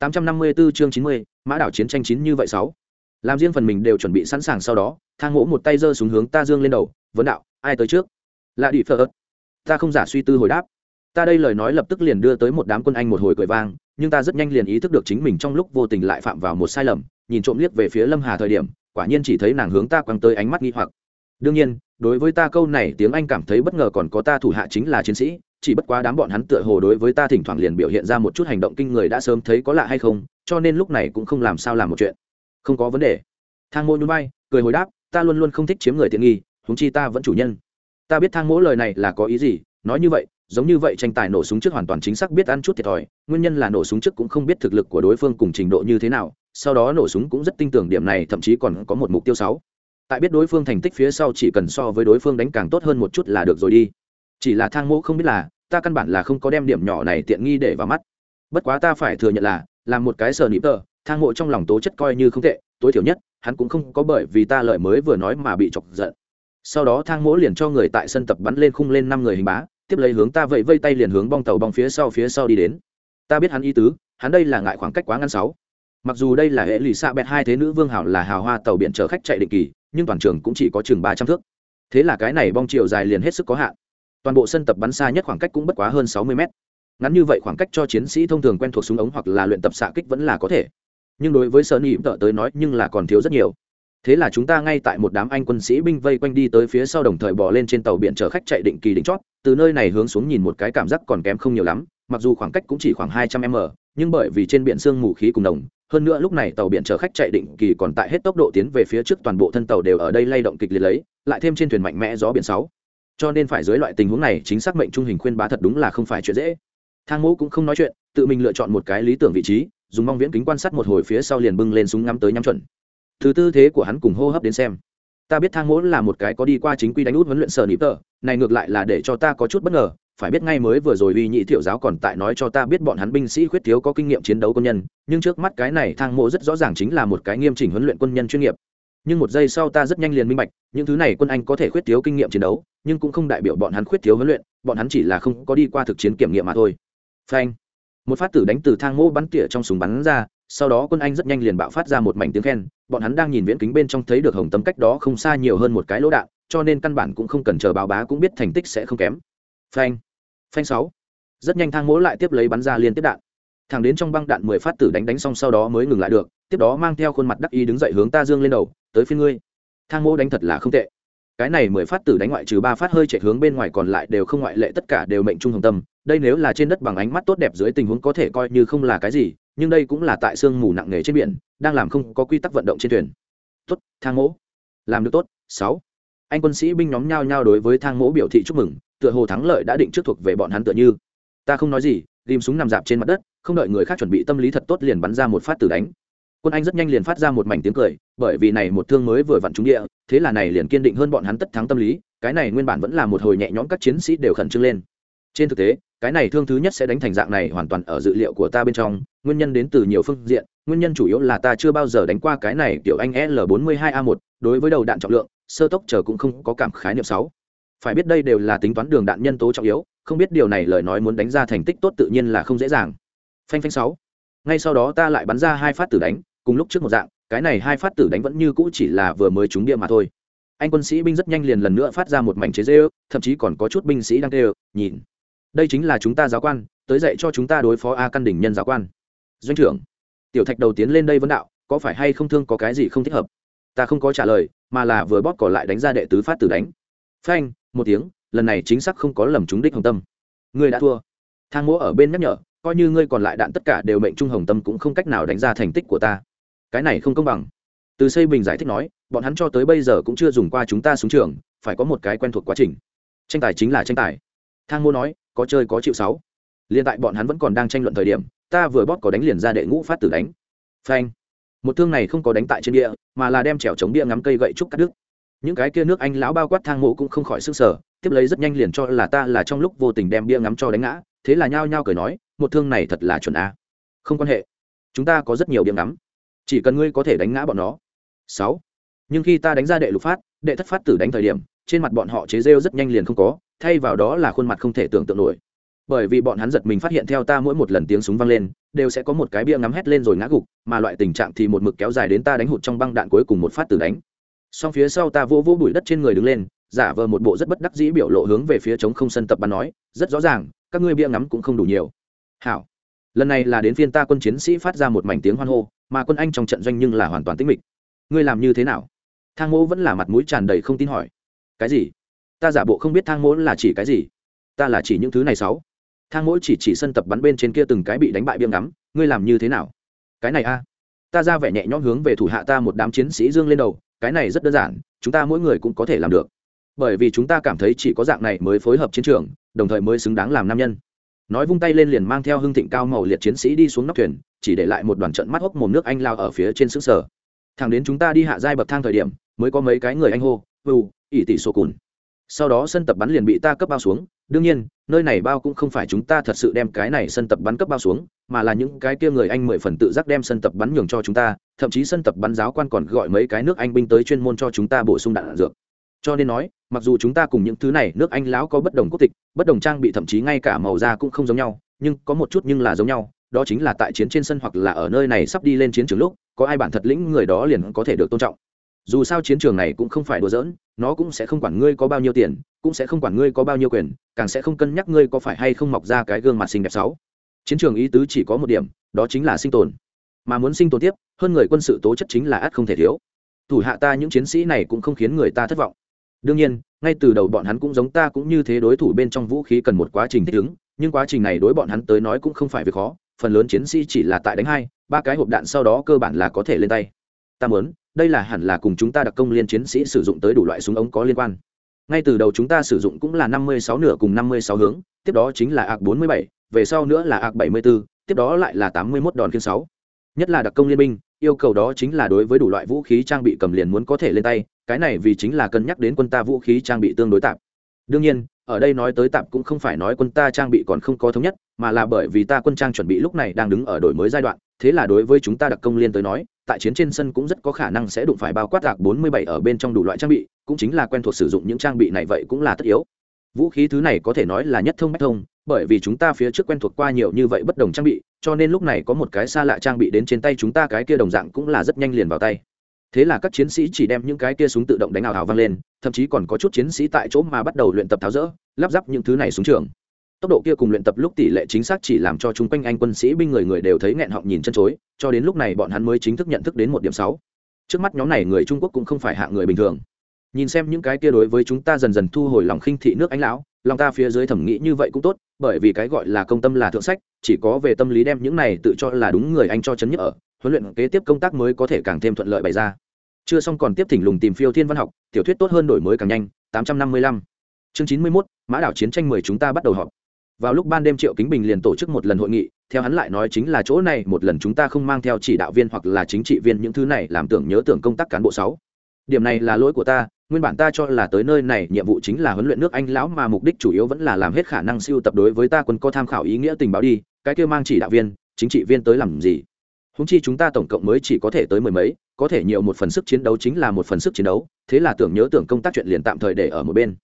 854 chương 90, mã đảo chiến tranh chín như vậy sáu. Làm riêng phần mình đều chuẩn bị sẵn sàng sau đó, thang Ngỗ một tay giơ xuống hướng ta dương lên đầu, vấn đạo, ai tới trước? Là đi phở. Ta không giả suy tư hồi đáp. Ta đây lời nói lập tức liền đưa tới một đám quân anh một hồi cười vang, nhưng ta rất nhanh liền ý thức được chính mình trong lúc vô tình lại phạm vào một sai lầm, nhìn trộm liếc về phía Lâm Hà thời điểm, quả nhiên chỉ thấy nàng hướng ta quăng tới ánh mắt nghi hoặc. Đương nhiên, đối với ta câu này tiếng Anh cảm thấy bất ngờ còn có ta thủ hạ chính là chiến sĩ, chỉ bất quá đám bọn hắn tựa hồ đối với ta thỉnh thoảng liền biểu hiện ra một chút hành động kinh người đã sớm thấy có lạ hay không, cho nên lúc này cũng không làm sao làm một chuyện. Không có vấn đề. Thang mô nhún bay cười hồi đáp, ta luôn luôn không thích chiếm người tiện nghi húng chi ta vẫn chủ nhân. Ta biết thang mỗ lời này là có ý gì, nói như vậy, giống như vậy tranh tài nổ súng trước hoàn toàn chính xác biết ăn chút thiệt thòi, nguyên nhân là nổ súng trước cũng không biết thực lực của đối phương cùng trình độ như thế nào, sau đó nổ súng cũng rất tin tưởng điểm này, thậm chí còn có một mục tiêu sáu. Tại biết đối phương thành tích phía sau chỉ cần so với đối phương đánh càng tốt hơn một chút là được rồi đi chỉ là thang mỗ không biết là, ta căn bản là không có đem điểm nhỏ này tiện nghi để vào mắt. Bất quá ta phải thừa nhận là, làm một cái sờ nịp tờ, thang mộ trong lòng tố chất coi như không tệ, tối thiểu nhất, hắn cũng không có bởi vì ta lợi mới vừa nói mà bị chọc giận. Sau đó thang mỗ liền cho người tại sân tập bắn lên khung lên năm người hình bá, tiếp lấy hướng ta vẫy vây tay liền hướng bong tàu bong phía sau phía sau đi đến. Ta biết hắn ý tứ, hắn đây là ngại khoảng cách quá ngăn sáu. Mặc dù đây là hệ lụy xạ bẹt hai thế nữ vương hảo là hào hoa tàu biển chở khách chạy định kỳ, nhưng toàn trường cũng chỉ có chừng ba trăm thước. Thế là cái này bong chiều dài liền hết sức có hạn toàn bộ sân tập bắn xa nhất khoảng cách cũng bất quá hơn sáu mươi mét. Ngắn như vậy khoảng cách cho chiến sĩ thông thường quen thuộc súng ống hoặc là luyện tập xạ kích vẫn là có thể. Nhưng đối với sơn nhị tợ tới nói, nhưng là còn thiếu rất nhiều. Thế là chúng ta ngay tại một đám anh quân sĩ binh vây quanh đi tới phía sau đồng thời bỏ lên trên tàu biển chở khách chạy định kỳ đỉnh chót. Từ nơi này hướng xuống nhìn một cái cảm giác còn kém không nhiều lắm, mặc dù khoảng cách cũng chỉ khoảng hai trăm m, nhưng bởi vì trên biển sương mù khí cùng đồng hơn nữa lúc này tàu biển chở khách chạy định kỳ còn tại hết tốc độ tiến về phía trước toàn bộ thân tàu đều ở đây lay động kịch liệt lấy, lại thêm trên thuyền mạnh mẽ gió biển sáu cho nên phải dưới loại tình huống này, chính xác mệnh trung hình khuyên bá thật đúng là không phải chuyện dễ. Thang mẫu cũng không nói chuyện, tự mình lựa chọn một cái lý tưởng vị trí, dùng mong viễn kính quan sát một hồi phía sau liền bưng lên súng ngắm tới nhắm chuẩn. Thứ tư thế của hắn cùng hô hấp đến xem. Ta biết thang mẫu là một cái có đi qua chính quy đánh út huấn luyện sở nịp tờ, này ngược lại là để cho ta có chút bất ngờ, phải biết ngay mới vừa rồi uy nhị thiệu giáo còn tại nói cho ta biết bọn hắn binh sĩ khuyết thiếu có kinh nghiệm chiến đấu quân nhân, nhưng trước mắt cái này thang mộ rất rõ ràng chính là một cái nghiêm chỉnh huấn luyện quân nhân chuyên nghiệp nhưng một giây sau ta rất nhanh liền minh bạch, những thứ này quân anh có thể khuyết thiếu kinh nghiệm chiến đấu, nhưng cũng không đại biểu bọn hắn khuyết thiếu huấn luyện, bọn hắn chỉ là không có đi qua thực chiến kiểm nghiệm mà thôi. Phanh. Một phát tử đánh từ thang mô bắn tỉa trong súng bắn ra, sau đó quân anh rất nhanh liền bạo phát ra một mảnh tiếng khen, bọn hắn đang nhìn viễn kính bên trong thấy được hồng tâm cách đó không xa nhiều hơn một cái lỗ đạn, cho nên căn bản cũng không cần chờ báo bá cũng biết thành tích sẽ không kém. Phanh. Phanh sáu. Rất nhanh thang mỗ lại tiếp lấy bắn ra liên tiếp đạn. Thẳng đến trong băng đạn mười phát tử đánh đánh xong sau đó mới ngừng lại được, tiếp đó mang theo khuôn mặt đắc ý đứng dậy hướng ta dương lên đầu tới phiên ngươi. Thang mô đánh thật là không tệ. Cái này mười phát tử đánh ngoại trừ ba phát hơi chạy hướng bên ngoài còn lại đều không ngoại lệ, tất cả đều mệnh trung hồng tâm. Đây nếu là trên đất bằng ánh mắt tốt đẹp dưới tình huống có thể coi như không là cái gì, nhưng đây cũng là tại sương mù nặng nề trên biển, đang làm không có quy tắc vận động trên thuyền. Tốt, thang mỗ. Làm được tốt. Sáu. Anh quân sĩ binh nhóm nhao nhao đối với thang mỗ biểu thị chúc mừng, tựa hồ thắng lợi đã định trước thuộc về bọn hắn tựa như. Ta không nói gì, ghim súng nằm dạp trên mặt đất, không đợi người khác chuẩn bị tâm lý thật tốt liền bắn ra một phát tử đánh quân anh rất nhanh liền phát ra một mảnh tiếng cười, bởi vì này một thương mới vừa vặn trúng địa, thế là này liền kiên định hơn bọn hắn tất thắng tâm lý, cái này nguyên bản vẫn là một hồi nhẹ nhõm các chiến sĩ đều khẩn trương lên. Trên thực tế, cái này thương thứ nhất sẽ đánh thành dạng này hoàn toàn ở dự liệu của ta bên trong, nguyên nhân đến từ nhiều phương diện, nguyên nhân chủ yếu là ta chưa bao giờ đánh qua cái này tiểu anh l 42 a 1 đối với đầu đạn trọng lượng, sơ tốc chờ cũng không có cảm khái niệm sáu. Phải biết đây đều là tính toán đường đạn nhân tố trọng yếu, không biết điều này lời nói muốn đánh ra thành tích tốt tự nhiên là không dễ dàng. Phanh phanh sáu. Ngay sau đó ta lại bắn ra hai phát tử đánh cùng lúc trước một dạng, cái này hai phát tử đánh vẫn như cũ chỉ là vừa mới trúng địa mà thôi. Anh quân sĩ binh rất nhanh liền lần nữa phát ra một mảnh chế dê ơ thậm chí còn có chút binh sĩ đang kêu, nhìn. Đây chính là chúng ta giáo quan, tới dạy cho chúng ta đối phó a căn đỉnh nhân giáo quan. Doanh trưởng, tiểu thạch đầu tiến lên đây vấn đạo, có phải hay không thương có cái gì không thích hợp? Ta không có trả lời, mà là vừa bóp cỏ lại đánh ra đệ tứ phát tử đánh. Phanh, một tiếng, lần này chính xác không có lầm trúng đích hồng tâm. Ngươi đã thua. Thang mỗ ở bên nhắc nhở, coi như ngươi còn lại đạn tất cả đều mệnh trung hồng tâm cũng không cách nào đánh ra thành tích của ta cái này không công bằng. Từ xây bình giải thích nói, bọn hắn cho tới bây giờ cũng chưa dùng qua chúng ta xuống trường, phải có một cái quen thuộc quá trình. Tranh tài chính là tranh tài. Thang mô nói, có chơi có chịu sáu. Liền tại bọn hắn vẫn còn đang tranh luận thời điểm, ta vừa bóp có đánh liền ra đệ ngũ phát tử đánh. Phanh. Một thương này không có đánh tại trên địa mà là đem trèo chống bia ngắm cây gậy trúc cắt đứt. Những cái kia nước anh lão bao quát thang mộ cũng không khỏi sức sở, tiếp lấy rất nhanh liền cho là ta là trong lúc vô tình đem bia ngắm cho đánh ngã, thế là nhao nhao cười nói, một thương này thật là chuẩn a. Không quan hệ. Chúng ta có rất nhiều bia ngắm chỉ cần ngươi có thể đánh ngã bọn nó. Sáu. Nhưng khi ta đánh ra đệ lục phát, đệ thất phát tử đánh thời điểm, trên mặt bọn họ chế rêu rất nhanh liền không có, thay vào đó là khuôn mặt không thể tưởng tượng nổi. Bởi vì bọn hắn giật mình phát hiện theo ta mỗi một lần tiếng súng vang lên, đều sẽ có một cái bia ngắm hét lên rồi ngã gục, mà loại tình trạng thì một mực kéo dài đến ta đánh hụt trong băng đạn cuối cùng một phát tử đánh. Song phía sau ta vô vô bụi đất trên người đứng lên, giả vờ một bộ rất bất đắc dĩ biểu lộ hướng về phía chống không sân tập bắn nói, rất rõ ràng, các ngươi bia ngắm cũng không đủ nhiều. Hảo lần này là đến phiên ta quân chiến sĩ phát ra một mảnh tiếng hoan hô, mà quân anh trong trận doanh nhưng là hoàn toàn tĩnh mịch. Ngươi làm như thế nào? Thang mỗ vẫn là mặt mũi tràn đầy không tin hỏi. Cái gì? Ta giả bộ không biết thang mỗ là chỉ cái gì? Ta là chỉ những thứ này sáu. Thang mỗ chỉ chỉ sân tập bắn bên trên kia từng cái bị đánh bại biêm ngắm, ngươi làm như thế nào? Cái này a. Ta ra vẻ nhẹ nhõm hướng về thủ hạ ta một đám chiến sĩ dương lên đầu, cái này rất đơn giản, chúng ta mỗi người cũng có thể làm được. Bởi vì chúng ta cảm thấy chỉ có dạng này mới phối hợp chiến trường, đồng thời mới xứng đáng làm nam nhân nói vung tay lên liền mang theo hưng thịnh cao màu liệt chiến sĩ đi xuống nóc thuyền chỉ để lại một đoàn trận mắt hốc mồm nước anh lao ở phía trên xứ sở. Thằng đến chúng ta đi hạ giai bậc thang thời điểm mới có mấy cái người anh hô vù ỷ tỷ sô cùn. Sau đó sân tập bắn liền bị ta cấp bao xuống. Đương nhiên nơi này bao cũng không phải chúng ta thật sự đem cái này sân tập bắn cấp bao xuống mà là những cái kia người anh mười phần tự giác đem sân tập bắn nhường cho chúng ta thậm chí sân tập bắn giáo quan còn gọi mấy cái nước anh binh tới chuyên môn cho chúng ta bổ sung đạn, đạn dược. Cho nên nói mặc dù chúng ta cùng những thứ này nước anh lão có bất đồng quốc tịch, bất đồng trang bị thậm chí ngay cả màu da cũng không giống nhau, nhưng có một chút nhưng là giống nhau, đó chính là tại chiến trên sân hoặc là ở nơi này sắp đi lên chiến trường lúc, có ai bản thật lĩnh người đó liền có thể được tôn trọng. Dù sao chiến trường này cũng không phải đùa giỡn, nó cũng sẽ không quản ngươi có bao nhiêu tiền, cũng sẽ không quản ngươi có bao nhiêu quyền, càng sẽ không cân nhắc ngươi có phải hay không mọc ra cái gương mặt xinh đẹp sáu chiến trường ý tứ chỉ có một điểm, đó chính là sinh tồn. Mà muốn sinh tồn tiếp, hơn người quân sự tố chất chính là ắt không thể thiếu. Thủ hạ ta những chiến sĩ này cũng không khiến người ta thất vọng đương nhiên, ngay từ đầu bọn hắn cũng giống ta cũng như thế đối thủ bên trong vũ khí cần một quá trình thích ứng, nhưng quá trình này đối bọn hắn tới nói cũng không phải việc khó, phần lớn chiến sĩ chỉ là tại đánh hai, ba cái hộp đạn sau đó cơ bản là có thể lên tay. Ta muốn, đây là hẳn là cùng chúng ta đặc công liên chiến sĩ sử dụng tới đủ loại súng ống có liên quan. Ngay từ đầu chúng ta sử dụng cũng là năm mươi sáu nửa cùng năm mươi sáu hướng, tiếp đó chính là ạc bốn mươi bảy, về sau nữa là ạc bảy mươi bốn tiếp đó lại là tám mươi mốt đòn kiên sáu. Nhất là đặc công liên minh, yêu cầu đó chính là đối với đủ loại vũ khí trang bị cầm liền muốn có thể lên tay cái này vì chính là cân nhắc đến quân ta vũ khí trang bị tương đối tạp. Đương nhiên, ở đây nói tới tạp cũng không phải nói quân ta trang bị còn không có thống nhất, mà là bởi vì ta quân trang chuẩn bị lúc này đang đứng ở đổi mới giai đoạn, thế là đối với chúng ta đặc công liên tới nói, tại chiến trên sân cũng rất có khả năng sẽ đụng phải bao quát gạc 47 ở bên trong đủ loại trang bị, cũng chính là quen thuộc sử dụng những trang bị này vậy cũng là tất yếu. Vũ khí thứ này có thể nói là nhất thông bách thông, bởi vì chúng ta phía trước quen thuộc qua nhiều như vậy bất đồng trang bị, cho nên lúc này có một cái xa lạ trang bị đến trên tay chúng ta, cái kia đồng dạng cũng là rất nhanh liền vào tay thế là các chiến sĩ chỉ đem những cái kia súng tự động đánh ảo hào vang lên, thậm chí còn có chút chiến sĩ tại chỗ mà bắt đầu luyện tập tháo rỡ, lắp ráp những thứ này xuống trường. Tốc độ kia cùng luyện tập lúc tỷ lệ chính xác chỉ làm cho chúng quanh anh quân sĩ binh người người đều thấy nghẹn họng nhìn chân chối, cho đến lúc này bọn hắn mới chính thức nhận thức đến một điểm sáu. Trước mắt nhóm này người trung quốc cũng không phải hạ người bình thường. Nhìn xem những cái kia đối với chúng ta dần dần thu hồi lòng khinh thị nước ánh lão, lòng ta phía dưới thẩm nghĩ như vậy cũng tốt, bởi vì cái gọi là công tâm là thượng sách, chỉ có về tâm lý đem những này tự cho là đúng người anh cho chấn nhất ở huấn luyện kế tiếp công tác mới có thể càng thêm thuận lợi bày ra. Chưa xong còn tiếp thỉnh lùng tìm phiêu thiên văn học, tiểu thuyết tốt hơn đổi mới càng nhanh 855 chương 91 mã đảo chiến tranh 10 chúng ta bắt đầu họp. Vào lúc ban đêm triệu kính bình liền tổ chức một lần hội nghị, theo hắn lại nói chính là chỗ này, một lần chúng ta không mang theo chỉ đạo viên hoặc là chính trị viên những thứ này làm tưởng nhớ tưởng công tác cán bộ sáu. Điểm này là lỗi của ta, nguyên bản ta cho là tới nơi này nhiệm vụ chính là huấn luyện nước anh lão mà mục đích chủ yếu vẫn là làm hết khả năng siêu tập đối với ta quân có tham khảo ý nghĩa tình báo đi, cái kia mang chỉ đạo viên, chính trị viên tới làm gì? Húng chi chúng ta tổng cộng mới chỉ có thể tới mười mấy, có thể nhiều một phần sức chiến đấu chính là một phần sức chiến đấu, thế là tưởng nhớ tưởng công tác chuyện liền tạm thời để ở một bên.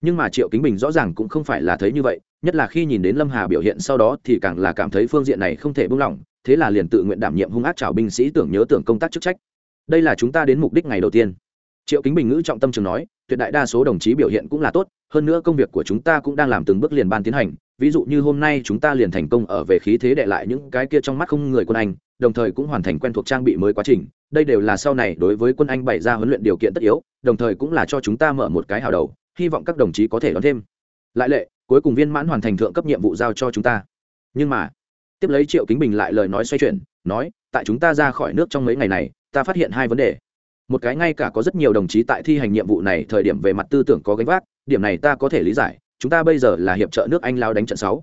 Nhưng mà triệu kính bình rõ ràng cũng không phải là thấy như vậy, nhất là khi nhìn đến lâm hà biểu hiện sau đó thì càng là cảm thấy phương diện này không thể buông lỏng, thế là liền tự nguyện đảm nhiệm hung ác chào binh sĩ tưởng nhớ tưởng công tác chức trách. Đây là chúng ta đến mục đích ngày đầu tiên. Triệu kính bình ngữ trọng tâm trường nói, tuyệt đại đa số đồng chí biểu hiện cũng là tốt, hơn nữa công việc của chúng ta cũng đang làm từng bước liền ban tiến hành. Ví dụ như hôm nay chúng ta liền thành công ở về khí thế đệ lại những cái kia trong mắt không người quân anh đồng thời cũng hoàn thành quen thuộc trang bị mới quá trình. Đây đều là sau này đối với quân anh bày ra huấn luyện điều kiện tất yếu, đồng thời cũng là cho chúng ta mở một cái hào đầu, hy vọng các đồng chí có thể đón thêm. Lại lệ, cuối cùng viên mãn hoàn thành thượng cấp nhiệm vụ giao cho chúng ta. Nhưng mà, tiếp lấy triệu kính bình lại lời nói xoay chuyển, nói, tại chúng ta ra khỏi nước trong mấy ngày này, ta phát hiện hai vấn đề. Một cái ngay cả có rất nhiều đồng chí tại thi hành nhiệm vụ này thời điểm về mặt tư tưởng có gánh vác, điểm này ta có thể lý giải, chúng ta bây giờ là hiệp trợ nước anh lao đánh trận sáu.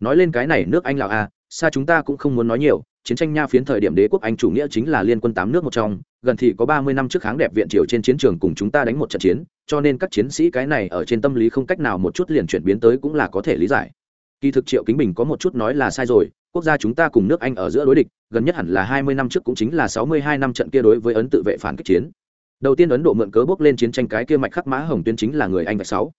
Nói lên cái này nước anh lào a, xa chúng ta cũng không muốn nói nhiều chiến tranh nha phiến thời điểm đế quốc anh chủ nghĩa chính là liên quân tám nước một trong, gần thì có ba mươi năm trước kháng đẹp viện triều trên chiến trường cùng chúng ta đánh một trận chiến, cho nên các chiến sĩ cái này ở trên tâm lý không cách nào một chút liền chuyển biến tới cũng là có thể lý giải. Kỳ thực triệu kính bình có một chút nói là sai rồi, quốc gia chúng ta cùng nước anh ở giữa đối địch, gần nhất hẳn là hai mươi năm trước cũng chính là sáu mươi hai năm trận kia đối với ấn tự vệ phản kích chiến. Đầu tiên ấn độ mượn cớ bước lên chiến tranh cái kia mạch khắc mã hồng tuyên chính là người anh vạch sáu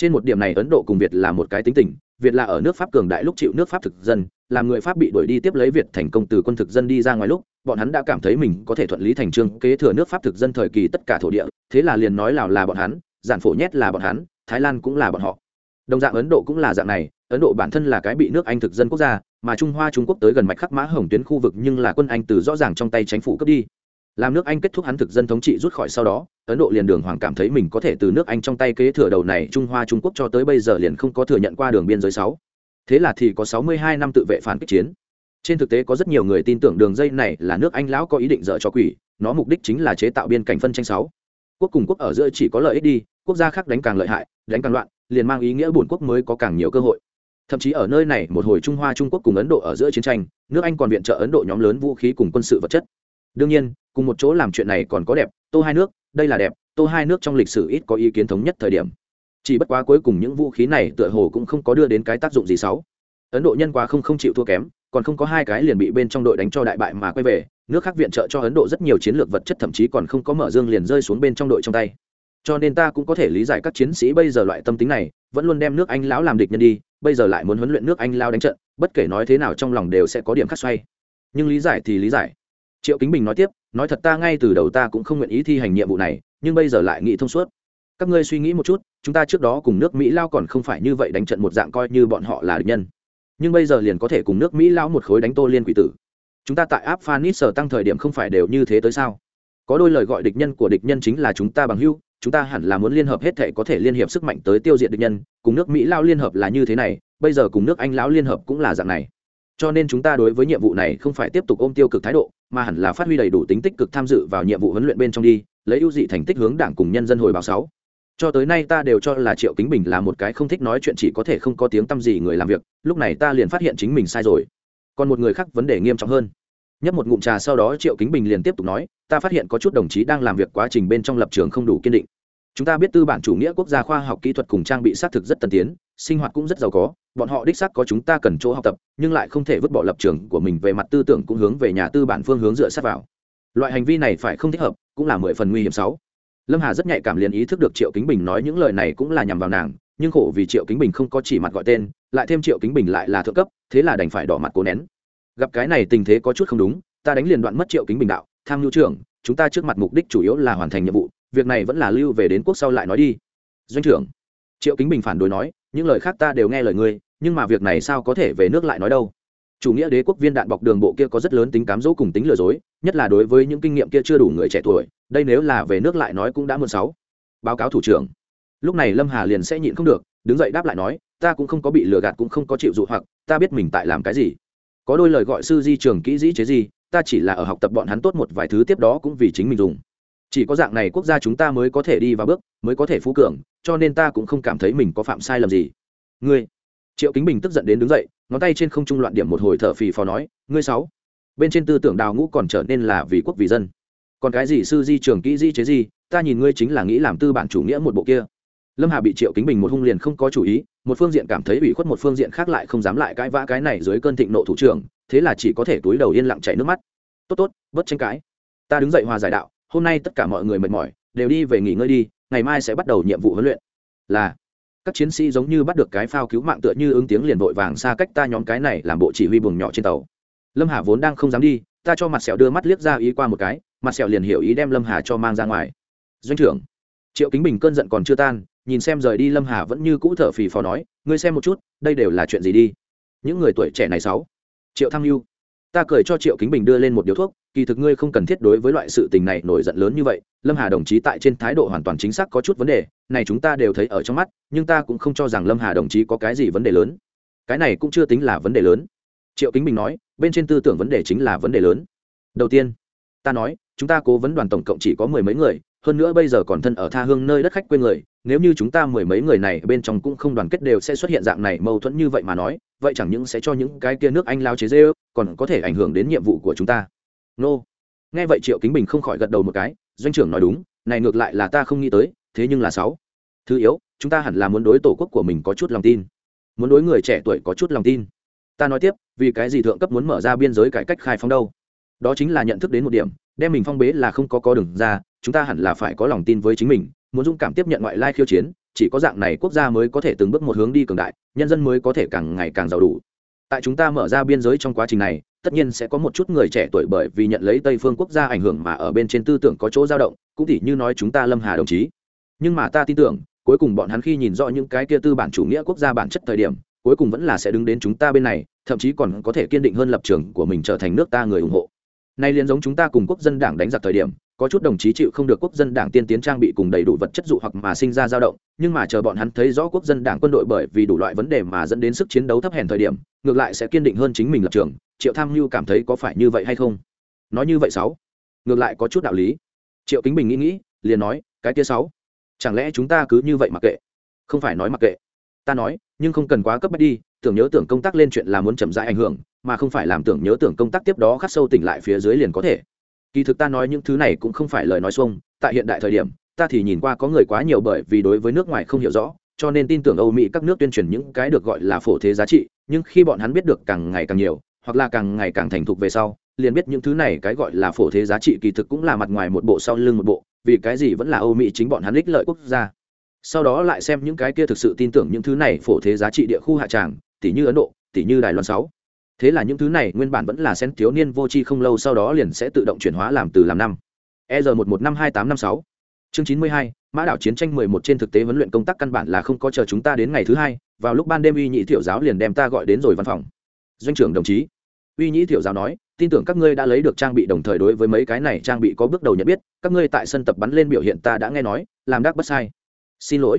trên một điểm này ấn độ cùng việt là một cái tính tình, việt là ở nước pháp cường đại lúc chịu nước pháp thực dân, làm người pháp bị đuổi đi tiếp lấy việt thành công từ quân thực dân đi ra ngoài lúc, bọn hắn đã cảm thấy mình có thể thuận lý thành trương kế thừa nước pháp thực dân thời kỳ tất cả thổ địa, thế là liền nói lào là bọn hắn, giản phổ nhét là bọn hắn, thái lan cũng là bọn họ. Đồng dạng ấn độ cũng là dạng này, ấn độ bản thân là cái bị nước anh thực dân quốc gia, mà trung hoa trung quốc tới gần mạch khắc mã hồng tuyến khu vực nhưng là quân anh từ rõ ràng trong tay chính phủ cướp đi làm nước anh kết thúc hắn thực dân thống trị rút khỏi sau đó, ấn độ liền đường hoàng cảm thấy mình có thể từ nước anh trong tay kế thừa đầu này trung hoa trung quốc cho tới bây giờ liền không có thừa nhận qua đường biên giới sáu. Thế là thì có sáu mươi hai năm tự vệ phản kích chiến. Trên thực tế có rất nhiều người tin tưởng đường dây này là nước anh lão có ý định dở cho quỷ, nó mục đích chính là chế tạo biên cảnh phân tranh sáu. Quốc cùng quốc ở giữa chỉ có lợi ích đi, quốc gia khác đánh càng lợi hại, đánh càng loạn, liền mang ý nghĩa bổn quốc mới có càng nhiều cơ hội. Thậm chí ở nơi này, một hồi trung hoa trung quốc cùng ấn độ ở giữa chiến tranh, nước anh còn viện trợ ấn độ nhóm lớn vũ khí cùng quân sự vật chất. Đương nhiên cùng một chỗ làm chuyện này còn có đẹp, tô hai nước, đây là đẹp, tô hai nước trong lịch sử ít có ý kiến thống nhất thời điểm. Chỉ bất quá cuối cùng những vũ khí này tựa hồ cũng không có đưa đến cái tác dụng gì xấu. Ấn độ nhân quá không không chịu thua kém, còn không có hai cái liền bị bên trong đội đánh cho đại bại mà quay về, nước khác viện trợ cho ấn độ rất nhiều chiến lược vật chất thậm chí còn không có mở dương liền rơi xuống bên trong đội trong tay. Cho nên ta cũng có thể lý giải các chiến sĩ bây giờ loại tâm tính này, vẫn luôn đem nước anh lão làm địch nhân đi, bây giờ lại muốn huấn luyện nước anh lao đánh trận, bất kể nói thế nào trong lòng đều sẽ có điểm khắc xoay. Nhưng lý giải thì lý giải triệu kính bình nói tiếp, nói thật ta ngay từ đầu ta cũng không nguyện ý thi hành nhiệm vụ này, nhưng bây giờ lại nghĩ thông suốt. Các ngươi suy nghĩ một chút, chúng ta trước đó cùng nước mỹ lao còn không phải như vậy đánh trận một dạng coi như bọn họ là địch nhân. Nhưng bây giờ liền có thể cùng nước mỹ lao một khối đánh tô liên quỷ tử. Chúng ta tại áp phanit sở tăng thời điểm không phải đều như thế tới sao? Có đôi lời gọi địch nhân của địch nhân chính là chúng ta bằng hưu chúng ta hẳn là muốn liên hợp hết thể có thể liên hiệp sức mạnh tới tiêu diệt địch nhân, cùng nước mỹ lao liên hợp là như thế này, bây giờ cùng nước anh lão liên hợp cũng là dạng này. Cho nên chúng ta đối với nhiệm vụ này không phải tiếp tục ôm tiêu cực thái độ mà hẳn là phát huy đầy đủ tính tích cực tham dự vào nhiệm vụ huấn luyện bên trong đi, lấy ưu dị thành tích hướng đảng cùng nhân dân hồi báo sáu. Cho tới nay ta đều cho là triệu kính bình là một cái không thích nói chuyện chỉ có thể không có tiếng tăm gì người làm việc, lúc này ta liền phát hiện chính mình sai rồi. Còn một người khác vấn đề nghiêm trọng hơn. Nhấp một ngụm trà sau đó triệu kính bình liền tiếp tục nói, ta phát hiện có chút đồng chí đang làm việc quá trình bên trong lập trường không đủ kiên định. Chúng ta biết tư bản chủ nghĩa quốc gia khoa học kỹ thuật cùng trang bị xác thực rất tân tiến, sinh hoạt cũng rất giàu có bọn họ đích xác có chúng ta cần chỗ học tập, nhưng lại không thể vứt bỏ lập trường của mình về mặt tư tưởng cũng hướng về nhà tư bản phương hướng dựa sát vào. Loại hành vi này phải không thích hợp, cũng là mười phần nguy hiểm sáu. Lâm hà rất nhạy cảm liền ý thức được triệu kính bình nói những lời này cũng là nhằm vào nàng, nhưng khổ vì triệu kính bình không có chỉ mặt gọi tên, lại thêm triệu kính bình lại là thượng cấp, thế là đành phải đỏ mặt cố nén. Gặp cái này tình thế có chút không đúng, ta đánh liền đoạn mất triệu kính bình đạo, tham nhu trưởng, chúng ta trước mặt mục đích chủ yếu là hoàn thành nhiệm vụ, việc này vẫn là lưu về đến quốc sau lại nói đi. Doanh trưởng. Triệu kính bình phản đối nói, những lời khác ta đều nghe lời ngươi nhưng mà việc này sao có thể về nước lại nói đâu? Chủ nghĩa đế quốc viên đạn bọc đường bộ kia có rất lớn tính cám dỗ cùng tính lừa dối, nhất là đối với những kinh nghiệm kia chưa đủ người trẻ tuổi, đây nếu là về nước lại nói cũng đã mượn sáu. Báo cáo thủ trưởng. Lúc này lâm hà liền sẽ nhịn không được, đứng dậy đáp lại nói, ta cũng không có bị lừa gạt cũng không có chịu dụ hoặc, ta biết mình tại làm cái gì. Có đôi lời gọi sư di trường kỹ dĩ chế gì ta chỉ là ở học tập bọn hắn tốt một vài thứ tiếp đó cũng vì chính mình dùng. Chỉ có dạng này quốc gia chúng ta mới có thể đi vào bước, mới có thể phú cường, cho nên ta cũng không cảm thấy mình có phạm sai lầm gì. Ngươi triệu kính bình tức giận đến đứng dậy, ngón tay trên không trung loạn điểm một hồi thở phì phò nói, ngươi sáu. Bên trên tư tưởng đào ngũ còn trở nên là vì quốc vì dân. Còn cái gì sư di trường kỹ di chế gì ta nhìn ngươi chính là nghĩ làm tư bản chủ nghĩa một bộ kia. Lâm hà bị triệu kính bình một hung liền không có chủ ý, một phương diện cảm thấy ủy khuất, một phương diện khác lại không dám lại cãi vã cái này dưới cơn thịnh nộ thủ trưởng, thế là chỉ có thể túi đầu yên lặng chảy nước mắt. Tốt tốt bất tranh cãi. Ta đứng dậy hòa giải đạo, hôm nay tất cả mọi người mệt mỏi, đều đi về nghỉ ngơi đi, ngày mai sẽ bắt đầu nhiệm vụ huấn luyện. Là các chiến sĩ giống như bắt được cái phao cứu mạng tựa như ứng tiếng liền vội vàng xa cách ta nhóm cái này làm bộ chỉ huy buồng nhỏ trên tàu. Lâm hà vốn đang không dám đi, ta cho mặt sẹo đưa mắt liếc ra ý qua một cái, mặt sẹo liền hiểu ý đem lâm hà cho mang ra ngoài. Doanh trưởng, triệu kính bình cơn giận còn chưa tan, nhìn xem rời đi lâm hà vẫn như cũ thở phì phò nói, ngươi xem một chút, đây đều là chuyện gì đi? Những người tuổi trẻ này sáu. Triệu thăng lưu ta cười cho triệu kính bình đưa lên một điếu thuốc, kỳ thực ngươi không cần thiết đối với loại sự tình này nổi giận lớn như vậy, lâm hà đồng chí tại trên thái độ hoàn toàn chính xác có chút vấn đề, này chúng ta đều thấy ở trong mắt, nhưng ta cũng không cho rằng lâm hà đồng chí có cái gì vấn đề lớn. Cái này cũng chưa tính là vấn đề lớn. Triệu kính bình nói, bên trên tư tưởng vấn đề chính là vấn đề lớn. Đầu tiên, ta nói, chúng ta cố vấn đoàn tổng cộng chỉ có mười mấy người hơn nữa bây giờ còn thân ở tha hương nơi đất khách quê người, nếu như chúng ta mười mấy người này bên trong cũng không đoàn kết đều sẽ xuất hiện dạng này mâu thuẫn như vậy mà nói, vậy chẳng những sẽ cho những cái kia nước anh lao chế dê còn có thể ảnh hưởng đến nhiệm vụ của chúng ta. Nô. Nghe vậy triệu kính bình không khỏi gật đầu một cái, doanh trưởng nói đúng, này ngược lại là ta không nghĩ tới, thế nhưng là sáu. Thứ yếu, chúng ta hẳn là muốn đối tổ quốc của mình có chút lòng tin. Muốn đối người trẻ tuổi có chút lòng tin. Ta nói tiếp, vì cái gì thượng cấp muốn mở ra biên giới cải cách khai phóng đâu? Đó chính là nhận thức đến một điểm, đem mình phong bế là không có có đường ra chúng ta hẳn là phải có lòng tin với chính mình, muốn dũng cảm tiếp nhận ngoại lai khiêu chiến, chỉ có dạng này quốc gia mới có thể từng bước một hướng đi cường đại, nhân dân mới có thể càng ngày càng giàu đủ. Tại chúng ta mở ra biên giới trong quá trình này, tất nhiên sẽ có một chút người trẻ tuổi bởi vì nhận lấy tây phương quốc gia ảnh hưởng mà ở bên trên tư tưởng có chỗ dao động, cũng tỉ như nói chúng ta lâm hà đồng chí. Nhưng mà ta tin tưởng, cuối cùng bọn hắn khi nhìn rõ những cái kia tư bản chủ nghĩa quốc gia bản chất thời điểm, cuối cùng vẫn là sẽ đứng đến chúng ta bên này, thậm chí còn có thể kiên định hơn lập trường của mình trở thành nước ta người ủng hộ. Nay liền giống chúng ta cùng quốc dân đảng đánh giặc thời điểm có chút đồng chí chịu không được quốc dân đảng tiên tiến trang bị cùng đầy đủ vật chất dụ hoặc mà sinh ra dao động, nhưng mà chờ bọn hắn thấy rõ quốc dân đảng quân đội bởi vì đủ loại vấn đề mà dẫn đến sức chiến đấu thấp hèn thời điểm, ngược lại sẽ kiên định hơn chính mình lập trường. Triệu tham mưu cảm thấy có phải như vậy hay không? Nói như vậy sáu. Ngược lại có chút đạo lý. Triệu kính bình nghĩ nghĩ, liền nói, cái kia sáu. Chẳng lẽ chúng ta cứ như vậy mặc kệ? Không phải nói mặc kệ. Ta nói, nhưng không cần quá cấp bách đi, tưởng nhớ tưởng công tác lên chuyện là muốn chậm rãi ảnh hưởng, mà không phải làm tưởng nhớ tưởng công tác tiếp đó khắc sâu tỉnh lại phía dưới liền có thể kỳ thực ta nói những thứ này cũng không phải lời nói xuông, tại hiện đại thời điểm, ta thì nhìn qua có người quá nhiều bởi vì đối với nước ngoài không hiểu rõ, cho nên tin tưởng âu mỹ các nước tuyên truyền những cái được gọi là phổ thế giá trị, nhưng khi bọn hắn biết được càng ngày càng nhiều, hoặc là càng ngày càng thành thục về sau, liền biết những thứ này cái gọi là phổ thế giá trị kỳ thực cũng là mặt ngoài một bộ sau lưng một bộ, vì cái gì vẫn là âu mỹ chính bọn hắn ích lợi quốc gia. Sau đó lại xem những cái kia thực sự tin tưởng những thứ này phổ thế giá trị địa khu hạ tràng tỷ như ấn độ tỷ như đài loan sáu thế là những thứ này nguyên bản vẫn là sen thiếu niên vô tri không lâu sau đó liền sẽ tự động chuyển hóa làm từ làm năm. E r một một năm hai tám năm sáu. Chương chín mươi hai, mã đảo chiến tranh mười một trên thực tế huấn luyện công tác căn bản là không có chờ chúng ta đến ngày thứ hai, vào lúc ban đêm uy nhị thiệu giáo liền đem ta gọi đến rồi văn phòng. Doanh trưởng đồng chí. Uy nhị thiệu giáo nói, tin tưởng các ngươi đã lấy được trang bị đồng thời đối với mấy cái này trang bị có bước đầu nhận biết, các ngươi tại sân tập bắn lên biểu hiện ta đã nghe nói, làm đắc bất sai. Xin lỗi.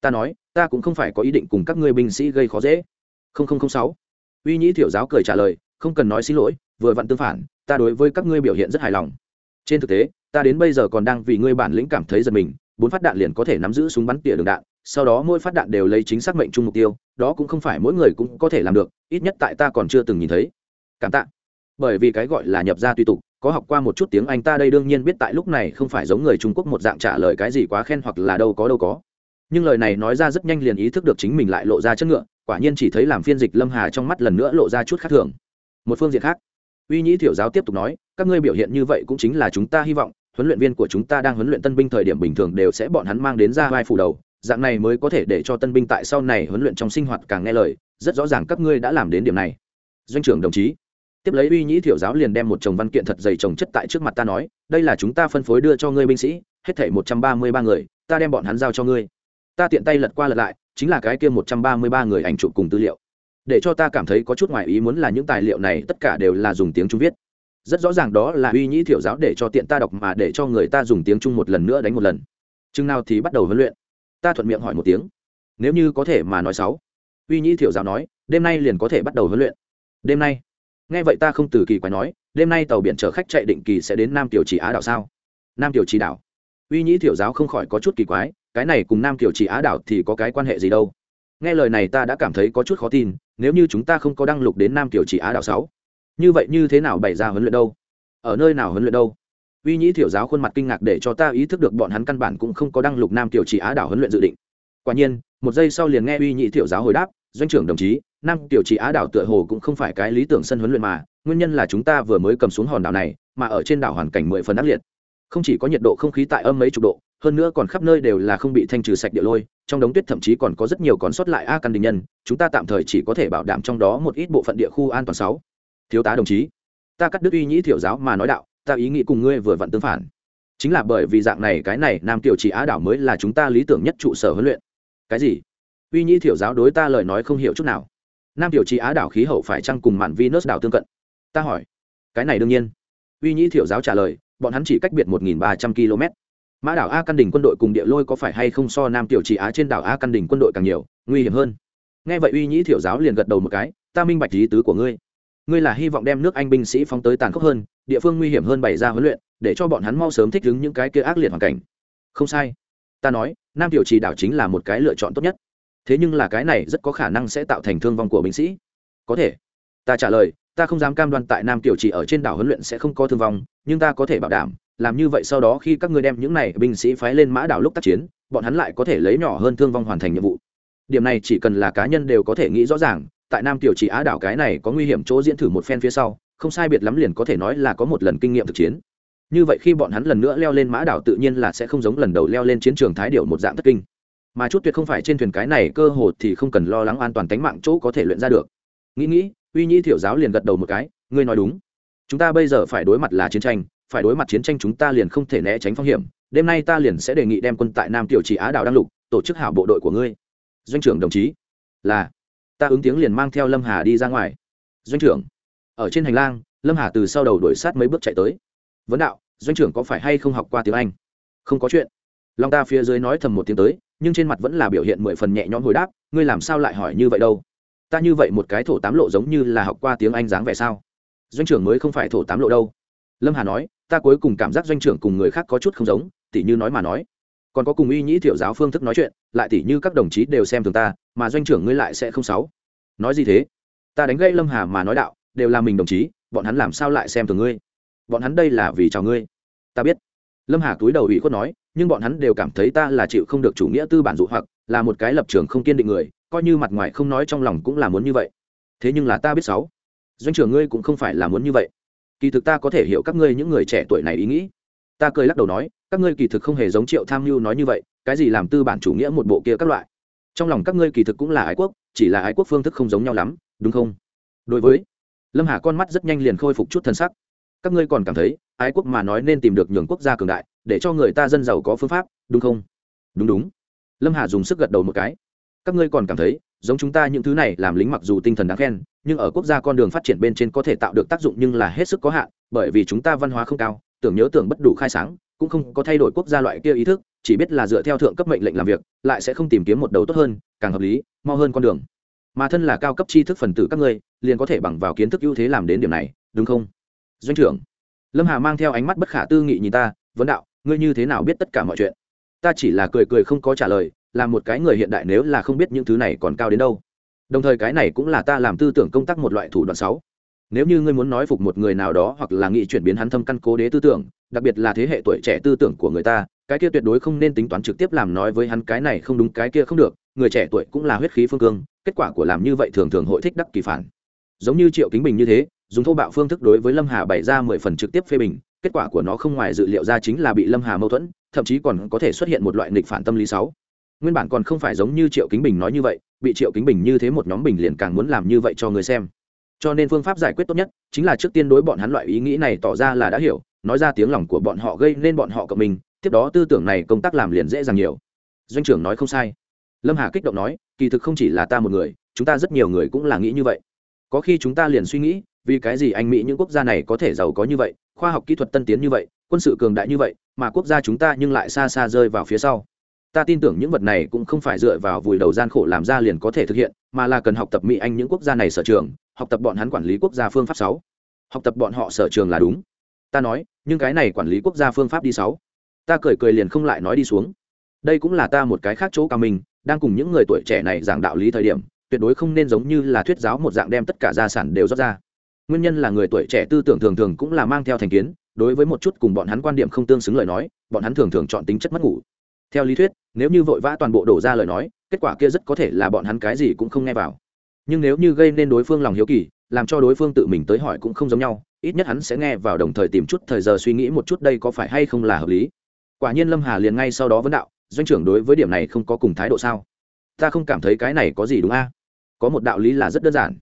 Ta nói, ta cũng không phải có ý định cùng các ngươi binh sĩ gây khó dễ. Sáu uy nhĩ thiểu giáo cười trả lời, không cần nói xin lỗi, vừa vặn tương phản, ta đối với các ngươi biểu hiện rất hài lòng. Trên thực tế, ta đến bây giờ còn đang vì ngươi bản lĩnh cảm thấy giật mình, bốn phát đạn liền có thể nắm giữ súng bắn tỉa đường đạn, sau đó mỗi phát đạn đều lấy chính xác mệnh chung mục tiêu, đó cũng không phải mỗi người cũng có thể làm được, ít nhất tại ta còn chưa từng nhìn thấy. Cảm tạ. Bởi vì cái gọi là nhập ra tùy tục, có học qua một chút tiếng anh ta đây đương nhiên biết tại lúc này không phải giống người trung quốc một dạng trả lời cái gì quá khen hoặc là đâu có đâu có nhưng lời này nói ra rất nhanh liền ý thức được chính mình lại lộ ra chất ngựa, quả nhiên chỉ thấy làm phiên dịch lâm hà trong mắt lần nữa lộ ra chút khác thường. Một phương diện khác, uy nhĩ thiểu giáo tiếp tục nói, các ngươi biểu hiện như vậy cũng chính là chúng ta hy vọng, huấn luyện viên của chúng ta đang huấn luyện tân binh thời điểm bình thường đều sẽ bọn hắn mang đến ra vai phủ đầu, dạng này mới có thể để cho tân binh tại sau này huấn luyện trong sinh hoạt càng nghe lời, rất rõ ràng các ngươi đã làm đến điểm này. Doanh trưởng đồng chí, tiếp lấy uy nhĩ thiểu giáo liền đem một chồng văn kiện thật dày chồng chất tại trước mặt ta nói, đây là chúng ta phân phối đưa cho ngươi binh sĩ, hết thảy một trăm ba mươi ba người, ta đem bọn hắn giao cho ngươi ta tiện tay lật qua lật lại, chính là cái kia một trăm ba mươi ba người ảnh chụp cùng tư liệu. Để cho ta cảm thấy có chút ngoài ý muốn là những tài liệu này tất cả đều là dùng tiếng trung viết. Rất rõ ràng đó là uy nhĩ thiểu giáo để cho tiện ta đọc mà để cho người ta dùng tiếng trung một lần nữa đánh một lần. Chừng nào thì bắt đầu huấn luyện. Ta thuận miệng hỏi một tiếng. Nếu như có thể mà nói sáu. Uy nhĩ thiểu giáo nói, đêm nay liền có thể bắt đầu huấn luyện. Đêm nay. Nghe vậy ta không từ kỳ quái nói, đêm nay tàu biển chở khách chạy định kỳ sẽ đến nam tiểu chỉ á đảo sao? Nam tiểu chỉ đảo. Uy nhĩ thiểu giáo không khỏi có chút kỳ quái cái này cùng nam kiểu chỉ á đảo thì có cái quan hệ gì đâu? Nghe lời này ta đã cảm thấy có chút khó tin, nếu như chúng ta không có đăng lục đến nam kiểu chỉ á đảo sáu, như vậy như thế nào bày ra huấn luyện đâu? Ở nơi nào huấn luyện đâu? Uy nhĩ thiểu giáo khuôn mặt kinh ngạc để cho ta ý thức được bọn hắn căn bản cũng không có đăng lục nam tiểu chỉ á đảo huấn luyện dự định. Quả nhiên, một giây sau liền nghe uy nhĩ thiểu giáo hồi đáp, doanh trưởng đồng chí, nam tiểu chỉ á đảo tựa hồ cũng không phải cái lý tưởng sân huấn luyện mà, nguyên nhân là chúng ta vừa mới cầm xuống hòn đảo này, mà ở trên đảo hoàn cảnh mười phần ác liệt không chỉ có nhiệt độ không khí tại âm mấy chục độ, hơn nữa còn khắp nơi đều là không bị thanh trừ sạch địa lôi, trong đống tuyết thậm chí còn có rất nhiều còn sót lại a căn đình nhân, chúng ta tạm thời chỉ có thể bảo đảm trong đó một ít bộ phận địa khu an toàn sáu. Thiếu tá đồng chí, ta cắt đứt uy nhĩ thiểu giáo mà nói đạo, ta ý nghĩ cùng ngươi vừa vặn tương phản. Chính là bởi vì dạng này, cái này nam tiểu chỉ á đảo mới là chúng ta lý tưởng nhất trụ sở huấn luyện. Cái gì? Uy nhĩ thiểu giáo đối ta lời nói không hiểu chút nào. Nam tiểu chỉ á đảo khí hậu phải chăng cùng mạn venus đảo tương cận? Ta hỏi. Cái này đương nhiên. Uy nhĩ thiểu giáo trả lời bọn hắn chỉ cách biệt một ba trăm km. Mã đảo a căn đình quân đội cùng địa lôi có phải hay không so nam tiểu chỉ á trên đảo a căn đình quân đội càng nhiều, nguy hiểm hơn. Nghe vậy uy nhĩ thiểu giáo liền gật đầu một cái, ta minh bạch ý tứ của ngươi. Ngươi là hy vọng đem nước anh binh sĩ phóng tới tàn khốc hơn, địa phương nguy hiểm hơn bày ra huấn luyện, để cho bọn hắn mau sớm thích ứng những cái kia ác liệt hoàn cảnh. Không sai. Ta nói, nam tiểu chỉ đảo chính là một cái lựa chọn tốt nhất. Thế nhưng là cái này rất có khả năng sẽ tạo thành thương vong của binh sĩ. Có thể. Ta trả lời ta không dám cam đoan tại nam tiểu chỉ ở trên đảo huấn luyện sẽ không có thương vong, nhưng ta có thể bảo đảm, làm như vậy sau đó khi các ngươi đem những này binh sĩ phái lên mã đảo lúc tác chiến, bọn hắn lại có thể lấy nhỏ hơn thương vong hoàn thành nhiệm vụ. Điểm này chỉ cần là cá nhân đều có thể nghĩ rõ ràng, tại nam tiểu chỉ á đảo cái này có nguy hiểm chỗ diễn thử một phen phía sau, không sai biệt lắm liền có thể nói là có một lần kinh nghiệm thực chiến. Như vậy khi bọn hắn lần nữa leo lên mã đảo tự nhiên là sẽ không giống lần đầu leo lên chiến trường thái điệu một dạng thất kinh. Mà chút tuyệt không phải trên thuyền cái này, cơ hồ thì không cần lo lắng an toàn tính mạng chỗ có thể luyện ra được. Nghĩ nghĩ uy nhĩ thiểu giáo liền gật đầu một cái, ngươi nói đúng. Chúng ta bây giờ phải đối mặt là chiến tranh, phải đối mặt chiến tranh chúng ta liền không thể né tránh phong hiểm. Đêm nay ta liền sẽ đề nghị đem quân tại nam tiểu chỉ á đảo đăng lục tổ chức hảo bộ đội của ngươi. Doanh trưởng đồng chí, là. Ta ứng tiếng liền mang theo lâm hà đi ra ngoài. Doanh trưởng. Ở trên hành lang, lâm hà từ sau đầu đuổi sát mấy bước chạy tới. Vấn đạo, doanh trưởng có phải hay không học qua tiếng anh? Không có chuyện. Long ta phía dưới nói thầm một tiếng tới, nhưng trên mặt vẫn là biểu hiện mười phần nhẹ nhõm hồi đáp, ngươi làm sao lại hỏi như vậy đâu? Ta như vậy một cái thổ tám lộ giống như là học qua tiếng anh dáng vẻ sao? Doanh trưởng mới không phải thổ tám lộ đâu. Lâm hà nói, ta cuối cùng cảm giác doanh trưởng cùng người khác có chút không giống, tỉ như nói mà nói. Còn có cùng uy nhĩ thiệu giáo phương thức nói chuyện, lại tỉ như các đồng chí đều xem thường ta, mà doanh trưởng ngươi lại sẽ không sáu nói gì thế? Ta đánh gãy lâm hà mà nói đạo, đều là mình đồng chí, bọn hắn làm sao lại xem thường ngươi? Bọn hắn đây là vì chào ngươi. Ta biết. Lâm hà túi đầu ủy khuất nói, nhưng bọn hắn đều cảm thấy ta là chịu không được chủ nghĩa tư bản dụ hoặc, là một cái lập trường không kiên định người coi như mặt ngoài không nói trong lòng cũng là muốn như vậy. Thế nhưng là ta biết sáu, doanh trưởng ngươi cũng không phải là muốn như vậy. Kỳ thực ta có thể hiểu các ngươi những người trẻ tuổi này ý nghĩ. Ta cười lắc đầu nói, các ngươi kỳ thực không hề giống triệu tham mưu nói như vậy, cái gì làm tư bản chủ nghĩa một bộ kia các loại. Trong lòng các ngươi kỳ thực cũng là ái quốc, chỉ là ái quốc phương thức không giống nhau lắm, đúng không? Đối với, lâm hà con mắt rất nhanh liền khôi phục chút thân sắc. Các ngươi còn cảm thấy, ái quốc mà nói nên tìm được nhường quốc gia cường đại, để cho người ta dân giàu có phương pháp, đúng không? Đúng đúng. Lâm hà dùng sức gật đầu một cái các ngươi còn cảm thấy, giống chúng ta những thứ này làm lính mặc dù tinh thần đáng khen, nhưng ở quốc gia con đường phát triển bên trên có thể tạo được tác dụng nhưng là hết sức có hạn, bởi vì chúng ta văn hóa không cao, tưởng nhớ tưởng bất đủ khai sáng, cũng không có thay đổi quốc gia loại kia ý thức, chỉ biết là dựa theo thượng cấp mệnh lệnh làm việc, lại sẽ không tìm kiếm một đầu tốt hơn, càng hợp lý, mau hơn con đường. Mà thân là cao cấp tri thức phần tử các ngươi, liền có thể bằng vào kiến thức ưu thế làm đến điểm này, đúng không? Doanh trưởng, lâm hà mang theo ánh mắt bất khả tư nghị nhìn ta, vấn đạo, ngươi như thế nào biết tất cả mọi chuyện? Ta chỉ là cười cười không có trả lời là một cái người hiện đại nếu là không biết những thứ này còn cao đến đâu. Đồng thời cái này cũng là ta làm tư tưởng công tác một loại thủ đoạn sáu nếu như ngươi muốn nói phục một người nào đó hoặc là nghĩ chuyển biến hắn thâm căn cố đế tư tưởng, đặc biệt là thế hệ tuổi trẻ tư tưởng của người ta, cái kia tuyệt đối không nên tính toán trực tiếp làm nói với hắn cái này không đúng, cái kia không được, người trẻ tuổi cũng là huyết khí phương cương, kết quả của làm như vậy thường thường hội thích đắc kỳ phản. Giống như triệu kính bình như thế, dùng thô bạo phương thức đối với lâm hà bày ra mười phần trực tiếp phê bình, kết quả của nó không ngoài dự liệu ra chính là bị lâm hà mâu thuẫn, thậm chí còn có thể xuất hiện một loại nghịch phản tâm lý sáu nguyên bản còn không phải giống như triệu kính bình nói như vậy, bị triệu kính bình như thế một nhóm bình liền càng muốn làm như vậy cho người xem. Cho nên phương pháp giải quyết tốt nhất chính là trước tiên đối bọn hắn loại ý nghĩ này tỏ ra là đã hiểu, nói ra tiếng lòng của bọn họ gây nên bọn họ cộng mình, tiếp đó tư tưởng này công tác làm liền dễ dàng nhiều. Doanh trưởng nói không sai. Lâm hà kích động nói, kỳ thực không chỉ là ta một người, chúng ta rất nhiều người cũng là nghĩ như vậy. Có khi chúng ta liền suy nghĩ, vì cái gì anh mỹ những quốc gia này có thể giàu có như vậy, khoa học kỹ thuật tân tiến như vậy, quân sự cường đại như vậy, mà quốc gia chúng ta nhưng lại xa xa rơi vào phía sau ta tin tưởng những vật này cũng không phải dựa vào vùi đầu gian khổ làm ra liền có thể thực hiện, mà là cần học tập mỹ anh những quốc gia này sở trường, học tập bọn hắn quản lý quốc gia phương pháp sáu. Học tập bọn họ sở trường là đúng. Ta nói, nhưng cái này quản lý quốc gia phương pháp đi sáu. Ta cười cười liền không lại nói đi xuống. Đây cũng là ta một cái khác chỗ cao mình, đang cùng những người tuổi trẻ này giảng đạo lý thời điểm, tuyệt đối không nên giống như là thuyết giáo một dạng đem tất cả gia sản đều rót ra. Nguyên nhân là người tuổi trẻ tư tưởng thường thường cũng là mang theo thành kiến, đối với một chút cùng bọn hắn quan điểm không tương xứng lời nói, bọn hắn thường thường chọn tính chất mất ngủ theo lý thuyết, nếu như vội vã toàn bộ đổ ra lời nói, kết quả kia rất có thể là bọn hắn cái gì cũng không nghe vào. Nhưng nếu như gây nên đối phương lòng hiếu kỳ, làm cho đối phương tự mình tới hỏi cũng không giống nhau, ít nhất hắn sẽ nghe vào đồng thời tìm chút thời giờ suy nghĩ một chút đây có phải hay không là hợp lý. Quả nhiên lâm hà liền ngay sau đó vấn đạo, doanh trưởng đối với điểm này không có cùng thái độ sao? Ta không cảm thấy cái này có gì đúng a? Có một đạo lý là rất đơn giản.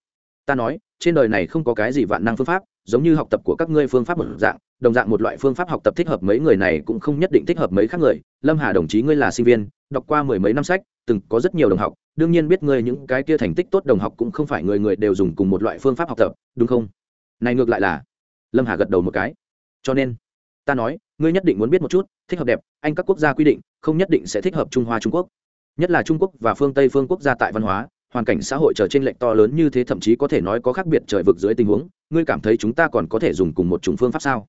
Ta nói, trên đời này không có cái gì vạn năng phương pháp, giống như học tập của các ngươi phương pháp một dạng đồng dạng một loại phương pháp học tập thích hợp mấy người này cũng không nhất định thích hợp mấy khác người. Lâm hà đồng chí ngươi là sinh viên, đọc qua mười mấy năm sách, từng có rất nhiều đồng học. Đương nhiên biết ngươi những cái kia thành tích tốt đồng học cũng không phải người người đều dùng cùng một loại phương pháp học tập, đúng không? Này ngược lại là, lâm hà gật đầu một cái. Cho nên, ta nói, ngươi nhất định muốn biết một chút, thích hợp đẹp, anh các quốc gia quy định, không nhất định sẽ thích hợp trung hoa trung quốc. Nhất là trung quốc và phương tây phương quốc gia tại văn hóa, hoàn cảnh xã hội trở trên lệnh to lớn như thế thậm chí có thể nói có khác biệt trời vực dưới tình huống. Ngươi cảm thấy chúng ta còn có thể dùng cùng một chủng phương pháp sao?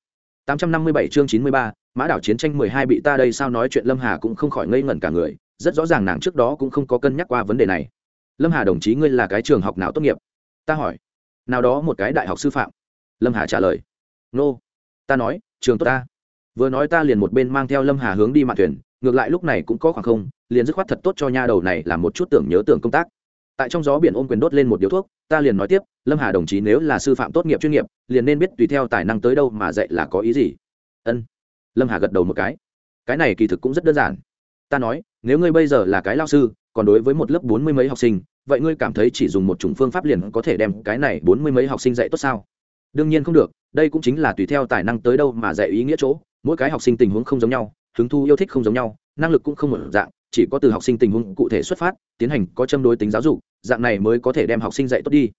857 chương 93, mã đảo chiến tranh 12 bị ta đây sao nói chuyện lâm hà cũng không khỏi ngây ngẩn cả người rất rõ ràng nàng trước đó cũng không có cân nhắc qua vấn đề này. Lâm hà đồng chí ngươi là cái trường học nào tốt nghiệp? Ta hỏi. Nào đó một cái đại học sư phạm. Lâm hà trả lời. Nô、no. ta nói trường tốt ta. Vừa nói ta liền một bên mang theo lâm hà hướng đi mạn thuyền ngược lại lúc này cũng có khoảng không liền dứt khoát thật tốt cho nha đầu này làm một chút tưởng nhớ tưởng công tác tại trong gió biển ôm quyền đốt lên một điếu thuốc, ta liền nói tiếp, lâm hà đồng chí nếu là sư phạm tốt nghiệp chuyên nghiệp, liền nên biết tùy theo tài năng tới đâu mà dạy là có ý gì. Ân. Lâm hà gật đầu một cái. Cái này kỳ thực cũng rất đơn giản. Ta nói, nếu ngươi bây giờ là cái lao sư, còn đối với một lớp bốn mươi mấy học sinh, vậy ngươi cảm thấy chỉ dùng một chủng phương pháp liền có thể đem cái này bốn mươi mấy học sinh dạy tốt sao? Đương nhiên không được, đây cũng chính là tùy theo tài năng tới đâu mà dạy ý nghĩa chỗ. Mỗi cái học sinh tình huống không giống nhau, hứng thu yêu thích không giống nhau, năng lực cũng không một dạng, chỉ có từ học sinh tình huống cụ thể xuất phát, tiến hành có châm đối tính giáo dục dạng này mới có thể đem học sinh dạy tốt đi.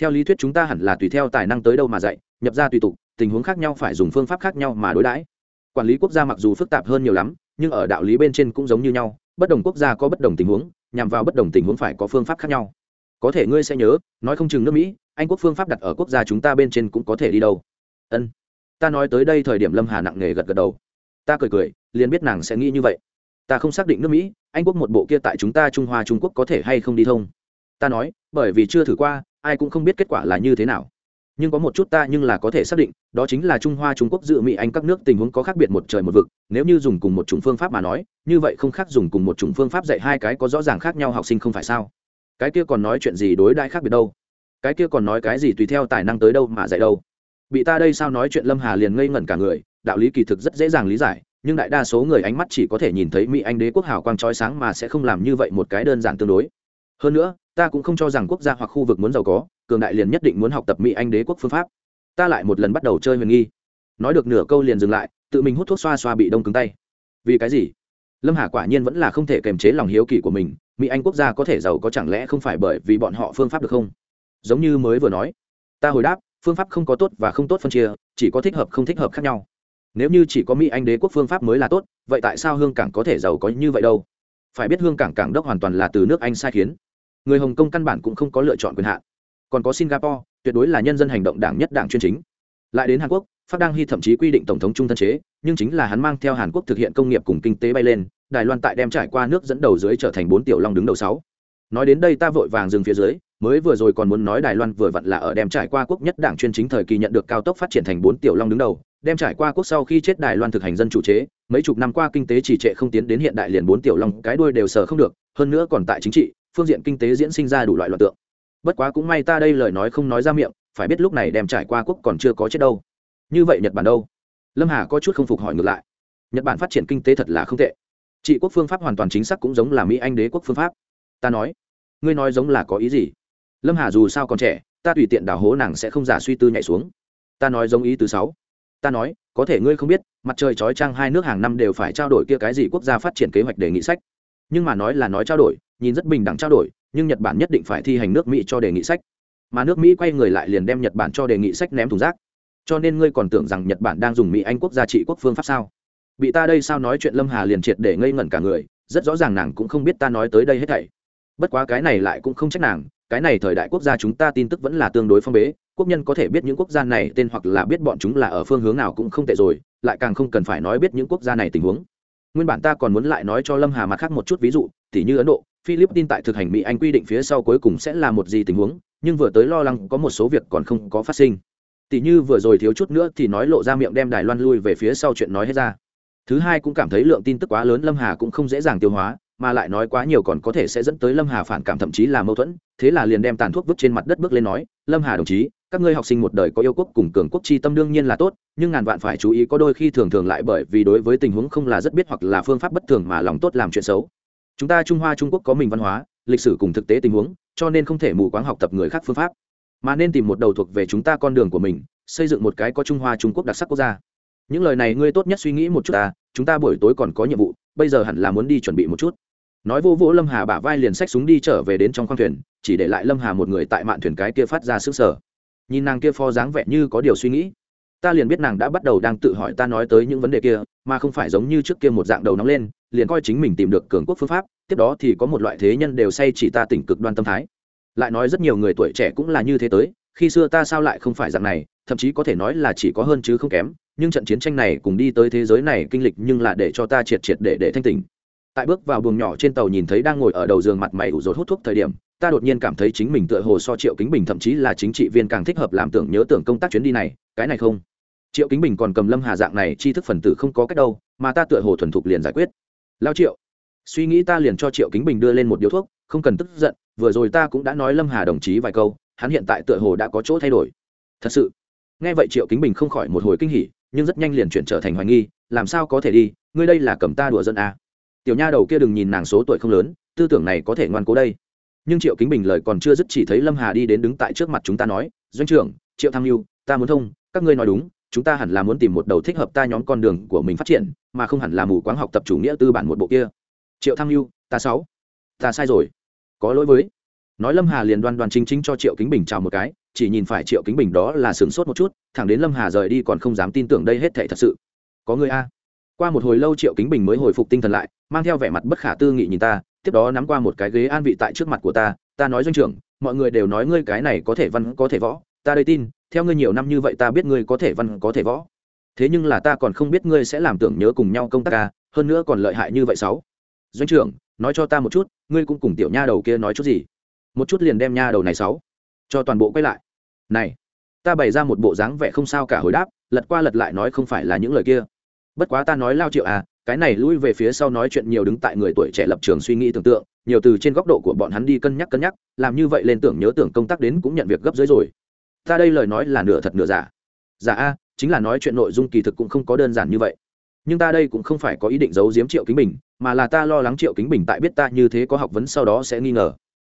Theo lý thuyết chúng ta hẳn là tùy theo tài năng tới đâu mà dạy, nhập ra tùy tục, tình huống khác nhau phải dùng phương pháp khác nhau mà đối đãi. Quản lý quốc gia mặc dù phức tạp hơn nhiều lắm, nhưng ở đạo lý bên trên cũng giống như nhau, bất đồng quốc gia có bất đồng tình huống, nhằm vào bất đồng tình huống phải có phương pháp khác nhau. Có thể ngươi sẽ nhớ, nói không chừng nước mỹ, anh quốc phương pháp đặt ở quốc gia chúng ta bên trên cũng có thể đi đâu. Ân. Ta nói tới đây thời điểm lâm hà nặng nề gật gật đầu. Ta cười cười, liền biết nàng sẽ nghĩ như vậy. Ta không xác định nước mỹ, anh quốc một bộ kia tại chúng ta trung hoa trung quốc có thể hay không đi thông ta nói, bởi vì chưa thử qua, ai cũng không biết kết quả là như thế nào. Nhưng có một chút ta nhưng là có thể xác định, đó chính là trung hoa trung quốc dự mỹ anh các nước tình huống có khác biệt một trời một vực, nếu như dùng cùng một chủng phương pháp mà nói, như vậy không khác dùng cùng một chủng phương pháp dạy hai cái có rõ ràng khác nhau học sinh không phải sao? Cái kia còn nói chuyện gì đối đãi khác biệt đâu? Cái kia còn nói cái gì tùy theo tài năng tới đâu mà dạy đâu? Bị ta đây sao nói chuyện lâm hà liền ngây ngẩn cả người, đạo lý kỳ thực rất dễ dàng lý giải, nhưng đại đa số người ánh mắt chỉ có thể nhìn thấy mỹ anh đế quốc hào quang trói sáng mà sẽ không làm như vậy một cái đơn giản tương đối. Hơn nữa ta cũng không cho rằng quốc gia hoặc khu vực muốn giàu có, cường đại liền nhất định muốn học tập mỹ anh đế quốc phương pháp. Ta lại một lần bắt đầu chơi huyền nghi. Nói được nửa câu liền dừng lại, tự mình hút thuốc xoa xoa bị đông cứng tay. Vì cái gì? Lâm hà quả nhiên vẫn là không thể kềm chế lòng hiếu kỳ của mình, mỹ anh quốc gia có thể giàu có chẳng lẽ không phải bởi vì bọn họ phương pháp được không? Giống như mới vừa nói, ta hồi đáp, phương pháp không có tốt và không tốt phân chia, chỉ có thích hợp không thích hợp khác nhau. Nếu như chỉ có mỹ anh đế quốc phương pháp mới là tốt, vậy tại sao hương cảng có thể giàu có như vậy đâu? Phải biết hương cảng cảng đốc hoàn toàn là từ nước anh sai khiến người hồng kông căn bản cũng không có lựa chọn quyền hạn còn có singapore tuyệt đối là nhân dân hành động đảng nhất đảng chuyên chính lại đến hàn quốc phát đăng hy thậm chí quy định tổng thống trung thân chế nhưng chính là hắn mang theo hàn quốc thực hiện công nghiệp cùng kinh tế bay lên đài loan tại đem trải qua nước dẫn đầu dưới trở thành bốn tiểu long đứng đầu sáu nói đến đây ta vội vàng dừng phía dưới mới vừa rồi còn muốn nói đài loan vừa vặn là ở đem trải qua quốc nhất đảng chuyên chính thời kỳ nhận được cao tốc phát triển thành bốn tiểu long đứng đầu đem trải qua quốc sau khi chết đài loan thực hành dân chủ chế mấy chục năm qua kinh tế trì trệ không tiến đến hiện đại liền bốn tiểu long cái đuôi đều sờ không được hơn nữa còn tại chính trị phương diện kinh tế diễn sinh ra đủ loại loạn tượng. Bất quá cũng may ta đây lời nói không nói ra miệng, phải biết lúc này đem trải qua quốc còn chưa có chết đâu. Như vậy nhật bản đâu? Lâm hà có chút không phục hỏi ngược lại. Nhật bản phát triển kinh tế thật là không tệ. Trị quốc phương pháp hoàn toàn chính xác cũng giống là mỹ anh đế quốc phương pháp. Ta nói, ngươi nói giống là có ý gì? Lâm hà dù sao còn trẻ, ta tùy tiện đảo hố nàng sẽ không giả suy tư nhảy xuống. Ta nói giống ý thứ sáu. Ta nói, có thể ngươi không biết, mặt trời trói trang hai nước hàng năm đều phải trao đổi kia cái gì quốc gia phát triển kế hoạch đề nghị sách nhưng mà nói là nói trao đổi, nhìn rất bình đẳng trao đổi, nhưng nhật bản nhất định phải thi hành nước mỹ cho đề nghị sách. Mà nước mỹ quay người lại liền đem nhật bản cho đề nghị sách ném thùng rác. Cho nên ngươi còn tưởng rằng nhật bản đang dùng mỹ anh quốc gia trị quốc phương pháp sao? Bị ta đây sao nói chuyện lâm hà liền triệt để ngây ngẩn cả người, rất rõ ràng nàng cũng không biết ta nói tới đây hết thảy. Bất quá cái này lại cũng không trách nàng, cái này thời đại quốc gia chúng ta tin tức vẫn là tương đối phong bế, quốc nhân có thể biết những quốc gia này tên hoặc là biết bọn chúng là ở phương hướng nào cũng không tệ rồi, lại càng không cần phải nói biết những quốc gia này tình huống nguyên bản ta còn muốn lại nói cho lâm hà mặt khác một chút ví dụ, tỉ như ấn độ, philippines tại thực hành mỹ anh quy định phía sau cuối cùng sẽ là một gì tình huống, nhưng vừa tới lo lắng có một số việc còn không có phát sinh. Tỉ như vừa rồi thiếu chút nữa thì nói lộ ra miệng đem đài loan lui về phía sau chuyện nói hết ra. Thứ hai cũng cảm thấy lượng tin tức quá lớn lâm hà cũng không dễ dàng tiêu hóa, mà lại nói quá nhiều còn có thể sẽ dẫn tới lâm hà phản cảm thậm chí là mâu thuẫn, thế là liền đem tàn thuốc vứt trên mặt đất bước lên nói, lâm hà đồng chí các ngươi học sinh một đời có yêu quốc cùng cường quốc chi tâm đương nhiên là tốt, nhưng ngàn vạn phải chú ý có đôi khi thường thường lại bởi vì đối với tình huống không là rất biết hoặc là phương pháp bất thường mà lòng tốt làm chuyện xấu. Chúng ta trung hoa, trung quốc có mình văn hóa, lịch sử cùng thực tế tình huống, cho nên không thể mù quáng học tập người khác phương pháp. Mà nên tìm một đầu thuộc về chúng ta con đường của mình, xây dựng một cái có trung hoa, trung quốc đặc sắc quốc gia. Những lời này ngươi tốt nhất suy nghĩ một chút ta, chúng ta buổi tối còn có nhiệm vụ, bây giờ hẳn là muốn đi chuẩn bị một chút. Nói vô vỗ lâm hà bả vai liền xách súng đi trở về đến trong khoang thuyền, chỉ để lại lâm hà một người tại mạn thuyền cái kia phát ra sức sở nhìn nàng kia pho dáng vẻ như có điều suy nghĩ. Ta liền biết nàng đã bắt đầu đang tự hỏi ta nói tới những vấn đề kia, mà không phải giống như trước kia một dạng đầu nóng lên, liền coi chính mình tìm được cường quốc phương pháp, tiếp đó thì có một loại thế nhân đều say chỉ ta tỉnh cực đoan tâm thái. Lại nói rất nhiều người tuổi trẻ cũng là như thế tới, khi xưa ta sao lại không phải dạng này, thậm chí có thể nói là chỉ có hơn chứ không kém, nhưng trận chiến tranh này cùng đi tới thế giới này kinh lịch nhưng là để cho ta triệt triệt để để thanh tỉnh tại bước vào buồng nhỏ trên tàu nhìn thấy đang ngồi ở đầu giường mặt mày ủ rột hút thuốc thời điểm, ta đột nhiên cảm thấy chính mình tựa hồ so triệu kính bình thậm chí là chính trị viên càng thích hợp làm tưởng nhớ tưởng công tác chuyến đi này, cái này không? Triệu kính bình còn cầm lâm hà dạng này chi thức phần tử không có cách đâu, mà ta tựa hồ thuần thục liền giải quyết. Lao triệu, suy nghĩ ta liền cho triệu kính bình đưa lên một điếu thuốc, không cần tức giận, vừa rồi ta cũng đã nói lâm hà đồng chí vài câu, hắn hiện tại tựa hồ đã có chỗ thay đổi. Thật sự, nghe vậy triệu kính bình không khỏi một hồi kinh hỉ, nhưng rất nhanh liền chuyển trở thành hoài nghi, làm sao có thể đi, ngươi đây là cầm ta đùa dân à tiểu nha đầu kia đừng nhìn nàng số tuổi không lớn, tư tưởng này có thể ngoan cố đây. Nhưng triệu kính bình lời còn chưa dứt chỉ thấy lâm hà đi đến đứng tại trước mặt chúng ta nói, doanh trưởng, triệu tham mưu ta muốn thông, các ngươi nói đúng, chúng ta hẳn là muốn tìm một đầu thích hợp ta nhóm con đường của mình phát triển, mà không hẳn là mù quáng học tập chủ nghĩa tư bản một bộ kia. Triệu tham mưu ta sáu, ta sai rồi, có lỗi với. Nói lâm hà liền đoan đoan chính chính cho triệu kính bình chào một cái, chỉ nhìn phải triệu kính bình đó là sửng sốt một chút, thẳng đến lâm hà rời đi còn không dám tin tưởng đây hết thể thật sự. Có người a. Qua một hồi lâu triệu kính bình mới hồi phục tinh thần lại mang theo vẻ mặt bất khả tư nghị nhìn ta, tiếp đó nắm qua một cái ghế an vị tại trước mặt của ta ta nói doanh trưởng, mọi người đều nói ngươi cái này có thể văn, có thể võ, ta đây tin, theo ngươi nhiều năm như vậy ta biết ngươi có thể văn, có thể võ. Thế nhưng là ta còn không biết ngươi sẽ làm tưởng nhớ cùng nhau công tác ca, hơn nữa còn lợi hại như vậy sáu. Doanh trưởng, nói cho ta một chút, ngươi cũng cùng tiểu nha đầu kia nói chút gì? Một chút liền đem nha đầu này sáu, cho toàn bộ quay lại. Này, ta bày ra một bộ dáng vẻ không sao cả hồi đáp, lật qua lật lại nói không phải là những lời kia. Bất quá ta nói lao triệu à cái này lui về phía sau nói chuyện nhiều đứng tại người tuổi trẻ lập trường suy nghĩ tưởng tượng, nhiều từ trên góc độ của bọn hắn đi cân nhắc cân nhắc, làm như vậy lên tưởng nhớ tưởng công tác đến cũng nhận việc gấp dưới rồi. Ta đây lời nói là nửa thật nửa giả. Giả a, chính là nói chuyện nội dung kỳ thực cũng không có đơn giản như vậy. Nhưng ta đây cũng không phải có ý định giấu giếm triệu kính bình, mà là ta lo lắng triệu kính bình tại biết ta như thế có học vấn sau đó sẽ nghi ngờ.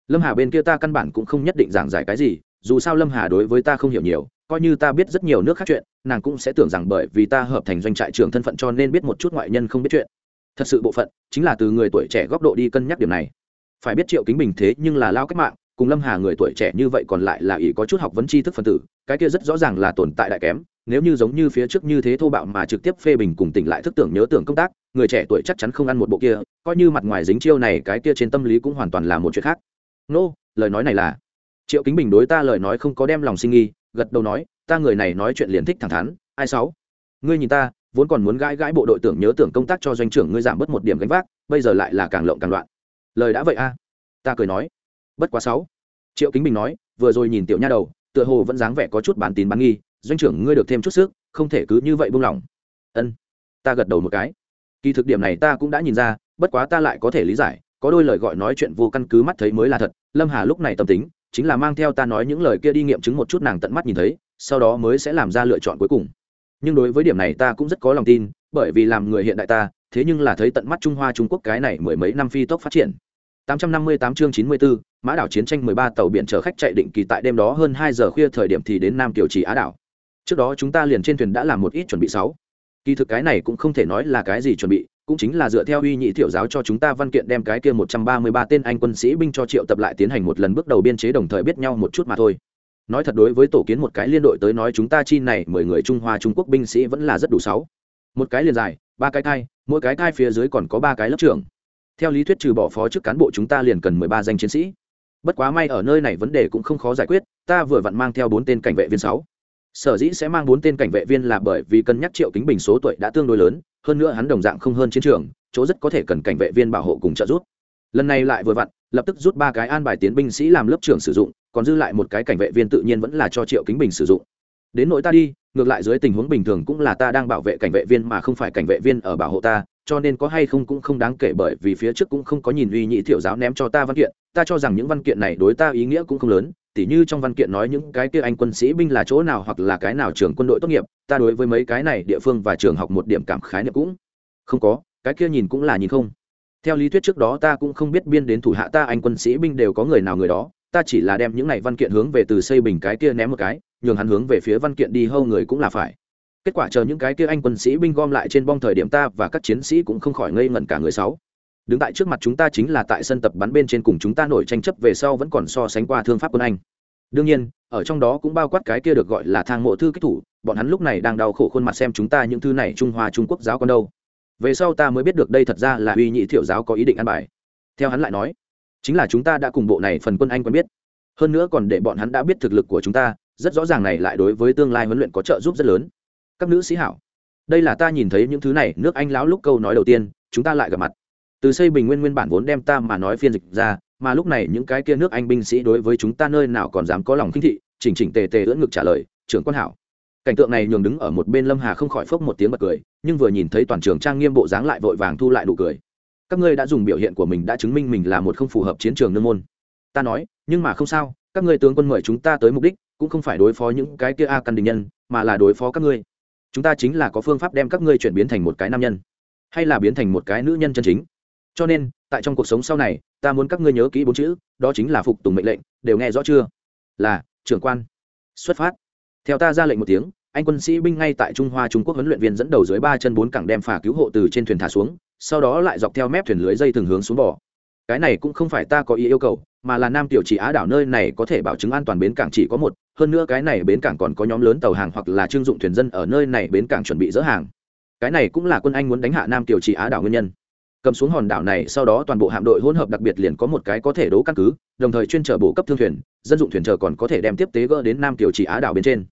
Lâm hà bên kia ta căn bản cũng không nhất định giảng giải cái gì, dù sao lâm hà đối với ta không hiểu nhiều coi như ta biết rất nhiều nước khác chuyện nàng cũng sẽ tưởng rằng bởi vì ta hợp thành doanh trại trưởng thân phận cho nên biết một chút ngoại nhân không biết chuyện. Thật sự bộ phận chính là từ người tuổi trẻ góc độ đi cân nhắc điểm này. Phải biết triệu kính bình thế nhưng là lao cách mạng cùng lâm hà người tuổi trẻ như vậy còn lại là ỷ có chút học vấn tri thức phân tử cái kia rất rõ ràng là tồn tại đại kém nếu như giống như phía trước như thế thô bạo mà trực tiếp phê bình cùng tỉnh lại thức tưởng nhớ tưởng công tác người trẻ tuổi chắc chắn không ăn một bộ kia coi như mặt ngoài dính chiêu này cái kia trên tâm lý cũng hoàn toàn là một chuyện khác. Nô、no, lời nói này là. Triệu kính bình đối ta lời nói không có đem lòng sinh nghi gật đầu nói, ta người này nói chuyện liền thích thẳng thắn, ai sáu? Ngươi nhìn ta, vốn còn muốn gãi gãi bộ đội tưởng nhớ tưởng công tác cho doanh trưởng ngươi giảm bớt một điểm gánh vác, bây giờ lại là càng lộng càng loạn. Lời đã vậy a. Ta cười nói. Bất quá sáu. Triệu kính bình nói, vừa rồi nhìn tiểu nha đầu, tựa hồ vẫn dáng vẻ có chút bán tín bán nghi, doanh trưởng ngươi được thêm chút sức, không thể cứ như vậy buông lỏng. Ân. Ta gật đầu một cái. Kỳ thực điểm này ta cũng đã nhìn ra, bất quá ta lại có thể lý giải, có đôi lời gọi nói chuyện vô căn cứ mắt thấy mới là thật, lâm hà lúc này tâm tính chính là mang theo ta nói những lời kia đi nghiệm chứng một chút nàng tận mắt nhìn thấy sau đó mới sẽ làm ra lựa chọn cuối cùng nhưng đối với điểm này ta cũng rất có lòng tin bởi vì làm người hiện đại ta thế nhưng là thấy tận mắt trung hoa trung quốc cái này mười mấy năm phi tốc phát triển 858 chương 94, mã đảo chiến tranh 13 tàu biển chở khách chạy định kỳ tại đêm đó hơn 2 giờ khuya thời điểm thì đến Nam Tiểu Trì Á đảo. Trước đó chúng ta liền trên thuyền đã làm một ít chuẩn bị sáu. Kỳ thực cái này cũng không thể nói là cái gì chuẩn bị, cũng chính là dựa theo uy nhị thiệu giáo cho chúng ta văn kiện đem cái kia 133 tên anh quân sĩ binh cho triệu tập lại tiến hành một lần bước đầu biên chế đồng thời biết nhau một chút mà thôi. Nói thật đối với tổ kiến một cái liên đội tới nói chúng ta chi này 10 người Trung Hoa Trung Quốc binh sĩ vẫn là rất đủ sáu. Một cái liền dài, ba cái thai, mỗi cái thai phía dưới còn có ba cái lớp trưởng theo lý thuyết trừ bỏ phó chức cán bộ chúng ta liền cần mười ba danh chiến sĩ bất quá may ở nơi này vấn đề cũng không khó giải quyết ta vừa vặn mang theo bốn tên cảnh vệ viên sáu sở dĩ sẽ mang bốn tên cảnh vệ viên là bởi vì cân nhắc triệu kính bình số tuổi đã tương đối lớn hơn nữa hắn đồng dạng không hơn chiến trường, chỗ rất có thể cần cảnh vệ viên bảo hộ cùng trợ giúp. Lần này lại vừa vặn, lập tức rút ba cái an bài tiến binh sĩ làm lớp trưởng sử dụng, còn dư lại một cái cảnh vệ viên tự nhiên vẫn là cho triệu kính bình sử dụng. Đến nỗi ta đi, ngược lại dưới tình huống bình thường cũng là ta đang bảo vệ cảnh vệ viên mà không phải cảnh vệ viên ở bảo hộ ta, cho nên có hay không cũng không đáng kể bởi vì phía trước cũng không có nhìn uy nhị thiệu giáo ném cho ta văn kiện, ta cho rằng những văn kiện này đối ta ý nghĩa cũng không lớn tỉ như trong văn kiện nói những cái kia anh quân sĩ binh là chỗ nào hoặc là cái nào trường quân đội tốt nghiệp, ta đối với mấy cái này địa phương và trường học một điểm cảm khái niệm cũng không có, cái kia nhìn cũng là nhìn không. Theo lý thuyết trước đó ta cũng không biết biên đến thủ hạ ta anh quân sĩ binh đều có người nào người đó, ta chỉ là đem những này văn kiện hướng về từ xây bình cái kia ném một cái, nhường hắn hướng về phía văn kiện đi hâu người cũng là phải. Kết quả chờ những cái kia anh quân sĩ binh gom lại trên bong thời điểm ta và các chiến sĩ cũng không khỏi ngây ngẩn cả người sáu đứng tại trước mặt chúng ta chính là tại sân tập bắn bên trên cùng chúng ta nổi tranh chấp về sau vẫn còn so sánh qua thương pháp quân anh. Đương nhiên, ở trong đó cũng bao quát cái kia được gọi là thang mộ thư kích thủ, bọn hắn lúc này đang đau khổ khuôn mặt xem chúng ta những thư này trung hoa, trung quốc giáo con đâu. Về sau ta mới biết được đây thật ra là uy nhị thiệu giáo có ý định ăn bài. Theo hắn lại nói, chính là chúng ta đã cùng bộ này phần quân anh quen biết. Hơn nữa còn để bọn hắn đã biết thực lực của chúng ta, rất rõ ràng này lại đối với tương lai huấn luyện có trợ giúp rất lớn. Các nữ sĩ hảo, đây là ta nhìn thấy những thứ này, nước anh lão lúc câu nói đầu tiên, chúng ta lại gặp mặt từ xây bình nguyên nguyên bản vốn đem ta mà nói phiên dịch ra, mà lúc này những cái kia nước anh binh sĩ đối với chúng ta nơi nào còn dám có lòng khinh thị, chỉnh chỉnh tề tề ưỡn ngực trả lời, trưởng quan hảo. Cảnh tượng này nhường đứng ở một bên lâm hà không khỏi phốc một tiếng bật cười, nhưng vừa nhìn thấy toàn trường trang nghiêm bộ dáng lại vội vàng thu lại nụ cười. Các ngươi đã dùng biểu hiện của mình đã chứng minh mình là một không phù hợp chiến trường nương môn. Ta nói, nhưng mà không sao, các ngươi tướng quân mời chúng ta tới mục đích, cũng không phải đối phó những cái kia a căn đình nhân, mà là đối phó các ngươi. Chúng ta chính là có phương pháp đem các ngươi chuyển biến thành một cái nam nhân, hay là biến thành một cái nữ nhân chân chính cho nên, tại trong cuộc sống sau này, ta muốn các ngươi nhớ kỹ bốn chữ, đó chính là phục tùng mệnh lệnh, đều nghe rõ chưa? Là, trưởng quan. Xuất phát. Theo ta ra lệnh một tiếng, anh quân sĩ binh ngay tại trung hoa trung quốc huấn luyện viên dẫn đầu dưới ba chân bốn cẳng đem phà cứu hộ từ trên thuyền thả xuống, sau đó lại dọc theo mép thuyền lưới dây thường hướng xuống bỏ cái này cũng không phải ta có ý yêu cầu, mà là nam tiểu chỉ á đảo nơi này có thể bảo chứng an toàn bến cảng chỉ có một, hơn nữa cái này bến cảng còn có nhóm lớn tàu hàng hoặc là trưng dụng thuyền dân ở nơi này bến cảng chuẩn bị dỡ hàng. Cái này cũng là quân anh muốn đánh hạ nam tiểu chỉ á đảo nguyên nhân cầm xuống hòn đảo này, sau đó toàn bộ hạm đội hỗn hợp đặc biệt liền có một cái có thể đố căn cứ, đồng thời chuyên trở bổ cấp thương thuyền, dân dụng thuyền chờ còn có thể đem tiếp tế gỡ đến nam tiểu chỉ á đảo bên trên.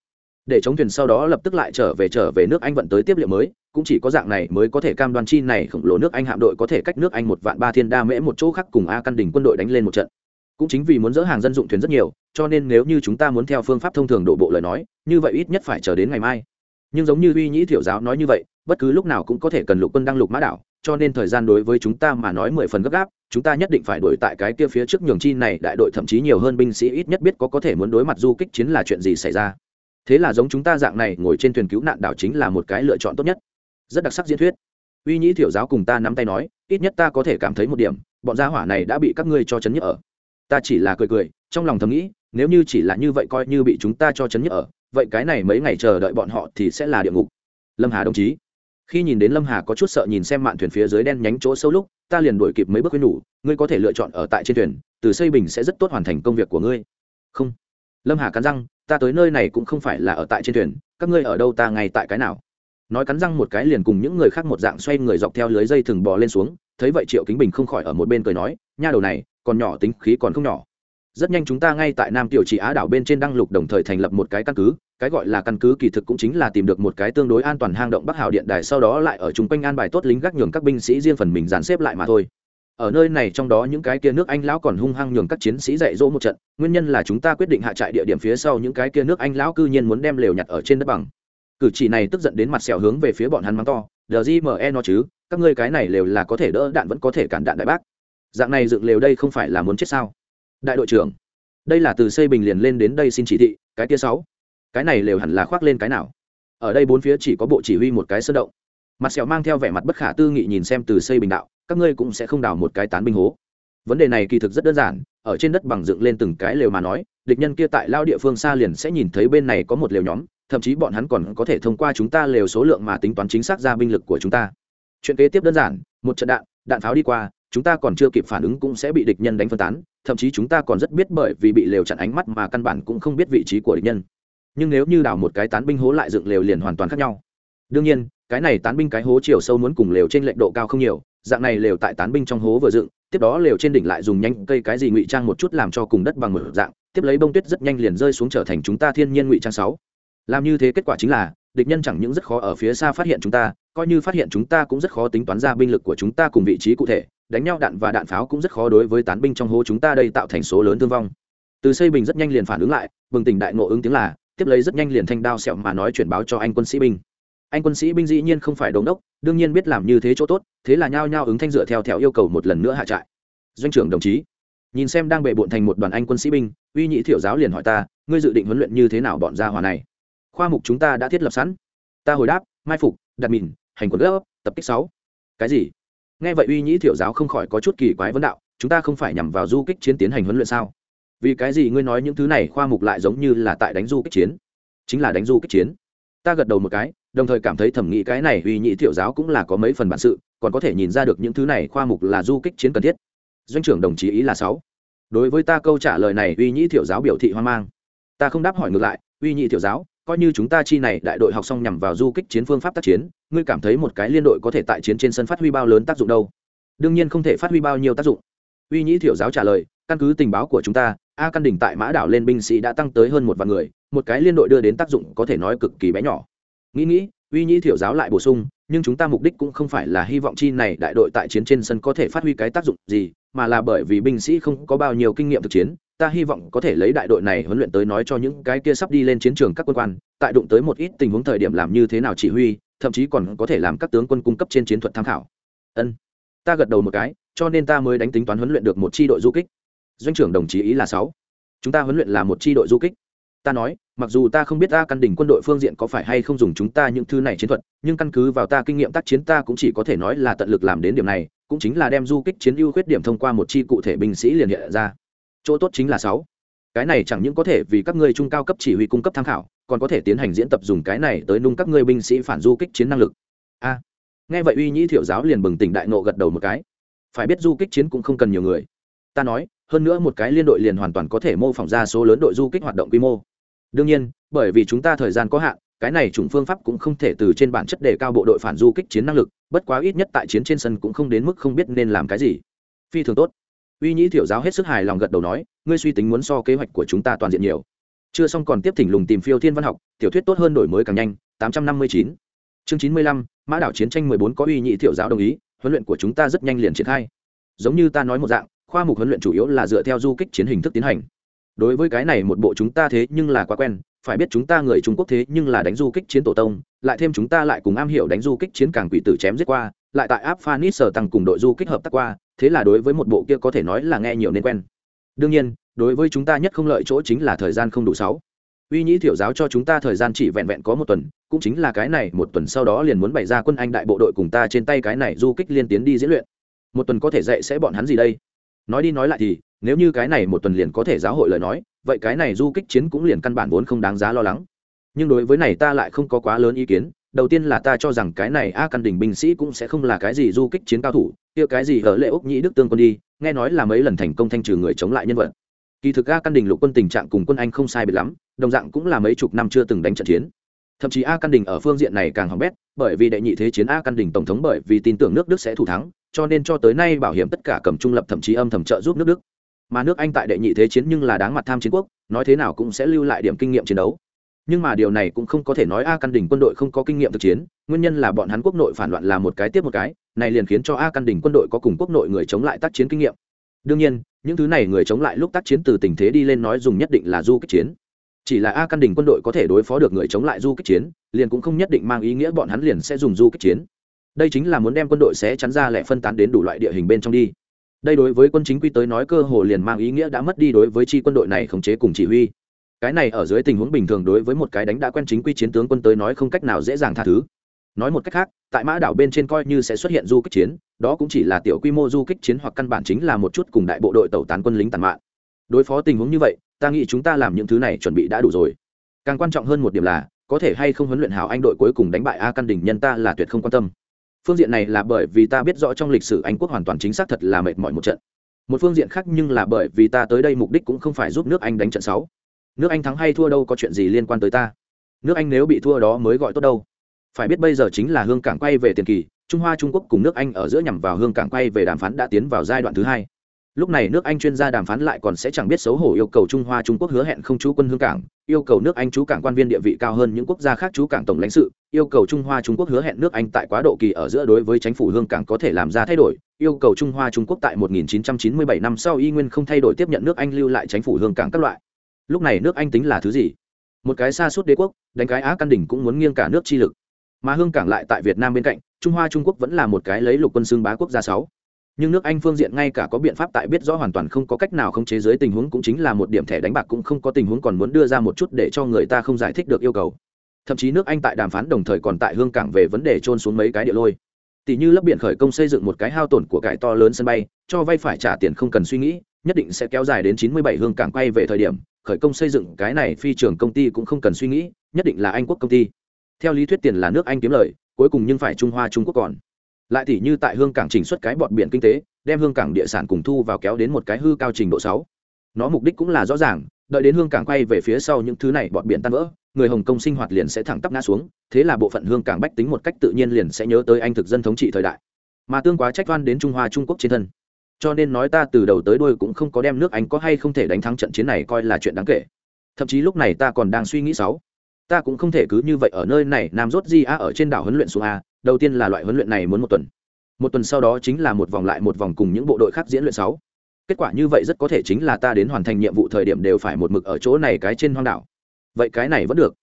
Để chống thuyền sau đó lập tức lại trở về trở về nước anh vận tới tiếp liệu mới, cũng chỉ có dạng này mới có thể cam đoan chi này khổng lồ nước anh hạm đội có thể cách nước anh một vạn ba thiên đa mễ một chỗ khác cùng a căn đình quân đội đánh lên một trận. Cũng chính vì muốn dỡ hàng dân dụng thuyền rất nhiều, cho nên nếu như chúng ta muốn theo phương pháp thông thường đổ bộ lời nói, như vậy ít nhất phải chờ đến ngày mai. Nhưng giống như uy nhĩ thiểu giáo nói như vậy, bất cứ lúc nào cũng có thể cần lục quân đăng lục mã đảo cho nên thời gian đối với chúng ta mà nói mười phần gấp gáp, chúng ta nhất định phải đổi tại cái kia phía trước nhường chi này đại đội thậm chí nhiều hơn binh sĩ ít nhất biết có có thể muốn đối mặt du kích chiến là chuyện gì xảy ra. Thế là giống chúng ta dạng này ngồi trên thuyền cứu nạn đảo chính là một cái lựa chọn tốt nhất. Rất đặc sắc diễn thuyết. Uy nhĩ thiểu giáo cùng ta nắm tay nói, ít nhất ta có thể cảm thấy một điểm, bọn gia hỏa này đã bị các ngươi cho chấn nhức ở. Ta chỉ là cười cười, trong lòng thầm nghĩ, nếu như chỉ là như vậy coi như bị chúng ta cho chấn nhức ở, vậy cái này mấy ngày chờ đợi bọn họ thì sẽ là địa ngục. Lâm hà đồng chí khi nhìn đến lâm hà có chút sợ nhìn xem mạn thuyền phía dưới đen nhánh chỗ sâu lúc, ta liền đuổi kịp mấy bước với nhủ, ngươi có thể lựa chọn ở tại trên thuyền, từ xây bình sẽ rất tốt hoàn thành công việc của ngươi. Không. Lâm hà cắn răng, ta tới nơi này cũng không phải là ở tại trên thuyền, các ngươi ở đâu ta ngay tại cái nào? Nói cắn răng một cái liền cùng những người khác một dạng xoay người dọc theo lưới dây thừng bò lên xuống, thấy vậy triệu kính bình không khỏi ở một bên cười nói, nha đầu này, còn nhỏ tính khí còn không nhỏ rất nhanh chúng ta ngay tại nam tiểu chỉ á đảo bên trên đăng lục đồng thời thành lập một cái căn cứ. Cái gọi là căn cứ kỳ thực cũng chính là tìm được một cái tương đối an toàn hang động bắc hào điện đài, sau đó lại ở chung quanh an bài tốt lính gác nhường các binh sĩ riêng phần mình dàn xếp lại mà thôi. Ở nơi này trong đó những cái kia nước anh lão còn hung hăng nhường các chiến sĩ dạy dỗ một trận. Nguyên nhân là chúng ta quyết định hạ trại địa điểm phía sau những cái kia nước anh lão cư nhiên muốn đem lều nhặt ở trên đất bằng. Cử chỉ này tức giận đến mặt sẹo hướng về phía bọn hắn mắng to. Me nó chứ, các ngươi cái này lều là có thể đỡ đạn vẫn có thể cản đạn đại bác. Dạng này dựng lều đây không phải là muốn chết sao? Đại đội trưởng. Đây là từ xây bình liền lên đến đây xin chỉ thị, cái kia sáu. Cái này lều hẳn là khoác lên cái nào? Ở đây bốn phía chỉ có bộ chỉ huy một cái sơn động. Mặt sẹo mang theo vẻ mặt bất khả tư nghị nhìn xem từ xây bình đạo, các ngươi cũng sẽ không đào một cái tán binh hố. Vấn đề này kỳ thực rất đơn giản, ở trên đất bằng dựng lên từng cái lều mà nói, địch nhân kia tại lao địa phương xa liền sẽ nhìn thấy bên này có một lều nhóm, thậm chí bọn hắn còn có thể thông qua chúng ta lều số lượng mà tính toán chính xác ra binh lực của chúng ta. Chuyện kế tiếp đơn giản, một trận đạn đạn pháo đi qua, chúng ta còn chưa kịp phản ứng cũng sẽ bị địch nhân đánh phân tán thậm chí chúng ta còn rất biết bởi vì bị lều chặn ánh mắt mà căn bản cũng không biết vị trí của địch nhân. Nhưng nếu như đào một cái tán binh hố lại dựng lều liền hoàn toàn khác nhau. Đương nhiên, cái này tán binh cái hố chiều sâu muốn cùng lều trên lệnh độ cao không nhiều, dạng này lều tại tán binh trong hố vừa dựng, tiếp đó lều trên đỉnh lại dùng nhanh cây cái gì ngụy trang một chút làm cho cùng đất bằng mở dạng, tiếp lấy bông tuyết rất nhanh liền rơi xuống trở thành chúng ta thiên nhiên ngụy trang sáu. Làm như thế kết quả chính là, địch nhân chẳng những rất khó ở phía xa phát hiện chúng ta coi như phát hiện chúng ta cũng rất khó tính toán ra binh lực của chúng ta cùng vị trí cụ thể, đánh nhau đạn và đạn pháo cũng rất khó đối với tán binh trong hố chúng ta đây tạo thành số lớn thương vong. Từ xây bình rất nhanh liền phản ứng lại, bừng tỉnh đại ngộ ứng tiếng là, tiếp lấy rất nhanh liền thanh đao sẹo mà nói chuyển báo cho anh quân sĩ binh. Anh quân sĩ binh dĩ nhiên không phải đống đốc đương nhiên biết làm như thế chỗ tốt, thế là nhao nhao ứng thanh dựa theo theo yêu cầu một lần nữa hạ trại. Doanh trưởng đồng chí, nhìn xem đang bệ bộn thành một đoàn anh quân sĩ binh, uy nhị thiểu giáo liền hỏi ta, ngươi dự định huấn luyện như thế nào bọn gia hòa này? Khoa mục chúng ta đã thiết lập sẵn. Ta hồi đáp, mai phục, đặt mìn hành quần gấp tập kích sáu. Cái gì? Nghe vậy uy nhĩ thiểu giáo không khỏi có chút kỳ quái vấn đạo, chúng ta không phải nhằm vào du kích chiến tiến hành huấn luyện sao? Vì cái gì ngươi nói những thứ này khoa mục lại giống như là tại đánh du kích chiến? Chính là đánh du kích chiến. Ta gật đầu một cái, đồng thời cảm thấy thẩm nghĩ cái này uy nhĩ thiểu giáo cũng là có mấy phần bản sự, còn có thể nhìn ra được những thứ này khoa mục là du kích chiến cần thiết. Doanh trưởng đồng chí ý là sáu. Đối với ta câu trả lời này, uy nhĩ thiểu giáo biểu thị hoang mang. Ta không đáp hỏi ngược lại, uy nhĩ thiểu giáo coi như chúng ta chi này đại đội học xong nhằm vào du kích chiến phương pháp tác chiến, ngươi cảm thấy một cái liên đội có thể tại chiến trên sân phát huy bao lớn tác dụng đâu? Đương nhiên không thể phát huy bao nhiêu tác dụng. Uy nhĩ thiểu giáo trả lời, căn cứ tình báo của chúng ta, a căn đỉnh tại mã đảo lên binh sĩ đã tăng tới hơn một vạn người, một cái liên đội đưa đến tác dụng có thể nói cực kỳ bé nhỏ. Nghĩ nghĩ, uy nhĩ thiểu giáo lại bổ sung, nhưng chúng ta mục đích cũng không phải là hy vọng chi này đại đội tại chiến trên sân có thể phát huy cái tác dụng gì, mà là bởi vì binh sĩ không có bao nhiêu kinh nghiệm thực chiến ta hy vọng có thể lấy đại đội này huấn luyện tới nói cho những cái kia sắp đi lên chiến trường các quân quan, tại đụng tới một ít tình huống thời điểm làm như thế nào chỉ huy, thậm chí còn có thể làm các tướng quân cung cấp trên chiến thuật tham khảo. Ân, ta gật đầu một cái, cho nên ta mới đánh tính toán huấn luyện được một chi đội du kích. Doanh trưởng đồng chí ý là sáu. Chúng ta huấn luyện là một chi đội du kích. Ta nói, mặc dù ta không biết ta căn đỉnh quân đội phương diện có phải hay không dùng chúng ta những thứ này chiến thuật, nhưng căn cứ vào ta kinh nghiệm tác chiến ta cũng chỉ có thể nói là tận lực làm đến điểm này, cũng chính là đem du kích chiến ưu khuyết điểm thông qua một chi cụ thể binh sĩ liền hiện ra chỗ tốt chính là sáu. Cái này chẳng những có thể vì các ngươi trung cao cấp chỉ huy cung cấp tham khảo, còn có thể tiến hành diễn tập dùng cái này tới nung các ngươi binh sĩ phản du kích chiến năng lực. A. Nghe vậy uy nhĩ thiệu giáo liền bừng tỉnh đại nộ gật đầu một cái. Phải biết du kích chiến cũng không cần nhiều người. Ta nói, hơn nữa một cái liên đội liền hoàn toàn có thể mô phỏng ra số lớn đội du kích hoạt động quy mô. Đương nhiên, bởi vì chúng ta thời gian có hạn, cái này chủng phương pháp cũng không thể từ trên bản chất đề cao bộ đội phản du kích chiến năng lực, bất quá ít nhất tại chiến trên sân cũng không đến mức không biết nên làm cái gì. Phi thường tốt uy nhĩ thiểu giáo hết sức hài lòng gật đầu nói ngươi suy tính muốn so kế hoạch của chúng ta toàn diện nhiều. Chưa xong còn tiếp thỉnh lùng tìm phiêu thiên văn học tiểu thuyết tốt hơn đổi mới càng nhanh 859. chương 95, mã đảo chiến tranh 14 có uy nhĩ thiểu giáo đồng ý huấn luyện của chúng ta rất nhanh liền triển khai. Giống như ta nói một dạng khoa mục huấn luyện chủ yếu là dựa theo du kích chiến hình thức tiến hành. Đối với cái này một bộ chúng ta thế nhưng là quá quen phải biết chúng ta người trung quốc thế nhưng là đánh du kích chiến tổ tông lại thêm chúng ta lại cùng am hiểu đánh du kích chiến càng quỷ tử chém giết qua lại tại áp phanis sở tăng cùng đội du kích hợp tác qua, thế là đối với một bộ kia có thể nói là nghe nhiều nên quen. Đương nhiên, đối với chúng ta nhất không lợi chỗ chính là thời gian không đủ sáu. Uy nhĩ thiểu giáo cho chúng ta thời gian chỉ vẹn vẹn có một tuần, cũng chính là cái này, một tuần sau đó liền muốn bày ra quân anh đại bộ đội cùng ta trên tay cái này du kích liên tiến đi diễn luyện. Một tuần có thể dạy sẽ bọn hắn gì đây? Nói đi nói lại thì, nếu như cái này một tuần liền có thể giáo hội lời nói, vậy cái này du kích chiến cũng liền căn bản vốn không đáng giá lo lắng. Nhưng đối với này ta lại không có quá lớn ý kiến đầu tiên là ta cho rằng cái này a căn đỉnh binh sĩ cũng sẽ không là cái gì du kích chiến cao thủ, kia cái gì ở lệ úc nhĩ đức tương quân đi, nghe nói là mấy lần thành công thanh trừ người chống lại nhân vật. Kỳ thực a căn đình lục quân tình trạng cùng quân anh không sai biệt lắm, đồng dạng cũng là mấy chục năm chưa từng đánh trận chiến. Thậm chí a căn đình ở phương diện này càng hỏng bét, bởi vì đệ nhị thế chiến a căn đình tổng thống bởi vì tin tưởng nước đức sẽ thủ thắng, cho nên cho tới nay bảo hiểm tất cả cầm trung lập thậm chí âm thầm trợ giúp nước đức. Mà nước anh tại đệ nhị thế chiến nhưng là đáng mặt tham chiến quốc, nói thế nào cũng sẽ lưu lại điểm kinh nghiệm chiến đấu nhưng mà điều này cũng không có thể nói a căn đỉnh quân đội không có kinh nghiệm thực chiến, nguyên nhân là bọn hắn quốc nội phản loạn là một cái tiếp một cái, này liền khiến cho a căn đỉnh quân đội có cùng quốc nội người chống lại tác chiến kinh nghiệm. Đương nhiên, những thứ này người chống lại lúc tác chiến từ tình thế đi lên nói dùng nhất định là du kích chiến. Chỉ là a căn đỉnh quân đội có thể đối phó được người chống lại du kích chiến, liền cũng không nhất định mang ý nghĩa bọn hắn liền sẽ dùng du kích chiến. Đây chính là muốn đem quân đội sẽ chắn ra lẻ phân tán đến đủ loại địa hình bên trong đi. Đây đối với quân chính quy tới nói cơ hồ liền mang ý nghĩa đã mất đi đối với chi quân đội này khống chế cùng chỉ huy cái này ở dưới tình huống bình thường đối với một cái đánh đã quen chính quy chiến tướng quân tới nói không cách nào dễ dàng tha thứ. Nói một cách khác, tại mã đảo bên trên coi như sẽ xuất hiện du kích chiến, đó cũng chỉ là tiểu quy mô du kích chiến hoặc căn bản chính là một chút cùng đại bộ đội tẩu tán quân lính tàn mạng đối phó tình huống như vậy, ta nghĩ chúng ta làm những thứ này chuẩn bị đã đủ rồi. Càng quan trọng hơn một điểm là, có thể hay không huấn luyện hảo anh đội cuối cùng đánh bại a căn đỉnh nhân ta là tuyệt không quan tâm. Phương diện này là bởi vì ta biết rõ trong lịch sử anh quốc hoàn toàn chính xác thật là mệt mỏi một trận. Một phương diện khác nhưng là bởi vì ta tới đây mục đích cũng không phải giúp nước anh đánh trận sáu nước anh thắng hay thua đâu có chuyện gì liên quan tới ta. Nước anh nếu bị thua đó mới gọi tốt đâu. Phải biết bây giờ chính là hương cảng quay về tiền kỳ, trung hoa, trung quốc cùng nước anh ở giữa nhằm vào hương cảng quay về đàm phán đã tiến vào giai đoạn thứ hai. Lúc này nước anh chuyên gia đàm phán lại còn sẽ chẳng biết xấu hổ yêu cầu trung hoa, trung quốc hứa hẹn không trú quân hương cảng, yêu cầu nước anh trú cảng quan viên địa vị cao hơn những quốc gia khác trú cảng tổng lãnh sự, yêu cầu trung hoa, trung quốc hứa hẹn nước anh tại quá độ kỳ ở giữa đối với chính phủ hương cảng có thể làm ra thay đổi, yêu cầu trung hoa, trung quốc tại 1997 năm sau y nguyên không thay đổi tiếp nhận nước anh lưu lại chính phủ hương cảng các loại lúc này nước anh tính là thứ gì? Một cái xa suốt đế quốc, đánh cái á căn đỉnh cũng muốn nghiêng cả nước chi lực. Mà hương cảng lại tại việt nam bên cạnh, trung hoa trung quốc vẫn là một cái lấy lục quân xương bá quốc gia sáu. Nhưng nước anh phương diện ngay cả có biện pháp tại biết rõ hoàn toàn không có cách nào không chế giới tình huống cũng chính là một điểm thẻ đánh bạc cũng không có tình huống còn muốn đưa ra một chút để cho người ta không giải thích được yêu cầu. Thậm chí nước anh tại đàm phán đồng thời còn tại hương cảng về vấn đề trôn xuống mấy cái địa lôi. Tỷ như lấp biển khởi công xây dựng một cái hao tổn của cải to lớn sân bay, cho vay phải trả tiền không cần suy nghĩ nhất định sẽ kéo dài đến chín mươi bảy hương cảng quay về thời điểm, khởi công xây dựng cái này phi trường công ty cũng không cần suy nghĩ, nhất định là anh quốc công ty. Theo lý thuyết tiền là nước anh kiếm lời, cuối cùng nhưng phải trung hoa trung quốc còn. Lại thì như tại hương cảng chỉnh xuất cái bọn biển kinh tế, đem hương cảng địa sản cùng thu vào kéo đến một cái hư cao trình độ sáu. Nó mục đích cũng là rõ ràng, đợi đến hương cảng quay về phía sau những thứ này bọn biển tan vỡ, người hồng kông sinh hoạt liền sẽ thẳng tắp ngã xuống, thế là bộ phận hương cảng bách tính một cách tự nhiên liền sẽ nhớ tới anh thực dân thống trị thời đại. Mà tương quá trách oan đến trung hoa trung quốc trên thân cho nên nói ta từ đầu tới đuôi cũng không có đem nước anh có hay không thể đánh thắng trận chiến này coi là chuyện đáng kể. Thậm chí lúc này ta còn đang suy nghĩ sáu. Ta cũng không thể cứ như vậy ở nơi này, nam rốt di a ở trên đảo huấn luyện xuống a, đầu tiên là loại huấn luyện này muốn một tuần. Một tuần sau đó chính là một vòng lại một vòng cùng những bộ đội khác diễn luyện sáu. Kết quả như vậy rất có thể chính là ta đến hoàn thành nhiệm vụ thời điểm đều phải một mực ở chỗ này cái trên hoang đảo. Vậy cái này vẫn được.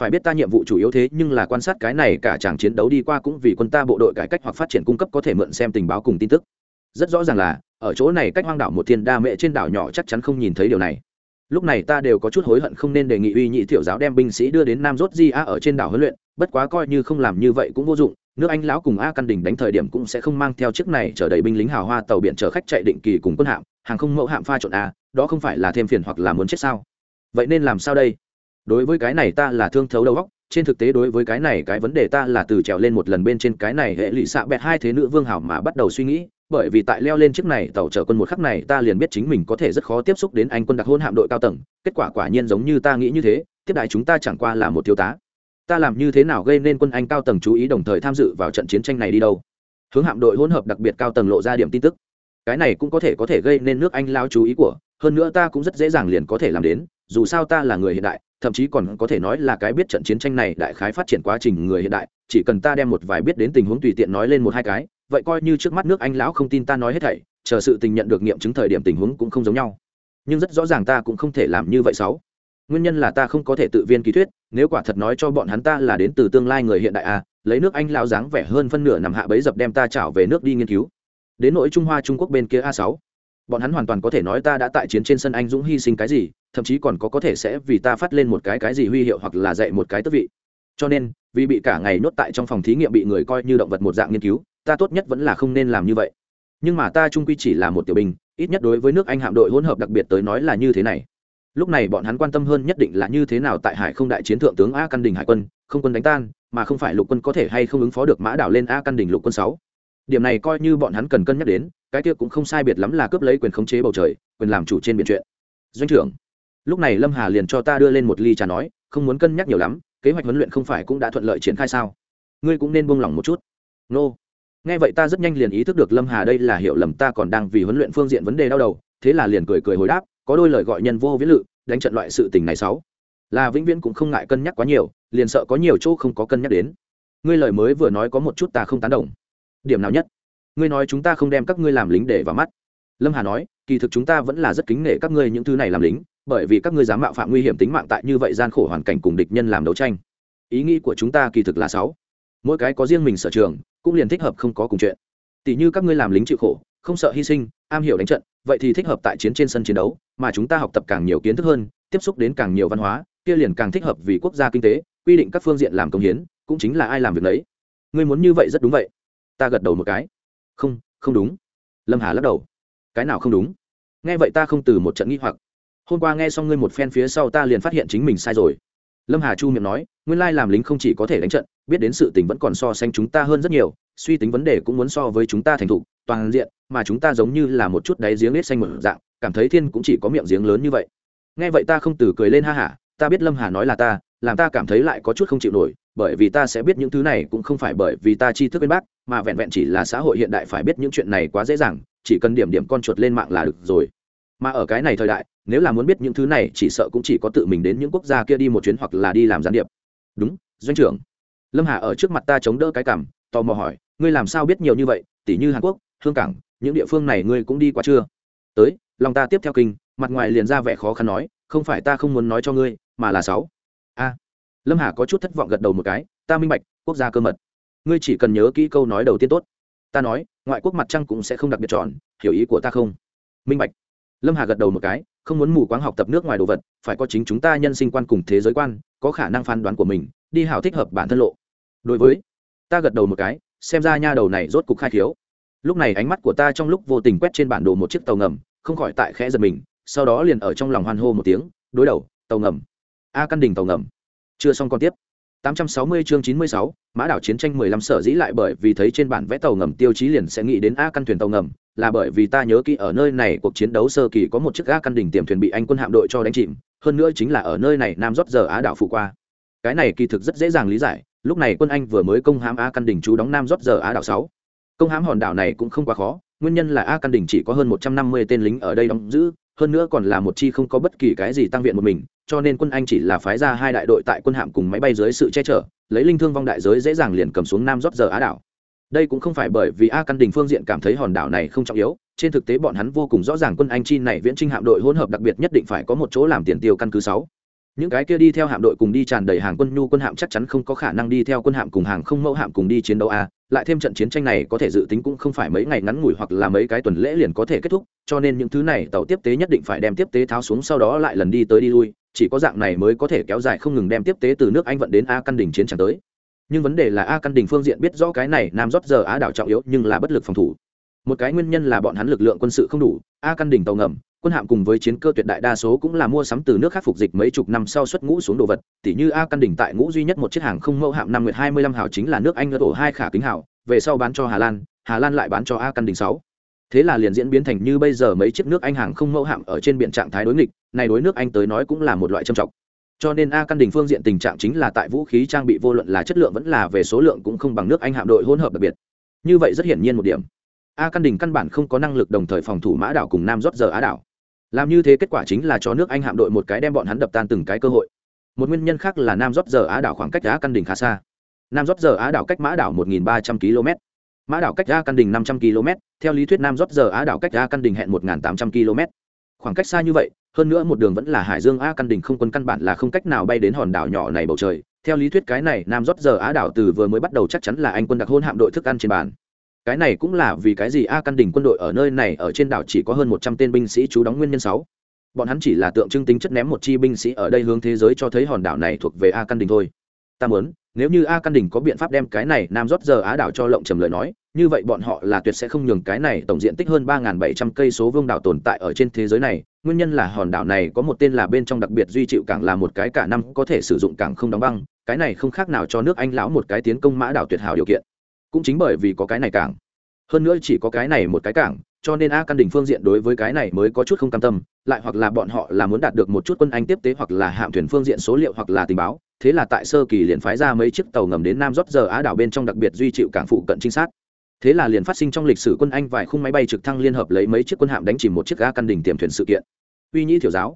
Phải biết ta nhiệm vụ chủ yếu thế nhưng là quan sát cái này cả chàng chiến đấu đi qua cũng vì quân ta bộ đội cải cách hoặc phát triển cung cấp có thể mượn xem tình báo cùng tin tức rất rõ ràng là, ở chỗ này cách hoang đảo một thiên đa mẹ trên đảo nhỏ chắc chắn không nhìn thấy điều này. Lúc này ta đều có chút hối hận không nên đề nghị uy nhị thiệu giáo đem binh sĩ đưa đến nam rốt di a ở trên đảo huấn luyện, bất quá coi như không làm như vậy cũng vô dụng, nước anh lão cùng a căn đình đánh thời điểm cũng sẽ không mang theo chiếc này chở đầy binh lính hào hoa tàu biển chở khách chạy định kỳ cùng quân hạm, hàng không mẫu hạm pha trộn a, đó không phải là thêm phiền hoặc là muốn chết sao? Vậy nên làm sao đây? Đối với cái này ta là thương thấu đầu óc, trên thực tế đối với cái này cái vấn đề ta là từ trèo lên một lần bên trên cái này hệ lụy xạ bẹt hai thế nữ vương hảo mà bắt đầu suy nghĩ bởi vì tại leo lên chiếc này tàu chở quân một khắc này, ta liền biết chính mình có thể rất khó tiếp xúc đến anh quân đặc hôn hạm đội cao tầng, kết quả quả nhiên giống như ta nghĩ như thế, tiếp đại chúng ta chẳng qua là một thiếu tá. Ta làm như thế nào gây nên quân anh cao tầng chú ý đồng thời tham dự vào trận chiến tranh này đi đâu? Hướng hạm đội hỗn hợp đặc biệt cao tầng lộ ra điểm tin tức. Cái này cũng có thể có thể gây nên nước anh lao chú ý của, hơn nữa ta cũng rất dễ dàng liền có thể làm đến, dù sao ta là người hiện đại thậm chí còn có thể nói là cái biết trận chiến tranh này đại khái phát triển quá trình người hiện đại, chỉ cần ta đem một vài biết đến tình huống tùy tiện nói lên một hai cái, vậy coi như trước mắt nước anh lão không tin ta nói hết thảy, chờ sự tình nhận được nghiệm chứng thời điểm tình huống cũng không giống nhau. Nhưng rất rõ ràng ta cũng không thể làm như vậy sáu. Nguyên nhân là ta không có thể tự viên ký thuyết, nếu quả thật nói cho bọn hắn ta là đến từ tương lai người hiện đại à lấy nước anh lão dáng vẻ hơn phân nửa nằm hạ bấy dập đem ta trảo về nước đi nghiên cứu. Đến nỗi trung hoa trung quốc bên kia a sáu bọn hắn hoàn toàn có thể nói ta đã tại chiến trên sân anh dũng hy sinh cái gì, thậm chí còn có có thể sẽ vì ta phát lên một cái cái gì huy hiệu hoặc là dạy một cái tước vị. Cho nên, vì bị cả ngày nhốt tại trong phòng thí nghiệm bị người coi như động vật một dạng nghiên cứu, ta tốt nhất vẫn là không nên làm như vậy. Nhưng mà ta trung quy chỉ là một tiểu binh, ít nhất đối với nước anh hạm đội hỗn hợp đặc biệt tới nói là như thế này. Lúc này bọn hắn quan tâm hơn nhất định là như thế nào tại hải không đại chiến thượng tướng a căn đình hải quân, không quân đánh tan, mà không phải lục quân có thể hay không ứng phó được mã đảo lên a căn đình lục quân sáu điểm này coi như bọn hắn cần cân nhắc đến, cái kia cũng không sai biệt lắm là cướp lấy quyền khống chế bầu trời, quyền làm chủ trên biển chuyện. Doanh trưởng, lúc này lâm hà liền cho ta đưa lên một ly trà nói, không muốn cân nhắc nhiều lắm, kế hoạch huấn luyện không phải cũng đã thuận lợi triển khai sao? Ngươi cũng nên buông lỏng một chút. Nô. Nghe vậy ta rất nhanh liền ý thức được lâm hà đây là hiểu lầm ta còn đang vì huấn luyện phương diện vấn đề đau đầu, thế là liền cười cười hồi đáp, có đôi lời gọi nhân vô viễn lự, đánh trận loại sự tình này sáu. Là vĩnh viễn cũng không ngại cân nhắc quá nhiều, liền sợ có nhiều chỗ không có cân nhắc đến. Ngươi lời mới vừa nói có một chút ta không tán đồng điểm nào nhất? Ngươi nói chúng ta không đem các ngươi làm lính để vào mắt. Lâm hà nói, kỳ thực chúng ta vẫn là rất kính nể các ngươi những thứ này làm lính, bởi vì các ngươi dám mạo phạm nguy hiểm tính mạng tại như vậy gian khổ hoàn cảnh cùng địch nhân làm đấu tranh. Ý nghĩ của chúng ta kỳ thực là sáu. Mỗi cái có riêng mình sở trường, cũng liền thích hợp không có cùng chuyện. Tỷ như các ngươi làm lính chịu khổ, không sợ hy sinh, am hiểu đánh trận, vậy thì thích hợp tại chiến trên sân chiến đấu, mà chúng ta học tập càng nhiều kiến thức hơn, tiếp xúc đến càng nhiều văn hóa, kia liền càng thích hợp vì quốc gia kinh tế, quy định các phương diện làm công hiến, cũng chính là ai làm việc đấy ngươi muốn như vậy rất đúng vậy ta gật đầu một cái. Không không đúng. Lâm hà lắc đầu. Cái nào không đúng? Nghe vậy ta không từ một trận nghi hoặc. Hôm qua nghe xong ngươi một phen phía sau ta liền phát hiện chính mình sai rồi. Lâm hà chu miệng nói, nguyên lai làm lính không chỉ có thể đánh trận, biết đến sự tình vẫn còn so sánh chúng ta hơn rất nhiều, suy tính vấn đề cũng muốn so với chúng ta thành thục, toàn diện, mà chúng ta giống như là một chút đáy giếng nết xanh một dạng, cảm thấy thiên cũng chỉ có miệng giếng lớn như vậy. Nghe vậy ta không từ cười lên ha hả, ta biết lâm hà nói là ta, làm ta cảm thấy lại có chút không chịu nổi bởi vì ta sẽ biết những thứ này cũng không phải bởi vì ta tri thức bên bác, mà vẹn vẹn chỉ là xã hội hiện đại phải biết những chuyện này quá dễ dàng, chỉ cần điểm điểm con chuột lên mạng là được rồi. Mà ở cái này thời đại, nếu là muốn biết những thứ này, chỉ sợ cũng chỉ có tự mình đến những quốc gia kia đi một chuyến hoặc là đi làm gián điệp. Đúng, doanh trưởng. Lâm hà ở trước mặt ta chống đỡ cái cảm, tò mò hỏi, ngươi làm sao biết nhiều như vậy? Tỷ như hàn quốc, hương cảng, những địa phương này ngươi cũng đi qua chưa? Tới lòng ta tiếp theo kinh. Mặt ngoài liền ra vẻ khó khăn nói, không phải ta không muốn nói cho ngươi, mà là sáu lâm hà có chút thất vọng gật đầu một cái, ta minh bạch, quốc gia cơ mật. Ngươi chỉ cần nhớ kỹ câu nói đầu tiên tốt. Ta nói, ngoại quốc mặt trăng cũng sẽ không đặc biệt tròn, hiểu ý của ta không? Minh bạch. Lâm hà gật đầu một cái, không muốn mù quáng học tập nước ngoài đồ vật, phải có chính chúng ta nhân sinh quan cùng thế giới quan, có khả năng phán đoán của mình, đi hảo thích hợp bản thân lộ. Đối với, ta gật đầu một cái, xem ra nha đầu này rốt cục khai thiếu. lúc này ánh mắt của ta trong lúc vô tình quét trên bản đồ một chiếc tàu ngầm, không khỏi tại khẽ giật mình, sau đó liền ở trong lòng hoan hô một tiếng, đối đầu, tàu ngầm. A căn đình tàu ngầm chưa xong còn tiếp 860 chương 96, Mã đảo chiến tranh 15 sở dĩ lại bởi vì thấy trên bản vẽ tàu ngầm tiêu chí liền sẽ nghĩ đến A căn thuyền tàu ngầm, là bởi vì ta nhớ kỹ ở nơi này cuộc chiến đấu sơ kỳ có một chiếc A căn đỉnh tiềm thuyền bị Anh quân hạm đội cho đánh chìm, hơn nữa chính là ở nơi này Nam rót giờ Á đảo phụ qua. Cái này kỳ thực rất dễ dàng lý giải, lúc này quân Anh vừa mới công hãm A căn đỉnh chú đóng Nam rót giờ Á đảo 6. Công hãm hòn đảo này cũng không quá khó, nguyên nhân là A căn đỉnh chỉ có hơn 150 tên lính ở đây đóng giữ, hơn nữa còn là một chi không có bất kỳ cái gì tăng viện một mình, cho nên quân anh chỉ là phái ra hai đại đội tại quân hạm cùng máy bay dưới sự che chở lấy linh thương vong đại giới dễ dàng liền cầm xuống nam rót giờ á đảo. Đây cũng không phải bởi vì a căn đình phương diện cảm thấy hòn đảo này không trọng yếu trên thực tế bọn hắn vô cùng rõ ràng quân anh chi này viễn trinh hạm đội hỗn hợp đặc biệt nhất định phải có một chỗ làm tiền tiêu căn cứ sáu. Những cái kia đi theo hạm đội cùng đi tràn đầy hàng quân nhu quân hạm chắc chắn không có khả năng đi theo quân hạm cùng hàng không mẫu hạm cùng đi chiến đấu a lại thêm trận chiến tranh này có thể dự tính cũng không phải mấy ngày ngắn ngủi hoặc là mấy cái tuần lễ liền có thể kết thúc, cho nên những thứ này tàu tiếp tế nhất định phải đem tiếp tế tháo xuống sau đó lại lần đi tới đi lui, chỉ có dạng này mới có thể kéo dài không ngừng đem tiếp tế từ nước anh vận đến a căn đỉnh chiến tràng tới. Nhưng vấn đề là a căn đình phương diện biết rõ cái này nam rót giờ á đảo trọng yếu nhưng là bất lực phòng thủ. Một cái nguyên nhân là bọn hắn lực lượng quân sự không đủ, a căn đình tàu ngầm quân hạm cùng với chiến cơ tuyệt đại đa số cũng là mua sắm từ nước khác phục dịch mấy chục năm sau xuất ngũ xuống đồ vật. Tỷ như a căn đỉnh tại ngũ duy nhất một chiếc hàng không mẫu hạm năm nguyệt hai mươi lăm hào chính là nước anh ở tổ hai khả kính hào, về sau bán cho hà lan hà lan lại bán cho a căn đỉnh sáu. Thế là liền diễn biến thành như bây giờ mấy chiếc nước anh hàng không mẫu hạm ở trên biển trạng thái đối nghịch, này đối nước anh tới nói cũng là một loại trầm trọng. Cho nên a căn đỉnh phương diện tình trạng chính là tại vũ khí trang bị vô luận là chất lượng vẫn là về số lượng cũng không bằng nước anh hạm đội hỗn hợp đặc biệt. Như vậy rất hiển nhiên một điểm. A căn đỉnh căn bản không có năng lực đồng thời phòng thủ mã đảo cùng nam rót giờ á đảo làm như thế kết quả chính là cho nước anh hạm đội một cái đem bọn hắn đập tan từng cái cơ hội. Một nguyên nhân khác là nam rót giờ á đảo khoảng cách đá căn đỉnh khá xa. Nam rót giờ á đảo cách mã đảo 1.300 km. Mã đảo cách á căn đỉnh 500 km. Theo lý thuyết nam rót giờ á đảo cách á căn đỉnh hẹn 1.800 km. Khoảng cách xa như vậy, hơn nữa một đường vẫn là hải dương a căn đỉnh không quân căn bản là không cách nào bay đến hòn đảo nhỏ này bầu trời. Theo lý thuyết cái này, nam rót giờ á đảo từ vừa mới bắt đầu chắc chắn là anh quân đặc hôn hạm đội thức ăn trên bàn cái này cũng là vì cái gì a căn đỉnh quân đội ở nơi này, ở trên đảo chỉ có hơn một trăm tên binh sĩ trú đóng nguyên nhân sáu. Bọn hắn chỉ là tượng trưng tính chất ném một chi binh sĩ ở đây hướng thế giới cho thấy hòn đảo này thuộc về a căn đỉnh thôi. Ta muốn, nếu như a căn đỉnh có biện pháp đem cái này nam rót giờ á đảo cho lộng trầm lời nói, như vậy bọn họ là tuyệt sẽ không nhường cái này tổng diện tích hơn ba bảy trăm cây số vương đảo tồn tại ở trên thế giới này. Nguyên nhân là hòn đảo này có một tên là bên trong đặc biệt duy chịu cảng là một cái cả năm có thể sử dụng cảng không đóng băng. Cái này không khác nào cho nước anh lão một cái tiến công mã đảo tuyệt hảo điều kiện cũng chính bởi vì có cái này cảng. Hơn nữa chỉ có cái này một cái cảng, cho nên a căn đỉnh phương diện đối với cái này mới có chút không cam tâm, lại hoặc là bọn họ là muốn đạt được một chút quân anh tiếp tế hoặc là hạm thuyền phương diện số liệu hoặc là tình báo, thế là tại sơ kỳ liền phái ra mấy chiếc tàu ngầm đến nam rót giờ á đảo bên trong đặc biệt duy chịu cảng phụ cận trinh sát. Thế là liền phát sinh trong lịch sử quân anh vài khung máy bay trực thăng liên hợp lấy mấy chiếc quân hạm đánh chìm một chiếc a căn đỉnh tiềm thuyền sự kiện. Uy nhĩ thiểu giáo.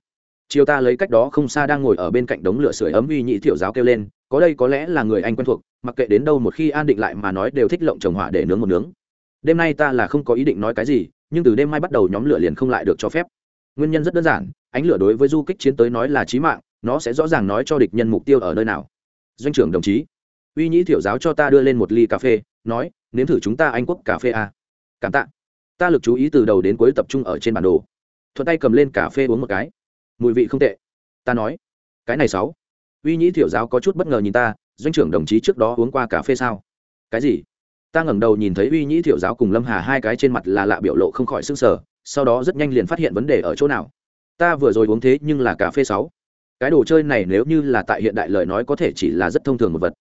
Chiều ta lấy cách đó không xa đang ngồi ở bên cạnh đống lửa sưởi ấm uy nhĩ thiểu giáo kêu lên có đây có lẽ là người anh quen thuộc, mặc kệ đến đâu một khi an định lại mà nói đều thích lộng trồng hỏa để nướng một nướng. Đêm nay ta là không có ý định nói cái gì, nhưng từ đêm mai bắt đầu nhóm lửa liền không lại được cho phép. Nguyên nhân rất đơn giản, ánh lửa đối với du kích chiến tới nói là trí mạng, nó sẽ rõ ràng nói cho địch nhân mục tiêu ở nơi nào. Doanh trưởng đồng chí, uy nhĩ thiểu giáo cho ta đưa lên một ly cà phê, nói, nếm thử chúng ta anh quốc cà phê à. cảm tạ. Ta lực chú ý từ đầu đến cuối tập trung ở trên bản đồ. Thuận tay cầm lên cà phê uống một cái. Mùi vị không tệ. Ta nói, cái này sáu uy nhĩ thiểu giáo có chút bất ngờ nhìn ta, doanh trưởng đồng chí trước đó uống qua cà phê sao? Cái gì? Ta ngẩng đầu nhìn thấy uy nhĩ thiểu giáo cùng lâm hà hai cái trên mặt là lạ biểu lộ không khỏi s ư n g sở sau đó rất nhanh liền phát hiện vấn đề ở chỗ nào. Ta vừa rồi uống thế nhưng là cà phê sáu. Cái đồ chơi này nếu như là tại hiện đại lời nói có thể chỉ là rất thông thường một vật.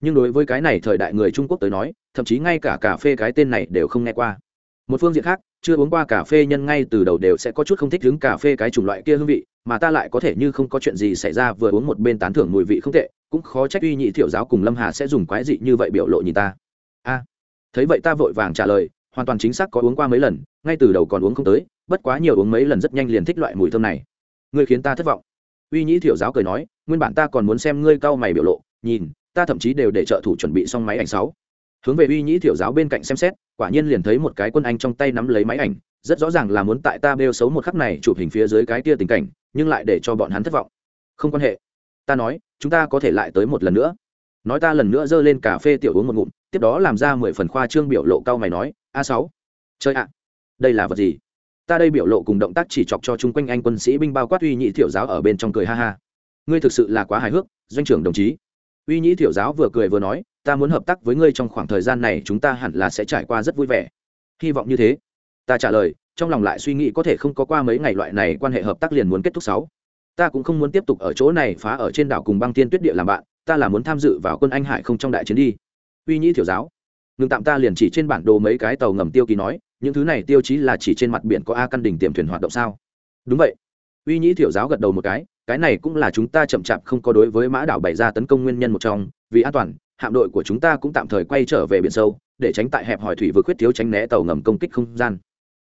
Nhưng đối với cái này thời đại người trung quốc tới nói, thậm chí ngay cả cà phê cái tên này đều không nghe qua một phương diện khác, chưa uống qua cà phê nhân ngay từ đầu đều sẽ có chút không thích đứng cà phê cái chủng loại kia hương vị, mà ta lại có thể như không có chuyện gì xảy ra vừa uống một bên tán thưởng mùi vị không tệ, cũng khó trách uy nhị thiểu giáo cùng lâm hà sẽ dùng quái dị như vậy biểu lộ nhìn ta. A, thấy vậy ta vội vàng trả lời, hoàn toàn chính xác có uống qua mấy lần, ngay từ đầu còn uống không tới, bất quá nhiều uống mấy lần rất nhanh liền thích loại mùi thơm này. Ngươi khiến ta thất vọng. Uy nhĩ thiểu giáo cười nói, nguyên bản ta còn muốn xem ngươi cau mày biểu lộ, nhìn, ta thậm chí đều để trợ thủ chuẩn bị xong máy ảnh sáu hướng về uy nhĩ thiểu giáo bên cạnh xem xét, quả nhiên liền thấy một cái quân anh trong tay nắm lấy máy ảnh, rất rõ ràng là muốn tại ta bêu xấu một khắc này chụp hình phía dưới cái kia tình cảnh, nhưng lại để cho bọn hắn thất vọng. Không quan hệ. Ta nói, chúng ta có thể lại tới một lần nữa. Nói ta lần nữa giơ lên cà phê tiểu uống một ngụm, tiếp đó làm ra mười phần khoa trương biểu lộ cao mày nói, a sáu. Chơi ạ. Đây là vật gì? Ta đây biểu lộ cùng động tác chỉ chọc cho chung quanh anh quân sĩ binh bao quát uy nhị thiểu giáo ở bên trong cười ha ha. Ngươi thực sự là quá hài hước, doanh trưởng đồng chí. Uy nhị thiểu giáo vừa cười vừa nói ta muốn hợp tác với ngươi trong khoảng thời gian này, chúng ta hẳn là sẽ trải qua rất vui vẻ. Hy vọng như thế. Ta trả lời, trong lòng lại suy nghĩ có thể không có qua mấy ngày loại này quan hệ hợp tác liền muốn kết thúc sáu. Ta cũng không muốn tiếp tục ở chỗ này phá ở trên đảo cùng băng tiên tuyết địa làm bạn, ta là muốn tham dự vào quân anh hải không trong đại chiến đi. Uy nhĩ thiểu giáo. Ngừng tạm ta liền chỉ trên bản đồ mấy cái tàu ngầm tiêu kỳ nói, những thứ này tiêu chí là chỉ trên mặt biển có a căn đỉnh tiềm thuyền hoạt động sao? Đúng vậy. Uy nhĩ thiểu giáo gật đầu một cái cái này cũng là chúng ta chậm chạp không có đối với mã đảo bày ra tấn công nguyên nhân một trong, vì an toàn hạm đội của chúng ta cũng tạm thời quay trở về biển sâu, để tránh tại hẹp hỏi thủy vừa khuyết thiếu tránh né tàu ngầm công kích không gian.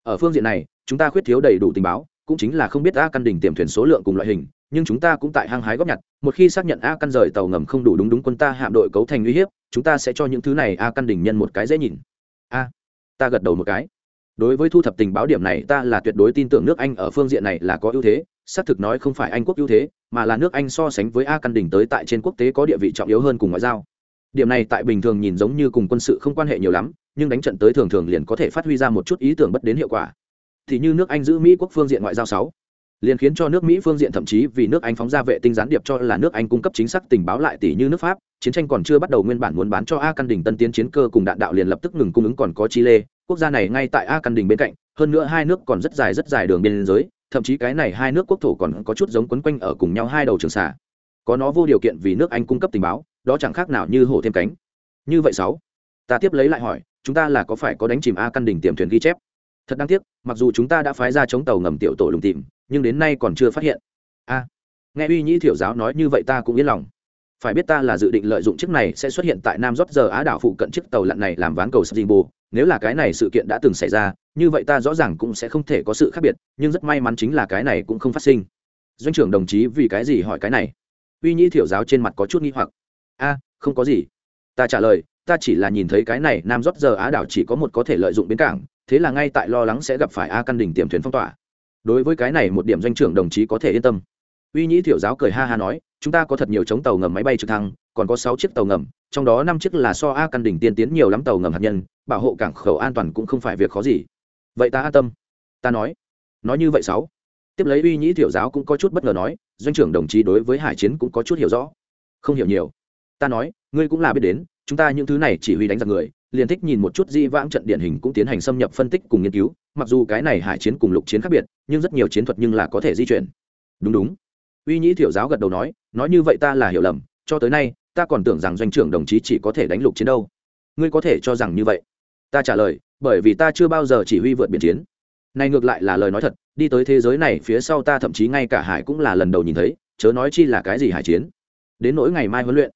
Ở phương diện này, chúng ta khuyết thiếu đầy đủ tình báo, cũng chính là không biết a căn đỉnh tiềm thuyền số lượng cùng loại hình, nhưng chúng ta cũng tại hang hái góp nhặt, một khi xác nhận a căn rời tàu ngầm không đủ đúng đúng quân ta hạm đội cấu thành uy hiếp, chúng ta sẽ cho những thứ này a căn đỉnh nhân một cái dễ nhìn. A, ta gật đầu một cái. Đối với thu thập tình báo điểm này, ta là tuyệt đối tin tưởng nước anh ở phương diện này là có ưu thế, xác thực nói không phải anh quốc ưu thế, mà là nước anh so sánh với a căn đỉnh tới tại trên quốc tế có địa vị trọng yếu hơn cùng ngoại giao điểm này tại bình thường nhìn giống như cùng quân sự không quan hệ nhiều lắm, nhưng đánh trận tới thường thường liền có thể phát huy ra một chút ý tưởng bất đến hiệu quả. Thì như nước anh giữ mỹ quốc phương diện ngoại giao sáu, liền khiến cho nước mỹ phương diện thậm chí vì nước anh phóng ra vệ tinh gián điệp cho là nước anh cung cấp chính xác tình báo lại tỷ như nước pháp, chiến tranh còn chưa bắt đầu nguyên bản muốn bán cho a căn đỉnh tân tiến chiến cơ cùng đạn đạo liền lập tức ngừng cung ứng còn có chile, quốc gia này ngay tại a căn đỉnh bên cạnh, hơn nữa hai nước còn rất dài rất dài đường biên giới, thậm chí cái này hai nước quốc thổ còn có chút giống quấn quanh ở cùng nhau hai đầu trường xả có nó vô điều kiện vì nước anh cung cấp tình báo đó chẳng khác nào như hổ thêm cánh. Như vậy sáu, ta tiếp lấy lại hỏi, chúng ta là có phải có đánh chìm a căn đỉnh tiềm thuyền ghi chép? Thật đáng tiếc, mặc dù chúng ta đã phái ra chống tàu ngầm tiểu tổ lùng tìm, nhưng đến nay còn chưa phát hiện. A, nghe uy nhĩ thiểu giáo nói như vậy ta cũng yên lòng. Phải biết ta là dự định lợi dụng chiếc này sẽ xuất hiện tại nam rót giờ á đảo phụ cận chiếc tàu lặn này làm ván cầu sắp dinh nếu là cái này sự kiện đã từng xảy ra, như vậy ta rõ ràng cũng sẽ không thể có sự khác biệt, nhưng rất may mắn chính là cái này cũng không phát sinh. Doanh trưởng đồng chí vì cái gì hỏi cái này? Uy nhĩ thiểu giáo trên mặt có chút nghi hoặc a, không có gì. Ta trả lời, ta chỉ là nhìn thấy cái này nam rót giờ á đảo chỉ có một có thể lợi dụng bến cảng, thế là ngay tại lo lắng sẽ gặp phải a căn đỉnh tiềm thuyền phong tỏa. Đối với cái này một điểm doanh trưởng đồng chí có thể yên tâm. Uy nhĩ thiểu giáo cười ha ha nói, chúng ta có thật nhiều chống tàu ngầm máy bay trực thăng, còn có sáu chiếc tàu ngầm, trong đó năm chiếc là so a căn đỉnh tiên tiến nhiều lắm tàu ngầm hạt nhân, bảo hộ cảng khẩu an toàn cũng không phải việc khó gì. Vậy ta an tâm. Ta nói. Nói như vậy sáu. Tiếp lấy uy nhĩ thiểu giáo cũng có chút bất ngờ nói, doanh trưởng đồng chí đối với hải chiến cũng có chút hiểu rõ. Không hiểu nhiều ta nói, ngươi cũng là biết đến, chúng ta những thứ này chỉ huy đánh giặc người, liền thích nhìn một chút di vãng trận điển hình cũng tiến hành xâm nhập phân tích cùng nghiên cứu, mặc dù cái này hải chiến cùng lục chiến khác biệt, nhưng rất nhiều chiến thuật nhưng là có thể di chuyển. Đúng đúng. Uy nhĩ thiểu giáo gật đầu nói nói như vậy ta là hiểu lầm, cho tới nay, ta còn tưởng rằng doanh trưởng đồng chí chỉ có thể đánh lục chiến đâu. Ngươi có thể cho rằng như vậy. Ta trả lời, bởi vì ta chưa bao giờ chỉ huy vượt biển chiến. Này ngược lại là lời nói thật, đi tới thế giới này phía sau ta thậm chí ngay cả hải cũng là lần đầu nhìn thấy, chớ nói chi là cái gì hải chiến. Đến nỗi ngày mai huấn luyện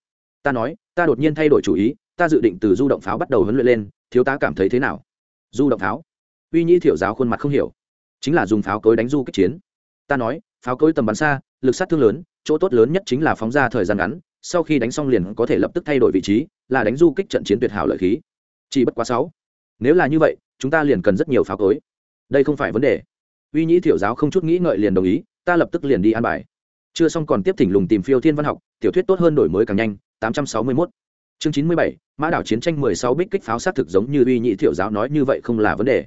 ta nói, ta đột nhiên thay đổi chủ ý, ta dự định từ du động pháo bắt đầu huấn luyện lên, thiếu tá cảm thấy thế nào? Du động pháo? Uy nhĩ thiểu giáo khuôn mặt không hiểu. Chính là dùng pháo cối đánh du kích chiến. Ta nói, pháo cối tầm bắn xa, lực sát thương lớn, chỗ tốt lớn nhất chính là phóng ra thời gian ngắn, sau khi đánh xong liền có thể lập tức thay đổi vị trí, là đánh du kích trận chiến tuyệt hảo lợi khí. Chỉ bất quá sáu. Nếu là như vậy, chúng ta liền cần rất nhiều pháo cối. Đây không phải vấn đề. Uy nhĩ thiểu giáo không chút nghĩ ngợi liền đồng ý, ta lập tức liền đi an bài. Chưa xong còn tiếp thỉnh lùng tìm phiêu thiên văn học, tiểu thuyết tốt hơn đổi mới càng nhanh 861. chương 97, mã đảo chiến tranh 16 bích kích pháo sát thực giống như uy nhị thiểu giáo nói như vậy không là vấn đề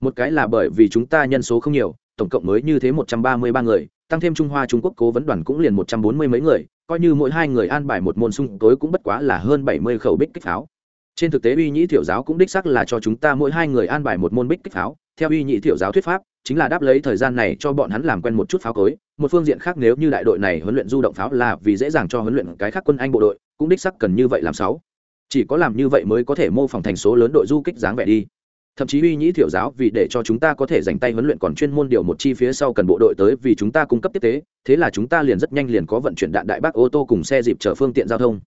một cái là bởi vì chúng ta nhân số không nhiều tổng cộng mới như thế 133 người tăng thêm trung hoa trung quốc cố vấn đoàn cũng liền 140 mấy người coi như mỗi hai người an bài một môn sung tối cũng bất quá là hơn 70 khẩu bích kích pháo trên thực tế uy nhị thiểu giáo cũng đích xác là cho chúng ta mỗi hai người an bài một môn bích kích pháo theo uy nhị thiểu giáo thuyết pháp chính là đáp lấy thời gian này cho bọn hắn làm quen một chút pháo cối, một phương diện khác nếu như đại đội này huấn luyện du động pháo là vì dễ dàng cho huấn luyện cái khác quân anh bộ đội, cũng đích sắc cần như vậy làm sáu. Chỉ có làm như vậy mới có thể mô phỏng thành số lớn đội du kích dáng vẻ đi. Thậm chí uy nhĩ thiểu giáo vì để cho chúng ta có thể dành tay huấn luyện còn chuyên môn điều một chi phía sau cần bộ đội tới vì chúng ta cung cấp tiếp tế, thế là chúng ta liền rất nhanh liền có vận chuyển đạn đại bác ô tô cùng xe dịp chở phương tiện giao thông.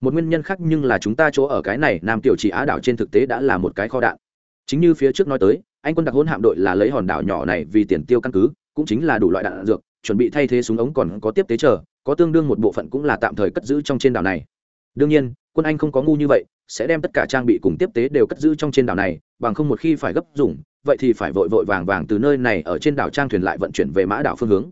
Một nguyên nhân khác nhưng là chúng ta chỗ ở cái này nam tiểu chỉ á đảo trên thực tế đã là một cái kho đạn. Chính như phía trước nói tới anh quân đặc hôn hạm đội là lấy hòn đảo nhỏ này vì tiền tiêu căn cứ, cũng chính là đủ loại đạn dược, chuẩn bị thay thế súng ống còn có tiếp tế chờ, có tương đương một bộ phận cũng là tạm thời cất giữ trong trên đảo này. Đương nhiên, quân anh không có ngu như vậy, sẽ đem tất cả trang bị cùng tiếp tế đều cất giữ trong trên đảo này, bằng không một khi phải gấp dùng, vậy thì phải vội vội vàng vàng từ nơi này ở trên đảo trang thuyền lại vận chuyển về mã đảo phương hướng.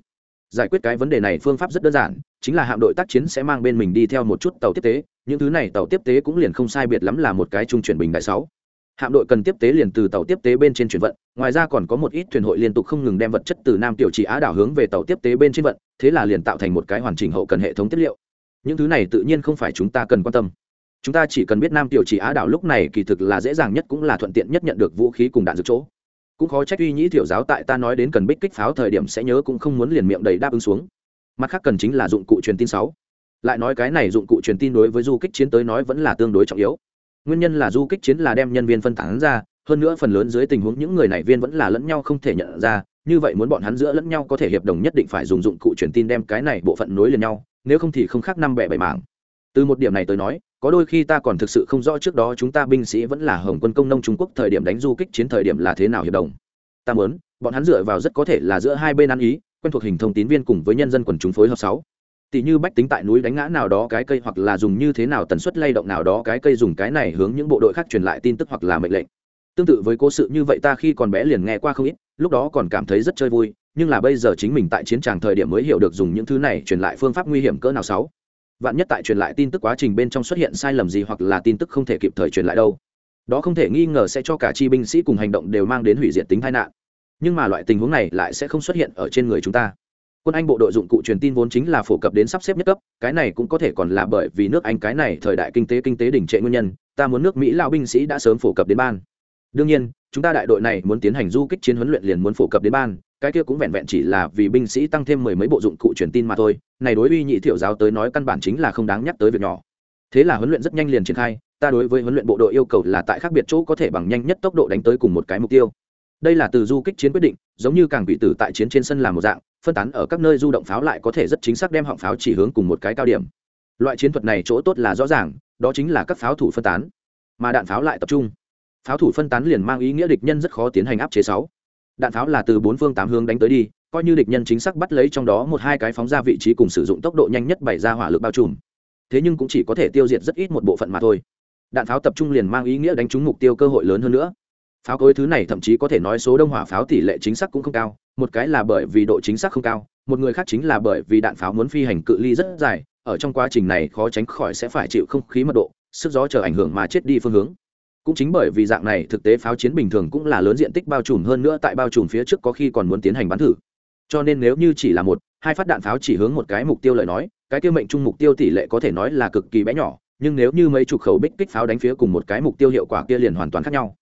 Giải quyết cái vấn đề này phương pháp rất đơn giản, chính là hạm đội tác chiến sẽ mang bên mình đi theo một chút tàu tiếp tế, những thứ này tàu tiếp tế cũng liền không sai biệt lắm là một cái trung chuyển bình đại sáu hạm đội cần tiếp tế liền từ tàu tiếp tế bên trên chuyển vận, ngoài ra còn có một ít thuyền hội liên tục không ngừng đem vật chất từ nam tiểu chỉ á đảo hướng về tàu tiếp tế bên trên vận, thế là liền tạo thành một cái hoàn chỉnh hậu cần hệ thống tiết liệu. Những thứ này tự nhiên không phải chúng ta cần quan tâm. Chúng ta chỉ cần biết nam tiểu chỉ á đảo lúc này kỳ thực là dễ dàng nhất cũng là thuận tiện nhất nhận được vũ khí cùng đạn dược chỗ. Cũng khó trách uy nhĩ thiểu giáo tại ta nói đến cần bích kích pháo thời điểm sẽ nhớ cũng không muốn liền miệng đầy đáp ứng xuống. Mặt khác cần chính là dụng cụ truyền tin sáu. Lại nói cái này dụng cụ truyền tin đối với du kích chiến tới nói vẫn là tương đối trọng yếu nguyên nhân là du kích chiến là đem nhân viên phân tán ra, hơn nữa phần lớn dưới tình huống những người này viên vẫn là lẫn nhau không thể nhận ra, như vậy muốn bọn hắn giữa lẫn nhau có thể hiệp đồng nhất định phải dùng dụng cụ truyền tin đem cái này bộ phận nối liền nhau, nếu không thì không khác năm bẻ bảy mảng. Từ một điểm này tới nói, có đôi khi ta còn thực sự không rõ trước đó chúng ta binh sĩ vẫn là hồng quân công nông trung quốc thời điểm đánh du kích chiến thời điểm là thế nào hiệp đồng. Ta muốn, bọn hắn dựa vào rất có thể là giữa hai bên ăn ý, quen thuộc hình thông tín viên cùng với nhân dân quần chúng phối hợp sáu tỷ như bách tính tại núi đánh ngã nào đó cái cây hoặc là dùng như thế nào tần suất lay động nào đó cái cây dùng cái này hướng những bộ đội khác truyền lại tin tức hoặc là mệnh lệnh. Tương tự với cố sự như vậy ta khi còn bé liền nghe qua không ít, lúc đó còn cảm thấy rất chơi vui, nhưng là bây giờ chính mình tại chiến tràng thời điểm mới hiểu được dùng những thứ này truyền lại phương pháp nguy hiểm cỡ nào sáu. Vạn nhất tại truyền lại tin tức quá trình bên trong xuất hiện sai lầm gì hoặc là tin tức không thể kịp thời truyền lại đâu. Đó không thể nghi ngờ sẽ cho cả chi binh sĩ cùng hành động đều mang đến hủy diệt tính tai nạn. Nhưng mà loại tình huống này lại sẽ không xuất hiện ở trên người chúng ta quân anh bộ đội dụng cụ truyền tin vốn chính là phổ cập đến sắp xếp nhất cấp, cái này cũng có thể còn là bởi vì nước anh cái này thời đại kinh tế kinh tế đỉnh trệ nguyên nhân, ta muốn nước mỹ lao binh sĩ đã sớm phổ cập đến ban. Đương nhiên, chúng ta đại đội này muốn tiến hành du kích chiến huấn luyện liền muốn phổ cập đến ban, cái kia cũng vẹn vẹn chỉ là vì binh sĩ tăng thêm mười mấy bộ dụng cụ truyền tin mà thôi, này đối uy nhị thiểu giáo tới nói căn bản chính là không đáng nhắc tới việc nhỏ. Thế là huấn luyện rất nhanh liền triển khai, ta đối với huấn luyện bộ đội yêu cầu là tại khác biệt chỗ có thể bằng nhanh nhất tốc độ đánh tới cùng một cái mục tiêu. Đây là từ du kích chiến quyết định, giống như càng bị tử tại chiến trên sân làm một dạng phân tán ở các nơi du động pháo lại có thể rất chính xác đem họng pháo chỉ hướng cùng một cái cao điểm. Loại chiến thuật này chỗ tốt là rõ ràng, đó chính là các pháo thủ phân tán. Mà đạn pháo lại tập trung. Pháo thủ phân tán liền mang ý nghĩa địch nhân rất khó tiến hành áp chế sáu. Đạn pháo là từ bốn phương tám hướng đánh tới đi, coi như địch nhân chính xác bắt lấy trong đó một hai cái phóng ra vị trí cùng sử dụng tốc độ nhanh nhất bày ra hỏa lực bao trùm. Thế nhưng cũng chỉ có thể tiêu diệt rất ít một bộ phận mà thôi. Đạn pháo tập trung liền mang ý nghĩa đánh trúng mục tiêu cơ hội lớn hơn nữa pháo cối thứ này thậm chí có thể nói số đông hỏa pháo tỷ lệ chính xác cũng không cao, một cái là bởi vì độ chính xác không cao, một người khác chính là bởi vì đạn pháo muốn phi hành cự ly rất dài, ở trong quá trình này khó tránh khỏi sẽ phải chịu không khí mật độ, sức gió chờ ảnh hưởng mà chết đi phương hướng. Cũng chính bởi vì dạng này, thực tế pháo chiến bình thường cũng là lớn diện tích bao trùm hơn nữa tại bao trùm phía trước có khi còn muốn tiến hành bắn thử. Cho nên nếu như chỉ là một, hai phát đạn pháo chỉ hướng một cái mục tiêu lời nói, cái tiêu mệnh chung mục tiêu tỷ lệ có thể nói là cực kỳ bé nhỏ, nhưng nếu như mấy chục khẩu bích kích pháo đánh phía cùng một cái mục tiêu hiệu quả kia liền hoàn toàn khác nhau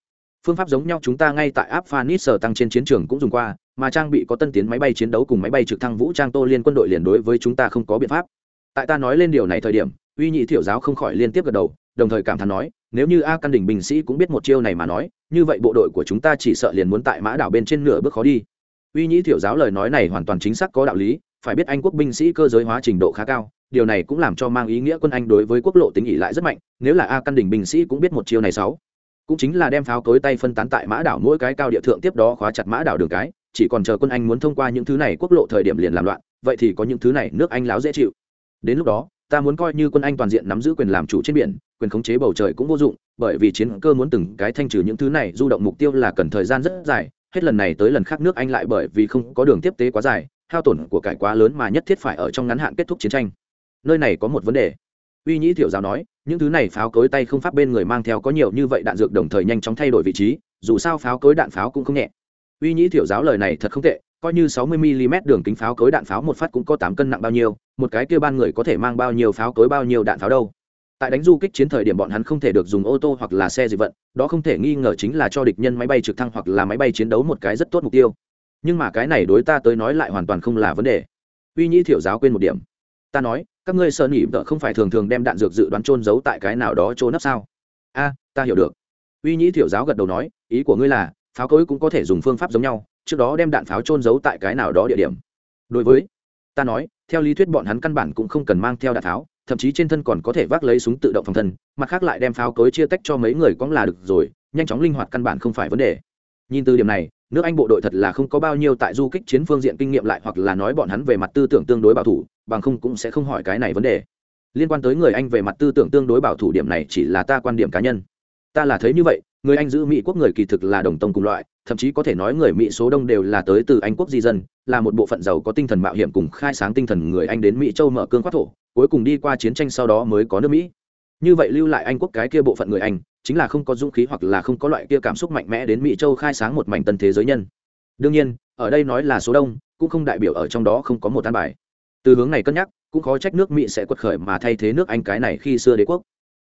phương pháp giống nhau chúng ta ngay tại áp phanit sở tăng trên chiến trường cũng dùng qua, mà trang bị có tân tiến máy bay chiến đấu cùng máy bay trực thăng vũ trang tô liên quân đội liền đối với chúng ta không có biện pháp. Tại ta nói lên điều này thời điểm, uy nhị thiểu giáo không khỏi liên tiếp gật đầu, đồng thời cảm thán nói, nếu như a căn đỉnh bình sĩ cũng biết một chiêu này mà nói, như vậy bộ đội của chúng ta chỉ sợ liền muốn tại mã đảo bên trên nửa bước khó đi. Uy nhị thiểu giáo lời nói này hoàn toàn chính xác có đạo lý, phải biết anh quốc binh sĩ cơ giới hóa trình độ khá cao, điều này cũng làm cho mang ý nghĩa quân anh đối với quốc lộ tính ỉ lại rất mạnh, nếu là a căn đỉnh binh sĩ cũng biết một chiêu này sáu cũng chính là đem pháo cối tay phân tán tại mã đảo mỗi cái cao địa thượng tiếp đó khóa chặt mã đảo đường cái, chỉ còn chờ quân anh muốn thông qua những thứ này quốc lộ thời điểm liền làm loạn, vậy thì có những thứ này nước anh láo dễ chịu. Đến lúc đó, ta muốn coi như quân anh toàn diện nắm giữ quyền làm chủ trên biển, quyền khống chế bầu trời cũng vô dụng, bởi vì chiến cơ muốn từng cái thanh trừ những thứ này du động mục tiêu là cần thời gian rất dài, hết lần này tới lần khác nước anh lại bởi vì không có đường tiếp tế quá dài, hao tổn của cải quá lớn mà nhất thiết phải ở trong ngắn hạn kết thúc chiến tranh. Nơi này có một vấn đề uy nhĩ thiệu giáo nói, những thứ này pháo cối tay không pháp bên người mang theo có nhiều như vậy đạn dược đồng thời nhanh chóng thay đổi vị trí, dù sao pháo cối đạn pháo cũng không nhẹ. Uy nhĩ thiệu giáo lời này thật không tệ, coi như 60 mm đường kính pháo cối đạn pháo một phát cũng có tám cân nặng bao nhiêu, một cái kia ban người có thể mang bao nhiêu pháo cối bao nhiêu đạn pháo đâu. Tại đánh du kích chiến thời điểm bọn hắn không thể được dùng ô tô hoặc là xe dị vận, đó không thể nghi ngờ chính là cho địch nhân máy bay trực thăng hoặc là máy bay chiến đấu một cái rất tốt mục tiêu. Nhưng mà cái này đối ta tới nói lại hoàn toàn không là vấn đề. Uy nhĩ thiểu giáo quên một điểm ta nói, các ngươi sợ nỉ vợ không phải thường thường đem đạn dược dự đoán trôn giấu tại cái nào đó trôn nấp sao? A, ta hiểu được. Uy nhĩ thiểu giáo gật đầu nói, ý của ngươi là, pháo cối cũng có thể dùng phương pháp giống nhau, trước đó đem đạn pháo trôn giấu tại cái nào đó địa điểm. Đối với, ta nói, theo lý thuyết bọn hắn căn bản cũng không cần mang theo đạn pháo, thậm chí trên thân còn có thể vác lấy súng tự động phòng thân, mặt khác lại đem pháo cối chia tách cho mấy người cũng là được rồi, nhanh chóng linh hoạt căn bản không phải vấn đề. Nhìn từ điểm này, nước anh bộ đội thật là không có bao nhiêu tại du kích chiến phương diện kinh nghiệm lại hoặc là nói bọn hắn về mặt tư tưởng tương đối bảo thủ bằng không cũng sẽ không hỏi cái này vấn đề. Liên quan tới người anh về mặt tư tưởng tương đối bảo thủ điểm này chỉ là ta quan điểm cá nhân. Ta là thấy như vậy, người anh giữ mỹ quốc người kỳ thực là đồng tông cùng loại, thậm chí có thể nói người mỹ số đông đều là tới từ anh quốc di dân, là một bộ phận giàu có tinh thần mạo hiểm cùng khai sáng tinh thần người anh đến mỹ châu mở cương khoác thổ, cuối cùng đi qua chiến tranh sau đó mới có nước mỹ. Như vậy lưu lại anh quốc cái kia bộ phận người anh, chính là không có dũng khí hoặc là không có loại kia cảm xúc mạnh mẽ đến mỹ châu khai sáng một mảnh tân thế giới nhân. Đương nhiên, ở đây nói là số đông, cũng không đại biểu ở trong đó không có một an bài từ hướng này cân nhắc, cũng khó trách nước mỹ sẽ quật khởi mà thay thế nước anh cái này khi xưa đế quốc.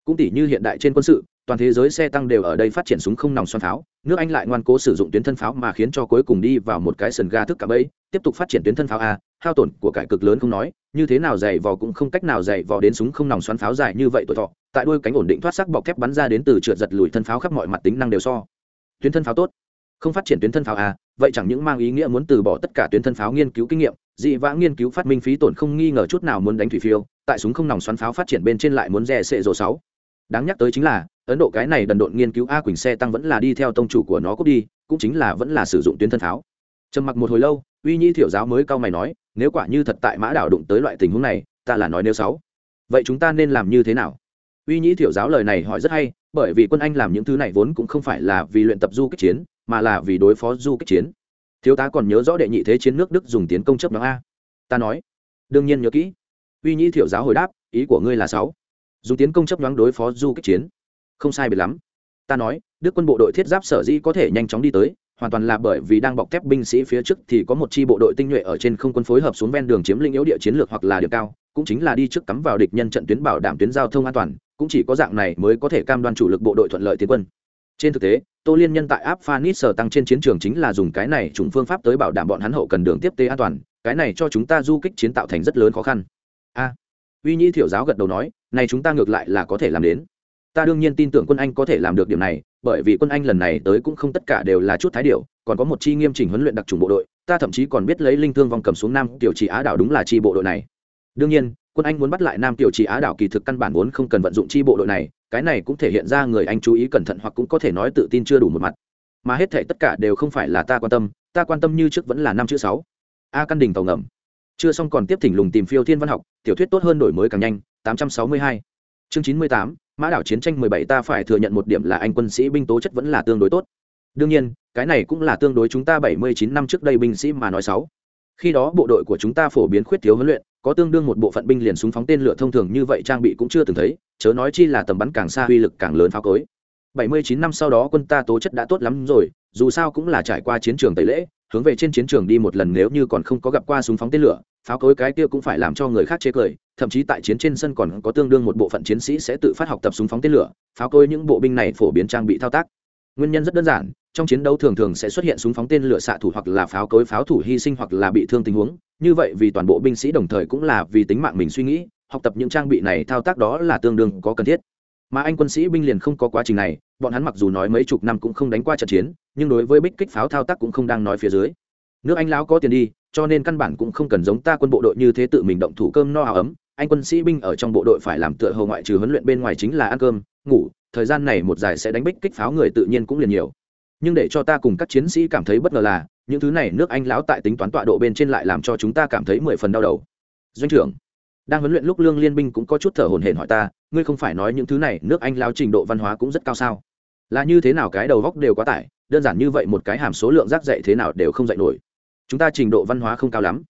Cũng tỷ như hiện đại trên quân sự, toàn thế giới xe tăng đều ở đây phát triển súng không nòng xoắn pháo, nước anh lại ngoan cố sử dụng tuyến thân pháo mà khiến cho cuối cùng đi vào một cái sần ga thức cả bẫy, tiếp tục phát triển tuyến thân pháo a, hao tổn của cải cực lớn không nói, như thế nào dày vò cũng không cách nào dày vò đến súng không nòng xoắn pháo dài như vậy tuổi thọ, tại đuôi cánh ổn định thoát sắc bọc thép bắn ra đến từ trượt giật lùi thân pháo khắp mọi mặt tính năng đều so. Tuyến thân pháo tốt. Không phát triển tuyến thân pháo a vậy chẳng những mang ý nghĩa muốn từ bỏ tất cả tuyến thân pháo nghiên cứu kinh nghiệm, dị vãng nghiên cứu phát minh phí tổn không nghi ngờ chút nào muốn đánh thủy phiêu, tại súng không nòng xoắn pháo phát triển bên trên lại muốn rẻ sệ rồ sáu. Đáng nhắc tới chính là, ấn độ cái này đần độn nghiên cứu a quỳnh xe tăng vẫn là đi theo tông chủ của nó cút đi, cũng chính là vẫn là sử dụng tuyến thân pháo. Trầm mặc một hồi lâu, uy nhi thiểu giáo mới cao mày nói, nếu quả như thật tại mã đảo đụng tới loại tình huống này, ta là nói nếu sáu. Vậy chúng ta nên làm như thế nào? Uy nhi thiểu giáo lời này hỏi rất hay, bởi vì quân anh làm những thứ này vốn cũng không phải là vì luyện tập du kích chiến mà là vì đối phó du kích chiến. Thiếu tá còn nhớ rõ đệ nhị thế chiến nước đức dùng tiến công chấp nhóm a. Ta nói, đương nhiên nhớ kỹ. Uy nhĩ thiểu giáo hồi đáp, ý của ngươi là sáu. Dùng tiến công chấp nhoáng đối phó du kích chiến. Không sai biệt lắm. Ta nói, đức quân bộ đội thiết giáp sở dĩ có thể nhanh chóng đi tới, hoàn toàn là bởi vì đang bọc thép binh sĩ phía trước thì có một chi bộ đội tinh nhuệ ở trên không quân phối hợp xuống ven đường chiếm lĩnh yếu địa chiến lược hoặc là điểm cao, cũng chính là đi trước cắm vào địch nhân trận tuyến bảo đảm tuyến giao thông an toàn, cũng chỉ có dạng này mới có thể cam đoan chủ lực bộ đội thuận lợi tiến quân trên thực tế, tô liên nhân tại áp phanis sở tăng trên chiến trường chính là dùng cái này chủng phương pháp tới bảo đảm bọn hắn hậu cần đường tiếp tế an toàn, cái này cho chúng ta du kích chiến tạo thành rất lớn khó khăn. A. Uy nhĩ thiểu giáo gật đầu nói, này chúng ta ngược lại là có thể làm đến. Ta đương nhiên tin tưởng quân anh có thể làm được điểm này, bởi vì quân anh lần này tới cũng không tất cả đều là chút thái điệu còn có một chi nghiêm chỉnh huấn luyện đặc trùng bộ đội, ta thậm chí còn biết lấy linh thương vòng cầm xuống nam tiểu trì á đảo đúng là chi bộ đội này. Đương nhiên, quân anh muốn bắt lại nam tiểu trì á đảo kỳ thực căn bản vốn không cần vận dụng chi bộ đội này cái này cũng thể hiện ra người anh chú ý cẩn thận hoặc cũng có thể nói tự tin chưa đủ một mặt. Mà hết thể tất cả đều không phải là ta quan tâm ta quan tâm như trước vẫn là năm chữ sáu. A căn đình tàu ngầm. Chưa xong còn tiếp thỉnh lùng tìm phiêu thiên văn học tiểu thuyết tốt hơn đổi mới càng nhanh 862. chương 98, mã đảo chiến tranh 17 ta phải thừa nhận một điểm là anh quân sĩ binh tố chất vẫn là tương đối tốt. Đương nhiên cái này cũng là tương đối chúng ta 79 năm trước đây binh sĩ mà nói sáu khi đó bộ đội của chúng ta phổ biến khuyết thiếu huấn luyện, có tương đương một bộ phận binh liền súng phóng tên lửa thông thường như vậy trang bị cũng chưa từng thấy, chớ nói chi là tầm bắn càng xa uy lực càng lớn pháo cối. 79 năm sau đó quân ta tố chất đã tốt lắm rồi, dù sao cũng là trải qua chiến trường tẩy lễ, hướng về trên chiến trường đi một lần nếu như còn không có gặp qua súng phóng tên lửa, pháo cối cái kia cũng phải làm cho người khác chế cười, thậm chí tại chiến trên sân còn có tương đương một bộ phận chiến sĩ sẽ tự phát học tập súng phóng tên lửa, pháo cối những bộ binh này phổ biến trang bị thao tác. Nguyên nhân rất đơn giản trong chiến đấu thường thường sẽ xuất hiện súng phóng tên lửa xạ thủ hoặc là pháo cối pháo thủ hy sinh hoặc là bị thương tình huống. Như vậy vì toàn bộ binh sĩ đồng thời cũng là vì tính mạng mình suy nghĩ, học tập những trang bị này thao tác đó là tương đương có cần thiết. Mà anh quân sĩ binh liền không có quá trình này, bọn hắn mặc dù nói mấy chục năm cũng không đánh qua trận chiến, nhưng đối với bích kích pháo thao tác cũng không đang nói phía dưới. Nước anh lão có tiền đi, cho nên căn bản cũng không cần giống ta quân bộ đội như thế tự mình động thủ cơm no áo ấm. Anh quân sĩ binh ở trong bộ đội phải làm tựa hầu ngoại trừ huấn luyện bên ngoài chính là ăn cơm, ngủ, thời gian này một giải sẽ đánh bích kích pháo người tự nhiên cũng liền nhiều nhưng để cho ta cùng các chiến sĩ cảm thấy bất ngờ là, những thứ này nước anh lão tại tính toán tọa độ bên trên lại làm cho chúng ta cảm thấy mười phần đau đầu. Doanh trưởng, đang huấn luyện lúc lương liên binh cũng có chút thở hổn hển hỏi ta, ngươi không phải nói những thứ này nước anh lao trình độ văn hóa cũng rất cao sao? Là như thế nào cái đầu góc đều quá tải, đơn giản như vậy một cái hàm số lượng rác dạy thế nào đều không dạy nổi. Chúng ta trình độ văn hóa không cao lắm.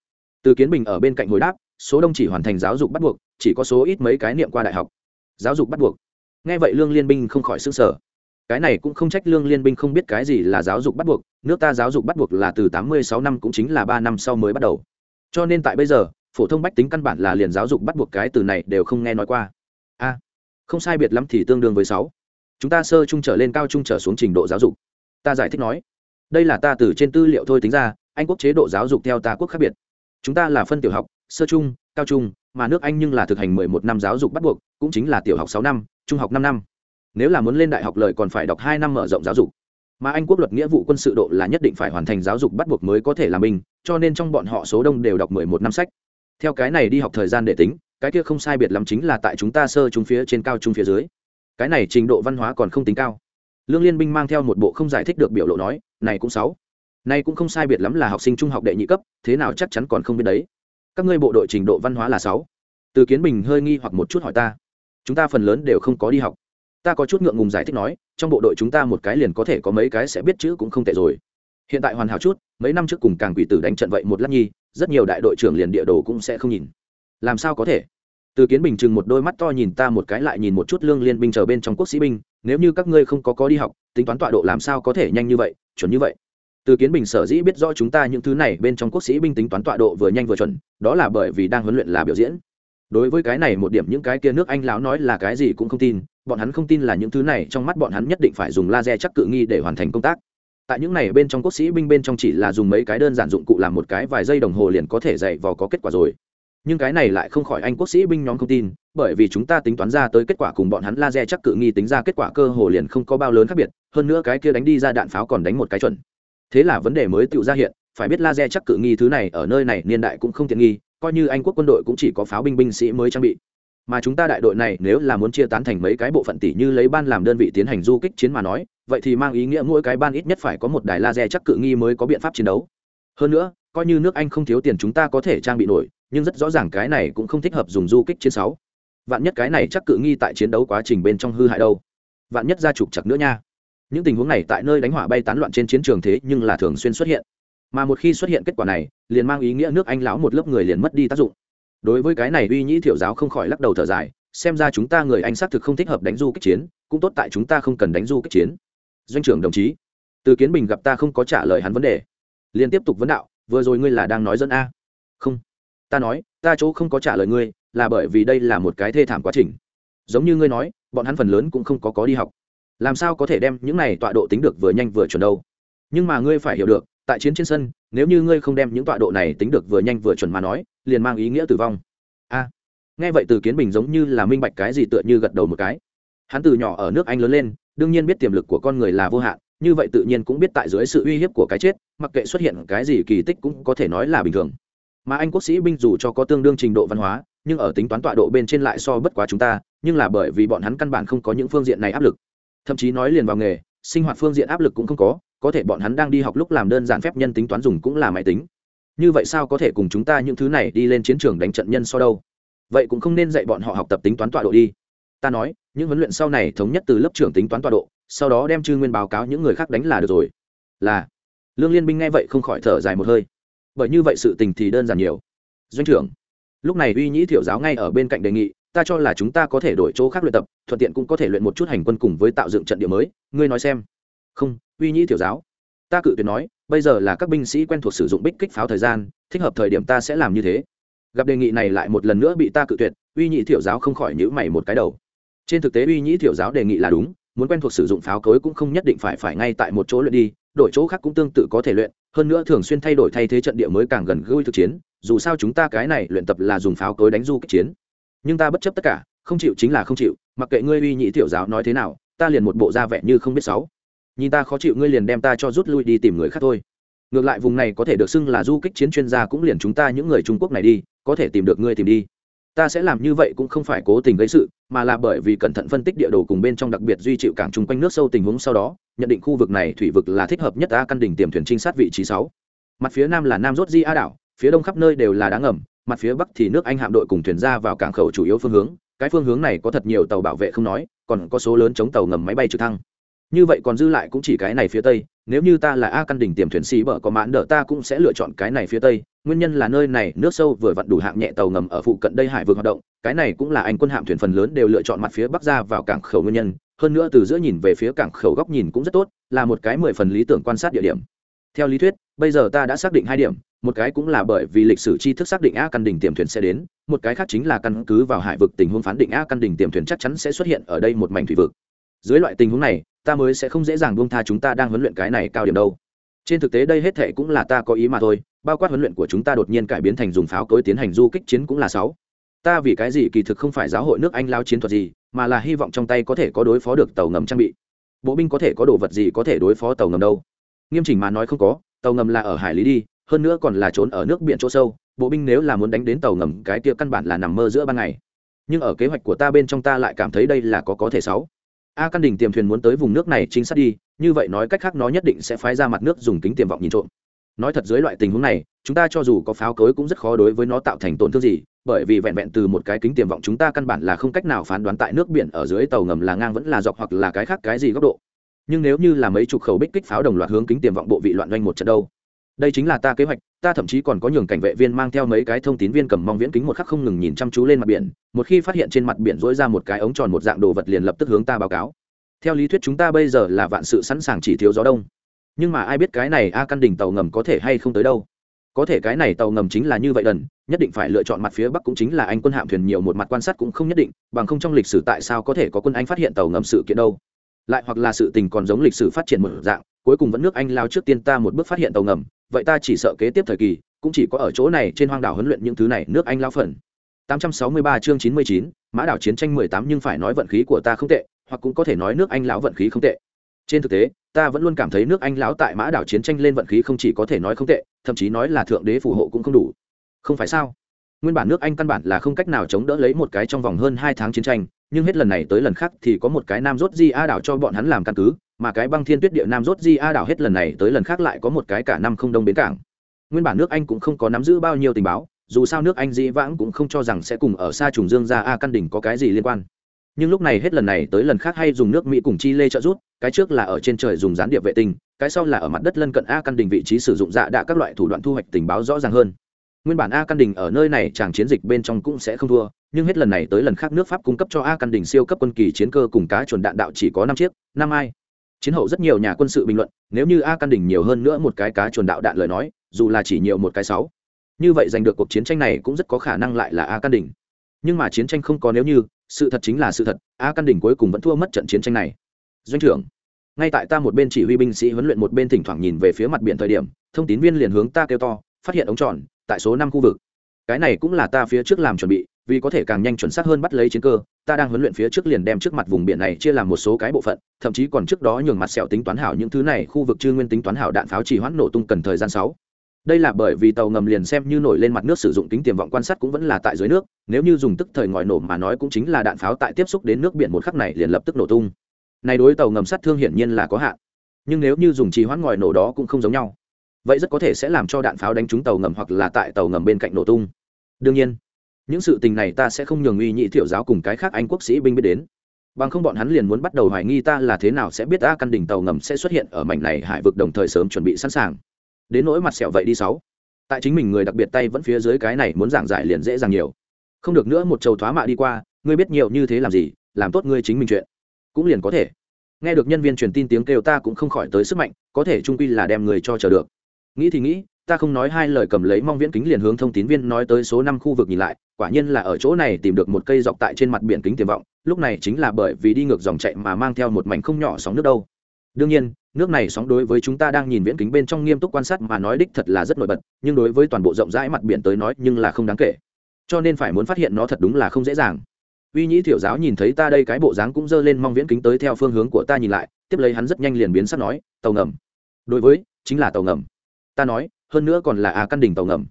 Từ kiến bình ở bên cạnh hồi đáp, số đông chỉ hoàn thành giáo dục bắt buộc, chỉ có số ít mấy cái niệm qua đại học. Giáo dục bắt buộc. Nghe vậy lương liên binh không khỏi s ư n g sở cái này cũng không trách lương liên binh không biết cái gì là giáo dục bắt buộc, nước ta giáo dục bắt buộc là từ tám mươi sáu năm cũng chính là ba năm sau mới bắt đầu. Cho nên tại bây giờ, phổ thông bách tính căn bản là liền giáo dục bắt buộc cái từ này đều không nghe nói qua. A, không sai biệt lắm thì tương đương với sáu. Chúng ta sơ trung trở lên cao trung trở xuống trình độ giáo dục. Ta giải thích nói, đây là ta từ trên tư liệu thôi tính ra, anh quốc chế độ giáo dục theo ta quốc khác biệt. Chúng ta là phân tiểu học, sơ trung, cao trung, mà nước anh nhưng là thực hành mười một năm giáo dục bắt buộc, cũng chính là tiểu học sáu năm, trung học năm năm nếu là muốn lên đại học lời còn phải đọc hai năm mở rộng giáo dục. Mà anh quốc luật nghĩa vụ quân sự độ là nhất định phải hoàn thành giáo dục bắt buộc mới có thể làm binh, cho nên trong bọn họ số đông đều đọc mười một năm sách. Theo cái này đi học thời gian để tính, cái kia không sai biệt lắm chính là tại chúng ta sơ trung phía trên cao trung phía dưới. Cái này trình độ văn hóa còn không tính cao. Lương liên binh mang theo một bộ không giải thích được biểu lộ nói, này cũng sáu. Này cũng không sai biệt lắm là học sinh trung học đệ nhị cấp, thế nào chắc chắn còn không biết đấy. Các ngươi bộ đội trình độ văn hóa là sáu. Từ kiến bình hơi nghi hoặc một chút hỏi ta, chúng ta phần lớn đều không có đi học ta có chút ngượng ngùng giải thích nói, trong bộ đội chúng ta một cái liền có thể có mấy cái sẽ biết chữ cũng không tệ rồi. Hiện tại hoàn hảo chút, mấy năm trước cùng càng quỷ tử đánh trận vậy một lát nhi, rất nhiều đại đội trưởng liền địa đồ cũng sẽ không nhìn. Làm sao có thể? Từ kiến bình chừng một đôi mắt to nhìn ta một cái lại nhìn một chút lương liên binh chờ bên trong quốc sĩ binh, nếu như các ngươi không có có đi học, tính toán tọa độ làm sao có thể nhanh như vậy, chuẩn như vậy? Từ kiến bình sở dĩ biết rõ chúng ta những thứ này, bên trong quốc sĩ binh tính toán tọa độ vừa nhanh vừa chuẩn, đó là bởi vì đang huấn luyện là biểu diễn. Đối với cái này một điểm những cái kia nước anh lão nói là cái gì cũng không tin bọn hắn không tin là những thứ này, trong mắt bọn hắn nhất định phải dùng laser chắc cự nghi để hoàn thành công tác. Tại những này bên trong quốc sĩ, binh bên trong chỉ là dùng mấy cái đơn giản dụng cụ làm một cái vài giây đồng hồ liền có thể dạy vò có kết quả rồi. Nhưng cái này lại không khỏi anh quốc sĩ, binh nhóm không tin, bởi vì chúng ta tính toán ra tới kết quả cùng bọn hắn laser chắc cự nghi tính ra kết quả cơ hồ liền không có bao lớn khác biệt, hơn nữa cái kia đánh đi ra đạn pháo còn đánh một cái chuẩn. Thế là vấn đề mới tự ra hiện, phải biết laser chắc cự nghi thứ này ở nơi này niên đại cũng không tiện nghi, coi như anh quốc quân đội cũng chỉ có pháo binh binh sĩ mới trang bị mà chúng ta đại đội này nếu là muốn chia tán thành mấy cái bộ phận tỷ như lấy ban làm đơn vị tiến hành du kích chiến mà nói, vậy thì mang ý nghĩa mỗi cái ban ít nhất phải có một đài laser chắc cự nghi mới có biện pháp chiến đấu. Hơn nữa, coi như nước anh không thiếu tiền chúng ta có thể trang bị nổi, nhưng rất rõ ràng cái này cũng không thích hợp dùng du kích chiến sáu. Vạn nhất cái này chắc cự nghi tại chiến đấu quá trình bên trong hư hại đâu. Vạn nhất ra trục chặt nữa nha. Những tình huống này tại nơi đánh hỏa bay tán loạn trên chiến trường thế nhưng là thường xuyên xuất hiện. Mà một khi xuất hiện kết quả này, liền mang ý nghĩa nước anh lão một lớp người liền mất đi tác dụng đối với cái này uy nhĩ thiểu giáo không khỏi lắc đầu thở dài, xem ra chúng ta người anh xác thực không thích hợp đánh du kích chiến, cũng tốt tại chúng ta không cần đánh du kích chiến. Doanh trưởng đồng chí, từ kiến bình gặp ta không có trả lời hắn vấn đề. Liền tiếp tục vấn đạo, vừa rồi ngươi là đang nói dẫn a. Không. Ta nói, ta chỗ không có trả lời ngươi, là bởi vì đây là một cái thê thảm quá trình. Giống như ngươi nói, bọn hắn phần lớn cũng không có có đi học. Làm sao có thể đem những này tọa độ tính được vừa nhanh vừa chuẩn đâu? Nhưng mà ngươi phải hiểu được, tại chiến trên sân nếu như ngươi không đem những tọa độ này tính được vừa nhanh vừa chuẩn mà nói, liền mang ý nghĩa tử vong. A, nghe vậy từ kiến bình giống như là minh bạch cái gì tựa như gật đầu một cái. Hắn từ nhỏ ở nước anh lớn lên, đương nhiên biết tiềm lực của con người là vô hạn, như vậy tự nhiên cũng biết tại dưới sự uy hiếp của cái chết, mặc kệ xuất hiện cái gì kỳ tích cũng có thể nói là bình thường. Mà anh quốc sĩ binh dù cho có tương đương trình độ văn hóa, nhưng ở tính toán tọa độ bên trên lại so bất quá chúng ta, nhưng là bởi vì bọn hắn căn bản không có những phương diện này áp lực. Thậm chí nói liền vào nghề, sinh hoạt phương diện áp lực cũng không có có thể bọn hắn đang đi học lúc làm đơn giản phép nhân tính toán dùng cũng là máy tính. Như vậy sao có thể cùng chúng ta những thứ này đi lên chiến trường đánh trận nhân so đâu? Vậy cũng không nên dạy bọn họ học tập tính toán tọa độ đi. Ta nói, những huấn luyện sau này thống nhất từ lớp trưởng tính toán tọa độ, sau đó đem chư nguyên báo cáo những người khác đánh là được rồi. Là. Lương liên binh nghe vậy không khỏi thở dài một hơi. Bởi như vậy sự tình thì đơn giản nhiều. Doanh trưởng, lúc này uy nhĩ thiểu giáo ngay ở bên cạnh đề nghị, ta cho là chúng ta có thể đổi chỗ khác luyện tập, thuận tiện cũng có thể luyện một chút hành quân cùng với tạo dựng trận địa mới. Ngươi nói xem. Không uy nhĩ tiểu giáo. Ta cự tuyệt nói, bây giờ là các binh sĩ quen thuộc sử dụng bích kích pháo thời gian, thích hợp thời điểm ta sẽ làm như thế. Gặp đề nghị này lại một lần nữa bị ta cự tuyệt, uy nhĩ tiểu giáo không khỏi nhữ mày một cái đầu. Trên thực tế uy nhĩ tiểu giáo đề nghị là đúng, muốn quen thuộc sử dụng pháo cối cũng không nhất định phải phải ngay tại một chỗ luyện đi, đổi chỗ khác cũng tương tự có thể luyện, hơn nữa thường xuyên thay đổi thay thế trận địa mới càng gần gũi thực chiến, dù sao chúng ta cái này luyện tập là dùng pháo cối đánh du kích chiến. Nhưng ta bất chấp tất cả, không chịu chính là không chịu, mặc kệ ngươi uy nhị tiểu giáo nói thế nào, ta liền một bộ da vẻ như không biết sáu nhìn ta khó chịu ngươi liền đem ta cho rút lui đi tìm người khác thôi. Ngược lại vùng này có thể được xưng là du kích chiến chuyên gia cũng liền chúng ta những người trung quốc này đi, có thể tìm được ngươi tìm đi. Ta sẽ làm như vậy cũng không phải cố tình gây sự, mà là bởi vì cẩn thận phân tích địa đồ cùng bên trong đặc biệt duy chịu cảng chung quanh nước sâu tình huống sau đó, nhận định khu vực này thủy vực là thích hợp nhất ta căn đỉnh tiềm thuyền trinh sát vị trí sáu. Mặt phía nam là nam rốt di a đảo, phía đông khắp nơi đều là đá ngầm, mặt phía bắc thì nước anh hạm đội cùng thuyền ra vào cảng khẩu chủ yếu phương hướng. Cái phương hướng này có thật nhiều tàu bảo vệ không nói, còn có số lớn chống tàu ngầm máy bay trực thăng như vậy còn dư lại cũng chỉ cái này phía tây, nếu như ta là a căn đỉnh tiềm thuyền xì bở có mãn đỡ ta cũng sẽ lựa chọn cái này phía tây. Nguyên nhân là nơi này nước sâu vừa vặn đủ hạng nhẹ tàu ngầm ở phụ cận đây hải vực hoạt động, cái này cũng là anh quân hạm thuyền phần lớn đều lựa chọn mặt phía bắc ra vào cảng khẩu nguyên nhân. Hơn nữa từ giữa nhìn về phía cảng khẩu góc nhìn cũng rất tốt, là một cái mười phần lý tưởng quan sát địa điểm. Theo lý thuyết, bây giờ ta đã xác định hai điểm, một cái cũng là bởi vì lịch sử tri thức xác định a căn đỉnh tiềm thuyền sẽ đến, một cái khác chính là căn cứ vào hải vực tình huống phán định a căn đỉnh tiềm thuyền chắc chắn sẽ xuất hiện ở đây một mảnh thủy vực. Dưới loại tình huống này ta mới sẽ không dễ dàng buông tha chúng ta đang huấn luyện cái này cao điểm đâu. Trên thực tế đây hết thệ cũng là ta có ý mà thôi, bao quát huấn luyện của chúng ta đột nhiên cải biến thành dùng pháo cối tiến hành du kích chiến cũng là sáu. Ta vì cái gì kỳ thực không phải giáo hội nước anh lao chiến thuật gì, mà là hy vọng trong tay có thể có đối phó được tàu ngầm trang bị. Bộ binh có thể có đồ vật gì có thể đối phó tàu ngầm đâu. Nghiêm chỉnh mà nói không có, tàu ngầm là ở hải lý đi, hơn nữa còn là trốn ở nước biển chỗ sâu, bộ binh nếu là muốn đánh đến tàu ngầm, cái kia căn bản là nằm mơ giữa ban ngày. Nhưng ở kế hoạch của ta bên trong ta lại cảm thấy đây là có có thể sáu a căn đỉnh tiềm thuyền muốn tới vùng nước này chính xác đi, như vậy nói cách khác nó nhất định sẽ phái ra mặt nước dùng kính tiềm vọng nhìn trộm. Nói thật dưới loại tình huống này, chúng ta cho dù có pháo cối cũng rất khó đối với nó tạo thành tổn thương gì, bởi vì vẹn vẹn từ một cái kính tiềm vọng chúng ta căn bản là không cách nào phán đoán tại nước biển ở dưới tàu ngầm là ngang vẫn là dọc hoặc là cái khác cái gì góc độ. Nhưng nếu như là mấy chục khẩu bích kích pháo đồng loạt hướng kính tiềm vọng bộ vị loạn doanh một trận đâu đây chính là ta kế hoạch, ta thậm chí còn có nhường cảnh vệ viên mang theo mấy cái thông tín viên cầm mong viễn kính một khắc không ngừng nhìn chăm chú lên mặt biển, một khi phát hiện trên mặt biển dỗi ra một cái ống tròn một dạng đồ vật liền lập tức hướng ta báo cáo. Theo lý thuyết chúng ta bây giờ là vạn sự sẵn sàng chỉ thiếu gió đông. Nhưng mà ai biết cái này a căn đỉnh tàu ngầm có thể hay không tới đâu? Có thể cái này tàu ngầm chính là như vậy đần, nhất định phải lựa chọn mặt phía bắc cũng chính là anh quân hạm thuyền nhiều một mặt quan sát cũng không nhất định, bằng không trong lịch sử tại sao có thể có quân anh phát hiện tàu ngầm sự kiện đâu? Lại hoặc là sự tình còn giống lịch sử phát triển một dạng, cuối cùng vẫn nước anh lao trước tiên ta một bước phát hiện tàu ngầm vậy ta chỉ sợ kế tiếp thời kỳ cũng chỉ có ở chỗ này trên hoang đảo huấn luyện những thứ này nước anh lao phần. 863 chương 99, mã đảo chiến tranh 18 nhưng phải nói vận khí của ta không tệ hoặc cũng có thể nói nước anh lão vận khí không tệ. Trên thực tế ta vẫn luôn cảm thấy nước anh lão tại mã đảo chiến tranh lên vận khí không chỉ có thể nói không tệ thậm chí nói là thượng đế phù hộ cũng không đủ. Không phải sao? Nguyên bản nước anh căn bản là không cách nào chống đỡ lấy một cái trong vòng hơn hai tháng chiến tranh nhưng hết lần này tới lần khác thì có một cái nam rốt di a đảo cho bọn hắn làm căn cứ mà cái băng thiên tuyết địa nam rốt di a đảo hết lần này tới lần khác lại có một cái cả năm không đông bến cảng. Nguyên bản nước anh cũng không có nắm giữ bao nhiêu tình báo, dù sao nước anh dĩ vãng cũng không cho rằng sẽ cùng ở xa trùng dương ra a căn đỉnh có cái gì liên quan. Nhưng lúc này hết lần này tới lần khác hay dùng nước mỹ cùng chi lê trợ rút cái trước là ở trên trời dùng gián điệp vệ tinh, cái sau là ở mặt đất lân cận a căn đình vị trí sử dụng dạ đạ các loại thủ đoạn thu hoạch tình báo rõ ràng hơn. Nguyên bản a căn đình ở nơi này chàng chiến dịch bên trong cũng sẽ không thua, nhưng hết lần này tới lần khác nước pháp cung cấp cho a căn đình siêu cấp quân kỳ chiến cơ cùng cá chuẩn đạn đạo chỉ có năm chiếc, năm ai chiến hậu rất nhiều nhà quân sự bình luận, nếu như a căn đỉnh nhiều hơn nữa một cái cá chuồn đạo đạn lời nói, dù là chỉ nhiều một cái sáu, như vậy giành được cuộc chiến tranh này cũng rất có khả năng lại là a căn đỉnh nhưng mà chiến tranh không có nếu như, sự thật chính là sự thật, a căn đỉnh cuối cùng vẫn thua mất trận chiến tranh này. Doanh trưởng, ngay tại ta một bên chỉ huy binh sĩ huấn luyện một bên thỉnh thoảng nhìn về phía mặt biển thời điểm, thông tín viên liền hướng ta kêu to, phát hiện ống tròn, tại số năm khu vực. Cái này cũng là ta phía trước làm chuẩn bị vì có thể càng nhanh chuẩn xác hơn bắt lấy chiến cơ, ta đang huấn luyện phía trước liền đem trước mặt vùng biển này chia làm một số cái bộ phận, thậm chí còn trước đó nhường mặt sẹo tính toán hảo những thứ này, khu vực chưa nguyên tính toán hảo đạn pháo chỉ hoãn nổ tung cần thời gian sáu. Đây là bởi vì tàu ngầm liền xem như nổi lên mặt nước sử dụng kính tiềm vọng quan sát cũng vẫn là tại dưới nước, nếu như dùng tức thời ngòi nổ mà nói cũng chính là đạn pháo tại tiếp xúc đến nước biển một khắc này liền lập tức nổ tung. Này đối tàu ngầm sát thương hiển nhiên là có hạn. Nhưng nếu như dùng trì hoãn ngòi nổ đó cũng không giống nhau. Vậy rất có thể sẽ làm cho đạn pháo đánh trúng tàu ngầm hoặc là tại tàu ngầm bên cạnh nổ tung. Đương nhiên những sự tình này ta sẽ không nhường uy nhị thiểu giáo cùng cái khác anh quốc sĩ binh biết đến. Bằng không bọn hắn liền muốn bắt đầu hoài nghi ta là thế nào sẽ biết ta căn đỉnh tàu ngầm sẽ xuất hiện ở mảnh này hải vực đồng thời sớm chuẩn bị sẵn sàng. Đến nỗi mặt sẹo vậy đi sáu. Tại chính mình người đặc biệt tay vẫn phía dưới cái này muốn giảng giải liền dễ dàng nhiều. Không được nữa một trầu thoá mạ đi qua, ngươi biết nhiều như thế làm gì, làm tốt ngươi chính mình chuyện. Cũng liền có thể. Nghe được nhân viên truyền tin tiếng kêu ta cũng không khỏi tới sức mạnh, có thể trung quy là đem người cho chờ được. Nghĩ thì nghĩ ta không nói hai lời cầm lấy mong viễn kính liền hướng thông tín viên nói tới số năm khu vực nhìn lại, quả nhiên là ở chỗ này tìm được một cây dọc tại trên mặt biển kính tiềm vọng, lúc này chính là bởi vì đi ngược dòng chạy mà mang theo một mảnh không nhỏ sóng nước đâu. Đương nhiên, nước này sóng đối với chúng ta đang nhìn viễn kính bên trong nghiêm túc quan sát mà nói đích thật là rất nổi bật, nhưng đối với toàn bộ rộng rãi mặt biển tới nói nhưng là không đáng kể. Cho nên phải muốn phát hiện nó thật đúng là không dễ dàng. Uy nhĩ thiểu giáo nhìn thấy ta đây cái bộ dáng cũng dơ lên mong viễn kính tới theo phương hướng của ta nhìn lại, tiếp lấy hắn rất nhanh liền biến sắc nói, tàu ngầm. Đối với, chính là tàu ngầm. Ta nói hơn nữa còn là à căn đỉnh tàu ngầm.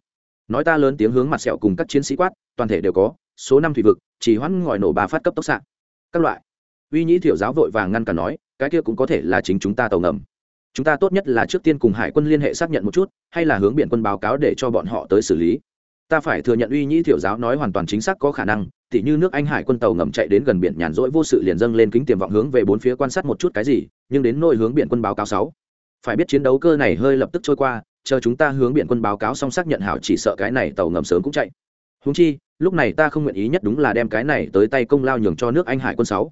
Nói ta lớn tiếng hướng mặt sẹo cùng các chiến sĩ quát, toàn thể đều có, số năm thủy vực, chỉ hoãn ngòi nổ ba phát cấp tốc xạ. Các loại. Uy nhĩ thiểu giáo vội vàng ngăn cả nói, cái kia cũng có thể là chính chúng ta tàu ngầm. Chúng ta tốt nhất là trước tiên cùng hải quân liên hệ xác nhận một chút, hay là hướng biển quân báo cáo để cho bọn họ tới xử lý. Ta phải thừa nhận uy nhĩ thiểu giáo nói hoàn toàn chính xác có khả năng, tỉ như nước anh hải quân tàu ngầm chạy đến gần biển nhàn rỗi vô sự liền dâng lên kính tiềm vọng hướng về bốn phía quan sát một chút cái gì, nhưng đến nôi hướng biển quân báo cáo sáu. Phải biết chiến đấu cơ này hơi lập tức trôi qua chờ chúng ta hướng biển quân báo cáo xong xác nhận hảo chỉ sợ cái này tàu ngầm sớm cũng chạy. Húng chi, lúc này ta không nguyện ý nhất đúng là đem cái này tới tay công lao nhường cho nước anh hải quân sáu.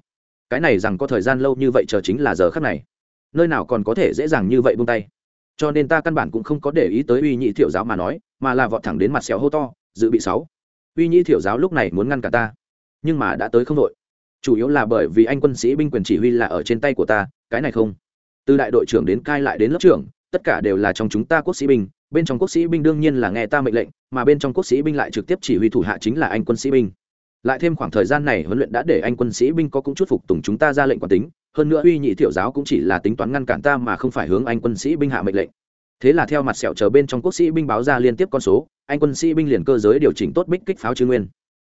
Cái này rằng có thời gian lâu như vậy chờ chính là giờ khắc này. Nơi nào còn có thể dễ dàng như vậy buông tay. Cho nên ta căn bản cũng không có để ý tới uy nhị thiệu giáo mà nói, mà là vọt thẳng đến mặt xéo hô to, dự bị sáu. Uy nhị thiệu giáo lúc này muốn ngăn cả ta, nhưng mà đã tới không đội. Chủ yếu là bởi vì anh quân sĩ binh quyền chỉ huy là ở trên tay của ta, cái này không. Từ đại đội trưởng đến cai lại đến lớp trưởng tất cả đều là trong chúng ta quốc sĩ binh, bên trong quốc sĩ binh đương nhiên là nghe ta mệnh lệnh, mà bên trong quốc sĩ binh lại trực tiếp chỉ huy thủ hạ chính là anh quân sĩ binh. Lại thêm khoảng thời gian này huấn luyện đã để anh quân sĩ binh có cũng chút phục tùng chúng ta ra lệnh quản tính, hơn nữa uy nhị thiệu giáo cũng chỉ là tính toán ngăn cản ta mà không phải hướng anh quân sĩ binh hạ mệnh lệnh. Thế là theo mặt sẹo chờ bên trong quốc sĩ binh báo ra liên tiếp con số, anh quân sĩ binh liền cơ giới điều chỉnh tốt bích kích pháo chư nguyên.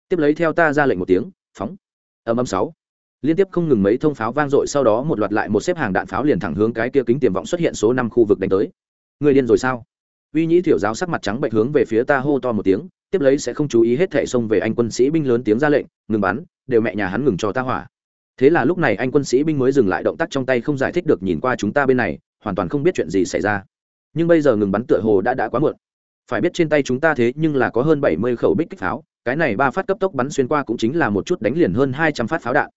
Tiếp lấy theo ta ra lệnh một tiếng, phóng. Âm âm sáu liên tiếp không ngừng mấy thông pháo vang dội sau đó một loạt lại một xếp hàng đạn pháo liền thẳng hướng cái kia kính tiềm vọng xuất hiện số năm khu vực đánh tới. Người điên rồi sao? Uy nhĩ thiểu giáo sắc mặt trắng bệnh hướng về phía ta hô to một tiếng, tiếp lấy sẽ không chú ý hết thệ xông về anh quân sĩ binh lớn tiếng ra lệnh, ngừng bắn, đều mẹ nhà hắn ngừng cho ta hỏa. Thế là lúc này anh quân sĩ binh mới dừng lại động tác trong tay không giải thích được nhìn qua chúng ta bên này, hoàn toàn không biết chuyện gì xảy ra. Nhưng bây giờ ngừng bắn tựa hồ đã đã quá muộn. Phải biết trên tay chúng ta thế nhưng là có hơn bảy mươi khẩu bích kích pháo, cái này ba phát cấp tốc bắn xuyên qua cũng chính là một chút đánh liền hơn hai trăm phát pháo đạn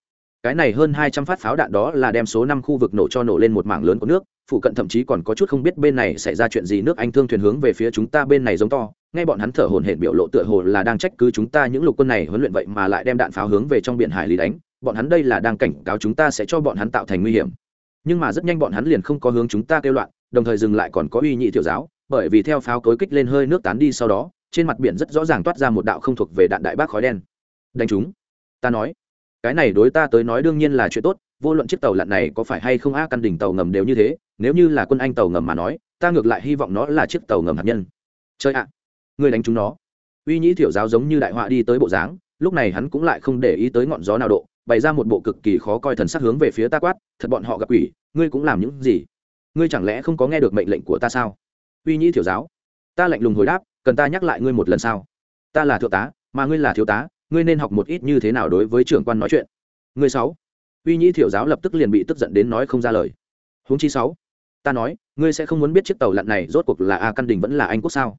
cái này hơn hai trăm phát pháo đạn đó là đem số năm khu vực nổ cho nổ lên một mảng lớn của nước, phụ cận thậm chí còn có chút không biết bên này xảy ra chuyện gì, nước anh thương thuyền hướng về phía chúng ta bên này giống to. Ngay bọn hắn thở hổn hển biểu lộ tựa hồ là đang trách cứ chúng ta, những lục quân này huấn luyện vậy mà lại đem đạn pháo hướng về trong biển hải lý đánh. Bọn hắn đây là đang cảnh cáo chúng ta sẽ cho bọn hắn tạo thành nguy hiểm. Nhưng mà rất nhanh bọn hắn liền không có hướng chúng ta kêu loạn, đồng thời dừng lại còn có uy nhị tiểu giáo, bởi vì theo pháo cối kích lên hơi nước tán đi sau đó, trên mặt biển rất rõ ràng toát ra một đạo không thuộc về đạn đại bác khói đen. Đánh chúng. Ta nói cái này đối ta tới nói đương nhiên là chuyện tốt, vô luận chiếc tàu lặn này có phải hay không a căn đỉnh tàu ngầm đều như thế, nếu như là quân anh tàu ngầm mà nói, ta ngược lại hy vọng nó là chiếc tàu ngầm hạt nhân. Chơi ạ, người đánh chúng nó. Uy nhĩ thiểu giáo giống như đại họa đi tới bộ dáng, lúc này hắn cũng lại không để ý tới ngọn gió nào độ, bày ra một bộ cực kỳ khó coi thần sắc hướng về phía ta quát, thật bọn họ gặp quỷ, ngươi cũng làm những gì? Ngươi chẳng lẽ không có nghe được mệnh lệnh của ta sao? Uy nhĩ thiểu giáo, ta lạnh lùng hồi đáp, cần ta nhắc lại ngươi một lần sao? Ta là thượng tá, mà ngươi là thiếu tá ngươi nên học một ít như thế nào đối với trưởng quan nói chuyện. Ngươi sáu. Uy nhĩ thiểu giáo lập tức liền bị tức giận đến nói không ra lời. Huống chi sáu. Ta nói, ngươi sẽ không muốn biết chiếc tàu lặn này rốt cuộc là a căn đình vẫn là anh quốc sao?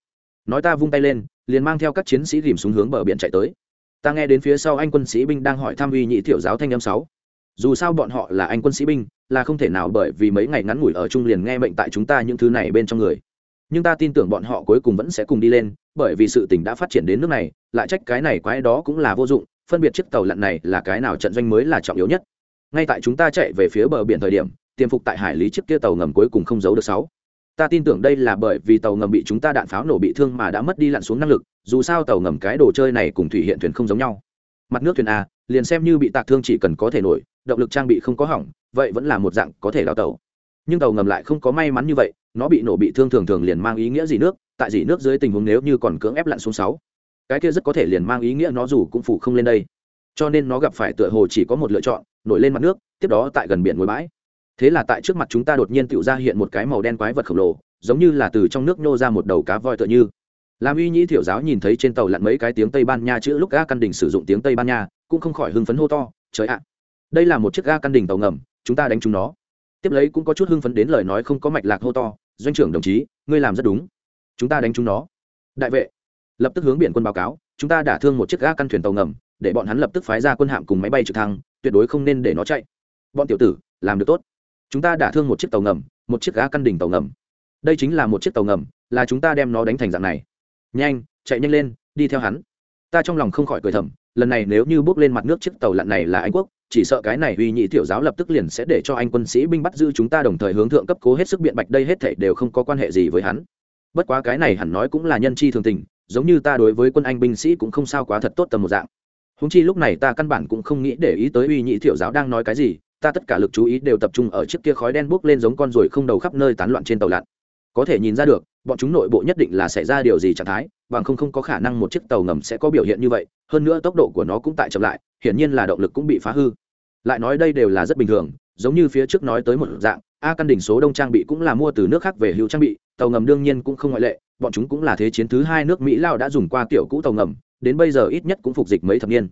Nói ta vung tay lên, liền mang theo các chiến sĩ rìm xuống hướng bờ biển chạy tới. Ta nghe đến phía sau anh quân sĩ binh đang hỏi thăm uy nhị thiểu giáo thanh âm sáu. Dù sao bọn họ là anh quân sĩ binh, là không thể nào bởi vì mấy ngày ngắn ngủi ở chung liền nghe mệnh tại chúng ta những thứ này bên trong người. Nhưng ta tin tưởng bọn họ cuối cùng vẫn sẽ cùng đi lên, bởi vì sự tình đã phát triển đến nước này lại trách cái này quái đó cũng là vô dụng, phân biệt chiếc tàu lặn này là cái nào trận doanh mới là trọng yếu nhất. Ngay tại chúng ta chạy về phía bờ biển thời điểm, tiềm phục tại hải lý chiếc kia tàu ngầm cuối cùng không giấu được sáu. Ta tin tưởng đây là bởi vì tàu ngầm bị chúng ta đạn pháo nổ bị thương mà đã mất đi lặn xuống năng lực, dù sao tàu ngầm cái đồ chơi này cùng thủy hiện thuyền không giống nhau. Mặt nước thuyền a, liền xem như bị tạc thương chỉ cần có thể nổi, động lực trang bị không có hỏng, vậy vẫn là một dạng có thể đào tàu. Nhưng tàu ngầm lại không có may mắn như vậy, nó bị nổ bị thương thường thường liền mang ý nghĩa gì nước, tại dỉ nước dưới tình huống nếu như còn cưỡng ép lặn xuống sáu cái kia rất có thể liền mang ý nghĩa nó dù cũng phủ không lên đây. Cho nên nó gặp phải tựa hồ chỉ có một lựa chọn, nổi lên mặt nước, tiếp đó tại gần biển ngồi bãi. Thế là tại trước mặt chúng ta đột nhiên tự ra hiện một cái màu đen quái vật khổng lồ, giống như là từ trong nước nhô ra một đầu cá voi tựa như. Làm uy nhĩ thiểu giáo nhìn thấy trên tàu lặn mấy cái tiếng tây ban nha chữ lúc ga căn đỉnh sử dụng tiếng tây ban nha, cũng không khỏi hưng phấn hô to, trời ạ, đây là một chiếc ga căn đỉnh tàu ngầm, chúng ta đánh chúng nó. Tiếp lấy cũng có chút hưng phấn đến lời nói không có mạch lạc hô to, doanh trưởng đồng chí, ngươi làm rất đúng, chúng ta đánh chúng nó. Đại vệ lập tức hướng biển quân báo cáo, chúng ta đả thương một chiếc ga căn thuyền tàu ngầm, để bọn hắn lập tức phái ra quân hạm cùng máy bay trực thăng, tuyệt đối không nên để nó chạy. Bọn tiểu tử, làm được tốt. Chúng ta đả thương một chiếc tàu ngầm, một chiếc ga căn đỉnh tàu ngầm. Đây chính là một chiếc tàu ngầm, là chúng ta đem nó đánh thành dạng này. Nhanh, chạy nhanh lên, đi theo hắn. Ta trong lòng không khỏi cười thầm, lần này nếu như bước lên mặt nước chiếc tàu lặn này là anh quốc, chỉ sợ cái này uy nhị tiểu giáo lập tức liền sẽ để cho anh quân sĩ binh bắt giữ chúng ta đồng thời hướng thượng cấp cố hết sức biện bạch, đây hết thảy đều không có quan hệ gì với hắn. Bất quá cái này hẳn nói cũng là nhân chi thường tình giống như ta đối với quân anh binh sĩ cũng không sao quá thật tốt tầm một dạng. Húng chi lúc này ta căn bản cũng không nghĩ để ý tới uy nhị tiểu giáo đang nói cái gì, ta tất cả lực chú ý đều tập trung ở chiếc kia khói đen bốc lên giống con ruồi không đầu khắp nơi tán loạn trên tàu lặn. Có thể nhìn ra được, bọn chúng nội bộ nhất định là xảy ra điều gì trạng thái, bằng không không có khả năng một chiếc tàu ngầm sẽ có biểu hiện như vậy, hơn nữa tốc độ của nó cũng tại chậm lại, hiển nhiên là động lực cũng bị phá hư. Lại nói đây đều là rất bình thường, giống như phía trước nói tới một dạng, a căn đỉnh số đông trang bị cũng là mua từ nước khác về hữu trang bị, tàu ngầm đương nhiên cũng không ngoại lệ bọn chúng cũng là thế chiến thứ hai nước mỹ lao đã dùng qua kiểu cũ tàu ngầm, đến bây giờ ít nhất cũng phục dịch mấy thập niên.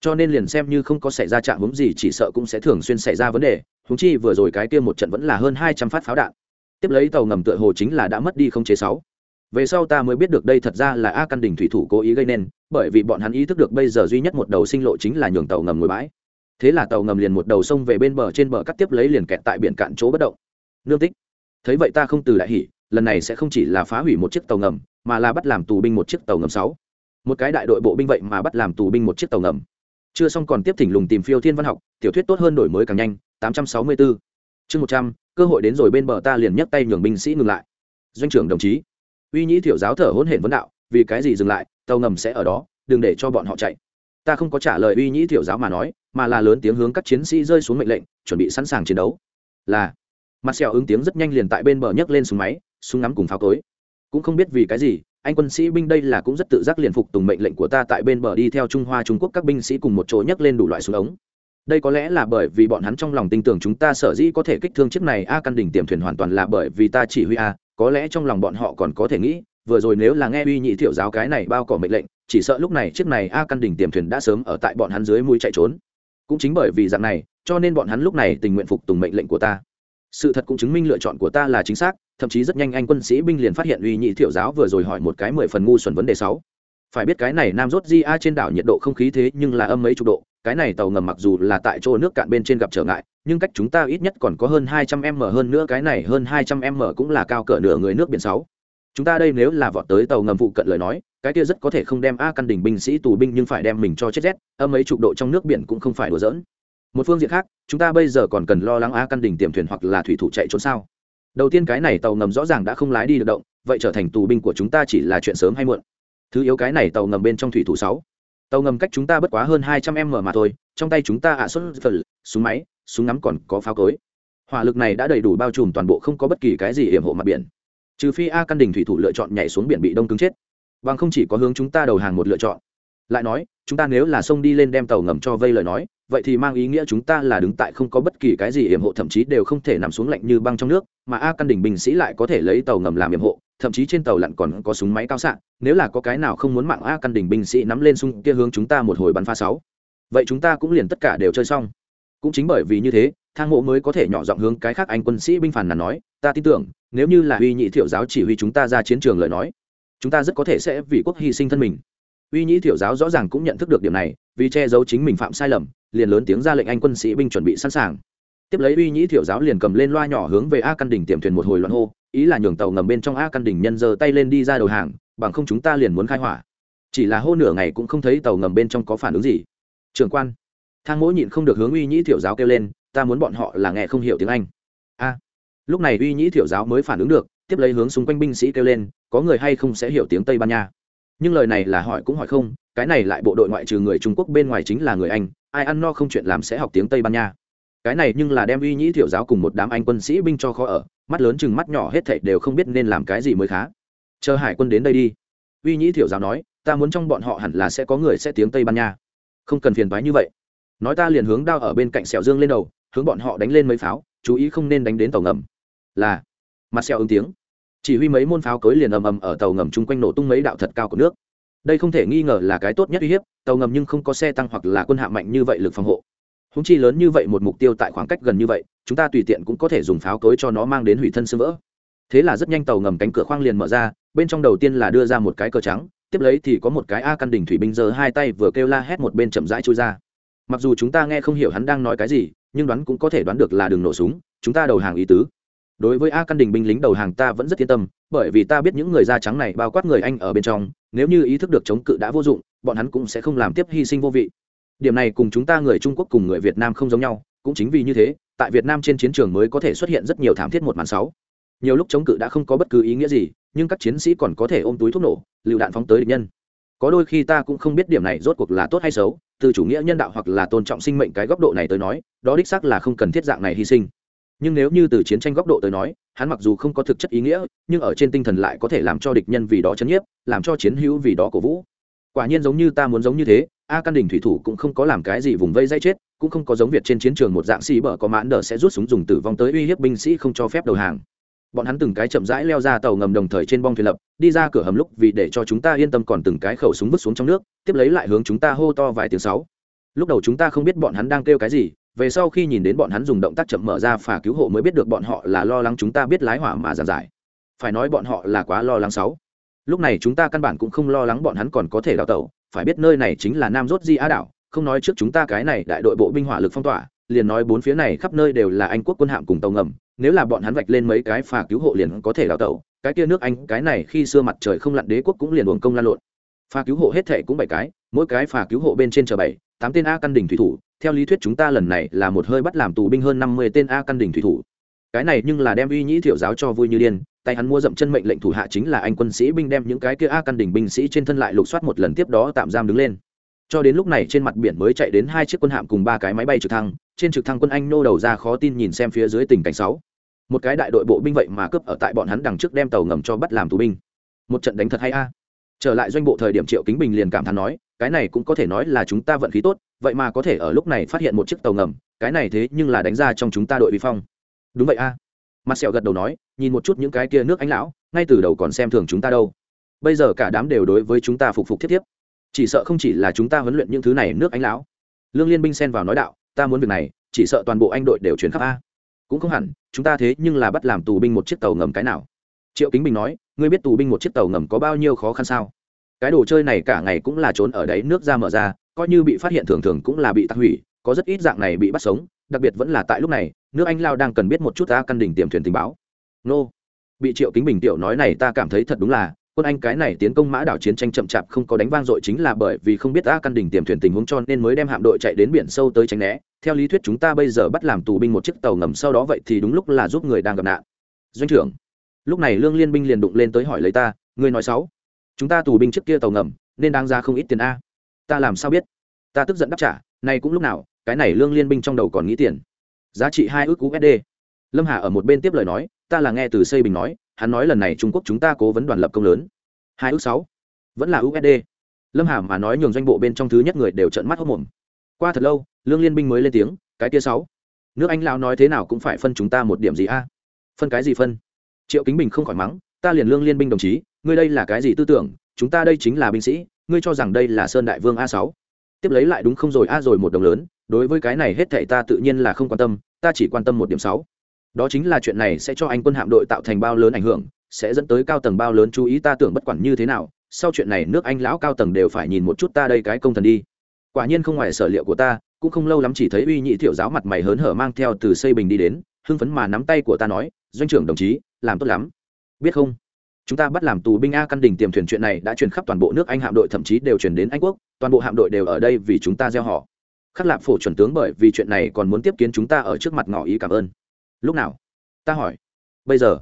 Cho nên liền xem như không có xảy ra trạng hướng gì, chỉ sợ cũng sẽ thường xuyên xảy ra vấn đề húng chi vừa rồi cái kia một trận vẫn là hơn hai trăm phát pháo đạn. Tiếp lấy tàu ngầm tựa hồ chính là đã mất đi không chế sáu. Về sau ta mới biết được đây thật ra là a căn đỉnh thủy thủ cố ý gây nên, bởi vì bọn hắn ý thức được bây giờ duy nhất một đầu sinh lộ chính là nhường tàu ngầm ngồi bãi. Thế là tàu ngầm liền một đầu sông về bên bờ, trên bờ cắt tiếp lấy liền kẹt tại biển cạn chỗ bất động. Nương tích. Thấy vậy ta không từ đại hỉ lần này sẽ không chỉ là phá hủy một chiếc tàu ngầm, mà là bắt làm tù binh một chiếc tàu ngầm sáu. Một cái đại đội bộ binh vậy mà bắt làm tù binh một chiếc tàu ngầm. Chưa xong còn tiếp thỉnh lùng tìm phiêu thiên văn học, tiểu thuyết tốt hơn đổi mới càng nhanh 864 chương 100 cơ hội đến rồi bên bờ ta liền nhấc tay nhường binh sĩ ngừng lại. Doanh trưởng đồng chí, uy nhĩ thiểu giáo thở hỗn hển vấn đạo, vì cái gì dừng lại, tàu ngầm sẽ ở đó, đừng để cho bọn họ chạy. Ta không có trả lời uy nhĩ thiểu giáo mà nói, mà là lớn tiếng hướng các chiến sĩ rơi xuống mệnh lệnh, chuẩn bị sẵn sàng chiến đấu. Là, mặt sẹo ứng tiếng rất nhanh liền tại bên bờ nhấc lên súng máy súng ngắm cùng pháo cối. Cũng không biết vì cái gì, anh quân sĩ binh đây là cũng rất tự giác liền phục tùng mệnh lệnh của ta tại bên bờ đi theo trung hoa trung quốc các binh sĩ cùng một chỗ nhấc lên đủ loại súng ống. Đây có lẽ là bởi vì bọn hắn trong lòng tin tưởng chúng ta sở dĩ có thể kích thương chiếc này a căn đỉnh tiềm thuyền hoàn toàn là bởi vì ta chỉ huy a, có lẽ trong lòng bọn họ còn có thể nghĩ, vừa rồi nếu là nghe uy nhị thiệu giáo cái này bao cỏ mệnh lệnh, chỉ sợ lúc này chiếc này a căn đỉnh tiềm thuyền đã sớm ở tại bọn hắn dưới mũi chạy trốn. Cũng chính bởi vì dạng này, cho nên bọn hắn lúc này tình nguyện phục tùng mệnh lệnh của ta sự thật cũng chứng minh lựa chọn của ta là chính xác, thậm chí rất nhanh anh quân sĩ binh liền phát hiện uy nhị thiệu giáo vừa rồi hỏi một cái mười phần ngu xuẩn vấn đề sáu. Phải biết cái này nam rốt di a trên đảo nhiệt độ không khí thế nhưng là âm mấy chục độ, cái này tàu ngầm mặc dù là tại chỗ nước cạn bên trên gặp trở ngại, nhưng cách chúng ta ít nhất còn có hơn hai trăm m hơn nữa, cái này hơn hai trăm m cũng là cao cỡ nửa người nước biển sáu. Chúng ta đây nếu là vọt tới tàu ngầm phụ cận lời nói, cái kia rất có thể không đem a căn đỉnh binh sĩ tù binh nhưng phải đem mình cho chết rét, âm mấy chục độ trong nước biển cũng không phải đùa giỡn một phương diện khác, chúng ta bây giờ còn cần lo lắng a căn đỉnh tiềm thuyền hoặc là thủy thủ chạy trốn sao? Đầu tiên cái này tàu ngầm rõ ràng đã không lái đi được động, vậy trở thành tù binh của chúng ta chỉ là chuyện sớm hay muộn. Thứ yếu cái này tàu ngầm bên trong thủy thủ sáu. Tàu ngầm cách chúng ta bất quá hơn hai trăm m mà thôi, trong tay chúng ta ạ xuất phần súng máy, súng ngắm còn có pháo cối. Hỏa lực này đã đầy đủ bao trùm toàn bộ không có bất kỳ cái gì hiểm hộ mặt biển. Trừ phi a căn đình thủy thủ lựa chọn nhảy xuống biển bị đông cứng chết. Bằng không chỉ có hướng chúng ta đầu hàng một lựa chọn. Lại nói, chúng ta nếu là sông đi lên đem tàu ngầm cho vây lời nói vậy thì mang ý nghĩa chúng ta là đứng tại không có bất kỳ cái gì hiểm hộ, thậm chí đều không thể nằm xuống lạnh như băng trong nước, mà a căn đỉnh binh sĩ lại có thể lấy tàu ngầm làm hiểm hộ, thậm chí trên tàu lặn còn có súng máy cao xạ, nếu là có cái nào không muốn mạng a căn đỉnh binh sĩ nắm lên sung kia hướng chúng ta một hồi bắn pha sáu. Vậy chúng ta cũng liền tất cả đều chơi xong. Cũng chính bởi vì như thế, thang mộ mới có thể nhỏ giọng hướng cái khác anh quân sĩ binh phản là nói, ta tin tưởng, nếu như là uy nhị thiệu giáo chỉ huy chúng ta ra chiến trường lời nói, chúng ta rất có thể sẽ vì quốc hy sinh thân mình. Uy nhị thiệu giáo rõ ràng cũng nhận thức được điểm này, vì che giấu chính mình phạm sai lầm liền lớn tiếng ra lệnh anh quân sĩ binh chuẩn bị sẵn sàng. Tiếp lấy uy nhĩ thiểu giáo liền cầm lên loa nhỏ hướng về a căn đỉnh tiệm thuyền một hồi loạn hô, ý là nhường tàu ngầm bên trong a căn đỉnh nhân giơ tay lên đi ra đầu hàng, bằng không chúng ta liền muốn khai hỏa. Chỉ là hô nửa ngày cũng không thấy tàu ngầm bên trong có phản ứng gì. Trường quan, thang mỗi nhịn không được hướng uy nhĩ thiểu giáo kêu lên, ta muốn bọn họ là nghe không hiểu tiếng anh. A, lúc này uy nhĩ thiểu giáo mới phản ứng được, tiếp lấy hướng xung quanh binh sĩ kêu lên, có người hay không sẽ hiểu tiếng tây ban nha. Nhưng lời này là hỏi cũng hỏi không, cái này lại bộ đội ngoại trừ người trung quốc bên ngoài chính là người anh ai ăn no không chuyện làm sẽ học tiếng tây ban nha. Cái này nhưng là đem uy nhĩ thiểu giáo cùng một đám anh quân sĩ binh cho khó ở, mắt lớn chừng mắt nhỏ hết thảy đều không biết nên làm cái gì mới khá. Chờ hải quân đến đây đi. Uy nhĩ thiểu giáo nói, ta muốn trong bọn họ hẳn là sẽ có người sẽ tiếng tây ban nha. Không cần phiền toái như vậy. Nói ta liền hướng đao ở bên cạnh sẹo dương lên đầu, hướng bọn họ đánh lên mấy pháo, chú ý không nên đánh đến tàu ngầm. Là, mặt sẹo ứng tiếng. Chỉ huy mấy môn pháo cối liền ầm ầm ở tàu ngầm chung quanh nổ tung mấy đạo thật cao của nước đây không thể nghi ngờ là cái tốt nhất uy hiếp, tàu ngầm nhưng không có xe tăng hoặc là quân hạ mạnh như vậy lực phòng hộ. Húng chi lớn như vậy một mục tiêu tại khoảng cách gần như vậy, chúng ta tùy tiện cũng có thể dùng pháo cối cho nó mang đến hủy thân sơ vỡ. Thế là rất nhanh tàu ngầm cánh cửa khoang liền mở ra, bên trong đầu tiên là đưa ra một cái cờ trắng, tiếp lấy thì có một cái a căn đỉnh thủy binh giơ hai tay vừa kêu la hét một bên chậm rãi trôi ra. Mặc dù chúng ta nghe không hiểu hắn đang nói cái gì, nhưng đoán cũng có thể đoán được là đường nổ súng, chúng ta đầu hàng ý tứ đối với a căn đình binh lính đầu hàng ta vẫn rất yên tâm, bởi vì ta biết những người da trắng này bao quát người anh ở bên trong, nếu như ý thức được chống cự đã vô dụng, bọn hắn cũng sẽ không làm tiếp hy sinh vô vị. Điểm này cùng chúng ta người trung quốc cùng người việt nam không giống nhau, cũng chính vì như thế, tại việt nam trên chiến trường mới có thể xuất hiện rất nhiều thảm thiết một màn sáu. Nhiều lúc chống cự đã không có bất cứ ý nghĩa gì, nhưng các chiến sĩ còn có thể ôm túi thuốc nổ, lựu đạn phóng tới địch nhân. Có đôi khi ta cũng không biết điểm này rốt cuộc là tốt hay xấu, từ chủ nghĩa nhân đạo hoặc là tôn trọng sinh mệnh cái góc độ này tới nói, đó đích xác là không cần thiết dạng này hy sinh nhưng nếu như từ chiến tranh góc độ tới nói, hắn mặc dù không có thực chất ý nghĩa, nhưng ở trên tinh thần lại có thể làm cho địch nhân vì đó chấn nhiếp, làm cho chiến hữu vì đó cổ vũ. Quả nhiên giống như ta muốn giống như thế, a căn đình thủy thủ cũng không có làm cái gì vùng vây dây chết, cũng không có giống việt trên chiến trường một dạng xì bở có mãn đờ sẽ rút súng dùng tử vong tới uy hiếp binh sĩ không cho phép đầu hàng. Bọn hắn từng cái chậm rãi leo ra tàu ngầm đồng thời trên bong thuyền lập, đi ra cửa hầm lúc vì để cho chúng ta yên tâm còn từng cái khẩu súng vứt xuống trong nước, tiếp lấy lại hướng chúng ta hô to vài tiếng sáu. Lúc đầu chúng ta không biết bọn hắn đang kêu cái gì về sau khi nhìn đến bọn hắn dùng động tác chậm mở ra phà cứu hộ mới biết được bọn họ là lo lắng chúng ta biết lái hỏa mà giàn giải. Phải nói bọn họ là quá lo lắng sáu. Lúc này chúng ta căn bản cũng không lo lắng bọn hắn còn có thể đào tẩu, phải biết nơi này chính là nam rốt di á đảo, không nói trước chúng ta cái này đại đội bộ binh hỏa lực phong tỏa, liền nói bốn phía này khắp nơi đều là anh quốc quân hạm cùng tàu ngầm, nếu là bọn hắn vạch lên mấy cái phà cứu hộ liền có thể đào tẩu, cái kia nước anh, cái này khi xưa mặt trời không lặn đế quốc cũng liền uổng công lan lộn. Phà cứu hộ hết thệ cũng bảy cái, mỗi cái phà cứu hộ bên trên chờ bảy, tám tên a căn đỉnh thủy thủ theo lý thuyết chúng ta lần này là một hơi bắt làm tù binh hơn năm mươi tên a căn đỉnh thủy thủ. Cái này nhưng là đem uy nhĩ thiểu giáo cho vui như điên, tay hắn mua dậm chân mệnh lệnh thủ hạ chính là anh quân sĩ binh đem những cái kia a căn đỉnh binh sĩ trên thân lại lục soát một lần tiếp đó tạm giam đứng lên. Cho đến lúc này trên mặt biển mới chạy đến hai chiếc quân hạm cùng ba cái máy bay trực thăng, trên trực thăng quân anh nô đầu ra khó tin nhìn xem phía dưới tình cảnh sáu. Một cái đại đội bộ binh vậy mà cướp ở tại bọn hắn đằng trước đem tàu ngầm cho bắt làm tù binh. Một trận đánh thật hay a. Trở lại doanh bộ thời điểm triệu kính bình liền cảm thán nói cái này cũng có thể nói là chúng ta vận khí tốt, vậy mà có thể ở lúc này phát hiện một chiếc tàu ngầm, cái này thế nhưng là đánh ra trong chúng ta đội vi phong. Đúng vậy a. Mặt sẹo gật đầu nói, nhìn một chút những cái kia nước ánh lão, ngay từ đầu còn xem thường chúng ta đâu. Bây giờ cả đám đều đối với chúng ta phục phục thiết thiết. chỉ sợ không chỉ là chúng ta huấn luyện những thứ này nước ánh lão. Lương liên binh xen vào nói đạo, ta muốn việc này, chỉ sợ toàn bộ anh đội đều chuyển khắp a. Cũng không hẳn, chúng ta thế nhưng là bắt làm tù binh một chiếc tàu ngầm cái nào. Triệu kính bình nói, ngươi biết tù binh một chiếc tàu ngầm có bao nhiêu khó khăn sao? Cái đồ chơi này cả ngày cũng là trốn ở đáy nước ra mở ra, coi như bị phát hiện thường thường cũng là bị tắc hủy, có rất ít dạng này bị bắt sống, đặc biệt vẫn là tại lúc này, nước anh lao đang cần biết một chút ta căn đỉnh tiềm thuyền tình báo. Nô, bị triệu kính bình tiểu nói này ta cảm thấy thật đúng là, quân anh cái này tiến công mã đảo chiến tranh chậm chạp không có đánh vang dội chính là bởi vì không biết ta căn đỉnh tiềm thuyền tình huống cho nên mới đem hạm đội chạy đến biển sâu tới tránh né. Theo lý thuyết chúng ta bây giờ bắt làm tù binh một chiếc tàu ngầm sau đó vậy thì đúng lúc là giúp người đang gặp nạn. Doanh trưởng, lúc này lương liên binh liền đụng lên tới hỏi lấy ta ngươi nói sáu chúng ta tù binh trước kia tàu ngầm, nên đáng ra không ít tiền a. Ta làm sao biết? Ta tức giận đáp trả nay cũng lúc nào, cái này lương liên binh trong đầu còn nghĩ tiền. Giá trị hai ước usd lâm hà ở một bên tiếp lời nói, ta là nghe từ xây bình nói, hắn nói lần này trung quốc chúng ta cố vấn đoàn lập công lớn. Hai ước sáu. Vẫn là usd lâm hà mà nói nhường doanh bộ bên trong thứ nhất người đều trợn mắt hốc mồm qua thật lâu, lương liên binh mới lên tiếng, cái kia sáu. Nước anh lão nói thế nào cũng phải phân chúng ta một điểm gì a? Phân cái gì phân? Triệu kính bình không khỏi mắng, ta liền lương liên binh đồng chí ngươi đây là cái gì tư tưởng, chúng ta đây chính là binh sĩ, ngươi cho rằng đây là sơn đại vương a sáu. Tiếp lấy lại đúng không rồi, a rồi một đồng lớn, đối với cái này hết thảy ta tự nhiên là không quan tâm, ta chỉ quan tâm một điểm sáu. Đó chính là chuyện này sẽ cho anh quân hạm đội tạo thành bao lớn ảnh hưởng, sẽ dẫn tới cao tầng bao lớn chú ý, ta tưởng bất quản như thế nào, sau chuyện này nước anh lão cao tầng đều phải nhìn một chút ta đây cái công thần đi. Quả nhiên không ngoài sở liệu của ta, cũng không lâu lắm chỉ thấy uy nhị thiểu giáo mặt mày hớn hở mang theo từ xây bình đi đến, hưng phấn mà nắm tay của ta nói, doanh trưởng đồng chí, làm tốt lắm. Biết không? Chúng ta bắt làm tù binh a căn đình tiềm thuyền chuyện này đã truyền khắp toàn bộ nước anh hạm đội, thậm chí đều truyền đến anh quốc. Toàn bộ hạm đội đều ở đây vì chúng ta gieo họ. Khắc lạp phổ chuẩn tướng bởi vì chuyện này còn muốn tiếp kiến chúng ta ở trước mặt ngỏ ý cảm ơn. Lúc nào? Ta hỏi. Bây giờ.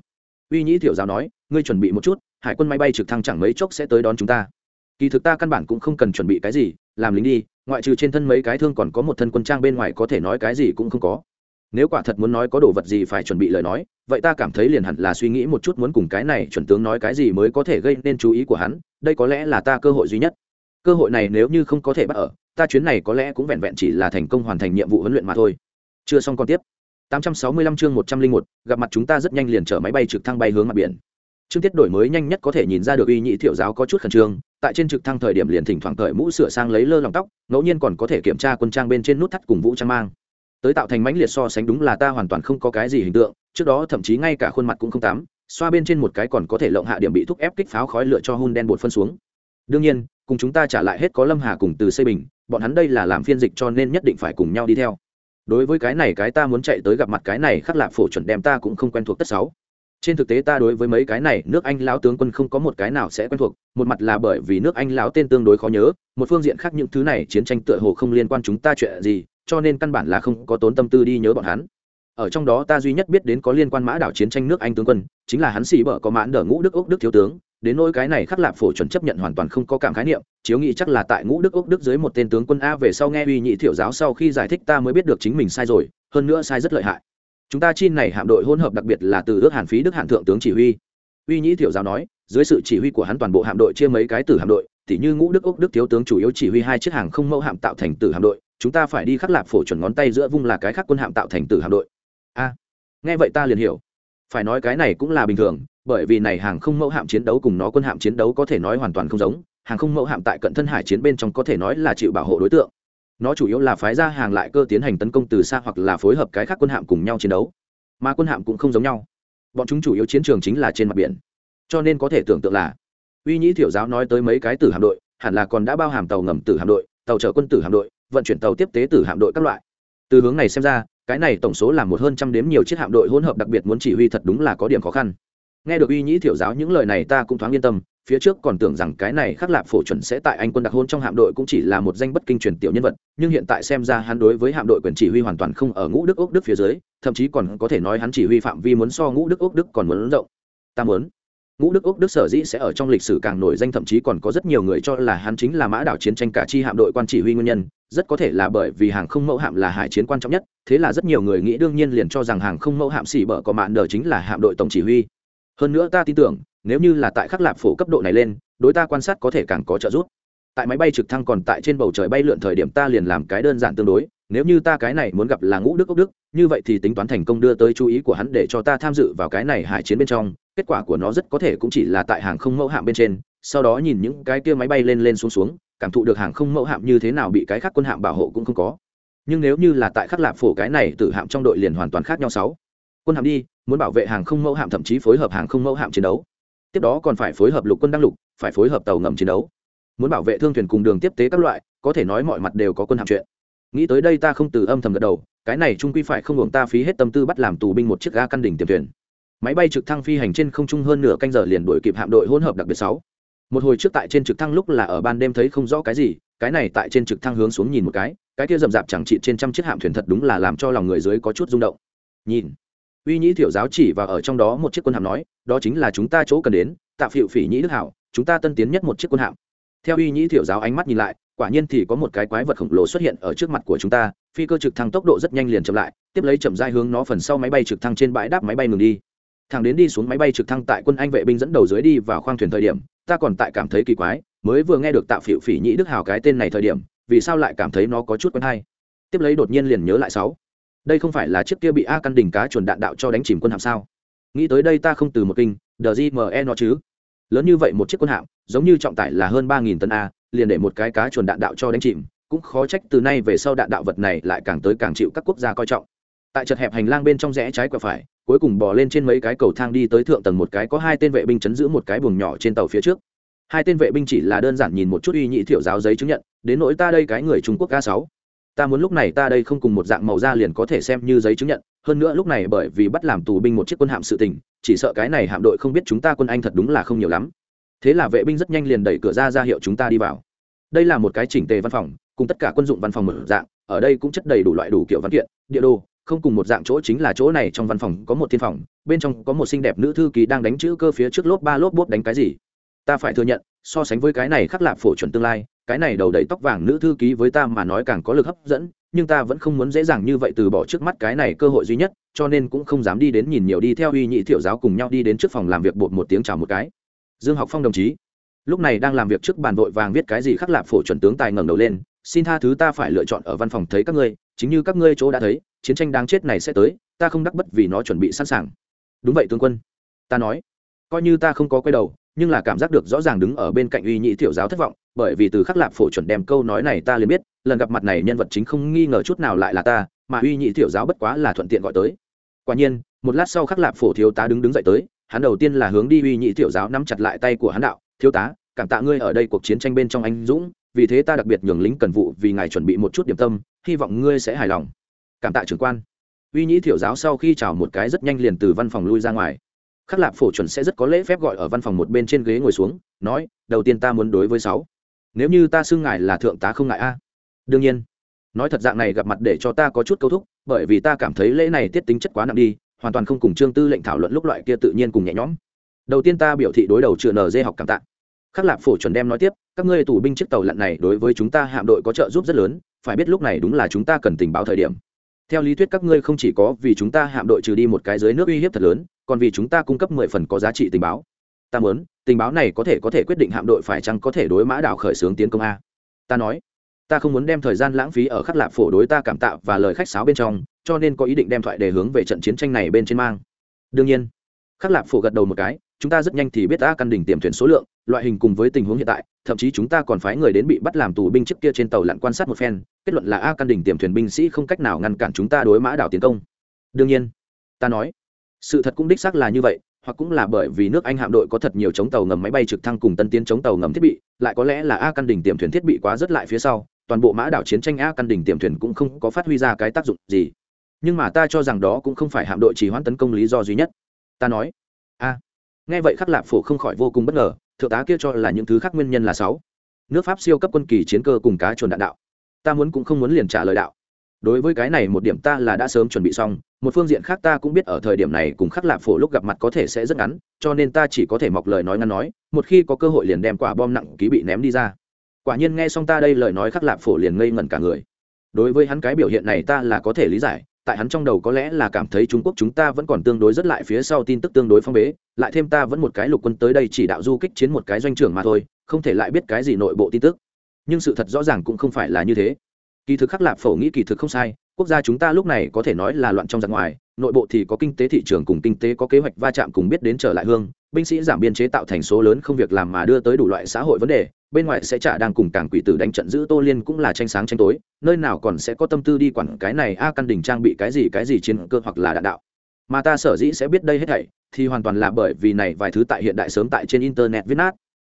Uy nhĩ thiệu giáo nói, ngươi chuẩn bị một chút, hải quân máy bay trực thăng chẳng mấy chốc sẽ tới đón chúng ta. Kỳ thực ta căn bản cũng không cần chuẩn bị cái gì, làm lính đi, ngoại trừ trên thân mấy cái thương còn có một thân quân trang bên ngoài có thể nói cái gì cũng không có nếu quả thật muốn nói có đồ vật gì phải chuẩn bị lời nói vậy ta cảm thấy liền hẳn là suy nghĩ một chút muốn cùng cái này chuẩn tướng nói cái gì mới có thể gây nên chú ý của hắn đây có lẽ là ta cơ hội duy nhất. Cơ hội này nếu như không có thể bắt ở ta chuyến này có lẽ cũng vẹn vẹn chỉ là thành công hoàn thành nhiệm vụ huấn luyện mà thôi. Chưa xong còn tiếp. 865 chương 101, gặp mặt chúng ta rất nhanh liền chở máy bay trực thăng bay hướng mặt biển. Chương tiết đổi mới nhanh nhất có thể nhìn ra được uy nhị thiệu giáo có chút khẩn trương tại trên trực thăng thời điểm liền thỉnh thoảng cởi mũ sửa sang lấy lơ lòng tóc ngẫu nhiên còn có thể kiểm tra quân trang bên trên nút thắt cùng vũ trang mang tới tạo thành mãnh liệt so sánh đúng là ta hoàn toàn không có cái gì hình tượng, trước đó thậm chí ngay cả khuôn mặt cũng không tắm, xoa bên trên một cái còn có thể lộng hạ điểm bị thúc ép kích pháo khói lựa cho hun đen bột phân xuống. Đương nhiên, cùng chúng ta trả lại hết có lâm hà cùng từ xây bình, bọn hắn đây là làm phiên dịch cho nên nhất định phải cùng nhau đi theo. Đối với cái này cái ta muốn chạy tới gặp mặt cái này khắc lạc phổ chuẩn đem ta cũng không quen thuộc tất sáu. Trên thực tế ta đối với mấy cái này, nước anh lão tướng quân không có một cái nào sẽ quen thuộc, một mặt là bởi vì nước anh lão tên tương đối khó nhớ, một phương diện khác những thứ này chiến tranh tựa hồ không liên quan chúng ta chuyện gì cho nên căn bản là không có tốn tâm tư đi nhớ bọn hắn. Ở trong đó ta duy nhất biết đến có liên quan mã đảo chiến tranh nước anh tướng quân, chính là hắn xì bở có mãn đỡ ngũ đức ốc đức thiếu tướng, đến nỗi cái này khắc lạp phổ chuẩn chấp nhận hoàn toàn không có cảm khái niệm, chiếu nghĩ chắc là tại ngũ đức ốc đức dưới một tên tướng quân a về sau nghe uy nhị thiểu giáo sau khi giải thích ta mới biết được chính mình sai rồi, hơn nữa sai rất lợi hại. Chúng ta chi này hạm đội hỗn hợp đặc biệt là từ ước hàn phí đức hạn thượng tướng chỉ huy. Uy nhị thiểu giáo nói, dưới sự chỉ huy của hắn toàn bộ hạm đội chia mấy cái tử hạm đội, tỉ như ngũ đức ốc đức thiếu tướng chủ yếu chỉ huy hai chiếc hàng không mẫu hạm tạo thành tử hạm đội chúng ta phải đi khắc lạp phổ chuẩn ngón tay giữa vung là cái khác quân hạm tạo thành tử hạm đội. A, nghe vậy ta liền hiểu. Phải nói cái này cũng là bình thường, bởi vì này hàng không mẫu hạm chiến đấu cùng nó quân hạm chiến đấu có thể nói hoàn toàn không giống, hàng không mẫu hạm tại cận thân hải chiến bên trong có thể nói là chịu bảo hộ đối tượng. Nó chủ yếu là phái ra hàng lại cơ tiến hành tấn công từ xa hoặc là phối hợp cái khác quân hạm cùng nhau chiến đấu. Mà quân hạm cũng không giống nhau. Bọn chúng chủ yếu chiến trường chính là trên mặt biển. Cho nên có thể tưởng tượng là, uy nhĩ thiểu giáo nói tới mấy cái tử hạm đội, hẳn là còn đã bao hàm tàu ngầm tử hạm đội, tàu chở quân tử hạm đội vận chuyển tàu tiếp tế tử hạm đội các loại. Từ hướng này xem ra, cái này tổng số là một hơn trăm đếm nhiều chiếc hạm đội hỗn hợp đặc biệt muốn chỉ huy thật đúng là có điểm khó khăn. Nghe được uy nhĩ thiểu giáo những lời này ta cũng thoáng yên tâm, phía trước còn tưởng rằng cái này khắc lạp phổ chuẩn sẽ tại anh quân đặc hôn trong hạm đội cũng chỉ là một danh bất kinh truyền tiểu nhân vật, nhưng hiện tại xem ra hắn đối với hạm đội quyền chỉ huy hoàn toàn không ở ngũ đức ốc đức phía dưới, thậm chí còn có thể nói hắn chỉ huy phạm vi muốn so ngũ đức ốc đức còn muốn rộng. Ta muốn ngũ đức úc đức sở dĩ sẽ ở trong lịch sử càng nổi danh, thậm chí còn có rất nhiều người cho là hắn chính là mã đảo chiến tranh cả chi hạm đội quan chỉ huy nguyên nhân. Rất có thể là bởi vì hàng không mẫu hạm là hải chiến quan trọng nhất, thế là rất nhiều người nghĩ đương nhiên liền cho rằng hàng không mẫu hạm xỉ bở có mạn đờ chính là hạm đội tổng chỉ huy. Hơn nữa ta tin tưởng, nếu như là tại khắc lạp phổ cấp độ này lên, đối ta quan sát có thể càng có trợ giúp. Tại máy bay trực thăng còn tại trên bầu trời bay lượn thời điểm ta liền làm cái đơn giản tương đối nếu như ta cái này muốn gặp là ngũ đức ốc đức, như vậy thì tính toán thành công đưa tới chú ý của hắn để cho ta tham dự vào cái này hải chiến bên trong, kết quả của nó rất có thể cũng chỉ là tại hàng không mẫu hạm bên trên, sau đó nhìn những cái kia máy bay lên lên xuống xuống, cảm thụ được hàng không mẫu hạm như thế nào bị cái khác quân hạm bảo hộ cũng không có. Nhưng nếu như là tại khắc lạp phổ cái này tử hạm trong đội liền hoàn toàn khác nhau sáu. Quân hạm đi, muốn bảo vệ hàng không mẫu hạm thậm chí phối hợp hàng không mẫu hạm chiến đấu. Tiếp đó còn phải phối hợp lục quân đăng lục, phải phối hợp tàu ngầm chiến đấu. Muốn bảo vệ thương thuyền cùng đường tiếp tế các loại, có thể nói mọi mặt đều có quân hạm chuyện nghĩ tới đây ta không từ âm thầm gật đầu, cái này trung quy phải không hưởng ta phí hết tâm tư bắt làm tù binh một chiếc ga căn đỉnh tiềm thuyền. Máy bay trực thăng phi hành trên không trung hơn nửa canh giờ liền đuổi kịp hạm đội hỗn hợp đặc biệt sáu. Một hồi trước tại trên trực thăng lúc là ở ban đêm thấy không rõ cái gì, cái này tại trên trực thăng hướng xuống nhìn một cái cái kia rậm rạp chẳng trị trên trăm chiếc hạm thuyền thật đúng là làm cho lòng người dưới có chút rung động. Nhìn, uy nhĩ thiểu giáo chỉ và ở trong đó một chiếc quân hạm nói, đó chính là chúng ta chỗ cần đến, tạ phiệu phỉ nhĩ đức hảo, chúng ta tân tiến nhất một chiếc quân hạm. Theo uy nhĩ thiểu giáo ánh mắt nhìn lại quả nhiên thì có một cái quái vật khổng lồ xuất hiện ở trước mặt của chúng ta, phi cơ trực thăng tốc độ rất nhanh liền chậm lại, tiếp lấy chậm dai hướng nó phần sau máy bay trực thăng trên bãi đáp máy bay ngừng đi. Thằng đến đi xuống máy bay trực thăng tại quân anh vệ binh dẫn đầu dưới đi vào khoang thuyền thời điểm, ta còn tại cảm thấy kỳ quái, mới vừa nghe được tạo phỉu phỉ nhĩ đức hào cái tên này thời điểm, vì sao lại cảm thấy nó có chút quen hay? Tiếp lấy đột nhiên liền nhớ lại sáu. Đây không phải là chiếc kia bị a căn đình cá chuồn đạn đạo cho đánh chìm quân hạm sao? Nghĩ tới đây ta không từ một kinh, đờ gme nó chứ? Lớn như vậy một chiếc quân hạm, giống như trọng tải là hơn ba nghìn tấn a liền để một cái cá chuồn đạn đạo cho đánh chìm, cũng khó trách từ nay về sau đạn đạo vật này lại càng tới càng chịu các quốc gia coi trọng. Tại chật hẹp hành lang bên trong rẽ trái quẹo phải, cuối cùng bò lên trên mấy cái cầu thang đi tới thượng tầng một cái có hai tên vệ binh chấn giữ một cái buồng nhỏ trên tàu phía trước. Hai tên vệ binh chỉ là đơn giản nhìn một chút uy nhị thiệu giáo giấy chứng nhận, đến nỗi ta đây cái người trung quốc ca sáu. Ta muốn lúc này ta đây không cùng một dạng màu da liền có thể xem như giấy chứng nhận, hơn nữa lúc này bởi vì bắt làm tù binh một chiếc quân hạm sự tình, chỉ sợ cái này hạm đội không biết chúng ta quân anh thật đúng là không nhiều lắm. Thế là vệ binh rất nhanh liền đẩy cửa ra ra hiệu chúng ta đi vào đây là một cái chỉnh tề văn phòng, cùng tất cả quân dụng văn phòng một dạng, ở đây cũng chất đầy đủ loại đủ kiểu văn kiện, địa đồ, không cùng một dạng chỗ chính là chỗ này, trong văn phòng có một thiên phòng, bên trong có một xinh đẹp nữ thư ký đang đánh chữ cơ phía trước lốp ba lốp bốp đánh cái gì. Ta phải thừa nhận, so sánh với cái này khắc lạp phổ chuẩn tương lai, cái này đầu đầy tóc vàng nữ thư ký với ta mà nói càng có lực hấp dẫn, nhưng ta vẫn không muốn dễ dàng như vậy từ bỏ trước mắt cái này cơ hội duy nhất, cho nên cũng không dám đi đến nhìn nhiều đi theo uy nhị thiệu giáo cùng nhau đi đến trước phòng làm việc bột một tiếng chào một cái. Dương học phong đồng chí lúc này đang làm việc trước bàn vội vàng viết cái gì khắc lạp phổ chuẩn tướng tài ngẩng đầu lên, xin tha thứ ta phải lựa chọn ở văn phòng thấy các ngươi, chính như các ngươi chỗ đã thấy, chiến tranh đáng chết này sẽ tới, ta không đắc bất vì nó chuẩn bị sẵn sàng. Đúng vậy tướng quân. Ta nói. Coi như ta không có quay đầu, nhưng là cảm giác được rõ ràng đứng ở bên cạnh uy nhị tiểu giáo thất vọng, bởi vì từ khắc lạp phổ chuẩn đem câu nói này ta liền biết, lần gặp mặt này nhân vật chính không nghi ngờ chút nào lại là ta, mà uy nhị tiểu giáo bất quá là thuận tiện gọi tới. Quả nhiên, một lát sau khắc lạp phổ thiếu tá đứng đứng dậy tới, hắn đầu tiên là hướng đi uy nhị tiểu giáo nắm chặt lại tay của hắn đạo thiếu tá, cảm tạ ngươi ở đây cuộc chiến tranh bên trong anh dũng, vì thế ta đặc biệt nhường lính cần vụ vì ngài chuẩn bị một chút điểm tâm, hy vọng ngươi sẽ hài lòng. Cảm tạ trưởng quan. Uy nhĩ thiểu giáo sau khi chào một cái rất nhanh liền từ văn phòng lui ra ngoài. Khắc lạp phổ chuẩn sẽ rất có lễ phép gọi ở văn phòng một bên trên ghế ngồi xuống, nói, đầu tiên ta muốn đối với sáu. Nếu như ta xưng ngài là thượng tá không ngại a. Đương nhiên. Nói thật dạng này gặp mặt để cho ta có chút câu thúc, bởi vì ta cảm thấy lễ này tiết tính chất quá nặng đi, hoàn toàn không cùng trương tư lệnh thảo luận lúc loại kia tự nhiên cùng nhẹ nhõm đầu tiên ta biểu thị đối đầu chưa nd học cảm tạ. Khắc lạp phổ chuẩn đem nói tiếp, các ngươi tù binh chiếc tàu lặn này đối với chúng ta hạm đội có trợ giúp rất lớn, phải biết lúc này đúng là chúng ta cần tình báo thời điểm. Theo lý thuyết các ngươi không chỉ có vì chúng ta hạm đội trừ đi một cái dưới nước uy hiếp thật lớn, còn vì chúng ta cung cấp mười phần có giá trị tình báo. Ta muốn, tình báo này có thể có thể quyết định hạm đội phải chăng có thể đối mã đảo khởi xướng tiến công a. Ta nói, ta không muốn đem thời gian lãng phí ở khắc lạp phổ đối ta cảm tạ và lời khách sáo bên trong, cho nên có ý định đem thoại để hướng về trận chiến tranh này bên trên mang. Đương nhiên, khắc lạp phổ gật đầu một cái chúng ta rất nhanh thì biết đã căn đỉnh tiềm thuyền số lượng, loại hình cùng với tình huống hiện tại, thậm chí chúng ta còn phái người đến bị bắt làm tù binh trước kia trên tàu lặn quan sát một phen, kết luận là a căn đỉnh tiềm thuyền binh sĩ không cách nào ngăn cản chúng ta đối mã đảo tiến công. Đương nhiên, ta nói, sự thật cũng đích xác là như vậy, hoặc cũng là bởi vì nước anh hạm đội có thật nhiều chống tàu ngầm máy bay trực thăng cùng tân tiến chống tàu ngầm thiết bị, lại có lẽ là a căn đỉnh tiềm thuyền thiết bị quá rất lại phía sau, toàn bộ mã đảo chiến tranh a căn đỉnh tiềm thuyền cũng không có phát huy ra cái tác dụng gì. Nhưng mà ta cho rằng đó cũng không phải hạm đội chỉ hoãn tấn công lý do duy nhất. Ta nói, a nghe vậy khắc lạp phổ không khỏi vô cùng bất ngờ, thượng tá kia cho là những thứ khác nguyên nhân là sáu. Nước pháp siêu cấp quân kỳ chiến cơ cùng cá chuồn đạn đạo. Ta muốn cũng không muốn liền trả lời đạo. Đối với cái này một điểm ta là đã sớm chuẩn bị xong, một phương diện khác ta cũng biết ở thời điểm này cùng khắc lạp phổ lúc gặp mặt có thể sẽ rất ngắn, cho nên ta chỉ có thể mọc lời nói ngắn nói, một khi có cơ hội liền đem quả bom nặng ký bị ném đi ra. Quả nhiên nghe xong ta đây lời nói khắc lạp phổ liền ngây ngẩn cả người. Đối với hắn cái biểu hiện này ta là có thể lý giải tại hắn trong đầu có lẽ là cảm thấy Trung Quốc chúng ta vẫn còn tương đối rất lại phía sau tin tức tương đối phong bế, lại thêm ta vẫn một cái lục quân tới đây chỉ đạo du kích chiến một cái doanh trưởng mà thôi, không thể lại biết cái gì nội bộ tin tức. Nhưng sự thật rõ ràng cũng không phải là như thế. Kỳ thực khắc lạp phổ nghĩ kỳ thực không sai, quốc gia chúng ta lúc này có thể nói là loạn trong giặc ngoài, nội bộ thì có kinh tế thị trường cùng kinh tế có kế hoạch va chạm cùng biết đến trở lại hương, binh sĩ giảm biên chế tạo thành số lớn không việc làm mà đưa tới đủ loại xã hội vấn đề, bên ngoài sẽ trả đang cùng cảng quỷ tử đánh trận giữ tô liên cũng là tranh sáng tranh tối nơi nào còn sẽ có tâm tư đi quản cái này a à, căn đỉnh trang bị cái gì cái gì chiến cơ hoặc là đạn đạo. Mà ta sở dĩ sẽ biết đây hết thảy thì hoàn toàn là bởi vì này vài thứ tại hiện đại sớm tại trên internet viết nát.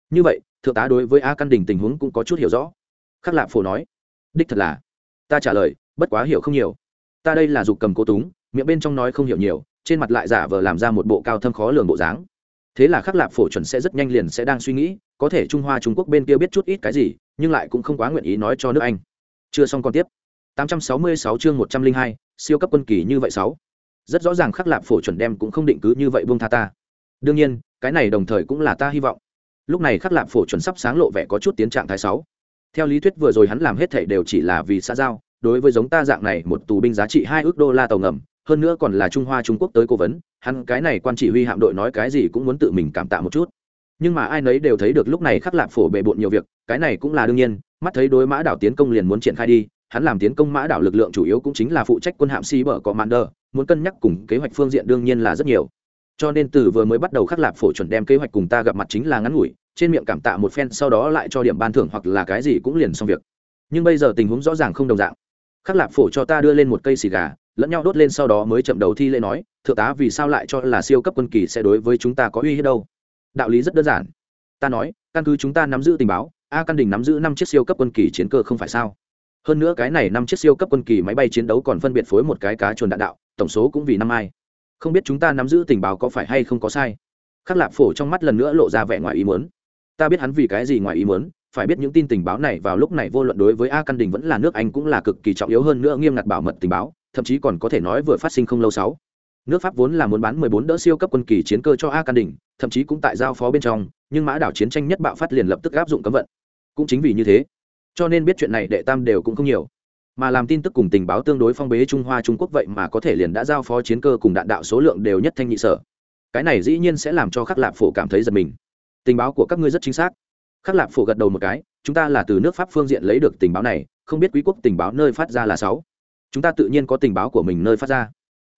Như vậy thượng tá đối với a à, căn đỉnh tình huống cũng có chút hiểu rõ. Khắc lạp phổ nói đích thật là ta trả lời bất quá hiểu không nhiều. Ta đây là dục cầm cố túng miệng bên trong nói không hiểu nhiều trên mặt lại giả vờ làm ra một bộ cao thâm khó lường bộ dáng. Thế là khắc lạp phổ chuẩn sẽ rất nhanh liền sẽ đang suy nghĩ có thể trung hoa trung quốc bên kia biết chút ít cái gì nhưng lại cũng không quá nguyện ý nói cho nước anh. Chưa xong còn tiếp. 866 chương 102, siêu cấp quân kỳ như vậy sáu. Rất rõ ràng khắc lạp phổ chuẩn đem cũng không định cứ như vậy buông tha ta. Đương nhiên cái này đồng thời cũng là ta hy vọng. Lúc này khắc lạp phổ chuẩn sắp sáng lộ vẻ có chút tiến trạng thái sáu. Theo lý thuyết vừa rồi hắn làm hết thảy đều chỉ là vì xã giao đối với giống ta dạng này một tù binh giá trị hai ước đô la tàu ngầm hơn nữa còn là trung hoa trung quốc tới cố vấn, hắn cái này quan chỉ huy hạm đội nói cái gì cũng muốn tự mình cảm tạ một chút. Nhưng mà ai nấy đều thấy được lúc này khắc lạp phổ bề bộn nhiều việc, cái này cũng là đương nhiên, mắt thấy đối mã đảo tiến công liền muốn triển khai đi, hắn làm tiến công mã đảo lực lượng chủ yếu cũng chính là phụ trách quân hạm si bờ có commander, muốn cân nhắc cùng kế hoạch phương diện đương nhiên là rất nhiều. Cho nên từ vừa mới bắt đầu khắc lạp phổ chuẩn đem kế hoạch cùng ta gặp mặt chính là ngắn ngủi, trên miệng cảm tạ một phen, sau đó lại cho điểm ban thưởng hoặc là cái gì cũng liền xong việc. Nhưng bây giờ tình huống rõ ràng không đồng dạng. Khắc lạp phổ cho ta đưa lên một cây xì gà lẫn nhau đốt lên sau đó mới chậm đầu thi lễ nói, thượng tá, vì sao lại cho là siêu cấp quân kỳ sẽ đối với chúng ta có uy hiếp đâu? Đạo lý rất đơn giản. Ta nói, căn cứ chúng ta nắm giữ tình báo, a căn đình nắm giữ năm chiếc siêu cấp quân kỳ chiến cơ không phải sao? Hơn nữa cái này năm chiếc siêu cấp quân kỳ máy bay chiến đấu còn phân biệt phối một cái cá chuồn đạn đạo, tổng số cũng vì năm ai. Không biết chúng ta nắm giữ tình báo có phải hay không có sai? Khắc lạp phổ trong mắt lần nữa lộ ra vẻ ngoài ý muốn. Ta biết hắn vì cái gì ngoài ý muốn, phải biết những tin tình báo này vào lúc này vô luận đối với a căn đình vẫn là nước anh cũng là cực kỳ trọng yếu hơn nữa nghiêm ngặt bảo mật tình báo thậm chí còn có thể nói vừa phát sinh không lâu sáu. Nước pháp vốn là muốn bán 14 đỡ siêu cấp quân kỳ chiến cơ cho a căn đỉnh, thậm chí cũng tại giao phó bên trong, nhưng mã đảo chiến tranh nhất bạo phát liền lập tức áp dụng cấm vận. Cũng chính vì như thế, cho nên biết chuyện này đệ tam đều cũng không nhiều. Mà làm tin tức cùng tình báo tương đối phong bế trung hoa trung quốc vậy mà có thể liền đã giao phó chiến cơ cùng đạn đạo số lượng đều nhất thanh nhị sở. Cái này dĩ nhiên sẽ làm cho khắc lạp phổ cảm thấy giật mình. Tình báo của các ngươi rất chính xác. Khắc lạp phổ gật đầu một cái, chúng ta là từ nước pháp phương diện lấy được tình báo này, không biết quý quốc tình báo nơi phát ra là sáu chúng ta tự nhiên có tình báo của mình nơi phát ra.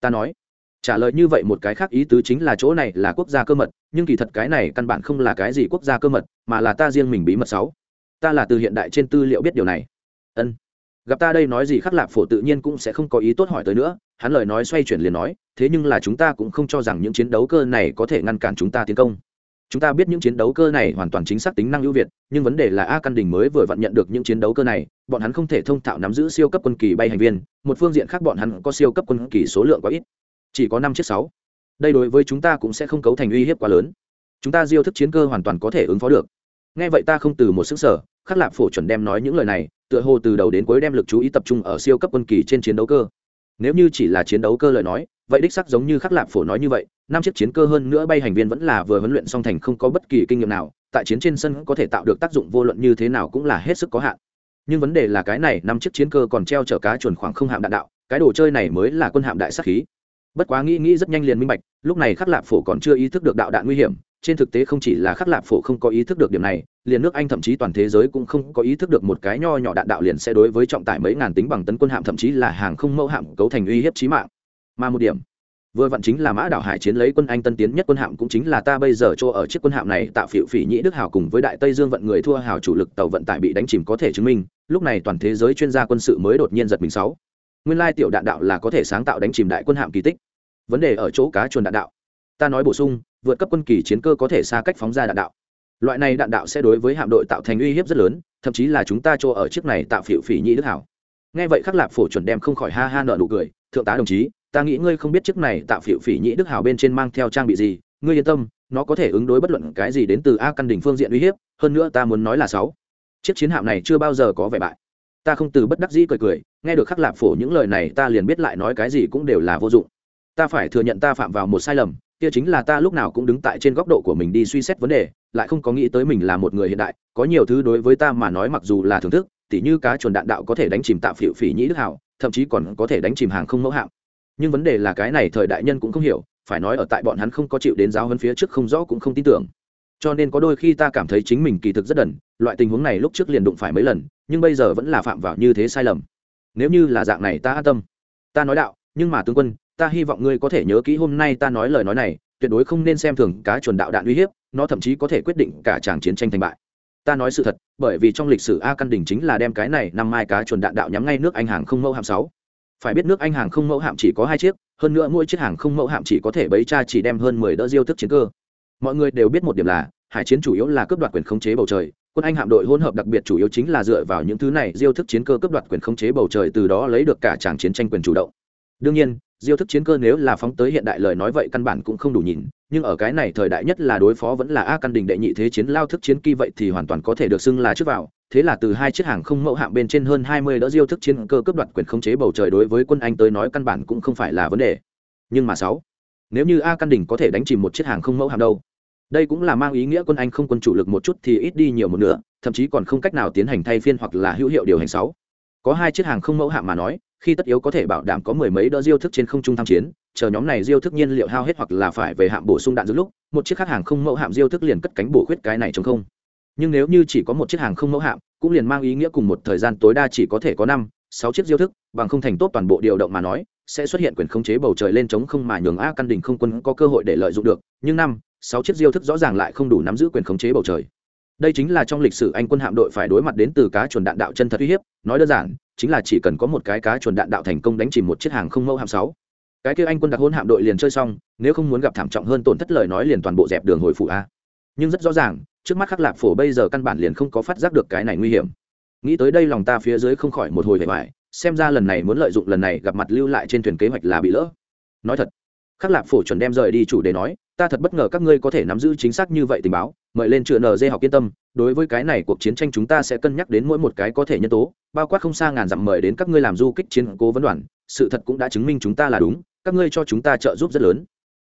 Ta nói. Trả lời như vậy một cái khác ý tứ chính là chỗ này là quốc gia cơ mật, nhưng kỳ thật cái này căn bản không là cái gì quốc gia cơ mật, mà là ta riêng mình bí mật sáu. Ta là từ hiện đại trên tư liệu biết điều này. Ân. Gặp ta đây nói gì khắc lạp phổ tự nhiên cũng sẽ không có ý tốt hỏi tới nữa, hắn lời nói xoay chuyển liền nói, thế nhưng là chúng ta cũng không cho rằng những chiến đấu cơ này có thể ngăn cản chúng ta tiến công chúng ta biết những chiến đấu cơ này hoàn toàn chính xác tính năng ưu việt, nhưng vấn đề là a căn đình mới vừa vận nhận được những chiến đấu cơ này, bọn hắn không thể thông thạo nắm giữ siêu cấp quân kỳ bay hành viên, một phương diện khác bọn hắn có siêu cấp quân kỳ số lượng quá ít. Chỉ có năm chiếc sáu. Đây đối với chúng ta cũng sẽ không cấu thành uy hiếp quá lớn. Chúng ta diêu thức chiến cơ hoàn toàn có thể ứng phó được. Nghe vậy ta không từ một sức sở khắc lạp phổ chuẩn đem nói những lời này, tựa hồ từ đầu đến cuối đem lực chú ý tập trung ở siêu cấp quân kỳ trên chiến đấu cơ. Nếu như chỉ là chiến đấu cơ lời nói, vậy đích sắc giống như khắc lạp phổ nói như vậy năm chiếc chiến cơ hơn nữa bay hành viên vẫn là vừa huấn luyện song thành không có bất kỳ kinh nghiệm nào, tại chiến trên sân có thể tạo được tác dụng vô luận như thế nào cũng là hết sức có hạn. Nhưng vấn đề là cái này, năm chiếc chiến cơ còn treo chở cá chuẩn khoảng không hạm đạn đạo, cái đồ chơi này mới là quân hạm đại sắc khí. Bất quá nghĩ nghĩ rất nhanh liền minh bạch, lúc này khắc lạp phổ còn chưa ý thức được đạo đạn nguy hiểm, trên thực tế không chỉ là khắc lạp phổ không có ý thức được điểm này, liền nước anh thậm chí toàn thế giới cũng không có ý thức được một cái nho nhỏ đạn đạo liền sẽ đối với trọng tải mấy ngàn tính bằng tấn quân hạm thậm chí là hàng không mẫu hạm cấu thành uy hiếp chí mạng. Mà một điểm vừa vặn chính là mã đảo hải chiến lấy quân anh tân tiến nhất quân hạm cũng chính là ta bây giờ cho ở chiếc quân hạm này tạo phiệu phỉ nhĩ đức hào cùng với đại tây dương vận người thua hào chủ lực tàu vận tải bị đánh chìm có thể chứng minh, lúc này toàn thế giới chuyên gia quân sự mới đột nhiên giật mình sáu. Nguyên lai tiểu đạn đạo là có thể sáng tạo đánh chìm đại quân hạm kỳ tích. Vấn đề ở chỗ cá chuồn đạn đạo. Ta nói bổ sung, vượt cấp quân kỳ chiến cơ có thể xa cách phóng ra đạn đạo. Loại này đạn đạo sẽ đối với hạm đội tạo thành uy hiếp rất lớn, thậm chí là chúng ta cho ở chiếc này tạo phiệu phỉ nhĩ đức hảo nghe vậy khắc lạp phổ chuẩn đem không khỏi ha ha nợ nụ cười, thượng tá đồng chí ta nghĩ ngươi không biết chiếc này tạo phiệu phỉ nhĩ đức hảo bên trên mang theo trang bị gì, ngươi yên tâm, nó có thể ứng đối bất luận cái gì đến từ a căn đỉnh phương diện uy hiếp, hơn nữa ta muốn nói là sáu. Chiếc chiến hạm này chưa bao giờ có vẻ bại. Ta không từ bất đắc dĩ cười cười, nghe được khắc lạp phổ những lời này ta liền biết lại nói cái gì cũng đều là vô dụng. Ta phải thừa nhận ta phạm vào một sai lầm, kia chính là ta lúc nào cũng đứng tại trên góc độ của mình đi suy xét vấn đề, lại không có nghĩ tới mình là một người hiện đại, có nhiều thứ đối với ta mà nói mặc dù là thưởng thức, tỉ như cá chuồn đạn đạo có thể đánh chìm tạo Phỉ phỉ nhĩ đức hảo thậm chí còn có thể đánh chìm hàng không mẫu hạm nhưng vấn đề là cái này thời đại nhân cũng không hiểu, phải nói ở tại bọn hắn không có chịu đến giáo hơn phía trước không rõ cũng không tin tưởng. Cho nên có đôi khi ta cảm thấy chính mình kỳ thực rất đần, loại tình huống này lúc trước liền đụng phải mấy lần, nhưng bây giờ vẫn là phạm vào như thế sai lầm. Nếu như là dạng này ta an tâm. Ta nói đạo, nhưng mà tướng quân, ta hy vọng ngươi có thể nhớ kỹ hôm nay ta nói lời nói này, tuyệt đối không nên xem thường cá chuẩn đạo đạn uy hiếp, nó thậm chí có thể quyết định cả tràng chiến tranh thành bại. Ta nói sự thật, bởi vì trong lịch sử a căn đỉnh chính là đem cái này năm mai cá chuẩn đạn đạo nhắm ngay nước anh hàng không mẫu hạm sáu phải biết nước anh hàng không mẫu hạm chỉ có hai chiếc, hơn nữa mỗi chiếc hàng không mẫu hạm chỉ có thể bấy cha chỉ đem hơn mười đỡ diêu thức chiến cơ. Mọi người đều biết một điểm là, hải chiến chủ yếu là cướp đoạt quyền khống chế bầu trời, quân anh hạm đội hỗn hợp đặc biệt chủ yếu chính là dựa vào những thứ này diêu thức chiến cơ cướp đoạt quyền khống chế bầu trời từ đó lấy được cả tràng chiến tranh quyền chủ động. Đương nhiên, diêu thức chiến cơ nếu là phóng tới hiện đại lời nói vậy căn bản cũng không đủ nhìn, nhưng ở cái này thời đại nhất là đối phó vẫn là a căn đình đệ nhị thế chiến lao thức chiến kỳ vậy thì hoàn toàn có thể được xưng là trước vào thế là từ hai chiếc hàng không mẫu hạm bên trên hơn hai mươi đỡ diêu thức chiến cơ cấp đoạt quyền khống chế bầu trời đối với quân anh tới nói căn bản cũng không phải là vấn đề. Nhưng mà sáu, nếu như a căn đỉnh có thể đánh chìm một chiếc hàng không mẫu hạm đâu, đây cũng là mang ý nghĩa quân anh không quân chủ lực một chút thì ít đi nhiều một nửa, thậm chí còn không cách nào tiến hành thay phiên hoặc là hữu hiệu điều hành sáu. Có hai chiếc hàng không mẫu hạm mà nói, khi tất yếu có thể bảo đảm có mười mấy đỡ diêu thức trên không trung tham chiến, chờ nhóm này diêu thức nhiên liệu hao hết hoặc là phải về hạm bổ sung đạn giữa lúc, một chiếc khác hàng không mẫu hạm diêu thức liền cất cánh bổ khuyết cái này trống không nhưng nếu như chỉ có một chiếc hàng không mẫu hạm, cũng liền mang ý nghĩa cùng một thời gian tối đa chỉ có thể có năm, sáu chiếc diêu thức, bằng không thành tốt toàn bộ điều động mà nói, sẽ xuất hiện quyền khống chế bầu trời lên chống không mà nhường a căn đỉnh không quân có cơ hội để lợi dụng được. Nhưng năm, sáu chiếc diêu thức rõ ràng lại không đủ nắm giữ quyền khống chế bầu trời. Đây chính là trong lịch sử anh quân hạm đội phải đối mặt đến từ cá chuồn đạn đạo chân thật uy hiếp. Nói đơn giản, chính là chỉ cần có một cái cá chuồn đạn đạo thành công đánh chìm một chiếc hàng không mẫu hạm sáu. Cái kia anh quân đặc hôn hạm đội liền chơi xong, nếu không muốn gặp thảm trọng hơn tổn thất lời nói liền toàn bộ dẹp đường hồi phụ a. Nhưng rất rõ ràng trước mắt khắc lạp phổ bây giờ căn bản liền không có phát giác được cái này nguy hiểm. Nghĩ tới đây lòng ta phía dưới không khỏi một hồi vẻ vải, xem ra lần này muốn lợi dụng lần này gặp mặt lưu lại trên thuyền kế hoạch là bị lỡ. Nói thật, khắc lạp phổ chuẩn đem rời đi chủ đề nói, ta thật bất ngờ các ngươi có thể nắm giữ chính xác như vậy tình báo, mời lên chữa nd học yên tâm, đối với cái này cuộc chiến tranh chúng ta sẽ cân nhắc đến mỗi một cái có thể nhân tố, bao quát không xa ngàn dặm mời đến các ngươi làm du kích chiến cố vấn đoàn, sự thật cũng đã chứng minh chúng ta là đúng, các ngươi cho chúng ta trợ giúp rất lớn.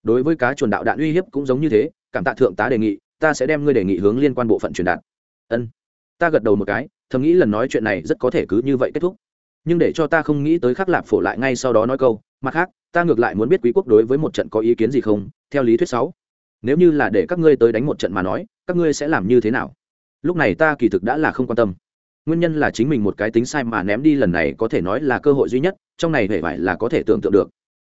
Đối với cá chuồn đạo đạn uy hiếp cũng giống như thế, cảm tạ thượng tá đề nghị ta sẽ đem ngươi đề nghị hướng liên quan bộ phận truyền đạt. Ân. Ta gật đầu một cái, thầm nghĩ lần nói chuyện này rất có thể cứ như vậy kết thúc. Nhưng để cho ta không nghĩ tới khắc lạp phổ lại ngay sau đó nói câu, mặt khác, ta ngược lại muốn biết quý quốc đối với một trận có ý kiến gì không? Theo lý thuyết sáu, nếu như là để các ngươi tới đánh một trận mà nói, các ngươi sẽ làm như thế nào? Lúc này ta kỳ thực đã là không quan tâm. Nguyên nhân là chính mình một cái tính sai mà ném đi lần này có thể nói là cơ hội duy nhất, trong này hề phải là có thể tưởng tượng được.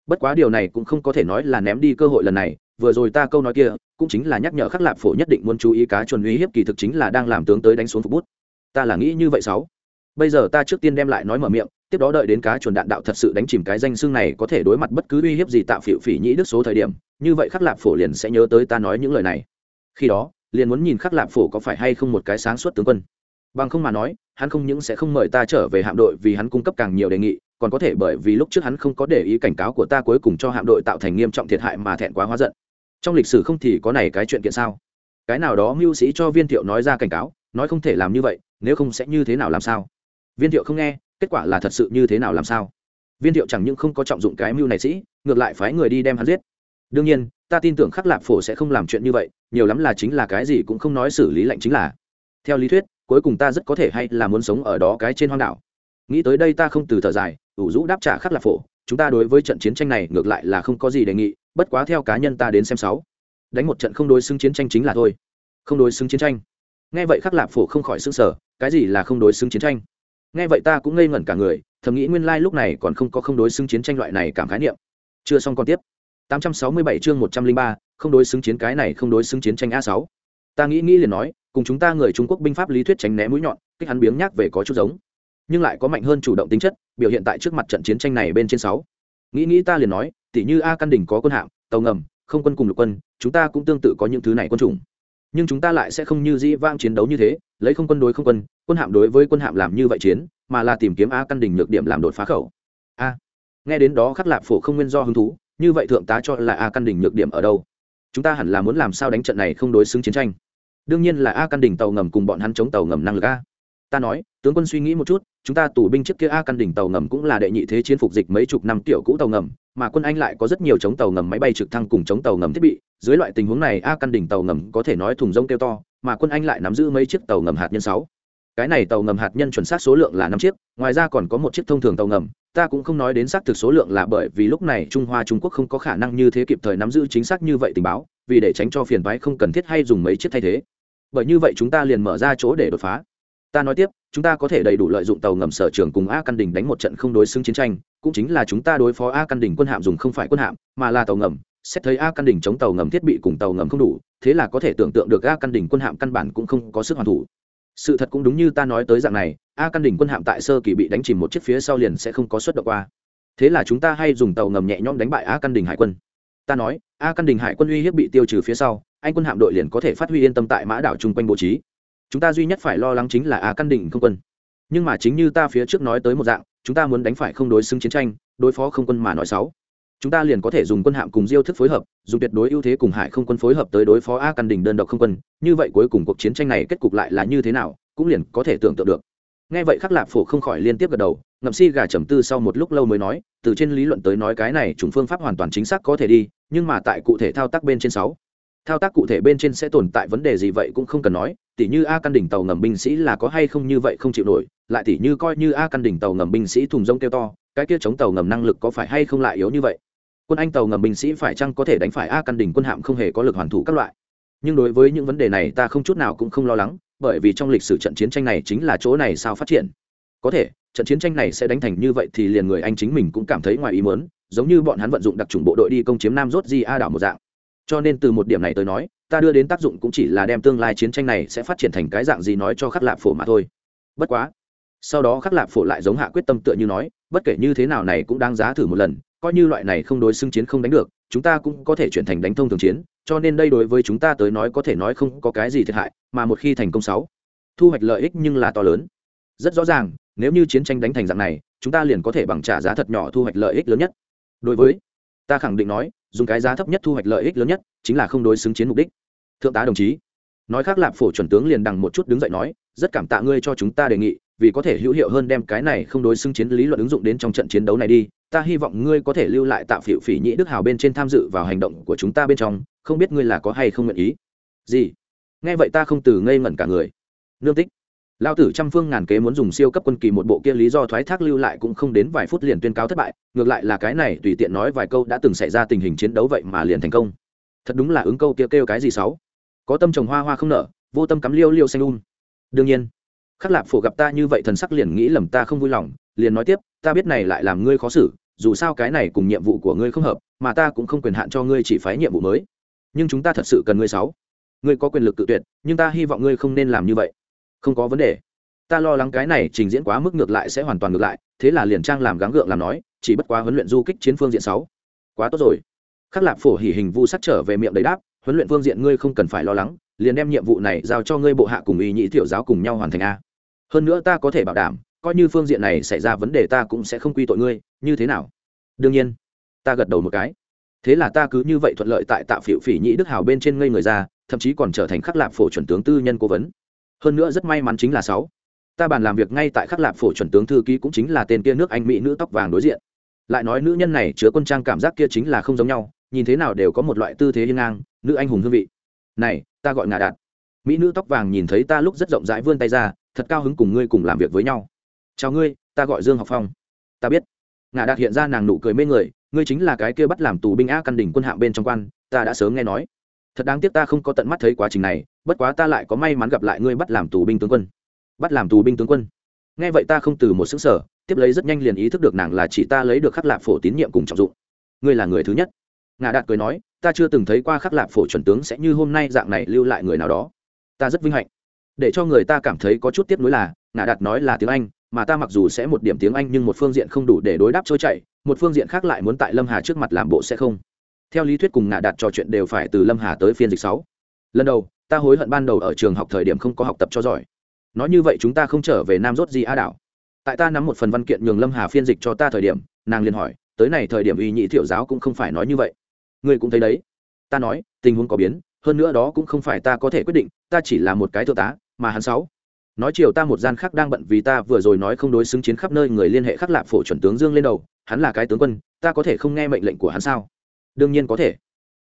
Bất quá điều này cũng không có thể nói là ném đi cơ hội lần này vừa rồi ta câu nói kia, cũng chính là nhắc nhở khắc lạp phổ nhất định muốn chú ý cá chuẩn uy hiếp kỳ thực chính là đang làm tướng tới đánh xuống phục bút. Ta là nghĩ như vậy sáu. Bây giờ ta trước tiên đem lại nói mở miệng, tiếp đó đợi đến cá chuẩn đạn đạo thật sự đánh chìm cái danh xương này có thể đối mặt bất cứ uy hiếp gì tạo phịu phỉ nhĩ đức số thời điểm, như vậy khắc lạp phổ liền sẽ nhớ tới ta nói những lời này. Khi đó, liền muốn nhìn khắc lạp phổ có phải hay không một cái sáng suốt tướng quân. Bằng không mà nói, hắn không những sẽ không mời ta trở về hạm đội vì hắn cung cấp càng nhiều đề nghị, còn có thể bởi vì lúc trước hắn không có để ý cảnh cáo của ta cuối cùng cho hạm đội tạo thành nghiêm trọng thiệt hại mà thẹn quá hóa giận trong lịch sử không thì có này cái chuyện kiện sao? Cái nào đó mưu sĩ cho viên thiệu nói ra cảnh cáo, nói không thể làm như vậy, nếu không sẽ như thế nào làm sao? Viên thiệu không nghe, kết quả là thật sự như thế nào làm sao? Viên thiệu chẳng những không có trọng dụng cái mưu này sĩ, ngược lại phái người đi đem hắn giết. Đương nhiên, ta tin tưởng khắc lạp phổ sẽ không làm chuyện như vậy, nhiều lắm là chính là cái gì cũng không nói xử lý lệnh chính là. Theo lý thuyết, cuối cùng ta rất có thể hay là muốn sống ở đó cái trên hoang đảo. Nghĩ tới đây ta không từ thở dài, ủ rũ đáp trả khắc lạp phổ chúng ta đối với trận chiến tranh này ngược lại là không có gì đề nghị bất quá theo cá nhân ta đến xem sáu. Đánh một trận không đối xứng chiến tranh chính là thôi. Không đối xứng chiến tranh. Nghe vậy khắc lạp phổ không khỏi xứng sở cái gì là không đối xứng chiến tranh? Nghe vậy ta cũng ngây ngẩn cả người thầm nghĩ nguyên lai lúc này còn không có không đối xứng chiến tranh loại này cảm khái niệm. Chưa xong còn tiếp. 867 chương 103, không đối xứng chiến cái này không đối xứng chiến tranh a 6 ta nghĩ nghĩ liền nói cùng chúng ta người trung quốc binh pháp lý thuyết tránh né mũi nhọn kích hắn biếng nhác về có chút giống nhưng lại có mạnh hơn chủ động tính chất, biểu hiện tại trước mặt trận chiến tranh này bên trên sáu. Nghĩ nghĩ ta liền nói, tỉ như a căn đỉnh có quân hạm, tàu ngầm, không quân cùng lục quân, chúng ta cũng tương tự có những thứ này quân chủng. Nhưng chúng ta lại sẽ không như dĩ vang chiến đấu như thế, lấy không quân đối không quân quân hạm đối với quân hạm làm như vậy chiến, mà là tìm kiếm a căn đỉnh nhược điểm làm đột phá khẩu. A. Nghe đến đó khắc lạp phổ không nguyên do hứng thú, như vậy thượng tá cho là a căn đỉnh nhược điểm ở đâu? Chúng ta hẳn là muốn làm sao đánh trận này không đối xứng chiến tranh. Đương nhiên là a căn đỉnh tàu ngầm cùng bọn hắn chống tàu ngầm năng lực a. Ta nói, tướng quân suy nghĩ một chút chúng ta tù binh trước kia a căn đỉnh tàu ngầm cũng là đệ nhị thế chiến phục dịch mấy chục năm tiểu cũ tàu ngầm, mà quân anh lại có rất nhiều chống tàu ngầm máy bay trực thăng cùng chống tàu ngầm thiết bị. Dưới loại tình huống này, a căn đỉnh tàu ngầm có thể nói thùng rông kêu to, mà quân anh lại nắm giữ mấy chiếc tàu ngầm hạt nhân sáu. Cái này tàu ngầm hạt nhân chuẩn xác số lượng là năm chiếc, ngoài ra còn có một chiếc thông thường tàu ngầm. Ta cũng không nói đến xác thực số lượng là bởi vì lúc này trung hoa trung quốc không có khả năng như thế kịp thời nắm giữ chính xác như vậy tình báo, vì để tránh cho phiền toái không cần thiết hay dùng mấy chiếc thay thế. Bởi như vậy chúng ta liền mở ra chỗ để đột phá ta nói tiếp, chúng ta có thể đầy đủ lợi dụng tàu ngầm sở trường cùng a căn đình đánh một trận không đối xứng chiến tranh, cũng chính là chúng ta đối phó a căn đình quân hạm dùng không phải quân hạm, mà là tàu ngầm. Xét thấy a căn đình chống tàu ngầm thiết bị cùng tàu ngầm không đủ, thế là có thể tưởng tượng được a căn đình quân hạm căn bản cũng không có sức hoàn thủ. Sự thật cũng đúng như ta nói tới dạng này, a căn đình quân hạm tại sơ kỳ bị đánh chìm một chiếc phía sau liền sẽ không có suất độ qua. Thế là chúng ta hay dùng tàu ngầm nhẹ nhõm đánh bại a căn đình hải quân. Ta nói, a căn đình hải quân uy hiếp bị tiêu trừ phía sau, anh quân hạm đội liền có thể phát huy yên tâm tại mã đảo chung quanh bố trí chúng ta duy nhất phải lo lắng chính là a căn định không quân. Nhưng mà chính như ta phía trước nói tới một dạng, chúng ta muốn đánh phải không đối xứng chiến tranh, đối phó không quân mà nói sáu chúng ta liền có thể dùng quân hạm cùng diêu thức phối hợp, dùng tuyệt đối ưu thế cùng hải không quân phối hợp tới đối phó a căn đình đơn độc không quân. Như vậy cuối cùng cuộc chiến tranh này kết cục lại là như thế nào, cũng liền có thể tưởng tượng được. Nghe vậy khắc lạp phổ không khỏi liên tiếp gật đầu, ngậm si gà trầm tư sau một lúc lâu mới nói, từ trên lý luận tới nói cái này chúng phương pháp hoàn toàn chính xác có thể đi, nhưng mà tại cụ thể thao tác bên trên sáu thao tác cụ thể bên trên sẽ tồn tại vấn đề gì vậy cũng không cần nói, tỉ như a căn đỉnh tàu ngầm binh sĩ là có hay không như vậy không chịu nổi, lại tỉ như coi như a căn đỉnh tàu ngầm binh sĩ thùng rông kêu to, cái kia chống tàu ngầm năng lực có phải hay không lại yếu như vậy? Quân anh tàu ngầm binh sĩ phải chăng có thể đánh phải a căn đỉnh quân hạm không hề có lực hoàn thủ các loại? Nhưng đối với những vấn đề này ta không chút nào cũng không lo lắng, bởi vì trong lịch sử trận chiến tranh này chính là chỗ này sao phát triển. Có thể, trận chiến tranh này sẽ đánh thành như vậy thì liền người anh chính mình cũng cảm thấy ngoài ý mớn giống như bọn hắn vận dụng đặc trùng bộ đội đi công chiếm nam rốt di a đảo một dạng cho nên từ một điểm này tới nói, ta đưa đến tác dụng cũng chỉ là đem tương lai chiến tranh này sẽ phát triển thành cái dạng gì nói cho khắc lạp phổ mà thôi. Bất quá, sau đó khắc lạp phổ lại giống hạ quyết tâm tựa như nói, bất kể như thế nào này cũng đáng giá thử một lần, coi như loại này không đối xưng chiến không đánh được, chúng ta cũng có thể chuyển thành đánh thông thường chiến, cho nên đây đối với chúng ta tới nói có thể nói không có cái gì thiệt hại, mà một khi thành công sáu, thu hoạch lợi ích nhưng là to lớn. Rất rõ ràng, nếu như chiến tranh đánh thành dạng này, chúng ta liền có thể bằng trả giá thật nhỏ thu hoạch lợi ích lớn nhất. Đối với, ta khẳng định nói dùng cái giá thấp nhất thu hoạch lợi ích lớn nhất, chính là không đối xứng chiến mục đích. Thượng tá đồng chí, nói khác lạp phổ chuẩn tướng liền đằng một chút đứng dậy nói, rất cảm tạ ngươi cho chúng ta đề nghị, vì có thể hữu hiệu hơn đem cái này không đối xứng chiến lý luận ứng dụng đến trong trận chiến đấu này đi, ta hy vọng ngươi có thể lưu lại tạo phiệu phỉ nhĩ đức hào bên trên tham dự vào hành động của chúng ta bên trong, không biết ngươi là có hay không nguyện ý. Gì? Nghe vậy ta không từ ngây ngẩn cả người. Nương tích lao tử trăm phương ngàn kế muốn dùng siêu cấp quân kỳ một bộ kia lý do thoái thác lưu lại cũng không đến vài phút liền tuyên cáo thất bại, ngược lại là cái này tùy tiện nói vài câu đã từng xảy ra tình hình chiến đấu vậy mà liền thành công. Thật đúng là ứng câu kia kêu cái gì sáu? Có tâm trồng hoa hoa không nở, vô tâm cắm liêu liêu xanh un đương nhiên, khắc lạp phổ gặp ta như vậy thần sắc liền nghĩ lầm ta không vui lòng, liền nói tiếp, ta biết này lại làm ngươi khó xử, dù sao cái này cùng nhiệm vụ của ngươi không hợp, mà ta cũng không quyền hạn cho ngươi chỉ phái nhiệm vụ mới. Nhưng chúng ta thật sự cần ngươi sáu. Ngươi có quyền lực tự tuyệt, nhưng ta hy vọng ngươi không nên làm như vậy không có vấn đề. Ta lo lắng cái này trình diễn quá mức ngược lại sẽ hoàn toàn ngược lại, thế là liền trang làm gắng gượng làm nói, chỉ bất quá huấn luyện du kích chiến phương diện sáu. Quá tốt rồi. Khắc lạp phổ hỉ hình vu sắc trở về miệng đầy đáp, huấn luyện phương diện ngươi không cần phải lo lắng, liền đem nhiệm vụ này giao cho ngươi bộ hạ cùng ý nhị tiểu giáo cùng nhau hoàn thành a. Hơn nữa ta có thể bảo đảm, coi như phương diện này xảy ra vấn đề ta cũng sẽ không quy tội ngươi, như thế nào? Đương nhiên. Ta gật đầu một cái. Thế là ta cứ như vậy thuận lợi tại tạo phiệu phỉ nhĩ đức hào bên trên ngây người ra, thậm chí còn trở thành khắc lạp phổ chuẩn tướng tư nhân cố vấn hơn nữa rất may mắn chính là sáu. Ta bàn làm việc ngay tại khắc lạp phổ chuẩn tướng thư ký cũng chính là tên kia nước anh mỹ nữ tóc vàng đối diện. Lại nói nữ nhân này chứa quân trang cảm giác kia chính là không giống nhau, nhìn thế nào đều có một loại tư thế hiên ngang, nữ anh hùng hương vị. Này, ta gọi ngà đạt. Mỹ nữ tóc vàng nhìn thấy ta lúc rất rộng rãi vươn tay ra, thật cao hứng cùng ngươi cùng làm việc với nhau. Chào ngươi, ta gọi dương học phong. Ta biết. Ngà đạt hiện ra nàng nụ cười mê người, ngươi chính là cái kia bắt làm tù binh a căn đỉnh quân hạng bên trong quan, ta đã sớm nghe nói. Thật đáng tiếc ta không có tận mắt thấy quá trình này bất quá ta lại có may mắn gặp lại ngươi bắt làm tù binh tướng quân. Bắt làm tù binh tướng quân. Nghe vậy ta không từ một xứng sở tiếp lấy rất nhanh liền ý thức được nàng là chỉ ta lấy được khắc lạp phổ tín nhiệm cùng trọng dụng. Ngươi là người thứ nhất. Ngà đạt cười nói, ta chưa từng thấy qua khắc lạp phổ chuẩn tướng sẽ như hôm nay dạng này lưu lại người nào đó. Ta rất vinh hạnh. Để cho người ta cảm thấy có chút tiếp nối là, ngà đạt nói là tiếng anh, mà ta mặc dù sẽ một điểm tiếng anh nhưng một phương diện không đủ để đối đáp trôi chảy, một phương diện khác lại muốn tại lâm hà trước mặt làm bộ sẽ không. Theo lý thuyết cùng ngà đạt trò chuyện đều phải từ lâm hà tới phiên dịch sáu. Lần đầu ta hối hận ban đầu ở trường học thời điểm không có học tập cho giỏi. Nói như vậy chúng ta không trở về nam rốt gì a đảo. Tại ta nắm một phần văn kiện nhường lâm hà phiên dịch cho ta thời điểm, nàng liền hỏi, tới này thời điểm uy nhị thiệu giáo cũng không phải nói như vậy. Ngươi cũng thấy đấy. Ta nói, tình huống có biến, hơn nữa đó cũng không phải ta có thể quyết định, ta chỉ là một cái thượng tá, mà hắn sáu. Nói chiều ta một gian khác đang bận vì ta vừa rồi nói không đối xứng chiến khắp nơi người liên hệ khắc lạp phổ chuẩn tướng dương lên đầu, hắn là cái tướng quân, ta có thể không nghe mệnh lệnh của hắn sao? Đương nhiên có thể.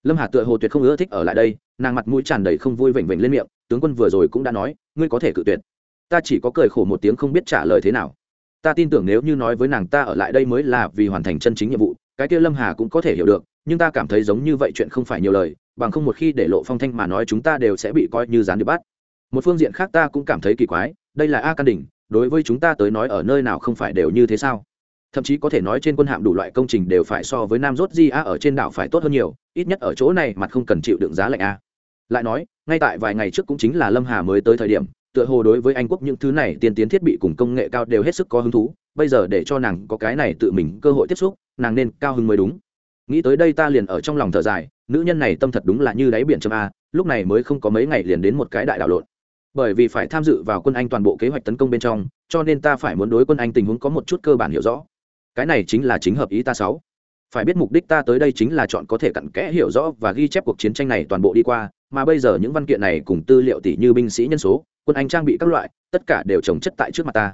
Lâm hà tựa hồ tuyệt không ưa thích ở lại đây nàng mặt mũi tràn đầy không vui vểnh vểnh lên miệng tướng quân vừa rồi cũng đã nói ngươi có thể cự tuyệt. Ta chỉ có cười khổ một tiếng không biết trả lời thế nào. Ta tin tưởng nếu như nói với nàng ta ở lại đây mới là vì hoàn thành chân chính nhiệm vụ cái kia lâm hà cũng có thể hiểu được nhưng ta cảm thấy giống như vậy chuyện không phải nhiều lời bằng không một khi để lộ phong thanh mà nói chúng ta đều sẽ bị coi như gián điệp bắt. Một phương diện khác ta cũng cảm thấy kỳ quái đây là a căn Đình, đối với chúng ta tới nói ở nơi nào không phải đều như thế sao? Thậm chí có thể nói trên quân hạm đủ loại công trình đều phải so với nam rốt di a ở trên đảo phải tốt hơn nhiều ít nhất ở chỗ này mặt không cần chịu đựng giá lạnh a lại nói, ngay tại vài ngày trước cũng chính là lâm hà mới tới thời điểm, tựa hồ đối với anh quốc những thứ này tiên tiến thiết bị cùng công nghệ cao đều hết sức có hứng thú, bây giờ để cho nàng có cái này tự mình cơ hội tiếp xúc, nàng nên cao hứng mới đúng. Nghĩ tới đây ta liền ở trong lòng thở dài, nữ nhân này tâm thật đúng là như đáy biển châm a, lúc này mới không có mấy ngày liền đến một cái đại đảo lộn. Bởi vì phải tham dự vào quân anh toàn bộ kế hoạch tấn công bên trong, cho nên ta phải muốn đối quân anh tình huống có một chút cơ bản hiểu rõ. Cái này chính là chính hợp ý ta sáu phải biết mục đích ta tới đây chính là chọn có thể cặn kẽ hiểu rõ và ghi chép cuộc chiến tranh này toàn bộ đi qua, mà bây giờ những văn kiện này cùng tư liệu tỷ như binh sĩ nhân số, quân anh trang bị các loại, tất cả đều trồng chất tại trước mặt ta.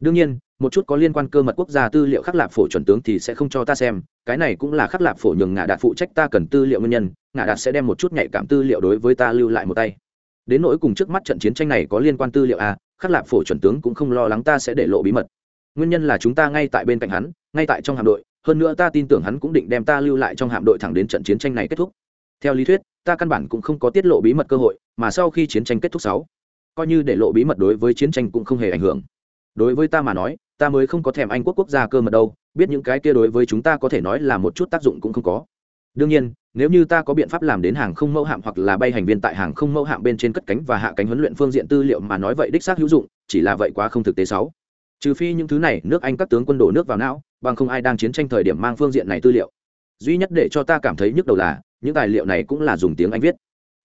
Đương nhiên, một chút có liên quan cơ mật quốc gia tư liệu khắc lạp phổ chuẩn tướng thì sẽ không cho ta xem, cái này cũng là khắc lạp phổ nhường ngã đạt phụ trách ta cần tư liệu nguyên nhân, ngã đạt sẽ đem một chút nhạy cảm tư liệu đối với ta lưu lại một tay. Đến nỗi cùng trước mắt trận chiến tranh này có liên quan tư liệu a khắc lạp phổ chuẩn tướng cũng không lo lắng ta sẽ để lộ bí mật. Nguyên nhân là chúng ta ngay tại bên cạnh hắn, ngay tại trong hạm đội hơn nữa ta tin tưởng hắn cũng định đem ta lưu lại trong hạm đội thẳng đến trận chiến tranh này kết thúc. Theo lý thuyết, ta căn bản cũng không có tiết lộ bí mật cơ hội, mà sau khi chiến tranh kết thúc sáu, coi như để lộ bí mật đối với chiến tranh cũng không hề ảnh hưởng. Đối với ta mà nói, ta mới không có thèm anh quốc quốc gia cơ mật đâu, biết những cái kia đối với chúng ta có thể nói là một chút tác dụng cũng không có. Đương nhiên, nếu như ta có biện pháp làm đến hàng không mẫu hạm hoặc là bay hành viên tại hàng không mẫu hạm bên trên cất cánh và hạ cánh huấn luyện phương diện tư liệu mà nói vậy đích xác hữu dụng, chỉ là vậy quá không thực tế sáu trừ phi những thứ này, nước anh các tướng quân đổ nước vào não, bằng không ai đang chiến tranh thời điểm mang phương diện này tư liệu. Duy nhất để cho ta cảm thấy nhức đầu là, những tài liệu này cũng là dùng tiếng anh viết.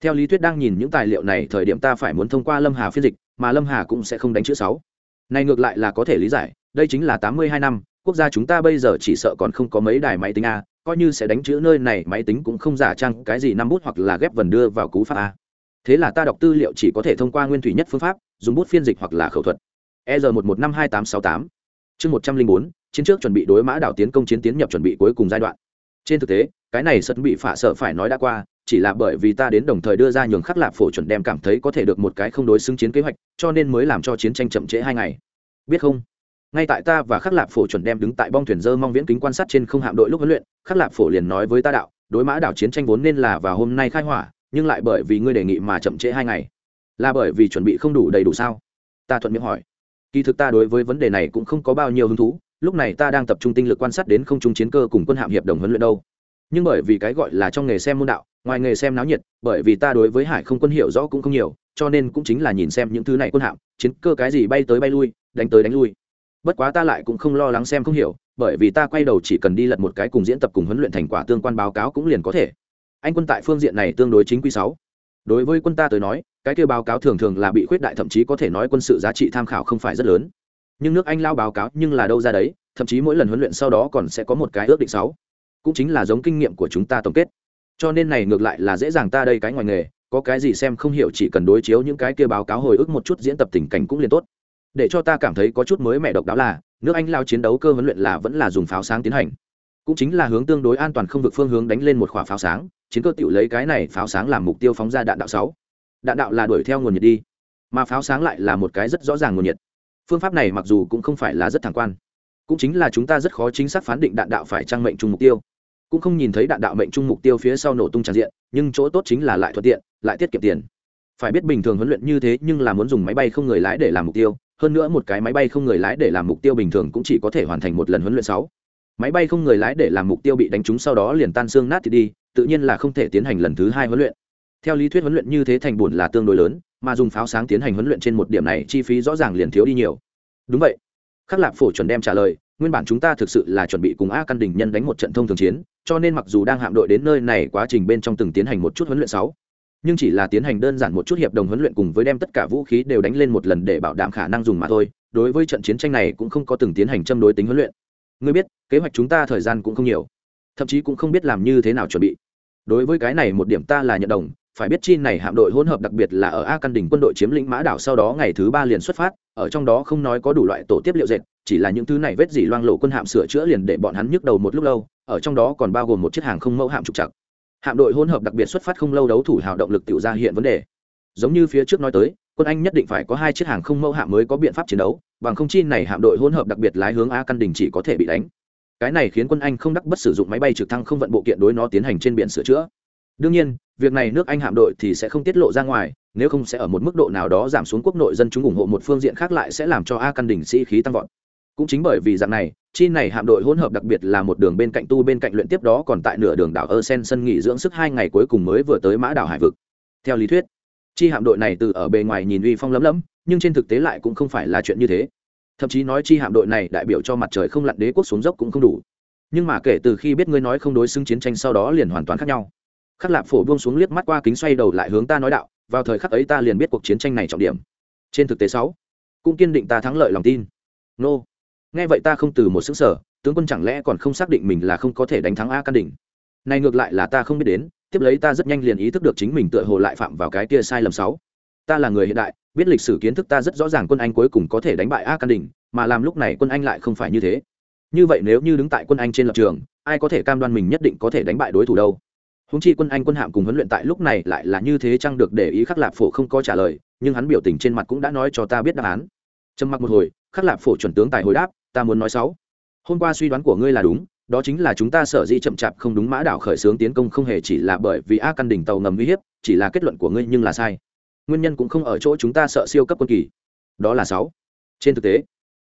Theo lý thuyết đang nhìn những tài liệu này thời điểm ta phải muốn thông qua lâm hà phiên dịch, mà lâm hà cũng sẽ không đánh chữ sáu. Này ngược lại là có thể lý giải, đây chính là tám mươi hai năm, quốc gia chúng ta bây giờ chỉ sợ còn không có mấy đài máy tính a, coi như sẽ đánh chữ nơi này, máy tính cũng không giả trang cái gì năm bút hoặc là ghép vần đưa vào cú pháp a. Thế là ta đọc tư liệu chỉ có thể thông qua nguyên thủy nhất phương pháp, dùng bút phiên dịch hoặc là khẩu thuật. EZ1152868. chương một trăm linh bốn, chiến trước chuẩn bị đối mã đảo tiến công chiến tiến nhập chuẩn bị cuối cùng giai đoạn. Trên thực tế, cái này sân bị phả sợ phải nói đã qua, chỉ là bởi vì ta đến đồng thời đưa ra nhường khắc lạp phổ chuẩn đem cảm thấy có thể được một cái không đối xứng chiến kế hoạch, cho nên mới làm cho chiến tranh chậm trễ hai ngày. Biết không? Ngay tại ta và khắc lạp phổ chuẩn đem đứng tại bong thuyền dơ mong viễn kính quan sát trên không hạm đội lúc huấn luyện, khắc lạp phổ liền nói với ta đạo, đối mã đảo chiến tranh vốn nên là vào hôm nay khai hỏa, nhưng lại bởi vì ngươi đề nghị mà chậm trễ hai ngày. Là bởi vì chuẩn bị không đủ đầy đủ sao? Ta thuận miệng hỏi kỳ thực ta đối với vấn đề này cũng không có bao nhiêu hứng thú, lúc này ta đang tập trung tinh lực quan sát đến không trung chiến cơ cùng quân hạm hiệp đồng huấn luyện đâu. Nhưng bởi vì cái gọi là trong nghề xem môn đạo, ngoài nghề xem náo nhiệt, bởi vì ta đối với hải không quân hiểu rõ cũng không nhiều, cho nên cũng chính là nhìn xem những thứ này quân hạm, chiến cơ cái gì bay tới bay lui, đánh tới đánh lui. Bất quá ta lại cũng không lo lắng xem không hiểu, bởi vì ta quay đầu chỉ cần đi lật một cái cùng diễn tập cùng huấn luyện thành quả tương quan báo cáo cũng liền có thể. Anh quân tại phương diện này tương đối chính quy sáu đối với quân ta tới nói, cái kêu báo cáo thường thường là bị khuyết đại, thậm chí có thể nói quân sự giá trị tham khảo không phải rất lớn. Nhưng nước anh lao báo cáo nhưng là đâu ra đấy, thậm chí mỗi lần huấn luyện sau đó còn sẽ có một cái ước định sáu. Cũng chính là giống kinh nghiệm của chúng ta tổng kết. Cho nên này ngược lại là dễ dàng ta đây cái ngoài nghề, có cái gì xem không hiểu chỉ cần đối chiếu những cái kia báo cáo hồi ức một chút diễn tập tình cảnh cũng liền tốt. Để cho ta cảm thấy có chút mới mẹ độc đáo là, nước anh lao chiến đấu cơ huấn luyện là vẫn là dùng pháo sáng tiến hành cũng chính là hướng tương đối an toàn không vực phương hướng đánh lên một khỏa pháo sáng, chiến cơ tự lấy cái này pháo sáng làm mục tiêu phóng ra đạn đạo sáu. Đạn đạo là đuổi theo nguồn nhiệt đi, mà pháo sáng lại là một cái rất rõ ràng nguồn nhiệt. Phương pháp này mặc dù cũng không phải là rất thẳng quan, cũng chính là chúng ta rất khó chính xác phán định đạn đạo phải trang mệnh chung mục tiêu. Cũng không nhìn thấy đạn đạo mệnh chung mục tiêu phía sau nổ tung tràn diện, nhưng chỗ tốt chính là lại thuận tiện, lại tiết kiệm tiền. Phải biết bình thường huấn luyện như thế nhưng là muốn dùng máy bay không người lái để làm mục tiêu, hơn nữa một cái máy bay không người lái để làm mục tiêu bình thường cũng chỉ có thể hoàn thành một lần huấn luyện sáu máy bay không người lái để làm mục tiêu bị đánh trúng sau đó liền tan xương nát thì đi, tự nhiên là không thể tiến hành lần thứ hai huấn luyện. Theo lý thuyết huấn luyện như thế thành buồn là tương đối lớn, mà dùng pháo sáng tiến hành huấn luyện trên một điểm này chi phí rõ ràng liền thiếu đi nhiều. Đúng vậy. Khắc lạp phổ chuẩn đem trả lời, nguyên bản chúng ta thực sự là chuẩn bị cùng a căn đình nhân đánh một trận thông thường chiến, cho nên mặc dù đang hạm đội đến nơi này quá trình bên trong từng tiến hành một chút huấn luyện sáu, nhưng chỉ là tiến hành đơn giản một chút hiệp đồng huấn luyện cùng với đem tất cả vũ khí đều đánh lên một lần để bảo đảm khả năng dùng mà thôi, đối với trận chiến tranh này cũng không có từng tiến hành châm đối tính huấn luyện ngươi biết, kế hoạch chúng ta thời gian cũng không nhiều. Thậm chí cũng không biết làm như thế nào chuẩn bị. Đối với cái này một điểm ta là nhận đồng, phải biết chi này hạm đội hỗn hợp đặc biệt là ở a căn đỉnh quân đội chiếm lĩnh mã đảo sau đó ngày thứ ba liền xuất phát, ở trong đó không nói có đủ loại tổ tiếp liệu dệt, chỉ là những thứ này vết dỉ loang lộ quân hạm sửa chữa liền để bọn hắn nhức đầu một lúc lâu, ở trong đó còn bao gồm một chiếc hàng không mẫu hạm trục chặt hạm đội hỗn hợp đặc biệt xuất phát không lâu đấu thủ hào động lực tiểu ra hiện vấn đề. Giống như phía trước nói tới quân anh nhất định phải có hai chiếc hàng không mẫu hạm mới có biện pháp chiến đấu, bằng không chi này hạm đội hỗn hợp đặc biệt lái hướng a căn đình chỉ có thể bị đánh. Cái này khiến quân anh không đắc bất sử dụng máy bay trực thăng không vận bộ kiện đối nó tiến hành trên biển sửa chữa. Đương nhiên, việc này nước anh hạm đội thì sẽ không tiết lộ ra ngoài, nếu không sẽ ở một mức độ nào đó giảm xuống quốc nội dân chúng ủng hộ một phương diện khác lại sẽ làm cho a căn đỉnh sĩ khí tăng vọt. Cũng chính bởi vì dạng này, chi này hạm đội hỗn hợp đặc biệt là một đường bên cạnh tu bên cạnh luyện tiếp đó còn tại nửa đường đảo ơ sen sân nghỉ dưỡng sức hai ngày cuối cùng mới vừa tới mã đảo hải vực. Theo lý thuyết chi hạm đội này từ ở bề ngoài nhìn uy phong lấm lấm nhưng trên thực tế lại cũng không phải là chuyện như thế. Thậm chí nói chi hạm đội này đại biểu cho mặt trời không lặn đế quốc xuống dốc cũng không đủ. Nhưng mà kể từ khi biết ngươi nói không đối xứng chiến tranh sau đó liền hoàn toàn khác nhau. Khắc lạp phổ buông xuống liếc mắt qua kính xoay đầu lại hướng ta nói đạo, vào thời khắc ấy ta liền biết cuộc chiến tranh này trọng điểm. Trên thực tế sáu, cũng kiên định ta thắng lợi lòng tin. Nô. Nghe vậy ta không từ một xứng sở tướng quân chẳng lẽ còn không xác định mình là không có thể đánh thắng a căn đỉnh? Này ngược lại là ta không biết đến tiếp lấy ta rất nhanh liền ý thức được chính mình tựa hồ lại phạm vào cái kia sai lầm sáu. Ta là người hiện đại, biết lịch sử kiến thức ta rất rõ ràng quân anh cuối cùng có thể đánh bại a căn đỉnh mà làm lúc này quân anh lại không phải như thế. Như vậy nếu như đứng tại quân anh trên lập trường, ai có thể cam đoan mình nhất định có thể đánh bại đối thủ đâu? Húng chi quân anh quân hạm cùng huấn luyện tại lúc này lại là như thế chăng được để ý khắc lạp phổ không có trả lời, nhưng hắn biểu tình trên mặt cũng đã nói cho ta biết đáp án. Trầm mặc một hồi, khắc lạp phổ chuẩn tướng tài hồi đáp, ta muốn nói sáu. Hôm qua suy đoán của ngươi là đúng đó chính là chúng ta sở dĩ chậm chạp không đúng mã đảo khởi xướng tiến công không hề chỉ là bởi vì a căn đỉnh tàu ngầm uy hiếp, chỉ là kết luận của ngươi nhưng là sai. Nguyên nhân cũng không ở chỗ chúng ta sợ siêu cấp quân kỳ. Đó là sáu. Trên thực tế,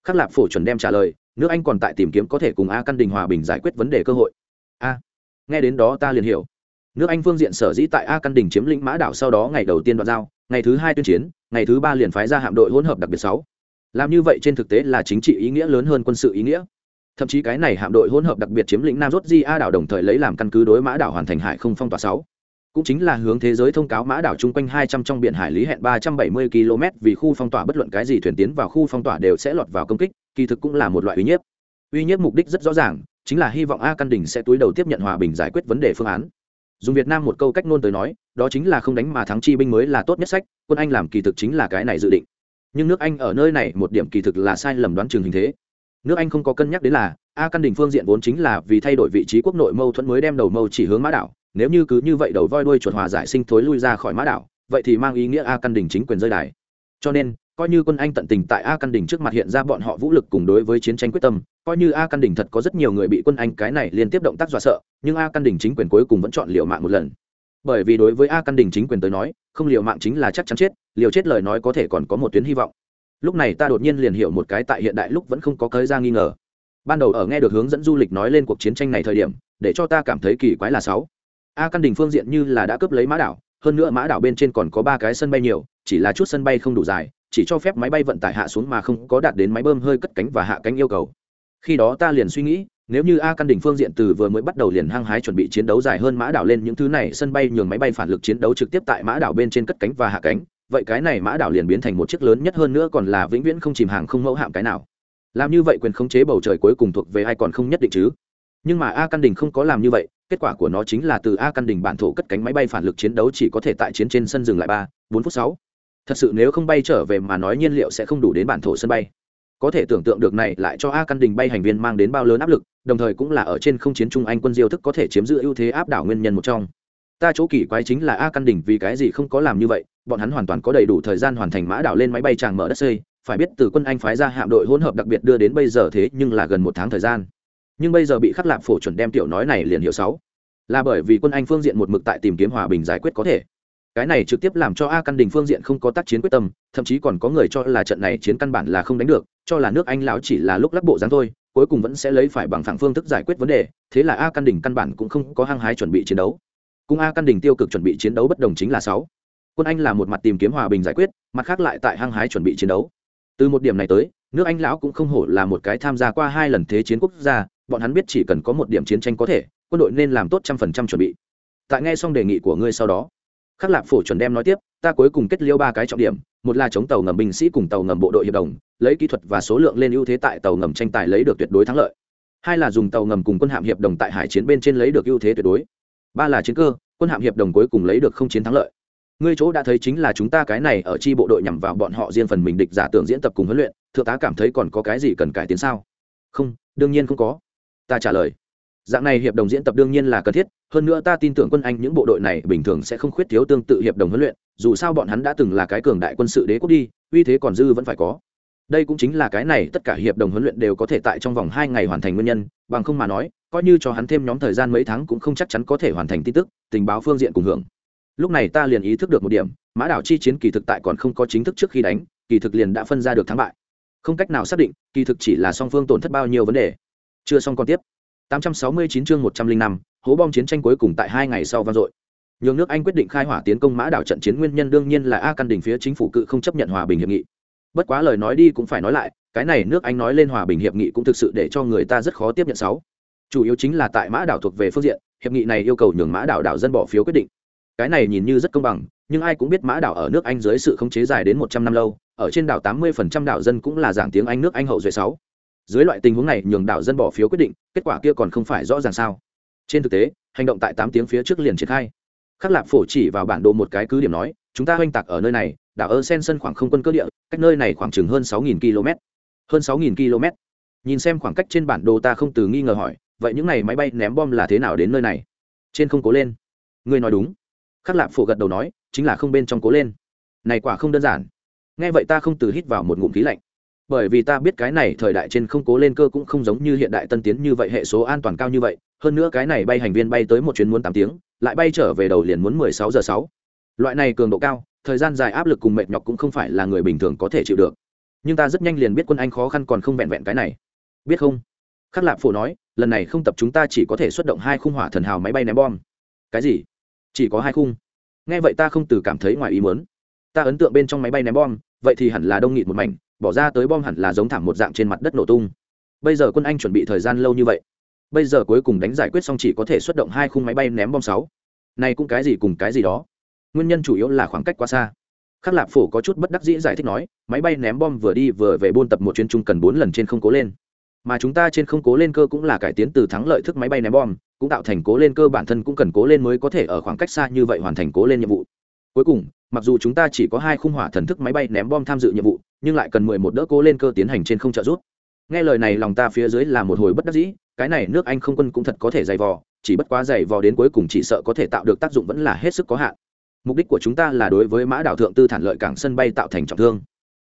khắc lạp phổ chuẩn đem trả lời, nước anh còn tại tìm kiếm có thể cùng a căn đình hòa bình giải quyết vấn đề cơ hội. A. Nghe đến đó ta liền hiểu. Nước anh phương diện sở dĩ tại a căn đình chiếm lĩnh mã đảo sau đó ngày đầu tiên đoạn giao, ngày thứ hai tuyên chiến, ngày thứ ba liền phái ra hạm đội hỗn hợp đặc biệt sáu. Làm như vậy trên thực tế là chính trị ý nghĩa lớn hơn quân sự ý nghĩa thậm chí cái này hạm đội hỗn hợp đặc biệt chiếm lĩnh nam rốt di a đảo đồng thời lấy làm căn cứ đối mã đảo hoàn thành hải không phong tỏa sáu. Cũng chính là hướng thế giới thông cáo mã đảo chung quanh hai trăm trong biển hải lý hẹn ba trăm bảy mươi km vì khu phong tỏa bất luận cái gì thuyền tiến vào khu phong tỏa đều sẽ lọt vào công kích, kỳ thực cũng là một loại uy nhiếp uy nhiếp mục đích rất rõ ràng, chính là hy vọng a căn đình sẽ túi đầu tiếp nhận hòa bình giải quyết vấn đề phương án. Dùng việt nam một câu cách ngôn tới nói, đó chính là không đánh mà thắng chi binh mới là tốt nhất sách, quân anh làm kỳ thực chính là cái này dự định. Nhưng nước anh ở nơi này một điểm kỳ thực là sai lầm đoán trường hình thế nước anh không có cân nhắc đến là, a căn đình phương diện vốn chính là vì thay đổi vị trí quốc nội mâu thuẫn mới đem đầu mâu chỉ hướng mã đảo. Nếu như cứ như vậy đầu voi đuôi chuột hòa giải sinh thối lui ra khỏi mã đảo, vậy thì mang ý nghĩa a căn đình chính quyền rơi đài. Cho nên, coi như quân anh tận tình tại a căn đình trước mặt hiện ra bọn họ vũ lực cùng đối với chiến tranh quyết tâm, coi như a căn đình thật có rất nhiều người bị quân anh cái này liên tiếp động tác dọa sợ, nhưng a căn đình chính quyền cuối cùng vẫn chọn liều mạng một lần. Bởi vì đối với a căn đình chính quyền tới nói, không liều mạng chính là chắc chắn chết, liều chết lời nói có thể còn có một tuyến hy vọng lúc này ta đột nhiên liền hiểu một cái tại hiện đại lúc vẫn không có cớ ra nghi ngờ. Ban đầu ở nghe được hướng dẫn du lịch nói lên cuộc chiến tranh này thời điểm, để cho ta cảm thấy kỳ quái là sáu. A căn đình phương diện như là đã cướp lấy mã đảo, hơn nữa mã đảo bên trên còn có ba cái sân bay nhiều, chỉ là chút sân bay không đủ dài, chỉ cho phép máy bay vận tải hạ xuống mà không có đạt đến máy bơm hơi cất cánh và hạ cánh yêu cầu. Khi đó ta liền suy nghĩ, nếu như a căn đỉnh phương diện từ vừa mới bắt đầu liền hăng hái chuẩn bị chiến đấu dài hơn mã đảo lên những thứ này, sân bay nhường máy bay phản lực chiến đấu trực tiếp tại mã đảo bên trên cất cánh và hạ cánh vậy cái này mã đảo liền biến thành một chiếc lớn nhất hơn nữa còn là vĩnh viễn không chìm hàng không mẫu hạm cái nào. Làm như vậy quyền khống chế bầu trời cuối cùng thuộc về ai còn không nhất định chứ? Nhưng mà a căn đình không có làm như vậy, kết quả của nó chính là từ a căn đình bản thổ cất cánh máy bay phản lực chiến đấu chỉ có thể tại chiến trên sân dừng lại ba, bốn phút sáu. Thật sự nếu không bay trở về mà nói nhiên liệu sẽ không đủ đến bản thổ sân bay. Có thể tưởng tượng được này lại cho a căn đình bay hành viên mang đến bao lớn áp lực, đồng thời cũng là ở trên không chiến trung anh quân diêu thức có thể chiếm giữ ưu thế áp đảo nguyên nhân một trong ta chỗ kỳ quái chính là a căn đỉnh vì cái gì không có làm như vậy, bọn hắn hoàn toàn có đầy đủ thời gian hoàn thành mã đảo lên máy bay tràng mở đất xây, phải biết từ quân anh phái ra hạm đội hỗn hợp đặc biệt đưa đến bây giờ thế nhưng là gần một tháng thời gian. Nhưng bây giờ bị khắc lạp phổ chuẩn đem tiểu nói này liền hiểu sáu. Là bởi vì quân anh phương diện một mực tại tìm kiếm hòa bình giải quyết có thể. Cái này trực tiếp làm cho a căn đình phương diện không có tác chiến quyết tâm, thậm chí còn có người cho là trận này chiến căn bản là không đánh được, cho là nước anh lão chỉ là lúc lắc bộ dáng thôi, cuối cùng vẫn sẽ lấy phải bằng phẳng phương thức giải quyết vấn đề, thế là a căn đình căn bản cũng không có hăng hái chuẩn bị chiến đấu cùng a căn đình tiêu cực chuẩn bị chiến đấu bất đồng chính là sáu. Quân anh là một mặt tìm kiếm hòa bình giải quyết, mặt khác lại tại hăng hái chuẩn bị chiến đấu. Từ một điểm này tới, nước anh lão cũng không hổ là một cái tham gia qua hai lần thế chiến quốc gia, bọn hắn biết chỉ cần có một điểm chiến tranh có thể, quân đội nên làm tốt trăm phần trăm chuẩn bị. Tại nghe xong đề nghị của ngươi sau đó, khắc lạp phổ chuẩn đem nói tiếp, ta cuối cùng kết liêu ba cái trọng điểm, một là chống tàu ngầm binh sĩ cùng tàu ngầm bộ đội hiệp đồng, lấy kỹ thuật và số lượng lên ưu thế tại tàu ngầm tranh tài lấy được tuyệt đối thắng lợi. Hai là dùng tàu ngầm cùng quân hạm hiệp đồng tại hải chiến bên trên lấy được ưu thế tuyệt đối ba là chiến cơ, quân hạm hiệp đồng cuối cùng lấy được không chiến thắng lợi. Ngươi chỗ đã thấy chính là chúng ta cái này ở chi bộ đội nhằm vào bọn họ riêng phần mình địch giả tưởng diễn tập cùng huấn luyện, thượng tá cảm thấy còn có cái gì cần cải tiến sao? Không, đương nhiên không có. Ta trả lời. Dạng này hiệp đồng diễn tập đương nhiên là cần thiết, hơn nữa ta tin tưởng quân anh những bộ đội này bình thường sẽ không khuyết thiếu tương tự hiệp đồng huấn luyện, dù sao bọn hắn đã từng là cái cường đại quân sự đế quốc đi, uy thế còn dư vẫn phải có đây cũng chính là cái này tất cả hiệp đồng huấn luyện đều có thể tại trong vòng hai ngày hoàn thành nguyên nhân bằng không mà nói coi như cho hắn thêm nhóm thời gian mấy tháng cũng không chắc chắn có thể hoàn thành tin tức tình báo phương diện cùng hưởng lúc này ta liền ý thức được một điểm mã đảo chi chiến kỳ thực tại còn không có chính thức trước khi đánh kỳ thực liền đã phân ra được thắng bại không cách nào xác định kỳ thực chỉ là song phương tổn thất bao nhiêu vấn đề chưa xong còn tiếp 869 chương 105, hố bom chiến tranh cuối cùng tại hai ngày sau vang dội. Nhường nước Anh quyết định khai hỏa tiến công Mã đảo trận chiến nguyên nhân đương nhiên là A căn đỉnh phía chính phủ cự không chấp nhận hòa bình hiệp nghị. Bất quá lời nói đi cũng phải nói lại, cái này nước Anh nói lên hòa bình hiệp nghị cũng thực sự để cho người ta rất khó tiếp nhận sáu. Chủ yếu chính là tại Mã đảo thuộc về phương diện, hiệp nghị này yêu cầu nhường Mã đảo đảo dân bỏ phiếu quyết định. Cái này nhìn như rất công bằng, nhưng ai cũng biết Mã đảo ở nước Anh dưới sự khống chế dài đến 100 năm lâu, ở trên đảo 80% đảo dân cũng là giảng tiếng Anh nước Anh hậu duệ sáu dưới loại tình huống này nhường đảo dân bỏ phiếu quyết định kết quả kia còn không phải rõ ràng sao trên thực tế hành động tại tám tiếng phía trước liền triển khai khắc lạp phổ chỉ vào bản đồ một cái cứ điểm nói, chúng ta oanh tạc ở nơi này, đảo ơ sen sân khoảng không quân cơ địa, cách nơi này khoảng chừng hơn sáu nghìn km. Hơn sáu nghìn km. Nhìn xem khoảng cách trên bản đồ ta không từ nghi ngờ hỏi, vậy những n à y máy bay ném bom là thế nào đến nơi này? Trên không cố lên. Ngươi nói đúng. Khắc lạp phổ gật đầu nói, chính là không bên trong cố lên. Này quả không đơn giản. Nghe vậy ta không từ hít vào một ngụm khí lạnh. Bởi vì ta biết cái này thời đại trên không cố lên cơ cũng không giống như hiện đại tân tiến như vậy, hệ số an toàn cao như vậy hơn nữa cái này bay hành viên bay tới một chuyến muốn tám tiếng, lại bay trở về đầu liền muốn mười sáu giờ sáu. Loại này cường độ cao, thời gian dài áp lực cùng mệt nhọc cũng không phải là người bình thường có thể chịu được. Nhưng ta rất nhanh liền biết quân anh khó khăn còn không vẹn vẹn cái này. Biết không? Khắc lạp phổ nói, lần này không tập chúng ta chỉ có thể xuất động hai khung hỏa thần hào máy bay ném bom. Cái gì? Chỉ có hai khung? Nghe vậy ta không từ cảm thấy ngoài ý muốn. Ta ấn tượng bên trong máy bay ném bom, vậy thì hẳn là đông nghịt một mảnh, bỏ ra tới bom hẳn là giống thảm một dạng trên mặt đất nổ tung. Bây giờ quân anh chuẩn bị thời gian lâu như vậy bây giờ cuối cùng đánh giải quyết xong chỉ có thể xuất động hai khung máy bay ném bom sáu. Này cũng cái gì cùng cái gì đó. Nguyên nhân chủ yếu là khoảng cách quá xa. Khắc lạp phổ có chút bất đắc dĩ giải thích nói, máy bay ném bom vừa đi vừa về buôn tập một chuyến chung cần bốn lần trên không cố lên. Mà chúng ta trên không cố lên cơ cũng là cải tiến từ thắng lợi thức máy bay ném bom, cũng tạo thành cố lên cơ bản thân cũng cần cố lên mới có thể ở khoảng cách xa như vậy hoàn thành cố lên nhiệm vụ. Cuối cùng, mặc dù chúng ta chỉ có hai khung hỏa thần thức máy bay ném bom tham dự nhiệm vụ, nhưng lại cần mười một đỡ cố lên cơ tiến hành trên không trợ giúp. Nghe lời này lòng ta phía dưới là một hồi bất đắc dĩ cái này nước anh không quân cũng thật có thể dày vò, chỉ bất quá dày vò đến cuối cùng chỉ sợ có thể tạo được tác dụng vẫn là hết sức có hạn. Mục đích của chúng ta là đối với mã đảo thượng tư thản lợi cảng sân bay tạo thành trọng thương.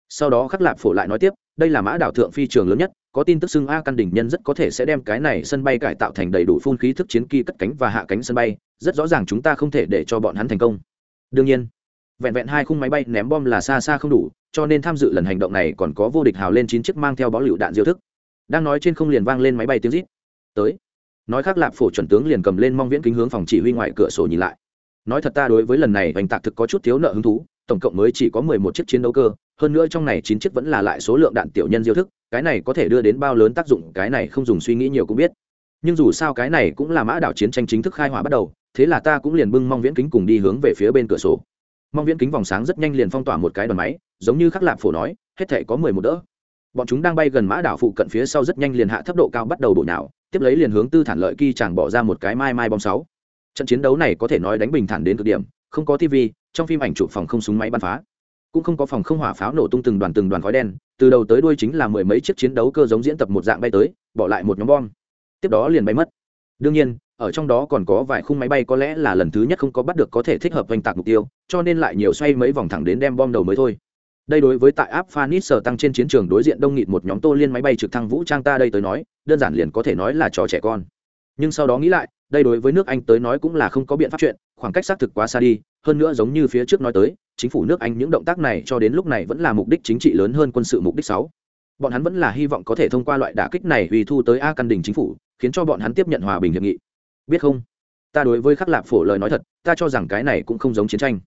Sau đó khắc lạp phổ lại nói tiếp, đây là mã đảo thượng phi trường lớn nhất, có tin tức xưng a căn đỉnh nhân rất có thể sẽ đem cái này sân bay cải tạo thành đầy đủ phun khí thức chiến kỳ cất cánh và hạ cánh sân bay, rất rõ ràng chúng ta không thể để cho bọn hắn thành công. Đương nhiên, vẹn vẹn hai khung máy bay ném bom là xa xa không đủ, cho nên tham dự lần hành động này còn có vô địch hào lên chín chiếc mang theo bó lựu đạn diêu thức. Đang nói trên không liền vang lên máy bay tiếng rít tới. Nói khác lạp phổ chuẩn tướng liền cầm lên mong viễn kính hướng phòng chỉ huy ngoài cửa sổ nhìn lại. Nói thật ta đối với lần này oanh tạc thực có chút thiếu nợ hứng thú, tổng cộng mới chỉ có mười một chiếc chiến đấu cơ, hơn nữa trong này chín chiếc vẫn là lại số lượng đạn tiểu nhân diêu thức, cái này có thể đưa đến bao lớn tác dụng, cái này không dùng suy nghĩ nhiều cũng biết. Nhưng dù sao cái này cũng là mã đảo chiến tranh chính thức khai hỏa bắt đầu, thế là ta cũng liền bưng mong viễn kính cùng đi hướng về phía bên cửa sổ. Mong viễn kính vòng sáng rất nhanh liền phong tỏa một cái đoàn máy, giống như khắc lạp phổ nói, hết thể có mười một đỡ. Bọn chúng đang bay gần mã đảo phụ cận phía sau rất nhanh liền hạ thấp độ cao bắt đầu đổ nào tiếp lấy liền hướng tư thản lợi kỳ chàng bỏ ra một cái mai mai bom sáu. Trận chiến đấu này có thể nói đánh bình thản đến cực điểm, không có tv trong phim ảnh chụp phòng không súng máy bắn phá. Cũng không có phòng không hỏa pháo nổ tung từng đoàn từng đoàn khói đen, từ đầu tới đuôi chính là mười mấy chiếc chiến đấu cơ giống diễn tập một dạng bay tới, bỏ lại một nhóm bom. Tiếp đó liền bay mất. Đương nhiên, ở trong đó còn có vài khung máy bay có lẽ là lần thứ nhất không có bắt được có thể thích hợp oanh tạc mục tiêu, cho nên lại nhiều xoay mấy vòng thẳng đến đem bom đầu mới thôi đây đối với tại áp phanis sở tăng trên chiến trường đối diện đông nghịt một nhóm tô liên máy bay trực thăng vũ trang ta đây tới nói, đơn giản liền có thể nói là trò trẻ con. Nhưng sau đó nghĩ lại, đây đối với nước anh tới nói cũng là không có biện pháp chuyện, khoảng cách xác thực quá xa đi, hơn nữa giống như phía trước nói tới, chính phủ nước anh những động tác này cho đến lúc này vẫn là mục đích chính trị lớn hơn quân sự mục đích sáu. Bọn hắn vẫn là hy vọng có thể thông qua loại đả kích này vì thu tới a căn đình chính phủ, khiến cho bọn hắn tiếp nhận hòa bình hiệp nghị. Biết không? Ta đối với khắc lạp phổ lời nói thật, ta cho rằng cái này cũng không giống chiến tranh.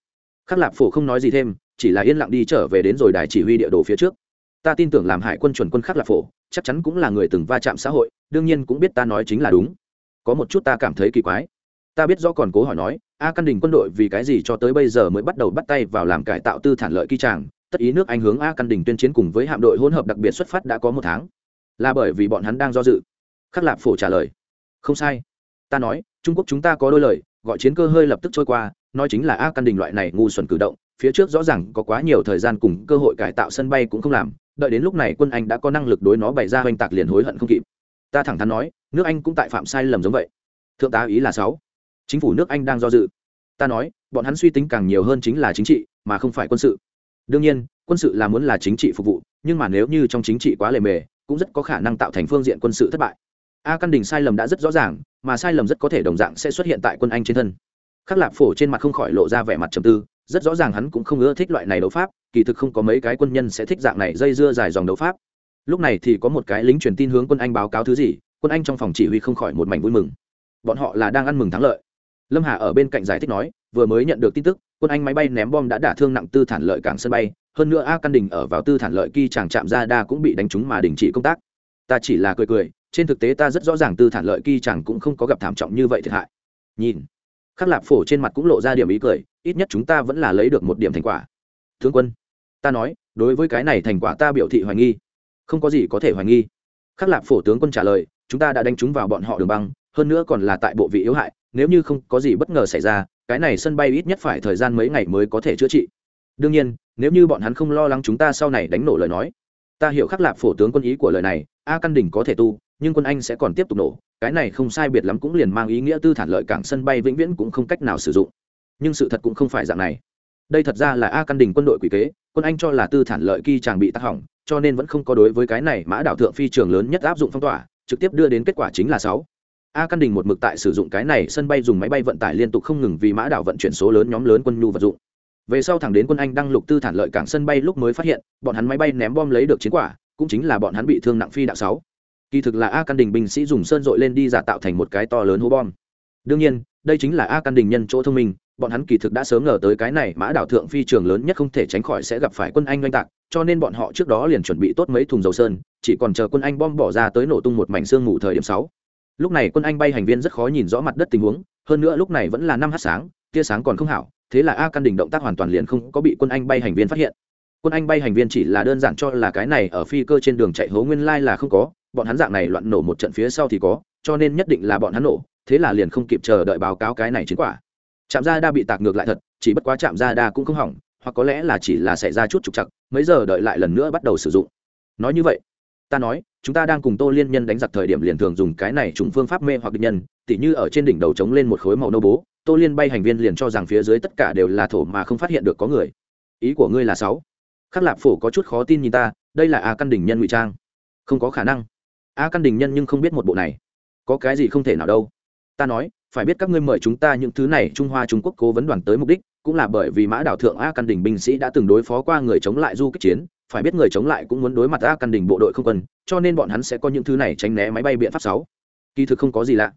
Khắc lạp phổ không nói gì thêm chỉ là yên lặng đi trở về đến rồi đài chỉ huy địa đồ phía trước. Ta tin tưởng làm hải quân chuẩn quân khắc là phổ, chắc chắn cũng là người từng va chạm xã hội, đương nhiên cũng biết ta nói chính là đúng. Có một chút ta cảm thấy kỳ quái. Ta biết rõ còn cố hỏi nói, a căn đình quân đội vì cái gì cho tới bây giờ mới bắt đầu bắt tay vào làm cải tạo tư thản lợi kỳ tràng, tất ý nước anh hướng a căn đình tuyên chiến cùng với hạm đội hỗn hợp đặc biệt xuất phát đã có một tháng. Là bởi vì bọn hắn đang do dự. Khắc lạp phổ trả lời, không sai. Ta nói, trung quốc chúng ta có đôi lời, gọi chiến cơ hơi lập tức trôi qua, nói chính là a căn đình loại này ngu xuẩn cử động phía trước rõ ràng có quá nhiều thời gian cùng cơ hội cải tạo sân bay cũng không làm, đợi đến lúc này quân anh đã có năng lực đối nó bày ra oanh tạc liền hối hận không kịp. Ta thẳng thắn nói, nước anh cũng tại phạm sai lầm giống vậy. Thượng tá ý là sáu. Chính phủ nước anh đang do dự. Ta nói, bọn hắn suy tính càng nhiều hơn chính là chính trị, mà không phải quân sự. Đương nhiên, quân sự là muốn là chính trị phục vụ, nhưng mà nếu như trong chính trị quá lề mề, cũng rất có khả năng tạo thành phương diện quân sự thất bại. A căn đình sai lầm đã rất rõ ràng, mà sai lầm rất có thể đồng dạng sẽ xuất hiện tại quân anh trên thân. Khắc lạp phổ trên mặt không khỏi lộ ra vẻ mặt trầm tư rất rõ ràng hắn cũng không ưa thích loại này đấu pháp, kỳ thực không có mấy cái quân nhân sẽ thích dạng này dây dưa dài dòng đấu pháp. Lúc này thì có một cái lính truyền tin hướng quân anh báo cáo thứ gì, quân anh trong phòng chỉ huy không khỏi một mảnh vui mừng. Bọn họ là đang ăn mừng thắng lợi. Lâm hà ở bên cạnh giải thích nói, vừa mới nhận được tin tức, quân anh máy bay ném bom đã đả thương nặng tư thản lợi cảng sân bay, hơn nữa a căn đình ở vào tư thản lợi khi chàng chạm ra đa cũng bị đánh trúng mà đình chỉ công tác. Ta chỉ là cười cười, trên thực tế ta rất rõ ràng tư thản lợi khi chàng cũng không có gặp thảm trọng như vậy thiệt hại. Nhìn khắc lạp phổ trên mặt cũng lộ ra điểm ý cười, ít nhất chúng ta vẫn là lấy được một điểm thành quả. Thương quân, ta nói, đối với cái này thành quả ta biểu thị hoài nghi. Không có gì có thể hoài nghi. Khắc lạp phổ tướng quân trả lời, chúng ta đã đánh trúng vào bọn họ đường băng, hơn nữa còn là tại bộ vị yếu hại, nếu như không có gì bất ngờ xảy ra, cái này sân bay ít nhất phải thời gian mấy ngày mới có thể chữa trị. Đương nhiên, nếu như bọn hắn không lo lắng chúng ta sau này đánh nổ lời nói, ta hiểu khắc lạp phổ tướng quân ý của lời này, a căn đỉnh có thể tu nhưng quân anh sẽ còn tiếp tục nổ, cái này không sai biệt lắm cũng liền mang ý nghĩa tư thản lợi cảng sân bay vĩnh viễn cũng không cách nào sử dụng. Nhưng sự thật cũng không phải dạng này. Đây thật ra là a căn đình quân đội quỷ kế, quân anh cho là tư thản lợi kỳ chàng bị tắc hỏng, cho nên vẫn không có đối với cái này mã đảo thượng phi trường lớn nhất áp dụng phong tỏa, trực tiếp đưa đến kết quả chính là sáu. A căn đình một mực tại sử dụng cái này, sân bay dùng máy bay vận tải liên tục không ngừng vì mã đảo vận chuyển số lớn nhóm lớn quân nhu vật dụng. Về sau thẳng đến quân anh đăng lục tư thản lợi cảng sân bay lúc mới phát hiện, bọn hắn máy bay ném bom lấy được chiến quả, cũng chính là bọn hắn bị thương nặng phi đạo sáu kỳ thực là a căn đình binh sĩ dùng sơn dội lên đi giả tạo thành một cái to lớn hố bom. Đương nhiên, đây chính là a căn đình nhân chỗ thông minh, bọn hắn kỳ thực đã sớm ngờ tới cái này mã đảo thượng phi trường lớn nhất không thể tránh khỏi sẽ gặp phải quân anh oanh tạc, cho nên bọn họ trước đó liền chuẩn bị tốt mấy thùng dầu sơn, chỉ còn chờ quân anh bom bỏ ra tới nổ tung một mảnh xương ngủ thời điểm sáu. Lúc này quân anh bay hành viên rất khó nhìn rõ mặt đất tình huống, hơn nữa lúc này vẫn là năm h sáng, tia sáng còn không hảo, thế là a căn đình động tác hoàn toàn liền không có bị quân anh bay hành viên phát hiện. Quân anh bay hành viên chỉ là đơn giản cho là cái này ở phi cơ trên đường chạy hố nguyên lai là không có bọn hắn dạng này loạn nổ một trận phía sau thì có, cho nên nhất định là bọn hắn nổ, thế là liền không kịp chờ đợi báo cáo cái này chiến quả. Trạm Gia đa bị tạc ngược lại thật, chỉ bất quá trạm Gia đa cũng không hỏng, hoặc có lẽ là chỉ là xảy ra chút trục chặt mấy giờ đợi lại lần nữa bắt đầu sử dụng. Nói như vậy, ta nói, chúng ta đang cùng tô liên nhân đánh giặc thời điểm liền thường dùng cái này trùng phương pháp mê hoặc địch nhân, tỉ như ở trên đỉnh đầu trống lên một khối màu nâu bố, tô liên bay hành viên liền cho rằng phía dưới tất cả đều là thổ mà không phát hiện được có người. Ý của ngươi là sáu. Khắc lạp phổ có chút khó tin nhìn ta, đây là a căn đỉnh nhân ngụy trang. Không có khả năng a căn đình nhân nhưng không biết một bộ này. Có cái gì không thể nào đâu. Ta nói, phải biết các ngươi mời chúng ta những thứ này trung hoa, trung quốc cố vấn đoàn tới mục đích, cũng là bởi vì mã đảo thượng a căn đình binh sĩ đã từng đối phó qua người chống lại du kích chiến, phải biết người chống lại cũng muốn đối mặt a căn đình bộ đội không quân, cho nên bọn hắn sẽ có những thứ này tránh né máy bay biện pháp sáu. Kỳ thực không có gì lạ.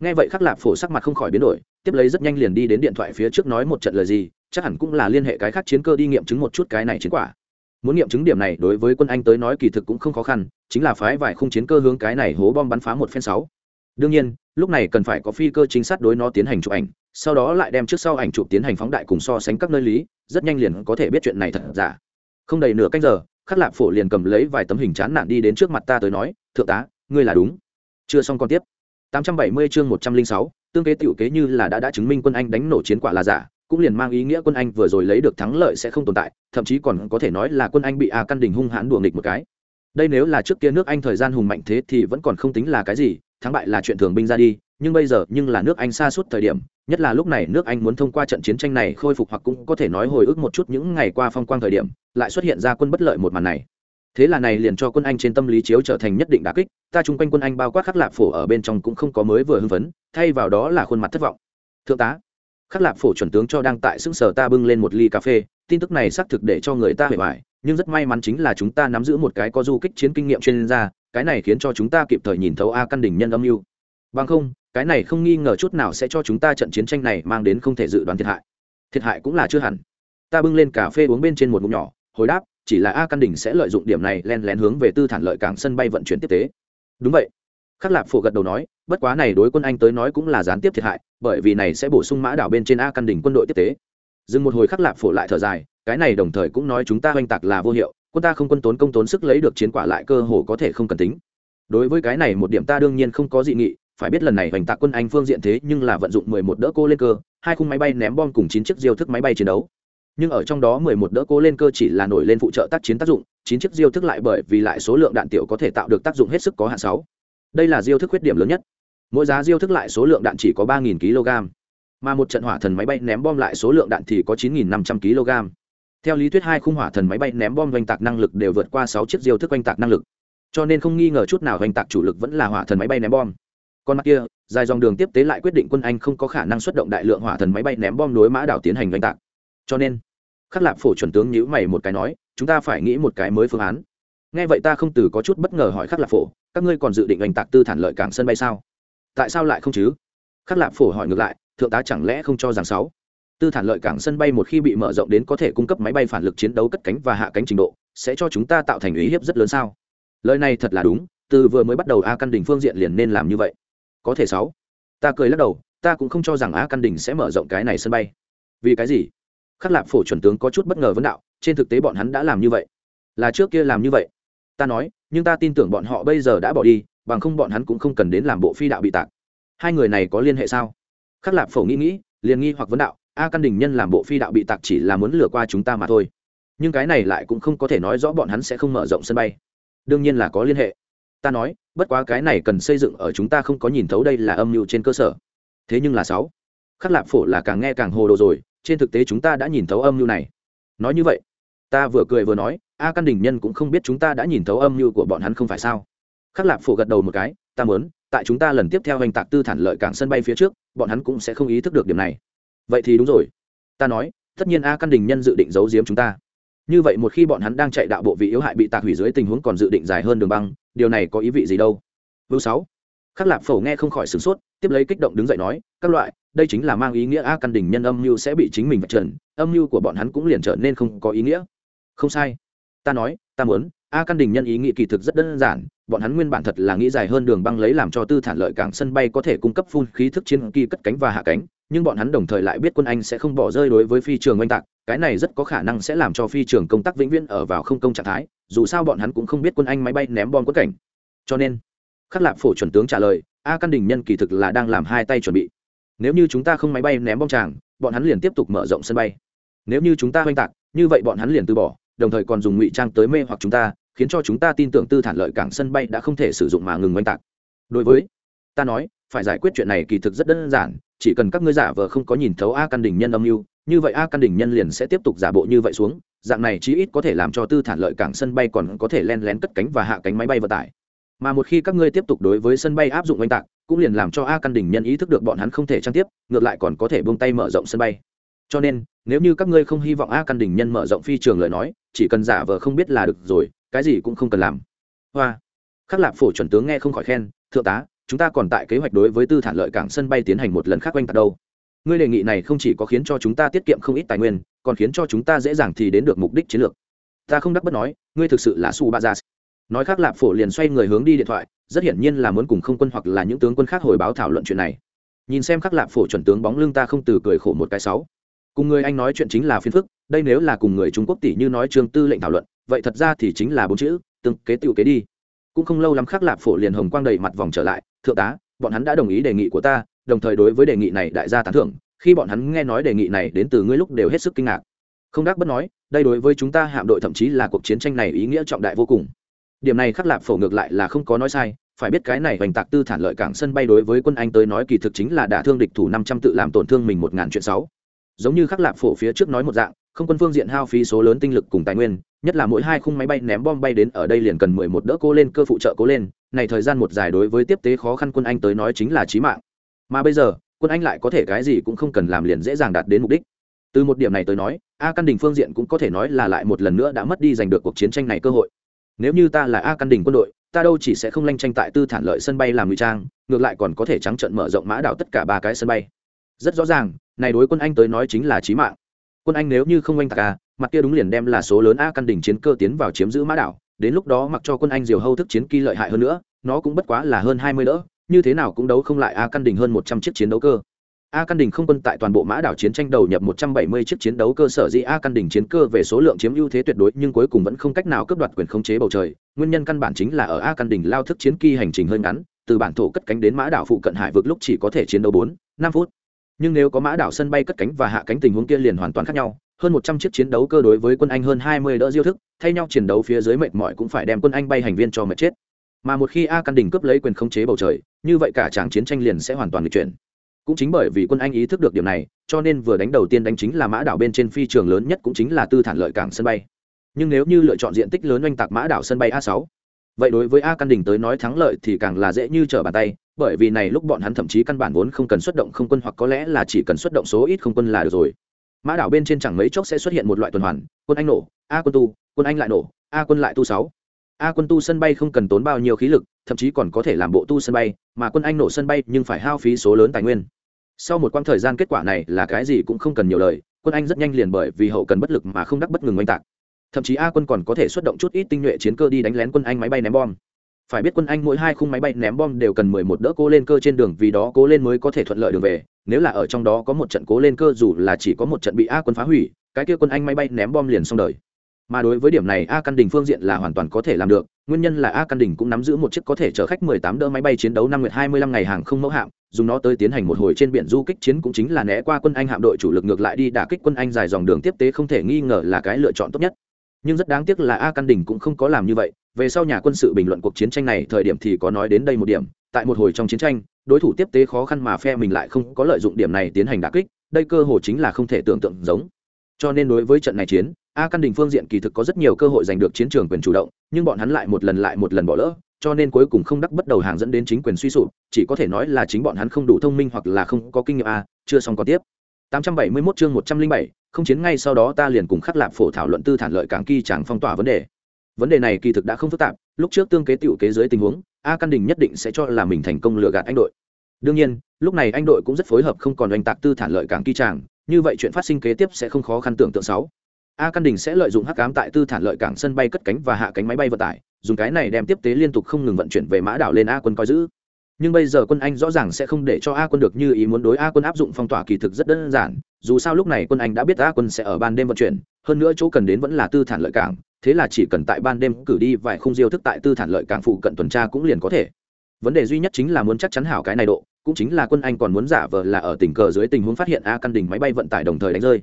Nghe vậy khắc lạp phổ sắc mặt không khỏi biến đổi, tiếp lấy rất nhanh liền đi đến điện thoại phía trước nói một trận lời gì, chắc hẳn cũng là liên hệ cái khác chiến cơ đi nghiệm chứng một chút cái này chiến quả muốn nghiệm chứng điểm này đối với quân anh tới nói kỳ thực cũng không khó khăn chính là phái vài khung chiến cơ hướng cái này hố bom bắn phá một phen sáu. Đương nhiên lúc này cần phải có phi cơ chính xác đối nó tiến hành chụp ảnh sau đó lại đem trước sau ảnh chụp tiến hành phóng đại cùng so sánh các nơi lý rất nhanh liền có thể biết chuyện này thật giả. Không đầy nửa cách giờ khắc lạp phổ liền cầm lấy vài tấm hình chán nản đi đến trước mặt ta tới nói thượng tá ngươi là đúng. Chưa xong còn tiếp. 870 chương 106, tương kế tiểu kế như là đã đã chứng minh quân anh đánh nổ chiến quả là giả cũng liền mang ý nghĩa quân anh vừa rồi lấy được thắng lợi sẽ không tồn tại, thậm chí còn có thể nói là quân anh bị a căn đình hung hãn đùa nghịch một cái. Đây nếu là trước kia nước anh thời gian hùng mạnh thế thì vẫn còn không tính là cái gì, thắng bại là chuyện thường binh ra đi, nhưng bây giờ, nhưng là nước anh xa suốt thời điểm, nhất là lúc này nước anh muốn thông qua trận chiến tranh này khôi phục hoặc cũng có thể nói hồi ức một chút những ngày qua phong quang thời điểm, lại xuất hiện ra quân bất lợi một màn này. Thế là này liền cho quân anh trên tâm lý chiếu trở thành nhất định đà kích, ta chung quanh quân anh bao quát khắc lạp phổ ở bên trong cũng không có mới vừa hưng phấn, thay vào đó là khuôn mặt thất vọng. Thượng tá khắc lạp phổ chuẩn tướng cho đang tại xưng sở ta bưng lên một ly cà phê, tin tức này xác thực để cho người ta hề hoài, nhưng rất may mắn chính là chúng ta nắm giữ một cái có du kích chiến kinh nghiệm chuyên gia, cái này khiến cho chúng ta kịp thời nhìn thấu a căn đỉnh nhân âm mưu. Bằng không, cái này không nghi ngờ chút nào sẽ cho chúng ta trận chiến tranh này mang đến không thể dự đoán thiệt hại. Thiệt hại cũng là chưa hẳn. Ta bưng lên cà phê uống bên trên một ngụm nhỏ, hồi đáp, chỉ là a căn đỉnh sẽ lợi dụng điểm này len lén hướng về tư thản lợi cảng sân bay vận chuyển tiếp tế. Đúng vậy khắc lạp phổ gật đầu nói, bất quá này đối quân anh tới nói cũng là gián tiếp thiệt hại, bởi vì này sẽ bổ sung mã đảo bên trên a căn đỉnh quân đội tiếp tế. Dừng một hồi khắc lạp phổ lại thở dài, cái này đồng thời cũng nói chúng ta oanh tạc là vô hiệu, quân ta không quân tốn công tốn sức lấy được chiến quả lại cơ hồ có thể không cần tính. Đối với cái này một điểm ta đương nhiên không có dị nghị, phải biết lần này hoành tạc quân anh phương diện thế nhưng là vận dụng mười một đỡ cô lên cơ, hai khung máy bay ném bom cùng chín chiếc diêu thức máy bay chiến đấu. Nhưng ở trong đó mười một đỡ cô lên cơ chỉ là nổi lên phụ trợ tác chiến tác dụng, chín chiếc diêu thức lại bởi vì lại số lượng đạn tiểu có thể tạo được tác dụng hết sức có hạn sáu đây là diêu thức khuyết điểm lớn nhất. Mỗi giá diêu thức lại số lượng đạn chỉ có ba kg, mà một trận hỏa thần máy bay ném bom lại số lượng đạn thì có chín năm trăm kg. Theo lý thuyết hai khung hỏa thần máy bay ném bom oanh tạc năng lực đều vượt qua sáu chiếc diêu thức oanh tạc năng lực. Cho nên không nghi ngờ chút nào oanh tạc chủ lực vẫn là hỏa thần máy bay ném bom. Còn mặt kia, dài dòng đường tiếp tế lại quyết định quân anh không có khả năng xuất động đại lượng hỏa thần máy bay ném bom đối mã đảo tiến hành oanh tạc. Cho nên, khắc lạp phổ chuẩn tướng nhữ mày một cái nói, chúng ta phải nghĩ một cái mới phương án nghe vậy ta không từ có chút bất ngờ hỏi khắc lạp phổ, các ngươi còn dự định oanh tạc tư thản lợi cảng sân bay sao? Tại sao lại không chứ? Khắc lạp phổ hỏi ngược lại, thượng tá chẳng lẽ không cho rằng sáu? Tư thản lợi cảng sân bay một khi bị mở rộng đến có thể cung cấp máy bay phản lực chiến đấu cất cánh và hạ cánh trình độ, sẽ cho chúng ta tạo thành uy hiếp rất lớn sao? Lời này thật là đúng, từ vừa mới bắt đầu a căn đình phương diện liền nên làm như vậy. Có thể sáu. Ta cười lắc đầu, ta cũng không cho rằng a căn đình sẽ mở rộng cái này sân bay. Vì cái gì? Khắc lạp phổ chuẩn tướng có chút bất ngờ vấn đạo, trên thực tế bọn hắn đã làm như vậy. Là trước kia làm như vậy ta nói, nhưng ta tin tưởng bọn họ bây giờ đã bỏ đi, bằng không bọn hắn cũng không cần đến làm bộ phi đạo bị tạc. Hai người này có liên hệ sao? Khắc lạp phổ nghĩ nghĩ, liền nghi hoặc vấn đạo, a căn đình nhân làm bộ phi đạo bị tạc chỉ là muốn lừa qua chúng ta mà thôi. Nhưng cái này lại cũng không có thể nói rõ bọn hắn sẽ không mở rộng sân bay. Đương nhiên là có liên hệ. Ta nói, bất quá cái này cần xây dựng ở chúng ta không có nhìn thấu đây là âm mưu trên cơ sở. Thế nhưng là sáu. Khắc lạp phổ là càng nghe càng hồ đồ rồi, trên thực tế chúng ta đã nhìn thấu âm mưu này. Nói như vậy ta vừa cười vừa nói, a căn đình nhân cũng không biết chúng ta đã nhìn thấu âm mưu của bọn hắn không phải sao? Khắc lạp phổ gật đầu một cái, ta muốn, tại chúng ta lần tiếp theo hành tạc tư thản lợi cảng sân bay phía trước, bọn hắn cũng sẽ không ý thức được điểm này. Vậy thì đúng rồi. Ta nói, tất nhiên a căn đình nhân dự định giấu giếm chúng ta. Như vậy một khi bọn hắn đang chạy đạo bộ vị yếu hại bị tạc hủy dưới tình huống còn dự định dài hơn đường băng, điều này có ý vị gì đâu? Vưu sáu. Khắc lạp phổ nghe không khỏi sửng sốt, tiếp lấy kích động đứng dậy nói, các loại, đây chính là mang ý nghĩa a căn đình nhân âm mưu sẽ bị chính mình vạch trần, âm mưu của bọn hắn cũng liền trở nên không có ý nghĩa không sai. Ta nói, ta muốn, a căn đình nhân ý nghĩ kỳ thực rất đơn giản, bọn hắn nguyên bản thật là nghĩ dài hơn đường băng lấy làm cho tư thản lợi cảng sân bay có thể cung cấp phun khí thức chiến kỳ cất cánh và hạ cánh, nhưng bọn hắn đồng thời lại biết quân anh sẽ không bỏ rơi đối với phi trường oanh tạc, cái này rất có khả năng sẽ làm cho phi trường công tác vĩnh viễn ở vào không công trạng thái, dù sao bọn hắn cũng không biết quân anh máy bay ném bom quất cảnh. Cho nên, khắc lạp phổ chuẩn tướng trả lời, a căn đình nhân kỳ thực là đang làm hai tay chuẩn bị. Nếu như chúng ta không máy bay ném bom tràng, bọn hắn liền tiếp tục mở rộng sân bay. Nếu như chúng ta oanh tạc như vậy bọn hắn liền từ bỏ, đồng thời còn dùng ngụy trang tới mê hoặc chúng ta, khiến cho chúng ta tin tưởng tư thản lợi cảng sân bay đã không thể sử dụng mà ngừng oanh tạc. Đối với, ta nói, phải giải quyết chuyện này kỳ thực rất đơn giản, chỉ cần các ngươi giả vờ không có nhìn thấu a căn đình nhân âm mưu, như vậy a căn đình nhân liền sẽ tiếp tục giả bộ như vậy xuống, dạng này chí ít có thể làm cho tư thản lợi cảng sân bay còn có thể len lén cất cánh và hạ cánh máy bay vận tải. Mà một khi các ngươi tiếp tục đối với sân bay áp dụng oanh tạc, cũng liền làm cho a căn đình nhân ý thức được bọn hắn không thể trang tiếp, ngược lại còn có thể buông tay mở rộng sân bay cho nên, nếu như các ngươi không hy vọng a căn đình nhân mở rộng phi trường lời nói, chỉ cần giả vờ không biết là được rồi, cái gì cũng không cần làm. Hoa. Khắc lạp phổ chuẩn tướng nghe không khỏi khen, thượng tá, chúng ta còn tại kế hoạch đối với tư thản lợi cảng sân bay tiến hành một lần khác quanh tạc đâu. Ngươi đề nghị này không chỉ có khiến cho chúng ta tiết kiệm không ít tài nguyên, còn khiến cho chúng ta dễ dàng thì đến được mục đích chiến lược. Ta không đắc bất nói, ngươi thực sự là su ba gia. Nói khác lạp phổ liền xoay người hướng đi điện thoại, rất hiển nhiên là muốn cùng không quân hoặc là những tướng quân khác hồi báo thảo luận chuyện này. Nhìn xem khắc lạp phổ chuẩn tướng bóng lưng ta không từ cười khổ một cái sáu cùng người anh nói chuyện chính là phiên phức, đây nếu là cùng người trung quốc tỷ như nói trương tư lệnh thảo luận, vậy thật ra thì chính là bốn chữ từng kế tựu kế đi. Cũng không lâu lắm khắc lạp phổ liền hồng quang đầy mặt vòng trở lại, thượng tá, bọn hắn đã đồng ý đề nghị của ta, đồng thời đối với đề nghị này đại gia tán thưởng. Khi bọn hắn nghe nói đề nghị này đến từ ngươi lúc đều hết sức kinh ngạc. Không đắc bất nói, đây đối với chúng ta hạm đội thậm chí là cuộc chiến tranh này ý nghĩa trọng đại vô cùng. Điểm này khắc lạp phổ ngược lại là không có nói sai, phải biết cái này hoành tạc tư thản lợi cảng sân bay đối với quân anh tới nói kỳ thực chính là đả thương địch thủ năm trăm tự làm tổn thương mình một ngàn chuyện sáu giống như khắc lạp phổ phía trước nói một dạng, không quân phương diện hao phí số lớn tinh lực cùng tài nguyên, nhất là mỗi hai khung máy bay ném bom bay đến ở đây liền cần mười một đỡ cố lên, cơ phụ trợ cố lên, này thời gian một dài đối với tiếp tế khó khăn quân anh tới nói chính là chí mạng. Mà bây giờ, quân anh lại có thể cái gì cũng không cần làm liền dễ dàng đạt đến mục đích. Từ một điểm này tới nói, a căn đình phương diện cũng có thể nói là lại một lần nữa đã mất đi giành được cuộc chiến tranh này cơ hội. Nếu như ta là a căn đình quân đội, ta đâu chỉ sẽ không lanh tranh tại tư thản lợi sân bay làm ngụy trang, ngược lại còn có thể trắng trận mở rộng mã đảo tất cả ba cái sân bay. Rất rõ ràng này đối quân anh tới nói chính là chí mạng. Quân anh nếu như không anh tạc a mặt kia đúng liền đem là số lớn a căn đỉnh chiến cơ tiến vào chiếm giữ mã đảo, đến lúc đó mặc cho quân anh diều hâu thức chiến kỳ lợi hại hơn nữa, nó cũng bất quá là hơn hai mươi đỡ, như thế nào cũng đấu không lại a căn đỉnh hơn một trăm chiếc chiến đấu cơ. A căn đỉnh không quân tại toàn bộ mã đảo chiến tranh đầu nhập một trăm bảy mươi chiếc chiến đấu cơ sở dĩ a căn đỉnh chiến cơ về số lượng chiếm ưu thế tuyệt đối, nhưng cuối cùng vẫn không cách nào cướp đoạt quyền khống chế bầu trời. Nguyên nhân căn bản chính là ở a căn đỉnh lao thức chiến kỳ hành trình hơi ngắn, từ bản thổ cất cánh đến mã đảo phụ cận hải vực lúc chỉ có thể chiến đấu bốn, năm phút nhưng nếu có mã đảo sân bay cất cánh và hạ cánh tình huống kia liền hoàn toàn khác nhau. Hơn một trăm chiếc chiến đấu cơ đối với quân anh hơn hai mươi đỡ diêu thức, thay nhau chiến đấu phía dưới mệt mỏi cũng phải đem quân anh bay hành viên cho mệt chết. Mà một khi a căn đình cướp lấy quyền khống chế bầu trời, như vậy cả tràng chiến tranh liền sẽ hoàn toàn được chuyển. Cũng chính bởi vì quân anh ý thức được điều này, cho nên vừa đánh đầu tiên đánh chính là mã đảo bên trên phi trường lớn nhất cũng chính là tư thản lợi cảng sân bay. Nhưng nếu như lựa chọn diện tích lớn oanh tạc mã đảo sân bay a sáu, vậy đối với a căn đình tới nói thắng lợi thì càng là dễ như trở bàn tay bởi vì này lúc bọn hắn thậm chí căn bản vốn không cần xuất động không quân hoặc có lẽ là chỉ cần xuất động số ít không quân là được rồi. Mã đảo bên trên chẳng mấy chốc sẽ xuất hiện một loại tuần hoàn, quân anh nổ, a quân tu, quân anh lại nổ, a quân lại tu sáu. A quân tu sân bay không cần tốn bao nhiêu khí lực, thậm chí còn có thể làm bộ tu sân bay, mà quân anh nổ sân bay nhưng phải hao phí số lớn tài nguyên. Sau một quãng thời gian kết quả này là cái gì cũng không cần nhiều lời, quân anh rất nhanh liền bởi vì hậu cần bất lực mà không đắc bất ngừng oanh tạc. Thậm chí a quân còn có thể xuất động chút ít tinh nhuệ chiến cơ đi đánh lén quân anh máy bay ném bom phải biết quân anh mỗi hai khung máy bay ném bom đều cần mười một đỡ cố lên cơ trên đường vì đó cố lên mới có thể thuận lợi đường về. Nếu là ở trong đó có một trận cố lên cơ, dù là chỉ có một trận bị a quân phá hủy, cái kia quân anh máy bay ném bom liền xong đời. Mà đối với điểm này, a căn đình phương diện là hoàn toàn có thể làm được. Nguyên nhân là a căn đình cũng nắm giữ một chiếc có thể chở khách mười tám đỡ máy bay chiến đấu năm nguyệt hai mươi lăm ngày hàng không mẫu hạm, dùng nó tới tiến hành một hồi trên biển du kích chiến cũng chính là né qua quân anh hạm đội chủ lực ngược lại đi đả kích quân anh dài dòng đường tiếp tế không thể nghi ngờ là cái lựa chọn tốt nhất nhưng rất đáng tiếc là a căn đình cũng không có làm như vậy, về sau nhà quân sự bình luận cuộc chiến tranh này thời điểm thì có nói đến đây một điểm, tại một hồi trong chiến tranh, đối thủ tiếp tế khó khăn mà phe mình lại không có lợi dụng điểm này tiến hành đả kích, đây cơ hội chính là không thể tưởng tượng giống. Cho nên đối với trận này chiến, a căn đình phương diện kỳ thực có rất nhiều cơ hội giành được chiến trường quyền chủ động, nhưng bọn hắn lại một lần lại một lần bỏ lỡ, cho nên cuối cùng không đắc bất đầu hàng dẫn đến chính quyền suy sụp, chỉ có thể nói là chính bọn hắn không đủ thông minh hoặc là không có kinh nghiệm a, chưa xong còn tiếp. 871 chương 107, không chiến ngay sau đó ta liền cùng khắc lạp phổ thảo luận tư thản lợi cảng kỳ chẳng phong tỏa vấn đề. Vấn đề này kỳ thực đã không phức tạp lúc trước tương kế tiểu kế dưới tình huống a căn đình nhất định sẽ cho là mình thành công lừa gạt anh đội. Đương nhiên lúc này anh đội cũng rất phối hợp không còn oanh tạc tư thản lợi cảng kỳ tràng như vậy chuyện phát sinh kế tiếp sẽ không khó khăn tưởng tượng sáu. A căn đình sẽ lợi dụng hắc cám tại tư thản lợi cảng sân bay cất cánh và hạ cánh máy bay vận tải dùng cái này đem tiếp tế liên tục không ngừng vận chuyển về mã đảo lên a quân coi giữ nhưng bây giờ quân anh rõ ràng sẽ không để cho a quân được như ý muốn đối a quân áp dụng phong tỏa kỳ thực rất đơn giản. Dù sao lúc này quân anh đã biết a quân sẽ ở ban đêm vận chuyển, hơn nữa chỗ cần đến vẫn là tư thản lợi cảng. Thế là chỉ cần tại ban đêm cử đi vài khung diêu thức tại tư thản lợi cảng phụ cận tuần tra cũng liền có thể. Vấn đề duy nhất chính là muốn chắc chắn hảo cái này độ, cũng chính là quân anh còn muốn giả vờ là ở tình cờ dưới tình huống phát hiện a căn đình máy bay vận tải đồng thời đánh rơi.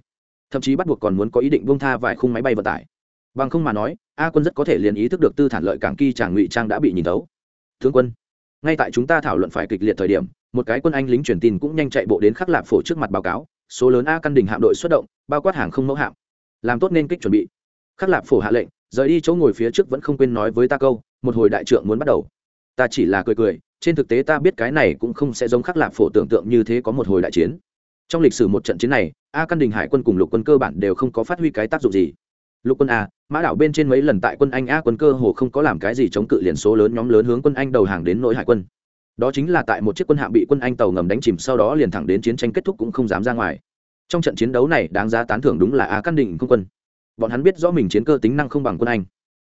Thậm chí bắt buộc còn muốn có ý định buông tha vài khung máy bay vận tải. Bằng không mà nói, a quân rất có thể liền ý thức được tư thản lợi cảng kỳ tràng ngụy trang đã bị nhìn thấu. Thương quân ngay tại chúng ta thảo luận phải kịch liệt thời điểm, một cái quân anh lính truyền tin cũng nhanh chạy bộ đến khắc lạp phổ trước mặt báo cáo, số lớn a căn đình hạm đội xuất động, bao quát hàng không mẫu hạm. Làm tốt nên kích chuẩn bị. Khắc lạp phổ hạ lệnh, rời đi chỗ ngồi phía trước vẫn không quên nói với ta câu, một hồi đại trượng muốn bắt đầu. Ta chỉ là cười cười, trên thực tế ta biết cái này cũng không sẽ giống khắc lạp phổ tưởng tượng như thế có một hồi đại chiến. Trong lịch sử một trận chiến này, a căn đình hải quân cùng lục quân cơ bản đều không có phát huy cái tác dụng gì lục quân a, mã đảo bên trên mấy lần tại quân anh a quân cơ hồ không có làm cái gì chống cự liền số lớn nhóm lớn hướng quân anh đầu hàng đến nỗi hải quân. Đó chính là tại một chiếc quân hạm bị quân anh tàu ngầm đánh chìm sau đó liền thẳng đến chiến tranh kết thúc cũng không dám ra ngoài. Trong trận chiến đấu này, đáng giá tán thưởng đúng là a căn định không quân. Bọn hắn biết rõ mình chiến cơ tính năng không bằng quân anh.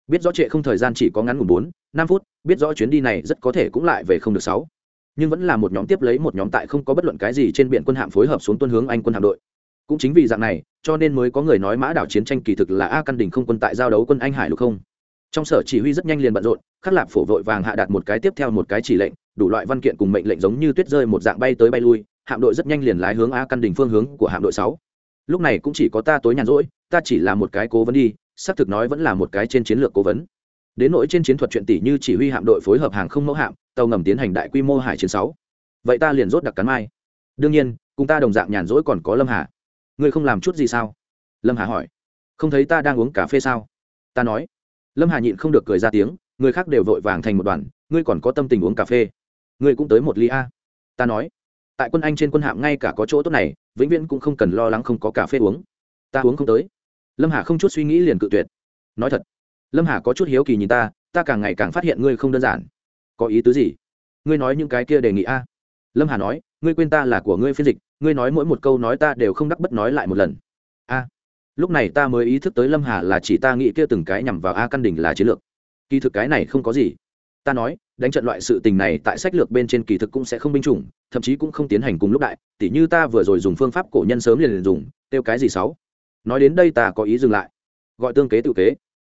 Biết rõ trệ không thời gian chỉ có ngắn ngủn bốn, năm phút, biết rõ chuyến đi này rất có thể cũng lại về không được sáu. Nhưng vẫn là một nhóm tiếp lấy một nhóm tại không có bất luận cái gì trên biển quân hạm phối hợp xuống tuân hướng anh quân hạm đội cũng chính vì dạng này, cho nên mới có người nói mã đảo chiến tranh kỳ thực là a căn đình không quân tại giao đấu quân anh hải lục không. Trong sở chỉ huy rất nhanh liền bận rộn, khắc lạp phổ vội vàng hạ đặt một cái tiếp theo một cái chỉ lệnh, đủ loại văn kiện cùng mệnh lệnh giống như tuyết rơi một dạng bay tới bay lui, hạm đội rất nhanh liền lái hướng a căn đình phương hướng của hạm đội sáu. Lúc này cũng chỉ có ta tối nhàn rỗi, ta chỉ là một cái cố vấn đi, xác thực nói vẫn là một cái trên chiến lược cố vấn. Đến nỗi trên chiến thuật chuyện tỷ như chỉ huy hạm đội phối hợp hàng không mẫu hạm, tàu ngầm tiến hành đại quy mô hải chiến sáu. Vậy ta liền rốt đặc cắn mai. Đương nhiên, cùng ta đồng dạng nhàn rỗi còn có lâm hà ngươi không làm chút gì sao? Lâm hà hỏi. Không thấy ta đang uống cà phê sao? Ta nói. Lâm hà nhịn không được cười ra tiếng, người khác đều vội vàng thành một đoàn, ngươi còn có tâm tình uống cà phê. Ngươi cũng tới một ly a. Ta nói. Tại quân anh trên quân hạm ngay cả có chỗ tốt này, vĩnh viễn cũng không cần lo lắng không có cà phê uống. Ta uống không tới. Lâm hà không chút suy nghĩ liền cự tuyệt. Nói thật, lâm hà có chút hiếu kỳ nhìn ta ta càng ngày càng phát hiện ngươi không đơn giản. Có ý tứ gì? Ngươi nói những cái kia đề nghị a. Lâm hà nói ngươi quên ta là của ngươi phiên dịch, ngươi nói mỗi một câu nói ta đều không đắc bất nói lại một lần. A, lúc này ta mới ý thức tới lâm hà là chỉ ta nghĩ kia từng cái nhằm vào a căn đình là chiến lược. Kỳ thực cái này không có gì. Ta nói, đánh trận loại sự tình này tại sách lược bên trên kỳ thực cũng sẽ không binh chủng, thậm chí cũng không tiến hành cùng lúc đại, tỉ như ta vừa rồi dùng phương pháp cổ nhân sớm liền liền dùng, tiêu cái gì sáu? Nói đến đây ta có ý dừng lại. Gọi tương kế tự kế.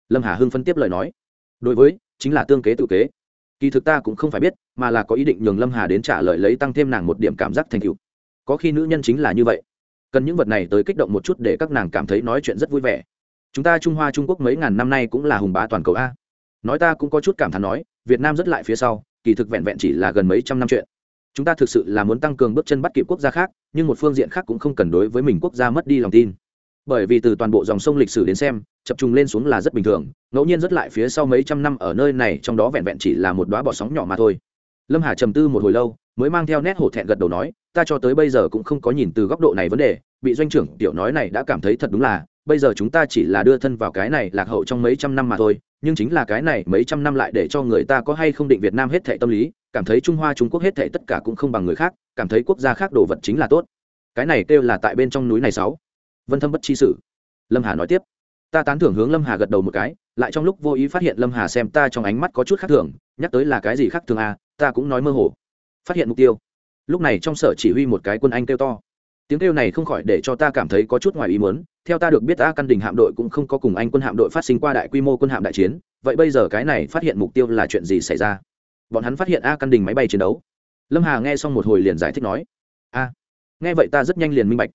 Lâm hà hưng phân tiếp lời nói. Đối với, chính là tương kế tự kế kỳ thực ta cũng không phải biết, mà là có ý định nhường lâm hà đến trả lời lấy tăng thêm nàng một điểm cảm giác thành cựu có khi nữ nhân chính là như vậy. Cần những vật này tới kích động một chút để các nàng cảm thấy nói chuyện rất vui vẻ. Chúng ta trung hoa trung quốc mấy ngàn năm nay cũng là hùng bá toàn cầu a. Nói ta cũng có chút cảm thán nói, việt nam rất lại phía sau, kỳ thực vẹn vẹn chỉ là gần mấy trăm năm chuyện. Chúng ta thực sự là muốn tăng cường bước chân bắt kịp quốc gia khác, nhưng một phương diện khác cũng không cần đối với mình quốc gia mất đi lòng tin bởi vì từ toàn bộ dòng sông lịch sử đến xem, chập trùng lên xuống là rất bình thường, ngẫu nhiên rất lại phía sau mấy trăm năm ở nơi này, trong đó vẹn vẹn chỉ là một đoá bọ sóng nhỏ mà thôi. Lâm hà trầm tư một hồi lâu, mới mang theo nét hổ thẹn gật đầu nói, ta cho tới bây giờ cũng không có nhìn từ góc độ này vấn đề, bị doanh trưởng tiểu nói này đã cảm thấy thật đúng là, bây giờ chúng ta chỉ là đưa thân vào cái này lạc hậu trong mấy trăm năm mà thôi, nhưng chính là cái này mấy trăm năm lại để cho người ta có hay không định việt nam hết thệ tâm lý, cảm thấy trung hoa, trung quốc hết thệ tất cả cũng không bằng người khác, cảm thấy quốc gia khác đồ vật chính là tốt. Cái này kêu là tại bên trong núi này sáu vân thâm bất chi sử. Lâm hà nói tiếp. Ta tán thưởng hướng lâm hà gật đầu một cái, lại trong lúc vô ý phát hiện lâm hà xem ta trong ánh mắt có chút khác thường, nhắc tới là cái gì khác thường à ta cũng nói mơ hồ. Phát hiện mục tiêu. Lúc này trong sở chỉ huy một cái quân anh kêu to. Tiếng kêu này không khỏi để cho ta cảm thấy có chút ngoài ý muốn, theo ta được biết a căn đình hạm đội cũng không có cùng anh quân hạm đội phát sinh qua đại quy mô quân hạm đại chiến, vậy bây giờ cái này phát hiện mục tiêu là chuyện gì xảy ra? Bọn hắn phát hiện a căn đình máy bay chiến đấu. Lâm hà nghe xong một hồi liền giải thích nói. A, nghe vậy ta rất nhanh liền minh bạch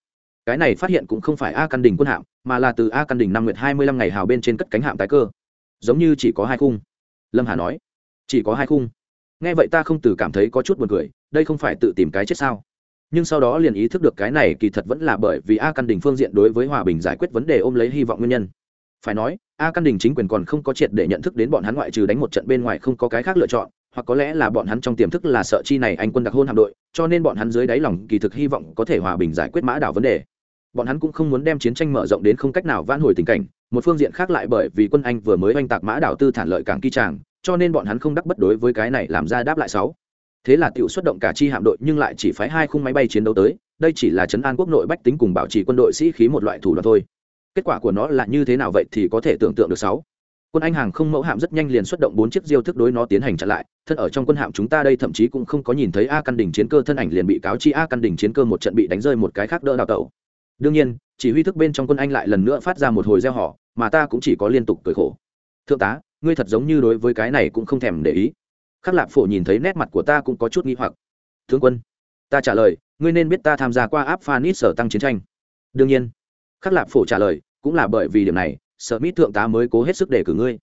cái này phát hiện cũng không phải a căn đình quân hạm, mà là từ a căn đình năm nguyệt hai mươi lăm ngày hào bên trên cất cánh hạm tái cơ. Giống như chỉ có hai khung. Lâm hà nói, chỉ có hai khung. Nghe vậy ta không từ cảm thấy có chút buồn cười, đây không phải tự tìm cái chết sao? Nhưng sau đó liền ý thức được cái này kỳ thật vẫn là bởi vì a căn đình phương diện đối với hòa bình giải quyết vấn đề ôm lấy hy vọng nguyên nhân. Phải nói, a căn đình chính quyền còn không có triệt để nhận thức đến bọn hắn ngoại trừ đánh một trận bên ngoài không có cái khác lựa chọn, hoặc có lẽ là bọn hắn trong tiềm thức là sợ chi này anh quân đặc hôn hạm đội, cho nên bọn hắn dưới đáy lòng kỳ thực hy vọng có thể hòa bình giải quyết mã đảo vấn đề bọn hắn cũng không muốn đem chiến tranh mở rộng đến không cách nào vãn hồi tình cảnh, một phương diện khác lại bởi vì quân anh vừa mới oanh tạc mã đảo tư thản lợi cảng kỳ tràng, cho nên bọn hắn không đắc bất đối với cái này làm ra đáp lại sáu. Thế là tiểu xuất động cả chi hạm đội nhưng lại chỉ phái hai khung máy bay chiến đấu tới, đây chỉ là chấn an quốc nội bách tính cùng bảo trì quân đội sĩ khí một loại thủ đoạn thôi. Kết quả của nó là như thế nào vậy thì có thể tưởng tượng được sáu. Quân anh hàng không mẫu hạm rất nhanh liền xuất động bốn chiếc diêu thức đối nó tiến hành chặn lại, thân ở trong quân hạm chúng ta đây thậm chí cũng không có nhìn thấy a căn đỉnh chiến cơ thân ảnh liền bị cáo chi a căn đỉnh chiến cơ một trận bị đánh rơi một cái khác đỡ đào tẩu đương nhiên, chỉ huy thức bên trong quân anh lại lần nữa phát ra một hồi gieo họ, mà ta cũng chỉ có liên tục cười khổ. Thượng tá, ngươi thật giống như đối với cái này cũng không thèm để ý. Khắc lạp phổ nhìn thấy nét mặt của ta cũng có chút nghi hoặc. Thương quân, ta trả lời, ngươi nên biết ta tham gia qua áp phanit sở tăng chiến tranh. Đương nhiên. Khắc lạp phổ trả lời, cũng là bởi vì điểm này, sở mít thượng tá mới cố hết sức để cử ngươi.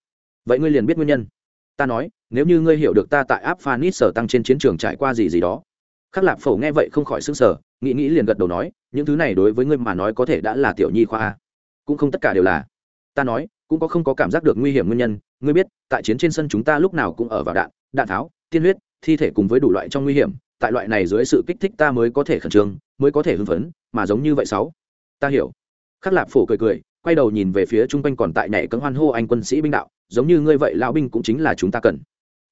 Vậy ngươi liền biết nguyên nhân. Ta nói, nếu như ngươi hiểu được ta tại áp phanit sở tăng trên chiến trường trải qua gì gì đó. Khắc lạp phổ nghe vậy không khỏi xứng sở nghĩ nghĩ liền gật đầu nói, những thứ này đối với ngươi mà nói có thể đã là tiểu nhi khoa cũng không tất cả đều là. Ta nói, cũng có không có cảm giác được nguy hiểm nguyên nhân. Ngươi biết, tại chiến trên sân chúng ta lúc nào cũng ở vào đạn đạn tháo, tiên huyết, thi thể cùng với đủ loại trong nguy hiểm. Tại loại này dưới sự kích thích ta mới có thể khẩn trương, mới có thể hưng phấn, mà giống như vậy sáu. Ta hiểu. Khắc lạp phổ cười cười, quay đầu nhìn về phía trung quanh còn tại nhảy cấm hoan hô anh quân sĩ binh đạo, giống như ngươi vậy, lão binh cũng chính là chúng ta cần.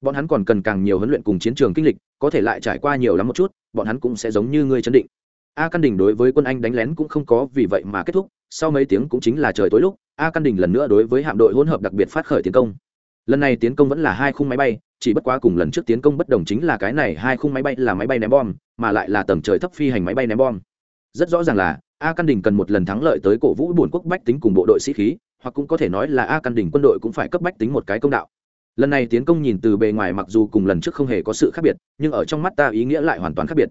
Bọn hắn còn cần càng nhiều huấn luyện cùng chiến trường kinh lịch, có thể lại trải qua nhiều lắm một chút, bọn hắn cũng sẽ giống như ngươi chấn định a căn đình đối với quân anh đánh lén cũng không có vì vậy mà kết thúc, sau mấy tiếng cũng chính là trời tối lúc, a căn đình lần nữa đối với hạm đội hỗn hợp đặc biệt phát khởi tiến công. Lần này tiến công vẫn là hai khung máy bay, chỉ bất quá cùng lần trước tiến công bất đồng chính là cái này hai khung máy bay là máy bay ném bom, mà lại là tầng trời thấp phi hành máy bay ném bom. Rất rõ ràng là, a căn đình cần một lần thắng lợi tới cổ vũ bổn quốc bách tính cùng bộ đội sĩ khí, hoặc cũng có thể nói là a căn đình quân đội cũng phải cấp bách tính một cái công đạo. Lần này tiến công nhìn từ bề ngoài mặc dù cùng lần trước không hề có sự khác biệt, nhưng ở trong mắt ta ý nghĩa lại hoàn toàn khác biệt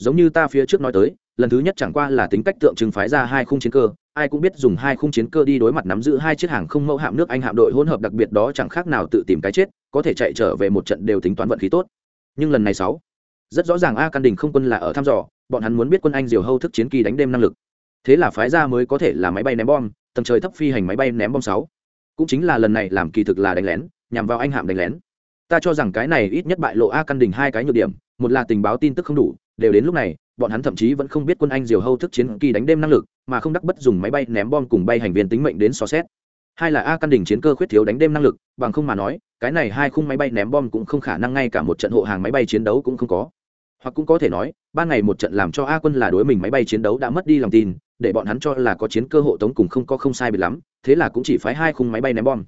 giống như ta phía trước nói tới, lần thứ nhất chẳng qua là tính cách tượng trưng phái ra hai khung chiến cơ, ai cũng biết dùng hai khung chiến cơ đi đối mặt nắm giữ hai chiếc hàng không mẫu hạm nước anh hạm đội hỗn hợp đặc biệt đó chẳng khác nào tự tìm cái chết, có thể chạy trở về một trận đều tính toán vận khí tốt. Nhưng lần này sáu, rất rõ ràng a căn đình không quân là ở thăm dò, bọn hắn muốn biết quân anh diều hâu thức chiến kỳ đánh đêm năng lực. Thế là phái ra mới có thể là máy bay ném bom, tầng trời thấp phi hành máy bay ném bom sáu. Cũng chính là lần này làm kỳ thực là đánh lén, nhằm vào anh hạm đánh lén. Ta cho rằng cái này ít nhất bại lộ a căn đình hai cái nhược điểm, một là tình báo tin tức không đủ đều đến lúc này, bọn hắn thậm chí vẫn không biết quân anh diều hâu thức chiến kỳ đánh đêm năng lực, mà không đắc bất dùng máy bay ném bom cùng bay hành viên tính mệnh đến xò xét. Hai là a căn đỉnh chiến cơ khuyết thiếu đánh đêm năng lực, bằng không mà nói, cái này hai khung máy bay ném bom cũng không khả năng ngay cả một trận hộ hàng máy bay chiến đấu cũng không có. Hoặc cũng có thể nói, ban ngày một trận làm cho a quân là đối mình máy bay chiến đấu đã mất đi lòng tin, để bọn hắn cho là có chiến cơ hộ tống cùng không có không sai biệt lắm, thế là cũng chỉ phái hai khung máy bay ném bom.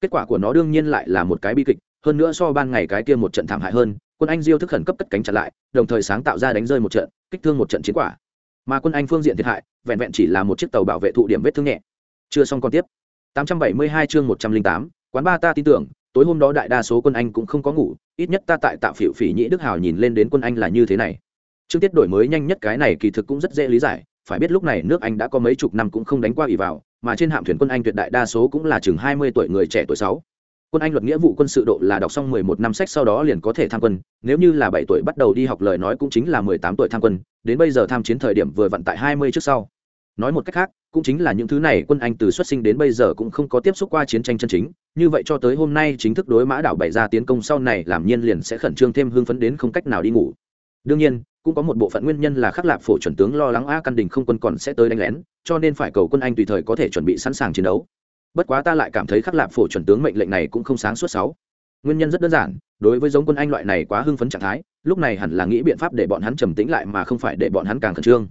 Kết quả của nó đương nhiên lại là một cái bi kịch, hơn nữa so ban ngày cái kia một trận thảm hại hơn quân anh diêu thức khẩn cấp cất cánh chặn lại đồng thời sáng tạo ra đánh rơi một trận kích thương một trận chiến quả. Mà quân anh phương diện thiệt hại vẹn vẹn chỉ là một chiếc tàu bảo vệ thụ điểm vết thương nhẹ. Chưa xong còn tiếp. 872 chương 108, quán ba ta tin tưởng tối hôm đó đại đa số quân anh cũng không có ngủ ít nhất ta tại tạo phỉu phỉ nhĩ đức hào nhìn lên đến quân anh là như thế này. Chương tiết đổi mới nhanh nhất cái này kỳ thực cũng rất dễ lý giải phải biết lúc này nước anh đã có mấy chục năm cũng không đánh qua ỉ vào mà trên hạm thuyền quân anh tuyệt đại đa số cũng là chừng 20 tuổi người trẻ tuổi sáu quân anh luật nghĩa vụ quân sự độ là đọc xong 11 năm sách sau đó liền có thể tham quân, nếu như là 7 tuổi bắt đầu đi học lời nói cũng chính là 18 tuổi tham quân, đến bây giờ tham chiến thời điểm vừa vặn tại 20 trước sau. Nói một cách khác, cũng chính là những thứ này quân anh từ xuất sinh đến bây giờ cũng không có tiếp xúc qua chiến tranh chân chính, như vậy cho tới hôm nay chính thức đối mã đảo bày ra tiến công sau này làm nhiên liền sẽ khẩn trương thêm hưng phấn đến không cách nào đi ngủ. Đương nhiên, cũng có một bộ phận nguyên nhân là khắc lạc phổ chuẩn tướng lo lắng a căn đình không quân còn sẽ tới đánh lén, cho nên phải cầu quân anh tùy thời có thể chuẩn bị sẵn sàng chiến đấu bất quá ta lại cảm thấy khắc lạp phổ chuẩn tướng mệnh lệnh này cũng không sáng suốt sáu. Nguyên nhân rất đơn giản, đối với giống quân anh loại này quá hưng phấn trạng thái, lúc này hẳn là nghĩ biện pháp để bọn hắn trầm tĩnh lại mà không phải để bọn hắn càng khẩn trương.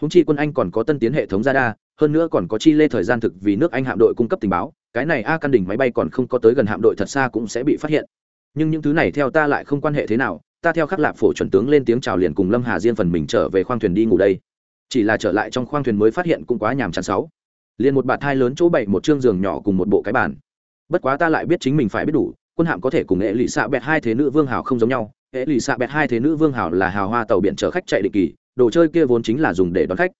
Húng chi quân anh còn có tân tiến hệ thống radar, hơn nữa còn có chi lê thời gian thực vì nước anh hạm đội cung cấp tình báo, cái này a căn đỉnh máy bay còn không có tới gần hạm đội thật xa cũng sẽ bị phát hiện. Nhưng những thứ này theo ta lại không quan hệ thế nào, ta theo khắc lạp phổ chuẩn tướng lên tiếng chào liền cùng lâm hà diên phần mình trở về khoang thuyền đi ngủ đây. Chỉ là trở lại trong khoang thuyền mới phát hiện cũng quá nhàm chán sáu liền một bạt thai lớn chỗ bảy một chương giường nhỏ cùng một bộ cái bàn. Bất quá ta lại biết chính mình phải biết đủ, quân hạm có thể cùng hệ lụy xạ bẹt hai thế nữ vương hào không giống nhau. Hệ lụy xạ bẹt hai thế nữ vương hào là hào hoa tàu biển chở khách chạy định kỳ, đồ chơi kia vốn chính là dùng để đón khách.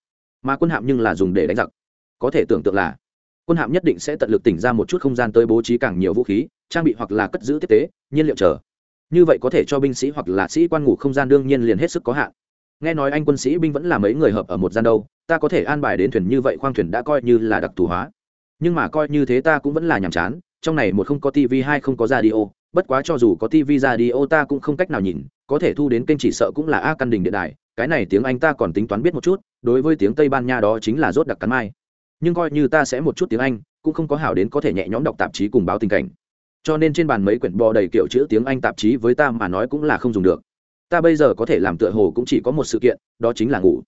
Mà quân hạm nhưng là dùng để đánh giặc. Có thể tưởng tượng là, quân hạm nhất định sẽ tận lực tỉnh ra một chút không gian tới bố trí càng nhiều vũ khí, trang bị hoặc là cất giữ tiếp tế, nhiên liệu chờ. Như vậy có thể cho binh sĩ hoặc là sĩ quan ngủ không gian đương nhiên liền hết sức có hạn. Nghe nói anh quân sĩ binh vẫn là mấy người hợp ở một gian đâu ta có thể an bài đến thuyền như vậy khoang thuyền đã coi như là đặc thù hóa. Nhưng mà coi như thế ta cũng vẫn là nhàm chán, trong này một không có tv hai không có radio, bất quá cho dù có tv radio ta cũng không cách nào nhìn, có thể thu đến kênh chỉ sợ cũng là a căn đình điện đài, cái này tiếng anh ta còn tính toán biết một chút, đối với tiếng tây ban nha đó chính là rốt đặc cắn mai. Nhưng coi như ta sẽ một chút tiếng anh, cũng không có hảo đến có thể nhẹ nhõm đọc tạp chí cùng báo tình cảnh. Cho nên trên bàn mấy quyển bò đầy kiểu chữ tiếng anh tạp chí với ta mà nói cũng là không dùng được. Ta bây giờ có thể làm tựa hồ cũng chỉ có một sự kiện, đó chính là ngủ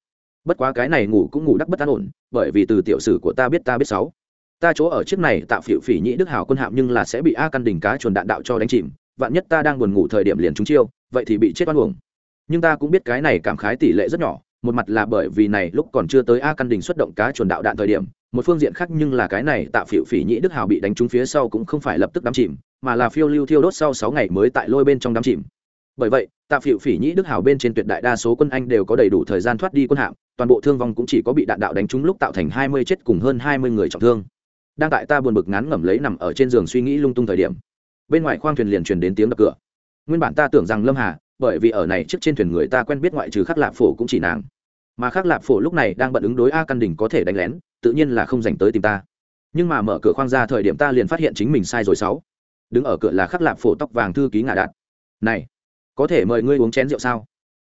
bất quá cái này ngủ cũng ngủ đắc bất an ổn, bởi vì từ tiểu sử của ta biết ta biết sáu. Ta chỗ ở chiếc này tạo phiệu phỉ nhĩ đức hào quân hạm nhưng là sẽ bị a căn đỉnh cá chuồn đạn đạo cho đánh chìm, vạn nhất ta đang buồn ngủ thời điểm liền trúng chiêu, vậy thì bị chết oan uổng. Nhưng ta cũng biết cái này cảm khái tỷ lệ rất nhỏ, một mặt là bởi vì này lúc còn chưa tới a căn đình xuất động cá chuồn đạo đạn thời điểm, một phương diện khác nhưng là cái này tạo phiệu phỉ nhĩ đức hào bị đánh trúng phía sau cũng không phải lập tức đắm chìm, mà là phiêu lưu thiêu đốt sau sáu ngày mới tại lôi bên trong đắm chìm. Bởi vậy Tạ phiệu phỉ nhĩ đức hào bên trên tuyệt đại đa số quân anh đều có đầy đủ thời gian thoát đi quân hạm, toàn bộ thương vong cũng chỉ có bị đạn đạo đánh trúng lúc tạo thành hai mươi chết cùng hơn hai mươi người trọng thương. Đang tại ta buồn bực ngắn ngẩm lấy nằm ở trên giường suy nghĩ lung tung thời điểm, bên ngoài khoang thuyền liền truyền đến tiếng đập cửa. Nguyên bản ta tưởng rằng lâm hà, bởi vì ở này trước trên thuyền người ta quen biết ngoại trừ khắc lạp phổ cũng chỉ nàng. Mà khắc lạp phổ lúc này đang bận ứng đối a căn đỉnh có thể đánh lén, tự nhiên là không dành tới tìm ta. Nhưng mà mở cửa khoang ra thời điểm ta liền phát hiện chính mình sai rồi sáu. Đứng ở cửa là khắc lạp phổ tóc vàng thư ký ngà đạn. này có thể mời ngươi uống chén rượu sao?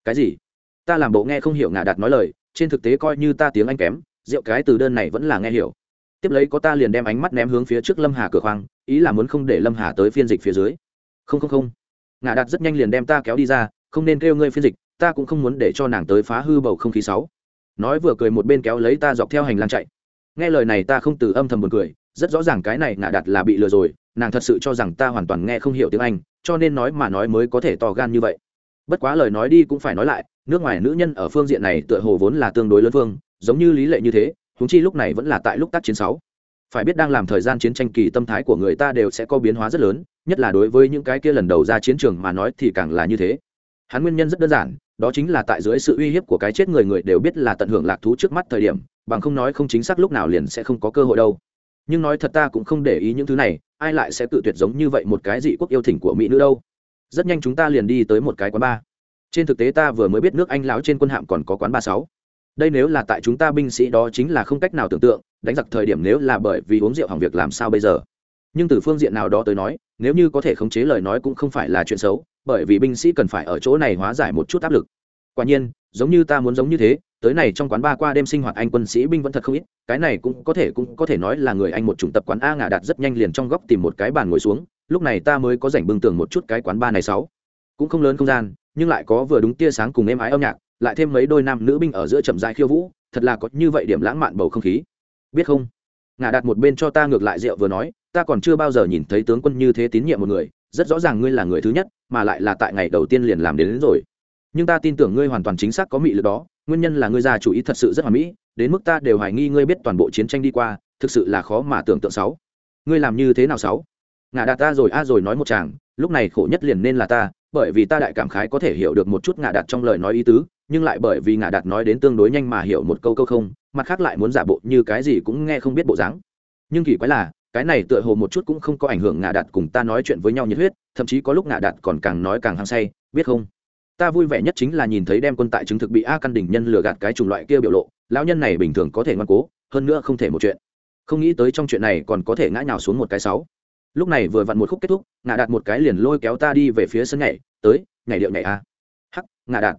Cái gì? Ta làm bộ nghe không hiểu ngà đạt nói lời, trên thực tế coi như ta tiếng anh kém, rượu cái từ đơn này vẫn là nghe hiểu. Tiếp lấy có ta liền đem ánh mắt ném hướng phía trước lâm hà cửa khoang, ý là muốn không để lâm hà tới phiên dịch phía dưới. Không không không. Ngà đạt rất nhanh liền đem ta kéo đi ra, không nên kêu ngươi phiên dịch, ta cũng không muốn để cho nàng tới phá hư bầu không khí sáu. Nói vừa cười một bên kéo lấy ta dọc theo hành lang chạy. Nghe lời này ta không từ âm thầm buồn cười, rất rõ ràng cái này ngà đạt là bị lừa rồi nàng thật sự cho rằng ta hoàn toàn nghe không hiểu tiếng anh, cho nên nói mà nói mới có thể to gan như vậy. Bất quá lời nói đi cũng phải nói lại, nước ngoài nữ nhân ở phương diện này tựa hồ vốn là tương đối lớn phương giống như lý lệ như thế húng chi lúc này vẫn là tại lúc tác chiến sáu. Phải biết đang làm thời gian chiến tranh kỳ tâm thái của người ta đều sẽ có biến hóa rất lớn, nhất là đối với những cái kia lần đầu ra chiến trường mà nói thì càng là như thế. Hắn nguyên nhân rất đơn giản, đó chính là tại dưới sự uy hiếp của cái chết người người đều biết là tận hưởng lạc thú trước mắt thời điểm, bằng không nói không chính xác lúc nào liền sẽ không có cơ hội đâu nhưng nói thật ta cũng không để ý những thứ này, ai lại sẽ tự tuyệt giống như vậy một cái dị quốc yêu thỉnh của mỹ nữ đâu. Rất nhanh chúng ta liền đi tới một cái quán ba trên thực tế ta vừa mới biết nước anh láo trên quân hạm còn có quán ba sáu. Đây nếu là tại chúng ta binh sĩ đó chính là không cách nào tưởng tượng, đánh giặc thời điểm nếu là bởi vì uống rượu hỏng việc làm sao bây giờ? Nhưng từ phương diện nào đó tới nói, nếu như có thể khống chế lời nói cũng không phải là chuyện xấu, bởi vì binh sĩ cần phải ở chỗ này hóa giải một chút áp lực. Quả nhiên, giống như ta muốn giống như thế tới này trong quán ba qua đêm sinh hoạt anh quân sĩ binh vẫn thật không ít cái này cũng có thể cũng có thể nói là người anh một chủng tập quán a ngả đạt rất nhanh liền trong góc tìm một cái bàn ngồi xuống lúc này ta mới có rảnh bưng tường một chút cái quán ba này sáu. Cũng không lớn không gian nhưng lại có vừa đúng tia sáng cùng êm ái âm nhạc lại thêm mấy đôi nam nữ binh ở giữa chậm rãi khiêu vũ thật là có như vậy điểm lãng mạn bầu không khí. Biết không? Ngả đặt một bên cho ta ngược lại rượu vừa nói ta còn chưa bao giờ nhìn thấy tướng quân như thế tín nhiệm một người rất rõ ràng ngươi là người thứ nhất mà lại là tại ngày đầu tiên liền làm đến, đến rồi. Nhưng ta tin tưởng ngươi hoàn toàn chính xác có mị lực đó nguyên nhân là ngươi già chủ ý thật sự rất hoàn mỹ, đến mức ta đều hoài nghi ngươi biết toàn bộ chiến tranh đi qua, thực sự là khó mà tưởng tượng sáu. Ngươi làm như thế nào sáu? Ngã đạt ta rồi, a, rồi nói một chàng, lúc này khổ nhất liền nên là ta, bởi vì ta đại cảm khái có thể hiểu được một chút ngã đạt trong lời nói ý tứ, nhưng lại bởi vì ngã đạt nói đến tương đối nhanh mà hiểu một câu câu không, mặt khác lại muốn giả bộ như cái gì cũng nghe không biết bộ dáng. Nhưng kỳ quái là, cái này tựa hồ một chút cũng không có ảnh hưởng ngã đạt cùng ta nói chuyện với nhau nhiệt huyết, thậm chí có lúc ngã đạt còn càng nói càng hăng say, biết không? Ta vui vẻ nhất chính là nhìn thấy đem quân tại chứng thực bị a căn đỉnh nhân lừa gạt cái chủng loại kia biểu lộ, lão nhân này bình thường có thể ngoan cố, hơn nữa không thể một chuyện. Không nghĩ tới trong chuyện này còn có thể ngã nhào xuống một cái sáu. Lúc này vừa vặn một khúc kết thúc ngã đạt một cái liền lôi kéo ta đi về phía sân nhảy, tới, nhảy điệu nhảy a. Hắc ngã đạt.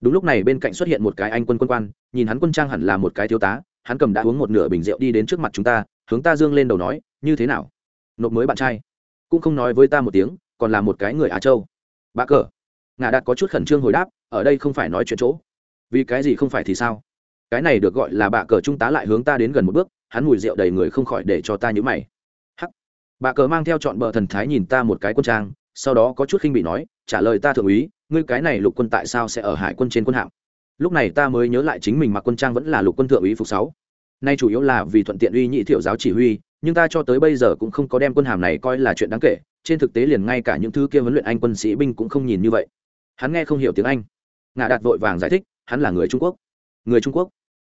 Đúng lúc này bên cạnh xuất hiện một cái anh quân quân quan, nhìn hắn quân trang hẳn là một cái thiếu tá, hắn cầm đã uống một nửa bình rượu đi đến trước mặt chúng ta, hướng ta dương lên đầu nói, như thế nào? Nộp mới bạn trai. Cũng không nói với ta một tiếng, còn là một cái người á châu. Bà cờ ngà đạt có chút khẩn trương hồi đáp, ở đây không phải nói chuyện chỗ. Vì cái gì không phải thì sao? Cái này được gọi là bà cờ trung tá lại hướng ta đến gần một bước, hắn mùi rượu đầy người không khỏi để cho ta nhữ mày. Hắc. Bà cờ mang theo chọn bờ thần thái nhìn ta một cái quân trang, sau đó có chút khinh bị nói, trả lời ta thượng úy, ngươi cái này lục quân tại sao sẽ ở hải quân trên quân hạm? Lúc này ta mới nhớ lại chính mình mặc quân trang vẫn là lục quân thượng úy phục sáu. Nay chủ yếu là vì thuận tiện uy nhị thiệu giáo chỉ huy, nhưng ta cho tới bây giờ cũng không có đem quân hàm này coi là chuyện đáng kể, trên thực tế liền ngay cả những thứ kia huấn luyện anh quân sĩ binh cũng không nhìn như vậy hắn nghe không hiểu tiếng anh. Ngà đạt vội vàng giải thích, hắn là người trung quốc. Người trung quốc?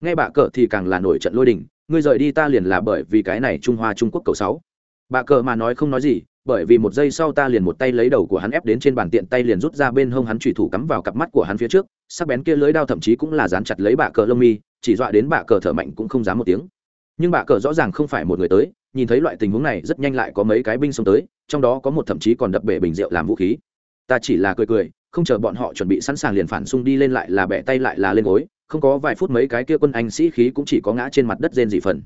Nghe bà cờ thì càng là nổi trận lôi đình, ngươi rời đi ta liền là bởi vì cái này trung hoa trung quốc cầu sáu. Bà cờ mà nói không nói gì, bởi vì một giây sau ta liền một tay lấy đầu của hắn ép đến trên bàn tiện tay liền rút ra bên hông hắn chủy thủ cắm vào cặp mắt của hắn phía trước, sắc bén kia lưới đao thậm chí cũng là dán chặt lấy bà cờ lông mi, chỉ dọa đến bà cờ thở mạnh cũng không dám một tiếng. Nhưng bà cờ rõ ràng không phải một người tới, nhìn thấy loại tình huống này rất nhanh lại có mấy cái binh xông tới, trong đó có một thậm chí còn đập bể bình rượu làm vũ khí. Ta chỉ là cười cười không chờ bọn họ chuẩn bị sẵn sàng liền phản xung đi lên lại là bẻ tay lại là lên gối, không có vài phút mấy cái kia quân anh sĩ khí cũng chỉ có ngã trên mặt đất rên dị phần.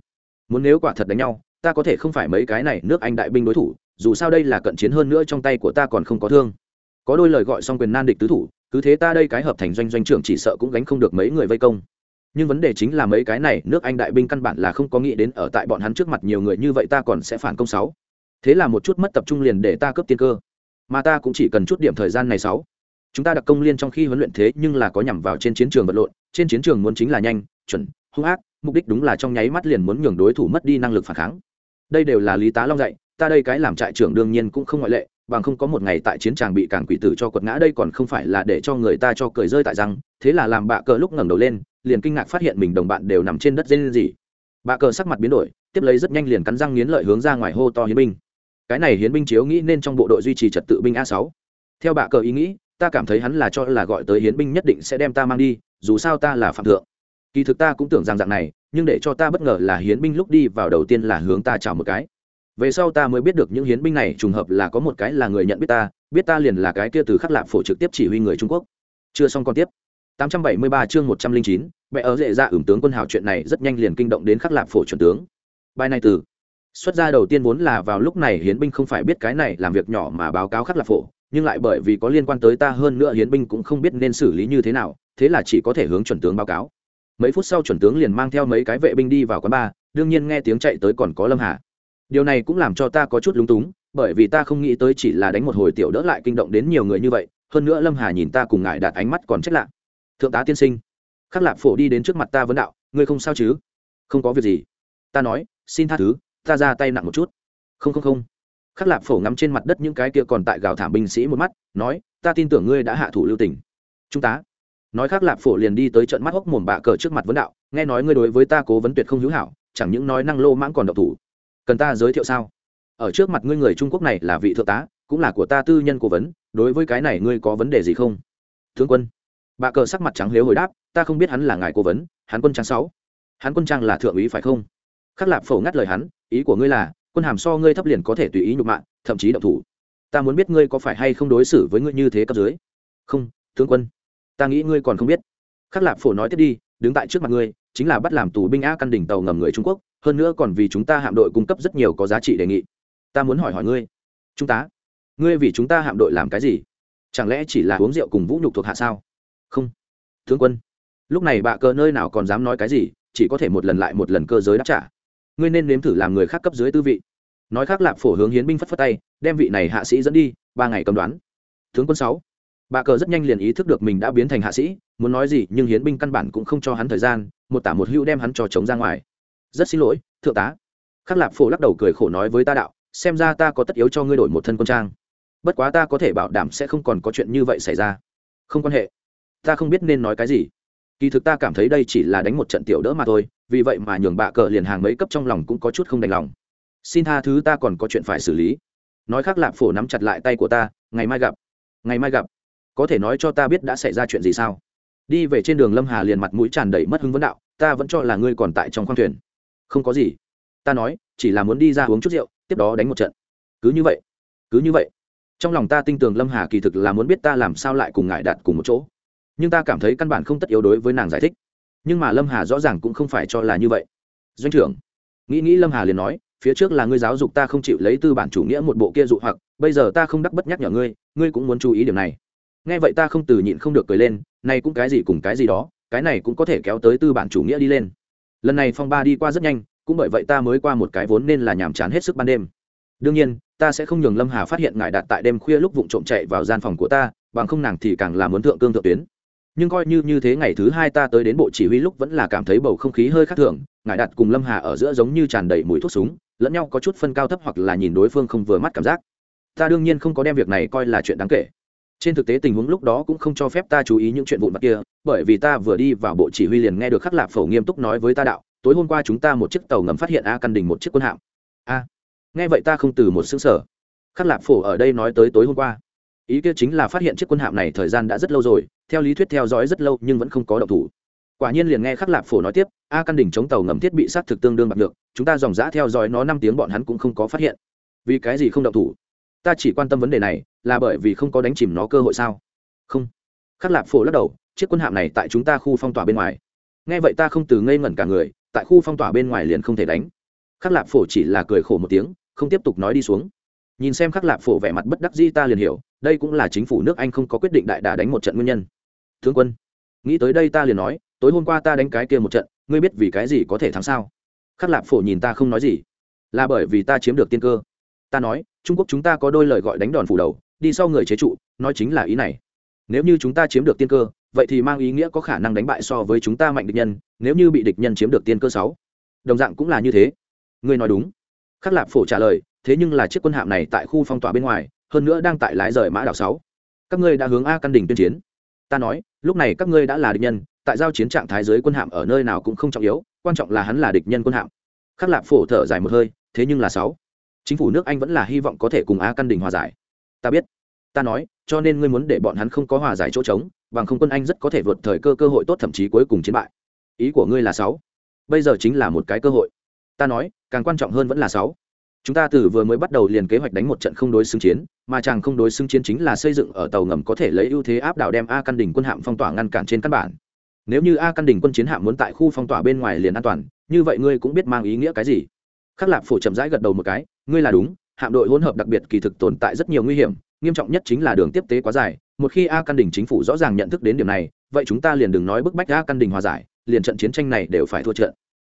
Muốn nếu quả thật đánh nhau, ta có thể không phải mấy cái này nước anh đại binh đối thủ, dù sao đây là cận chiến hơn nữa trong tay của ta còn không có thương. Có đôi lời gọi xong quyền nan địch tứ thủ, cứ thế ta đây cái hợp thành doanh doanh trưởng chỉ sợ cũng gánh không được mấy người vây công. Nhưng vấn đề chính là mấy cái này nước anh đại binh căn bản là không có nghĩ đến ở tại bọn hắn trước mặt nhiều người như vậy ta còn sẽ phản công sáu. Thế là một chút mất tập trung liền để ta cướp tiên cơ. Mà ta cũng chỉ cần chút điểm thời gian này sáu chúng ta đặc công liên trong khi huấn luyện thế nhưng là có nhằm vào trên chiến trường vật lộn, trên chiến trường muốn chính là nhanh, chuẩn, hung ác, mục đích đúng là trong nháy mắt liền muốn nhường đối thủ mất đi năng lực phản kháng. Đây đều là lý tá long dạy, ta đây cái làm trại trưởng đương nhiên cũng không ngoại lệ, bằng không có một ngày tại chiến tràng bị càng quỷ tử cho quật ngã đây còn không phải là để cho người ta cho cười rơi tại răng, thế là làm bạ cờ lúc ngẩng đầu lên, liền kinh ngạc phát hiện mình đồng bạn đều nằm trên đất dê lên gì bạ cờ sắc mặt biến đổi, tiếp lấy rất nhanh liền cắn răng nghiến lợi hướng ra ngoài hô to hiến binh. Cái này hiến binh chiếu nghĩ nên trong bộ đội duy trì trật tự binh a sáu. Theo bạ cờ ý nghĩ ta cảm thấy hắn là cho là gọi tới hiến binh nhất định sẽ đem ta mang đi dù sao ta là phạm thượng. Kỳ thực ta cũng tưởng rằng dạng này nhưng để cho ta bất ngờ là hiến binh lúc đi vào đầu tiên là hướng ta chào một cái. Về sau ta mới biết được những hiến binh này trùng hợp là có một cái là người nhận biết ta biết ta liền là cái kia từ khắc lạp phổ trực tiếp chỉ huy người trung quốc. Chưa xong còn tiếp. 873 chương 109, mẹ ở dễ dạ ra ửng tướng quân hào chuyện này rất nhanh liền kinh động đến khắc lạp phổ chuẩn tướng. Bài này từ xuất ra đầu tiên vốn là vào lúc này hiến binh không phải biết cái này làm việc nhỏ mà báo cáo khắc lạp phổ, nhưng lại bởi vì có liên quan tới ta hơn nữa hiến binh cũng không biết nên xử lý như thế nào, thế là chỉ có thể hướng chuẩn tướng báo cáo. Mấy phút sau chuẩn tướng liền mang theo mấy cái vệ binh đi vào quán bar, đương nhiên nghe tiếng chạy tới còn có lâm hà. Điều này cũng làm cho ta có chút lúng túng, bởi vì ta không nghĩ tới chỉ là đánh một hồi tiểu đỡ lại kinh động đến nhiều người như vậy, hơn nữa lâm hà nhìn ta cùng ngại đạt ánh mắt còn trách lạ. Thượng tá tiên sinh, khắc lạp phổ đi đến trước mặt ta vấn đạo, ngươi không sao chứ? Không có việc gì. Ta nói, xin tha thứ ta ra tay nặng một chút. Không không không. Khắc lạp phổ ngắm trên mặt đất những cái kia còn tại gào thảm binh sĩ một mắt, nói, ta tin tưởng ngươi đã hạ thủ lưu tình. Chúng ta. Nói khắc lạp phổ liền đi tới trận mắt hốc mồm bạ cờ trước mặt vấn đạo, nghe nói ngươi đối với ta cố vấn tuyệt không hữu hảo, chẳng những nói năng lô mãng còn độc thủ. Cần ta giới thiệu sao? Ở trước mặt ngươi người trung quốc này là vị thượng tá, cũng là của ta tư nhân cố vấn, đối với cái này ngươi có vấn đề gì không? Thương quân. Bà cờ sắc mặt trắng liếu hồi đáp, ta không biết hắn là ngài cố vấn, hắn quân trang sáu. Hắn quân trang là thượng úy phải không? Khắc lạp phổ ngắt lời hắn ý của ngươi là, quân hàm so ngươi thấp liền có thể tùy ý nhục mạ, thậm chí động thủ. Ta muốn biết ngươi có phải hay không đối xử với ngươi như thế cấp dưới. Không, tướng quân. Ta nghĩ ngươi còn không biết. Khắc lạp phổ nói tiếp đi, đứng tại trước mặt ngươi, chính là bắt làm tù binh a căn đỉnh tàu ngầm người trung quốc, hơn nữa còn vì chúng ta hạm đội cung cấp rất nhiều có giá trị đề nghị. Ta muốn hỏi hỏi ngươi, chúng ta, ngươi vì chúng ta hạm đội làm cái gì? Chẳng lẽ chỉ là uống rượu cùng vũ nhục thuộc hạ sao? Không. Tướng quân. Lúc này bạ cờ nơi nào còn dám nói cái gì, chỉ có thể một lần lại một lần cơ giới đáp trả ngươi nên nếm thử làm người khác cấp dưới tư vị. Nói khác lạp phổ hướng hiến binh phất phất tay, đem vị này hạ sĩ dẫn đi, ba ngày cầm đoán. Tướng quân sáu, bà cờ rất nhanh liền ý thức được mình đã biến thành hạ sĩ, muốn nói gì nhưng hiến binh căn bản cũng không cho hắn thời gian, một tả một hữu đem hắn cho chống ra ngoài. Rất xin lỗi, thượng tá. Khắc lạp phổ lắc đầu cười khổ nói với ta đạo, xem ra ta có tất yếu cho ngươi đổi một thân quân trang. Bất quá ta có thể bảo đảm sẽ không còn có chuyện như vậy xảy ra. Không quan hệ. Ta không biết nên nói cái gì. Kỳ thực ta cảm thấy đây chỉ là đánh một trận tiểu đỡ mà thôi vì vậy mà nhường bạ cờ liền hàng mấy cấp trong lòng cũng có chút không đành lòng. Xin tha thứ ta còn có chuyện phải xử lý. Nói khác lạp phổ nắm chặt lại tay của ta, ngày mai gặp. Ngày mai gặp. Có thể nói cho ta biết đã xảy ra chuyện gì sao? Đi về trên đường lâm hà liền mặt mũi tràn đầy mất hứng vấn đạo, ta vẫn cho là ngươi còn tại trong khoang thuyền. Không có gì. Ta nói, chỉ là muốn đi ra uống chút rượu, tiếp đó đánh một trận. Cứ như vậy. Cứ như vậy. Trong lòng ta tin tưởng lâm hà kỳ thực là muốn biết ta làm sao lại cùng ngại đạt cùng một chỗ. Nhưng ta cảm thấy căn bản không tất yếu đối với nàng giải thích nhưng mà lâm hà rõ ràng cũng không phải cho là như vậy doanh trưởng nghĩ nghĩ lâm hà liền nói phía trước là ngươi giáo dục ta không chịu lấy tư bản chủ nghĩa một bộ kia dụ hoặc bây giờ ta không đắc bất nhắc nhở ngươi ngươi cũng muốn chú ý điểm này nghe vậy ta không từ nhịn không được cười lên nay cũng cái gì cùng cái gì đó cái này cũng có thể kéo tới tư bản chủ nghĩa đi lên lần này phong ba đi qua rất nhanh cũng bởi vậy ta mới qua một cái vốn nên là nhàm chán hết sức ban đêm đương nhiên ta sẽ không nhường lâm hà phát hiện ngài đặt tại đêm khuya lúc vụng trộm chạy vào gian phòng của ta bằng không nàng thì càng là muốn thượng cương thượng tuyến nhưng coi như như thế ngày thứ hai ta tới đến bộ chỉ huy lúc vẫn là cảm thấy bầu không khí hơi khác thường ngài đặt cùng lâm hà ở giữa giống như tràn đầy mùi thuốc súng, lẫn nhau có chút phân cao thấp hoặc là nhìn đối phương không vừa mắt cảm giác. Ta đương nhiên không có đem việc này coi là chuyện đáng kể. Trên thực tế tình huống lúc đó cũng không cho phép ta chú ý những chuyện vụn vặt kia, bởi vì ta vừa đi vào bộ chỉ huy liền nghe được khắc lạp phổ nghiêm túc nói với ta đạo, tối hôm qua chúng ta một chiếc tàu ngầm phát hiện a căn đình một chiếc quân hạm. A, nghe vậy ta không từ một xứng sở khắc lạp phổ ở đây nói tới tối hôm qua ý kia chính là phát hiện chiếc quân hạm này thời gian đã rất lâu rồi, theo lý thuyết theo dõi rất lâu nhưng vẫn không có động thủ. Quả nhiên liền nghe khắc lạp phổ nói tiếp, a căn đỉnh chống tàu ngầm thiết bị sát thực tương đương bạc được, chúng ta dòng dã theo dõi nó năm tiếng bọn hắn cũng không có phát hiện. Vì cái gì không động thủ? Ta chỉ quan tâm vấn đề này, là bởi vì không có đánh chìm nó cơ hội sao? Không. Khắc lạp phổ lắc đầu, chiếc quân hạm này tại chúng ta khu phong tỏa bên ngoài. Nghe vậy ta không từ ngây ngẩn cả người, tại khu phong tỏa bên ngoài liền không thể đánh. Khắc lạp phổ chỉ là cười khổ một tiếng, không tiếp tục nói đi xuống nhìn xem khắc lạp phổ vẻ mặt bất đắc di ta liền hiểu, đây cũng là chính phủ nước anh không có quyết định đại đà đánh một trận nguyên nhân. Thương quân, nghĩ tới đây ta liền nói, tối hôm qua ta đánh cái kia một trận, ngươi biết vì cái gì có thể thắng sao? Khắc lạp phổ nhìn ta không nói gì. Là bởi vì ta chiếm được tiên cơ. Ta nói, trung quốc chúng ta có đôi lời gọi đánh đòn phủ đầu, đi sau người chế trụ, nói chính là ý này. Nếu như chúng ta chiếm được tiên cơ, vậy thì mang ý nghĩa có khả năng đánh bại so với chúng ta mạnh địch nhân, nếu như bị địch nhân chiếm được tiên cơ sáu. Đồng dạng cũng là như thế. Ngươi nói đúng. Khắc lạp phổ trả lời thế nhưng là chiếc quân hạm này tại khu phong tỏa bên ngoài, hơn nữa đang tại lái rời mã đảo sáu. Các ngươi đã hướng a căn đỉnh tuyên chiến. Ta nói, lúc này các ngươi đã là địch nhân, tại giao chiến trạng thái giới quân hạm ở nơi nào cũng không trọng yếu, quan trọng là hắn là địch nhân quân hạm. Khắc lạp phổ thở dài một hơi, thế nhưng là sáu. Chính phủ nước anh vẫn là hy vọng có thể cùng a căn đỉnh hòa giải. Ta biết. Ta nói, cho nên ngươi muốn để bọn hắn không có hòa giải chỗ trống, bằng không quân anh rất có thể vượt thời cơ cơ hội tốt thậm chí cuối cùng chiến bại. Ý của ngươi là sáu. Bây giờ chính là một cái cơ hội. Ta nói, càng quan trọng hơn vẫn là sáu chúng ta từ vừa mới bắt đầu liền kế hoạch đánh một trận không đối xứng chiến, mà chàng không đối xứng chiến chính là xây dựng ở tàu ngầm có thể lấy ưu thế áp đảo đem a căn đỉnh quân hạm phong tỏa ngăn cản trên căn bản. Nếu như a căn đỉnh quân chiến hạm muốn tại khu phong tỏa bên ngoài liền an toàn, như vậy ngươi cũng biết mang ý nghĩa cái gì. Khắc lạp phổ chậm rãi gật đầu một cái, ngươi là đúng, hạm đội hỗn hợp đặc biệt kỳ thực tồn tại rất nhiều nguy hiểm, nghiêm trọng nhất chính là đường tiếp tế quá dài, một khi a căn đỉnh chính phủ rõ ràng nhận thức đến điểm này, vậy chúng ta liền đừng nói bức bách a căn đỉnh hòa giải, liền trận chiến tranh này đều phải thua trận.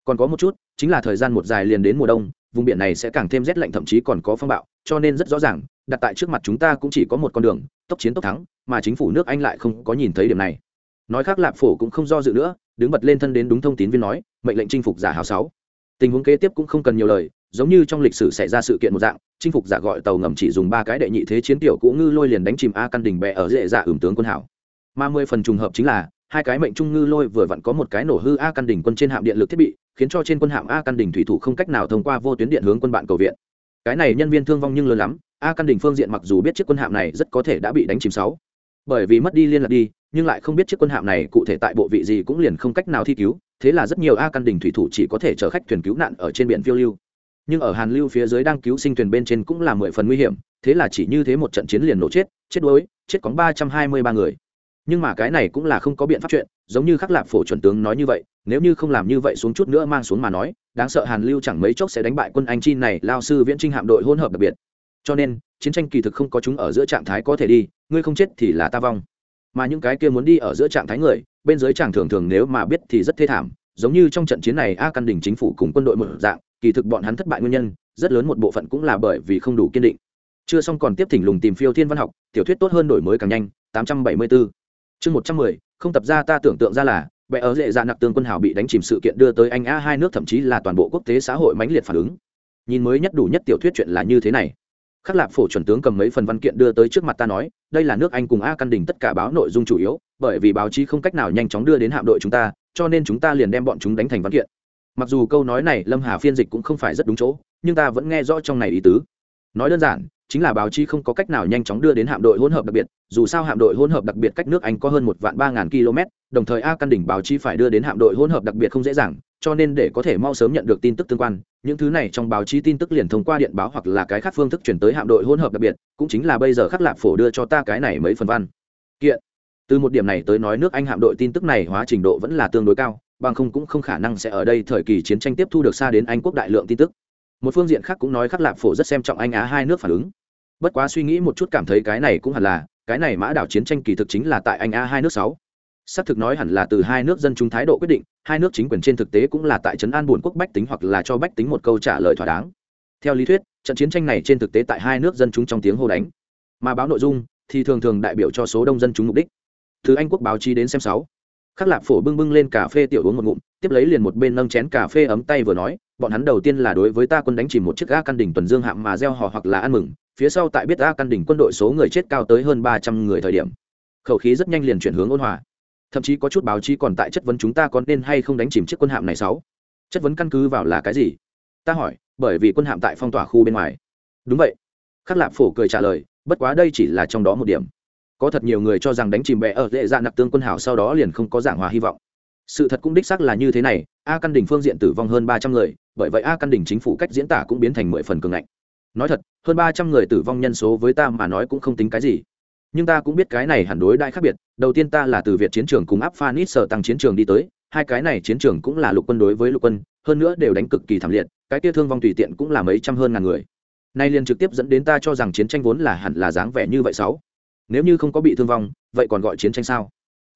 Còn có một chút, chính là thời gian một dài liền đến mùa đông vùng biển này sẽ càng thêm rét lạnh, thậm chí còn có phong bạo, cho nên rất rõ ràng, đặt tại trước mặt chúng ta cũng chỉ có một con đường, tốc chiến tốc thắng, mà chính phủ nước anh lại không có nhìn thấy điểm này. Nói khác lạp phổ cũng không do dự nữa, đứng bật lên thân đến đúng thông tín viên nói, mệnh lệnh chinh phục giả hào sáu. Tình huống kế tiếp cũng không cần nhiều lời, giống như trong lịch sử xảy ra sự kiện một dạng, chinh phục giả gọi tàu ngầm chỉ dùng ba cái đệ nhị thế chiến tiểu cũ ngư lôi liền đánh chìm a căn đình bẹ ở dễ dạ ửng tướng quân hảo. Mà mười phần trùng hợp chính là hai cái mệnh trung ngư lôi vừa vặn có một cái nổ hư a căn đỉnh quân trên hạm điện lực thiết bị, khiến cho trên quân hạm a căn đỉnh thủy thủ không cách nào thông qua vô tuyến điện hướng quân bạn cầu viện. Cái này nhân viên thương vong nhưng lớn lắm, a căn đỉnh phương diện mặc dù biết chiếc quân hạm này rất có thể đã bị đánh chìm sáu. Bởi vì mất đi liên lạc đi, nhưng lại không biết chiếc quân hạm này cụ thể tại bộ vị gì cũng liền không cách nào thi cứu, thế là rất nhiều a căn đỉnh thủy thủ chỉ có thể chở khách thuyền cứu nạn ở trên biển phiêu lưu. Nhưng ở hàn lưu phía dưới đang cứu sinh thuyền bên trên cũng là mười phần nguy hiểm, thế là chỉ như thế một trận chiến liền nổ chết chết đuối, chết có ba trăm hai mươi ba người nhưng mà cái này cũng là không có biện pháp chuyện, giống như khắc lạp phổ chuẩn tướng nói như vậy, nếu như không làm như vậy xuống chút nữa mang xuống mà nói, đáng sợ hàn lưu chẳng mấy chốc sẽ đánh bại quân anh chi này, lao sư viễn trinh hạm đội hỗn hợp đặc biệt. Cho nên, chiến tranh kỳ thực không có chúng ở giữa trạng thái có thể đi, ngươi không chết thì là ta vong. Mà những cái kia muốn đi ở giữa trạng thái người, bên dưới chàng thường thường nếu mà biết thì rất thê thảm, giống như trong trận chiến này a căn đình chính phủ cùng quân đội một dạng, kỳ thực bọn hắn thất bại nguyên nhân, rất lớn một bộ phận cũng là bởi vì không đủ kiên định. Chưa xong còn tiếp thỉnh lùng tìm phiêu thiên văn học, tiểu thuyết tốt hơn đổi mới càng nhanh 874 chương 110 không tập ra ta tưởng tượng ra là bệ ở dễ dạ nặc tương quân hào bị đánh chìm sự kiện đưa tới anh a hai nước thậm chí là toàn bộ quốc tế xã hội mãnh liệt phản ứng. Nhìn mới nhất đủ nhất tiểu thuyết chuyện là như thế này. Khắc lạp phổ chuẩn tướng cầm mấy phần văn kiện đưa tới trước mặt ta nói, đây là nước anh cùng a căn đình tất cả báo nội dung chủ yếu, bởi vì báo chí không cách nào nhanh chóng đưa đến hạm đội chúng ta, cho nên chúng ta liền đem bọn chúng đánh thành văn kiện. Mặc dù câu nói này lâm hà phiên dịch cũng không phải rất đúng chỗ, nhưng ta vẫn nghe rõ trong này ý tứ. Nói đơn giản chính là báo chí không có cách nào nhanh chóng đưa đến hạm đội hỗn hợp đặc biệt, dù sao hạm đội hỗn hợp đặc biệt cách nước anh có hơn một vạn ba ngàn km, đồng thời a căn đỉnh báo chí phải đưa đến hạm đội hỗn hợp đặc biệt không dễ dàng, cho nên để có thể mau sớm nhận được tin tức tương quan, những thứ này trong báo chí tin tức liền thông qua điện báo hoặc là cái khác phương thức chuyển tới hạm đội hỗn hợp đặc biệt, cũng chính là bây giờ khắc lạp phổ đưa cho ta cái này mấy phần văn. Kiện. Từ một điểm này tới nói nước anh hạm đội tin tức này hóa trình độ vẫn là tương đối cao, bằng không cũng không khả năng sẽ ở đây thời kỳ chiến tranh tiếp thu được xa đến anh quốc đại lượng tin tức một phương diện khác cũng nói khắc lạp phổ rất xem trọng anh á hai nước phản ứng. Bất quá suy nghĩ một chút cảm thấy cái này cũng hẳn là, cái này mã đảo chiến tranh kỳ thực chính là tại anh a hai nước sáu. Xác thực nói hẳn là từ hai nước dân chúng thái độ quyết định, hai nước chính quyền trên thực tế cũng là tại trấn an buồn quốc bách tính hoặc là cho bách tính một câu trả lời thỏa đáng. Theo lý thuyết, trận chiến tranh này trên thực tế tại hai nước dân chúng trong tiếng hô đánh. Mà báo nội dung thì thường thường đại biểu cho số đông dân chúng mục đích. Từ anh quốc báo chí đến xem sáu. Khắc lạp phổ bưng bưng lên cà phê tiểu uống một ngụm, tiếp lấy liền một bên nâng chén cà phê ấm tay vừa nói bọn hắn đầu tiên là đối với ta quân đánh chìm một chiếc ga căn đỉnh tuần dương hạm mà gieo họ hoặc là ăn mừng, phía sau tại biết ga căn đỉnh quân đội số người chết cao tới hơn ba trăm người thời điểm. Khẩu khí rất nhanh liền chuyển hướng ôn hòa. Thậm chí có chút báo chí còn tại chất vấn chúng ta có nên hay không đánh chìm chiếc quân hạm này sáu. Chất vấn căn cứ vào là cái gì? Ta hỏi, bởi vì quân hạm tại phong tỏa khu bên ngoài. Đúng vậy. Khắc lạp phổ cười trả lời, bất quá đây chỉ là trong đó một điểm. Có thật nhiều người cho rằng đánh chìm bè ở dễ dạ nặc tương quân hảo sau đó liền không có giảng hòa hy vọng. Sự thật cũng đích xác là như thế này a căn đỉnh phương diện tử vong hơn ba trăm người, bởi vậy a căn đỉnh chính phủ cách diễn tả cũng biến thành mười phần cường ngạnh. Nói thật, hơn ba trăm người tử vong nhân số với ta mà nói cũng không tính cái gì. Nhưng ta cũng biết cái này hẳn đối đại khác biệt, đầu tiên ta là từ việt chiến trường cùng áp phanit sở tăng chiến trường đi tới, hai cái này chiến trường cũng là lục quân đối với lục quân, hơn nữa đều đánh cực kỳ thảm liệt, cái kia thương vong tùy tiện cũng là mấy trăm hơn ngàn người. Nay liền trực tiếp dẫn đến ta cho rằng chiến tranh vốn là hẳn là dáng vẻ như vậy sáu. Nếu như không có bị thương vong, vậy còn gọi chiến tranh sao?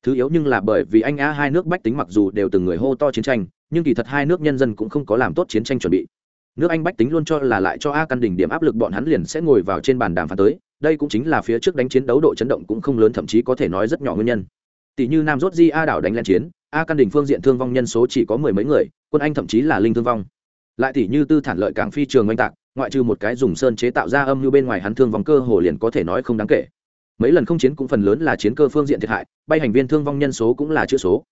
Thứ yếu nhưng là bởi vì anh a hai nước bách tính mặc dù đều từng người hô to chiến tranh, nhưng kỳ thật hai nước nhân dân cũng không có làm tốt chiến tranh chuẩn bị. Nước anh bách tính luôn cho là lại cho a căn đỉnh điểm áp lực bọn hắn liền sẽ ngồi vào trên bàn đàm phán tới, đây cũng chính là phía trước đánh chiến đấu độ chấn động cũng không lớn, thậm chí có thể nói rất nhỏ nguyên nhân. Tỷ như nam rốt di a đảo đánh lên chiến, a căn đỉnh phương diện thương vong nhân số chỉ có mười mấy người, quân anh thậm chí là linh thương vong. Lại tỷ như tư thản lợi cảng phi trường oanh tạc, ngoại trừ một cái dùng sơn chế tạo ra âm như bên ngoài hắn thương vong cơ hồ liền có thể nói không đáng kể mấy lần không chiến cũng phần lớn là chiến cơ phương diện thiệt hại, bay hành viên thương vong nhân số cũng là chữ số.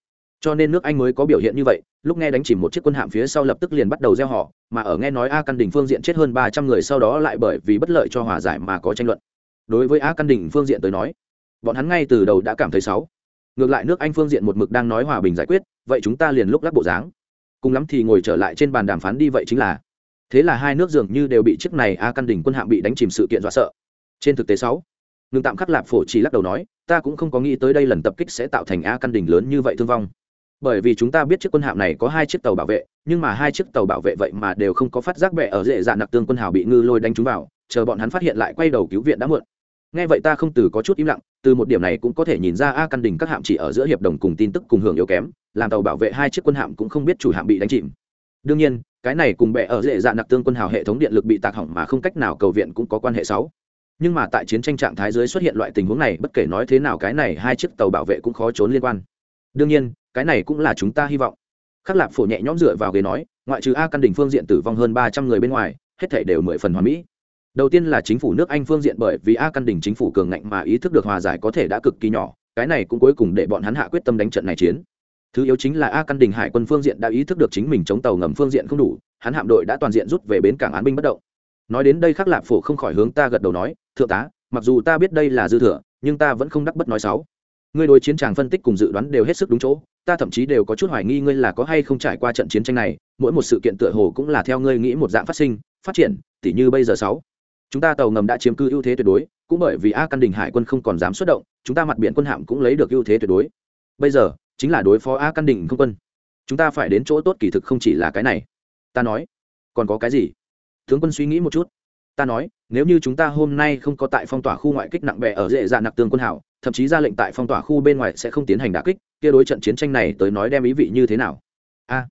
Cho nên nước anh mới có biểu hiện như vậy, lúc nghe đánh chìm một chiếc quân hạm phía sau lập tức liền bắt đầu gieo họ, mà ở nghe nói a căn đỉnh phương diện chết hơn ba trăm người sau đó lại bởi vì bất lợi cho hòa giải mà có tranh luận. Đối với a căn đỉnh phương diện tới nói, bọn hắn ngay từ đầu đã cảm thấy xấu. Ngược lại nước anh phương diện một mực đang nói hòa bình giải quyết, vậy chúng ta liền lúc lắc bộ dáng. Cùng lắm thì ngồi trở lại trên bàn đàm phán đi vậy chính là. Thế là hai nước dường như đều bị chiếc này a căn đỉnh quân hạm bị đánh chìm sự kiện dọa sợ. Trên thực tế sáu ngừng tạm khắc lạp phổ chỉ lắc đầu nói, ta cũng không có nghĩ tới đây lần tập kích sẽ tạo thành a căn đỉnh lớn như vậy thương vong. Bởi vì chúng ta biết chiếc quân hạm này có hai chiếc tàu bảo vệ, nhưng mà hai chiếc tàu bảo vệ vậy mà đều không có phát giác bẹ ở dễ dạ nặc tương quân hào bị ngư lôi đánh trúng vào, chờ bọn hắn phát hiện lại quay đầu cứu viện đã muộn. Nghe vậy ta không từ có chút im lặng, từ một điểm này cũng có thể nhìn ra a căn đình các hạm chỉ ở giữa hiệp đồng cùng tin tức cùng hưởng yếu kém, làm tàu bảo vệ hai chiếc quân hạm cũng không biết chủ hạm bị đánh chìm. Đương nhiên, cái này cùng bệ ở dễ dạ nặc tương quân hào hệ thống điện lực bị tạc hỏng mà không cách nào cầu viện cũng có quan hệ xấu nhưng mà tại chiến tranh trạng thái dưới xuất hiện loại tình huống này, bất kể nói thế nào cái này hai chiếc tàu bảo vệ cũng khó trốn liên quan. Đương nhiên, cái này cũng là chúng ta hy vọng. Khắc lạp phổ nhẹ nhõm dựa vào ghế nói, ngoại trừ a căn đình phương diện tử vong hơn ba trăm người bên ngoài, hết thể đều mười phần hoàn mỹ. Đầu tiên là chính phủ nước anh phương diện bởi vì a căn đình chính phủ cường ngạnh mà ý thức được hòa giải có thể đã cực kỳ nhỏ, cái này cũng cuối cùng để bọn hắn hạ quyết tâm đánh trận này chiến. Thứ yếu chính là a căn đình hải quân phương diện đã ý thức được chính mình chống tàu ngầm phương diện không đủ, hắn hạm đội đã toàn diện rút về bến cảng án binh bất động nói đến đây khắc lạp phổ không khỏi hướng ta gật đầu nói, thượng tá, mặc dù ta biết đây là dư thừa, nhưng ta vẫn không đắc bất nói xấu. Ngươi đối chiến tràng phân tích cùng dự đoán đều hết sức đúng chỗ, ta thậm chí đều có chút hoài nghi ngươi là có hay không trải qua trận chiến tranh này, mỗi một sự kiện tựa hồ cũng là theo ngươi nghĩ một dạng phát sinh, phát triển, tỉ như bây giờ sáu. Chúng ta tàu ngầm đã chiếm cư ưu thế tuyệt đối, cũng bởi vì a căn đình hải quân không còn dám xuất động, chúng ta mặt biển quân hạm cũng lấy được ưu thế tuyệt đối. Bây giờ, chính là đối phó a căn đình không quân. Chúng ta phải đến chỗ tốt kỳ thực không chỉ là cái này. Ta nói. Còn có cái gì? Tướng quân suy nghĩ một chút. Ta nói, nếu như chúng ta hôm nay không có tại phong tỏa khu ngoại kích nặng bè ở dễ dạ nặc tương quân hảo, thậm chí ra lệnh tại phong tỏa khu bên ngoài sẽ không tiến hành đả kích, kia đối trận chiến tranh này tới nói đem ý vị như thế nào? A.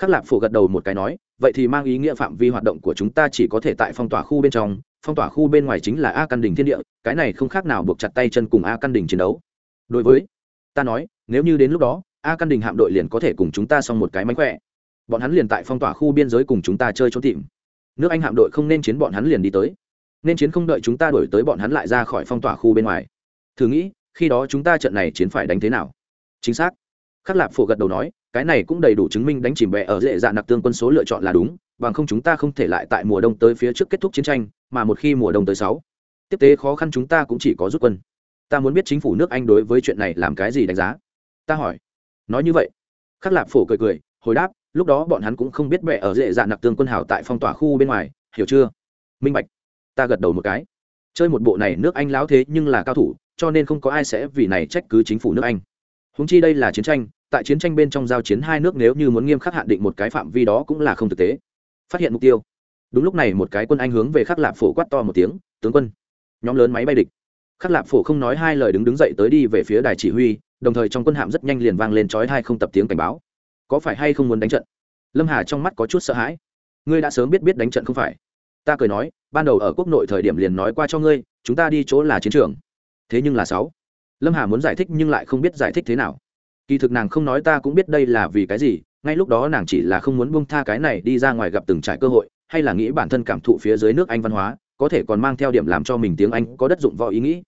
Khắc lạp phổ gật đầu một cái nói, vậy thì mang ý nghĩa phạm vi hoạt động của chúng ta chỉ có thể tại phong tỏa khu bên trong, phong tỏa khu bên ngoài chính là a căn đình thiên địa, cái này không khác nào buộc chặt tay chân cùng a căn đình chiến đấu. Đối với, ta nói, nếu như đến lúc đó, a căn đình hạm đội liền có thể cùng chúng ta xong một cái mánh khỏe. Bọn hắn liền tại phong tỏa khu biên giới cùng chúng ta chơi trốn tìm nước anh hạm đội không nên chiến bọn hắn liền đi tới nên chiến không đợi chúng ta đổi tới bọn hắn lại ra khỏi phong tỏa khu bên ngoài thử nghĩ khi đó chúng ta trận này chiến phải đánh thế nào chính xác khắc lạp phổ gật đầu nói cái này cũng đầy đủ chứng minh đánh chìm bẹ ở dễ dạ nặc tương quân số lựa chọn là đúng bằng không chúng ta không thể lại tại mùa đông tới phía trước kết thúc chiến tranh mà một khi mùa đông tới sáu tiếp tế khó khăn chúng ta cũng chỉ có rút quân ta muốn biết chính phủ nước anh đối với chuyện này làm cái gì đánh giá ta hỏi nói như vậy khắc lạp phổ cười cười, hồi đáp lúc đó bọn hắn cũng không biết mẹ ở dễ dạ nặc tương quân hảo tại phong tỏa khu bên ngoài, hiểu chưa? Minh bạch, ta gật đầu một cái. Chơi một bộ này nước anh láo thế nhưng là cao thủ, cho nên không có ai sẽ vì này trách cứ chính phủ nước anh. Húng chi đây là chiến tranh, tại chiến tranh bên trong giao chiến hai nước nếu như muốn nghiêm khắc hạn định một cái phạm vi đó cũng là không thực tế. Phát hiện mục tiêu. Đúng lúc này một cái quân anh hướng về khắc lạp phổ quát to một tiếng, tướng quân. Nhóm lớn máy bay địch. Khắc lạp phổ không nói hai lời đứng đứng dậy tới đi về phía đài chỉ huy, đồng thời trong quân hạm rất nhanh liền vang lên trói hai không tập tiếng cảnh báo có phải hay không muốn đánh trận? Lâm hà trong mắt có chút sợ hãi. Ngươi đã sớm biết biết đánh trận không phải. Ta cười nói, ban đầu ở quốc nội thời điểm liền nói qua cho ngươi, chúng ta đi chỗ là chiến trường. Thế nhưng là sáu. Lâm hà muốn giải thích nhưng lại không biết giải thích thế nào. Kỳ thực nàng không nói ta cũng biết đây là vì cái gì, ngay lúc đó nàng chỉ là không muốn buông tha cái này đi ra ngoài gặp từng trải cơ hội, hay là nghĩ bản thân cảm thụ phía dưới nước anh văn hóa, có thể còn mang theo điểm làm cho mình tiếng anh có đất dụng võ ý nghĩ.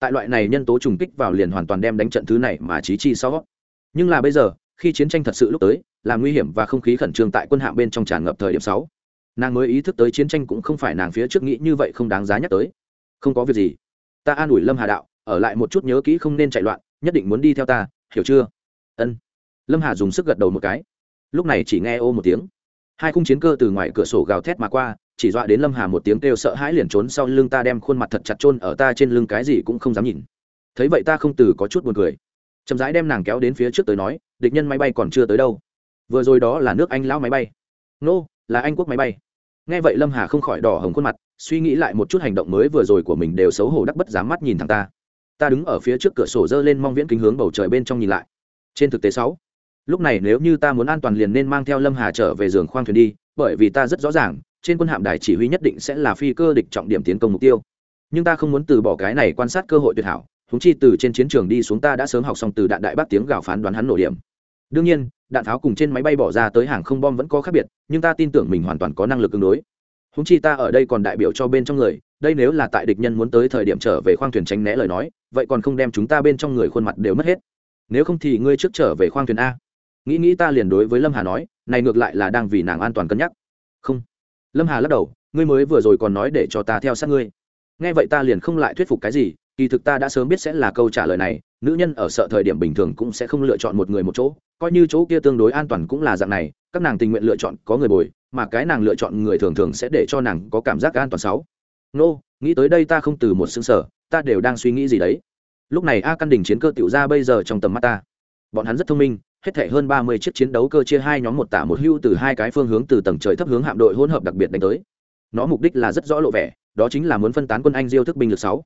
Tại loại này nhân tố trùng kích vào liền hoàn toàn đem đánh trận thứ này mà trí chi sau nhưng là bây giờ khi chiến tranh thật sự lúc tới, là nguy hiểm và không khí khẩn trương tại quân hạng bên trong tràn ngập thời điểm sáu. Nàng mới ý thức tới chiến tranh cũng không phải nàng phía trước nghĩ như vậy không đáng giá nhắc tới. Không có việc gì. Ta an ủi lâm hà đạo, ở lại một chút nhớ kỹ không nên chạy loạn, nhất định muốn đi theo ta, hiểu chưa? Ân. Lâm hà dùng sức gật đầu một cái. Lúc này chỉ nghe ô một tiếng. Hai khung chiến cơ từ ngoài cửa sổ gào thét mà qua, chỉ dọa đến lâm hà một tiếng kêu sợ hãi liền trốn sau lưng ta đem khuôn mặt thật chặt chôn ở ta trên lưng cái gì cũng không dám nhìn. Thấy vậy ta không từ có chút buồn cười chậm rãi đem nàng kéo đến phía trước tới nói địch nhân máy bay còn chưa tới đâu. Vừa rồi đó là nước anh lão máy bay. Nô、no, là anh quốc máy bay. Nghe vậy lâm hà không khỏi đỏ hồng khuôn mặt suy nghĩ lại một chút hành động mới vừa rồi của mình đều xấu hổ đắc bất dám mắt nhìn thằng ta. Ta đứng ở phía trước cửa sổ dơ lên mong viễn kính hướng bầu trời bên trong nhìn lại. Trên thực tế sáu. Lúc này nếu như ta muốn an toàn liền nên mang theo lâm hà trở về giường khoang thuyền đi bởi vì ta rất rõ ràng trên quân hạm đài chỉ huy nhất định sẽ là phi cơ địch trọng điểm tiến công mục tiêu. Nhưng ta không muốn từ bỏ cái này quan sát cơ hội tuyệt hảo huống chi từ trên chiến trường đi xuống ta đã sớm học xong từ đạn đại bác tiếng gào phán đoán hắn nổ điểm. Đương nhiên, đạn tháo cùng trên máy bay bỏ ra tới hàng không bom vẫn có khác biệt, nhưng ta tin tưởng mình hoàn toàn có năng lực tương đối. Húng chi ta ở đây còn đại biểu cho bên trong người, đây nếu là tại địch nhân muốn tới thời điểm trở về khoang thuyền tránh né lời nói, vậy còn không đem chúng ta bên trong người khuôn mặt đều mất hết. Nếu không thì ngươi trước trở về khoang thuyền a. Nghĩ nghĩ ta liền đối với lâm hà nói, này ngược lại là đang vì nàng an toàn cân nhắc. Không. Lâm hà lắc đầu, ngươi mới vừa rồi còn nói để cho ta theo sát ngươi. Nghe vậy ta liền không lại thuyết phục cái gì kỳ thực ta đã sớm biết sẽ là câu trả lời này, nữ nhân ở sợ thời điểm bình thường cũng sẽ không lựa chọn một người một chỗ, coi như chỗ kia tương đối an toàn cũng là dạng này, các nàng tình nguyện lựa chọn có người bồi, mà cái nàng lựa chọn người thường thường sẽ để cho nàng có cảm giác an toàn sáu. Nô, nghĩ tới đây ta không từ một xương sở ta đều đang suy nghĩ gì đấy. Lúc này a căn đình chiến cơ tiểu ra bây giờ trong tầm mắt ta. Bọn hắn rất thông minh, hết thể hơn ba mươi chiếc chiến đấu cơ chia hai nhóm một tả một hưu từ hai cái phương hướng từ tầng trời thấp hướng hạm đội hỗn hợp đặc biệt đánh tới. Nó mục đích là rất rõ lộ vẻ, đó chính là muốn phân tán quân anh diêu thức binh lực sáu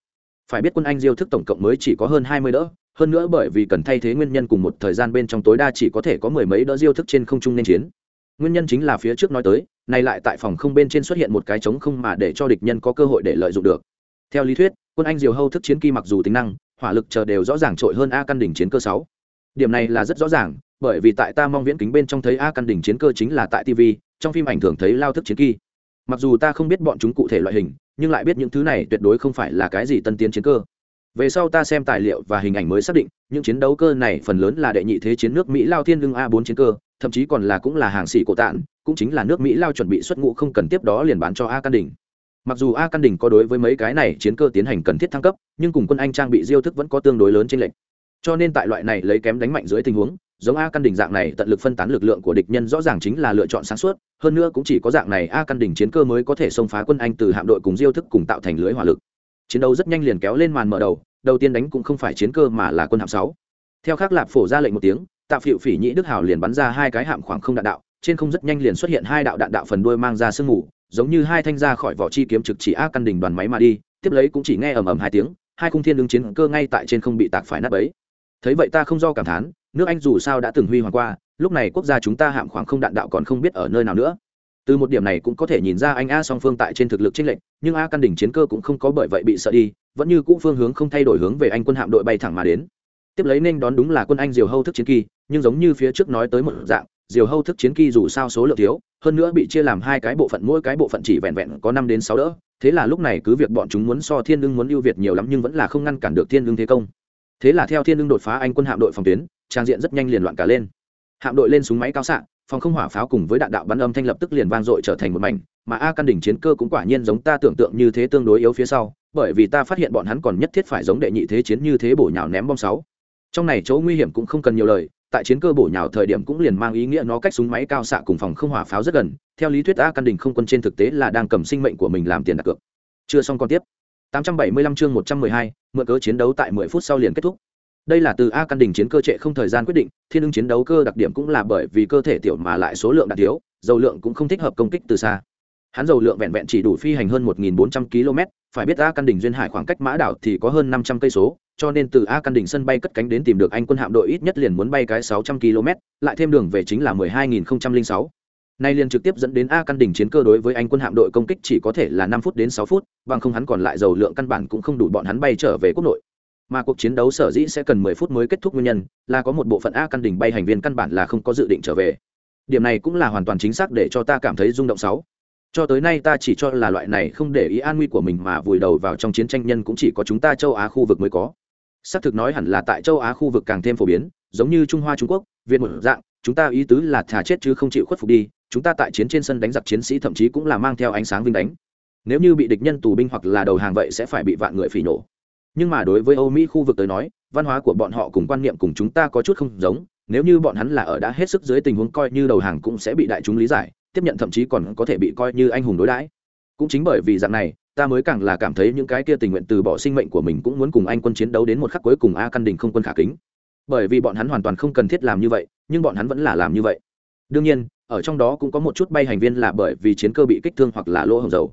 phải biết quân anh diêu thức tổng cộng mới chỉ có hơn hai mươi đỡ. Hơn nữa bởi vì cần thay thế nguyên nhân cùng một thời gian bên trong tối đa chỉ có thể có mười mấy đỡ diêu thức trên không trung nên chiến. Nguyên nhân chính là phía trước nói tới, nay lại tại phòng không bên trên xuất hiện một cái trống không mà để cho địch nhân có cơ hội để lợi dụng được. Theo lý thuyết, quân anh diều hâu thức chiến kỳ mặc dù tính năng, hỏa lực chờ đều rõ ràng trội hơn a căn đỉnh chiến cơ sáu. Điểm này là rất rõ ràng, bởi vì tại ta mong viễn kính bên trong thấy a căn đỉnh chiến cơ chính là tại tv trong phim ảnh thường thấy lao thức chiến kỳ. Mặc dù ta không biết bọn chúng cụ thể loại hình nhưng lại biết những thứ này tuyệt đối không phải là cái gì tân tiến chiến cơ. Về sau ta xem tài liệu và hình ảnh mới xác định, những chiến đấu cơ này phần lớn là đệ nhị thế chiến nước mỹ lao thiên lương a bốn chiến cơ, thậm chí còn là cũng là hàng xỉ cổ tạn cũng chính là nước mỹ lao chuẩn bị xuất ngũ không cần tiếp đó liền bán cho a căn đỉnh mặc dù a căn đỉnh có đối với mấy cái này chiến cơ tiến hành cần thiết thăng cấp, nhưng cùng quân anh trang bị diêu thức vẫn có tương đối lớn trên lệnh cho nên tại loại này lấy kém đánh mạnh dưới tình huống giống a căn đỉnh dạng này tận lực phân tán lực lượng của địch nhân rõ ràng chính là lựa chọn sáng suốt, hơn nữa cũng chỉ có dạng này a căn đỉnh chiến cơ mới có thể xông phá quân anh từ hạm đội cùng diêu thức cùng tạo thành lưới hỏa lực. Chiến đấu rất nhanh liền kéo lên màn mở đầu đầu tiên đánh cũng không phải chiến cơ mà là quân hạm sáu. Theo khác lạp phổ ra lệnh một tiếng tạo phiệu phỉ nhĩ đức hào liền bắn ra hai cái hạm khoảng không đạn đạo, trên không rất nhanh liền xuất hiện hai đạo đạn đạo phần đuôi mang ra sương mù, giống như hai thanh ra khỏi vỏ chi kiếm trực chỉ a căn đỉnh đoàn máy mà đi, tiếp lấy cũng chỉ nghe ầm ầm hai tiếng, hai khung thiên đứng chiến cơ ngay tại trên không bị tạc phải nát bấy. Thấy vậy ta không do cảm thán nước anh dù sao đã từng huy hoàng qua, lúc này quốc gia chúng ta hạm khoảng không đạn đạo còn không biết ở nơi nào nữa. Từ một điểm này cũng có thể nhìn ra anh a song phương tại trên thực lực chênh lệnh nhưng a căn đỉnh chiến cơ cũng không có bởi vậy bị sợ đi, vẫn như cũ phương hướng không thay đổi hướng về anh quân hạm đội bay thẳng mà đến. Tiếp lấy nên đón đúng là quân anh diều hâu thức chiến kỳ, nhưng giống như phía trước nói tới một dạng, diều hâu thức chiến kỳ dù sao số lượng thiếu, hơn nữa bị chia làm hai cái bộ phận, mỗi cái bộ phận chỉ vẹn vẹn có năm đến sáu đỡ. Thế là lúc này cứ việc bọn chúng muốn so thiên lương muốn ưu việt nhiều lắm nhưng vẫn là không ngăn cản được thiên lương thế công thế là theo thiên lương đột phá anh quân hạm đội phòng tuyến, trang diện rất nhanh liền loạn cả lên. Hạm đội lên súng máy cao xạ, phòng không hỏa pháo cùng với đạn đạo bắn âm thanh lập tức liền vang dội trở thành một mảnh, mà a căn đỉnh chiến cơ cũng quả nhiên giống ta tưởng tượng như thế tương đối yếu phía sau, bởi vì ta phát hiện bọn hắn còn nhất thiết phải giống đệ nhị thế chiến như thế bổ nhào ném bom sáu. Trong này chỗ nguy hiểm cũng không cần nhiều lời, tại chiến cơ bổ nhào thời điểm cũng liền mang ý nghĩa nó cách súng máy cao xạ cùng phòng không hỏa pháo rất gần, theo lý thuyết a căn đỉnh không quân trên thực tế là đang cầm sinh mệnh của mình làm tiền đặt cược. Chưa xong còn tiếp. 875 chương 112, mượn cớ chiến đấu tại 10 phút sau liền kết thúc. Đây là từ a căn đỉnh chiến cơ trệ không thời gian quyết định thiên ứng chiến đấu cơ đặc điểm cũng là bởi vì cơ thể tiểu mà lại số lượng đạt thiếu dầu lượng cũng không thích hợp công kích từ xa. Hắn dầu lượng vẹn vẹn chỉ đủ phi hành hơn 1.400 km phải biết a căn đỉnh duyên hải khoảng cách mã đảo thì có hơn 500 cây số cho nên từ a căn đỉnh sân bay cất cánh đến tìm được anh quân hạm đội ít nhất liền muốn bay cái 600 km lại thêm đường về chính là 12.006 nay liền trực tiếp dẫn đến a căn đỉnh chiến cơ đối với anh quân hạm đội công kích chỉ có thể là 5 phút đến 6 phút, bằng không hắn còn lại dầu lượng căn bản cũng không đủ bọn hắn bay trở về quốc nội. Mà cuộc chiến đấu sở dĩ sẽ cần 10 phút mới kết thúc nguyên nhân là có một bộ phận a căn đỉnh bay hành viên căn bản là không có dự định trở về. Điểm này cũng là hoàn toàn chính xác để cho ta cảm thấy rung động sáu. Cho tới nay ta chỉ cho là loại này không để ý an nguy của mình mà vùi đầu vào trong chiến tranh nhân cũng chỉ có chúng ta châu á khu vực mới có. Xác thực nói hẳn là tại châu á khu vực càng thêm phổ biến, giống như trung hoa trung quốc, việt một dạng chúng ta ý tứ là thà chết chứ không chịu khuất phục đi, chúng ta tại chiến trên sân đánh giặc chiến sĩ thậm chí cũng là mang theo ánh sáng vinh đánh. Nếu như bị địch nhân tù binh hoặc là đầu hàng vậy sẽ phải bị vạn người phỉ nổ. Nhưng mà đối với âu mỹ khu vực tới nói, văn hóa của bọn họ cùng quan niệm cùng chúng ta có chút không giống, nếu như bọn hắn là ở đã hết sức dưới tình huống coi như đầu hàng cũng sẽ bị đại chúng lý giải, tiếp nhận thậm chí còn có thể bị coi như anh hùng đối đãi. Cũng chính bởi vì dạng này, ta mới càng là cảm thấy những cái kia tình nguyện từ bỏ sinh mệnh của mình cũng muốn cùng anh quân chiến đấu đến một khắc cuối cùng a căn đình không quân khả kính bởi vì bọn hắn hoàn toàn không cần thiết làm như vậy, nhưng bọn hắn vẫn là làm như vậy. Đương nhiên, ở trong đó cũng có một chút bay hành viên là bởi vì chiến cơ bị kích thương hoặc là lỗ hồng dầu.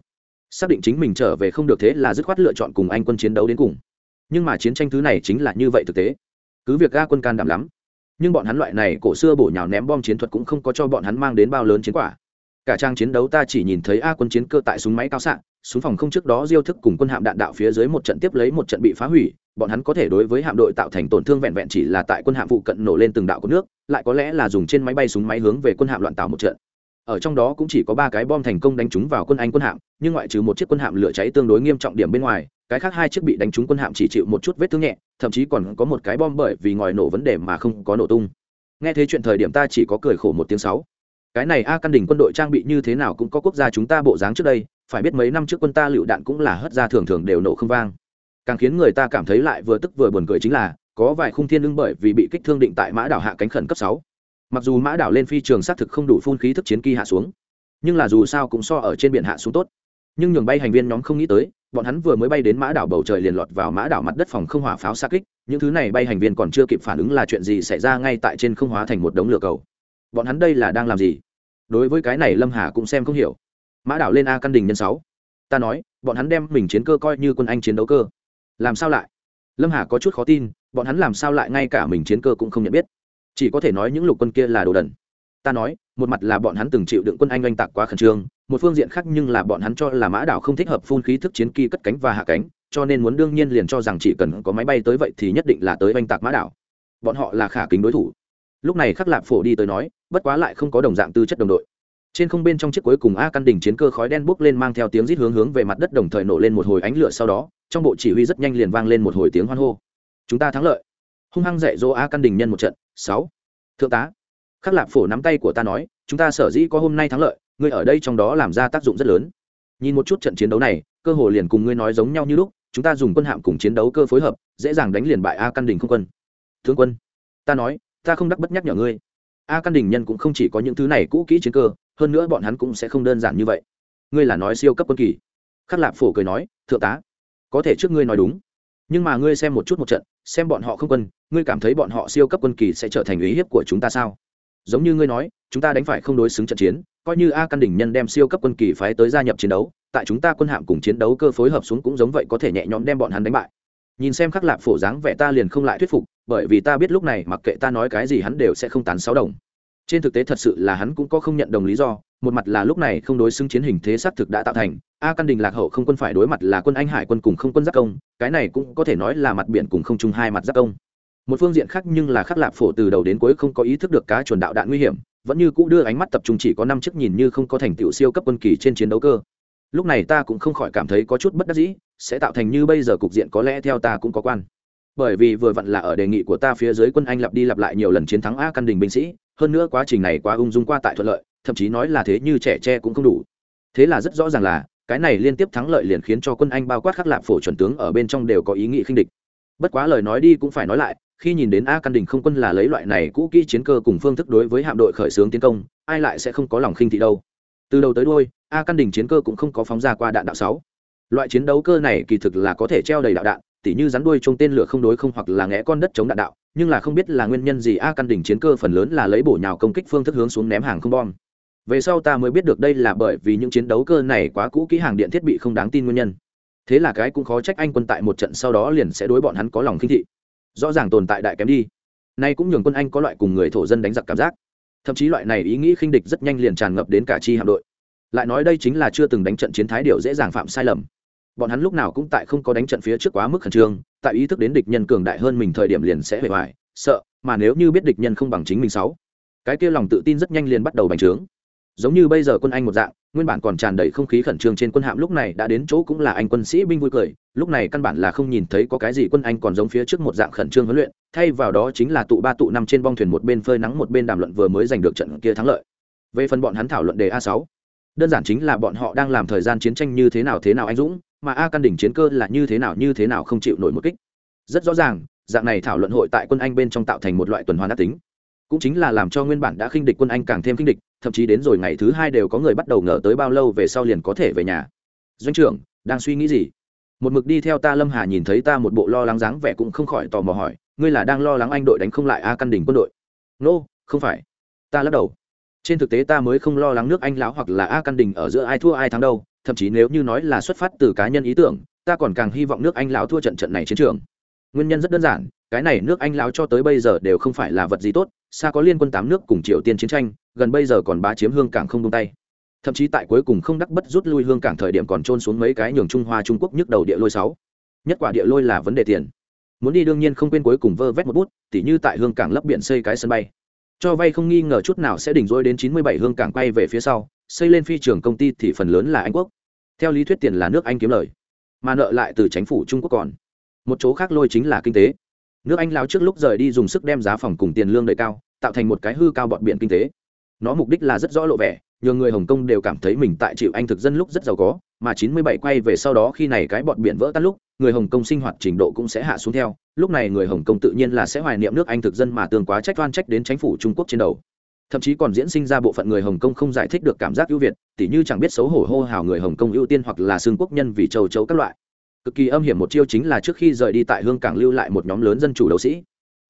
Xác định chính mình trở về không được thế là dứt khoát lựa chọn cùng anh quân chiến đấu đến cùng. Nhưng mà chiến tranh thứ này chính là như vậy thực tế. Cứ việc ga quân can đảm lắm, nhưng bọn hắn loại này cổ xưa bổ nhào ném bom chiến thuật cũng không có cho bọn hắn mang đến bao lớn chiến quả cả trang chiến đấu ta chỉ nhìn thấy a quân chiến cơ tại súng máy cao xạ, súng phòng không trước đó diêu thức cùng quân hạm đạn đạo phía dưới một trận tiếp lấy một trận bị phá hủy, bọn hắn có thể đối với hạm đội tạo thành tổn thương vẹn vẹn chỉ là tại quân hạm phụ cận nổ lên từng đạo của nước, lại có lẽ là dùng trên máy bay súng máy hướng về quân hạm loạn tạo một trận. Ở trong đó cũng chỉ có ba cái bom thành công đánh trúng vào quân anh quân hạm, nhưng ngoại trừ một chiếc quân hạm lửa cháy tương đối nghiêm trọng điểm bên ngoài, cái khác hai chiếc bị đánh trúng quân hạm chỉ chịu một chút vết thương nhẹ, thậm chí còn có một cái bom bởi vì ngòi nổ vấn đề mà không có nổ tung. Nghe thế chuyện thời điểm ta chỉ có cười khổ một tiếng sáu cái này a căn đỉnh quân đội trang bị như thế nào cũng có quốc gia chúng ta bộ dáng trước đây, phải biết mấy năm trước quân ta lựu đạn cũng là hất ra thường thường đều nổ không vang. Càng khiến người ta cảm thấy lại vừa tức vừa buồn cười chính là, có vài khung thiên lưng bởi vì bị kích thương định tại mã đảo hạ cánh khẩn cấp sáu. Mặc dù mã đảo lên phi trường xác thực không đủ phun khí thức chiến kỳ hạ xuống, nhưng là dù sao cũng so ở trên biển hạ xuống tốt. Nhưng nhường bay hành viên nhóm không nghĩ tới, bọn hắn vừa mới bay đến mã đảo bầu trời liền lọt vào mã đảo mặt đất phòng không hỏa pháo xa kích, những thứ này bay hành viên còn chưa kịp phản ứng là chuyện gì xảy ra ngay tại trên không hóa thành một đống lửa cầu bọn hắn đây là đang làm gì? Đối với cái này lâm hà cũng xem không hiểu. Mã đảo lên a căn đình nhân sáu. Ta nói, bọn hắn đem mình chiến cơ coi như quân anh chiến đấu cơ. Làm sao lại? Lâm hà có chút khó tin, bọn hắn làm sao lại ngay cả mình chiến cơ cũng không nhận biết. Chỉ có thể nói những lục quân kia là đồ đần. Ta nói, một mặt là bọn hắn từng chịu đựng quân anh oanh tạc quá khẩn trương, một phương diện khác nhưng là bọn hắn cho là mã đảo không thích hợp phun khí thức chiến kỳ cất cánh và hạ cánh, cho nên muốn đương nhiên liền cho rằng chỉ cần có máy bay tới vậy thì nhất định là tới oanh tạc mã đảo. Bọn họ là khả kính đối thủ. Lúc này khắc lạp phổ đi tới nói bất quá lại không có đồng dạng tư chất đồng đội. Trên không bên trong chiếc cuối cùng a căn đỉnh chiến cơ khói đen bốc lên mang theo tiếng rít hướng hướng về mặt đất đồng thời nổ lên một hồi ánh lửa sau đó, trong bộ chỉ huy rất nhanh liền vang lên một hồi tiếng hoan hô. Chúng ta thắng lợi. Hung hăng dạy dỗ a căn đỉnh nhân một trận, sáu. Thượng tá. Khắc lạp phổ nắm tay của ta nói, chúng ta sở dĩ có hôm nay thắng lợi, ngươi ở đây trong đó làm ra tác dụng rất lớn. Nhìn một chút trận chiến đấu này, cơ hồ liền cùng ngươi nói giống nhau như lúc, chúng ta dùng quân hạm cùng chiến đấu cơ phối hợp, dễ dàng đánh liền bại a căn đình không quân. Thương quân, ta nói, ta không đắc bất nhắc nhở ngươi a căn đình nhân cũng không chỉ có những thứ này cũ kỹ chiến cơ, hơn nữa bọn hắn cũng sẽ không đơn giản như vậy. Ngươi là nói siêu cấp quân kỳ. Khắc lạp phổ cười nói, thượng tá, có thể trước ngươi nói đúng. Nhưng mà ngươi xem một chút một trận, xem bọn họ không quân, ngươi cảm thấy bọn họ siêu cấp quân kỳ sẽ trở thành ý hiếp của chúng ta sao? Giống như ngươi nói, chúng ta đánh phải không đối xứng trận chiến, coi như a căn đỉnh nhân đem siêu cấp quân kỳ phái tới gia nhập chiến đấu, tại chúng ta quân hạm cùng chiến đấu cơ phối hợp xuống cũng giống vậy có thể nhẹ nhõm đem bọn hắn đánh bại. Nhìn xem khắc lạp phổ dáng vẻ ta liền không lại thuyết phục bởi vì ta biết lúc này mặc kệ ta nói cái gì hắn đều sẽ không tán sáu đồng. Trên thực tế thật sự là hắn cũng có không nhận đồng lý do, một mặt là lúc này không đối xứng chiến hình thế xác thực đã tạo thành, a căn đình lạc hậu không quân phải đối mặt là quân anh hải quân cùng không quân giác công, cái này cũng có thể nói là mặt biển cùng không chung hai mặt giác công. Một phương diện khác nhưng là khắc lạp phổ từ đầu đến cuối không có ý thức được cá chuẩn đạo đạn nguy hiểm, vẫn như cũ đưa ánh mắt tập trung chỉ có năm chiếc nhìn như không có thành tựu siêu cấp quân kỳ trên chiến đấu cơ. Lúc này ta cũng không khỏi cảm thấy có chút bất đắc dĩ, sẽ tạo thành như bây giờ cục diện có lẽ theo ta cũng có quan bởi vì vừa vặn là ở đề nghị của ta phía dưới quân anh lặp đi lặp lại nhiều lần chiến thắng a căn đình binh sĩ, hơn nữa quá trình này quá ung dung qua tại thuận lợi, thậm chí nói là thế như trẻ tre cũng không đủ. Thế là rất rõ ràng là, cái này liên tiếp thắng lợi liền khiến cho quân anh bao quát khắc lạp phổ chuẩn tướng ở bên trong đều có ý nghĩ khinh địch. Bất quá lời nói đi cũng phải nói lại, khi nhìn đến a căn đình không quân là lấy loại này cũ kỹ chiến cơ cùng phương thức đối với hạm đội khởi xướng tiến công, ai lại sẽ không có lòng khinh thị đâu. Từ đầu tới đôi a căn đình chiến cơ cũng không có phóng ra qua đạn đạo sáu. Loại chiến đấu cơ này kỳ thực là có thể treo đầy đạo đạn tỉ như rắn đuôi trông tên lửa không đối không hoặc là ngẽ con đất chống đạn đạo, nhưng là không biết là nguyên nhân gì a căn đỉnh chiến cơ phần lớn là lấy bổ nhào công kích phương thức hướng xuống ném hàng không bom. Về sau ta mới biết được đây là bởi vì những chiến đấu cơ này quá cũ kỹ hàng điện thiết bị không đáng tin nguyên nhân. Thế là cái cũng khó trách anh quân tại một trận sau đó liền sẽ đối bọn hắn có lòng khinh thị. Rõ ràng tồn tại đại kém đi. Nay cũng nhường quân anh có loại cùng người thổ dân đánh giặc cảm giác. Thậm chí loại này ý nghĩ khinh địch rất nhanh liền tràn ngập đến cả chi hạm đội. Lại nói đây chính là chưa từng đánh trận chiến thái điều dễ dàng phạm sai lầm bọn hắn lúc nào cũng tại không có đánh trận phía trước quá mức khẩn trương, tại ý thức đến địch nhân cường đại hơn mình thời điểm liền sẽ hề hoài, sợ, mà nếu như biết địch nhân không bằng chính mình sáu, cái kia lòng tự tin rất nhanh liền bắt đầu bành trướng. Giống như bây giờ quân anh một dạng, nguyên bản còn tràn đầy không khí khẩn trương trên quân hạm lúc này đã đến chỗ cũng là anh quân sĩ binh vui cười, lúc này căn bản là không nhìn thấy có cái gì quân anh còn giống phía trước một dạng khẩn trương huấn luyện, thay vào đó chính là tụ ba tụ năm trên bong thuyền một bên phơi nắng một bên đàm luận vừa mới giành được trận kia thắng lợi. Về phần bọn hắn thảo luận đề a sáu, đơn giản chính là bọn họ đang làm thời gian chiến tranh như thế nào thế nào anh dũng mà a căn đỉnh chiến cơ là như thế nào như thế nào không chịu nổi một kích. Rất rõ ràng dạng này thảo luận hội tại quân anh bên trong tạo thành một loại tuần hoàn đắc tính. Cũng chính là làm cho nguyên bản đã khinh địch quân anh càng thêm khinh địch thậm chí đến rồi ngày thứ hai đều có người bắt đầu ngờ tới bao lâu về sau liền có thể về nhà. Doanh trưởng đang suy nghĩ gì? Một mực đi theo ta lâm hà nhìn thấy ta một bộ lo lắng dáng vẻ cũng không khỏi tò mò hỏi ngươi là đang lo lắng anh đội đánh không lại a căn đỉnh quân đội? Nô、no, không phải. Ta lắc đầu. Trên thực tế ta mới không lo lắng nước anh lão hoặc là a căn đình ở giữa ai thua ai thắng đâu thậm chí nếu như nói là xuất phát từ cá nhân ý tưởng, ta còn càng hy vọng nước anh lão thua trận trận này chiến trường. Nguyên nhân rất đơn giản, cái này nước anh láo cho tới bây giờ đều không phải là vật gì tốt, xa có liên quân tám nước cùng triều tiên chiến tranh, gần bây giờ còn bá chiếm hương cảng không tung tay. Thậm chí tại cuối cùng không đắc bất rút lui hương cảng thời điểm còn trôn xuống mấy cái nhường trung hoa trung quốc nhức đầu địa lôi sáu. Nhất quả địa lôi là vấn đề tiền. Muốn đi đương nhiên không quên cuối cùng vơ vét một bút, tỉ như tại hương cảng lấp biển xây cái sân bay. Cho vay không nghi ngờ chút nào sẽ đỉnh rối đến chín mươi bảy hương cảng quay về phía sau, xây lên phi trường công ty thì phần lớn là anh quốc theo lý thuyết tiền là nước anh kiếm lời, mà nợ lại từ chính phủ trung quốc còn. Một chỗ khác lôi chính là kinh tế. Nước anh lao trước lúc rời đi dùng sức đem giá phòng cùng tiền lương đầy cao, tạo thành một cái hư cao bọn biển kinh tế. Nó mục đích là rất rõ lộ vẻ nhiều người hồng kông đều cảm thấy mình tại chịu anh thực dân lúc rất giàu có, mà 97 quay về sau đó khi này cái bọn biển vỡ tan lúc, người hồng kông sinh hoạt trình độ cũng sẽ hạ xuống theo. Lúc này người hồng kông tự nhiên là sẽ hoài niệm nước anh thực dân mà tương quá trách oan trách đến chính phủ trung quốc trên đầu thậm chí còn diễn sinh ra bộ phận người hồng kông không giải thích được cảm giác ưu việt, tỉ như chẳng biết xấu hổ hô hào người hồng kông ưu tiên hoặc là xương quốc nhân vì châu chấu các loại. Cực kỳ âm hiểm một chiêu chính là trước khi rời đi tại hương cảng lưu lại một nhóm lớn dân chủ đấu sĩ.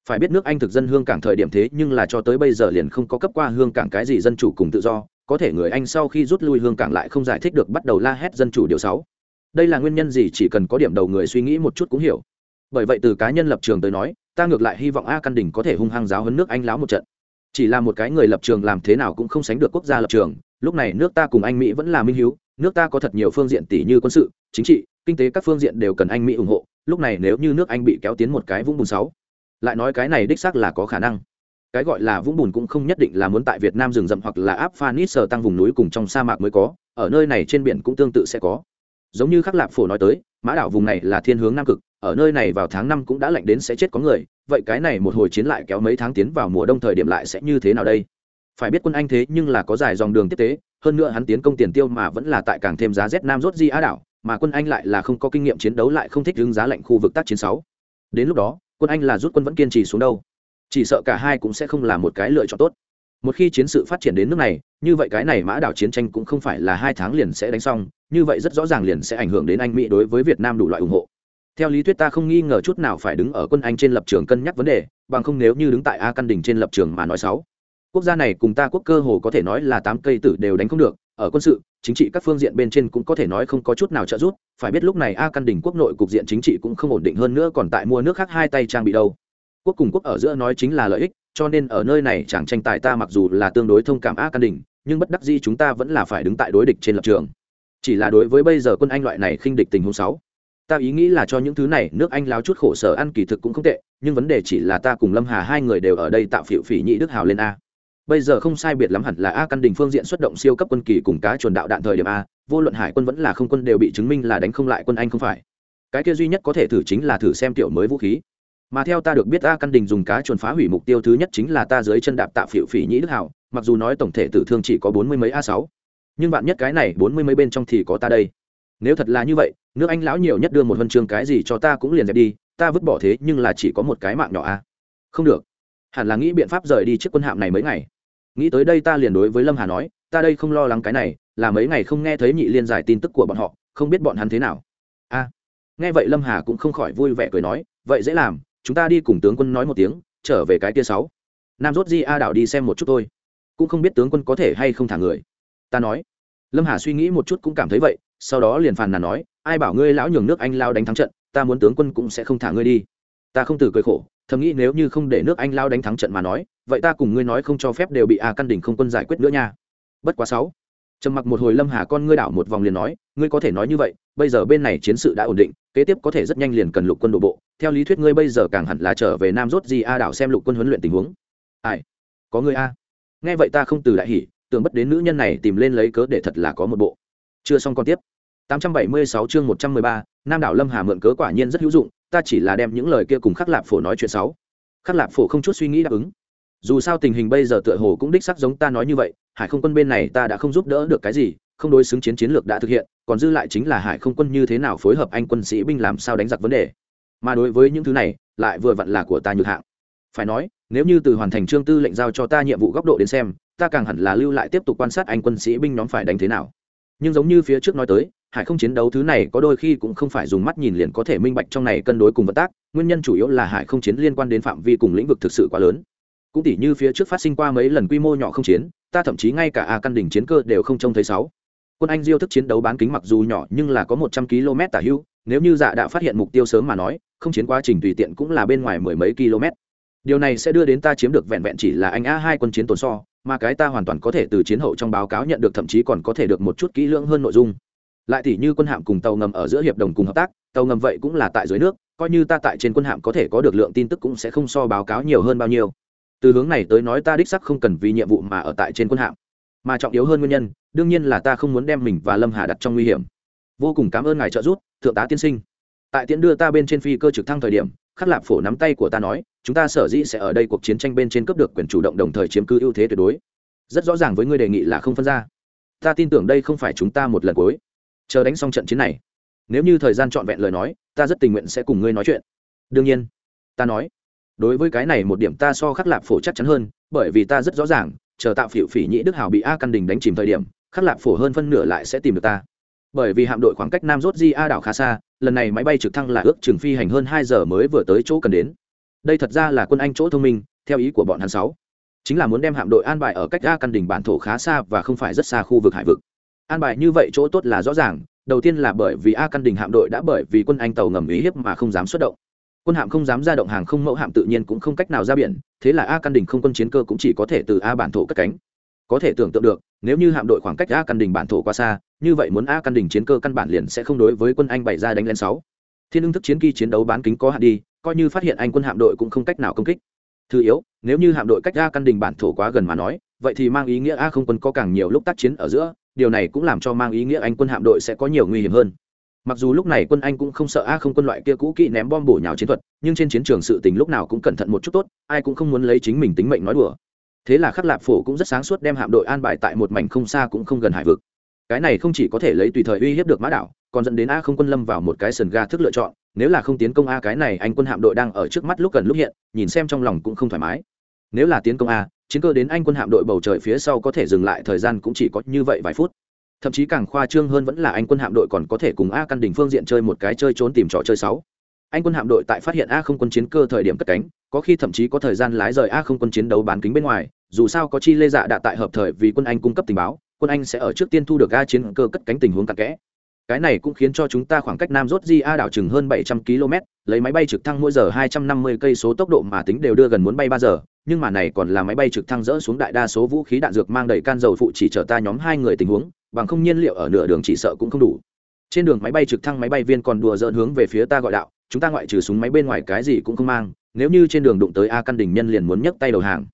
Phải biết nước anh thực dân hương cảng thời điểm thế nhưng là cho tới bây giờ liền không có cấp qua hương cảng cái gì dân chủ cùng tự do, có thể người anh sau khi rút lui hương cảng lại không giải thích được bắt đầu la hét dân chủ điều sáu. Đây là nguyên nhân gì chỉ cần có điểm đầu người suy nghĩ một chút cũng hiểu. Bởi vậy từ cá nhân lập trường tới nói, ta ngược lại hy vọng a căn đình có thể hung hăng giáo hơn nước anh láo một trận chỉ là một cái người lập trường làm thế nào cũng không sánh được quốc gia lập trường. Lúc này nước ta cùng anh mỹ vẫn là minh hiếu, nước ta có thật nhiều phương diện tỷ như quân sự, chính trị, kinh tế các phương diện đều cần anh mỹ ủng hộ. Lúc này nếu như nước anh bị kéo tiến một cái vũng bùn sáu, lại nói cái này đích xác là có khả năng. Cái gọi là vũng bùn cũng không nhất định là muốn tại việt nam rừng rậm hoặc là áp phanis sờ tăng vùng núi cùng trong sa mạc mới có, ở nơi này trên biển cũng tương tự sẽ có. Giống như khắc lạp phổ nói tới, mã đảo vùng này là thiên hướng nam cực ở nơi này vào tháng năm cũng đã lạnh đến sẽ chết có người, vậy cái này một hồi chiến lại kéo mấy tháng tiến vào mùa đông thời điểm lại sẽ như thế nào đây? Phải biết quân anh thế nhưng là có dài dòng đường tiếp tế, hơn nữa hắn tiến công tiền tiêu mà vẫn là tại càng thêm giá rét nam rốt di á đảo, mà quân anh lại là không có kinh nghiệm chiến đấu lại không thích đứng giá lạnh khu vực tác chiến sáu. Đến lúc đó, quân anh là rút quân vẫn kiên trì xuống đâu. Chỉ sợ cả hai cũng sẽ không là một cái lựa chọn tốt. Một khi chiến sự phát triển đến nước này, như vậy cái này mã đảo chiến tranh cũng không phải là hai tháng liền sẽ đánh xong, như vậy rất rõ ràng liền sẽ ảnh hưởng đến anh mỹ đối với việt nam đủ loại ủng hộ theo lý thuyết ta không nghi ngờ chút nào phải đứng ở quân anh trên lập trường cân nhắc vấn đề, bằng không nếu như đứng tại a căn đình trên lập trường mà nói sáu quốc gia này cùng ta quốc cơ hồ có thể nói là tám cây tử đều đánh không được, ở quân sự, chính trị các phương diện bên trên cũng có thể nói không có chút nào trợ giúp, phải biết lúc này a căn đình quốc nội cục diện chính trị cũng không ổn định hơn nữa còn tại mua nước khác hai tay trang bị đâu. Quốc cùng quốc ở giữa nói chính là lợi ích, cho nên ở nơi này chẳng tranh tài ta mặc dù là tương đối thông cảm a căn đình, nhưng bất đắc dĩ chúng ta vẫn là phải đứng tại đối địch trên lập trường. Chỉ là đối với bây giờ quân anh loại này khinh địch tình huống sáu ta ý nghĩ là cho những thứ này, nước anh láo chút khổ sở ăn kỳ thực cũng không tệ, nhưng vấn đề chỉ là ta cùng lâm hà hai người đều ở đây tạo phiệu phỉ nhị đức hào lên a. Bây giờ không sai biệt lắm hẳn là a căn đình phương diện xuất động siêu cấp quân kỳ cùng cá chuồn đạo đạn thời điểm a, vô luận hải quân vẫn là không quân đều bị chứng minh là đánh không lại quân anh không phải. Cái kia duy nhất có thể thử chính là thử xem tiểu mới vũ khí. Mà theo ta được biết a căn đình dùng cá chuồn phá hủy mục tiêu thứ nhất chính là ta dưới chân đạp tạo phiệu phỉ nhĩ đức hảo mặc dù nói tổng thể tử thương chỉ có bốn mươi mấy a sáu, nhưng bạn nhất cái này bốn mươi mấy bên trong thì có ta đây nếu thật là như vậy, nước anh lão nhiều nhất đưa một huân chương cái gì cho ta cũng liền dẹp đi, ta vứt bỏ thế nhưng là chỉ có một cái mạng nhỏ a không được. Hẳn là nghĩ biện pháp rời đi chiếc quân hạm này mấy ngày. Nghĩ tới đây ta liền đối với lâm hà nói, ta đây không lo lắng cái này, là mấy ngày không nghe thấy nhị liên giải tin tức của bọn họ, không biết bọn hắn thế nào. A nghe vậy lâm hà cũng không khỏi vui vẻ cười nói, vậy dễ làm, chúng ta đi cùng tướng quân nói một tiếng, trở về cái kia sáu. Nam rốt di a đảo đi xem một chút thôi. Cũng không biết tướng quân có thể hay không thả người. Ta nói. Lâm hà suy nghĩ một chút cũng cảm thấy vậy sau đó liền phàn nàn nói, ai bảo ngươi lão nhường nước anh lao đánh thắng trận, ta muốn tướng quân cũng sẽ không thả ngươi đi. Ta không từ cười khổ, thầm nghĩ nếu như không để nước anh lao đánh thắng trận mà nói, vậy ta cùng ngươi nói không cho phép đều bị a căn đỉnh không quân giải quyết nữa nha. Bất quá sáu. Trầm mặc một hồi lâm hà con ngươi đảo một vòng liền nói, ngươi có thể nói như vậy, bây giờ bên này chiến sự đã ổn định, kế tiếp có thể rất nhanh liền cần lục quân đổ bộ. Theo lý thuyết ngươi bây giờ càng hẳn là trở về nam rốt gì a đảo xem lục quân huấn luyện tình huống. Ai? Có ngươi a? Nghe vậy ta không từ đại hỉ, tưởng bất đến nữ nhân này tìm lên lấy cớ để thật là có một bộ chưa xong còn tiếp 876 chương 113, Nam đảo Lâm Hà mượn cớ quả nhiên rất hữu dụng, ta chỉ là đem những lời kia cùng Khắc Lạp Phổ nói chuyện sáu. Khắc Lạp Phổ không chút suy nghĩ đáp ứng. Dù sao tình hình bây giờ tựa hồ cũng đích xác giống ta nói như vậy, Hải không quân bên này ta đã không giúp đỡ được cái gì, không đối xứng chiến chiến lược đã thực hiện, còn dư lại chính là Hải không quân như thế nào phối hợp anh quân sĩ binh làm sao đánh giặc vấn đề. Mà đối với những thứ này, lại vừa vặn là của ta nhược hạng. Phải nói, nếu như từ hoàn thành trương tư lệnh giao cho ta nhiệm vụ góc độ đến xem, ta càng hẳn là lưu lại tiếp tục quan sát anh quân sĩ binh nhóm phải đánh thế nào nhưng giống như phía trước nói tới, hải không chiến đấu thứ này có đôi khi cũng không phải dùng mắt nhìn liền có thể minh bạch trong này cân đối cùng vận tác, nguyên nhân chủ yếu là hải không chiến liên quan đến phạm vi cùng lĩnh vực thực sự quá lớn. Cũng tỉ như phía trước phát sinh qua mấy lần quy mô nhỏ không chiến, ta thậm chí ngay cả a căn đỉnh chiến cơ đều không trông thấy sáu. Quân anh diêu thức chiến đấu bán kính mặc dù nhỏ nhưng là có một trăm km tả hưu, nếu như dạ đã phát hiện mục tiêu sớm mà nói, không chiến quá trình tùy tiện cũng là bên ngoài mười mấy km. Điều này sẽ đưa đến ta chiếm được vẹn vẹn chỉ là anh a hai quân chiến tồn so mà cái ta hoàn toàn có thể từ chiến hậu trong báo cáo nhận được, thậm chí còn có thể được một chút kỹ lưỡng hơn nội dung. Lại thì như quân hạm cùng tàu ngầm ở giữa hiệp đồng cùng hợp tác, tàu ngầm vậy cũng là tại dưới nước, coi như ta tại trên quân hạm có thể có được lượng tin tức cũng sẽ không so báo cáo nhiều hơn bao nhiêu. Từ hướng này tới nói ta đích sắc không cần vì nhiệm vụ mà ở tại trên quân hạm, mà trọng yếu hơn nguyên nhân, đương nhiên là ta không muốn đem mình và lâm hà đặt trong nguy hiểm. Vô cùng cảm ơn ngài trợ giúp, thượng tá tiên sinh. Tại tiễn đưa ta bên trên phi cơ trực thăng thời điểm khắc lạp phổ nắm tay của ta nói, chúng ta sở dĩ sẽ ở đây cuộc chiến tranh bên trên cấp được quyền chủ động đồng thời chiếm cứ ưu thế tuyệt đối. Rất rõ ràng với ngươi đề nghị là không phân ra. Ta tin tưởng đây không phải chúng ta một lần cuối. Chờ đánh xong trận chiến này, nếu như thời gian trọn vẹn lời nói, ta rất tình nguyện sẽ cùng ngươi nói chuyện. Đương nhiên, ta nói, đối với cái này một điểm ta so khắc lạp phổ chắc chắn hơn, bởi vì ta rất rõ ràng, chờ tạo phỉ phỉ nhĩ đức hào bị a căn đình đánh chìm thời điểm, khắc lạp phổ hơn phân nửa lại sẽ tìm được ta. Bởi vì hạm đội khoảng cách nam rốt di a đảo khá xa lần này máy bay trực thăng là ước chừng phi hành hơn hai giờ mới vừa tới chỗ cần đến. Đây thật ra là quân anh chỗ thông minh, theo ý của bọn hắn sáu. Chính là muốn đem hạm đội an bài ở cách a căn đỉnh bản thổ khá xa và không phải rất xa khu vực hải vực. An bài như vậy chỗ tốt là rõ ràng, đầu tiên là bởi vì a căn đỉnh hạm đội đã bởi vì quân anh tàu ngầm ý hiếp mà không dám xuất động. Quân hạm không dám ra động hàng không mẫu hạm tự nhiên cũng không cách nào ra biển, thế là a căn đỉnh không quân chiến cơ cũng chỉ có thể từ a bản thổ cất cánh. Có thể tưởng tượng được nếu như hạm đội khoảng cách a căn đỉnh bản thổ quá xa, như vậy muốn a căn đỉnh chiến cơ căn bản liền sẽ không đối với quân anh bày ra đánh lên sáu. Thiên ưng thức chiến kỳ chiến đấu bán kính có hạn đi, coi như phát hiện anh quân hạm đội cũng không cách nào công kích. Thứ yếu, nếu như hạm đội cách a căn đỉnh bản thổ quá gần mà nói, vậy thì mang ý nghĩa a không quân có càng nhiều lúc tác chiến ở giữa, điều này cũng làm cho mang ý nghĩa anh quân hạm đội sẽ có nhiều nguy hiểm hơn. Mặc dù lúc này quân anh cũng không sợ a không quân loại kia cũ kỹ ném bom bổ nhào chiến thuật, nhưng trên chiến trường sự tình lúc nào cũng cẩn thận một chút tốt, ai cũng không muốn lấy chính mình tính mệnh nói đùa thế là khắc lạp phổ cũng rất sáng suốt đem hạm đội an bài tại một mảnh không xa cũng không gần hải vực. Cái này không chỉ có thể lấy tùy thời uy hiếp được mã đảo, còn dẫn đến a không quân lâm vào một cái sườn ga thức lựa chọn. Nếu là không tiến công a, cái này anh quân hạm đội đang ở trước mắt lúc gần lúc hiện, nhìn xem trong lòng cũng không thoải mái. Nếu là tiến công a, chiến cơ đến anh quân hạm đội bầu trời phía sau có thể dừng lại, thời gian cũng chỉ có như vậy vài phút. Thậm chí càng khoa trương hơn vẫn là anh quân hạm đội còn có thể cùng a căn đỉnh phương diện chơi một cái chơi trốn tìm trò chơi sáu. Anh quân hạm đội tại phát hiện a không quân chiến cơ thời điểm cất cánh, có khi thậm chí có thời gian lái rời a không quân chiến đấu bán kính bên ngoài dù sao có chi lê dạ đã tại hợp thời vì quân anh cung cấp tình báo, quân anh sẽ ở trước tiên thu được a chiến cơ cất cánh tình huống cặn kẽ. Cái này cũng khiến cho chúng ta khoảng cách nam rốt di a đảo chừng hơn 700 km, lấy máy bay trực thăng mỗi giờ 250 cây số tốc độ mà tính đều đưa gần muốn bay ba giờ, nhưng mà này còn là máy bay trực thăng dỡ xuống đại đa số vũ khí đạn dược mang đầy can dầu phụ chỉ chở ta nhóm hai người tình huống, bằng không nhiên liệu ở nửa đường chỉ sợ cũng không đủ. Trên đường máy bay trực thăng máy bay viên còn đùa dỡn hướng về phía ta gọi đạo, chúng ta ngoại trừ súng máy bên ngoài cái gì cũng không mang, nếu như trên đường đụng tới a căn đỉnh nhân liền muốn nhấc tay đầu hàng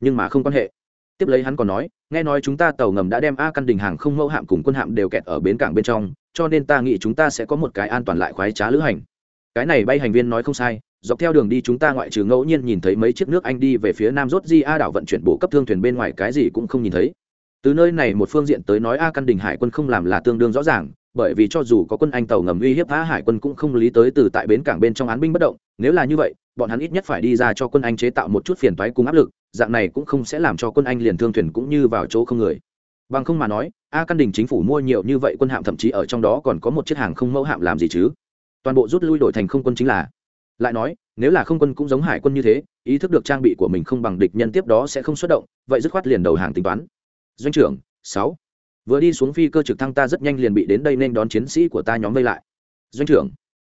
nhưng mà không quan hệ. Tiếp lấy hắn còn nói, nghe nói chúng ta tàu ngầm đã đem a căn đình hàng không mẫu hạm cùng quân hạm đều kẹt ở bến cảng bên trong, cho nên ta nghĩ chúng ta sẽ có một cái an toàn lại khoái trá lữ hành. Cái này bay hành viên nói không sai, dọc theo đường đi chúng ta ngoại trừ ngẫu nhiên nhìn thấy mấy chiếc nước anh đi về phía nam rốt di a đảo vận chuyển bộ cấp thương thuyền bên ngoài cái gì cũng không nhìn thấy. Từ nơi này một phương diện tới nói a căn đình hải quân không làm là tương đương rõ ràng, bởi vì cho dù có quân anh tàu ngầm uy hiếp phá hải quân cũng không lý tới từ tại bến cảng bên trong án binh bất động, nếu là như vậy bọn hắn ít nhất phải đi ra cho quân anh chế tạo một chút phiền toái cùng áp lực, dạng này cũng không sẽ làm cho quân anh liền thương thuyền cũng như vào chỗ không người. Bằng không mà nói, a căn đình chính phủ mua nhiều như vậy quân hạm thậm chí ở trong đó còn có một chiếc hàng không mẫu hạm làm gì chứ? Toàn bộ rút lui đổi thành không quân chính là. Lại nói, nếu là không quân cũng giống hải quân như thế, ý thức được trang bị của mình không bằng địch nhân tiếp đó sẽ không xuất động, vậy dứt khoát liền đầu hàng tính toán. Doanh trưởng, sáu. Vừa đi xuống phi cơ trực thăng ta rất nhanh liền bị đến đây nên đón chiến sĩ của ta nhóm vây lại. Doanh trưởng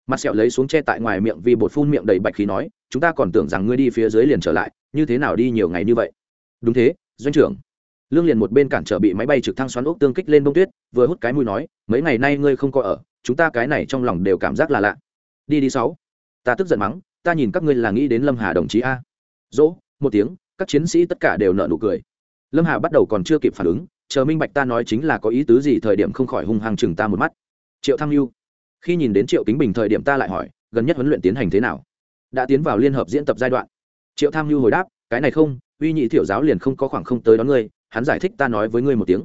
mặt sẹo lấy xuống che tại ngoài miệng vì bột phun miệng đầy bạch khí nói, chúng ta còn tưởng rằng ngươi đi phía dưới liền trở lại, như thế nào đi nhiều ngày như vậy? Đúng thế, doanh trưởng. Lương liền một bên cản trở bị máy bay trực thăng xoắn ốc tương kích lên bông tuyết, vừa hút cái mùi nói, mấy ngày nay ngươi không có ở, chúng ta cái này trong lòng đều cảm giác là lạ. Đi đi sáu. Ta tức giận mắng, ta nhìn các ngươi là nghĩ đến lâm hà đồng chí a. Dỗ, một tiếng, các chiến sĩ tất cả đều nợ nụ cười. Lâm hà bắt đầu còn chưa kịp phản ứng, chờ minh bạch ta nói chính là có ý tứ gì thời điểm không khỏi hung hăng chừng ta một mắt. Triệu thăng lưu khi nhìn đến triệu kính bình thời điểm ta lại hỏi, gần nhất huấn luyện tiến hành thế nào? Đã tiến vào liên hợp diễn tập giai đoạn. Triệu tham lưu hồi đáp, cái này không, uy nhị thiểu giáo liền không có khoảng không tới đón ngươi, hắn giải thích ta nói với ngươi một tiếng.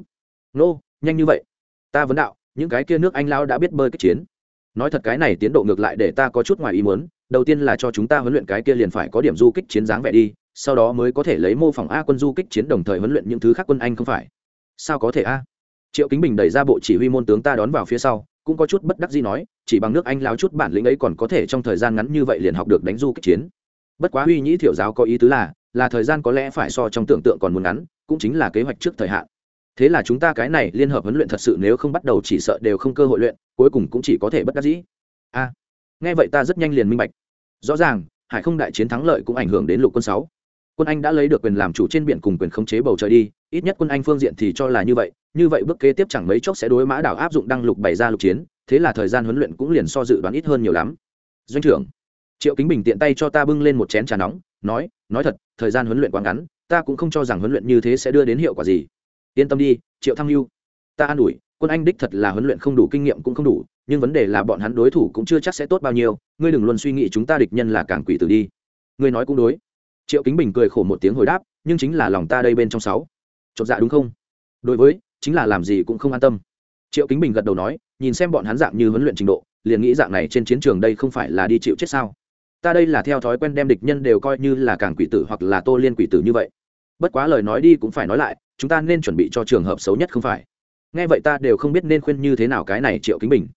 Nô, nhanh như vậy. Ta vấn đạo, những cái kia nước anh lao đã biết bơi kích chiến. Nói thật cái này tiến độ ngược lại để ta có chút ngoài ý muốn, đầu tiên là cho chúng ta huấn luyện cái kia liền phải có điểm du kích chiến dáng vẻ đi, sau đó mới có thể lấy mô phỏng a quân du kích chiến đồng thời huấn luyện những thứ khác quân anh không phải. Sao có thể a? Triệu kính bình đẩy ra bộ chỉ huy môn tướng ta đón vào phía sau cũng có chút bất đắc gì nói, chỉ bằng nước anh lao chút bản lĩnh ấy còn có thể trong thời gian ngắn như vậy liền học được đánh du kích chiến. Bất quá huy nhĩ thiểu giáo có ý tứ là là thời gian có lẽ phải so trong tưởng tượng còn muốn ngắn, cũng chính là kế hoạch trước thời hạn. Thế là chúng ta cái này liên hợp huấn luyện thật sự nếu không bắt đầu chỉ sợ đều không cơ hội luyện, cuối cùng cũng chỉ có thể bất đắc dĩ. A, nghe vậy ta rất nhanh liền minh bạch. Rõ ràng, hải không đại chiến thắng lợi cũng ảnh hưởng đến lục quân sáu quân anh đã lấy được quyền làm chủ trên biển cùng quyền khống chế bầu trời đi, ít nhất quân anh phương diện thì cho là như vậy như vậy bước kế tiếp chẳng mấy chốc sẽ đối mã đảo áp dụng đăng lục bày ra lục chiến, thế là thời gian huấn luyện cũng liền so dự đoán ít hơn nhiều lắm. Doanh trưởng, triệu kính bình tiện tay cho ta bưng lên một chén trà nóng, nói nói thật, thời gian huấn luyện quá ngắn, ta cũng không cho rằng huấn luyện như thế sẽ đưa đến hiệu quả gì. Yên tâm đi, triệu thăng lưu, ta an ủi, quân anh đích thật là huấn luyện không đủ kinh nghiệm cũng không đủ, nhưng vấn đề là bọn hắn đối thủ cũng chưa chắc sẽ tốt bao nhiêu, ngươi đừng luôn suy nghĩ chúng ta địch nhân là càng quỷ tử đi. Ngươi nói cũng đối triệu kính bình cười khổ một tiếng hồi đáp, nhưng chính là lòng ta đây bên trong sáu. Chột dạ đúng không? Đối với, chính là làm gì cũng không an tâm. Triệu kính bình gật đầu nói, nhìn xem bọn hắn dạng như huấn luyện trình độ, liền nghĩ dạng này trên chiến trường đây không phải là đi chịu chết sao? Ta đây là theo thói quen đem địch nhân đều coi như là càng quỷ tử hoặc là tô liên quỷ tử như vậy. Bất quá lời nói đi cũng phải nói lại, chúng ta nên chuẩn bị cho trường hợp xấu nhất không phải. Nghe vậy ta đều không biết nên khuyên như thế nào cái này triệu kính bình.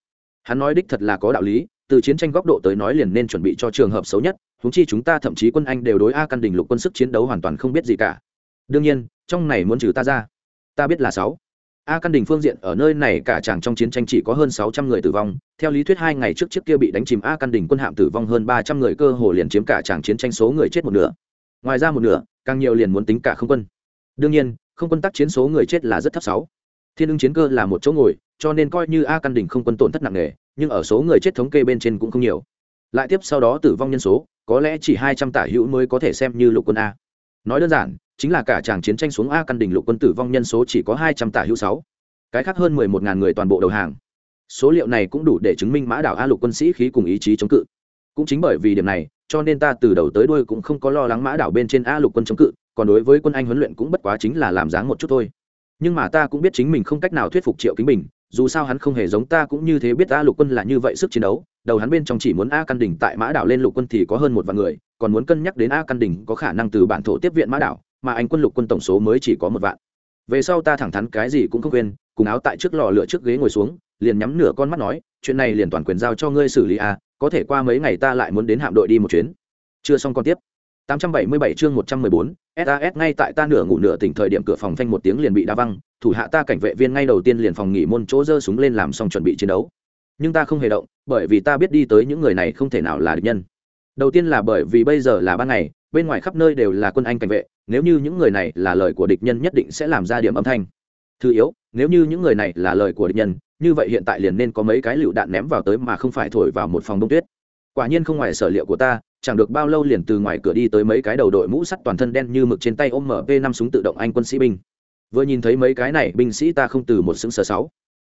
Hắn nói đích thật là có đạo lý, từ chiến tranh góc độ tới nói liền nên chuẩn bị cho trường hợp xấu nhất huống chi chúng ta thậm chí quân anh đều đối a căn đình lục quân sức chiến đấu hoàn toàn không biết gì cả. Đương nhiên, trong này muốn trừ ta ra. Ta biết là sáu. A căn đình phương diện ở nơi này cả chàng trong chiến tranh chỉ có hơn sáu trăm người tử vong. Theo lý thuyết hai ngày trước chiếc kia bị đánh chìm a căn đình quân hạm tử vong hơn ba trăm người cơ hồ liền chiếm cả chàng chiến tranh số người chết một nửa. Ngoài ra một nửa, càng nhiều liền muốn tính cả không quân. Đương nhiên, không quân tác chiến số người chết là rất thấp sáu. Thiên ưng chiến cơ là một chỗ ngồi, cho nên coi như a căn đình không quân tổn thất nặng nề, nhưng ở số người chết thống kê bên trên cũng không nhiều. Lại tiếp sau đó tử vong nhân số có lẽ chỉ hai trăm tả hữu mới có thể xem như lục quân a. Nói đơn giản, chính là cả chàng chiến tranh xuống a căn đỉnh lục quân tử vong nhân số chỉ có hai trăm tả hữu sáu. Cái khác hơn mười một ngàn người toàn bộ đầu hàng. Số liệu này cũng đủ để chứng minh mã đảo a lục quân sĩ khí cùng ý chí chống cự. Cũng chính bởi vì điểm này, cho nên ta từ đầu tới đuôi cũng không có lo lắng mã đảo bên trên a lục quân chống cự, còn đối với quân anh huấn luyện cũng bất quá chính là làm dáng một chút thôi. Nhưng mà ta cũng biết chính mình không cách nào thuyết phục triệu kính bình dù sao hắn không hề giống ta cũng như thế biết a lục quân là như vậy sức chiến đấu đầu hắn bên trong chỉ muốn a căn đỉnh tại mã đảo lên lục quân thì có hơn một vạn người còn muốn cân nhắc đến a căn đỉnh có khả năng từ bản thổ tiếp viện mã đảo mà anh quân lục quân tổng số mới chỉ có một vạn. Về sau ta thẳng thắn cái gì cũng không quên cùng áo tại trước lò lửa trước ghế ngồi xuống liền nhắm nửa con mắt nói chuyện này liền toàn quyền giao cho ngươi xử lý a có thể qua mấy ngày ta lại muốn đến hạm đội đi một chuyến. Chưa xong con tiếp. 877 chương 114, SAS ngay tại ta nửa ngủ nửa tỉnh thời điểm cửa phòng phanh một tiếng liền bị đá văng, thủ hạ ta cảnh vệ viên ngay đầu tiên liền phòng nghỉ môn chỗ giơ súng lên làm xong chuẩn bị chiến đấu. Nhưng ta không hề động, bởi vì ta biết đi tới những người này không thể nào là địch nhân. Đầu tiên là bởi vì bây giờ là ban ngày, bên ngoài khắp nơi đều là quân anh cảnh vệ, nếu như những người này là lời của địch nhân nhất định sẽ làm ra điểm âm thanh. Thứ yếu, nếu như những người này là lời của địch nhân, như vậy hiện tại liền nên có mấy cái lựu đạn ném vào tới mà không phải thổi vào một phòng đông tuyết. Quả nhiên không ngoài sở liệu của ta, chẳng được bao lâu liền từ ngoài cửa đi tới mấy cái đầu đội mũ sắt toàn thân đen như mực trên tay ôm mp năm súng tự động anh quân sĩ binh. Vừa nhìn thấy mấy cái này, binh sĩ ta không từ một xứng sở sáu.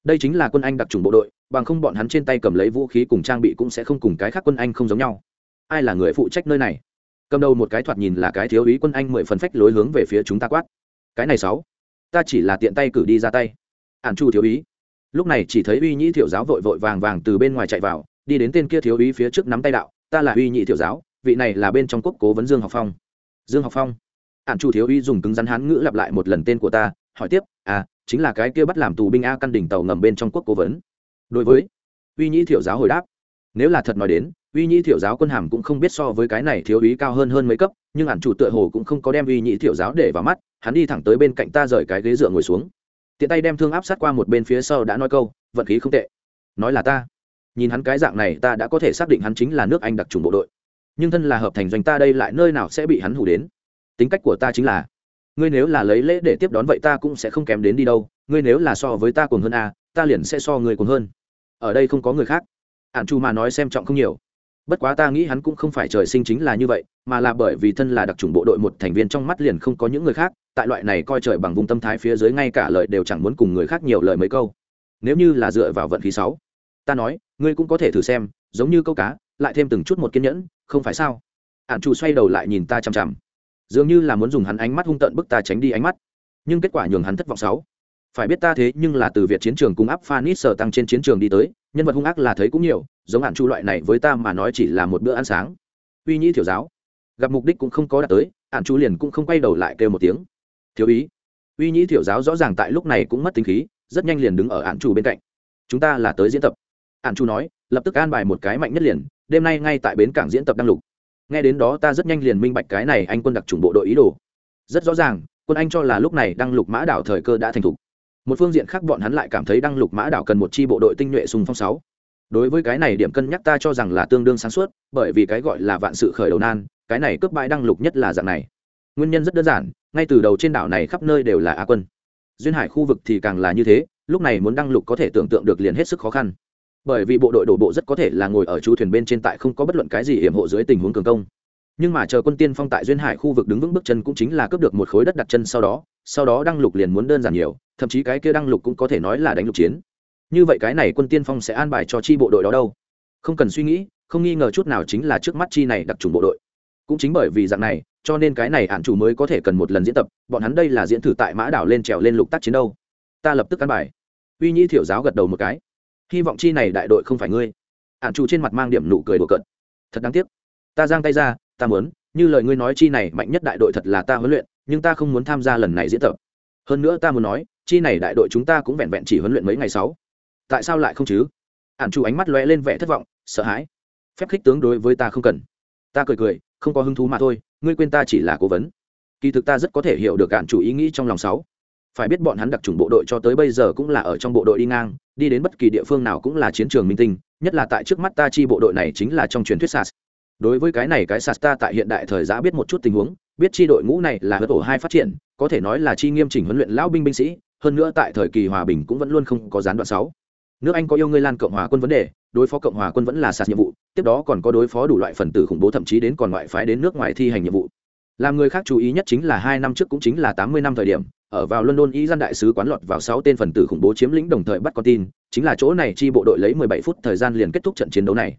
Đây chính là quân anh đặc trùng bộ đội, bằng không bọn hắn trên tay cầm lấy vũ khí cùng trang bị cũng sẽ không cùng cái khác quân anh không giống nhau. Ai là người phụ trách nơi này? Cầm đầu một cái thoạt nhìn là cái thiếu úy quân anh mười phần phách lối hướng về phía chúng ta quát. Cái này sáu, ta chỉ là tiện tay cử đi ra tay. Ản chu thiếu úy. Lúc này chỉ thấy uy nhĩ thiệu giáo vội vội vàng vàng từ bên ngoài chạy vào, đi đến tên kia thiếu úy phía trước nắm tay đạo ta là uy nhị tiểu giáo, vị này là bên trong quốc cố vấn dương học phong. Dương học phong. Ạn chủ thiếu uy dùng cứng rắn hán ngữ lặp lại một lần tên của ta, hỏi tiếp à chính là cái kia bắt làm tù binh a căn đỉnh tàu ngầm bên trong quốc cố vấn. Đối với uy nhĩ thiểu giáo hồi đáp, nếu là thật nói đến, uy nhĩ thiểu giáo quân hàm cũng không biết so với cái này thiếu úy cao hơn hơn mấy cấp, nhưng ản chủ tựa hồ cũng không có đem uy nhĩ thiểu giáo để vào mắt, hắn đi thẳng tới bên cạnh ta rời cái ghế dựa ngồi xuống. Tiện tay đem thương áp sát qua một bên phía sau đã nói câu, vận khí không tệ. Nói là ta nhìn hắn cái dạng này ta đã có thể xác định hắn chính là nước anh đặc trùng bộ đội. Nhưng thân là hợp thành doanh ta đây lại nơi nào sẽ bị hắn hủ đến? Tính cách của ta chính là, ngươi nếu là lấy lễ để tiếp đón vậy ta cũng sẽ không kém đến đi đâu. Ngươi nếu là so với ta cuồng hơn a, ta liền sẽ so người cuồng hơn. Ở đây không có người khác. Ạn chu mà nói xem trọng không nhiều. Bất quá ta nghĩ hắn cũng không phải trời sinh chính là như vậy, mà là bởi vì thân là đặc trùng bộ đội một thành viên trong mắt liền không có những người khác, tại loại này coi trời bằng vùng tâm thái phía dưới ngay cả lời đều chẳng muốn cùng người khác nhiều lời mấy câu. Nếu như là dựa vào vận khí sáu ta nói, ngươi cũng có thể thử xem, giống như câu cá, lại thêm từng chút một kiên nhẫn, không phải sao? Ạn chủ xoay đầu lại nhìn ta chằm chằm. Dường như là muốn dùng hắn ánh mắt hung tận bức ta tránh đi ánh mắt. Nhưng kết quả nhường hắn thất vọng sáu. Phải biết ta thế nhưng là từ việt chiến trường cung áp phanit sở tăng trên chiến trường đi tới, nhân vật hung ác là thấy cũng nhiều, giống hạn chu loại này với ta mà nói chỉ là một bữa ăn sáng. Uy nhĩ thiểu giáo, gặp mục đích cũng không có đạt tới hạn chu liền cũng không quay đầu lại kêu một tiếng. Thiếu ý, uy nhĩ thiểu giáo rõ ràng tại lúc này cũng mất tính khí, rất nhanh liền đứng ở hạn chu bên cạnh. Chúng ta là tới diễn tập ạn chu nói, lập tức an bài một cái mạnh nhất liền, đêm nay ngay tại bến cảng diễn tập đăng lục. Nghe đến đó ta rất nhanh liền minh bạch cái này anh quân đặc trùng bộ đội ý đồ. Rất rõ ràng, quân anh cho là lúc này đăng lục mã đảo thời cơ đã thành thục. Một phương diện khác bọn hắn lại cảm thấy đăng lục mã đảo cần một chi bộ đội tinh nhuệ sùng phong sáu. Đối với cái này điểm cân nhắc ta cho rằng là tương đương sáng suốt, bởi vì cái gọi là vạn sự khởi đầu nan, cái này cướp bãi đăng lục nhất là dạng này. Nguyên nhân rất đơn giản, ngay từ đầu trên đảo này khắp nơi đều là á quân. Duyên hải khu vực thì càng là như thế, lúc này muốn đăng lục có thể tưởng tượng được liền hết sức khó khăn bởi vì bộ đội đổ bộ rất có thể là ngồi ở chú thuyền bên trên tại không có bất luận cái gì hiểm hộ dưới tình huống cường công. Nhưng mà chờ quân tiên phong tại duyên hải khu vực đứng vững bước chân cũng chính là cướp được một khối đất đặt chân sau đó sau đó đăng lục liền muốn đơn giản nhiều, thậm chí cái kia đăng lục cũng có thể nói là đánh lục chiến. Như vậy cái này quân tiên phong sẽ an bài cho chi bộ đội đó đâu? Không cần suy nghĩ, không nghi ngờ chút nào chính là trước mắt chi này đặc trùng bộ đội. Cũng chính bởi vì dạng này, cho nên cái này ạn chủ mới có thể cần một lần diễn tập, bọn hắn đây là diễn thử tại mã đảo lên trèo lên lục tác chiến đâu. Ta lập tức căn bài. Uy nhĩ thiểu giáo gật đầu một cái hy vọng chi này đại đội không phải ngươi. Ạn chủ trên mặt mang điểm nụ cười đùa cợt. Thật đáng tiếc. Ta giang tay ra, ta muốn, như lời ngươi nói chi này mạnh nhất đại đội thật là ta huấn luyện, nhưng ta không muốn tham gia lần này diễn tập. Hơn nữa ta muốn nói, chi này đại đội chúng ta cũng vẹn vẹn chỉ huấn luyện mấy ngày sáu. Tại sao lại không chứ? Ạn chủ ánh mắt lóe lên vẻ thất vọng, sợ hãi. Phép khích tướng đối với ta không cần. Ta cười cười, không có hứng thú mà thôi, ngươi quên ta chỉ là cố vấn. Kỳ thực ta rất có thể hiểu được ạn chủ ý nghĩ trong lòng sáu phải biết bọn hắn đặc trùng bộ đội cho tới bây giờ cũng là ở trong bộ đội đi ngang, đi đến bất kỳ địa phương nào cũng là chiến trường minh tinh, nhất là tại trước mắt ta chi bộ đội này chính là trong truyền thuyết sas đối với cái này cái sas ta tại hiện đại thời giã biết một chút tình huống, biết chi đội ngũ này là hớt ổ hai phát triển, có thể nói là chi nghiêm chỉnh huấn luyện lão binh binh sĩ, hơn nữa tại thời kỳ hòa bình cũng vẫn luôn không có gián đoạn sáu. Nước anh có yêu ngươi lan cộng hòa quân vấn đề, đối phó cộng hòa quân vẫn là sạt nhiệm vụ, tiếp đó còn có đối phó đủ loại phần tử khủng bố thậm chí đến còn ngoại phái đến nước ngoài thi hành nhiệm vụ. Làm người khác chú ý nhất chính là hai năm trước cũng chính là tám mươi năm thời điểm ở vào london, ý gian đại sứ quán lọt vào sáu tên phần tử khủng bố chiếm lĩnh đồng thời bắt con tin, chính là chỗ này chi bộ đội lấy mười bảy phút thời gian liền kết thúc trận chiến đấu này.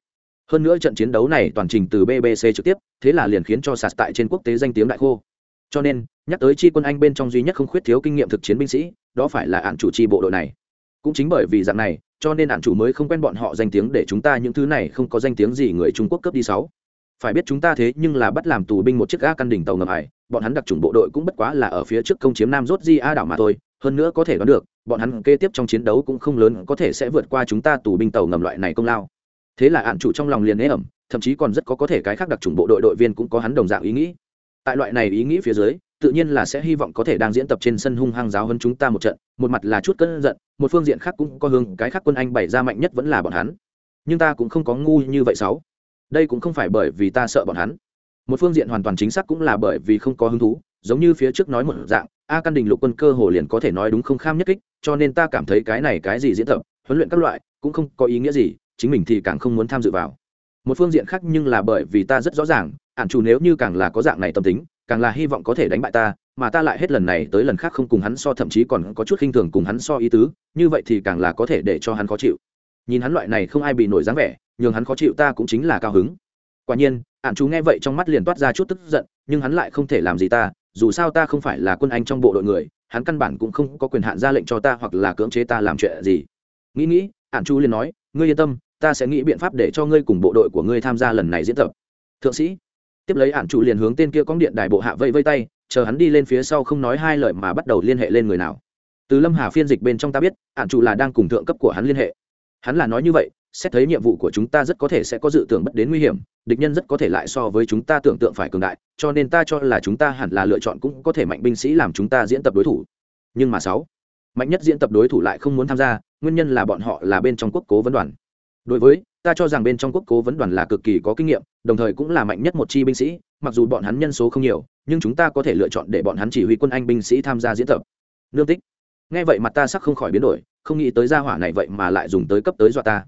Hơn nữa trận chiến đấu này toàn trình từ bbc trực tiếp, thế là liền khiến cho sạt tại trên quốc tế danh tiếng đại khô. Cho nên, nhắc tới chi quân anh bên trong duy nhất không khuyết thiếu kinh nghiệm thực chiến binh sĩ, đó phải là ạn chủ chi bộ đội này. Cũng chính bởi vì dạng này, cho nên ạn chủ mới không quen bọn họ danh tiếng để chúng ta những thứ này không có danh tiếng gì người trung quốc cướp đi sáu phải biết chúng ta thế nhưng là bắt làm tù binh một chiếc ga căn đỉnh tàu ngầm hải, bọn hắn đặc trùng bộ đội cũng bất quá là ở phía trước công chiếm nam rốt di a đảo mà thôi, hơn nữa có thể đoán được, bọn hắn kế tiếp trong chiến đấu cũng không lớn có thể sẽ vượt qua chúng ta tù binh tàu ngầm loại này công lao. Thế là ạn chủ trong lòng liền ế ẩm, thậm chí còn rất có có thể cái khác đặc trùng bộ đội đội viên cũng có hắn đồng dạng ý nghĩ. Tại loại này ý nghĩ phía dưới, tự nhiên là sẽ hy vọng có thể đang diễn tập trên sân hung hăng giáo hơn chúng ta một trận, một mặt là chút cơn giận, một phương diện khác cũng có hướng cái khác quân anh bày ra mạnh nhất vẫn là bọn hắn. Nhưng ta cũng không có ngu như vậy sáu đây cũng không phải bởi vì ta sợ bọn hắn. Một phương diện hoàn toàn chính xác cũng là bởi vì không có hứng thú, giống như phía trước nói một dạng, a căn đình lục quân cơ hồ liền có thể nói đúng không kham nhất kích, cho nên ta cảm thấy cái này cái gì diễn tập, huấn luyện các loại, cũng không có ý nghĩa gì, chính mình thì càng không muốn tham dự vào. Một phương diện khác nhưng là bởi vì ta rất rõ ràng, ản chủ nếu như càng là có dạng này tâm tính, càng là hy vọng có thể đánh bại ta, mà ta lại hết lần này tới lần khác không cùng hắn so, thậm chí còn có chút khinh thường cùng hắn so ý tứ, như vậy thì càng là có thể để cho hắn khó chịu. Nhìn hắn loại này không ai bị nổi dáng vẻ nhường hắn khó chịu, ta cũng chính là cao hứng. Quả nhiên ạn chú nghe vậy trong mắt liền toát ra chút tức giận, nhưng hắn lại không thể làm gì ta, dù sao ta không phải là quân anh trong bộ đội người, hắn căn bản cũng không có quyền hạn ra lệnh cho ta hoặc là cưỡng chế ta làm chuyện gì. Nghĩ nghĩ ạn chú liền nói, ngươi yên tâm, ta sẽ nghĩ biện pháp để cho ngươi cùng bộ đội của ngươi tham gia lần này diễn tập. Thượng sĩ, tiếp lấy ạn chủ liền hướng tên kia cóng điện đài bộ hạ vây vây tay, chờ hắn đi lên phía sau không nói hai lời mà bắt đầu liên hệ lên người nào. Từ lâm hà phiên dịch bên trong ta biết ạn chủ là đang cùng thượng cấp của hắn liên hệ. Hắn là nói như vậy xét thấy nhiệm vụ của chúng ta rất có thể sẽ có dự tưởng bất đến nguy hiểm, địch nhân rất có thể lại so với chúng ta tưởng tượng phải cường đại, cho nên ta cho là chúng ta hẳn là lựa chọn cũng có thể mạnh binh sĩ làm chúng ta diễn tập đối thủ. Nhưng mà sáu, mạnh nhất diễn tập đối thủ lại không muốn tham gia, nguyên nhân là bọn họ là bên trong quốc cố vấn đoàn. Đối với, ta cho rằng bên trong quốc cố vấn đoàn là cực kỳ có kinh nghiệm, đồng thời cũng là mạnh nhất một chi binh sĩ, mặc dù bọn hắn nhân số không nhiều, nhưng chúng ta có thể lựa chọn để bọn hắn chỉ huy quân anh binh sĩ tham gia diễn tập. Nương tích. Nghe vậy mặt ta sắc không khỏi biến đổi, không nghĩ tới gia hỏa này vậy mà lại dùng tới cấp tới dọa ta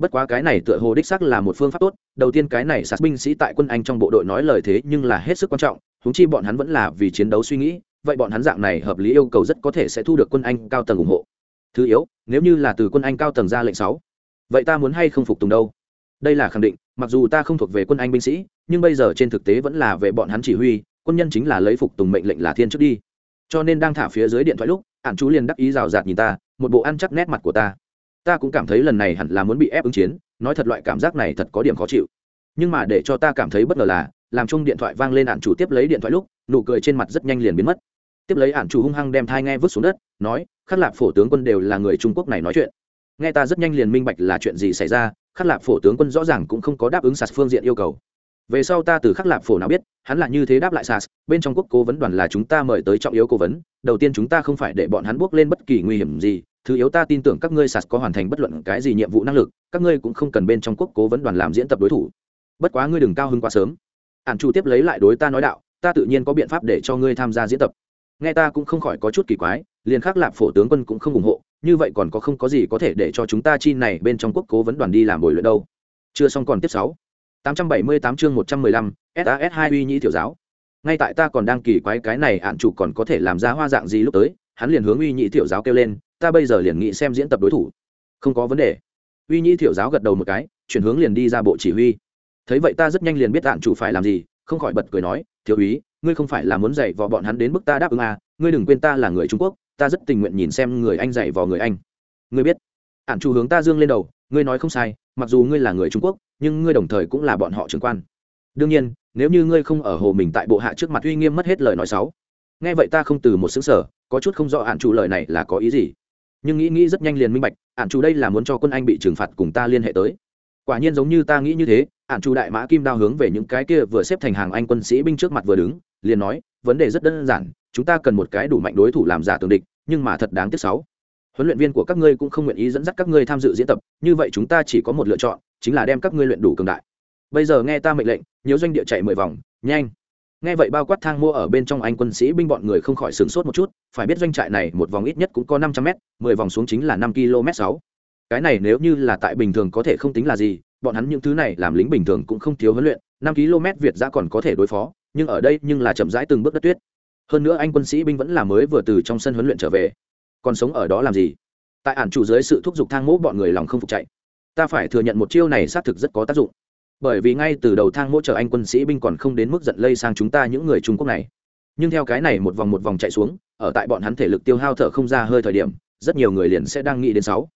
bất quá cái này tựa hồ đích sắc là một phương pháp tốt, đầu tiên cái này sạt binh sĩ tại quân anh trong bộ đội nói lời thế nhưng là hết sức quan trọng húng chi bọn hắn vẫn là vì chiến đấu suy nghĩ, vậy bọn hắn dạng này hợp lý yêu cầu rất có thể sẽ thu được quân anh cao tầng ủng hộ. Thứ yếu, nếu như là từ quân anh cao tầng ra lệnh sáu, vậy ta muốn hay không phục tùng đâu? Đây là khẳng định, mặc dù ta không thuộc về quân anh binh sĩ, nhưng bây giờ trên thực tế vẫn là về bọn hắn chỉ huy, quân nhân chính là lấy phục tùng mệnh lệnh là thiên trước đi. Cho nên đang thả phía dưới điện thoại lúc ạn chú liền đắc ý rào rạt nhìn ta, một bộ ăn chắc nét mặt của ta ta cũng cảm thấy lần này hẳn là muốn bị ép ứng chiến, nói thật loại cảm giác này thật có điểm khó chịu. Nhưng mà để cho ta cảm thấy bất ngờ là, làm chung điện thoại vang lên ạn chủ tiếp lấy điện thoại lúc, nụ cười trên mặt rất nhanh liền biến mất. Tiếp lấy ạn chủ hung hăng đem thai nghe vứt xuống đất, nói, khắc lạp phổ tướng quân đều là người trung quốc này nói chuyện. Nghe ta rất nhanh liền minh bạch là chuyện gì xảy ra, khắc lạp phổ tướng quân rõ ràng cũng không có đáp ứng sạt phương diện yêu cầu. Về sau ta từ khắc lạp phổ nào biết, hắn là như thế đáp lại sas bên trong quốc cố vấn đoàn là chúng ta mời tới trọng yếu cố vấn, đầu tiên chúng ta không phải để bọn hắn bước lên bất kỳ nguy hiểm gì thứ yếu ta tin tưởng các ngươi sạt có hoàn thành bất luận cái gì nhiệm vụ năng lực, các ngươi cũng không cần bên trong quốc cố vấn đoàn làm diễn tập đối thủ. Bất quá ngươi đừng cao hứng quá sớm. Ạn chủ tiếp lấy lại đối ta nói đạo, ta tự nhiên có biện pháp để cho ngươi tham gia diễn tập. Nghe ta cũng không khỏi có chút kỳ quái, liền khác lạp phổ tướng quân cũng không ủng hộ, như vậy còn có không có gì có thể để cho chúng ta chi này bên trong quốc cố vấn đoàn đi làm bồi luyện đâu. Chưa xong còn tiếp sáu. Tám trăm bảy mươi tám chương một trăm mười lăm sas hai uy nhĩ tiểu giáo. Ngay tại ta còn đang kỳ quái cái này ạn chủ còn có thể làm ra hoa dạng gì lúc tới, hắn liền hướng uy nhĩ tiểu giáo kêu lên ta bây giờ liền nghĩ xem diễn tập đối thủ. Không có vấn đề. Uy nhĩ tiểu giáo gật đầu một cái, chuyển hướng liền đi ra bộ chỉ huy. Thấy vậy ta rất nhanh liền biết ạn chủ phải làm gì, không khỏi bật cười nói, thiếu úy, ngươi không phải là muốn dạy vò bọn hắn đến mức ta đáp ứng à ngươi đừng quên ta là người trung quốc, ta rất tình nguyện nhìn xem người anh dạy vò người anh. Ngươi biết. Ạn chủ hướng ta dương lên đầu, ngươi nói không sai, mặc dù ngươi là người trung quốc, nhưng ngươi đồng thời cũng là bọn họ trưởng quan. Đương nhiên, nếu như ngươi không ở hồ mình tại bộ hạ trước mặt uy nghiêm mất hết lời nói xấu. Nghe vậy ta không từ một xứng sở có chút không rõ ạn chủ lời này là có ý gì nhưng nghĩ nghĩ rất nhanh liền minh bạch ạn chủ đây là muốn cho quân anh bị trừng phạt cùng ta liên hệ tới. Quả nhiên giống như ta nghĩ như thế ạn chủ đại mã kim đao hướng về những cái kia vừa xếp thành hàng anh quân sĩ binh trước mặt vừa đứng, liền nói, vấn đề rất đơn giản, chúng ta cần một cái đủ mạnh đối thủ làm giả tường địch, nhưng mà thật đáng tiếc sáu. Huấn luyện viên của các ngươi cũng không nguyện ý dẫn dắt các ngươi tham dự diễn tập, như vậy chúng ta chỉ có một lựa chọn, chính là đem các ngươi luyện đủ cường đại. Bây giờ nghe ta mệnh lệnh nhớ doanh địa chạy mười vòng, nhanh nghe vậy bao quát thang mua ở bên trong anh quân sĩ binh bọn người không khỏi sửng sốt một chút, phải biết doanh trại này một vòng ít nhất cũng có năm trăm m mười vòng xuống chính là năm km sáu. Cái này nếu như là tại bình thường có thể không tính là gì, bọn hắn những thứ này làm lính bình thường cũng không thiếu huấn luyện, năm km việt ra còn có thể đối phó, nhưng ở đây nhưng là chậm rãi từng bước đất tuyết. Hơn nữa anh quân sĩ binh vẫn là mới vừa từ trong sân huấn luyện trở về. Còn sống ở đó làm gì? Tại ản chủ dưới sự thúc giục thang mỗ bọn người lòng không phục chạy. Ta phải thừa nhận một chiêu này xác thực rất có tác dụng bởi vì ngay từ đầu thang hỗ chờ anh quân sĩ binh còn không đến mức giận lây sang chúng ta những người trung quốc này. Nhưng theo cái này một vòng một vòng chạy xuống, ở tại bọn hắn thể lực tiêu hao thở không ra hơi thời điểm, rất nhiều người liền sẽ đang nghĩ đến sáu.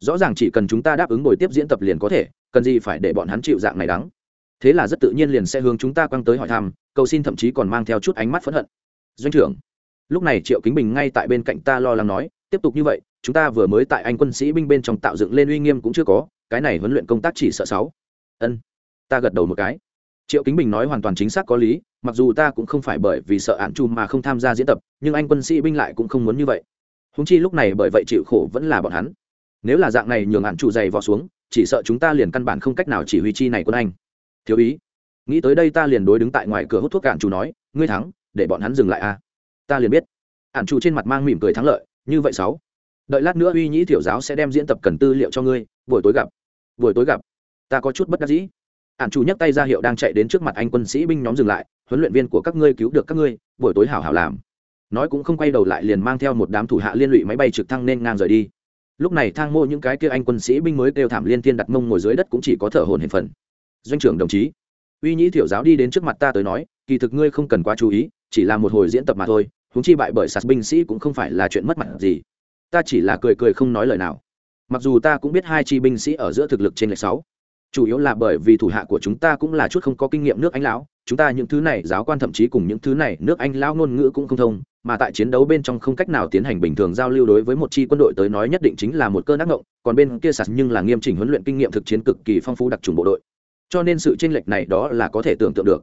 Rõ ràng chỉ cần chúng ta đáp ứng buổi tiếp diễn tập liền có thể, cần gì phải để bọn hắn chịu dạng này đắng. Thế là rất tự nhiên liền sẽ hướng chúng ta quăng tới hỏi thăm, cầu xin thậm chí còn mang theo chút ánh mắt phẫn hận. Doanh trưởng, lúc này triệu kính bình ngay tại bên cạnh ta lo lắng nói, tiếp tục như vậy, chúng ta vừa mới tại anh quân sĩ binh bên trong tạo dựng lên uy nghiêm cũng chưa có, cái này huấn luyện công tác chỉ sợ sáu. Ân ta gật đầu một cái. Triệu kính bình nói hoàn toàn chính xác có lý, mặc dù ta cũng không phải bởi vì sợ ạn chu mà không tham gia diễn tập, nhưng anh quân sĩ binh lại cũng không muốn như vậy. Húng chi lúc này bởi vậy chịu khổ vẫn là bọn hắn. Nếu là dạng này nhường ạn chu dày vò xuống, chỉ sợ chúng ta liền căn bản không cách nào chỉ huy chi này quân anh. Thiếu ý, nghĩ tới đây ta liền đối đứng tại ngoài cửa hút thuốc ạn chu nói, ngươi thắng, để bọn hắn dừng lại a. Ta liền biết. Ạn chu trên mặt mang mỉm cười thắng lợi, như vậy sáu, đợi lát nữa uy nhĩ thiểu giáo sẽ đem diễn tập cần tư liệu cho ngươi, buổi tối gặp, buổi tối gặp, ta có chút bất đắc dĩ hạn chủ nhấc tay ra hiệu đang chạy đến trước mặt anh quân sĩ binh nhóm dừng lại, huấn luyện viên của các ngươi cứu được các ngươi, buổi tối hảo hảo làm. Nói cũng không quay đầu lại liền mang theo một đám thủ hạ liên lụy máy bay trực thăng nên ngang rời đi. Lúc này thang mô những cái kia anh quân sĩ binh mới kêu thảm liên thiên đặt mông ngồi dưới đất cũng chỉ có thở hồn hiện phần. Doanh trưởng đồng chí, uy nhĩ thiểu giáo đi đến trước mặt ta tới nói, kỳ thực ngươi không cần quá chú ý, chỉ là một hồi diễn tập mà thôi húng chi bại bởi sạt binh sĩ cũng không phải là chuyện mất mặt gì. Ta chỉ là cười cười không nói lời nào. Mặc dù ta cũng biết hai chi binh sĩ ở giữa thực lực trên lệch sáu chủ yếu là bởi vì thủ hạ của chúng ta cũng là chút không có kinh nghiệm nước anh lão. Chúng ta những thứ này giáo quan thậm chí cùng những thứ này nước anh lão ngôn ngữ cũng không thông, mà tại chiến đấu bên trong không cách nào tiến hành bình thường giao lưu đối với một chi quân đội tới nói nhất định chính là một cơn ác ngộng còn bên kia sạt nhưng là nghiêm chỉnh huấn luyện kinh nghiệm thực chiến cực kỳ phong phú đặc trùng bộ đội. Cho nên sự chênh lệch này đó là có thể tưởng tượng được.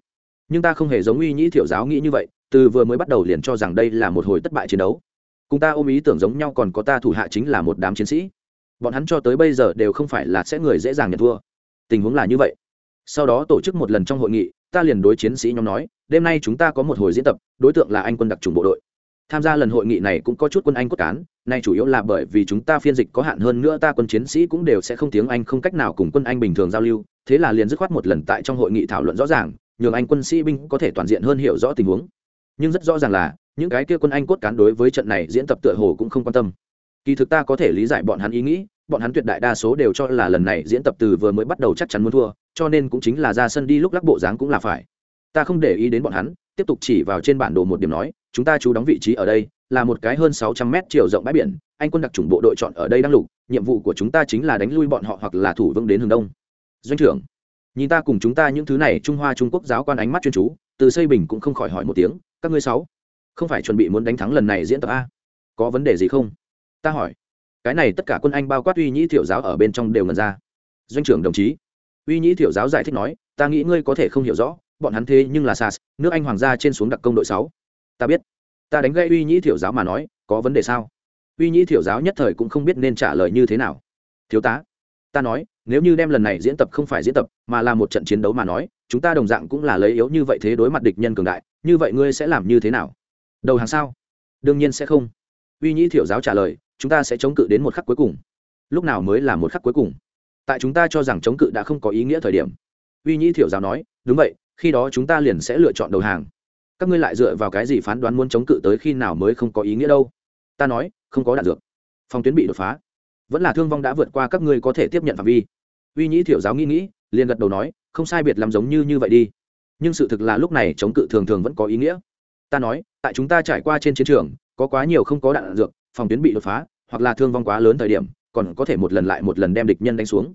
Nhưng ta không hề giống uy nhĩ thiểu giáo nghĩ như vậy, từ vừa mới bắt đầu liền cho rằng đây là một hồi thất bại chiến đấu. Cùng ta ôm ý tưởng giống nhau còn có ta thủ hạ chính là một đám chiến sĩ. Bọn hắn cho tới bây giờ đều không phải là sẽ người dễ dàng nhận thua tình huống là như vậy. Sau đó tổ chức một lần trong hội nghị, ta liền đối chiến sĩ nhóm nói, đêm nay chúng ta có một hồi diễn tập, đối tượng là anh quân đặc trùng bộ đội. Tham gia lần hội nghị này cũng có chút quân anh cốt cán, nay chủ yếu là bởi vì chúng ta phiên dịch có hạn hơn nữa ta quân chiến sĩ cũng đều sẽ không tiếng anh không cách nào cùng quân anh bình thường giao lưu, thế là liền dứt khoát một lần tại trong hội nghị thảo luận rõ ràng, nhường anh quân sĩ binh có thể toàn diện hơn hiểu rõ tình huống. Nhưng rất rõ ràng là, những cái kia quân anh cốt cán đối với trận này diễn tập tựa hồ cũng không quan tâm. Kỳ thực ta có thể lý giải bọn hắn ý nghĩ bọn hắn tuyệt đại đa số đều cho là lần này diễn tập từ vừa mới bắt đầu chắc chắn muốn thua, cho nên cũng chính là ra sân đi lúc lắc bộ dáng cũng là phải. Ta không để ý đến bọn hắn, tiếp tục chỉ vào trên bản đồ một điểm nói, chúng ta chú đóng vị trí ở đây, là một cái hơn sáu trăm mét chiều rộng bãi biển, anh quân đặc chủng bộ đội chọn ở đây đang lục, nhiệm vụ của chúng ta chính là đánh lui bọn họ hoặc là thủ vững đến hướng đông. Doanh trưởng, nhìn ta cùng chúng ta những thứ này trung hoa trung quốc giáo quan ánh mắt chuyên chú, từ xây bình cũng không khỏi hỏi một tiếng, các ngươi sáu, không phải chuẩn bị muốn đánh thắng lần này diễn tập a? Có vấn đề gì không? Ta hỏi cái này tất cả quân anh bao quát uy nhĩ thiểu giáo ở bên trong đều ngần ra. Doanh trưởng đồng chí, uy nhĩ thiểu giáo giải thích nói, ta nghĩ ngươi có thể không hiểu rõ, bọn hắn thế nhưng là sas nước anh hoàng gia trên xuống đặc công đội sáu. Ta biết, ta đánh gây uy nhĩ thiểu giáo mà nói, có vấn đề sao? Uy nhĩ thiểu giáo nhất thời cũng không biết nên trả lời như thế nào. Thiếu tá, ta nói, nếu như đem lần này diễn tập không phải diễn tập, mà là một trận chiến đấu mà nói, chúng ta đồng dạng cũng là lấy yếu như vậy thế đối mặt địch nhân cường đại, như vậy ngươi sẽ làm như thế nào? Đầu hàng sao? Đương nhiên sẽ không. Uy nhĩ thiểu giáo trả lời chúng ta sẽ chống cự đến một khắc cuối cùng. Lúc nào mới là một khắc cuối cùng? Tại chúng ta cho rằng chống cự đã không có ý nghĩa thời điểm. Uy nhĩ thiểu giáo nói, đúng vậy, khi đó chúng ta liền sẽ lựa chọn đầu hàng. Các ngươi lại dựa vào cái gì phán đoán muốn chống cự tới khi nào mới không có ý nghĩa đâu? Ta nói, không có đạn dược. Phòng tuyến bị đột phá. Vẫn là thương vong đã vượt qua các ngươi có thể tiếp nhận phạm vi. Uy nhĩ thiểu giáo nghĩ nghĩ, liền gật đầu nói, không sai biệt làm giống như như vậy đi. Nhưng sự thực là lúc này chống cự thường thường vẫn có ý nghĩa. Ta nói, tại chúng ta trải qua trên chiến trường, có quá nhiều không có đạn dược phòng tuyến bị đột phá, hoặc là thương vong quá lớn thời điểm, còn có thể một lần lại một lần đem địch nhân đánh xuống.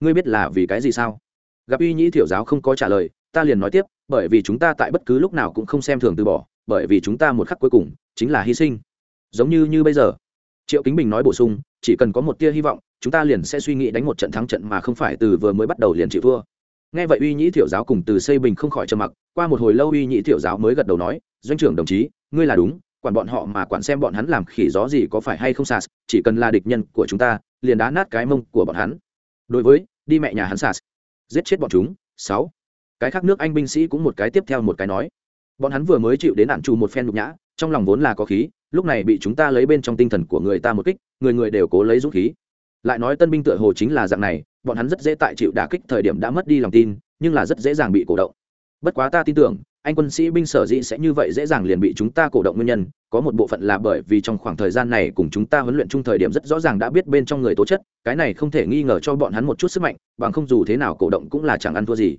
Ngươi biết là vì cái gì sao? Gặp uy nhĩ thiểu giáo không có trả lời, ta liền nói tiếp, bởi vì chúng ta tại bất cứ lúc nào cũng không xem thường từ bỏ, bởi vì chúng ta một khắc cuối cùng chính là hy sinh. Giống như như bây giờ. Triệu kính bình nói bổ sung, chỉ cần có một tia hy vọng, chúng ta liền sẽ suy nghĩ đánh một trận thắng trận mà không phải từ vừa mới bắt đầu liền chịu thua. Nghe vậy uy nhĩ thiểu giáo cùng từ xây bình không khỏi trầm mặc, qua một hồi lâu uy nhĩ thiểu giáo mới gật đầu nói, doanh trưởng đồng chí, ngươi là đúng quản bọn họ mà quản xem bọn hắn làm khỉ gió gì có phải hay không sas chỉ cần là địch nhân của chúng ta, liền đá nát cái mông của bọn hắn. Đối với, đi mẹ nhà hắn sas giết chết bọn chúng. Sáu. Cái khác nước anh binh sĩ cũng một cái tiếp theo một cái nói. Bọn hắn vừa mới chịu đến nạn trù một phen nhục nhã, trong lòng vốn là có khí, lúc này bị chúng ta lấy bên trong tinh thần của người ta một kích, người người đều cố lấy dũng khí. Lại nói tân binh tựa hồ chính là dạng này, bọn hắn rất dễ tại chịu đả kích thời điểm đã mất đi lòng tin, nhưng là rất dễ dàng bị cổ động. Bất quá ta tin tưởng anh quân sĩ binh sở dĩ sẽ như vậy dễ dàng liền bị chúng ta cổ động nguyên nhân, có một bộ phận là bởi vì trong khoảng thời gian này cùng chúng ta huấn luyện chung thời điểm rất rõ ràng đã biết bên trong người tố chất, cái này không thể nghi ngờ cho bọn hắn một chút sức mạnh, bằng không dù thế nào cổ động cũng là chẳng ăn thua gì.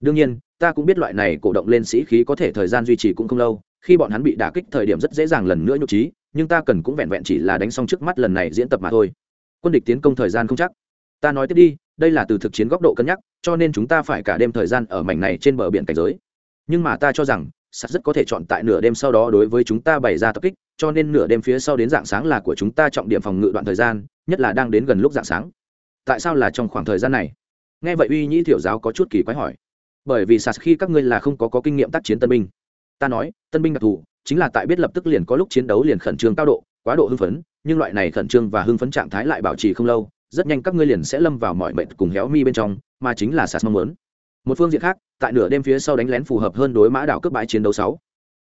Đương nhiên, ta cũng biết loại này cổ động lên sĩ khí có thể thời gian duy trì cũng không lâu, khi bọn hắn bị đả kích thời điểm rất dễ dàng lần nữa nhục trí, nhưng ta cần cũng vẹn vẹn chỉ là đánh xong trước mắt lần này diễn tập mà thôi. Quân địch tiến công thời gian không chắc. Ta nói tiếp đi, đây là từ thực chiến góc độ cân nhắc, cho nên chúng ta phải cả đêm thời gian ở mảnh này trên bờ biển cảnh giới nhưng mà ta cho rằng sắt rất có thể chọn tại nửa đêm sau đó đối với chúng ta bày ra tập kích cho nên nửa đêm phía sau đến dạng sáng là của chúng ta trọng điểm phòng ngự đoạn thời gian nhất là đang đến gần lúc dạng sáng. Tại sao là trong khoảng thời gian này? Nghe vậy uy nhĩ thiểu giáo có chút kỳ quái hỏi. Bởi vì sạt khi các ngươi là không có, có kinh nghiệm tác chiến tân binh. Ta nói tân binh đặc thù chính là tại biết lập tức liền có lúc chiến đấu liền khẩn trương cao độ quá độ hưng phấn nhưng loại này khẩn trương và hưng phấn trạng thái lại bảo trì không lâu rất nhanh các ngươi liền sẽ lâm vào mọi mệnh cùng héo mi bên trong mà chính là sạt mong muốn một phương diện khác, tại nửa đêm phía sau đánh lén phù hợp hơn đối mã đảo cướp bãi chiến đấu sáu.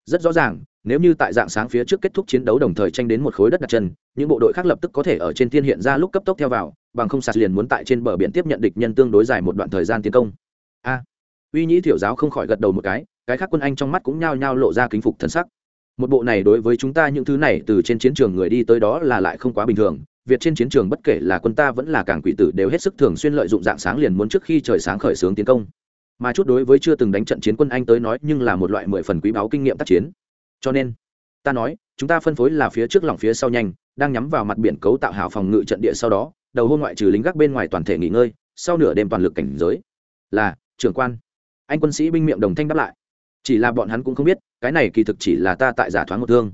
Rất rõ ràng, nếu như tại dạng sáng phía trước kết thúc chiến đấu đồng thời tranh đến một khối đất đặt chân, những bộ đội khác lập tức có thể ở trên thiên hiện ra lúc cấp tốc theo vào, bằng không sạt liền muốn tại trên bờ biển tiếp nhận địch nhân tương đối dài một đoạn thời gian tiến công. A. Uy nhĩ thiểu giáo không khỏi gật đầu một cái cái khác quân anh trong mắt cũng nhao nhao lộ ra kính phục thần sắc. Một bộ này đối với chúng ta những thứ này từ trên chiến trường người đi tới đó là lại không quá bình thường, việc trên chiến trường bất kể là quân ta vẫn là cảng quỷ tử đều hết sức thường xuyên lợi dụng dạng sáng liền muốn trước khi trời sáng khởi xướng tiến công mà chút đối với chưa từng đánh trận chiến quân anh tới nói nhưng là một loại mười phần quý báu kinh nghiệm tác chiến. Cho nên ta nói chúng ta phân phối là phía trước lòng phía sau nhanh đang nhắm vào mặt biển cấu tạo hảo phòng ngự trận địa sau đó đầu hôn ngoại trừ lính gác bên ngoài toàn thể nghỉ ngơi sau nửa đêm toàn lực cảnh giới. Là trưởng quan. Anh quân sĩ binh miệng đồng thanh đáp lại. Chỉ là bọn hắn cũng không biết cái này kỳ thực chỉ là ta tại giả thoáng một thương.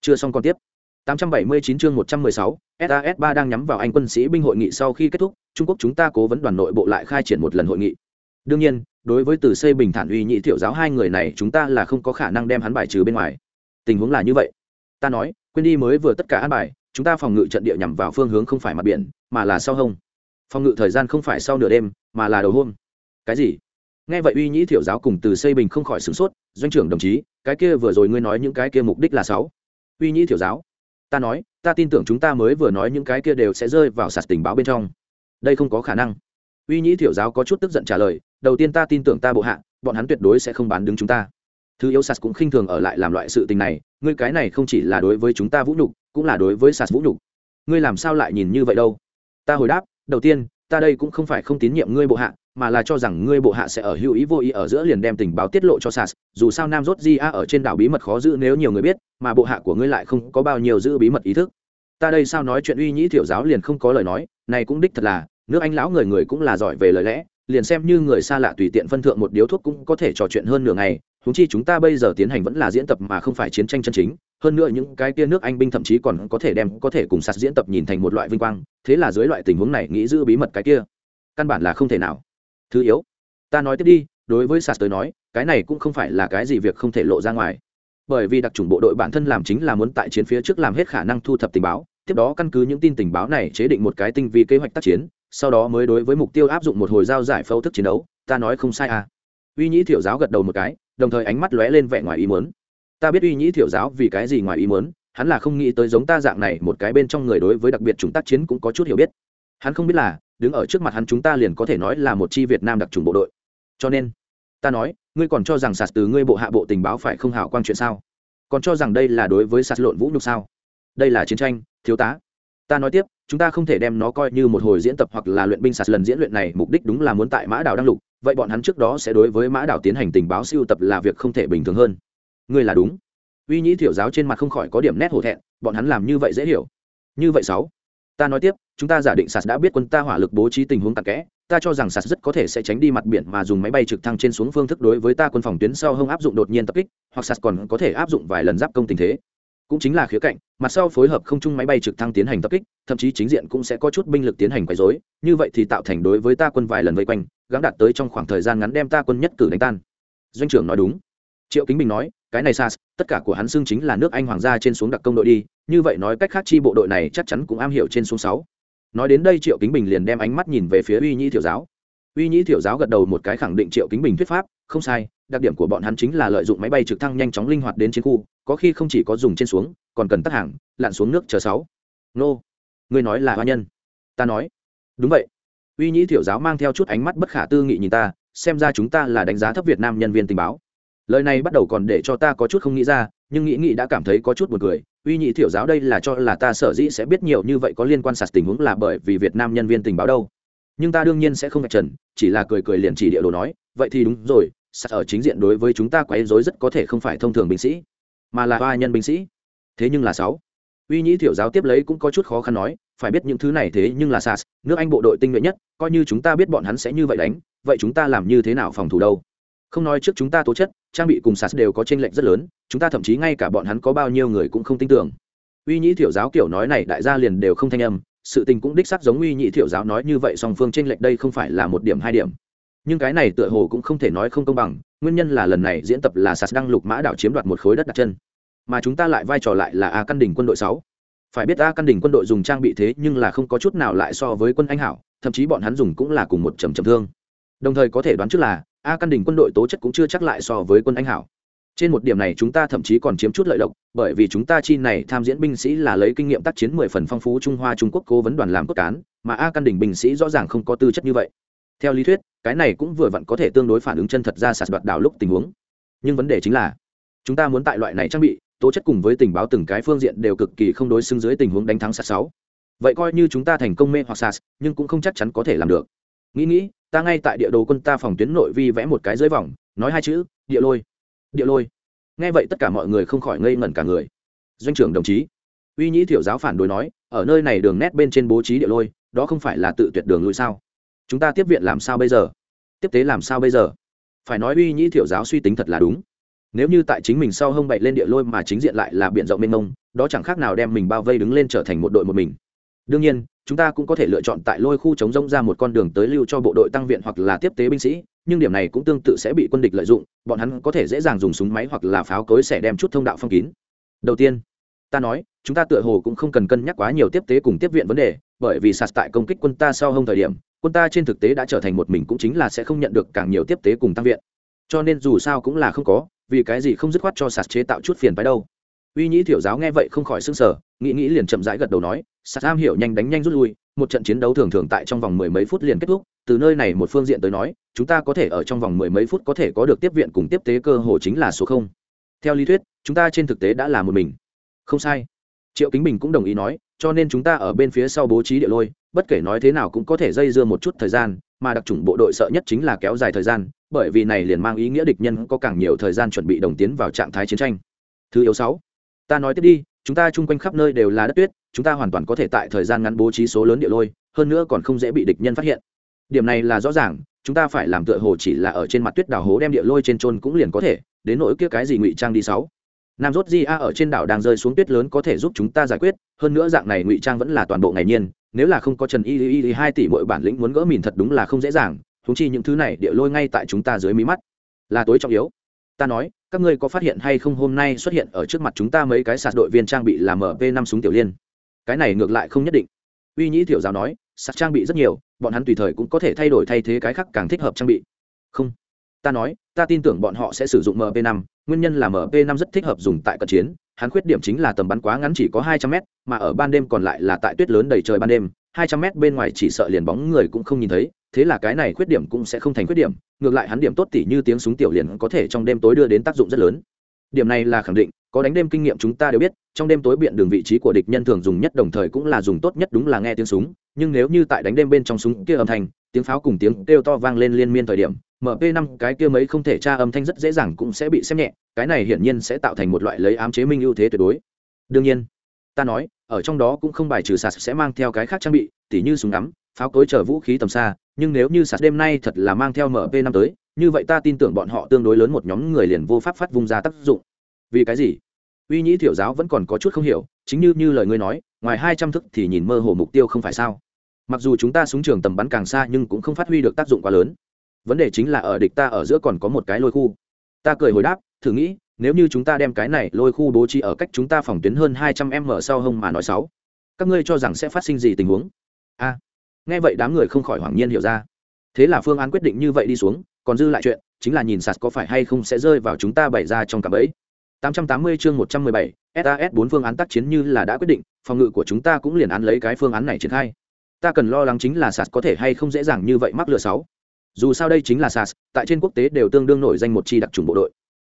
Chưa xong còn tiếp. 879 chương 116, SAS 3 đang nhắm vào anh quân sĩ binh hội nghị sau khi kết thúc, Trung Quốc chúng ta cố vấn đoàn nội bộ lại khai triển một lần hội nghị. Đương nhiên, đối với Từ Xây Bình Thản uy nhị tiểu giáo hai người này, chúng ta là không có khả năng đem hắn bài trừ bên ngoài. Tình huống là như vậy. Ta nói, quên đi mới vừa tất cả an bài, chúng ta phòng ngự trận địa nhằm vào phương hướng không phải mặt biển, mà là sau hông. Phòng ngự thời gian không phải sau nửa đêm, mà là đầu hôm. Cái gì? nghe vậy uy nhĩ thiểu giáo cùng từ xây bình không khỏi sửng sốt doanh trưởng đồng chí cái kia vừa rồi ngươi nói những cái kia mục đích là sáu uy nhĩ thiểu giáo ta nói ta tin tưởng chúng ta mới vừa nói những cái kia đều sẽ rơi vào sạt tình báo bên trong đây không có khả năng uy nhĩ thiểu giáo có chút tức giận trả lời đầu tiên ta tin tưởng ta bộ hạ, bọn hắn tuyệt đối sẽ không bán đứng chúng ta. Thứ yếu sạt cũng khinh thường ở lại làm loại sự tình này, ngươi cái này không chỉ là đối với chúng ta vũ nhục, cũng là đối với sạt vũ nhục. Ngươi làm sao lại nhìn như vậy đâu? Ta hồi đáp, đầu tiên, ta đây cũng không phải không tín nhiệm ngươi bộ hạ, mà là cho rằng ngươi bộ hạ sẽ ở hữu ý vô ý ở giữa liền đem tình báo tiết lộ cho sas, dù sao nam rốt di a ở trên đảo bí mật khó giữ nếu nhiều người biết, mà bộ hạ của ngươi lại không có bao nhiêu giữ bí mật ý thức. Ta đây sao nói chuyện uy nhĩ thiểu giáo liền không có lời nói, này cũng đích thật là, nước anh lão người người cũng là giỏi về lời lẽ liền xem như người xa lạ tùy tiện phân thượng một điếu thuốc cũng có thể trò chuyện hơn nửa ngày húng chi chúng ta bây giờ tiến hành vẫn là diễn tập mà không phải chiến tranh chân chính, hơn nữa những cái tia nước anh binh thậm chí còn có thể đem, có thể cùng sạt diễn tập nhìn thành một loại vinh quang, thế là dưới loại tình huống này nghĩ giữ bí mật cái kia, căn bản là không thể nào. Thứ yếu, ta nói tiếp đi, đối với sạt tới nói, cái này cũng không phải là cái gì việc không thể lộ ra ngoài. Bởi vì đặc trùng bộ đội bản thân làm chính là muốn tại chiến phía trước làm hết khả năng thu thập tình báo, tiếp đó căn cứ những tin tình báo này chế định một cái tinh vi kế hoạch tác chiến sau đó mới đối với mục tiêu áp dụng một hồi giao giải phẫu thức chiến đấu, ta nói không sai à. Uy nhĩ thiểu giáo gật đầu một cái, đồng thời ánh mắt lóe lên vẻ ngoài ý muốn. Ta biết uy nhĩ thiểu giáo vì cái gì ngoài ý muốn, hắn là không nghĩ tới giống ta dạng này một cái bên trong người đối với đặc biệt chúng tác chiến cũng có chút hiểu biết. Hắn không biết là, đứng ở trước mặt hắn chúng ta liền có thể nói là một chi việt nam đặc trùng bộ đội. Cho nên, ta nói, ngươi còn cho rằng sạt từ ngươi bộ hạ bộ tình báo phải không hảo quan chuyện sao? Còn cho rằng đây là đối với sạt lộn vũ nhục sao? Đây là chiến tranh, thiếu tá. Ta nói tiếp chúng ta không thể đem nó coi như một hồi diễn tập hoặc là luyện binh sạt lần diễn luyện này, mục đích đúng là muốn tại mã đảo đăng lục, vậy bọn hắn trước đó sẽ đối với mã đảo tiến hành tình báo siêu tập là việc không thể bình thường hơn. Ngươi là đúng. Uy nhĩ thiểu giáo trên mặt không khỏi có điểm nét hổ thẹn, bọn hắn làm như vậy dễ hiểu. Như vậy sáu, ta nói tiếp, chúng ta giả định sạt đã biết quân ta hỏa lực bố trí tình huống tạc kẽ, ta cho rằng sạt rất có thể sẽ tránh đi mặt biển mà dùng máy bay trực thăng trên xuống phương thức đối với ta quân phòng tuyến sau hông áp dụng đột nhiên tập kích, hoặc sạt còn có thể áp dụng vài lần giáp công tình thế cũng chính là khía cạnh, mặt sau phối hợp không chung máy bay trực thăng tiến hành tập kích, thậm chí chính diện cũng sẽ có chút binh lực tiến hành quấy dối như vậy thì tạo thành đối với ta quân vài lần vây quanh, gắng đạt tới trong khoảng thời gian ngắn đem ta quân nhất cử đánh tan. Doanh trưởng nói đúng. Triệu kính bình nói, cái này sas, tất cả của hắn xưng chính là nước anh hoàng gia trên xuống đặc công đội đi, như vậy nói cách khác chi bộ đội này chắc chắn cũng am hiểu trên xuống sáu. Nói đến đây triệu kính bình liền đem ánh mắt nhìn về phía uy nhĩ thiểu giáo. Uy nhĩ thiểu giáo gật đầu một cái khẳng định triệu kính bình thuyết pháp, không sai đặc điểm của bọn hắn chính là lợi dụng máy bay trực thăng nhanh chóng linh hoạt đến chiến khu, có khi không chỉ có dùng trên xuống, còn cần tắt hàng, lặn xuống nước chờ sáu. Nô, ngươi nói là hoa nhân. Ta nói. Đúng vậy. Uy nhĩ thiểu giáo mang theo chút ánh mắt bất khả tư nghị nhìn ta, xem ra chúng ta là đánh giá thấp việt nam nhân viên tình báo. Lời này bắt đầu còn để cho ta có chút không nghĩ ra, nhưng nghĩ nghĩ đã cảm thấy có chút buồn cười. Uy nhị thiểu giáo đây là cho là ta sở dĩ sẽ biết nhiều như vậy có liên quan sạt tình huống là bởi vì việt nam nhân viên tình báo đâu. Nhưng ta đương nhiên sẽ không ngạch trần, chỉ là cười cười liền chỉ địa đồ nói, vậy thì đúng rồi sắt ở chính diện đối với chúng ta quấy rối rất có thể không phải thông thường binh sĩ, mà là hoa nhân binh sĩ. Thế nhưng là sáu. Uy nhĩ thiểu giáo tiếp lấy cũng có chút khó khăn nói, phải biết những thứ này thế nhưng là sas nước anh bộ đội tinh nhuệ nhất, coi như chúng ta biết bọn hắn sẽ như vậy đánh, vậy chúng ta làm như thế nào phòng thủ đâu? Không nói trước chúng ta tố chất, trang bị cùng sas đều có tranh lệch rất lớn, chúng ta thậm chí ngay cả bọn hắn có bao nhiêu người cũng không tin tưởng. Uy nhĩ thiểu giáo kiểu nói này đại gia liền đều không thanh âm, sự tình cũng đích xác giống uy nhĩ thiểu giáo nói như vậy song phương tranh lệch đây không phải là một điểm hai điểm nhưng cái này tựa hồ cũng không thể nói không công bằng, nguyên nhân là lần này diễn tập là sas đang lục mã đảo chiếm đoạt một khối đất đặt chân. Mà chúng ta lại vai trò lại là a căn đỉnh quân đội sáu. Phải biết a căn đỉnh quân đội dùng trang bị thế nhưng là không có chút nào lại so với quân anh hảo, thậm chí bọn hắn dùng cũng là cùng một trầm trầm thương. Đồng thời có thể đoán trước là, a căn đỉnh quân đội tố chất cũng chưa chắc lại so với quân anh hảo. Trên một điểm này chúng ta thậm chí còn chiếm chút lợi lộc, bởi vì chúng ta chi này tham diễn binh sĩ là lấy kinh nghiệm tác chiến mười phần phong phú trung hoa trung quốc cố vấn đoàn làm cốt cán, mà a căn đỉnh binh sĩ rõ ràng không có tư chất như vậy theo lý thuyết, cái này cũng vừa vặn có thể tương đối phản ứng chân thật ra sạt đoạt đảo lúc tình huống. Nhưng vấn đề chính là, chúng ta muốn tại loại này trang bị, tố chất cùng với tình báo từng cái phương diện đều cực kỳ không đối xứng dưới tình huống đánh thắng sạt sáu. Vậy coi như chúng ta thành công mê hoặc sạt, nhưng cũng không chắc chắn có thể làm được. Nghĩ nghĩ, ta ngay tại địa đồ quân ta phòng tuyến nội vi vẽ một cái dưới vòng, nói hai chữ, địa lôi địa lôi. Nghe vậy tất cả mọi người không khỏi ngây ngẩn cả người. Doanh trưởng đồng chí, uy nhĩ thiểu giáo phản đối nói, ở nơi này đường nét bên trên bố trí địa lôi, đó không phải là tự tuyệt đường lui sao? Chúng ta tiếp viện làm sao bây giờ? Tiếp tế làm sao bây giờ? Phải nói uy nhĩ thiểu giáo suy tính thật là đúng. Nếu như tại chính mình sau hông bậy lên địa lôi mà chính diện lại là b i ể n rộng mênh mông, đó chẳng khác nào đem mình bao vây đứng lên trở thành một đội một mình. Đương nhiên, chúng ta cũng có thể lựa chọn tại lôi khu chống rông ra một con đường tới lưu cho bộ đội tăng viện hoặc là tiếp tế binh sĩ, nhưng điểm này cũng tương tự sẽ bị quân địch lợi dụng, bọn hắn có thể dễ dàng dùng súng máy hoặc là pháo cối sẽ đem chút thông đạo phong kín. Đầu tiên, ta nói, chúng ta tựa hồ cũng không cần cân nhắc quá nhiều tiếp tế cùng tiếp viện vấn đề bởi vì sạt tại công kích quân ta sau hông thời điểm, quân ta trên thực tế đã trở thành một mình cũng chính là sẽ không nhận được càng nhiều tiếp tế cùng tăng viện. Cho nên dù sao cũng là không có, vì cái gì không dứt khoát cho sạt chế tạo chút phiền phái đâu. Uy nhĩ thiểu giáo nghe vậy không khỏi sưng sở nghĩ nghĩ liền chậm rãi gật đầu nói, sạt am hiểu nhanh đánh nhanh rút lui, một trận chiến đấu thường thường tại trong vòng mười mấy phút liền kết thúc, từ nơi này một phương diện tới nói, chúng ta có thể ở trong vòng mười mấy phút có thể có được tiếp viện cùng tiếp tế cơ hồ chính là số không. Theo lý thuyết, chúng ta trên thực tế đã là một mình. Không sai triệu kính bình cũng đồng ý nói, cho nên chúng ta ở bên phía sau bố trí địa lôi, bất kể nói thế nào cũng có thể dây dưa một chút thời gian, mà đặc trùng bộ đội sợ nhất chính là kéo dài thời gian, bởi vì này liền mang ý nghĩa địch nhân có càng nhiều thời gian chuẩn bị đồng tiến vào trạng thái chiến tranh. Thứ yếu sáu, ta nói tiếp đi, chúng ta chung quanh khắp nơi đều là đất tuyết, chúng ta hoàn toàn có thể tại thời gian ngắn bố trí số lớn địa lôi, hơn nữa còn không dễ bị địch nhân phát hiện. Điểm này là rõ ràng, chúng ta phải làm tựa hồ chỉ là ở trên mặt tuyết đào hố đem địa lôi trên trôn cũng liền có thể, đến nỗi kia cái gì ngụy trang đi sáu nam rốt di a ở trên đảo đang rơi xuống tuyết lớn có thể giúp chúng ta giải quyết, hơn nữa dạng này ngụy trang vẫn là toàn bộ ngày nhiên, nếu là không có trần y y y hai tỷ mỗi bản lĩnh muốn gỡ mìn thật đúng là không dễ dàng thúng chi những thứ này địa lôi ngay tại chúng ta dưới mí mắt. Là tối trọng yếu. Ta nói, các ngươi có phát hiện hay không hôm nay xuất hiện ở trước mặt chúng ta mấy cái sạt đội viên trang bị làm mp năm súng tiểu liên? Cái này ngược lại không nhất định. Uy nhĩ Tiểu giáo nói, sạt trang bị rất nhiều, bọn hắn tùy thời cũng có thể thay đổi thay thế cái khác càng thích hợp trang bị. Không. Ta nói, ta tin tưởng bọn họ sẽ sử dụng mp 5 nguyên nhân là mp 5 rất thích hợp dùng tại cận chiến, hắn khuyết điểm chính là tầm bắn quá ngắn chỉ có 200 m mà ở ban đêm còn lại là tại tuyết lớn đầy trời ban đêm 200 m bên ngoài chỉ sợ liền bóng người cũng không nhìn thấy, thế là cái này khuyết điểm cũng sẽ không thành khuyết điểm, ngược lại hắn điểm tốt tỉ như tiếng súng tiểu liền có thể trong đêm tối đưa đến tác dụng rất lớn. Điểm này là khẳng định, có đánh đêm kinh nghiệm chúng ta đều biết, trong đêm tối biện đường vị trí của địch nhân thường dùng nhất đồng thời cũng là dùng tốt nhất đúng là nghe tiếng súng, nhưng nếu như tại đánh đêm bên trong súng kia âm thanh, tiếng pháo cùng tiếng kêu to vang lên liên miên thời điểm mp 5 cái kia mấy không thể tra âm thanh rất dễ dàng cũng sẽ bị xem nhẹ, cái này hiển nhiên sẽ tạo thành một loại lấy ám chế minh ưu thế tuyệt đối. Đương nhiên, ta nói, ở trong đó cũng không bài trừ sạt sẽ mang theo cái khác trang bị, tỉ như súng ngắm, pháo cối chở vũ khí tầm xa, nhưng nếu như sạt đêm nay thật là mang theo mp 5 tới, như vậy ta tin tưởng bọn họ tương đối lớn một nhóm người liền vô pháp phát vung ra tác dụng. Vì cái gì? Uy nhĩ thiểu giáo vẫn còn có chút không hiểu, chính như như lời ngươi nói, ngoài hai trăm thức thì nhìn mơ hồ mục tiêu không phải sao? Mặc dù chúng ta súng trường tầm bắn càng xa nhưng cũng không phát huy được tác dụng quá lớn vấn đề chính là ở địch ta ở giữa còn có một cái lôi khu. Ta cười hồi đáp thử nghĩ nếu như chúng ta đem cái này lôi khu bố trí ở cách chúng ta phòng tuyến hơn hai trăm m sau hông mà nói sáu các ngươi cho rằng sẽ phát sinh gì tình huống? A. Nghe vậy đám người không khỏi hoảng nhiên hiểu ra. Thế là phương án quyết định như vậy đi xuống còn dư lại chuyện chính là nhìn sạt có phải hay không sẽ rơi vào chúng ta bày ra trong cặp ấy 880 chương 117, SAS 4 phương án tác chiến như là đã quyết định, phòng ngự của chúng ta cũng liền án lấy cái phương án này triển khai. Ta cần lo lắng chính là sạt có thể hay không dễ dàng như vậy mắc lừa sáu. Dù sao đây chính là SARS, tại trên quốc tế đều tương đương nổi danh một chi đặc chủng bộ đội.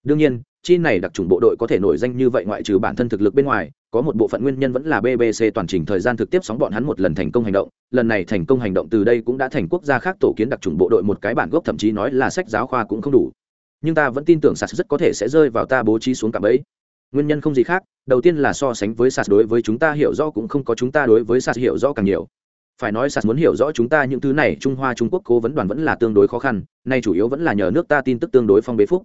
Đương nhiên, chi này đặc chủng bộ đội có thể nổi danh như vậy ngoại trừ bản thân thực lực bên ngoài, có một bộ phận nguyên nhân vẫn là BBC toàn trình thời gian thực tiếp sóng bọn hắn một lần thành công hành động, lần này thành công hành động từ đây cũng đã thành quốc gia khác tổ kiến đặc chủng bộ đội một cái bản gốc thậm chí nói là sách giáo khoa cũng không đủ. Nhưng ta vẫn tin tưởng sas rất có thể sẽ rơi vào ta bố trí xuống cả bẫy. Nguyên nhân không gì khác đầu tiên là so sánh với sas đối với chúng ta hiểu rõ cũng không có chúng ta đối với sas hiểu rõ càng nhiều phải nói sạt muốn hiểu rõ chúng ta những thứ này, trung hoa, trung quốc cố vấn đoàn vẫn là tương đối khó khăn, nay chủ yếu vẫn là nhờ nước ta tin tức tương đối phong bế phúc.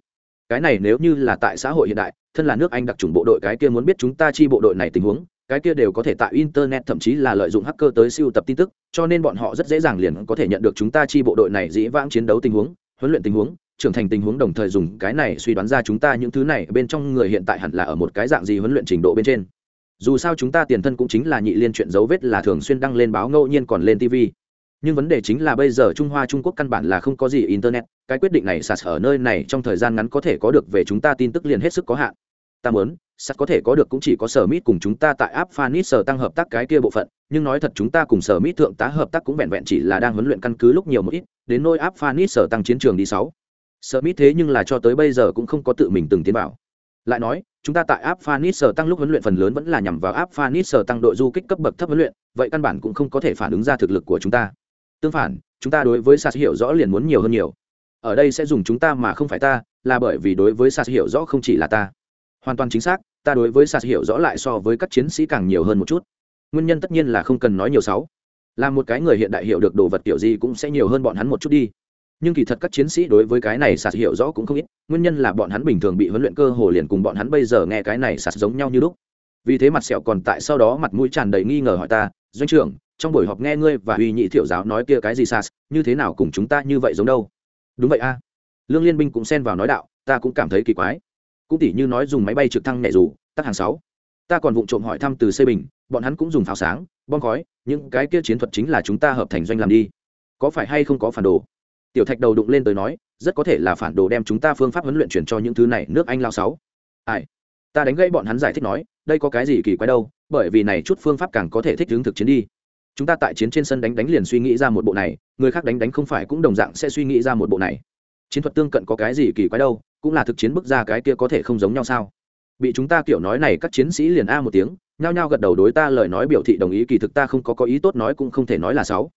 Cái này nếu như là tại xã hội hiện đại, thân là nước anh đặc trùng bộ đội cái kia muốn biết chúng ta chi bộ đội này tình huống, cái kia đều có thể tại internet, thậm chí là lợi dụng hacker tới siêu tập tin tức, cho nên bọn họ rất dễ dàng liền có thể nhận được chúng ta chi bộ đội này dĩ vãng chiến đấu tình huống, huấn luyện tình huống, trưởng thành tình huống đồng thời dùng cái này suy đoán ra chúng ta những thứ này bên trong người hiện tại hẳn là ở một cái dạng gì huấn luyện trình độ bên trên dù sao chúng ta tiền thân cũng chính là nhị liên chuyện dấu vết là thường xuyên đăng lên báo ngẫu nhiên còn lên tv nhưng vấn đề chính là bây giờ trung hoa trung quốc căn bản là không có gì internet, cái quyết định này sạt ở nơi này trong thời gian ngắn có thể có được về chúng ta tin tức liền hết sức có hạn. Ta muốn, sạt có thể có được cũng chỉ có sở mít cùng chúng ta tại App Fanit sở tăng hợp tác cái kia bộ phận, nhưng nói thật chúng ta cùng sở mít thượng tá hợp tác cũng vẹn vẹn chỉ là đang huấn luyện căn cứ lúc nhiều một ít, đến nôi App Fanit sở tăng chiến trường đi sáu. Sở mít thế nhưng là cho tới bây giờ cũng không có tự mình từng tiến bảo lại nói, chúng ta tại áp phanis sở tăng lúc huấn luyện phần lớn vẫn là nhằm vào áp phanis sở tăng đội du kích cấp bậc thấp huấn luyện, vậy căn bản cũng không có thể phản ứng ra thực lực của chúng ta. Tương phản, chúng ta đối với sas hiểu rõ liền muốn nhiều hơn nhiều. Ở đây sẽ dùng chúng ta mà không phải ta, là bởi vì đối với sas hiểu rõ không chỉ là ta. Hoàn toàn chính xác, ta đối với sas hiểu rõ lại so với các chiến sĩ càng nhiều hơn một chút. Nguyên nhân tất nhiên là không cần nói nhiều sáu là một cái người hiện đại hiểu được đồ vật kiểu gì cũng sẽ nhiều hơn bọn hắn một chút đi nhưng kỳ thật các chiến sĩ đối với cái này sạt hiểu rõ cũng không ít, nguyên nhân là bọn hắn bình thường bị huấn luyện cơ hồ liền cùng bọn hắn bây giờ nghe cái này sạt giống nhau như lúc. Vì thế mặt sẹo còn tại sau đó mặt mũi tràn đầy nghi ngờ hỏi ta, doanh trưởng, trong buổi họp nghe ngươi và uy nhị thiệu giáo nói kia cái gì sạt, như thế nào cùng chúng ta như vậy giống đâu? Đúng vậy a. Lương liên binh cũng xen vào nói đạo, ta cũng cảm thấy kỳ quái. Cũng tỉ như nói dùng máy bay trực thăng nhẹ dù, tắt hàng sáu. Ta còn vụng trộm hỏi thăm từ xây bình, bọn hắn cũng dùng pháo sáng, bom khói, những cái kia chiến thuật chính là chúng ta hợp thành doanh làm đi. Có phải hay không có phản đồ? Tiểu thạch đầu đụng lên tới nói, rất có thể là phản đồ đem chúng ta phương pháp huấn luyện chuyển cho những thứ này, nước anh lao sáu. Ai? Ta đánh gãy bọn hắn giải thích nói, đây có cái gì kỳ quái đâu, bởi vì này chút phương pháp càng có thể thích ứng thực chiến đi. Chúng ta tại chiến trên sân đánh đánh liền suy nghĩ ra một bộ này, người khác đánh đánh không phải cũng đồng dạng sẽ suy nghĩ ra một bộ này. Chiến thuật tương cận có cái gì kỳ quái đâu, cũng là thực chiến bước ra cái kia có thể không giống nhau sao? Bị chúng ta kiểu nói này các chiến sĩ liền a một tiếng, nhao nhao gật đầu đối ta lời nói biểu thị đồng ý, kỳ thực ta không có có ý tốt nói cũng không thể nói là sáu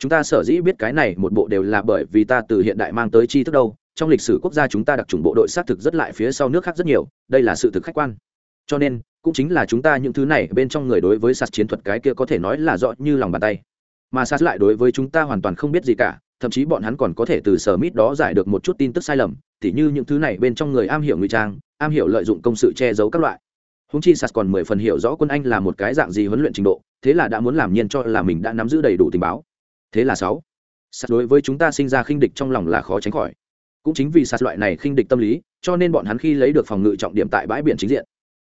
chúng ta sở dĩ biết cái này một bộ đều là bởi vì ta từ hiện đại mang tới tri thức đâu. Trong lịch sử quốc gia chúng ta đặc trùng bộ đội xác thực rất lại phía sau nước khác rất nhiều, đây là sự thực khách quan. Cho nên, cũng chính là chúng ta những thứ này bên trong người đối với sạt chiến thuật cái kia có thể nói là rõ như lòng bàn tay. Mà sạt lại đối với chúng ta hoàn toàn không biết gì cả, thậm chí bọn hắn còn có thể từ sở mít đó giải được một chút tin tức sai lầm, tỉ như những thứ này bên trong người am hiểu ngụy trang, am hiểu lợi dụng công sự che giấu các loại. Húng chi sạt còn mười phần hiểu rõ quân anh là một cái dạng gì huấn luyện trình độ, thế là đã muốn làm nhiên cho là mình đã nắm giữ đầy đủ tình báo thế là sáu. Sạt đối với chúng ta sinh ra khinh địch trong lòng là khó tránh khỏi. Cũng chính vì sạt loại này khinh địch tâm lý, cho nên bọn hắn khi lấy được phòng ngự trọng điểm tại bãi biển chính diện.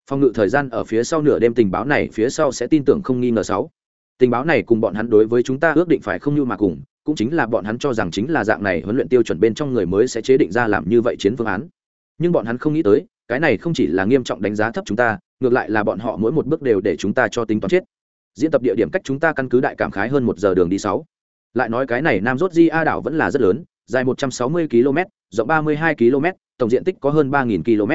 Phòng ngự thời gian ở phía sau nửa đêm tình báo này phía sau sẽ tin tưởng không nghi ngờ sáu. Tình báo này cùng bọn hắn đối với chúng ta ước định phải không như mà cùng, cũng chính là bọn hắn cho rằng chính là dạng này huấn luyện tiêu chuẩn bên trong người mới sẽ chế định ra làm như vậy chiến phương án. Nhưng bọn hắn không nghĩ tới, cái này không chỉ là nghiêm trọng đánh giá thấp chúng ta, ngược lại là bọn họ mỗi một bước đều để chúng ta cho tính toán chết. Diễn tập địa điểm cách chúng ta căn cứ đại cảm khái hơn một giờ đường đi sáu lại nói cái này nam rốt di a đảo vẫn là rất lớn, dài 160 km, rộng 32 km, tổng diện tích có hơn 3.000 km.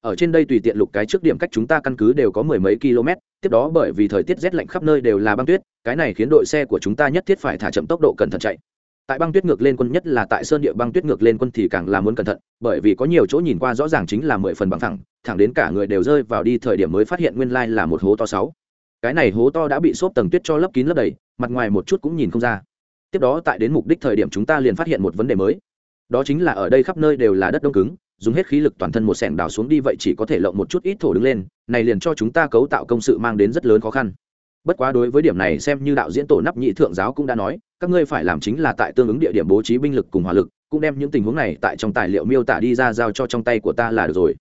Ở trên đây tùy tiện lục cái trước điểm cách chúng ta căn cứ đều có mười mấy km, tiếp đó bởi vì thời tiết rét lạnh khắp nơi đều là băng tuyết, cái này khiến đội xe của chúng ta nhất thiết phải thả chậm tốc độ cẩn thận chạy. Tại băng tuyết ngược lên quân nhất là tại sơn địa băng tuyết ngược lên quân thì càng là muốn cẩn thận, bởi vì có nhiều chỗ nhìn qua rõ ràng chính là mười phần bằng thẳng thẳng đến cả người đều rơi vào đi thời điểm mới phát hiện nguyên lai là một hố to sáu. Cái này hố to đã bị xốp tầng tuyết cho lấp kín lấp đầy, mặt ngoài một chút cũng nhìn không ra tiếp đó tại đến mục đích thời điểm chúng ta liền phát hiện một vấn đề mới. Đó chính là ở đây khắp nơi đều là đất đông cứng, dùng hết khí lực toàn thân một sẻng đào xuống đi vậy chỉ có thể lộng một chút ít thổ đứng lên, này liền cho chúng ta cấu tạo công sự mang đến rất lớn khó khăn. Bất quá đối với điểm này xem như đạo diễn tổ nắp nhị thượng giáo cũng đã nói, các ngươi phải làm chính là tại tương ứng địa điểm bố trí binh lực cùng hỏa lực, cũng đem những tình huống này tại trong tài liệu miêu tả đi ra giao cho trong tay của ta là được rồi.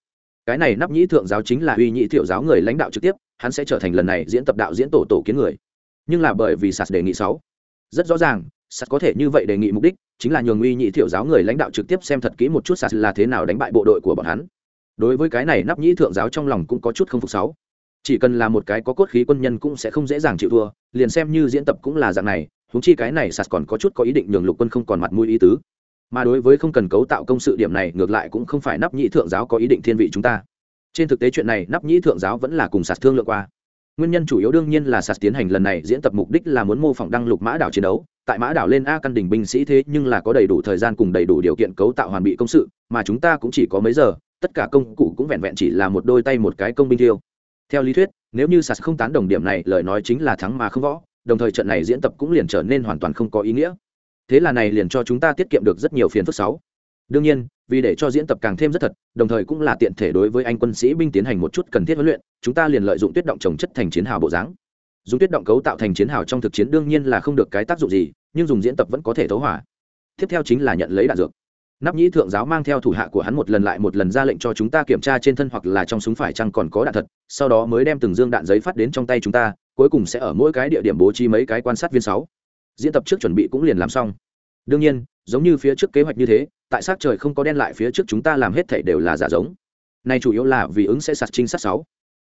Cái này nắp nhĩ thượng giáo chính là uy nhị thiệu giáo người lãnh đạo trực tiếp, hắn sẽ trở thành lần này diễn tập đạo diễn tổ tổ kiến người. Nhưng là bởi vì sạt đề nghị sáu. Rất rõ ràng sắt có thể như vậy đề nghị mục đích chính là nhường uy nhị thiệu giáo người lãnh đạo trực tiếp xem thật kỹ một chút sạt là thế nào đánh bại bộ đội của bọn hắn. Đối với cái này nắp nhĩ thượng giáo trong lòng cũng có chút không phục sáu. Chỉ cần là một cái có cốt khí quân nhân cũng sẽ không dễ dàng chịu thua, liền xem như diễn tập cũng là dạng này húng chi cái này sạt còn có chút có ý định nhường lục quân không còn mặt mũi ý tứ. Mà đối với không cần cấu tạo công sự điểm này, ngược lại cũng không phải nắp nhĩ thượng giáo có ý định thiên vị chúng ta. Trên thực tế chuyện này, nắp nhĩ thượng giáo vẫn là cùng sạt thương lượng qua nguyên nhân chủ yếu đương nhiên là sạt tiến hành lần này diễn tập mục đích là muốn mô phỏng đăng lục mã đảo chiến đấu. Tại mã đảo lên a căn đỉnh binh sĩ thế nhưng là có đầy đủ thời gian cùng đầy đủ điều kiện cấu tạo hoàn bị công sự, mà chúng ta cũng chỉ có mấy giờ, tất cả công cụ cũng vẹn vẹn chỉ là một đôi tay một cái công binh thiêu. Theo lý thuyết, nếu như sạt không tán đồng điểm này, lời nói chính là thắng mà không võ, đồng thời trận này diễn tập cũng liền trở nên hoàn toàn không có ý nghĩa. Thế là này liền cho chúng ta tiết kiệm được rất nhiều phiền phức sáu đương nhiên, vì để cho diễn tập càng thêm rất thật, đồng thời cũng là tiện thể đối với anh quân sĩ binh tiến hành một chút cần thiết huấn luyện, chúng ta liền lợi dụng tuyết động trồng chất thành chiến hào bộ dáng. Dùng tuyết động cấu tạo thành chiến hào trong thực chiến đương nhiên là không được cái tác dụng gì, nhưng dùng diễn tập vẫn có thể thấu hỏa tiếp theo chính là nhận lấy đạn dược. Nắp nhĩ thượng giáo mang theo thủ hạ của hắn một lần lại một lần ra lệnh cho chúng ta kiểm tra trên thân hoặc là trong súng phải chăng còn có đạn thật, sau đó mới đem từng dương đạn giấy phát đến trong tay chúng ta, cuối cùng sẽ ở mỗi cái địa điểm bố trí mấy cái quan sát viên sáu. Diễn tập trước chuẩn bị cũng liền làm xong. Đương nhiên, giống như phía trước kế hoạch như thế tại sát trời không có đen lại phía trước chúng ta làm hết thảy đều là giả giống. Này chủ yếu là vì ứng sẽ sạt trinh sát sáu.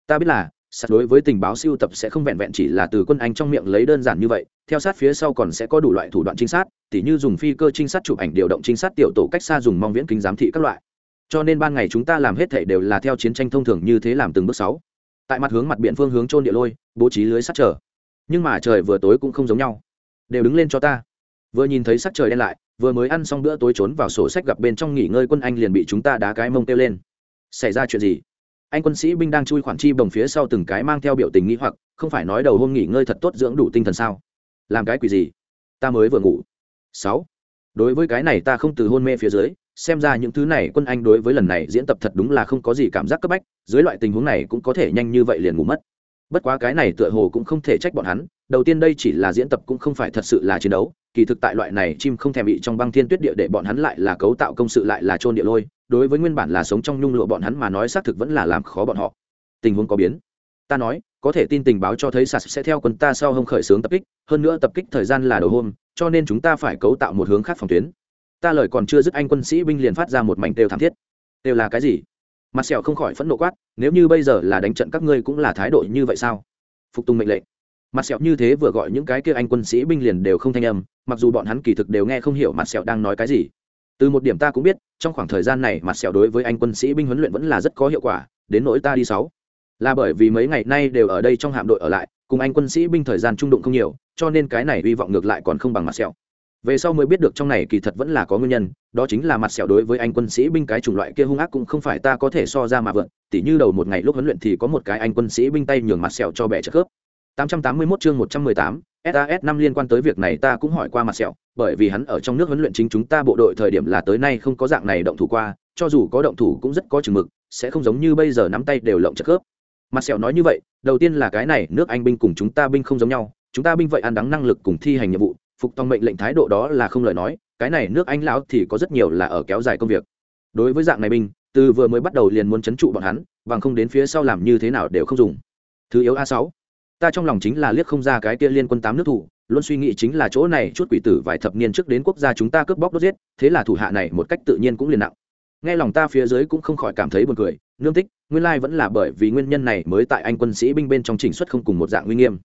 Ta biết là, sạt đối với tình báo siêu tập sẽ không vẹn vẹn chỉ là từ quân anh trong miệng lấy đơn giản như vậy, theo sát phía sau còn sẽ có đủ loại thủ đoạn trinh sát, tỉ như dùng phi cơ trinh sát chụp ảnh điều động trinh sát tiểu tổ cách xa dùng mong viễn kính giám thị các loại. Cho nên ban ngày chúng ta làm hết thảy đều là theo chiến tranh thông thường như thế làm từng bước sáu. Tại mặt hướng mặt biển phương hướng trôn địa lôi, bố trí lưới sắt chờ nhưng mà trời vừa tối cũng không giống nhau. Đều đứng lên cho ta. Vừa nhìn thấy sắc trời đen lại vừa mới ăn xong bữa tối trốn vào sổ sách gặp bên trong nghỉ ngơi quân anh liền bị chúng ta đá cái mông kêu lên. Xảy ra chuyện gì? Anh quân sĩ binh đang chui khoản chi bồng phía sau từng cái mang theo biểu tình nghĩ hoặc, không phải nói đầu hôm nghỉ ngơi thật tốt dưỡng đủ tinh thần sao? Làm cái quỷ gì? Ta mới vừa ngủ. Sáu. Đối với cái này ta không từ hôn mê phía dưới, xem ra những thứ này quân anh đối với lần này diễn tập thật đúng là không có gì cảm giác cấp bách, dưới loại tình huống này cũng có thể nhanh như vậy liền ngủ mất. Bất quá cái này tựa hồ cũng không thể trách bọn hắn, đầu tiên đây chỉ là diễn tập cũng không phải thật sự là chiến đấu kỳ thực tại loại này chim không thèm bị trong băng thiên tuyết địa để bọn hắn lại là cấu tạo công sự lại là trôn địa lôi, đối với nguyên bản là sống trong nhung lụa bọn hắn mà nói xác thực vẫn là làm khó bọn họ. Tình huống có biến. Ta nói, có thể tin tình báo cho thấy sạt sẽ theo quân ta sau hông khởi xướng tập kích, hơn nữa tập kích thời gian là đầu hôm, cho nên chúng ta phải cấu tạo một hướng khác phòng tuyến. Ta lời còn chưa dứt anh quân sĩ binh liền phát ra một mảnh têu thảm thiết. Têu là cái gì? Mặt sẹo không khỏi phẫn nộ quát, nếu như bây giờ là đánh trận các ngươi cũng là thái độ như vậy sao? Phục tùng mệnh lệnh mặt sẹo như thế vừa gọi những cái kia anh quân sĩ binh liền đều không thanh âm, mặc dù bọn hắn kỳ thực đều nghe không hiểu mặt sẹo đang nói cái gì. Từ một điểm ta cũng biết, trong khoảng thời gian này mặt sẹo đối với anh quân sĩ binh huấn luyện vẫn là rất có hiệu quả, đến nỗi ta đi sáu. Là bởi vì mấy ngày nay đều ở đây trong hạm đội ở lại, cùng anh quân sĩ binh thời gian trung đụng không nhiều, cho nên cái này hy vọng ngược lại còn không bằng mặt sẹo. Về sau mới biết được trong này kỳ thật vẫn là có nguyên nhân, đó chính là mặt sẹo đối với anh quân sĩ binh cái chủng loại kia hung ác cũng không phải ta có thể so ra mà vượn, tỉ như đầu một ngày lúc huấn luyện thì có một cái anh quân sĩ binh tay nhường mặt sẹo cho bẻ trợ khớp 881 chương 118, SAS 5 liên quan tới việc này ta cũng hỏi qua mặt sẹo, bởi vì hắn ở trong nước huấn luyện chính chúng ta bộ đội thời điểm là tới nay không có dạng này động thủ qua, cho dù có động thủ cũng rất có chừng mực, sẽ không giống như bây giờ nắm tay đều lộng chất khớp. Mặt sẹo nói như vậy, đầu tiên là cái này, nước Anh binh cùng chúng ta binh không giống nhau, chúng ta binh vậy ăn đắng năng lực cùng thi hành nhiệm vụ, phục tòng mệnh lệnh thái độ đó là không lời nói, cái này nước Anh lão thì có rất nhiều là ở kéo dài công việc. Đối với dạng này binh, từ vừa mới bắt đầu liền muốn chấn trụ bọn hắn bằng không đến phía sau làm như thế nào đều không dùng thứ yếu a sáu ta trong lòng chính là liếc không ra cái kia liên quân tám nước thủ, luôn suy nghĩ chính là chỗ này chút quỷ tử vài thập niên trước đến quốc gia chúng ta cướp bóc đốt giết, thế là thủ hạ này một cách tự nhiên cũng liền nặng. Nghe lòng ta phía dưới cũng không khỏi cảm thấy buồn cười, nương tích nguyên lai vẫn là bởi vì nguyên nhân này mới tại anh quân sĩ binh bên trong trình xuất không cùng một dạng uy nghiêm.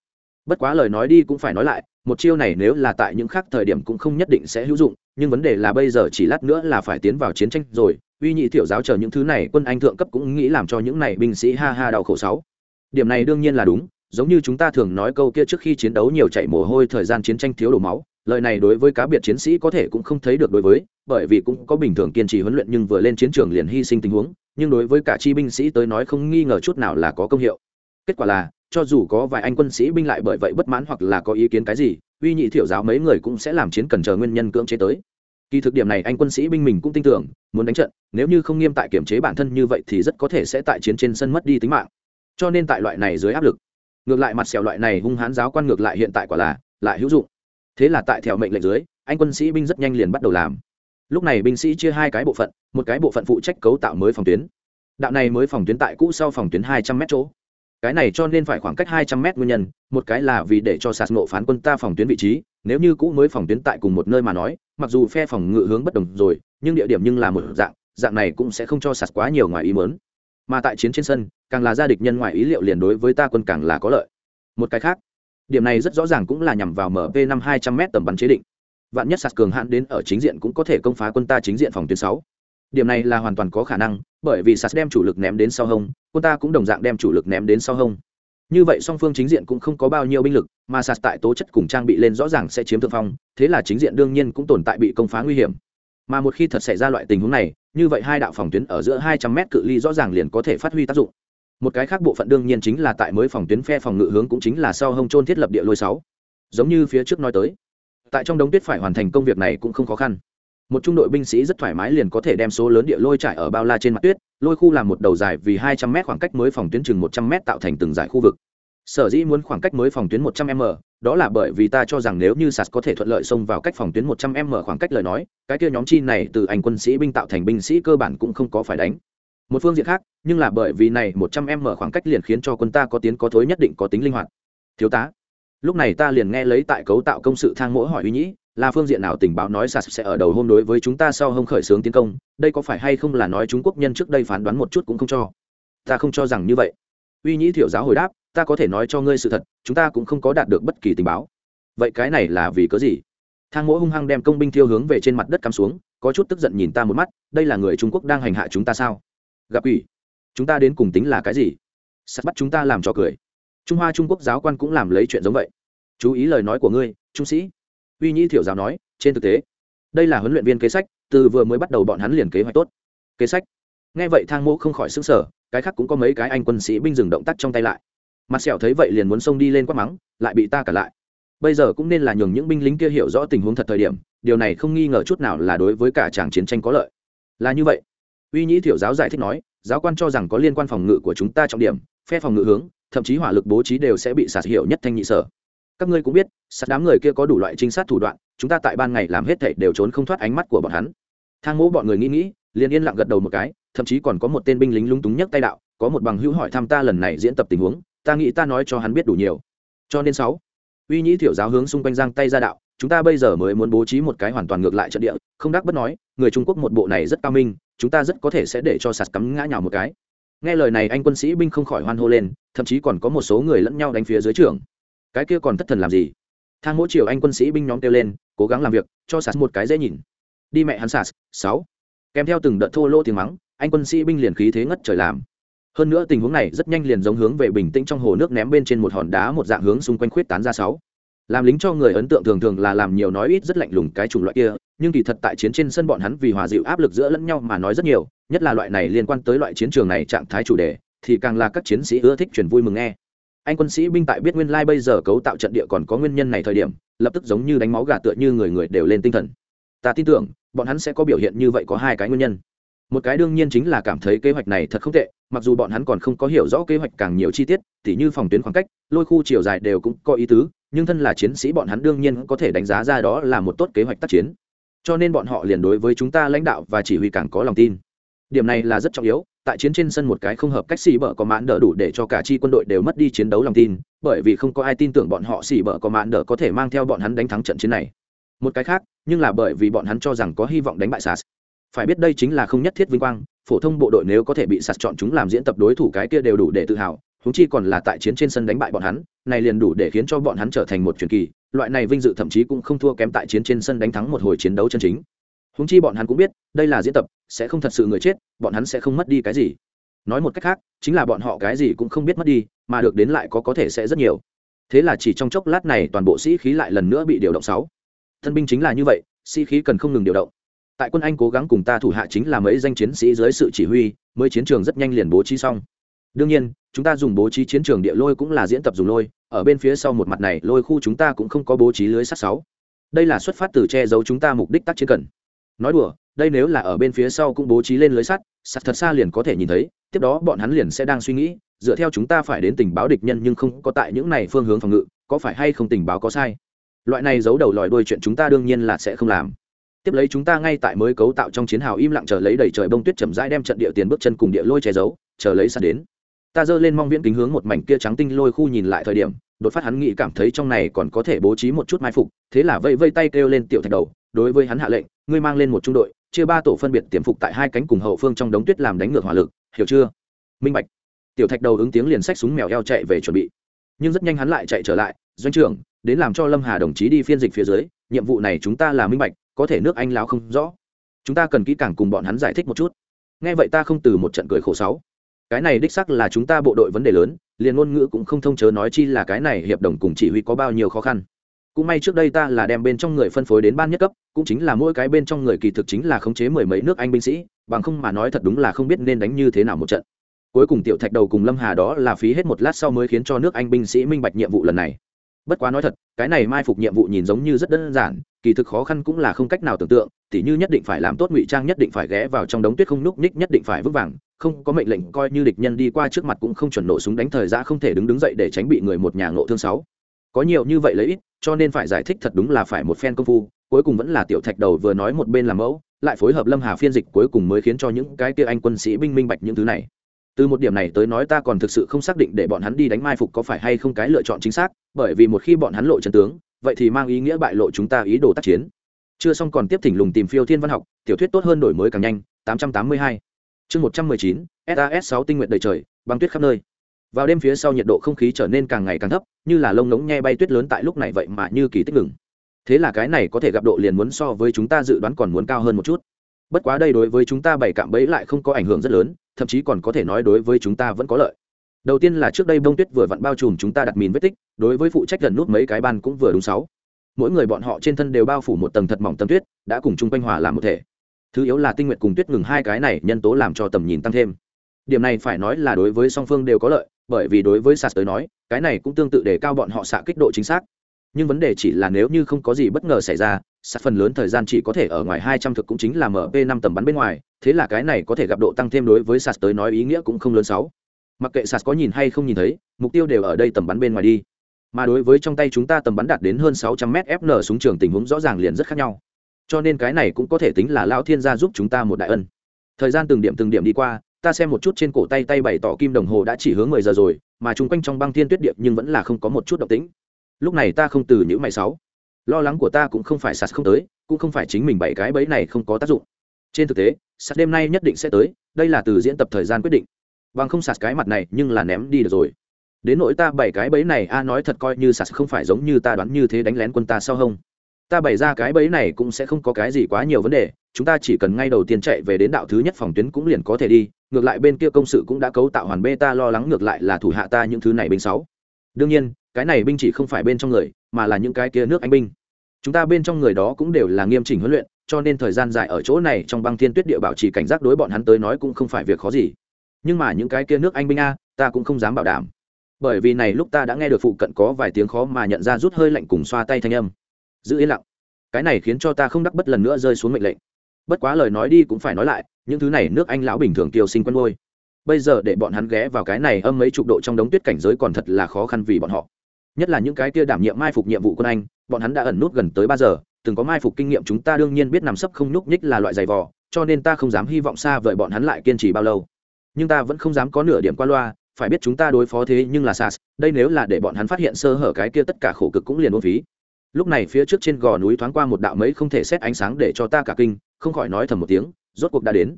Bất quá lời nói đi cũng phải nói lại, một chiêu này nếu là tại những khác thời điểm cũng không nhất định sẽ hữu dụng, nhưng vấn đề là bây giờ chỉ lát nữa là phải tiến vào chiến tranh rồi, uy nhị thiểu giáo chờ những thứ này quân anh thượng cấp cũng nghĩ làm cho những này binh sĩ ha ha đau khổ sáu. Điểm này đương nhiên là đúng giống như chúng ta thường nói câu kia trước khi chiến đấu nhiều chạy mồ hôi thời gian chiến tranh thiếu đổ máu, lời này đối với cá biệt chiến sĩ có thể cũng không thấy được đối với, bởi vì cũng có bình thường kiên trì huấn luyện nhưng vừa lên chiến trường liền hy sinh tình huống, nhưng đối với cả chi binh sĩ tới nói không nghi ngờ chút nào là có công hiệu. Kết quả là, cho dù có vài anh quân sĩ binh lại bởi vậy bất mãn hoặc là có ý kiến cái gì, uy nhị thiểu giáo mấy người cũng sẽ làm chiến cần chờ nguyên nhân cưỡng chế tới. Kỳ thực điểm này anh quân sĩ binh mình cũng tin tưởng, muốn đánh trận, nếu như không nghiêm tại kiểm chế bản thân như vậy thì rất có thể sẽ tại chiến trên sân mất đi tính mạng. Cho nên tại loại này dưới áp lực ngược lại mặt sẹo loại này hung hãn giáo quan ngược lại hiện tại quả là, lại hữu dụng. Thế là tại theo mệnh lệnh dưới, anh quân sĩ binh rất nhanh liền bắt đầu làm. Lúc này binh sĩ chia hai cái bộ phận, một cái bộ phận phụ trách cấu tạo mới phòng tuyến. Đạo này mới phòng tuyến tại cũ sau phòng tuyến hai trăm m chỗ. Cái này cho nên phải khoảng cách hai trăm m nguyên nhân, một cái là vì để cho sạt nộ phán quân ta phòng tuyến vị trí, nếu như cũ mới phòng tuyến tại cùng một nơi mà nói, mặc dù phe phòng ngự hướng bất đồng rồi, nhưng địa điểm nhưng là một dạng dạng này cũng sẽ không cho sạt quá nhiều ngoài ý mớn mà tại chiến trên sân, càng là gia địch nhân ngoài ý liệu liền đối với ta quân càng là có lợi. Một cái khác, điểm này rất rõ ràng cũng là nhằm vào mp năm hai trăm m tầm bắn chế định. Vạn nhất sạt cường hạn đến ở chính diện cũng có thể công phá quân ta chính diện phòng tuyến sáu. Điểm này là hoàn toàn có khả năng, bởi vì sạt đem chủ lực ném đến sau hông, quân ta cũng đồng dạng đem chủ lực ném đến sau hông. Như vậy song phương chính diện cũng không có bao nhiêu binh lực, mà sạt tại tố chất cùng trang bị lên rõ ràng sẽ chiếm thượng phong, thế là chính diện đương nhiên cũng tồn tại bị công phá nguy hiểm. Mà một khi thật xảy ra loại tình huống này như vậy hai đạo phòng tuyến ở giữa hai trăm mét cự ly rõ ràng liền có thể phát huy tác dụng. Một cái khác bộ phận đương nhiên chính là tại mới phòng tuyến phe phòng ngự hướng cũng chính là sau hông trôn thiết lập địa lôi sáu. Giống như phía trước nói tới, tại trong đống tuyết phải hoàn thành công việc này cũng không khó khăn. Một trung đội binh sĩ rất thoải mái liền có thể đem số lớn địa lôi trải ở bao la trên mặt tuyết, lôi khu làm một đầu dài vì hai trăm m khoảng cách mới phòng tuyến chừng một trăm m tạo thành từng giải khu vực sở dĩ muốn khoảng cách mới phòng tuyến một trăm m, đó là bởi vì ta cho rằng nếu như sạt có thể thuận lợi xông vào cách phòng tuyến một trăm m khoảng cách lời nói, cái kia nhóm chi này từ anh quân sĩ binh tạo thành binh sĩ cơ bản cũng không có phải đánh. Một phương diện khác, nhưng là bởi vì này một trăm m khoảng cách liền khiến cho quân ta có tiến có thối nhất định có tính linh hoạt. Thiếu tá, lúc này ta liền nghe lấy tại cấu tạo công sự thang mỗi hỏi uy nhĩ, là phương diện nào tình báo nói sạt sẽ ở đầu hôm đối với chúng ta sau hôm khởi xướng tiến công, đây có phải hay không là nói trung quốc nhân trước đây phán đoán một chút cũng không cho. Ta không cho rằng như vậy uy nhĩ thiểu giáo hồi đáp, ta có thể nói cho ngươi sự thật, chúng ta cũng không có đạt được bất kỳ tình báo. Vậy cái này là vì cớ gì? Thang mỗ hung hăng đem công binh thiêu hướng về trên mặt đất cắm xuống, có chút tức giận nhìn ta một mắt, đây là người trung quốc đang hành hạ chúng ta sao? Gặp ủy chúng ta đến cùng tính là cái gì? Sắt bắt chúng ta làm cho cười. Trung hoa trung quốc giáo quan cũng làm lấy chuyện giống vậy. Chú ý lời nói của ngươi, trung sĩ. Uy nhĩ thiểu giáo nói, trên thực tế, đây là huấn luyện viên kế sách, từ vừa mới bắt đầu bọn hắn liền kế hoạch tốt. Kế sách? Nghe vậy thang mỗ không khỏi xứng sở cái khác cũng có mấy cái anh quân sĩ binh dừng động tác trong tay lại. Mặt sẹo thấy vậy liền muốn xông đi lên quát mắng, lại bị ta cả lại. Bây giờ cũng nên là nhường những binh lính kia hiểu rõ tình huống thật thời điểm, điều này không nghi ngờ chút nào là đối với cả chàng chiến tranh có lợi. Là như vậy. Uy nhĩ thiểu giáo giải thích nói, giáo quan cho rằng có liên quan phòng ngự của chúng ta trọng điểm, phe phòng ngự hướng, thậm chí hỏa lực bố trí đều sẽ bị sạt hiệu nhất thanh nhị sở. Các ngươi cũng biết, sạt đám người kia có đủ loại trinh sát thủ đoạn, chúng ta tại ban ngày làm hết thảy đều trốn không thoát ánh mắt của bọn hắn. Thang mỗ bọn người nghĩ nghĩ, liền yên lặng gật đầu một cái thậm chí còn có một tên binh lính lúng túng nhấc tay đạo, có một bằng hữu hỏi thăm ta lần này diễn tập tình huống, ta nghĩ ta nói cho hắn biết đủ nhiều. Cho nên sáu, uy nhĩ thiểu giáo hướng xung quanh giang tay ra đạo, chúng ta bây giờ mới muốn bố trí một cái hoàn toàn ngược lại trận địa, không đắc bất nói, người trung quốc một bộ này rất cao minh, chúng ta rất có thể sẽ để cho sạt cắm ngã nhào một cái. Nghe lời này anh quân sĩ binh không khỏi hoan hô lên, thậm chí còn có một số người lẫn nhau đánh phía dưới trường cái kia còn thất thần làm gì? Thang mỗi chiều anh quân sĩ binh nhóm kêu lên, cố gắng làm việc, cho sạt một cái dễ nhìn. Đi mẹ hắn sạt, sáu. Kèm theo từng đợt thô lô tiếng mắng anh quân sĩ binh liền khí thế ngất trời làm. Hơn nữa tình huống này rất nhanh liền giống hướng về bình tĩnh trong hồ nước ném bên trên một hòn đá một dạng hướng xung quanh khuyết tán ra sáu. Làm lính cho người ấn tượng thường thường là làm nhiều nói ít rất lạnh lùng cái chủng loại kia, nhưng kỳ thật tại chiến trên sân bọn hắn vì hòa dịu áp lực giữa lẫn nhau mà nói rất nhiều, nhất là loại này liên quan tới loại chiến trường này trạng thái chủ đề, thì càng là các chiến sĩ ưa thích truyền vui mừng nghe. Anh quân sĩ binh tại biết nguyên lai bây giờ cấu tạo trận địa còn có nguyên nhân này thời điểm, lập tức giống như đánh máu gà tựa như người người đều lên tinh thần. Ta tin tưởng, bọn hắn sẽ có biểu hiện như vậy có hai cái nguyên nhân một cái đương nhiên chính là cảm thấy kế hoạch này thật không tệ, mặc dù bọn hắn còn không có hiểu rõ kế hoạch càng nhiều chi tiết, tỉ như phòng tuyến khoảng cách, lôi khu chiều dài đều cũng có ý tứ, nhưng thân là chiến sĩ bọn hắn đương nhiên có thể đánh giá ra đó là một tốt kế hoạch tác chiến. Cho nên bọn họ liền đối với chúng ta lãnh đạo và chỉ huy càng có lòng tin. Điểm này là rất trọng yếu, tại chiến trên sân một cái không hợp cách xì bở có mãn đỡ đủ để cho cả chi quân đội đều mất đi chiến đấu lòng tin, bởi vì không có ai tin tưởng bọn họ xì bở có mãn đỡ có thể mang theo bọn hắn đánh thắng trận chiến này. Một cái khác, nhưng là bởi vì bọn hắn cho rằng có hy vọng đánh bại sas phải biết đây chính là không nhất thiết vinh quang, phổ thông bộ đội nếu có thể bị sạt chọn chúng làm diễn tập đối thủ cái kia đều đủ để tự hào húng chi còn là tại chiến trên sân đánh bại bọn hắn, này liền đủ để khiến cho bọn hắn trở thành một truyền kỳ, loại này vinh dự thậm chí cũng không thua kém tại chiến trên sân đánh thắng một hồi chiến đấu chân chính. Húng chi bọn hắn cũng biết, đây là diễn tập, sẽ không thật sự người chết, bọn hắn sẽ không mất đi cái gì. Nói một cách khác, chính là bọn họ cái gì cũng không biết mất đi, mà được đến lại có có thể sẽ rất nhiều. Thế là chỉ trong chốc lát này toàn bộ sĩ khí lại lần nữa bị điều động sáu. Thân binh chính là như vậy, sĩ khí cần không ngừng điều động tại quân anh cố gắng cùng ta thủ hạ chính là mấy danh chiến sĩ dưới sự chỉ huy, mới chiến trường rất nhanh liền bố trí xong. Đương nhiên, chúng ta dùng bố trí chiến trường địa lôi cũng là diễn tập dùng lôi, ở bên phía sau một mặt này, lôi khu chúng ta cũng không có bố trí lưới sắt sáu. Đây là xuất phát từ che giấu chúng ta mục đích tác chiến cần. Nói đùa, đây nếu là ở bên phía sau cũng bố trí lên lưới sắt sắt thật xa liền có thể nhìn thấy, tiếp đó bọn hắn liền sẽ đang suy nghĩ, dựa theo chúng ta phải đến tình báo địch nhân nhưng không có tại những này phương hướng phòng ngự, có phải hay không tình báo có sai? Loại này giấu đầu lòi đuôi chuyện chúng ta đương nhiên là sẽ không làm tiếp lấy chúng ta ngay tại mới cấu tạo trong chiến hào im lặng chờ lấy đầy trời bông tuyết chậm rãi đem trận địa tiền bước chân cùng địa lôi che giấu, chờ lấy sạt đến. Ta giơ lên mong viễn kính hướng một mảnh kia trắng tinh lôi khu nhìn lại thời điểm, đột phát hắn nghĩ cảm thấy trong này còn có thể bố trí một chút mai phục, thế là vây vây tay kêu lên tiểu thạch đầu, đối với hắn hạ lệnh, ngươi mang lên một trung đội, chia ba tổ phân biệt tiềm phục tại hai cánh cùng hậu phương trong đống tuyết làm đánh ngược hỏa lực, hiểu chưa? Minh bạch. Tiểu thạch đầu ứng tiếng liền xách súng mèo eo chạy về chuẩn bị. Nhưng rất nhanh hắn lại chạy trở lại, doanh trưởng, đến làm cho lâm hà đồng chí đi phiên dịch phía dưới, nhiệm vụ này chúng ta là minh bạch có thể nước anh láo không rõ. Chúng ta cần kỹ càng cùng bọn hắn giải thích một chút. Nghe vậy ta không từ một trận cười khổ sáu. Cái này đích sắc là chúng ta bộ đội vấn đề lớn, liền ngôn ngữ cũng không thông chớ nói chi là cái này hiệp đồng cùng chỉ huy có bao nhiêu khó khăn. Cũng may trước đây ta là đem bên trong người phân phối đến ban nhất cấp, cũng chính là mỗi cái bên trong người kỳ thực chính là khống chế mười mấy nước anh binh sĩ, bằng không mà nói thật đúng là không biết nên đánh như thế nào một trận. Cuối cùng tiểu thạch đầu cùng lâm hà đó là phí hết một lát sau mới khiến cho nước anh binh sĩ minh bạch nhiệm vụ lần này bất quá nói thật, cái này mai phục nhiệm vụ nhìn giống như rất đơn giản, kỳ thực khó khăn cũng là không cách nào tưởng tượng, tỉ như nhất định phải làm tốt ngụy trang nhất định phải ghé vào trong đống tuyết không núc ních nhất định phải vững vàng, không có mệnh lệnh coi như địch nhân đi qua trước mặt cũng không chuẩn nổ súng đánh thời gian không thể đứng đứng dậy để tránh bị người một nhà ngộ thương sáu. Có nhiều như vậy lấy ít cho nên phải giải thích thật đúng là phải một phen công phu, cuối cùng vẫn là tiểu thạch đầu vừa nói một bên làm mẫu, lại phối hợp lâm hà phiên dịch cuối cùng mới khiến cho những cái kia anh quân sĩ binh minh bạch những thứ này từ một điểm này tới nói ta còn thực sự không xác định để bọn hắn đi đánh mai phục có phải hay không cái lựa chọn chính xác, bởi vì một khi bọn hắn lộ chân tướng, vậy thì mang ý nghĩa bại lộ chúng ta ý đồ tác chiến. Chưa xong còn tiếp thỉnh lùng tìm phiêu thiên văn học, tiểu thuyết tốt hơn đổi mới càng nhanh 882 chương 119 SAS 6 tinh nguyện đầy trời, băng tuyết khắp nơi. Vào đêm phía sau nhiệt độ không khí trở nên càng ngày càng thấp, như là lông ngống nhe bay tuyết lớn tại lúc này vậy mà như kỳ tích ngừng. Thế là cái này có thể gặp độ liền muốn so với chúng ta dự đoán còn muốn cao hơn một chút. Bất quá đây đối với chúng ta bảy cạm bẫy lại không có ảnh hưởng rất lớn thậm chí còn có thể nói đối với chúng ta vẫn có lợi. Đầu tiên là trước đây bông tuyết vừa vặn bao trùm chúng ta đặt mìn vết tích, đối với phụ trách gần nút mấy cái ban cũng vừa đúng sáu. Mỗi người bọn họ trên thân đều bao phủ một tầng thật mỏng tầng tuyết, đã cùng chung quanh hòa làm một thể. Thứ yếu là tinh nguyện cùng tuyết ngừng hai cái này nhân tố làm cho tầm nhìn tăng thêm. Điểm này phải nói là đối với song phương đều có lợi, bởi vì đối với sạt tới nói, cái này cũng tương tự để cao bọn họ xạ kích độ chính xác nhưng vấn đề chỉ là nếu như không có gì bất ngờ xảy ra sạt phần lớn thời gian chỉ có thể ở ngoài hai trăm thực cũng chính là mp năm tầm bắn bên ngoài, thế là cái này có thể gặp độ tăng thêm đối với sạt tới nói ý nghĩa cũng không lớn sáu. Mặc kệ sạt có nhìn hay không nhìn thấy, mục tiêu đều ở đây tầm bắn bên ngoài đi. Mà đối với trong tay chúng ta tầm bắn đạt đến hơn sáu trăm m fn súng trường tình huống rõ ràng liền rất khác nhau. Cho nên cái này cũng có thể tính là lao thiên gia giúp chúng ta một đại ân. Thời gian từng điểm từng điểm đi qua, ta xem một chút trên cổ tay tay bày tỏ kim đồng hồ đã chỉ hướng mười giờ rồi, mà chung quanh trong băng thiên tuyết điệp nhưng vẫn là không có một chút động tĩnh lúc này ta không từ những mày sáu. Lo lắng của ta cũng không phải sạt không tới, cũng không phải chính mình bảy cái bẫy này không có tác dụng. Trên thực tế, sạt đêm nay nhất định sẽ tới, đây là từ diễn tập thời gian quyết định. Bằng không sạt cái mặt này nhưng là ném đi được rồi. Đến nỗi ta bảy cái bẫy này, a, nói thật coi như sạt không phải giống như ta đoán như thế đánh lén quân ta sau hông ta bày ra cái bẫy này cũng sẽ không có cái gì quá nhiều vấn đề, chúng ta chỉ cần ngay đầu tiên chạy về đến đạo thứ nhất phòng tuyến cũng liền có thể đi, ngược lại bên kia công sự cũng đã cấu tạo hoàn bê ta lo lắng ngược lại là thủ hạ ta những thứ này binh sáu. Đương nhiên cái này binh chỉ không phải bên trong người, mà là những cái kia nước anh binh. Chúng ta bên trong người đó cũng đều là nghiêm chỉnh huấn luyện, cho nên thời gian dài ở chỗ này trong băng thiên tuyết địa bảo trì cảnh giác đối bọn hắn tới nói cũng không phải việc khó gì. Nhưng mà những cái kia nước anh binh a, ta cũng không dám bảo đảm. Bởi vì này lúc ta đã nghe được phụ cận có vài tiếng khó mà nhận ra rút hơi lạnh cùng xoa tay thanh âm. Giữ yên lặng. Cái này khiến cho ta không đắc bất lần nữa rơi xuống mệnh lệnh. Bất quá lời nói đi cũng phải nói lại, những thứ này nước anh lão bình thường tiêu sinh quân ngôi bây giờ để bọn hắn ghé vào cái này âm mấy chục độ trong đống tuyết cảnh giới còn thật là khó khăn vì bọn họ nhất là những cái kia đảm nhiệm mai phục nhiệm vụ quân anh, bọn hắn đã ẩn nút gần tới ba giờ, từng có mai phục kinh nghiệm chúng ta đương nhiên biết nằm sấp không nhúc nhích là loại giày vò, cho nên ta không dám hy vọng xa vời bọn hắn lại kiên trì bao lâu. Nhưng ta vẫn không dám có nửa điểm qua loa, phải biết chúng ta đối phó thế nhưng là sas đây nếu là để bọn hắn phát hiện sơ hở cái kia tất cả khổ cực cũng liền vô phí. Lúc này phía trước trên gò núi thoáng qua một đạo mấy không thể xét ánh sáng để cho ta cả kinh, không khỏi nói thầm một tiếng, rốt cuộc đã đến.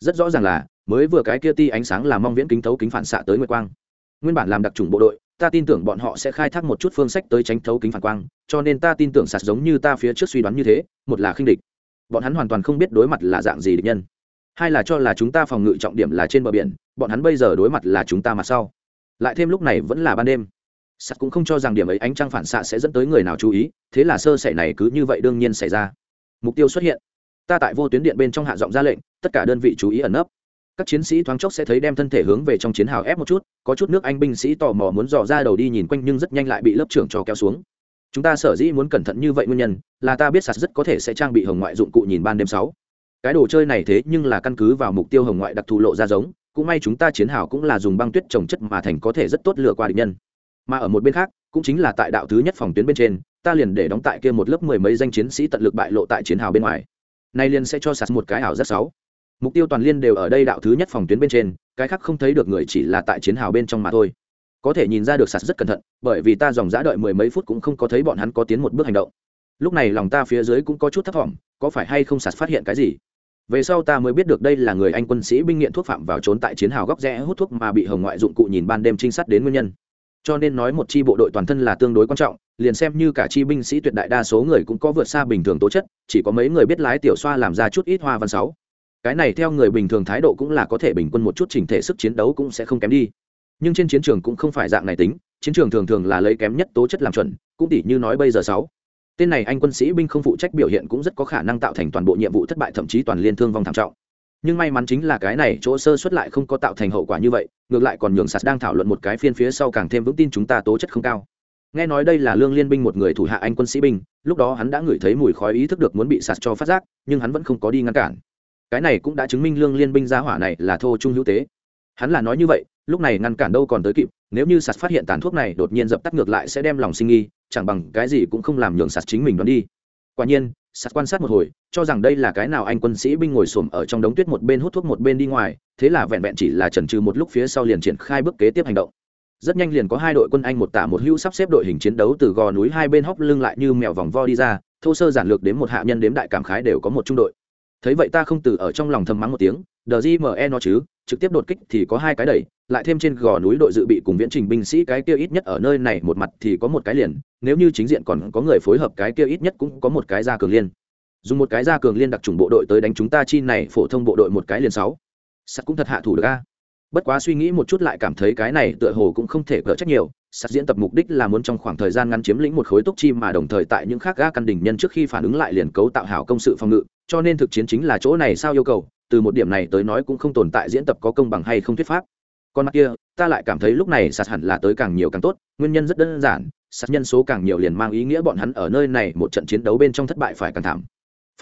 Rất rõ ràng là, mới vừa cái kia ti ánh sáng là mong viễn kính thấu kính phản xạ tới nguyệt quang nguyên bản làm đặc trùng bộ đội, ta tin tưởng bọn họ sẽ khai thác một chút phương sách tới tránh thấu kính phản quang, cho nên ta tin tưởng sạt giống như ta phía trước suy đoán như thế, một là khinh địch. Bọn hắn hoàn toàn không biết đối mặt là dạng gì địch nhân. Hai là cho là chúng ta phòng ngự trọng điểm là trên bờ biển, bọn hắn bây giờ đối mặt là chúng ta mặt sau. Lại thêm lúc này vẫn là ban đêm. Sạt cũng không cho rằng điểm ấy ánh trăng phản xạ sẽ dẫn tới người nào chú ý, thế là sơ sẩy này cứ như vậy đương nhiên xảy ra. Mục tiêu xuất hiện. Ta tại vô tuyến điện bên trong hạ giọng ra lệnh, tất cả đơn vị chú ý ẩn nấp các chiến sĩ thoáng chốc sẽ thấy đem thân thể hướng về trong chiến hào ép một chút, có chút nước anh binh sĩ tò mò muốn dò ra đầu đi nhìn quanh nhưng rất nhanh lại bị lớp trưởng cho kéo xuống. Chúng ta sở dĩ muốn cẩn thận như vậy nguyên nhân, là ta biết sạt rất có thể sẽ trang bị hồng ngoại dụng cụ nhìn ban đêm sáu. Cái đồ chơi này thế nhưng là căn cứ vào mục tiêu hồng ngoại đặc thù lộ ra giống, cũng may chúng ta chiến hào cũng là dùng băng tuyết trồng chất mà thành có thể rất tốt lừa qua địch nhân. Mà ở một bên khác, cũng chính là tại đạo thứ nhất phòng tuyến bên trên, ta liền để đóng tại kia một lớp mười mấy danh chiến sĩ tận lực bại lộ tại chiến hào bên ngoài. Nay liền sẽ cho sạt một cái ảo rất sáu mục tiêu toàn liên đều ở đây đạo thứ nhất phòng tuyến bên trên, cái khác không thấy được người chỉ là tại chiến hào bên trong mà thôi. Có thể nhìn ra được sạt rất cẩn thận, bởi vì ta dòng giã đợi mười mấy phút cũng không có thấy bọn hắn có tiến một bước hành động. Lúc này lòng ta phía dưới cũng có chút thấp thỏm, có phải hay không sạt phát hiện cái gì? Về sau ta mới biết được đây là người anh quân sĩ binh nghiện thuốc phạm vào trốn tại chiến hào góc rẽ hút thuốc mà bị hồng ngoại dụng cụ nhìn ban đêm trinh sát đến nguyên nhân. Cho nên nói một chi bộ đội toàn thân là tương đối quan trọng, liền xem như cả chi binh sĩ tuyệt đại đa số người cũng có vượt xa bình thường tố chất, chỉ có mấy người biết lái tiểu xoa làm ra chút ít hoa văn sáu cái này theo người bình thường thái độ cũng là có thể bình quân một chút trình thể sức chiến đấu cũng sẽ không kém đi. Nhưng trên chiến trường cũng không phải dạng này tính, chiến trường thường thường là lấy kém nhất tố chất làm chuẩn, cũng tỷ như nói bây giờ sáu. Tên này anh quân sĩ binh không phụ trách biểu hiện cũng rất có khả năng tạo thành toàn bộ nhiệm vụ thất bại thậm chí toàn liên thương vong thảm trọng. Nhưng may mắn chính là cái này chỗ sơ xuất lại không có tạo thành hậu quả như vậy, ngược lại còn nhường sạt đang thảo luận một cái phiên phía sau càng thêm vững tin chúng ta tố chất không cao. Nghe nói đây là lương liên binh một người thủ hạ anh quân sĩ binh, lúc đó hắn đã ngửi thấy mùi khói ý thức được muốn bị sạt cho phát giác, nhưng hắn vẫn không có đi ngăn cản cái này cũng đã chứng minh lương liên binh gia hỏa này là thô trung hữu tế. Hắn là nói như vậy, lúc này ngăn cản đâu còn tới kịp, nếu như sạt phát hiện tàn thuốc này, đột nhiên dập tắt ngược lại sẽ đem lòng sinh nghi, chẳng bằng cái gì cũng không làm nhường sạt chính mình đoán đi. Quả nhiên, sạt quan sát một hồi, cho rằng đây là cái nào anh quân sĩ binh ngồi xổm ở trong đống tuyết một bên hút thuốc một bên đi ngoài, thế là vẹn vẹn chỉ là chần trừ một lúc phía sau liền triển khai bước kế tiếp hành động. Rất nhanh liền có hai đội quân anh một tả một hữu sắp xếp đội hình chiến đấu từ gò núi hai bên hóc lưng lại như mèo vòng vo đi ra, thô sơ giản lược đến một hạ nhân đếm đại cảm khái đều có một trung đội thấy vậy ta không từ ở trong lòng thầm mắng một tiếng, đờ di mờ e nó chứ, trực tiếp đột kích thì có hai cái đẩy, lại thêm trên gò núi đội dự bị cùng viễn trình binh sĩ cái kia ít nhất ở nơi này một mặt thì có một cái liền, nếu như chính diện còn có người phối hợp cái kia ít nhất cũng có một cái ra cường liên. Dùng một cái ra cường liên đặc trùng bộ đội tới đánh chúng ta chi này phổ thông bộ đội một cái liền sáu. Sắt cũng thật hạ thủ được a. Bất quá suy nghĩ một chút lại cảm thấy cái này tựa hồ cũng không thể cỡ trách nhiều, sắt diễn tập mục đích là muốn trong khoảng thời gian ngắn chiếm lĩnh một khối túc chi mà đồng thời tại những khác ga căn đỉnh nhân trước khi phản ứng lại liền cấu tạo hảo công sự phòng ngự cho nên thực chiến chính là chỗ này sao yêu cầu, từ một điểm này tới nói cũng không tồn tại diễn tập có công bằng hay không thuyết pháp. Còn mặt kia, ta lại cảm thấy lúc này sạt hẳn là tới càng nhiều càng tốt, nguyên nhân rất đơn giản, sạt nhân số càng nhiều liền mang ý nghĩa bọn hắn ở nơi này một trận chiến đấu bên trong thất bại phải càng thảm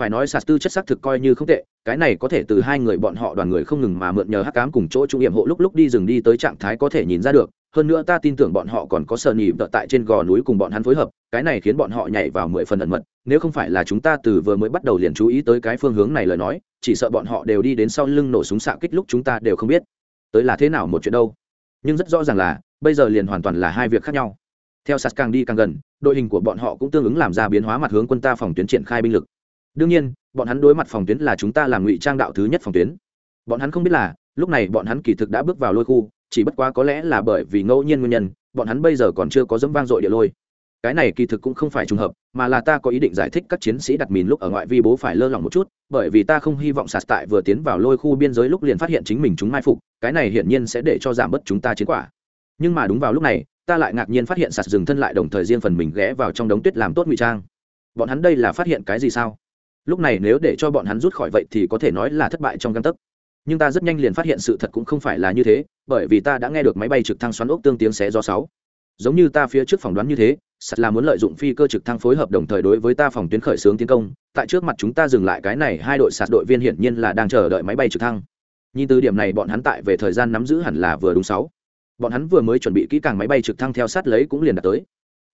phải nói sạt tư chất xác thực coi như không tệ, cái này có thể từ hai người bọn họ đoàn người không ngừng mà mượn nhờ hắc cám cùng chỗ trung nghiệm hộ lúc lúc đi rừng đi tới trạng thái có thể nhìn ra được. Hơn nữa ta tin tưởng bọn họ còn có sờ nhị vợ tại trên gò núi cùng bọn hắn phối hợp, cái này khiến bọn họ nhảy vào mười phần ẩn mật, nếu không phải là chúng ta từ vừa mới bắt đầu liền chú ý tới cái phương hướng này lời nói, chỉ sợ bọn họ đều đi đến sau lưng nổ súng xạ kích lúc chúng ta đều không biết. Tới là thế nào một chuyện đâu? Nhưng rất rõ ràng là, bây giờ liền hoàn toàn là hai việc khác nhau. Theo sạt càng đi càng gần, đội hình của bọn họ cũng tương ứng làm ra biến hóa mặt hướng quân ta phòng tuyến triển khai binh lực đương nhiên, bọn hắn đối mặt phòng tuyến là chúng ta làm ngụy trang đạo thứ nhất phòng tuyến. Bọn hắn không biết là, lúc này bọn hắn kỳ thực đã bước vào lôi khu, chỉ bất quá có lẽ là bởi vì ngẫu nhiên nguyên nhân, bọn hắn bây giờ còn chưa có dấm vang dội địa lôi. Cái này kỳ thực cũng không phải trùng hợp, mà là ta có ý định giải thích các chiến sĩ đặt mìn lúc ở ngoại vi bố phải lơ lỏng một chút, bởi vì ta không hy vọng sạt tại vừa tiến vào lôi khu biên giới lúc liền phát hiện chính mình chúng mai phục, cái này hiển nhiên sẽ để cho giảm bớt chúng ta chiến quả. Nhưng mà đúng vào lúc này, ta lại ngạc nhiên phát hiện sạt dừng thân lại đồng thời riêng phần mình ghé vào trong đống tuyết làm tốt ngụy trang. Bọn hắn đây là phát hiện cái gì sao? Lúc này nếu để cho bọn hắn rút khỏi vậy thì có thể nói là thất bại trong căn tấc. Nhưng ta rất nhanh liền phát hiện sự thật cũng không phải là như thế, bởi vì ta đã nghe được máy bay trực thăng xoắn ốc tương tiếng xé do sáu. Giống như ta phía trước phỏng đoán như thế, sắt là muốn lợi dụng phi cơ trực thăng phối hợp đồng thời đối với ta phòng tuyến khởi xướng tiến công, tại trước mặt chúng ta dừng lại cái này hai đội sạt đội viên hiển nhiên là đang chờ đợi máy bay trực thăng. Nhìn từ điểm này bọn hắn tại về thời gian nắm giữ hẳn là vừa đúng sáu. Bọn hắn vừa mới chuẩn bị kỹ càng máy bay trực thăng theo sát lấy cũng liền đạt tới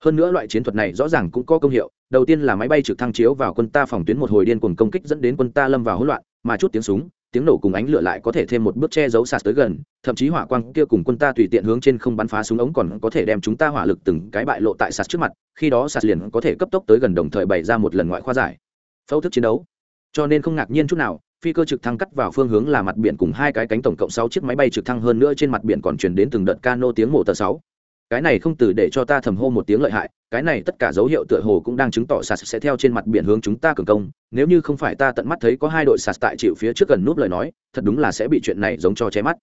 hơn nữa loại chiến thuật này rõ ràng cũng có công hiệu, đầu tiên là máy bay trực thăng chiếu vào quân ta phòng tuyến một hồi điên cuồng công kích dẫn đến quân ta lâm vào hỗn loạn, mà chút tiếng súng, tiếng nổ cùng ánh lửa lại có thể thêm một bước che giấu sạt tới gần, thậm chí hỏa quang kia cùng quân ta tùy tiện hướng trên không bắn phá súng ống còn có thể đem chúng ta hỏa lực từng cái bại lộ tại sạt trước mặt, khi đó sạt liền có thể cấp tốc tới gần đồng thời bày ra một lần ngoại khoa giải. Phẫu thức chiến đấu. Cho nên không ngạc nhiên chút nào, phi cơ trực thăng cắt vào phương hướng là mặt biển cùng hai cái cánh tổng cộng sáu chiếc máy bay trực thăng hơn nữa trên mặt biển còn chuyển đến từng đợt cano tiếng mổ tờ sáu cái này không từ để cho ta thầm hô một tiếng lợi hại, cái này tất cả dấu hiệu tựa hồ cũng đang chứng tỏ sạt sẽ theo trên mặt biển hướng chúng ta cường công, nếu như không phải ta tận mắt thấy có hai đội sạt tại chịu phía trước gần núp lời nói, thật đúng là sẽ bị chuyện này giống cho che mắt.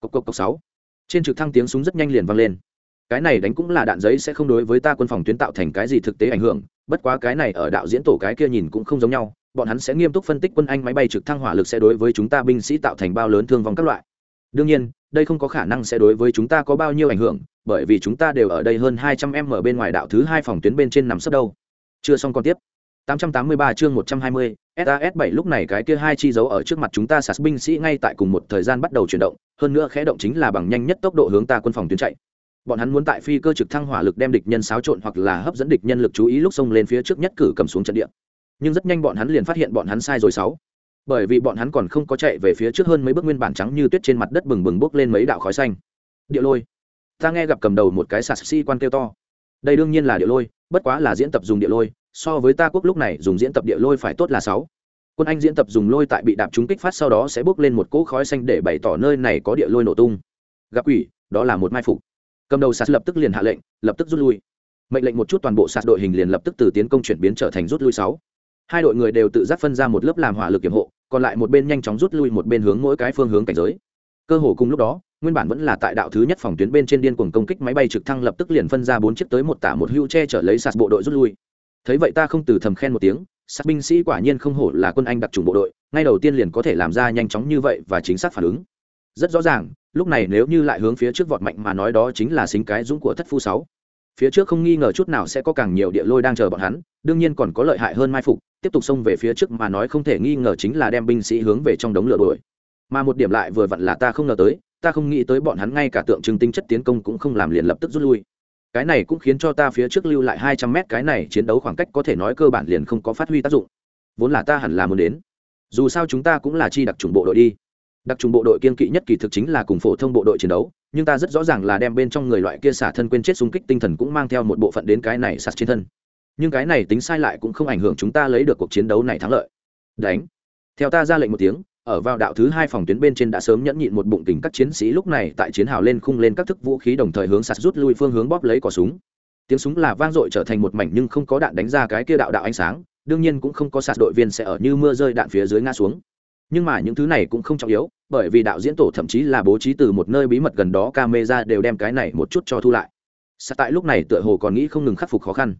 Cốc cốc cốc sáu. Trên trực thăng tiếng súng rất nhanh liền vang lên. Cái này đánh cũng là đạn giấy sẽ không đối với ta quân phòng tuyến tạo thành cái gì thực tế ảnh hưởng, bất quá cái này ở đạo diễn tổ cái kia nhìn cũng không giống nhau, bọn hắn sẽ nghiêm túc phân tích quân anh máy bay trực thăng hỏa lực sẽ đối với chúng ta binh sĩ tạo thành bao lớn thương vong các loại. Đương nhiên đây không có khả năng sẽ đối với chúng ta có bao nhiêu ảnh hưởng bởi vì chúng ta đều ở đây hơn hai trăm em ở bên ngoài đạo thứ hai phòng tuyến bên trên nằm sấp đâu chưa xong còn tiếp 883 chương 120, SAS 7 lúc này cái kia hai chi dấu ở trước mặt chúng ta sạt binh sĩ ngay tại cùng một thời gian bắt đầu chuyển động, hơn nữa khẽ động chính là bằng nhanh nhất tốc độ hướng ta quân phòng tuyến chạy. Bọn hắn muốn tại phi cơ trực thăng hỏa lực đem địch nhân xáo trộn hoặc là hấp dẫn địch nhân lực chú ý lúc xông lên phía trước nhất cử cầm xuống trận địa. Nhưng rất nhanh bọn hắn liền phát hiện bọn hắn sai rồi sáu. Bởi vì bọn hắn còn không có chạy về phía trước hơn mấy bước nguyên bản trắng như tuyết trên mặt đất bừng bừng bốc lên mấy đạo khói xanh. Địa lôi. Ta nghe gặp cầm đầu một cái sạt sĩ quan kêu to. Đây đương nhiên là địa lôi, bất quá là diễn tập dùng địa lôi, so với ta quốc lúc này dùng diễn tập địa lôi phải tốt là sáu quân anh diễn tập dùng lôi tại bị đạp trúng kích phát sau đó sẽ bốc lên một cỗ khói xanh để bày tỏ nơi này có địa lôi nổ tung gặp quỷ đó là một mai phục cầm đầu sạt lập tức liền hạ lệnh lập tức rút lui mệnh lệnh một chút toàn bộ sạt đội hình liền lập tức từ tiến công chuyển biến trở thành rút lui sáu hai đội người đều tự giác phân ra một lớp làm hỏa lực kiểm hộ còn lại một bên nhanh chóng rút lui một bên hướng mỗi cái phương hướng cảnh giới. Cơ hồ cùng lúc đó, nguyên bản vẫn là tại đạo thứ nhất phòng tuyến bên trên điên cuồng công kích máy bay trực thăng lập tức liền phân ra bốn chiếc tới một tả một hưu che chở lấy sạt bộ đội rút lui. Thấy vậy ta không từ thầm khen một tiếng, sát binh sĩ quả nhiên không hổ là quân anh đặc trùng bộ đội, ngay đầu tiên liền có thể làm ra nhanh chóng như vậy và chính xác phản ứng. Rất rõ ràng, lúc này nếu như lại hướng phía trước vọt mạnh mà nói đó chính là xính cái dũng của thất phu sáu. Phía trước không nghi ngờ chút nào sẽ có càng nhiều địa lôi đang chờ bọn hắn, đương nhiên còn có lợi hại hơn mai phục tiếp tục xông về phía trước mà nói không thể nghi ngờ chính là đem binh sĩ hướng về trong đống lửa đuổi. Mà một điểm lại vừa vặn là ta không ngờ tới, ta không nghĩ tới bọn hắn ngay cả tượng trưng tinh chất tiến công cũng không làm liền lập tức rút lui. Cái này cũng khiến cho ta phía trước lưu lại hai trăm mét, cái này chiến đấu khoảng cách có thể nói cơ bản liền không có phát huy tác dụng. Vốn là ta hẳn là muốn đến. Dù sao chúng ta cũng là chi đặc trùng bộ đội đi. Đặc trùng bộ đội kiên kỵ nhất kỳ thực chính là cùng phổ thông bộ đội chiến đấu, nhưng ta rất rõ ràng là đem bên trong người loại kia xả thân quên chết xung kích tinh thần cũng mang theo một bộ phận đến cái này sạt trên thân nhưng cái này tính sai lại cũng không ảnh hưởng chúng ta lấy được cuộc chiến đấu này thắng lợi. Đánh. Theo ta ra lệnh một tiếng, ở vào đạo thứ hai phòng tuyến bên trên đã sớm nhẫn nhịn một bụng tình các chiến sĩ lúc này tại chiến hào lên khung lên các thức vũ khí đồng thời hướng sạt rút lui phương hướng bóp lấy cỏ súng. Tiếng súng là vang dội trở thành một mảnh nhưng không có đạn đánh ra cái kia đạo đạo ánh sáng, đương nhiên cũng không có sạt đội viên sẽ ở như mưa rơi đạn phía dưới ngã xuống. Nhưng mà những thứ này cũng không trọng yếu, bởi vì đạo diễn tổ thậm chí là bố trí từ một nơi bí mật gần đó camera đều đem cái này một chút cho thu lại. Sạt tại lúc này tựa hồ còn nghĩ không ngừng khắc phục khó khăn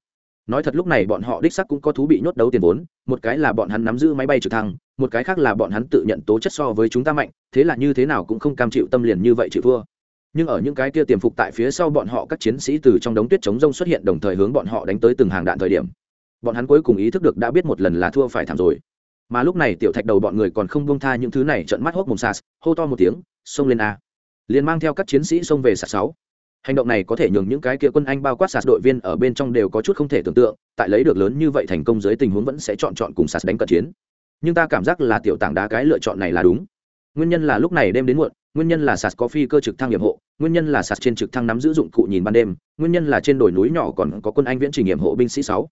nói thật lúc này bọn họ đích sắc cũng có thú bị nhốt đấu tiền vốn, một cái là bọn hắn nắm giữ máy bay trực thăng, một cái khác là bọn hắn tự nhận tố chất so với chúng ta mạnh, thế là như thế nào cũng không cam chịu tâm liền như vậy chịu thua. Nhưng ở những cái kia tiềm phục tại phía sau bọn họ các chiến sĩ từ trong đống tuyết chống rông xuất hiện đồng thời hướng bọn họ đánh tới từng hàng đạn thời điểm, bọn hắn cuối cùng ý thức được đã biết một lần là thua phải thảm rồi. Mà lúc này tiểu thạch đầu bọn người còn không buông tha những thứ này trận mắt hốc mồm sas hô to một tiếng, xông lên a. Liền mang theo các chiến sĩ xông về sạt sáu hành động này có thể nhường những cái kia quân anh bao quát sạt đội viên ở bên trong đều có chút không thể tưởng tượng, tại lấy được lớn như vậy thành công dưới tình huống vẫn sẽ chọn chọn cùng sạt đánh cận chiến. Nhưng ta cảm giác là tiểu tảng đá cái lựa chọn này là đúng. Nguyên nhân là lúc này đêm đến muộn, nguyên nhân là sạt có phi cơ trực thăng nghiệm hộ, nguyên nhân là sạt trên trực thăng nắm giữ dụng cụ nhìn ban đêm, nguyên nhân là trên đồi núi nhỏ còn có quân anh viễn trình nghiệm hộ binh sĩ sáu.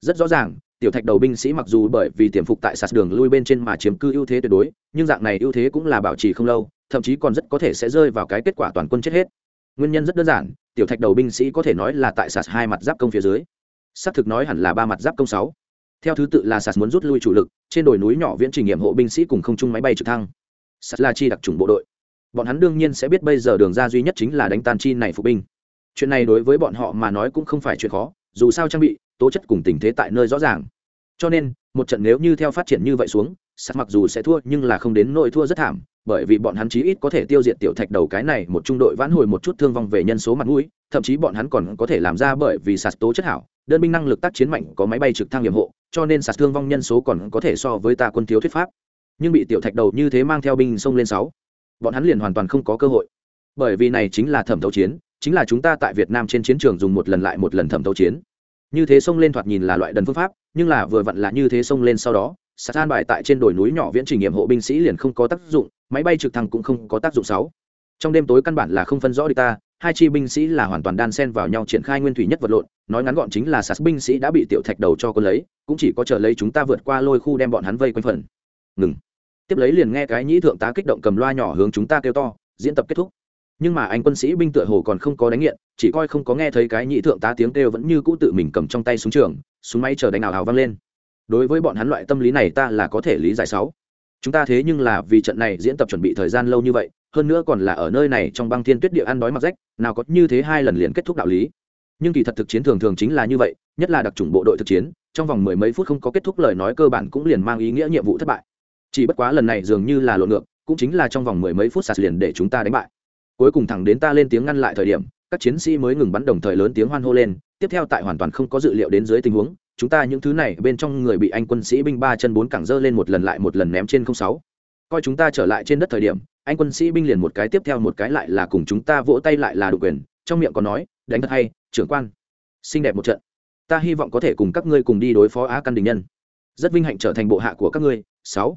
Rất rõ ràng, tiểu thạch đầu binh sĩ mặc dù bởi vì tiềm phục tại sạt đường lui bên trên mà chiếm cư ưu thế tuyệt đối, nhưng dạng này ưu thế cũng là bảo trì không lâu, thậm chí còn rất có thể sẽ rơi vào cái kết quả toàn quân chết hết nguyên nhân rất đơn giản, tiểu thạch đầu binh sĩ có thể nói là tại sạt hai mặt giáp công phía dưới. Xác thực nói hẳn là ba mặt giáp công sáu. Theo thứ tự là sạt muốn rút lui chủ lực, trên đồi núi nhỏ viễn trình nghiệm hộ binh sĩ cùng không chung máy bay trực thăng. Sạt là chi đặc trùng bộ đội. Bọn hắn đương nhiên sẽ biết bây giờ đường ra duy nhất chính là đánh tan chi này phục binh. Chuyện này đối với bọn họ mà nói cũng không phải chuyện khó, dù sao trang bị, tố chất cùng tình thế tại nơi rõ ràng. Cho nên, một trận nếu như theo phát triển như vậy xuống, sạt mặc dù sẽ thua nhưng là không đến nỗi thua rất thảm bởi vì bọn hắn chí ít có thể tiêu diệt tiểu thạch đầu cái này một trung đội vãn hồi một chút thương vong về nhân số mặt mũi, thậm chí bọn hắn còn có thể làm ra bởi vì sạt tố chất hảo, đơn binh năng lực tác chiến mạnh, có máy bay trực thăng nhiệm hộ, cho nên sạt thương vong nhân số còn có thể so với ta quân thiếu thuyết pháp. Nhưng bị tiểu thạch đầu như thế mang theo binh xông lên sáu, bọn hắn liền hoàn toàn không có cơ hội. Bởi vì này chính là thẩm thấu chiến, chính là chúng ta tại việt nam trên chiến trường dùng một lần lại một lần thẩm thấu chiến. Như thế xông lên thoạt nhìn là loại đần phương pháp, nhưng là vừa vặn là như thế xông lên sau đó sạt an bài tại trên đồi núi nhỏ viễn trình nghiệm hộ binh sĩ liền không có tác dụng, máy bay trực thăng cũng không có tác dụng sáu trong đêm tối căn bản là không phân rõ địch ta, hai chi binh sĩ là hoàn toàn đan sen vào nhau triển khai nguyên thủy nhất vật lộn, nói ngắn gọn chính là sạt binh sĩ đã bị tiểu thạch đầu cho quân lấy, cũng chỉ có chờ lấy chúng ta vượt qua lôi khu đem bọn hắn vây quanh phần. Ngừng. Tiếp lấy liền nghe cái nhĩ thượng tá kích động cầm loa nhỏ hướng chúng ta kêu to, diễn tập kết thúc. Nhưng mà anh quân sĩ binh tựa hồ còn không có đánh nghiện, chỉ coi không có nghe thấy cái nhĩ thượng tá tiếng kêu vẫn như cũ tự mình cầm trong tay súng trường, súng máy chờ đánh nào hào vang lên đối với bọn hắn loại tâm lý này ta là có thể lý giải sáu. Chúng ta thế nhưng là vì trận này diễn tập chuẩn bị thời gian lâu như vậy, hơn nữa còn là ở nơi này trong băng thiên tuyết địa ăn đói mặc rách, nào có như thế hai lần liền kết thúc đạo lý. Nhưng kỳ thật thực chiến thường thường chính là như vậy, nhất là đặc trùng bộ đội thực chiến, trong vòng mười mấy phút không có kết thúc lời nói cơ bản cũng liền mang ý nghĩa nhiệm vụ thất bại. Chỉ bất quá lần này dường như là lộn ngược, cũng chính là trong vòng mười mấy phút sạt liền để chúng ta đánh bại. Cuối cùng thẳng đến ta lên tiếng ngăn lại thời điểm, các chiến sĩ mới ngừng bắn đồng thời lớn tiếng hoan hô lên, tiếp theo tại hoàn toàn không có dự liệu đến dưới tình huống chúng ta những thứ này bên trong người bị anh quân sĩ binh ba chân bốn cẳng dơ lên một lần lại một lần ném trên không sáu. Coi chúng ta trở lại trên đất thời điểm, anh quân sĩ binh liền một cái tiếp theo một cái lại là cùng chúng ta vỗ tay lại là đủ quyền, trong miệng còn nói, đánh thật hay, trưởng quan. Xinh đẹp một trận. Ta hy vọng có thể cùng các ngươi cùng đi đối phó á căn đình nhân. Rất vinh hạnh trở thành bộ hạ của các ngươi. Sáu.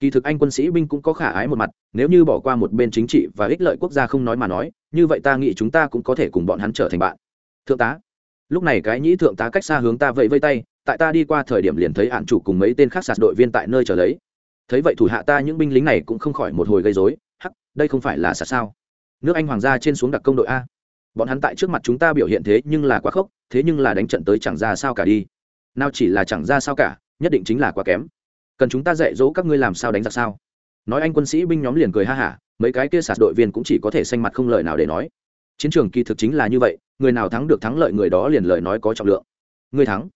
Kỳ thực anh quân sĩ binh cũng có khả ái một mặt, nếu như bỏ qua một bên chính trị và ích lợi quốc gia không nói mà nói, như vậy ta nghĩ chúng ta cũng có thể cùng bọn hắn trở thành bạn. Thượng tá lúc này cái nhĩ thượng tá cách xa hướng ta vẫy vây tay, tại ta đi qua thời điểm liền thấy hạn chủ cùng mấy tên khác sạt đội viên tại nơi trở lấy. Thấy vậy thủ hạ ta những binh lính này cũng không khỏi một hồi gây dối hắc, đây không phải là sạt sao? Nước anh hoàng gia trên xuống đặc công đội a. Bọn hắn tại trước mặt chúng ta biểu hiện thế nhưng là quá khốc, thế nhưng là đánh trận tới chẳng ra sao cả đi. Nào chỉ là chẳng ra sao cả, nhất định chính là quá kém. Cần chúng ta dạy dỗ các ngươi làm sao đánh giặc sao? Nói anh quân sĩ binh nhóm liền cười ha hả, mấy cái kia sạt đội viên cũng chỉ có thể xanh mặt không lời nào để nói chiến trường kỳ thực chính là như vậy, người nào thắng được thắng lợi người đó liền lời nói có trọng lượng. Người thắng.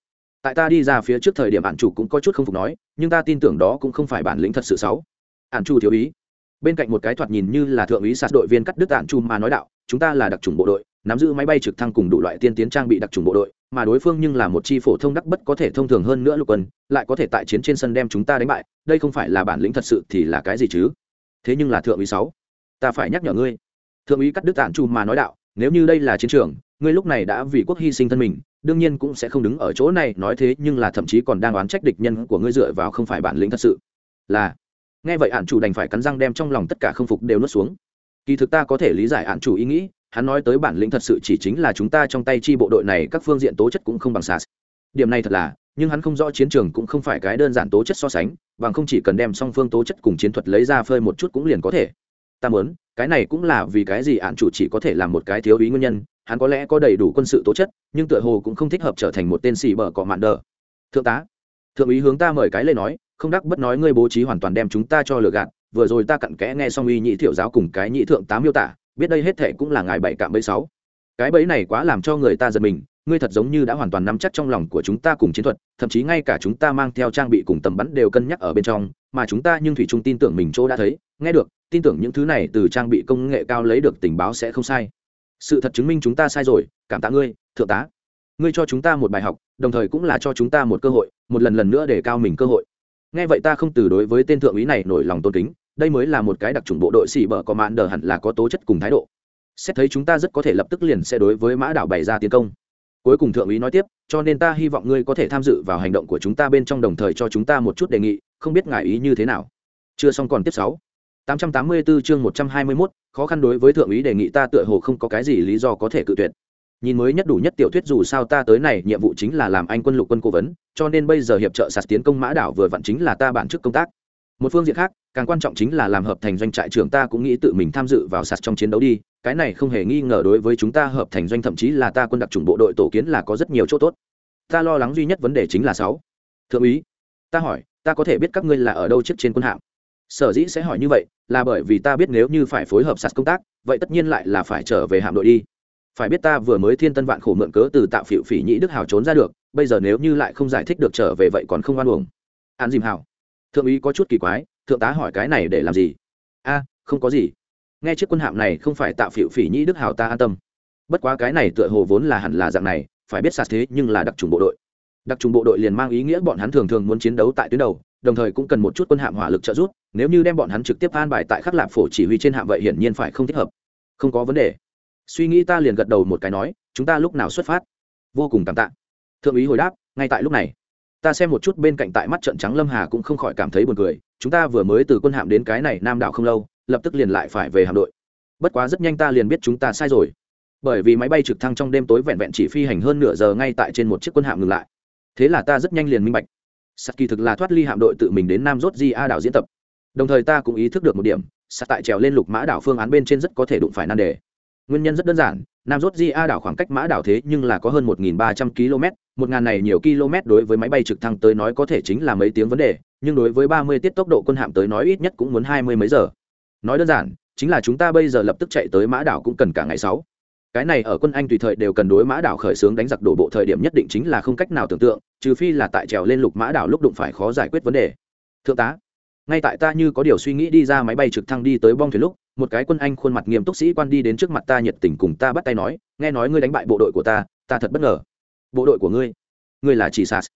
Tại ta đi ra phía trước thời điểm bạn chủ cũng có chút không phục nói, nhưng ta tin tưởng đó cũng không phải bản lĩnh thật sự xấu. N chu thiếu ý. Bên cạnh một cái thoạt nhìn như là thượng úy sạt đội viên cắt đứt ạn chu mà nói đạo, chúng ta là đặc trùng bộ đội, nắm giữ máy bay trực thăng cùng đủ loại tiên tiến trang bị đặc trùng bộ đội, mà đối phương nhưng là một chi phổ thông đắc bất có thể thông thường hơn nữa lục quân, lại có thể tại chiến trên sân đem chúng ta đánh bại, đây không phải là bản lĩnh thật sự thì là cái gì chứ? Thế nhưng là thượng úy sáu, ta phải nhắc nhở ngươi thượng úy cắt đứt tản chu mà nói đạo, nếu như đây là chiến trường, ngươi lúc này đã vì quốc hy sinh thân mình, đương nhiên cũng sẽ không đứng ở chỗ này, nói thế nhưng là thậm chí còn đang oán trách địch nhân của ngươi dựa vào không phải bản lĩnh thật sự. Là. Nghe vậy hạn chủ đành phải cắn răng đem trong lòng tất cả không phục đều nuốt xuống. Kỳ thực ta có thể lý giải hạn chủ ý nghĩ, hắn nói tới bản lĩnh thật sự chỉ chính là chúng ta trong tay chi bộ đội này, các phương diện tố chất cũng không bằng sas điểm này thật là, nhưng hắn không rõ chiến trường cũng không phải cái đơn giản tố chất so sánh, bằng không chỉ cần đem song phương tố chất cùng chiến thuật lấy ra phơi một chút cũng liền có thể. Ta muốn cái này cũng là vì cái gì án chủ chỉ có thể làm một cái thiếu ý nguyên nhân, hắn có lẽ có đầy đủ quân sự tố chất, nhưng tựa hồ cũng không thích hợp trở thành một tên xì bờ cọ mạn đờ. Thượng tá, thượng úy hướng ta mời cái lê nói, không đắc bất nói ngươi bố trí hoàn toàn đem chúng ta cho lừa gạt, vừa rồi ta cặn kẽ nghe xong uy nhị thiệu giáo cùng cái nhị thượng tá miêu tả, biết đây hết thệ cũng là ngài bảy cạm bẫy sáu. Cái bẫy này quá làm cho người ta giật mình, ngươi thật giống như đã hoàn toàn nắm chắc trong lòng của chúng ta cùng chiến thuật, thậm chí ngay cả chúng ta mang theo trang bị cùng tầm bắn đều cân nhắc ở bên trong, mà chúng ta nhưng thủy trung tin tưởng mình chỗ đã thấy, nghe được tin tưởng những thứ này từ trang bị công nghệ cao lấy được tình báo sẽ không sai. Sự thật chứng minh chúng ta sai rồi, cảm tạ ngươi, thượng tá. Ngươi cho chúng ta một bài học, đồng thời cũng là cho chúng ta một cơ hội, một lần lần nữa để cao mình cơ hội. Nghe vậy ta không từ đối với tên thượng úy này nổi lòng tôn kính, đây mới là một cái đặc trùng bộ đội xỉ bở có mạn đờ hẳn là có tố chất cùng thái độ. Xét thấy chúng ta rất có thể lập tức liền sẽ đối với mã đảo bày ra tiến công. Cuối cùng thượng úy nói tiếp, cho nên ta hy vọng ngươi có thể tham dự vào hành động của chúng ta bên trong đồng thời cho chúng ta một chút đề nghị, không biết ngại ý như thế nào. Chưa xong còn tiếp sáu. 884 chương 121, khó khăn đối với thượng úy đề nghị ta tựa hồ không có cái gì lý do có thể cự tuyệt. Nhìn mới nhất đủ nhất tiểu thuyết dù sao ta tới này nhiệm vụ chính là làm anh quân lục quân cố vấn, cho nên bây giờ hiệp trợ sạt tiến công mã đảo vừa vặn chính là ta bản chức công tác. Một phương diện khác, càng quan trọng chính là làm hợp thành doanh trại trưởng ta cũng nghĩ tự mình tham dự vào sạt trong chiến đấu đi, cái này không hề nghi ngờ đối với chúng ta hợp thành doanh thậm chí là ta quân đặc chủng bộ đội tổ kiến là có rất nhiều chỗ tốt. Ta lo lắng duy nhất vấn đề chính là sáu. Thượng úy, ta hỏi, ta có thể biết các ngươi là ở đâu trước trên quân hạm? Sở dĩ sẽ hỏi như vậy là bởi vì ta biết nếu như phải phối hợp sạt công tác, vậy tất nhiên lại là phải trở về hạm đội đi. Phải biết ta vừa mới thiên tân vạn khổ mượn cớ từ tạo phịu phỉ nhĩ đức hào trốn ra được, bây giờ nếu như lại không giải thích được trở về vậy còn không oan uổng. An dìm hào. Thượng úy có chút kỳ quái, thượng tá hỏi cái này để làm gì? A, không có gì. Nghe chiếc quân hạm này không phải tạo phịu phỉ nhĩ đức hào ta an tâm. Bất quá cái này tựa hồ vốn là hẳn là dạng này, phải biết sạt thế nhưng là đặc trùng bộ đội đặc trùng bộ đội liền mang ý nghĩa bọn hắn thường thường muốn chiến đấu tại tuyến đầu, đồng thời cũng cần một chút quân hạm hỏa lực trợ giúp, nếu như đem bọn hắn trực tiếp an bài tại khắc lạp phổ chỉ huy trên hạm vậy hiển nhiên phải không thích hợp. Không có vấn đề. Suy nghĩ ta liền gật đầu một cái nói, chúng ta lúc nào xuất phát? Vô cùng cảm tạ. Thượng úy hồi đáp, ngay tại lúc này. Ta xem một chút bên cạnh tại mắt trận trắng lâm hà cũng không khỏi cảm thấy buồn cười, chúng ta vừa mới từ quân hạm đến cái này nam đảo không lâu, lập tức liền lại phải về hạm đội. Bất quá rất nhanh ta liền biết chúng ta sai rồi. Bởi vì máy bay trực thăng trong đêm tối vẹn vẹn chỉ phi hành hơn nửa giờ ngay tại trên một chiếc quân hạm ngừng lại thế là ta rất nhanh liền minh bạch. Sắt kỳ thực là thoát ly hạm đội tự mình đến nam rốt di a đảo diễn tập. Đồng thời ta cũng ý thức được một điểm sắt tại trèo lên lục mã đảo phương án bên trên rất có thể đụng phải nan đề. Nguyên nhân rất đơn giản, nam rốt di a đảo khoảng cách mã đảo thế nhưng là có hơn một ba trăm km, một ngàn này nhiều km đối với máy bay trực thăng tới nói có thể chính là mấy tiếng vấn đề, nhưng đối với ba mươi tiết tốc độ quân hạm tới nói ít nhất cũng muốn hai mươi mấy giờ. Nói đơn giản, chính là chúng ta bây giờ lập tức chạy tới mã đảo cũng cần cả ngày sáu cái này ở quân anh tùy thời đều cần đối mã đảo khởi xướng đánh giặc đổ bộ thời điểm nhất định chính là không cách nào tưởng tượng, trừ phi là tại trèo lên lục mã đảo lúc đụng phải khó giải quyết vấn đề. Thượng tá, ngay tại ta như có điều suy nghĩ đi ra máy bay trực thăng đi tới bong thuyền lúc, một cái quân anh khuôn mặt nghiêm túc sĩ quan đi đến trước mặt ta nhiệt tình cùng ta bắt tay nói, nghe nói ngươi đánh bại bộ đội của ta ta thật bất ngờ. Bộ đội của ngươi? Ngươi là chỉ sas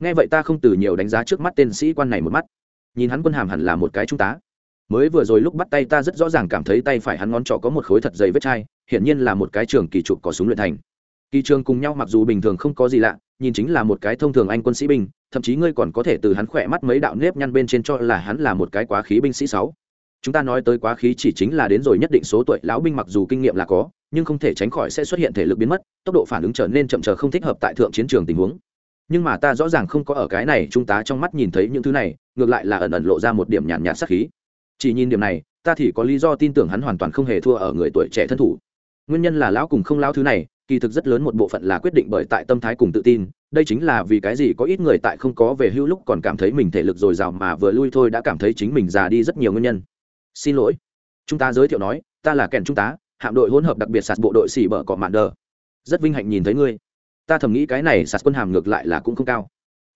nghe vậy ta không từ nhiều đánh giá trước mắt tên sĩ quan này một mắt. Nhìn hắn quân hàm hẳn là một cái trung tá. Mới vừa rồi lúc bắt tay ta rất rõ ràng cảm thấy tay phải hắn ngón trỏ có một khối thật dày vết chai hiển nhiên là một cái trường kỳ trục có súng luyện thành. Kỳ trường cùng nhau mặc dù bình thường không có gì lạ, nhìn chính là một cái thông thường anh quân sĩ binh, thậm chí ngươi còn có thể từ hắn khỏe mắt mấy đạo nếp nhăn bên trên cho là hắn là một cái quá khí binh sĩ sáu. Chúng ta nói tới quá khí chỉ chính là đến rồi nhất định số tuổi, lão binh mặc dù kinh nghiệm là có, nhưng không thể tránh khỏi sẽ xuất hiện thể lực biến mất, tốc độ phản ứng trở nên chậm chờ không thích hợp tại thượng chiến trường tình huống. Nhưng mà ta rõ ràng không có ở cái này trung tá trong mắt nhìn thấy những thứ này, ngược lại là ẩn ẩn lộ ra một điểm nhàn nhạt sắc khí. Chỉ nhìn điểm này, ta thì có lý do tin tưởng hắn hoàn toàn không hề thua ở người tuổi trẻ thân thủ nguyên nhân là lão cùng không lão thứ này, kỳ thực rất lớn một bộ phận là quyết định bởi tại tâm thái cùng tự tin, đây chính là vì cái gì có ít người tại không có về hưu lúc còn cảm thấy mình thể lực dồi dào mà vừa lui thôi đã cảm thấy chính mình già đi rất nhiều nguyên nhân. Xin lỗi. Chúng ta giới thiệu nói, ta là kèn trung tá hạm đội hỗn hợp đặc biệt sạt bộ đội xỉ bở cọ mạn đờ. Rất vinh hạnh nhìn thấy ngươi. Ta thầm nghĩ cái này sạt quân hàm ngược lại là cũng không cao.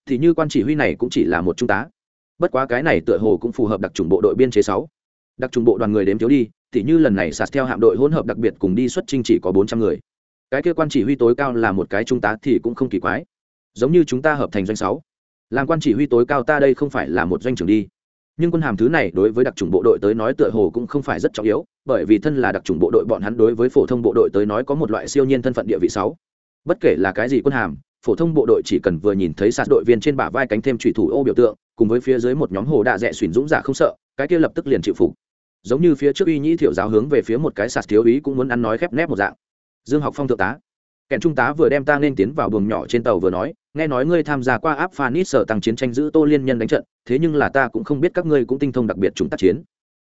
Thì như quan chỉ huy này cũng chỉ là một trung tá bất quá cái này tựa hồ cũng phù hợp đặc trùng bộ đội biên chế sáu. Đặc trùng bộ đoàn người đếm thiếu đi thì như lần này sạt theo hạm đội hỗn hợp đặc biệt cùng đi xuất chinh chỉ có bốn trăm người. Cái kia quan chỉ huy tối cao là một cái trung tá thì cũng không kỳ quái. Giống như chúng ta hợp thành doanh sáu. Làm quan chỉ huy tối cao ta đây không phải là một doanh trưởng đi. Nhưng quân hàm thứ này đối với đặc trùng bộ đội tới nói tựa hồ cũng không phải rất trọng yếu, bởi vì thân là đặc trùng bộ đội bọn hắn đối với phổ thông bộ đội tới nói có một loại siêu nhiên thân phận địa vị sáu. Bất kể là cái gì quân hàm, phổ thông bộ đội chỉ cần vừa nhìn thấy sạt đội viên trên bả vai cánh thêm thủy thủ ô biểu tượng, cùng với phía dưới một nhóm hồ đạ rẽ xuyển dũng giả không sợ, cái kia lập tức liền chịu phục giống như phía trước uy nhĩ thiệu giáo hướng về phía một cái sạt thiếu ý cũng muốn ăn nói khép nép một dạng. Dương học phong thượng tá. Kèn trung tá vừa đem ta nên tiến vào buồng nhỏ trên tàu vừa nói, nghe nói ngươi tham gia qua áp phanit sở tăng chiến tranh giữ tô liên nhân đánh trận, thế nhưng là ta cũng không biết các ngươi cũng tinh thông đặc biệt chúng tác chiến.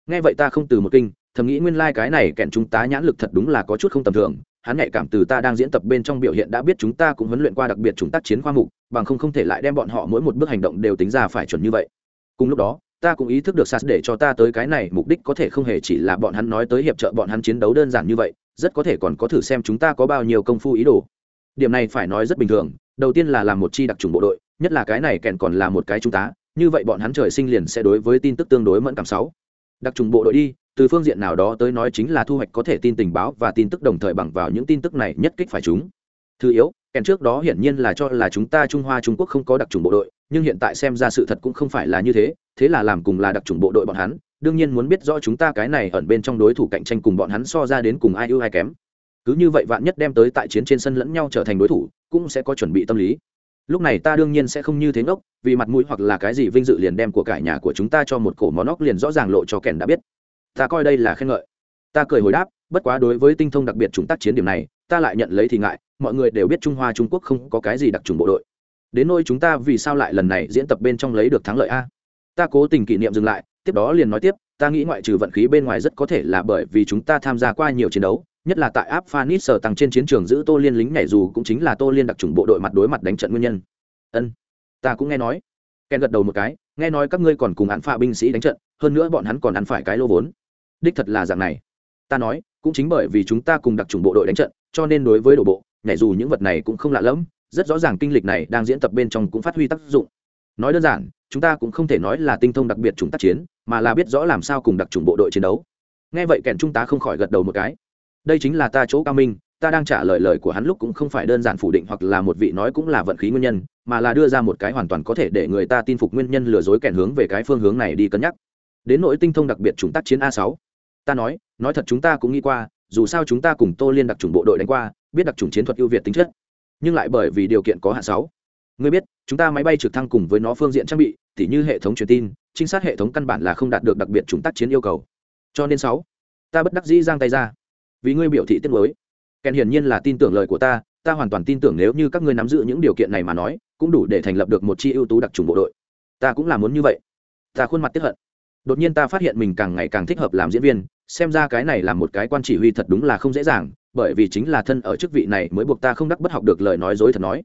Nghe vậy ta không từ một kinh, thầm nghĩ nguyên lai、like、cái này kèn trung tá nhãn lực thật đúng là có chút không tầm thường, hắn nhạy cảm từ ta đang diễn tập bên trong biểu hiện đã biết chúng ta cũng huấn luyện qua đặc biệt chúng tác chiến khoa mục, bằng không không thể lại đem bọn họ mỗi một bước hành động đều tính ra phải chuẩn như vậy. Cùng lúc đó ta cũng ý thức được sas để cho ta tới cái này, mục đích có thể không hề chỉ là bọn hắn nói tới hiệp trợ bọn hắn chiến đấu đơn giản như vậy, rất có thể còn có thử xem chúng ta có bao nhiêu công phu ý đồ. Điểm này phải nói rất bình thường, đầu tiên là làm một chi đặc trùng bộ đội, nhất là cái này kèn còn là một cái trung tá như vậy bọn hắn trời sinh liền sẽ đối với tin tức tương đối mẫn cảm sáu. Đặc trùng bộ đội đi, từ phương diện nào đó tới nói chính là thu hoạch có thể tin tình báo và tin tức đồng thời bằng vào những tin tức này nhất kích phải chúng. Thứ yếu, kèn trước đó hiển nhiên là cho là chúng ta trung hoa trung quốc không có đặc trùng bộ đội, nhưng hiện tại xem ra sự thật cũng không phải là như thế thế là làm cùng là đặc trùng bộ đội bọn hắn, đương nhiên muốn biết rõ chúng ta cái này ẩn bên trong đối thủ cạnh tranh cùng bọn hắn so ra đến cùng ai ưu ai kém. Cứ như vậy vạn nhất đem tới tại chiến trên sân lẫn nhau trở thành đối thủ, cũng sẽ có chuẩn bị tâm lý. Lúc này ta đương nhiên sẽ không như thế ngốc, vì mặt mũi hoặc là cái gì vinh dự liền đem của cải nhà của chúng ta cho một cổ món óc liền rõ ràng lộ cho kèn đã biết. Ta coi đây là khen ngợi. Ta cười hồi đáp, bất quá đối với tinh thông đặc biệt chúng tác chiến điểm này, ta lại nhận lấy thì ngại, mọi người đều biết trung hoa trung quốc không có cái gì đặc trùng bộ đội. Đến nôi chúng ta vì sao lại lần này diễn tập bên trong lấy được thắng lợi a? Ta cố tình kỷ niệm dừng lại, tiếp đó liền nói tiếp, ta nghĩ ngoại trừ vận khí bên ngoài rất có thể là bởi vì chúng ta tham gia qua nhiều chiến đấu, nhất là tại áp phanis sở tăng trên chiến trường giữ tô liên lính nhảy dù cũng chính là tô liên đặc trùng bộ đội mặt đối mặt đánh trận nguyên nhân. Ân, ta cũng nghe nói. Ken gật đầu một cái, nghe nói các ngươi còn cùng án phạ binh sĩ đánh trận, hơn nữa bọn hắn còn ăn phải cái lô vốn. Đích thật là dạng này. Ta nói, cũng chính bởi vì chúng ta cùng đặc trùng bộ đội đánh trận, cho nên đối với đổ bộ, nhảy dù những vật này cũng không lạ lẫm, rất rõ ràng kinh lịch này đang diễn tập bên trong cũng phát huy tác dụng nói đơn giản, chúng ta cũng không thể nói là tinh thông đặc biệt chúng tác chiến, mà là biết rõ làm sao cùng đặc trùng bộ đội chiến đấu. Nghe vậy kèn trung tá không khỏi gật đầu một cái. Đây chính là ta chỗ cao minh, ta đang trả lời lời của hắn lúc cũng không phải đơn giản phủ định hoặc là một vị nói cũng là vận khí nguyên nhân, mà là đưa ra một cái hoàn toàn có thể để người ta tin phục nguyên nhân lừa dối kèn hướng về cái phương hướng này đi cân nhắc. Đến nỗi tinh thông đặc biệt chúng tác chiến a sáu. Ta nói nói thật chúng ta cũng nghĩ qua, dù sao chúng ta cùng tô liên đặc trùng bộ đội đánh qua, biết đặc trùng chiến thuật ưu việt tính chất. Nhưng lại bởi vì điều kiện có hạ sáu ngươi biết, chúng ta máy bay trực thăng cùng với nó phương diện trang bị, tỉ như hệ thống truyền tin, trinh sát hệ thống căn bản là không đạt được đặc biệt chúng tác chiến yêu cầu. Cho nên sáu, ta bất đắc dĩ giang tay ra. Vì ngươi biểu thị tiết mới kèn hiển nhiên là tin tưởng lời của ta ta hoàn toàn tin tưởng nếu như các ngươi nắm giữ những điều kiện này mà nói, cũng đủ để thành lập được một chi ưu tú đặc trùng bộ đội. Ta cũng là muốn như vậy. Ta khuôn mặt tiếp hận. Đột nhiên ta phát hiện mình càng ngày càng thích hợp làm diễn viên, xem ra cái này là một cái quan chỉ huy thật đúng là không dễ dàng, bởi vì chính là thân ở chức vị này mới buộc ta không đắc bất học được lời nói dối thật nói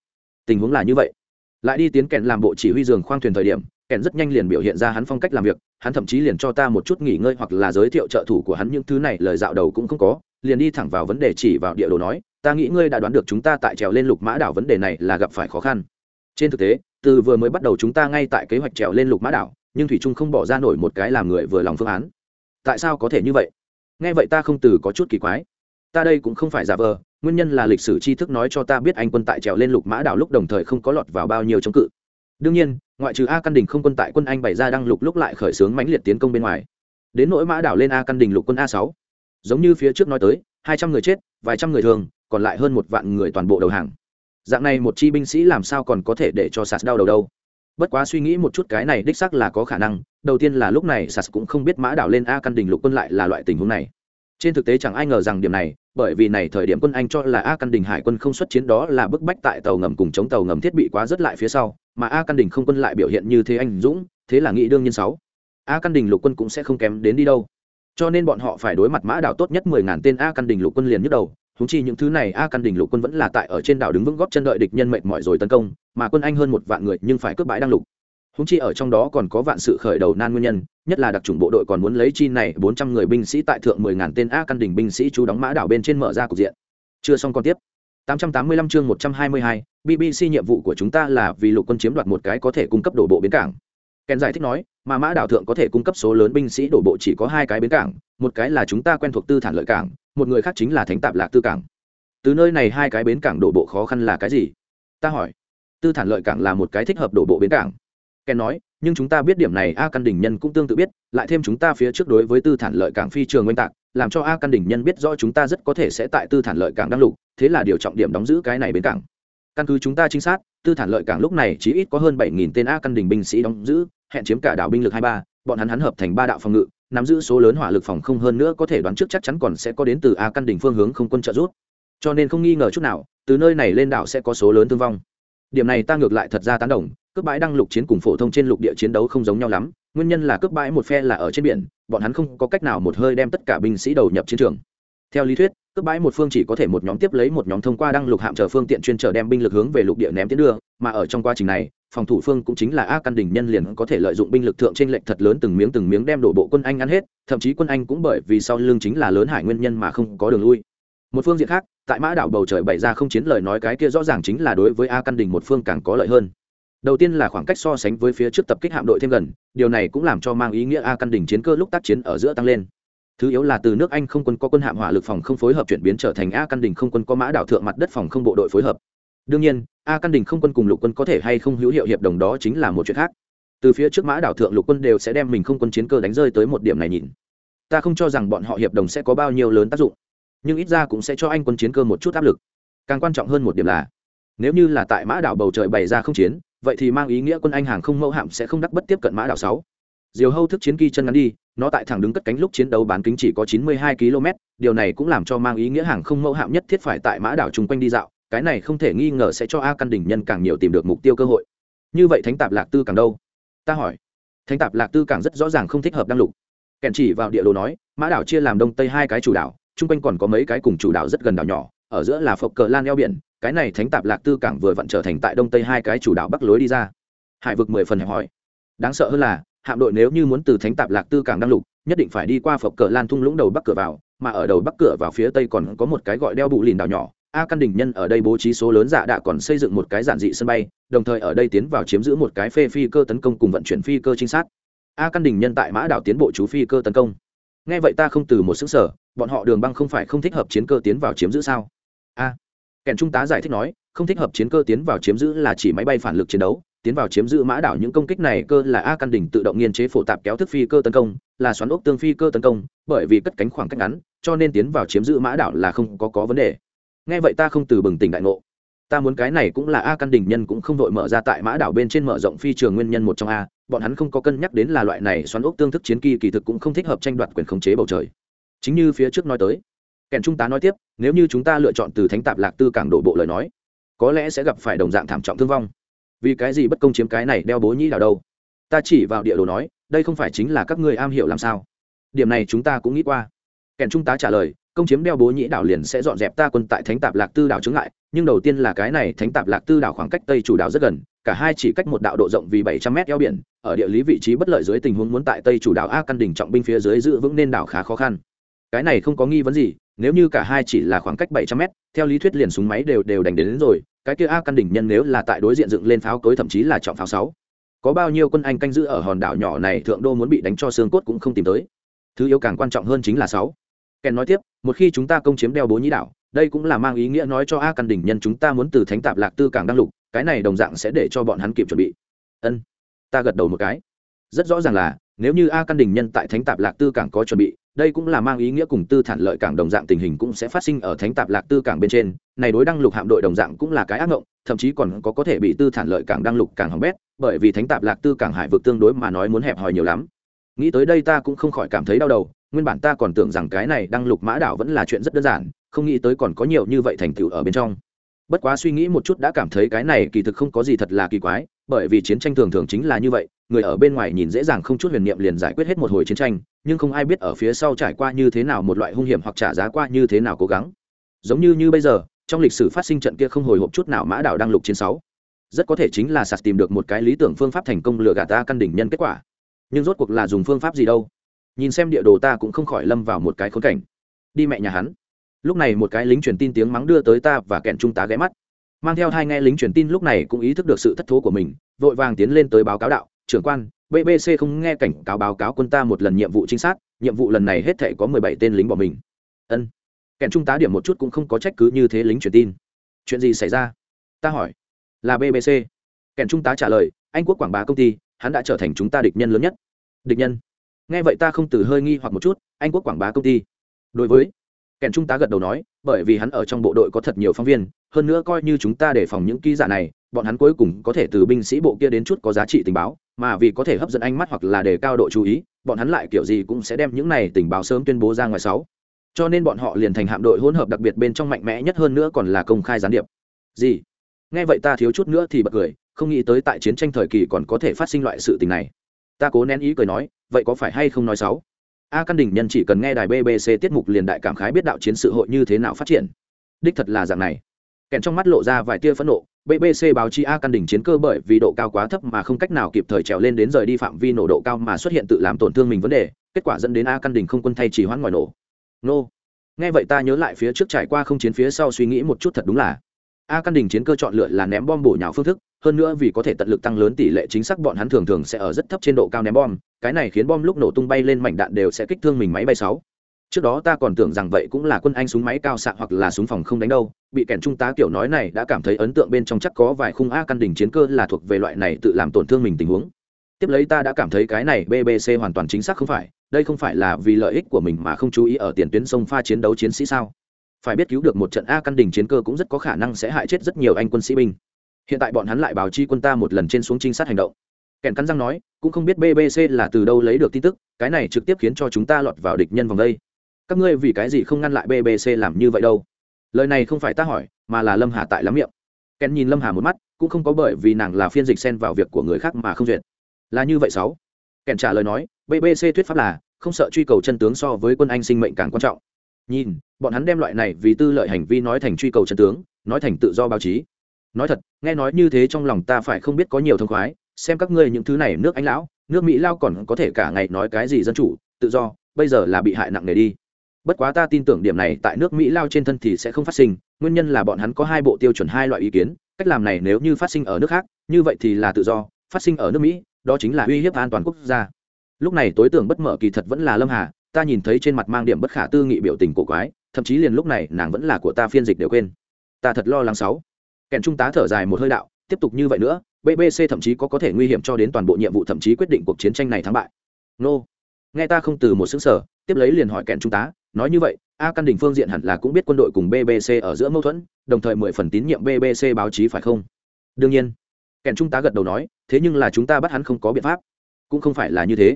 tình huống là như vậy. Lại đi tiến kèn làm bộ chỉ huy giường khoang thuyền thời điểm kèn rất nhanh liền biểu hiện ra hắn phong cách làm việc, hắn thậm chí liền cho ta một chút nghỉ ngơi hoặc là giới thiệu trợ thủ của hắn những thứ này, lời dạo đầu cũng không có, liền đi thẳng vào vấn đề chỉ vào địa đồ nói, ta nghĩ ngươi đã đoán được chúng ta tại trèo lên lục mã đảo vấn đề này là gặp phải khó khăn. Trên thực tế, từ vừa mới bắt đầu chúng ta ngay tại kế hoạch trèo lên lục mã đảo, nhưng thủy trung không bỏ ra nổi một cái làm người vừa lòng phương án. Tại sao có thể như vậy? Nghe vậy ta không từ có chút kỳ quái ta đây cũng không phải giả vờ, nguyên nhân là lịch sử tri thức nói cho ta biết anh quân tại trèo lên lục mã đảo lúc đồng thời không có lọt vào bao nhiêu chống cự. Đương nhiên, ngoại trừ a căn đình không quân tại quân anh bày ra đăng lục lúc lại khởi xướng mãnh liệt tiến công bên ngoài. Đến nỗi mã đảo lên a căn đình lục quân a sáu. Giống như phía trước nói tới, hai trăm người chết, vài trăm người thường còn lại hơn một vạn người toàn bộ đầu hàng. Dạng này một chi binh sĩ làm sao còn có thể để cho sạt đau đầu đâu? Bất quá suy nghĩ một chút cái này đích xác là có khả năng. Đầu tiên là lúc này sạt cũng không biết mã đảo lên a căn đình lục quân lại là loại tình huống này trên thực tế chẳng ai ngờ rằng điểm này, bởi vì này thời điểm quân anh cho là a căn đình hải quân không xuất chiến đó là bức bách tại tàu ngầm cùng chống tàu ngầm thiết bị quá rất lại phía sau, mà a căn đình không quân lại biểu hiện như thế anh dũng, thế là nghĩ đương nhiên sáu. A căn đình lục quân cũng sẽ không kém đến đi đâu. Cho nên bọn họ phải đối mặt mã đảo tốt nhất mười ngàn tên a căn đình lục quân liền nhức đầu húng chi những thứ này a căn đình lục quân vẫn là tại ở trên đảo đứng vững góp chân đợi địch nhân mệt mỏi rồi tấn công, mà quân anh hơn một vạn người nhưng phải cướp bãi đang lục. Húng chi ở trong đó còn có vạn sự khởi đầu nan nguyên nhân nhất là đặc trùng bộ đội còn muốn lấy chi này bốn trăm người binh sĩ tại thượng mười ngàn tên a căn đỉnh binh sĩ chú đóng mã đảo bên trên mở ra cục diện chưa xong còn tiếp 885 chương 122, BBC nhiệm vụ của chúng ta là vì lục quân chiếm đoạt một cái có thể cung cấp đổ bộ bến cảng. Ken giải thích nói, mà mã đảo thượng có thể cung cấp số lớn binh sĩ đổ bộ chỉ có hai cái bến cảng, một cái là chúng ta quen thuộc tư thản lợi cảng, một người khác chính là thánh tạp lạc tư cảng. Từ nơi này hai cái bến cảng đổ bộ khó khăn là cái gì? Ta hỏi. Tư thản lợi cảng là một cái thích hợp đổ bộ bến cảng. Ken nói, nhưng chúng ta biết điểm này A Căn Đỉnh Nhân cũng tương tự biết, lại thêm chúng ta phía trước đối với tư thản lợi cảng phi trường oanh tạc, làm cho A Căn Đỉnh Nhân biết rõ chúng ta rất có thể sẽ tại tư thản lợi cảng đăng lục, thế là điều trọng điểm đóng giữ cái này bến cảng. Căn cứ chúng ta chính xác, tư thản lợi cảng lúc này chỉ ít có hơn 7000 tên A Căn Đỉnh binh sĩ đóng giữ, hẹn chiếm cả đảo binh lực 23, bọn hắn hắn hợp thành ba đạo phòng ngự, nắm giữ số lớn hỏa lực phòng không hơn nữa có thể đoán trước chắc chắn còn sẽ có đến từ A Căn Đỉnh phương hướng không quân trợ giúp. Cho nên không nghi ngờ chút nào, từ nơi này lên đảo sẽ có số lớn thương vong. Điểm này ta ngược lại thật ra tán đồng, cướp bãi đăng lục chiến cùng phổ thông trên lục địa chiến đấu không giống nhau lắm, nguyên nhân là cướp bãi một phe là ở trên biển, bọn hắn không có cách nào một hơi đem tất cả binh sĩ đầu nhập chiến trường. Theo lý thuyết, cướp bãi một phương chỉ có thể một nhóm tiếp lấy một nhóm thông qua đăng lục hạm chờ phương tiện chuyên trở đem binh lực hướng về lục địa ném tiến đưa, mà ở trong quá trình này, phòng thủ phương cũng chính là a căn đỉnh nhân liền có thể lợi dụng binh lực thượng trên lệnh thật lớn từng miếng từng miếng đem đổ bộ quân anh ăn hết, thậm chí quân anh cũng bởi vì sau lưng chính là lớn hải nguyên nhân mà không có đường lui. Một phương diện khác, tại mã đảo bầu trời bày ra không chiến lời nói cái kia rõ ràng chính là đối với a căn đỉnh một phương càng có lợi hơn đầu tiên là khoảng cách so sánh với phía trước tập kích hạm đội thêm gần, điều này cũng làm cho mang ý nghĩa a căn đỉnh chiến cơ lúc tác chiến ở giữa tăng lên. Thứ yếu là từ nước anh không quân có quân hạm hỏa lực phòng không phối hợp chuyển biến trở thành a căn đỉnh không quân có mã đảo thượng mặt đất phòng không bộ đội phối hợp. Đương nhiên, a căn đỉnh không quân cùng lục quân có thể hay không hữu hiệu hiệp đồng đó chính là một chuyện khác. Từ phía trước mã đảo thượng lục quân đều sẽ đem mình không quân chiến cơ đánh rơi tới một điểm này nhìn. Ta không cho rằng bọn họ hiệp đồng sẽ có bao nhiêu lớn tác dụng, nhưng ít ra cũng sẽ cho anh quân chiến cơ một chút áp lực. Càng quan trọng hơn một điểm là, nếu như là tại mã đảo bầu trời bày ra không chiến vậy thì mang ý nghĩa quân anh hàng không mẫu hạm sẽ không đắc bất tiếp cận mã đảo sáu. Diều hâu thức chiến kỳ chân ngắn đi, nó tại thẳng đứng cất cánh lúc chiến đấu bán kính chỉ có 92 km, điều này cũng làm cho mang ý nghĩa hàng không mẫu hạm nhất thiết phải tại mã đảo chung quanh đi dạo, cái này không thể nghi ngờ sẽ cho a căn đỉnh nhân càng nhiều tìm được mục tiêu cơ hội. Như vậy thánh tạp lạc tư càng đâu? Ta hỏi. Thánh tạp lạc tư càng rất rõ ràng không thích hợp đăng lục. Kèn chỉ vào địa đồ nói, mã đảo chia làm đông tây hai cái chủ đảo, chung quanh còn có mấy cái cùng chủ đảo rất gần đảo nhỏ, ở giữa là phộc cờ lan eo biển cái này thánh tạp lạc tư cảng vừa vặn trở thành tại đông tây hai cái chủ đạo bắc lối đi ra. Hải vực mười phần hẹp hòi. Đáng sợ hơn là, hạm đội nếu như muốn từ thánh tạp lạc tư cảng đăng lục, nhất định phải đi qua phập cờ lan thung lũng đầu bắc cửa vào, mà ở đầu bắc cửa vào phía tây còn có một cái gọi đeo bụ lìn đảo nhỏ. A căn đình nhân ở đây bố trí số lớn dạ giả đã còn xây dựng một cái giản dị sân bay, đồng thời ở đây tiến vào chiếm giữ một cái phê phi cơ tấn công cùng vận chuyển phi cơ trinh sát. A căn đình nhân tại mã đảo tiến bộ chú phi cơ tấn công. Nghe vậy ta không từ một xứ sở bọn họ đường băng không phải không thích hợp chiến cơ tiến vào chiếm giữ sao? A kèn trung tá giải thích nói, không thích hợp chiến cơ tiến vào chiếm giữ là chỉ máy bay phản lực chiến đấu, tiến vào chiếm giữ mã đảo những công kích này cơ là a căn đỉnh tự động nghiên chế phổ tạp kéo thức phi cơ tấn công, là xoắn ốc tương phi cơ tấn công, bởi vì cất cánh khoảng cách ngắn, cho nên tiến vào chiếm giữ mã đảo là không có có vấn đề. Nghe vậy ta không từ bừng tỉnh đại ngộ. Ta muốn cái này cũng là a căn đỉnh nhân cũng không đội mở ra tại mã đảo bên trên mở rộng phi trường nguyên nhân một trong a, bọn hắn không có cân nhắc đến là loại này xoắn ốc tương thức chiến kỳ kỳ thực cũng không thích hợp tranh đoạt quyền khống chế bầu trời. Chính như phía trước nói tới kèn trung tá nói tiếp, nếu như chúng ta lựa chọn từ thánh tạp lạc tư cảng đổ bộ lời nói, có lẽ sẽ gặp phải đồng dạng thảm trọng thương vong. Vì cái gì bất công chiếm cái này đeo bố nhĩ đảo đâu? Ta chỉ vào địa đồ nói, đây không phải chính là các ngươi am hiểu làm sao. Điểm này chúng ta cũng nghĩ qua. Kèn trung tá trả lời, công chiếm đeo bố nhĩ đảo liền sẽ dọn dẹp ta quân tại thánh tạp lạc tư đảo chứng lại nhưng đầu tiên là cái này thánh tạp lạc tư đảo khoảng cách tây chủ đảo rất gần, cả hai chỉ cách một đạo độ rộng vì bảy trăm mét eo biển, ở địa lý vị trí bất lợi dưới tình huống muốn tại tây chủ đảo a căn đỉnh trọng binh phía dưới giữ vững nên đảo khá khó khăn cái này không có nghi vấn gì nếu như cả hai chỉ là khoảng cách bảy trăm mét theo lý thuyết liền súng máy đều đều đánh đến, đến rồi cái kia a căn đỉnh nhân nếu là tại đối diện dựng lên pháo cối thậm chí là trọng pháo sáu. Có bao nhiêu quân anh canh giữ ở hòn đảo nhỏ này thượng đô muốn bị đánh cho xương cốt cũng không tìm tới. Thứ yếu càng quan trọng hơn chính là sáu. Kèn nói tiếp một khi chúng ta công chiếm đeo bố nhĩ đảo đây cũng là mang ý nghĩa nói cho a căn đỉnh nhân chúng ta muốn từ thánh tạp lạc tư cảng đăng lục cái này đồng dạng sẽ để cho bọn hắn kịp chuẩn bị. Ân ta gật đầu một cái. Rất rõ ràng là nếu như a căn đỉnh nhân tại thánh tạp lạc tư cảng có chuẩn bị đây cũng là mang ý nghĩa cùng tư thản lợi cảng đồng dạng tình hình cũng sẽ phát sinh ở thánh tạp lạc tư cảng bên trên. Này đối đăng lục hạm đội đồng dạng cũng là cái ác ngộng, thậm chí còn có có thể bị tư thản lợi cảng đăng lục càng hỏng bét, bởi vì thánh tạp lạc tư cảng hải vực tương đối mà nói muốn hẹp hòi nhiều lắm. Nghĩ tới đây ta cũng không khỏi cảm thấy đau đầu, nguyên bản ta còn tưởng rằng cái này đăng lục mã đảo vẫn là chuyện rất đơn giản, không nghĩ tới còn có nhiều như vậy thành tựu ở bên trong. Bất quá suy nghĩ một chút đã cảm thấy cái này kỳ thực không có gì thật là kỳ quái, bởi vì chiến tranh thường thường chính là như vậy người ở bên ngoài nhìn dễ dàng không chút huyền niệm liền giải quyết hết một hồi chiến tranh, nhưng không ai biết ở phía sau trải qua như thế nào một loại hung hiểm hoặc trả giá qua như thế nào cố gắng. Giống như như bây giờ, trong lịch sử phát sinh trận kia không hồi hộp chút nào mã đảo đang lục chiến sáu, rất có thể chính là sạt tìm được một cái lý tưởng phương pháp thành công lừa gạt ta căn đỉnh nhân kết quả. Nhưng rốt cuộc là dùng phương pháp gì đâu? Nhìn xem địa đồ ta cũng không khỏi lâm vào một cái khốn cảnh. Đi mẹ nhà hắn. Lúc này một cái lính truyền tin tiếng mắng đưa tới ta và kẹn trung tá ghé mắt. Mang theo hai nghe lính truyền tin lúc này cũng ý thức được sự thất thố của mình, vội vàng tiến lên tới báo cáo đạo trưởng quan bbc không nghe cảnh cáo báo cáo quân ta một lần nhiệm vụ trinh sát, nhiệm vụ lần này hết thể có mười bảy tên lính bỏ mình. Ân. Kèn trung tá điểm một chút cũng không có trách cứ như thế lính truyền tin. Chuyện gì xảy ra? Ta hỏi. Là bbc Kèn trung tá trả lời, anh quốc quảng bá công ty, hắn đã trở thành chúng ta địch nhân lớn nhất. Địch nhân. Nghe vậy ta không từ hơi nghi hoặc một chút, anh quốc quảng bá công ty. Đối với kèn trung tá gật đầu nói, bởi vì hắn ở trong bộ đội có thật nhiều phóng viên, hơn nữa coi như chúng ta đề phòng những ký giả này bọn hắn cuối cùng có thể từ binh sĩ bộ kia đến chút có giá trị tình báo, mà vì có thể hấp dẫn ánh mắt hoặc là đề cao độ chú ý, bọn hắn lại kiểu gì cũng sẽ đem những này tình báo sớm tuyên bố ra ngoài sáu. Cho nên bọn họ liền thành hạm đội hỗn hợp đặc biệt bên trong mạnh mẽ nhất hơn nữa còn là công khai gián điệp. Gì? Nghe vậy ta thiếu chút nữa thì bật cười, không nghĩ tới tại chiến tranh thời kỳ còn có thể phát sinh loại sự tình này. Ta cố nén ý cười nói, vậy có phải hay không nói sáu? a căn đỉnh nhân chỉ cần nghe đài bbc tiết mục liền đại cảm khái biết đạo chiến sự hội như thế nào phát triển. Đích thật là dạng này kèn trong mắt lộ ra vài tia phẫn nộ bbc báo chí a căn đỉnh chiến cơ bởi vì độ cao quá thấp mà không cách nào kịp thời trèo lên đến rời đi phạm vi nổ độ cao mà xuất hiện tự làm tổn thương mình vấn đề, kết quả dẫn đến a căn đỉnh không quân thay chỉ hoãn ngoài nổ. Nô. Nghe vậy ta nhớ lại phía trước trải qua không chiến phía sau suy nghĩ một chút thật đúng là, a căn đỉnh chiến cơ chọn lựa là ném bom bổ nhào phương thức, hơn nữa vì có thể tận lực tăng lớn tỷ lệ chính xác bọn hắn thường thường sẽ ở rất thấp trên độ cao ném bom, cái này khiến bom lúc nổ tung bay lên mảnh đạn đều sẽ kích thương mình máy bay sáu trước đó ta còn tưởng rằng vậy cũng là quân anh súng máy cao xạ hoặc là súng phòng không đánh đâu, bị kèn trung tá kiểu nói này đã cảm thấy ấn tượng bên trong chắc có vài khung a căn đỉnh chiến cơ là thuộc về loại này tự làm tổn thương mình tình huống. Tiếp lấy ta đã cảm thấy cái này bbc hoàn toàn chính xác không phải, đây không phải là vì lợi ích của mình mà không chú ý ở tiền tuyến sông pha chiến đấu chiến sĩ sao? Phải biết cứu được một trận a căn đỉnh chiến cơ cũng rất có khả năng sẽ hại chết rất nhiều anh quân sĩ binh. Hiện tại bọn hắn lại báo chi quân ta một lần trên xuống trinh sát hành động. Kèn cắn răng nói, cũng không biết bbc là từ đâu lấy được tin tức, cái này trực tiếp khiến cho chúng ta lọt vào địch nhân vòng đây các ngươi vì cái gì không ngăn lại bbc làm như vậy đâu? Lời này không phải ta hỏi, mà là lâm hà tại lắm miệng. Kèn nhìn lâm hà một mắt, cũng không có bởi vì nàng là phiên dịch xen vào việc của người khác mà không duyệt. Là như vậy sáu. Kèn trả lời nói bbc thuyết pháp là, không sợ truy cầu chân tướng so với quân anh sinh mệnh càng quan trọng. Nhìn, bọn hắn đem loại này vì tư lợi hành vi nói thành truy cầu chân tướng, nói thành tự do báo chí. Nói thật, nghe nói như thế trong lòng ta phải không biết có nhiều thông khoái, xem các ngươi những thứ này nước anh lão, nước mỹ lao còn có thể cả ngày nói cái gì dân chủ, tự do, bây giờ là bị hại nặng nề đi bất quá ta tin tưởng điểm này tại nước mỹ lao trên thân thì sẽ không phát sinh, nguyên nhân là bọn hắn có hai bộ tiêu chuẩn, hai loại ý kiến, cách làm này nếu như phát sinh ở nước khác, như vậy thì là tự do, phát sinh ở nước mỹ, đó chính là uy hiếp an toàn quốc gia. Lúc này tối tưởng bất mở kỳ thật vẫn là lâm hà, ta nhìn thấy trên mặt mang điểm bất khả tư nghị biểu tình cổ quái, thậm chí liền lúc này nàng vẫn là của ta phiên dịch đều quên. Ta thật lo lắng sáu. Kèn trung tá thở dài một hơi đạo, tiếp tục như vậy nữa bbc thậm chí có có thể nguy hiểm cho đến toàn bộ nhiệm vụ, thậm chí quyết định cuộc chiến tranh này thắng bại. Nô. Nghe ta không từ một xứng sở tiếp lấy liền hỏi kèn trung tá nói như vậy a căn đình phương diện hẳn là cũng biết quân đội cùng bbc ở giữa mâu thuẫn đồng thời mười phần tín nhiệm bbc báo chí phải không? Đương nhiên. Kèn trung tá gật đầu nói thế nhưng là chúng ta bắt hắn không có biện pháp. Cũng không phải là như thế.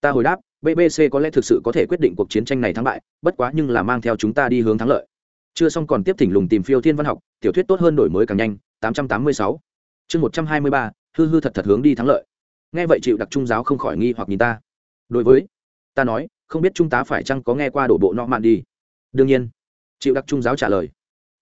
Ta hồi đáp bbc có lẽ thực sự có thể quyết định cuộc chiến tranh này thắng bại bất quá nhưng là mang theo chúng ta đi hướng thắng lợi. Chưa xong còn tiếp thỉnh lùng tìm phiêu thiên văn học tiểu thuyết tốt hơn đổi mới càng nhanh 886. chương 123, hư hư thật thật hướng đi thắng lợi. Nghe vậy chịu đặc trung giáo không khỏi nghi hoặc nhìn ta. Đối với ta nói không biết trung tá phải chăng có nghe qua đổ bộ nọ mạn đi. Đương nhiên, chịu đặc trung giáo trả lời.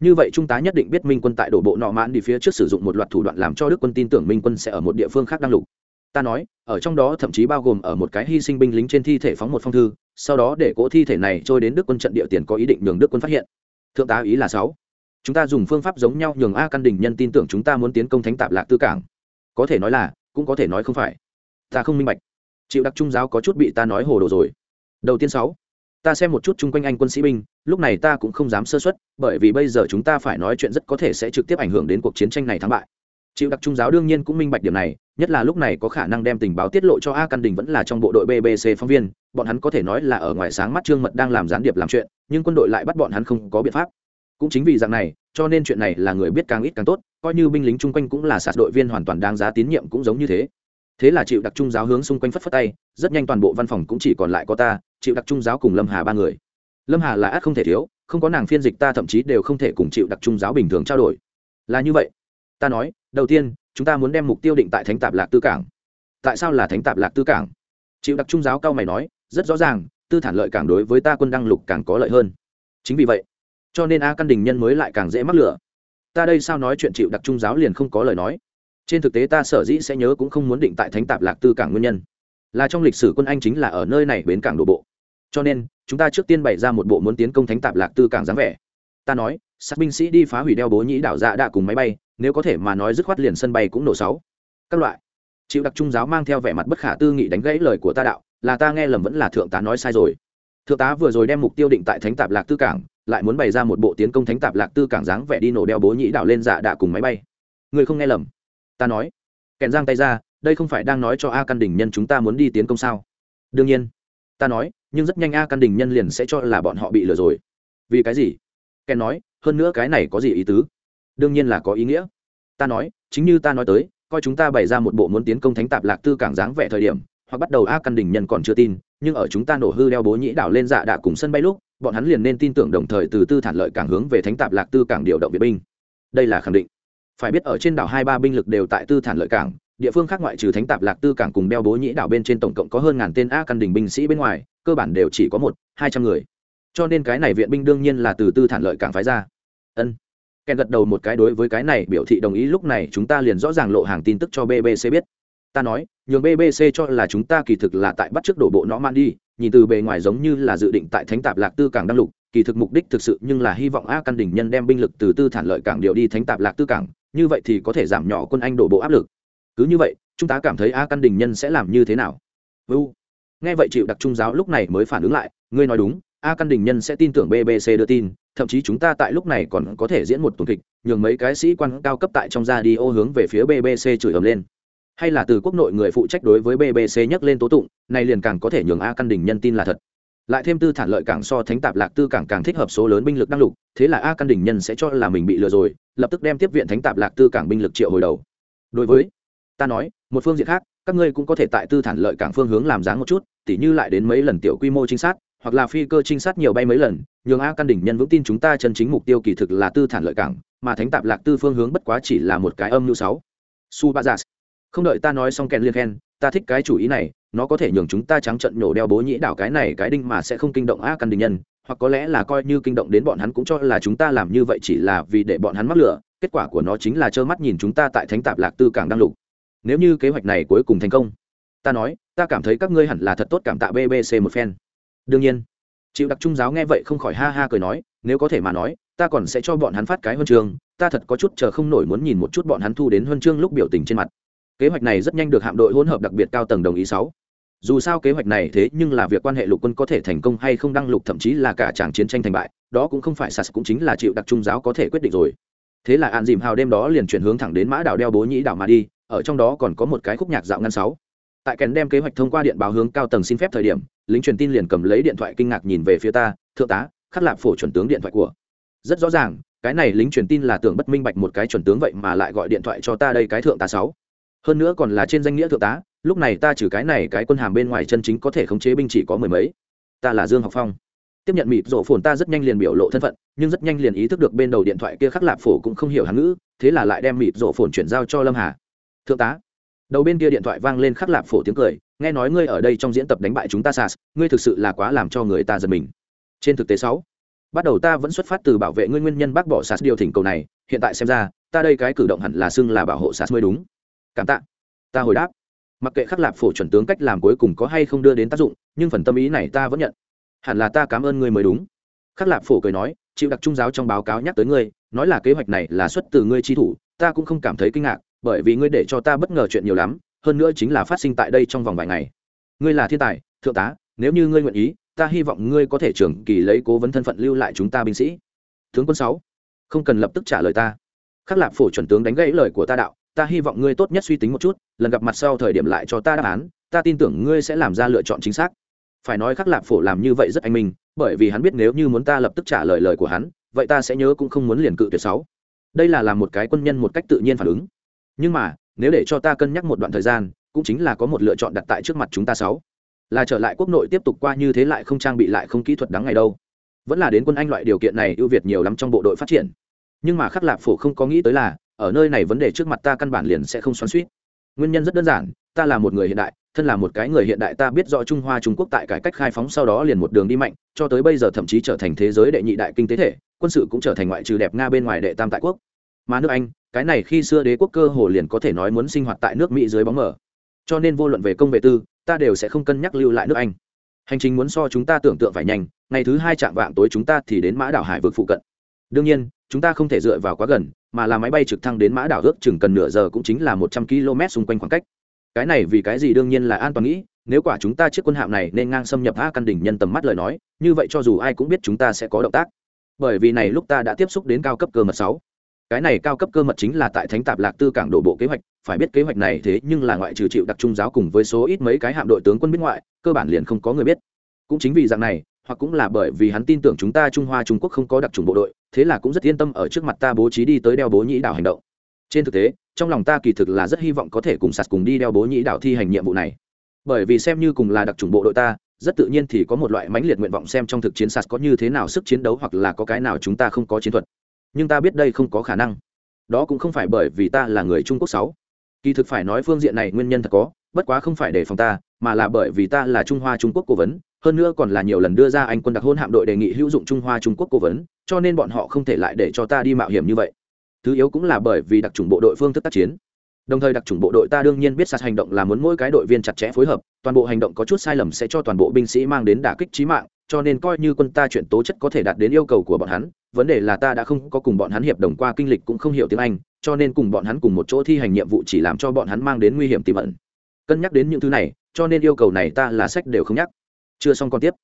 Như vậy trung tá nhất định biết minh quân tại đổ bộ nọ mạn đi phía trước sử dụng một loạt thủ đoạn làm cho đức quân tin tưởng minh quân sẽ ở một địa phương khác đang lục. Ta nói, ở trong đó thậm chí bao gồm ở một cái hy sinh binh lính trên thi thể phóng một phong thư, sau đó để cỗ thi thể này trôi đến đức quân trận địa tiền có ý định nhường đức quân phát hiện. Thượng tá ý là sáu. Chúng ta dùng phương pháp giống nhau nhường a căn đình nhân tin tưởng chúng ta muốn tiến công thánh tạp lạc tư cảng. Có thể nói là, cũng có thể nói không phải. Ta không minh bạch. Chịu đặc trung giáo có chút bị ta nói hồ đồ rồi đầu tiên sáu, ta xem một chút chung quanh anh quân sĩ binh, lúc này ta cũng không dám sơ xuất bởi vì bây giờ chúng ta phải nói chuyện rất có thể sẽ trực tiếp ảnh hưởng đến cuộc chiến tranh này thắng bại. Chịu đặc trung giáo đương nhiên cũng minh bạch điểm này, nhất là lúc này có khả năng đem tình báo tiết lộ cho a căn đình vẫn là trong bộ đội bbc phóng viên, bọn hắn có thể nói là ở ngoài sáng mắt trương mật đang làm gián điệp làm chuyện, nhưng quân đội lại bắt bọn hắn không có biện pháp. Cũng chính vì dạng này, cho nên chuyện này là người biết càng ít càng tốt, coi như binh lính chung quanh cũng là sạt đội viên hoàn toàn đáng giá tín nhiệm cũng giống như thế. Thế là chịu đặc trung giáo hướng xung quanh phất phất tay, rất nhanh toàn bộ văn phòng cũng chỉ còn lại có ta chịu đặc trung giáo cùng lâm hà ba người. Lâm hà là ác không thể thiếu, không có nàng phiên dịch ta thậm chí đều không thể cùng chịu đặc trung giáo bình thường trao đổi. Là như vậy. Ta nói, đầu tiên, chúng ta muốn đem mục tiêu định tại thánh tạp lạc tư cảng. Tại sao là thánh tạp lạc tư cảng? Chịu đặc trung giáo cao mày nói, rất rõ ràng, tư thản lợi cảng đối với ta quân đăng lục càng có lợi hơn. Chính vì vậy, cho nên a căn đình nhân mới lại càng dễ mắc lửa. Ta đây sao nói chuyện chịu đặc trung giáo liền không có lời nói? Trên thực tế ta sở dĩ sẽ nhớ cũng không muốn định tại thánh tạp lạc tư cảng nguyên nhân. Là trong lịch sử quân anh chính là ở nơi này bến cảng đổ bộ cho nên, chúng ta trước tiên bày ra một bộ muốn tiến công thánh tạp lạc tư cảng dáng vẻ. Ta nói, sát binh sĩ đi phá hủy đeo bố nhĩ đảo dạ đạ cùng máy bay, nếu có thể mà nói dứt khoát liền sân bay cũng nổ sáu. Các loại. Chịu đặc trung giáo mang theo vẻ mặt bất khả tư nghị đánh gãy lời của ta đạo, là ta nghe lầm vẫn là thượng tá nói sai rồi. Thượng tá vừa rồi đem mục tiêu định tại thánh tạp lạc tư cảng, lại muốn bày ra một bộ tiến công thánh tạp lạc tư cảng dáng vẻ đi nổ đeo bố nhĩ đảo lên dạ đạ cùng máy bay. Người không nghe lầm. Ta nói. Kèn giang tay ra, đây không phải đang nói cho a căn đình nhân chúng ta muốn đi tiến công sao? Đương nhiên. Ta nói nhưng rất nhanh a căn đình nhân liền sẽ cho là bọn họ bị lừa rồi. Vì cái gì? Ken nói, hơn nữa cái này có gì ý tứ? Đương nhiên là có ý nghĩa. Ta nói, chính như ta nói tới, coi chúng ta bày ra một bộ muốn tiến công thánh tạp lạc tư cảng dáng vẻ thời điểm, hoặc bắt đầu a căn đình nhân còn chưa tin, nhưng ở chúng ta nổ hư đeo bố nhĩ đảo lên dạ đạ cùng sân bay lúc, bọn hắn liền nên tin tưởng đồng thời từ tư thản lợi cảng hướng về thánh tạp lạc tư cảng điều động viện binh. Đây là khẳng định. Phải biết ở trên đảo hai ba binh lực đều tại tư thản lợi cảng địa phương khác ngoại trừ thánh tạp lạc tư cảng cùng đeo bố nhĩ đảo bên trên tổng cộng có hơn ngàn tên a căn đình binh sĩ bên ngoài, cơ bản đều chỉ có một, hai trăm người. Cho nên cái này viện binh đương nhiên là từ tư thản lợi cảng phái ra. Ân. Kèn gật đầu một cái đối với cái này biểu thị đồng ý, lúc này chúng ta liền rõ ràng lộ hàng tin tức cho bbc biết. Ta nói, nhường bbc cho là chúng ta kỳ thực là tại bắt trước đổ bộ nó man đi, nhìn từ bề ngoài giống như là dự định tại thánh tạp lạc tư cảng đăng lục, kỳ thực mục đích thực sự nhưng là hy vọng a căn đỉnh nhân đem binh lực từ tư thản lợi cảng điều đi thánh tạp lạc tư cảng, như vậy thì có thể giảm nhỏ quân anh đổ bộ áp lực cứ như vậy, chúng ta cảm thấy a căn đình nhân sẽ làm như thế nào? Vu nghe vậy chịu đặc trung giáo lúc này mới phản ứng lại, ngươi nói đúng, a căn đình nhân sẽ tin tưởng bbc đưa tin, thậm chí chúng ta tại lúc này còn có thể diễn một tuần kịch, nhường mấy cái sĩ quan cao cấp tại trong ra đi ô hướng về phía bbc chửi ầm lên. Hay là từ quốc nội người phụ trách đối với bbc nhắc lên tố tụng này liền càng có thể nhường a căn đình nhân tin là thật. Lại thêm tư thản lợi cảng so thánh tạp lạc tư cảng càng thích hợp số lớn binh lực đăng lục, thế là a căn đình nhân sẽ cho là mình bị lừa rồi, lập tức đem tiếp viện thánh tạp lạc tư cảng binh lực triệu hồi đầu. Đối với ta nói, một phương diện khác, các ngươi cũng có thể tại tư thản lợi cảng phương hướng làm dáng một chút, tỉ như lại đến mấy lần tiểu quy mô trinh sát, hoặc là phi cơ trinh sát nhiều bay mấy lần, nhường a căn đỉnh nhân vững tin chúng ta chân chính mục tiêu kỳ thực là tư thản lợi cảng, mà thánh tạp lạc tư phương hướng bất quá chỉ là một cái âm mưu sáu. Su ba giả không đợi ta nói xong kèn liên khen, ta thích cái chủ ý này, nó có thể nhường chúng ta trắng trận nhổ đeo bố nhĩ đảo cái này cái đinh mà sẽ không kinh động a căn đỉnh nhân, hoặc có lẽ là coi như kinh động đến bọn hắn cũng cho là chúng ta làm như vậy chỉ là vì để bọn hắn mắc lửa, kết quả của nó chính là trơ mắt nhìn chúng ta tại thánh tạp lạc tư cảng đang lục nếu như kế hoạch này cuối cùng thành công, ta nói, ta cảm thấy các ngươi hẳn là thật tốt cảm tạ bbc một phen. Đương nhiên chịu đặc trung giáo nghe vậy không khỏi ha ha cười nói, nếu có thể mà nói, ta còn sẽ cho bọn hắn phát cái huân chương, ta thật có chút chờ không nổi muốn nhìn một chút bọn hắn thu đến huân chương lúc biểu tình trên mặt. Kế hoạch này rất nhanh được hạm đội hỗn hợp đặc biệt cao tầng đồng ý sáu. Dù sao kế hoạch này thế nhưng là việc quan hệ lục quân có thể thành công hay không đăng lục thậm chí là cả tràng chiến tranh thành bại, đó cũng không phải sas cũng chính là chịu đặc trung giáo có thể quyết định rồi. Thế là an dìm hào đêm đó liền chuyển hướng thẳng đến mã đảo đeo bố nhĩ đảo mà đi ở trong đó còn có một cái khúc nhạc dạo ngăn sáu. Tại kèn đem kế hoạch thông qua điện báo hướng cao tầng xin phép thời điểm, lính truyền tin liền cầm lấy điện thoại kinh ngạc nhìn về phía ta, thượng tá, khắc lạp phổ chuẩn tướng điện thoại của. Rất rõ ràng, cái này lính truyền tin là tưởng bất minh bạch một cái chuẩn tướng vậy mà lại gọi điện thoại cho ta đây cái thượng tá sáu. Hơn nữa còn là trên danh nghĩa thượng tá, lúc này ta trừ cái này cái quân hàm bên ngoài chân chính có thể khống chế binh chỉ có mười mấy. Ta là dương học phong. Tiếp nhận mịt rổ phồn ta rất nhanh liền biểu lộ thân phận, nhưng rất nhanh liền ý thức được bên đầu điện thoại kia khắc lạp phổ cũng không hiểu hán ngữ, thế là lại đem mịt rổ phồn chuyển giao cho lâm hà thượng tá. Đầu bên kia điện thoại vang lên khắc lạp phổ tiếng cười, nghe nói ngươi ở đây trong diễn tập đánh bại chúng ta sas ngươi thực sự là quá làm cho người ta giật mình. Trên thực tế sáu, bắt đầu ta vẫn xuất phát từ bảo vệ ngươi nguyên nhân bác bỏ sas điều thỉnh cầu này, hiện tại xem ra, ta đây cái cử động hẳn là xưng là bảo hộ sas mới đúng. Cảm tạ. Ta hồi đáp. Mặc kệ khắc lạp phổ chuẩn tướng cách làm cuối cùng có hay không đưa đến tác dụng, nhưng phần tâm ý này ta vẫn nhận. Hẳn là ta cảm ơn ngươi mới đúng. Khắc lạp phổ cười nói, chịu đặc trung giáo trong báo cáo nhắc tới ngươi, nói là kế hoạch này là xuất từ ngươi chi thủ, ta cũng không cảm thấy kinh ngạc bởi vì ngươi để cho ta bất ngờ chuyện nhiều lắm, hơn nữa chính là phát sinh tại đây trong vòng vài ngày. Ngươi là thiên tài, thượng tá, nếu như ngươi nguyện ý, ta hy vọng ngươi có thể trưởng kỳ lấy cố vấn thân phận lưu lại chúng ta binh sĩ. Tướng quân sáu, không cần lập tức trả lời ta. Khắc lạp phổ chuẩn tướng đánh gãy lời của ta đạo, ta hy vọng ngươi tốt nhất suy tính một chút, lần gặp mặt sau thời điểm lại cho ta đáp án, ta tin tưởng ngươi sẽ làm ra lựa chọn chính xác. Phải nói khắc lạp phổ làm như vậy rất anh minh, bởi vì hắn biết nếu như muốn ta lập tức trả lời lời của hắn, vậy ta sẽ nhớ cũng không muốn liền cự tuyệt sáu. Đây là làm một cái quân nhân một cách tự nhiên phản ứng nhưng mà, nếu để cho ta cân nhắc một đoạn thời gian, cũng chính là có một lựa chọn đặt tại trước mặt chúng ta sáu. Là trở lại quốc nội tiếp tục qua như thế lại không trang bị lại không kỹ thuật đáng ngày đâu. Vẫn là đến quân anh loại điều kiện này ưu việt nhiều lắm trong bộ đội phát triển. Nhưng mà khắc lạp phổ không có nghĩ tới là, ở nơi này vấn đề trước mặt ta căn bản liền sẽ không xoắn suýt nguyên nhân rất đơn giản, ta là một người hiện đại, thân là một cái người hiện đại ta biết rõ trung hoa trung quốc tại cải cách khai phóng sau đó liền một đường đi mạnh, cho tới bây giờ thậm chí trở thành thế giới đệ nhị đại kinh tế thể, quân sự cũng trở thành ngoại trừ đẹp nga bên ngoài đệ tam tại quốc. Mà nước anh cái này khi xưa đế quốc cơ hồ liền có thể nói muốn sinh hoạt tại nước mỹ dưới bóng mở cho nên vô luận về công vệ tư, ta đều sẽ không cân nhắc lưu lại nước anh. Hành trình muốn so chúng ta tưởng tượng phải nhanh, ngày thứ hai chạm vạng tối chúng ta thì đến mã đảo hải vực phụ cận. Đương nhiên, chúng ta không thể dựa vào quá gần, mà là máy bay trực thăng đến mã đảo ước chừng cần nửa giờ cũng chính là một trăm km xung quanh khoảng cách. Cái này vì cái gì đương nhiên là an toàn nghĩ, nếu quả chúng ta chiếc quân hạm này nên ngang xâm nhập a căn đỉnh nhân tầm mắt lời nói, như vậy cho dù ai cũng biết chúng ta sẽ có động tác. Bởi vì này lúc ta đã tiếp xúc đến cao cấp cơ mật sáu cái này cao cấp cơ mật chính là tại thánh tạp lạc tư cảng đổ bộ kế hoạch, phải biết kế hoạch này thế nhưng là ngoại trừ chịu đặc trung giáo cùng với số ít mấy cái hạm đội tướng quân biết ngoại, cơ bản liền không có người biết. Cũng chính vì dạng này, hoặc cũng là bởi vì hắn tin tưởng chúng ta trung hoa trung quốc không có đặc trùng bộ đội, thế là cũng rất yên tâm ở trước mặt ta bố trí đi tới đeo bố nhĩ đảo hành động. Trên thực tế, trong lòng ta kỳ thực là rất hy vọng có thể cùng sạt cùng đi đeo bố nhĩ đảo thi hành nhiệm vụ này. Bởi vì xem như cùng là đặc trùng bộ đội ta, rất tự nhiên thì có một loại mãnh liệt nguyện vọng xem trong thực chiến sạt có như thế nào sức chiến đấu hoặc là có cái nào chúng ta không có chiến thuật nhưng ta biết đây không có khả năng. Đó cũng không phải bởi vì ta là người trung quốc sáu. Kỳ thực phải nói phương diện này nguyên nhân thật có, bất quá không phải để phòng ta, mà là bởi vì ta là trung hoa trung quốc cố vấn, hơn nữa còn là nhiều lần đưa ra anh quân đặc hôn hạm đội đề nghị hữu dụng trung hoa trung quốc cố vấn, cho nên bọn họ không thể lại để cho ta đi mạo hiểm như vậy. Thứ yếu cũng là bởi vì đặc trùng bộ đội phương thức tác chiến. Đồng thời đặc trùng bộ đội ta đương nhiên biết sạt hành động là muốn mỗi cái đội viên chặt chẽ phối hợp, toàn bộ hành động có chút sai lầm sẽ cho toàn bộ binh sĩ mang đến đả kích trí mạng, cho nên coi như quân ta chuyện tố chất có thể đạt đến yêu cầu của bọn hắn vấn đề là ta đã không có cùng bọn hắn hiệp đồng qua, kinh lịch cũng không hiểu tiếng anh, cho nên cùng bọn hắn cùng một chỗ thi hành nhiệm vụ chỉ làm cho bọn hắn mang đến nguy hiểm tiềm ẩn. Cân nhắc đến những thứ này, cho nên yêu cầu này ta là sách đều không nhắc. Chưa xong còn tiếp.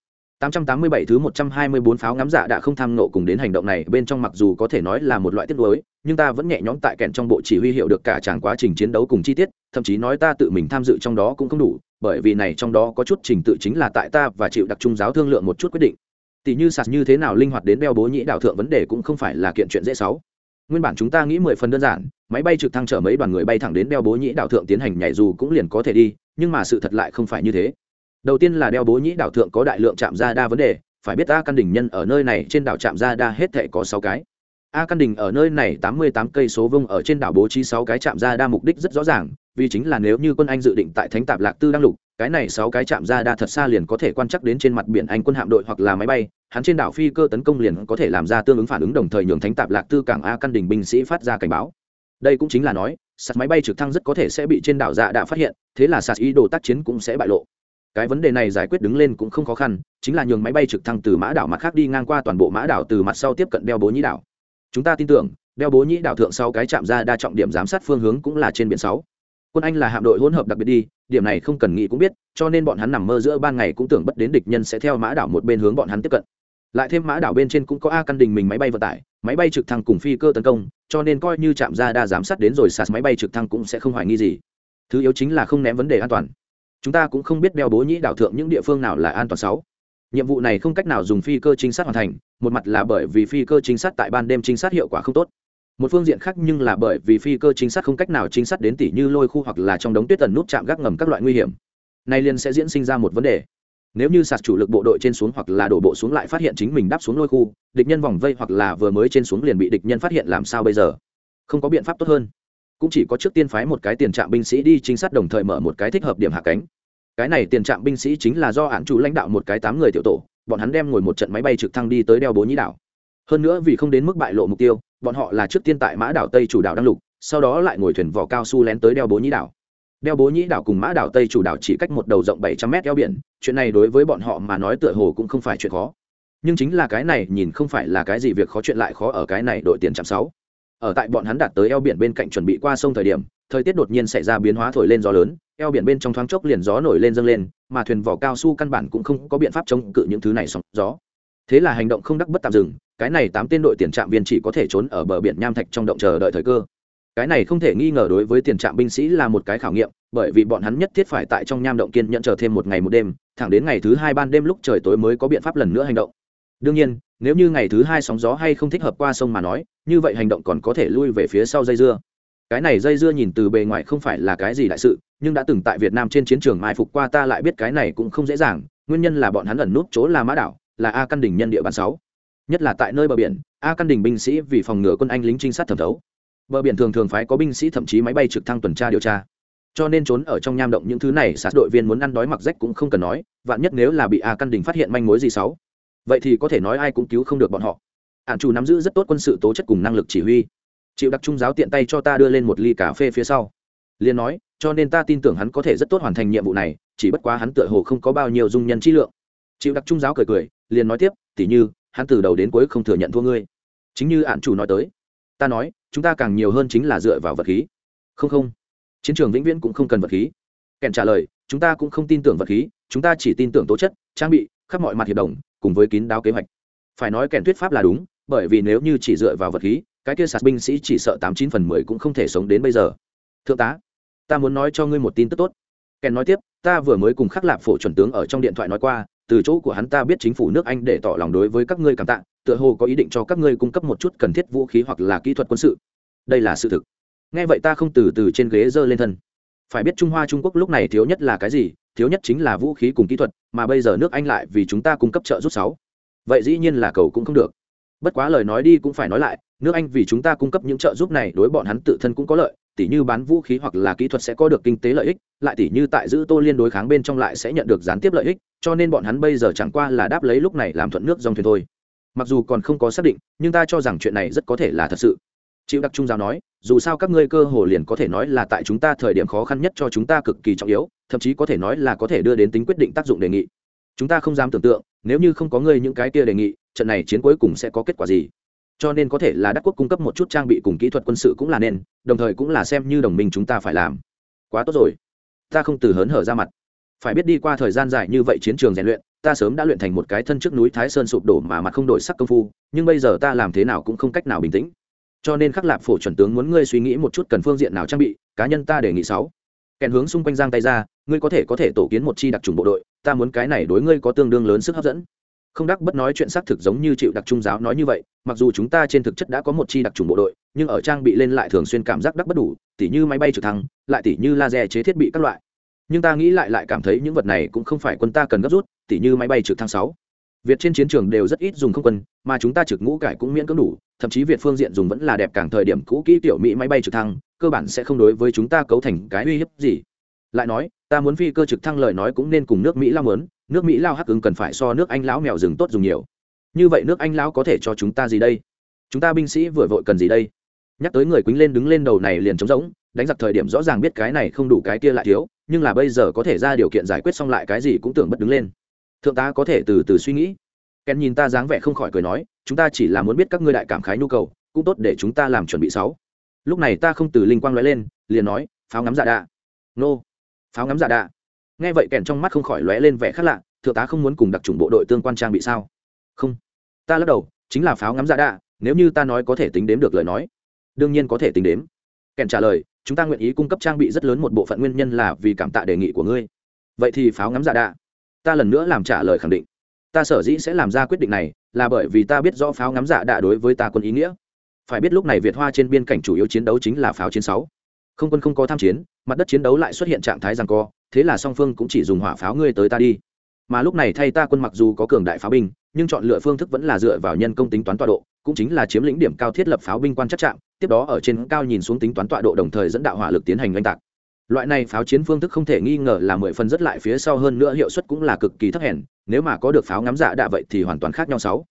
887 thứ 124 pháo ngắm giả đã không tham nộ cùng đến hành động này, bên trong mặc dù có thể nói là một loại tiết đối nhưng ta vẫn nhẹ nhõm tại kẹn trong bộ chỉ huy hiệu được cả tràng quá trình chiến đấu cùng chi tiết, thậm chí nói ta tự mình tham dự trong đó cũng không đủ, bởi vì này trong đó có chút trình tự chính là tại ta và chịu đặc trung giáo thương lượng một chút quyết định tỷ như sạt như thế nào linh hoạt đến đeo bố nhĩ đảo thượng vấn đề cũng không phải là kiện chuyện dễ xấu nguyên bản chúng ta nghĩ mười phần đơn giản, máy bay trực thăng chở mấy đoàn người bay thẳng đến đeo bố nhĩ đảo thượng tiến hành nhảy dù cũng liền có thể đi, nhưng mà sự thật lại không phải như thế. Đầu tiên là đeo bố nhĩ đảo thượng có đại lượng chạm ra đa vấn đề, phải biết ta căn đỉnh nhân ở nơi này trên đảo chạm ra đa hết thể có sáu cái a căn đỉnh ở nơi này tám mươi tám cây số vông ở trên đảo bố trí sáu cái chạm ra đa mục đích rất rõ ràng, vì chính là nếu như quân anh dự định tại thánh tạp lạc tư đăng lục, cái này sáu cái chạm ra đa thật xa liền có thể quan chắc đến trên mặt biển anh quân hạm đội hoặc là máy bay, hắn trên đảo phi cơ tấn công liền có thể làm ra tương ứng phản ứng đồng thời nhường thánh tạp lạc tư cảng a căn đỉnh binh sĩ phát ra cảnh báo. Đây cũng chính là nói, sạt máy bay trực thăng rất có thể sẽ bị trên đảo dạ đã phát hiện, thế là sạt ý đồ tác chiến cũng sẽ bại lộ. Cái vấn đề này giải quyết đứng lên cũng không khó khăn, chính là nhường máy bay trực thăng từ mã đảo mặt khác đi ngang qua toàn bộ mã đảo từ mặt sau tiếp cận đeo bố nhĩ đảo chúng ta tin tưởng, đeo bố nhĩ đảo thượng sau cái chạm ra đa trọng điểm giám sát phương hướng cũng là trên biển sáu. Quân anh là hạm đội hỗn hợp đặc biệt đi, điểm này không cần nghĩ cũng biết, cho nên bọn hắn nằm mơ giữa ban ngày cũng tưởng bất đến địch nhân sẽ theo mã đảo một bên hướng bọn hắn tiếp cận. Lại thêm mã đảo bên trên cũng có a căn đình mình máy bay vận tải, máy bay trực thăng cùng phi cơ tấn công, cho nên coi như chạm ra đa giám sát đến rồi sạt máy bay trực thăng cũng sẽ không hoài nghi gì. Thứ yếu chính là không ném vấn đề an toàn. Chúng ta cũng không biết đeo bố nhĩ đảo thượng những địa phương nào là an toàn sáu. Nhiệm vụ này không cách nào dùng phi cơ chính xác hoàn thành một mặt là bởi vì phi cơ chính sát tại ban đêm trinh sát hiệu quả không tốt. Một phương diện khác nhưng là bởi vì phi cơ chính sát không cách nào chính sát đến tỷ như lôi khu hoặc là trong đống tuyết tần nút chạm gác ngầm các loại nguy hiểm. Nay liền sẽ diễn sinh ra một vấn đề. Nếu như sạt chủ lực bộ đội trên xuống hoặc là đổ bộ xuống lại phát hiện chính mình đáp xuống lôi khu, địch nhân vòng vây hoặc là vừa mới trên xuống liền bị địch nhân phát hiện làm sao bây giờ? Không có biện pháp tốt hơn. Cũng chỉ có trước tiên phái một cái tiền trạm binh sĩ đi trinh sát đồng thời mở một cái thích hợp điểm hạ cánh. Cái này tiền trạm binh sĩ chính là do án chủ lãnh đạo một cái tám người tiểu tổ bọn hắn đem ngồi một trận máy bay trực thăng đi tới đeo bố nhĩ đảo. Hơn nữa vì không đến mức bại lộ mục tiêu, bọn họ là trước tiên tại mã đảo tây chủ đảo đăng lục, sau đó lại ngồi thuyền vỏ cao su lén tới đeo bố nhĩ đảo. Đeo bố nhĩ đảo cùng mã đảo tây chủ đảo chỉ cách một đầu rộng bảy trăm mét eo biển, chuyện này đối với bọn họ mà nói tựa hồ cũng không phải chuyện khó. Nhưng chính là cái này nhìn không phải là cái gì việc khó, chuyện lại khó ở cái này đội tiền chạm sáu. Ở tại bọn hắn đạt tới eo biển bên cạnh chuẩn bị qua sông thời điểm, thời tiết đột nhiên xảy ra biến hóa thổi lên gió lớn eo biển bên trong thoáng chốc liền gió nổi lên dâng lên, mà thuyền vỏ cao su căn bản cũng không có biện pháp chống cự những thứ này sóng gió. Thế là hành động không đắc bất tạm dừng, cái này tám tên đội tiền trạm viên chỉ có thể trốn ở bờ biển nham thạch trong động chờ đợi thời cơ. Cái này không thể nghi ngờ đối với tiền trạm binh sĩ là một cái khảo nghiệm, bởi vì bọn hắn nhất thiết phải tại trong nham động kiên nhận chờ thêm một ngày một đêm, thẳng đến ngày thứ hai ban đêm lúc trời tối mới có biện pháp lần nữa hành động. Đương nhiên, nếu như ngày thứ hai sóng gió hay không thích hợp qua sông mà nói, như vậy hành động còn có thể lui về phía sau dây dưa cái này dây dưa nhìn từ bề ngoài không phải là cái gì đại sự, nhưng đã từng tại việt nam trên chiến trường mai phục qua ta lại biết cái này cũng không dễ dàng, nguyên nhân là bọn hắn ẩn nút chỗ là mã đảo, là a căn đỉnh nhân địa bàn sáu. Nhất là tại nơi bờ biển, a căn đỉnh binh sĩ vì phòng ngừa quân anh lính trinh sát thẩm thấu. Bờ biển thường thường phái có binh sĩ thậm chí máy bay trực thăng tuần tra điều tra. Cho nên trốn ở trong nham động những thứ này, sát đội viên muốn ăn đói mặc rách cũng không cần nói, vạn nhất nếu là bị a căn đỉnh phát hiện manh mối gì sáu. Vậy thì có thể nói ai cũng cứu không được bọn họ. Ạn chủ nắm giữ rất tốt quân sự tố chất cùng năng lực chỉ huy chịu đặc trung giáo tiện tay cho ta đưa lên một ly cà phê phía sau. Liền nói, cho nên ta tin tưởng hắn có thể rất tốt hoàn thành nhiệm vụ này, chỉ bất quá hắn tựa hồ không có bao nhiêu dung nhân trí lượng. Chịu đặc trung giáo cười cười, liền nói tiếp, tỉ như, hắn từ đầu đến cuối không thừa nhận thua ngươi. Chính như ạn chủ nói tới, ta nói, chúng ta càng nhiều hơn chính là dựa vào vật khí. Không không, chiến trường vĩnh viễn cũng không cần vật khí. Kèn trả lời, chúng ta cũng không tin tưởng vật khí, chúng ta chỉ tin tưởng tố chất, trang bị, khắp mọi mặt hiệp đồng, cùng với kín đáo kế hoạch. Phải nói kèn thuyết pháp là đúng, bởi vì nếu như chỉ dựa vào vật khí cái kia sạt binh sĩ chỉ sợ tám chín phần mười cũng không thể sống đến bây giờ. Thượng tá, ta muốn nói cho ngươi một tin tức tốt. Kèn nói tiếp, ta vừa mới cùng khắc lạp phổ chuẩn tướng ở trong điện thoại nói qua, từ chỗ của hắn ta biết chính phủ nước anh để tỏ lòng đối với các ngươi cảm tạ, tựa hồ có ý định cho các ngươi cung cấp một chút cần thiết vũ khí hoặc là kỹ thuật quân sự. Đây là sự thực. Nghe vậy ta không từ từ trên ghế giơ lên thân. Phải biết trung hoa trung quốc lúc này thiếu nhất là cái gì? Thiếu nhất chính là vũ khí cùng kỹ thuật, mà bây giờ nước anh lại vì chúng ta cung cấp trợ giúp sáu. Vậy dĩ nhiên là cầu cũng không được. Bất quá lời nói đi cũng phải nói lại nước anh vì chúng ta cung cấp những trợ giúp này đối bọn hắn tự thân cũng có lợi, tỉ như bán vũ khí hoặc là kỹ thuật sẽ có được kinh tế lợi ích, lại tỉ như tại giữ tô liên đối kháng bên trong lại sẽ nhận được gián tiếp lợi ích, cho nên bọn hắn bây giờ chẳng qua là đáp lấy lúc này làm thuận nước dòng thuyền thôi. Mặc dù còn không có xác định, nhưng ta cho rằng chuyện này rất có thể là thật sự. Chịu đặc trung giáo nói, dù sao các ngươi cơ hồ liền có thể nói là tại chúng ta thời điểm khó khăn nhất cho chúng ta cực kỳ trọng yếu, thậm chí có thể nói là có thể đưa đến tính quyết định tác dụng đề nghị. Chúng ta không dám tưởng tượng, nếu như không có ngươi những cái kia đề nghị, trận này chiến cuối cùng sẽ có kết quả gì? Cho nên có thể là đắc quốc cung cấp một chút trang bị cùng kỹ thuật quân sự cũng là nên, đồng thời cũng là xem như đồng minh chúng ta phải làm. Quá tốt rồi. Ta không từ hớn hở ra mặt. Phải biết đi qua thời gian dài như vậy chiến trường rèn luyện, ta sớm đã luyện thành một cái thân trước núi thái sơn sụp đổ mà mặt không đổi sắc công phu, nhưng bây giờ ta làm thế nào cũng không cách nào bình tĩnh. Cho nên khắc lạp phổ chuẩn tướng muốn ngươi suy nghĩ một chút cần phương diện nào trang bị, cá nhân ta đề nghị sáu. Kèn hướng xung quanh giang tay ra, ngươi có thể có thể tổ kiến một chi đặc trùng bộ đội, ta muốn cái này đối ngươi có tương đương lớn sức hấp dẫn không đắc bất nói chuyện xác thực giống như chịu đặc trung giáo nói như vậy, mặc dù chúng ta trên thực chất đã có một chi đặc trùng bộ đội, nhưng ở trang bị lên lại thường xuyên cảm giác đắc bất đủ, tỉ như máy bay trực thăng, lại tỉ như laser chế thiết bị các loại. Nhưng ta nghĩ lại lại cảm thấy những vật này cũng không phải quân ta cần gấp rút, tỉ như máy bay trực thăng sáu. Việt trên chiến trường đều rất ít dùng không quân, mà chúng ta trực ngũ cải cũng miễn cưỡng đủ, thậm chí việt phương diện dùng vẫn là đẹp càng thời điểm cũ kỹ tiểu mỹ máy bay trực thăng, cơ bản sẽ không đối với chúng ta cấu thành cái uy hiếp gì. Lại nói ta muốn phi cơ trực thăng lời nói cũng nên cùng nước mỹ lao mớn nước mỹ lao hắc ứng cần phải so nước anh lão mèo rừng tốt dùng nhiều. Như vậy nước anh lão có thể cho chúng ta gì đây? Chúng ta binh sĩ vừa vội cần gì đây? Nhắc tới người quýnh lên đứng lên đầu này liền trống rỗng, đánh giặc thời điểm rõ ràng biết cái này không đủ cái kia lại thiếu, nhưng là bây giờ có thể ra điều kiện giải quyết xong lại cái gì cũng tưởng bất đứng lên. Thượng tá có thể từ từ suy nghĩ. Ken nhìn ta dáng vẻ không khỏi cười nói, chúng ta chỉ là muốn biết các ngươi đại cảm khái nhu cầu, cũng tốt để chúng ta làm chuẩn bị sáu. Lúc này ta không từ linh quang nói lên, liền nói, pháo ngắm dạ đạ. Nô pháo ngắm dạ đạ. Nghe vậy kèn trong mắt không khỏi lóe lên vẻ khác lạ, thượng tá không muốn cùng đặc trùng bộ đội tương quan trang bị sao? Không. Ta lắc đầu, chính là pháo ngắm dạ đạ, nếu như ta nói có thể tính đếm được lời nói, đương nhiên có thể tính đếm. Kèn trả lời, chúng ta nguyện ý cung cấp trang bị rất lớn một bộ phận nguyên nhân là vì cảm tạ đề nghị của ngươi. Vậy thì pháo ngắm dạ đạ, ta lần nữa làm trả lời khẳng định. Ta sở dĩ sẽ làm ra quyết định này, là bởi vì ta biết rõ pháo ngắm dạ đạ đối với ta quân ý nghĩa. Phải biết lúc này việt hoa trên biên cảnh chủ yếu chiến đấu chính là pháo chiến sáu không quân không có tham chiến, mặt đất chiến đấu lại xuất hiện trạng thái rằng co, thế là song phương cũng chỉ dùng hỏa pháo ngươi tới ta đi. Mà lúc này thay ta quân mặc dù có cường đại pháo binh, nhưng chọn lựa phương thức vẫn là dựa vào nhân công tính toán tọa độ, cũng chính là chiếm lĩnh điểm cao thiết lập pháo binh quan chắc chạm tiếp đó ở trên cao nhìn xuống tính toán tọa độ đồng thời dẫn đạo hỏa lực tiến hành oanh tạc. Loại này pháo chiến phương thức không thể nghi ngờ là mười phần rất lại phía sau hơn nữa hiệu suất cũng là cực kỳ thấp hèn, nếu mà có được pháo ngắm dạ đạ vậy thì hoàn toàn khác nhau sáu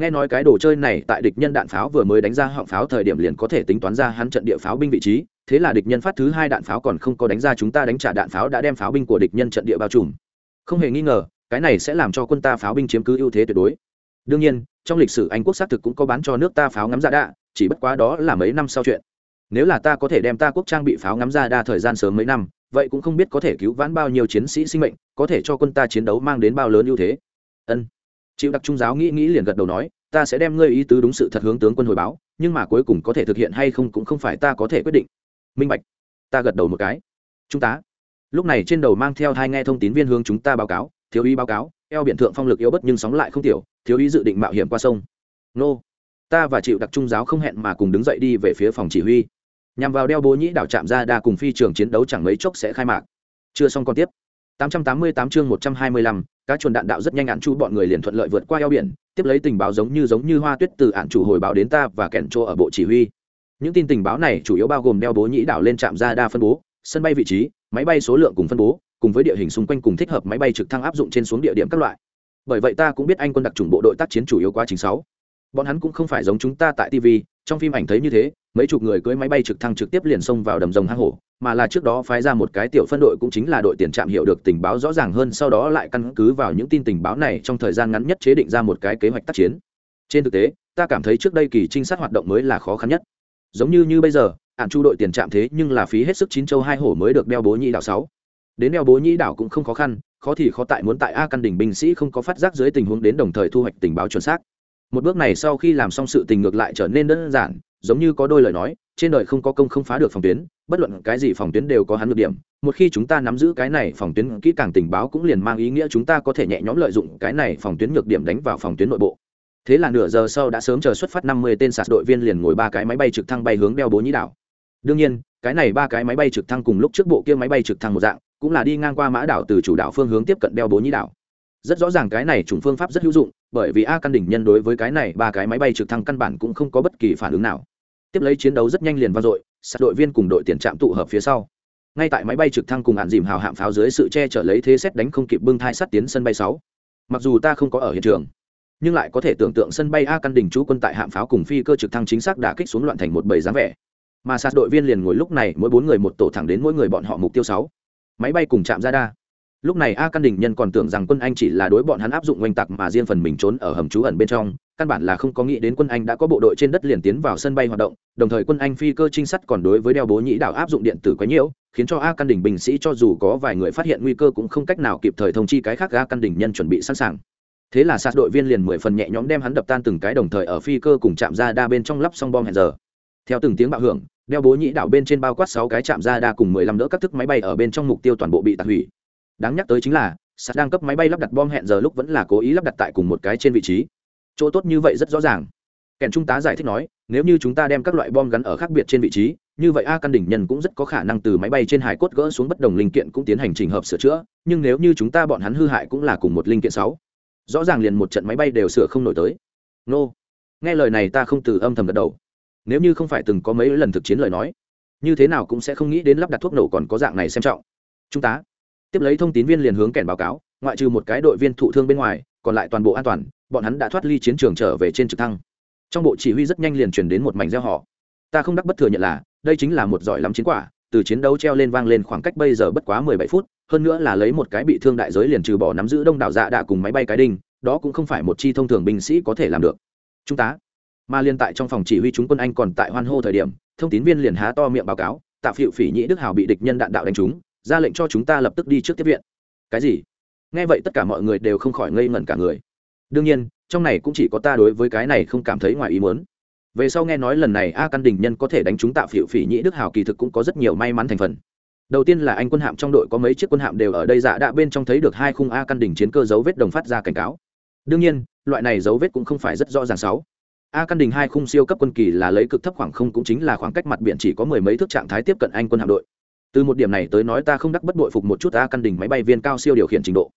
nghe nói cái đồ chơi này tại địch nhân đạn pháo vừa mới đánh ra họng pháo thời điểm liền có thể tính toán ra hắn trận địa pháo binh vị trí, thế là địch nhân phát thứ hai đạn pháo còn không có đánh ra chúng ta đánh trả đạn pháo đã đem pháo binh của địch nhân trận địa bao trùm. Không hề nghi ngờ, cái này sẽ làm cho quân ta pháo binh chiếm cứ ưu thế tuyệt đối. Đương nhiên, trong lịch sử anh quốc xác thực cũng có bán cho nước ta pháo ngắm ra đạ, chỉ bất quá đó là mấy năm sau chuyện. Nếu là ta có thể đem ta quốc trang bị pháo ngắm dạ ra đa thời gian sớm mấy năm, vậy cũng không biết có thể cứu vãn bao nhiêu chiến sĩ sinh mệnh, có thể cho quân ta chiến đấu mang đến bao lớn ưu thế. Ân chịu đặc trung giáo nghĩ nghĩ liền gật đầu nói, ta sẽ đem ngươi ý tứ đúng sự thật hướng tướng quân hồi báo, nhưng mà cuối cùng có thể thực hiện hay không cũng không phải ta có thể quyết định. Minh bạch. Ta gật đầu một cái. Trung tá lúc này trên đầu mang theo hai nghe thông tín viên hướng chúng ta báo cáo, thiếu ý báo cáo, eo biển thượng phong lực yếu bất nhưng sóng lại không tiểu, thiếu ý dự định mạo hiểm qua sông. Nô. Ta và chịu đặc trung giáo không hẹn mà cùng đứng dậy đi về phía phòng chỉ huy. Nhằm vào đeo bố nhĩ đảo trạm ra đa cùng phi trường chiến đấu chẳng mấy chốc sẽ khai mạc. Chưa xong còn tiếp. 888 chương 125, các chuồn đạn đạo rất nhanh án chu bọn người liền thuận lợi vượt qua eo biển tiếp lấy tình báo giống như giống như hoa tuyết từ án chủ hồi báo đến ta và kèn trô ở bộ chỉ huy. Những tin tình báo này chủ yếu bao gồm đeo bố nhĩ đảo lên trạm ra đa phân bố sân bay vị trí máy bay số lượng cùng phân bố cùng với địa hình xung quanh cùng thích hợp máy bay trực thăng áp dụng trên xuống địa điểm các loại. Bởi vậy ta cũng biết anh quân đặc trùng bộ đội tác chiến chủ yếu quá trình sáu. Bọn hắn cũng không phải giống chúng ta tại tv trong phim ảnh thấy như thế mấy chục người cưỡi máy bay trực thăng trực tiếp liền xông vào đầm rồng hang hổ, mà là trước đó phái ra một cái tiểu phân đội cũng chính là đội tiền trạm hiểu được tình báo rõ ràng hơn, sau đó lại căn cứ vào những tin tình báo này trong thời gian ngắn nhất chế định ra một cái kế hoạch tác chiến. Trên thực tế, ta cảm thấy trước đây kỳ trinh sát hoạt động mới là khó khăn nhất. Giống như như bây giờ ạn chu đội tiền trạm thế nhưng là phí hết sức chín châu hai hổ mới được đeo bố nhĩ đảo sáu. Đến đeo bố nhĩ đảo cũng không khó khăn, khó thì khó tại muốn tại a căn đỉnh binh sĩ không có phát giác dưới tình huống đến đồng thời thu hoạch tình báo chuẩn xác. Một bước này sau khi làm xong sự tình ngược lại trở nên đơn giản giống như có đôi lời nói, trên đời không có công không phá được phòng tuyến, bất luận cái gì phòng tuyến đều có hắn được điểm. Một khi chúng ta nắm giữ cái này phòng tuyến kỹ càng tình báo cũng liền mang ý nghĩa chúng ta có thể nhẹ nhõm lợi dụng cái này phòng tuyến nhược điểm đánh vào phòng tuyến nội bộ. Thế là nửa giờ sau đã sớm chờ xuất phát năm mươi tên sạt đội viên liền ngồi ba cái máy bay trực thăng bay hướng đeo bố nhĩ đảo. Đương nhiên, cái này ba cái máy bay trực thăng cùng lúc trước bộ kia máy bay trực thăng một dạng, cũng là đi ngang qua mã đảo từ chủ đảo phương hướng tiếp cận đeo bố nhĩ đảo rất rõ ràng cái này chủng phương pháp rất hữu dụng, bởi vì a căn đỉnh nhân đối với cái này ba cái máy bay trực thăng căn bản cũng không có bất kỳ phản ứng nào. Tiếp lấy chiến đấu rất nhanh liền vang dội, sát đội viên cùng đội tiền trạm tụ hợp phía sau. Ngay tại máy bay trực thăng cùng hạn dìm hào hạm pháo dưới sự che chở lấy thế xét đánh không kịp bưng thai sắt tiến sân bay sáu. Mặc dù ta không có ở hiện trường, nhưng lại có thể tưởng tượng sân bay a căn đỉnh chú quân tại hạm pháo cùng phi cơ trực thăng chính xác đã kích xuống loạn thành một bầy dáng vẻ. Mà sát đội viên liền ngồi lúc này, mỗi bốn người một tổ thẳng đến mỗi người bọn họ mục tiêu sáu. Máy bay cùng chạm ra đa lúc này a căn đình nhân còn tưởng rằng quân anh chỉ là đối bọn hắn áp dụng oanh tạc mà riêng phần mình trốn ở hầm trú ẩn bên trong, căn bản là không có nghĩ đến quân anh đã có bộ đội trên đất liền tiến vào sân bay hoạt động, đồng thời quân anh phi cơ trinh sát còn đối với đeo bố nhĩ đảo áp dụng điện tử quấy nhiễu khiến cho a căn đình binh sĩ cho dù có vài người phát hiện nguy cơ cũng không cách nào kịp thời thông chi cái khác a căn đình nhân chuẩn bị sẵn sàng. Thế là sát đội viên liền mười phần nhẹ nhõm đem hắn đập tan từng cái đồng thời ở phi cơ cùng chạm ra đa bên trong lắp xong bom hẹn giờ. Theo từng tiếng bạo hưởng, đeo bố nhĩ đảo bên trên bao quát sáu cái chạm ra đa cùng mười lăm đỡ các thức máy bay ở bên trong mục tiêu toàn bộ bị tạc hủy đáng nhắc tới chính là sạt đang cấp máy bay lắp đặt bom hẹn giờ lúc vẫn là cố ý lắp đặt tại cùng một cái trên vị trí. Chỗ tốt như vậy rất rõ ràng. Kèn trung tá giải thích nói, nếu như chúng ta đem các loại bom gắn ở khác biệt trên vị trí, như vậy a căn đỉnh nhân cũng rất có khả năng từ máy bay trên hải cốt gỡ xuống bất đồng linh kiện cũng tiến hành trình hợp sửa chữa, nhưng nếu như chúng ta bọn hắn hư hại cũng là cùng một linh kiện sáu. Rõ ràng liền một trận máy bay đều sửa không nổi tới. Nô. Nghe lời này ta không từ âm thầm gật đầu. Nếu như không phải từng có mấy lần thực chiến lời nói, như thế nào cũng sẽ không nghĩ đến lắp đặt thuốc nổ còn có dạng này xem trọng. Chúng ta tiếp lấy thông tín viên liền hướng kèn báo cáo, ngoại trừ một cái đội viên thụ thương bên ngoài, còn lại toàn bộ an toàn, bọn hắn đã thoát ly chiến trường trở về trên trực thăng. Trong bộ chỉ huy rất nhanh liền truyền đến một mảnh gieo họ ta không đắc bất thừa nhận là, đây chính là một giỏi lắm chiến quả, từ chiến đấu treo lên vang lên khoảng cách bây giờ bất quá mười bảy phút, hơn nữa là lấy một cái bị thương đại giới liền trừ bỏ nắm giữ đông đảo dạ đạ cùng máy bay cái đinh, đó cũng không phải một chi thông thường binh sĩ có thể làm được. Chúng ta, mà liên tại trong phòng chỉ huy chúng quân anh còn tại hoan hô thời điểm, thông tín viên liền há to miệng báo cáo, tạ phiệu phỉ nhĩ đức hào bị địch nhân đạn đạo đánh trúng ra lệnh cho chúng ta lập tức đi trước tiếp viện. Cái gì? Nghe vậy tất cả mọi người đều không khỏi ngây ngẩn cả người. Đương nhiên, trong này cũng chỉ có ta đối với cái này không cảm thấy ngoài ý muốn. Về sau nghe nói lần này a căn đình nhân có thể đánh chúng tạo phịu phỉ nhĩ đức hào kỳ thực cũng có rất nhiều may mắn thành phần. Đầu tiên là anh quân hạm trong đội có mấy chiếc quân hạm đều ở đây dạ đã bên trong thấy được hai khung a căn đỉnh chiến cơ dấu vết đồng phát ra cảnh cáo. Đương nhiên, loại này dấu vết cũng không phải rất rõ ràng sáu. A căn đình hai khung siêu cấp quân kỳ là lấy cực thấp khoảng không cũng chính là khoảng cách mặt biển chỉ có mười mấy thước trạng thái tiếp cận anh quân hạm đội từ một điểm này tới nói ta không đắc bất bội phục một chút a căn đỉnh máy bay viên cao siêu điều khiển trình độ.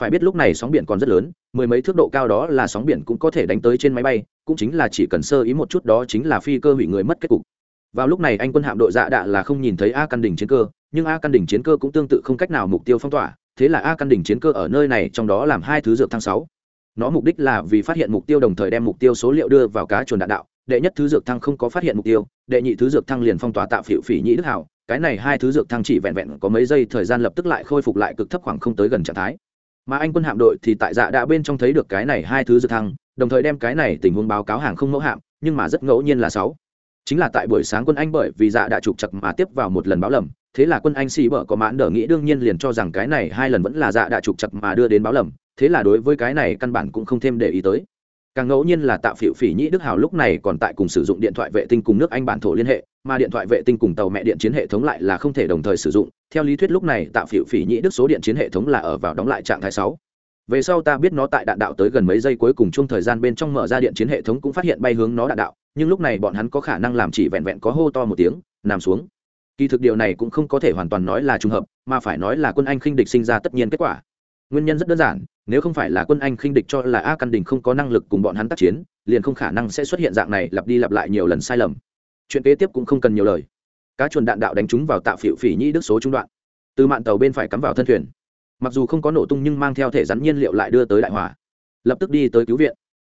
Phải biết lúc này sóng biển còn rất lớn, mười mấy thước độ cao đó là sóng biển cũng có thể đánh tới trên máy bay, cũng chính là chỉ cần sơ ý một chút đó chính là phi cơ hủy người mất kết cục. Vào lúc này anh quân hạm đội dạ đạ là không nhìn thấy a căn đỉnh chiến cơ, nhưng a căn đỉnh chiến cơ cũng tương tự không cách nào mục tiêu phong tỏa, thế là a căn đỉnh chiến cơ ở nơi này trong đó làm hai thứ dược thăng sáu. Nó mục đích là vì phát hiện mục tiêu đồng thời đem mục tiêu số liệu đưa vào cá chuồn đạn đạo, đệ nhất thứ dược thăng không có phát hiện mục tiêu, đệ nhị thứ dược thăng liền phong tỏa tạo phỉ phỉ nhĩ đức hảo cái này hai thứ dược thăng chỉ vẹn vẹn có mấy giây, thời gian lập tức lại khôi phục lại cực thấp khoảng không tới gần trạng thái. Mà anh quân hạm đội thì tại dạ đã bên trong thấy được cái này hai thứ dược thăng, đồng thời đem cái này tình huống báo cáo hàng không mẫu hạm, nhưng mà rất ngẫu nhiên là sáu. Chính là tại buổi sáng quân anh bởi vì dạ đã trục chặt mà tiếp vào một lần báo lầm, thế là quân anh xì bở có mãn đỡ nghĩ đương nhiên liền cho rằng cái này hai lần vẫn là dạ đã trục chặt mà đưa đến báo lầm, thế là đối với cái này căn bản cũng không thêm để ý tới càng ngẫu nhiên là tạo phiệu phỉ nhĩ đức hào lúc này còn tại cùng sử dụng điện thoại vệ tinh cùng nước anh bản thổ liên hệ, mà điện thoại vệ tinh cùng tàu mẹ điện chiến hệ thống lại là không thể đồng thời sử dụng. Theo lý thuyết lúc này tạo phiệu phỉ nhĩ đức số điện chiến hệ thống là ở vào đóng lại trạng thái sáu. Về sau ta biết nó tại đạn đạo tới gần mấy giây cuối cùng chung thời gian bên trong mở ra điện chiến hệ thống cũng phát hiện bay hướng nó đạn đạo, nhưng lúc này bọn hắn có khả năng làm chỉ vẹn vẹn có hô to một tiếng, nằm xuống. Kỳ thực điều này cũng không có thể hoàn toàn nói là trùng hợp, mà phải nói là quân anh khinh địch sinh ra tất nhiên kết quả nguyên nhân rất đơn giản, nếu không phải là quân anh khinh địch cho là a căn đình không có năng lực cùng bọn hắn tác chiến, liền không khả năng sẽ xuất hiện dạng này lặp đi lặp lại nhiều lần sai lầm. Chuyện kế tiếp cũng không cần nhiều lời. Cá chuồn đạn đạo đánh trúng vào tạo phịu phỉ nhĩ đức số trung đoạn. Từ mạn tàu bên phải cắm vào thân thuyền. Mặc dù không có nổ tung nhưng mang theo thể rắn nhiên liệu lại đưa tới đại hỏa. Lập tức đi tới cứu viện.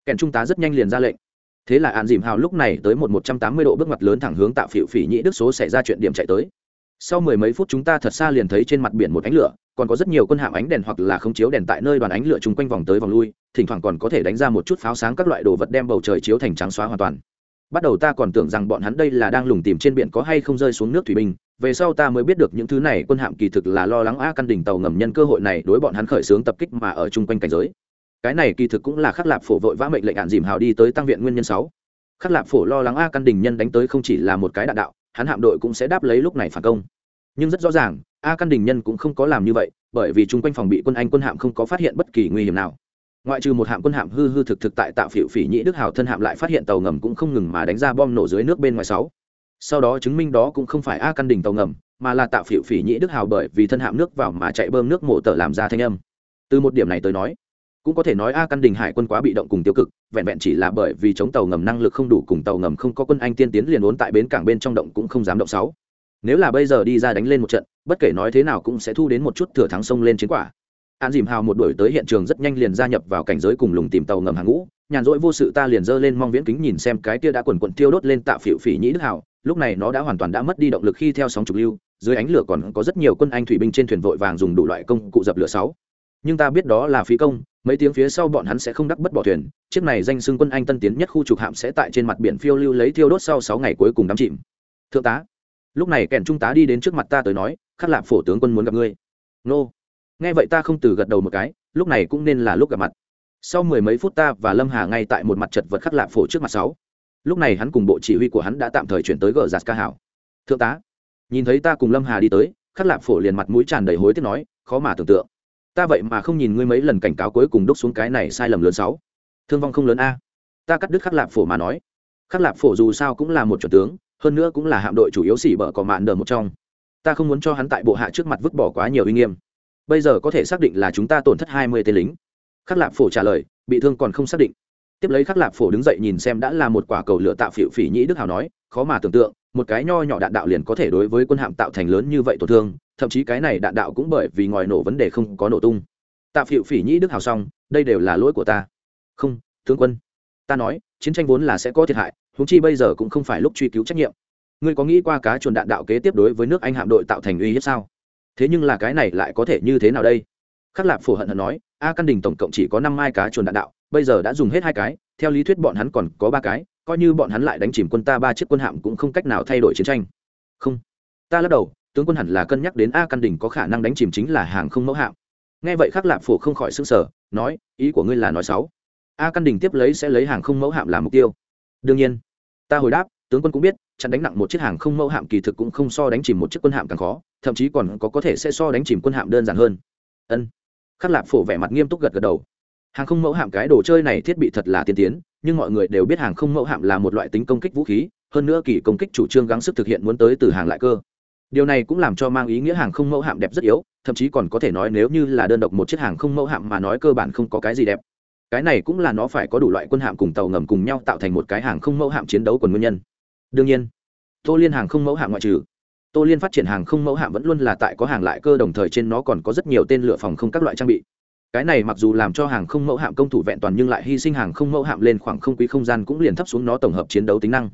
Kèn trung tá rất nhanh liền ra lệnh. Thế là ạn dìm hào lúc này tới một một trăm tám mươi độ bước ngoặt lớn thẳng hướng tạo phịu phỉ nhĩ đức số xảy ra chuyện điểm chạy tới. Sau mười mấy phút chúng ta thật xa liền thấy trên mặt biển một ánh lửa còn có rất nhiều quân hạm ánh đèn hoặc là không chiếu đèn tại nơi đoàn ánh lửa chung quanh vòng tới vòng lui, thỉnh thoảng còn có thể đánh ra một chút pháo sáng các loại đồ vật đem bầu trời chiếu thành trắng xóa hoàn toàn. Bắt đầu ta còn tưởng rằng bọn hắn đây là đang lùng tìm trên biển có hay không rơi xuống nước thủy binh, về sau ta mới biết được những thứ này quân hạm kỳ thực là lo lắng a căn đỉnh tàu ngầm nhân cơ hội này đối bọn hắn khởi xướng tập kích mà ở chung quanh cảnh giới. Cái này kỳ thực cũng là khắc lạp phổ vội vã mệnh lệnh ạn dìm hào đi tới tăng viện nguyên nhân sáu. Khắc lạp phổ lo lắng a căn đỉnh nhân đánh tới không chỉ là một cái đạn đạo, hắn hạm đội cũng sẽ đáp lấy lúc này phản công nhưng rất rõ ràng, a căn đình nhân cũng không có làm như vậy, bởi vì chung quanh phòng bị quân anh quân hạm không có phát hiện bất kỳ nguy hiểm nào. Ngoại trừ một hạm quân hạm hư hư thực thực tại tạo phỉu phỉ nhĩ đức hào thân hạm lại phát hiện tàu ngầm cũng không ngừng mà đánh ra bom nổ dưới nước bên ngoài sáu. Sau đó chứng minh đó cũng không phải a căn đình tàu ngầm, mà là tạo phỉu phỉ nhĩ đức hào bởi vì thân hạm nước vào mà chạy bơm nước mổ tờ làm ra thanh âm. Từ một điểm này tới nói, cũng có thể nói a căn đình hải quân quá bị động cùng tiêu cực, vẹn vẹn chỉ là bởi vì chống tàu ngầm năng lực không đủ cùng tàu ngầm không có quân anh tiên tiến liền uốn tại bến cảng bên trong động cũng không dám động sáu nếu là bây giờ đi ra đánh lên một trận, bất kể nói thế nào cũng sẽ thu đến một chút thừa thắng sông lên chiến quả. An dìm hào một đuổi tới hiện trường rất nhanh liền gia nhập vào cảnh giới cùng lùng tìm tàu ngầm hàng ngũ. Nhàn rỗi vô sự ta liền dơ lên mong viễn kính nhìn xem cái kia đã quần quận tiêu đốt lên tạo phịu phỉ nhĩ đức hào. Lúc này nó đã hoàn toàn đã mất đi động lực khi theo sóng trục lưu. Dưới ánh lửa còn có rất nhiều quân anh thủy binh trên thuyền vội vàng dùng đủ loại công cụ dập lửa sáu. Nhưng ta biết đó là phí công, mấy tiếng phía sau bọn hắn sẽ không đắc bất bỏ thuyền. Chiếc này danh xưng quân anh tân tiến nhất khu trục hạm sẽ tại trên mặt biển phiêu lưu lấy thiêu đốt sau sáu ngày cuối cùng đắm chìm. Thượng tá lúc này kèn trung tá đi đến trước mặt ta tới nói, khắc lạp phổ tướng quân muốn gặp ngươi. Nô. Nghe vậy ta không từ gật đầu một cái, lúc này cũng nên là lúc gặp mặt. Sau mười mấy phút ta và lâm hà ngay tại một mặt chật vật khắc lạp phổ trước mặt sáu. Lúc này hắn cùng bộ chỉ huy của hắn đã tạm thời chuyển tới gờ giạt ca hảo. Thượng tá. Nhìn thấy ta cùng lâm hà đi tới, khắc lạp phổ liền mặt mũi tràn đầy hối tiếc nói, khó mà tưởng tượng. Ta vậy mà không nhìn ngươi mấy lần cảnh cáo cuối cùng đúc xuống cái này sai lầm lớn sáu. Thương vong không lớn a. Ta cắt đứt khắc lạp phổ mà nói. Khắc lạp phổ dù sao cũng là một chuẩn tướng hơn nữa cũng là hạm đội chủ yếu xỉ bở cỏ mạn đờ một trong. Ta không muốn cho hắn tại bộ hạ trước mặt vứt bỏ quá nhiều uy nghiêm. Bây giờ có thể xác định là chúng ta tổn thất hai mươi tên lính. Khắc lạp phổ trả lời, bị thương còn không xác định. Tiếp lấy khắc lạp phổ đứng dậy nhìn xem đã là một quả cầu lửa tạo phịu phỉ nhĩ đức hào nói, khó mà tưởng tượng, một cái nho nhỏ đạn đạo liền có thể đối với quân hạm tạo thành lớn như vậy tổn thương, thậm chí cái này đạn đạo cũng bởi vì ngòi nổ vấn đề không có nổ tung. Tạo phịu phỉ nhĩ đức hào xong, đây đều là lỗi của ta. Không, tướng quân. Ta nói, chiến tranh vốn là sẽ có thiệt hại húng chi bây giờ cũng không phải lúc truy cứu trách nhiệm. Ngươi có nghĩ qua cá chuồn đạn đạo kế tiếp đối với nước anh hạm đội tạo thành uy hiếp sao? Thế nhưng là cái này lại có thể như thế nào đây? Khắc lạp phổ hận hận nói, a căn đình tổng cộng chỉ có năm mai cá chuồn đạn đạo, bây giờ đã dùng hết hai cái, theo lý thuyết bọn hắn còn có ba cái, coi như bọn hắn lại đánh chìm quân ta ba chiếc quân hạm cũng không cách nào thay đổi chiến tranh. Không. Ta lắc đầu, tướng quân hẳn là cân nhắc đến a căn đình có khả năng đánh chìm chính là hàng không mẫu hạm. Nghe vậy khắc lạp phổ không khỏi s ư n g sở nói, ý của ngươi là nói sáu a căn đình tiếp lấy sẽ lấy hàng không mẫu hạm làm mục tiêu. Đương nhiên ta hồi đáp, tướng quân cũng biết, chặn đánh nặng một chiếc hàng không mẫu hạm kỳ thực cũng không so đánh chìm một chiếc quân hạm càng khó, thậm chí còn có có thể sẽ so đánh chìm quân hạm đơn giản hơn. Ân. Khắc lạp phổ vẻ mặt nghiêm túc gật gật đầu. Hàng không mẫu hạm cái đồ chơi này thiết bị thật là tiên tiến, nhưng mọi người đều biết hàng không mẫu hạm là một loại tính công kích vũ khí, hơn nữa kỳ công kích chủ trương gắng sức thực hiện muốn tới từ hàng lại cơ. Điều này cũng làm cho mang ý nghĩa hàng không mẫu hạm đẹp rất yếu, thậm chí còn có thể nói nếu như là đơn độc một chiếc hàng không mẫu hạm mà nói cơ bản không có cái gì đẹp cái này cũng là nó phải có đủ loại quân hạm cùng tàu ngầm cùng nhau tạo thành một cái hàng không mẫu hạm chiến đấu quần nguyên nhân. Đương nhiên, tô liên hàng không mẫu hạm ngoại trừ, tô liên phát triển hàng không mẫu hạm vẫn luôn là tại có hàng lại cơ đồng thời trên nó còn có rất nhiều tên lửa phòng không các loại trang bị. Cái này mặc dù làm cho hàng không mẫu hạm công thủ vẹn toàn nhưng lại hy sinh hàng không mẫu hạm lên khoảng không quý không gian cũng liền thấp xuống nó tổng hợp chiến đấu tính năng.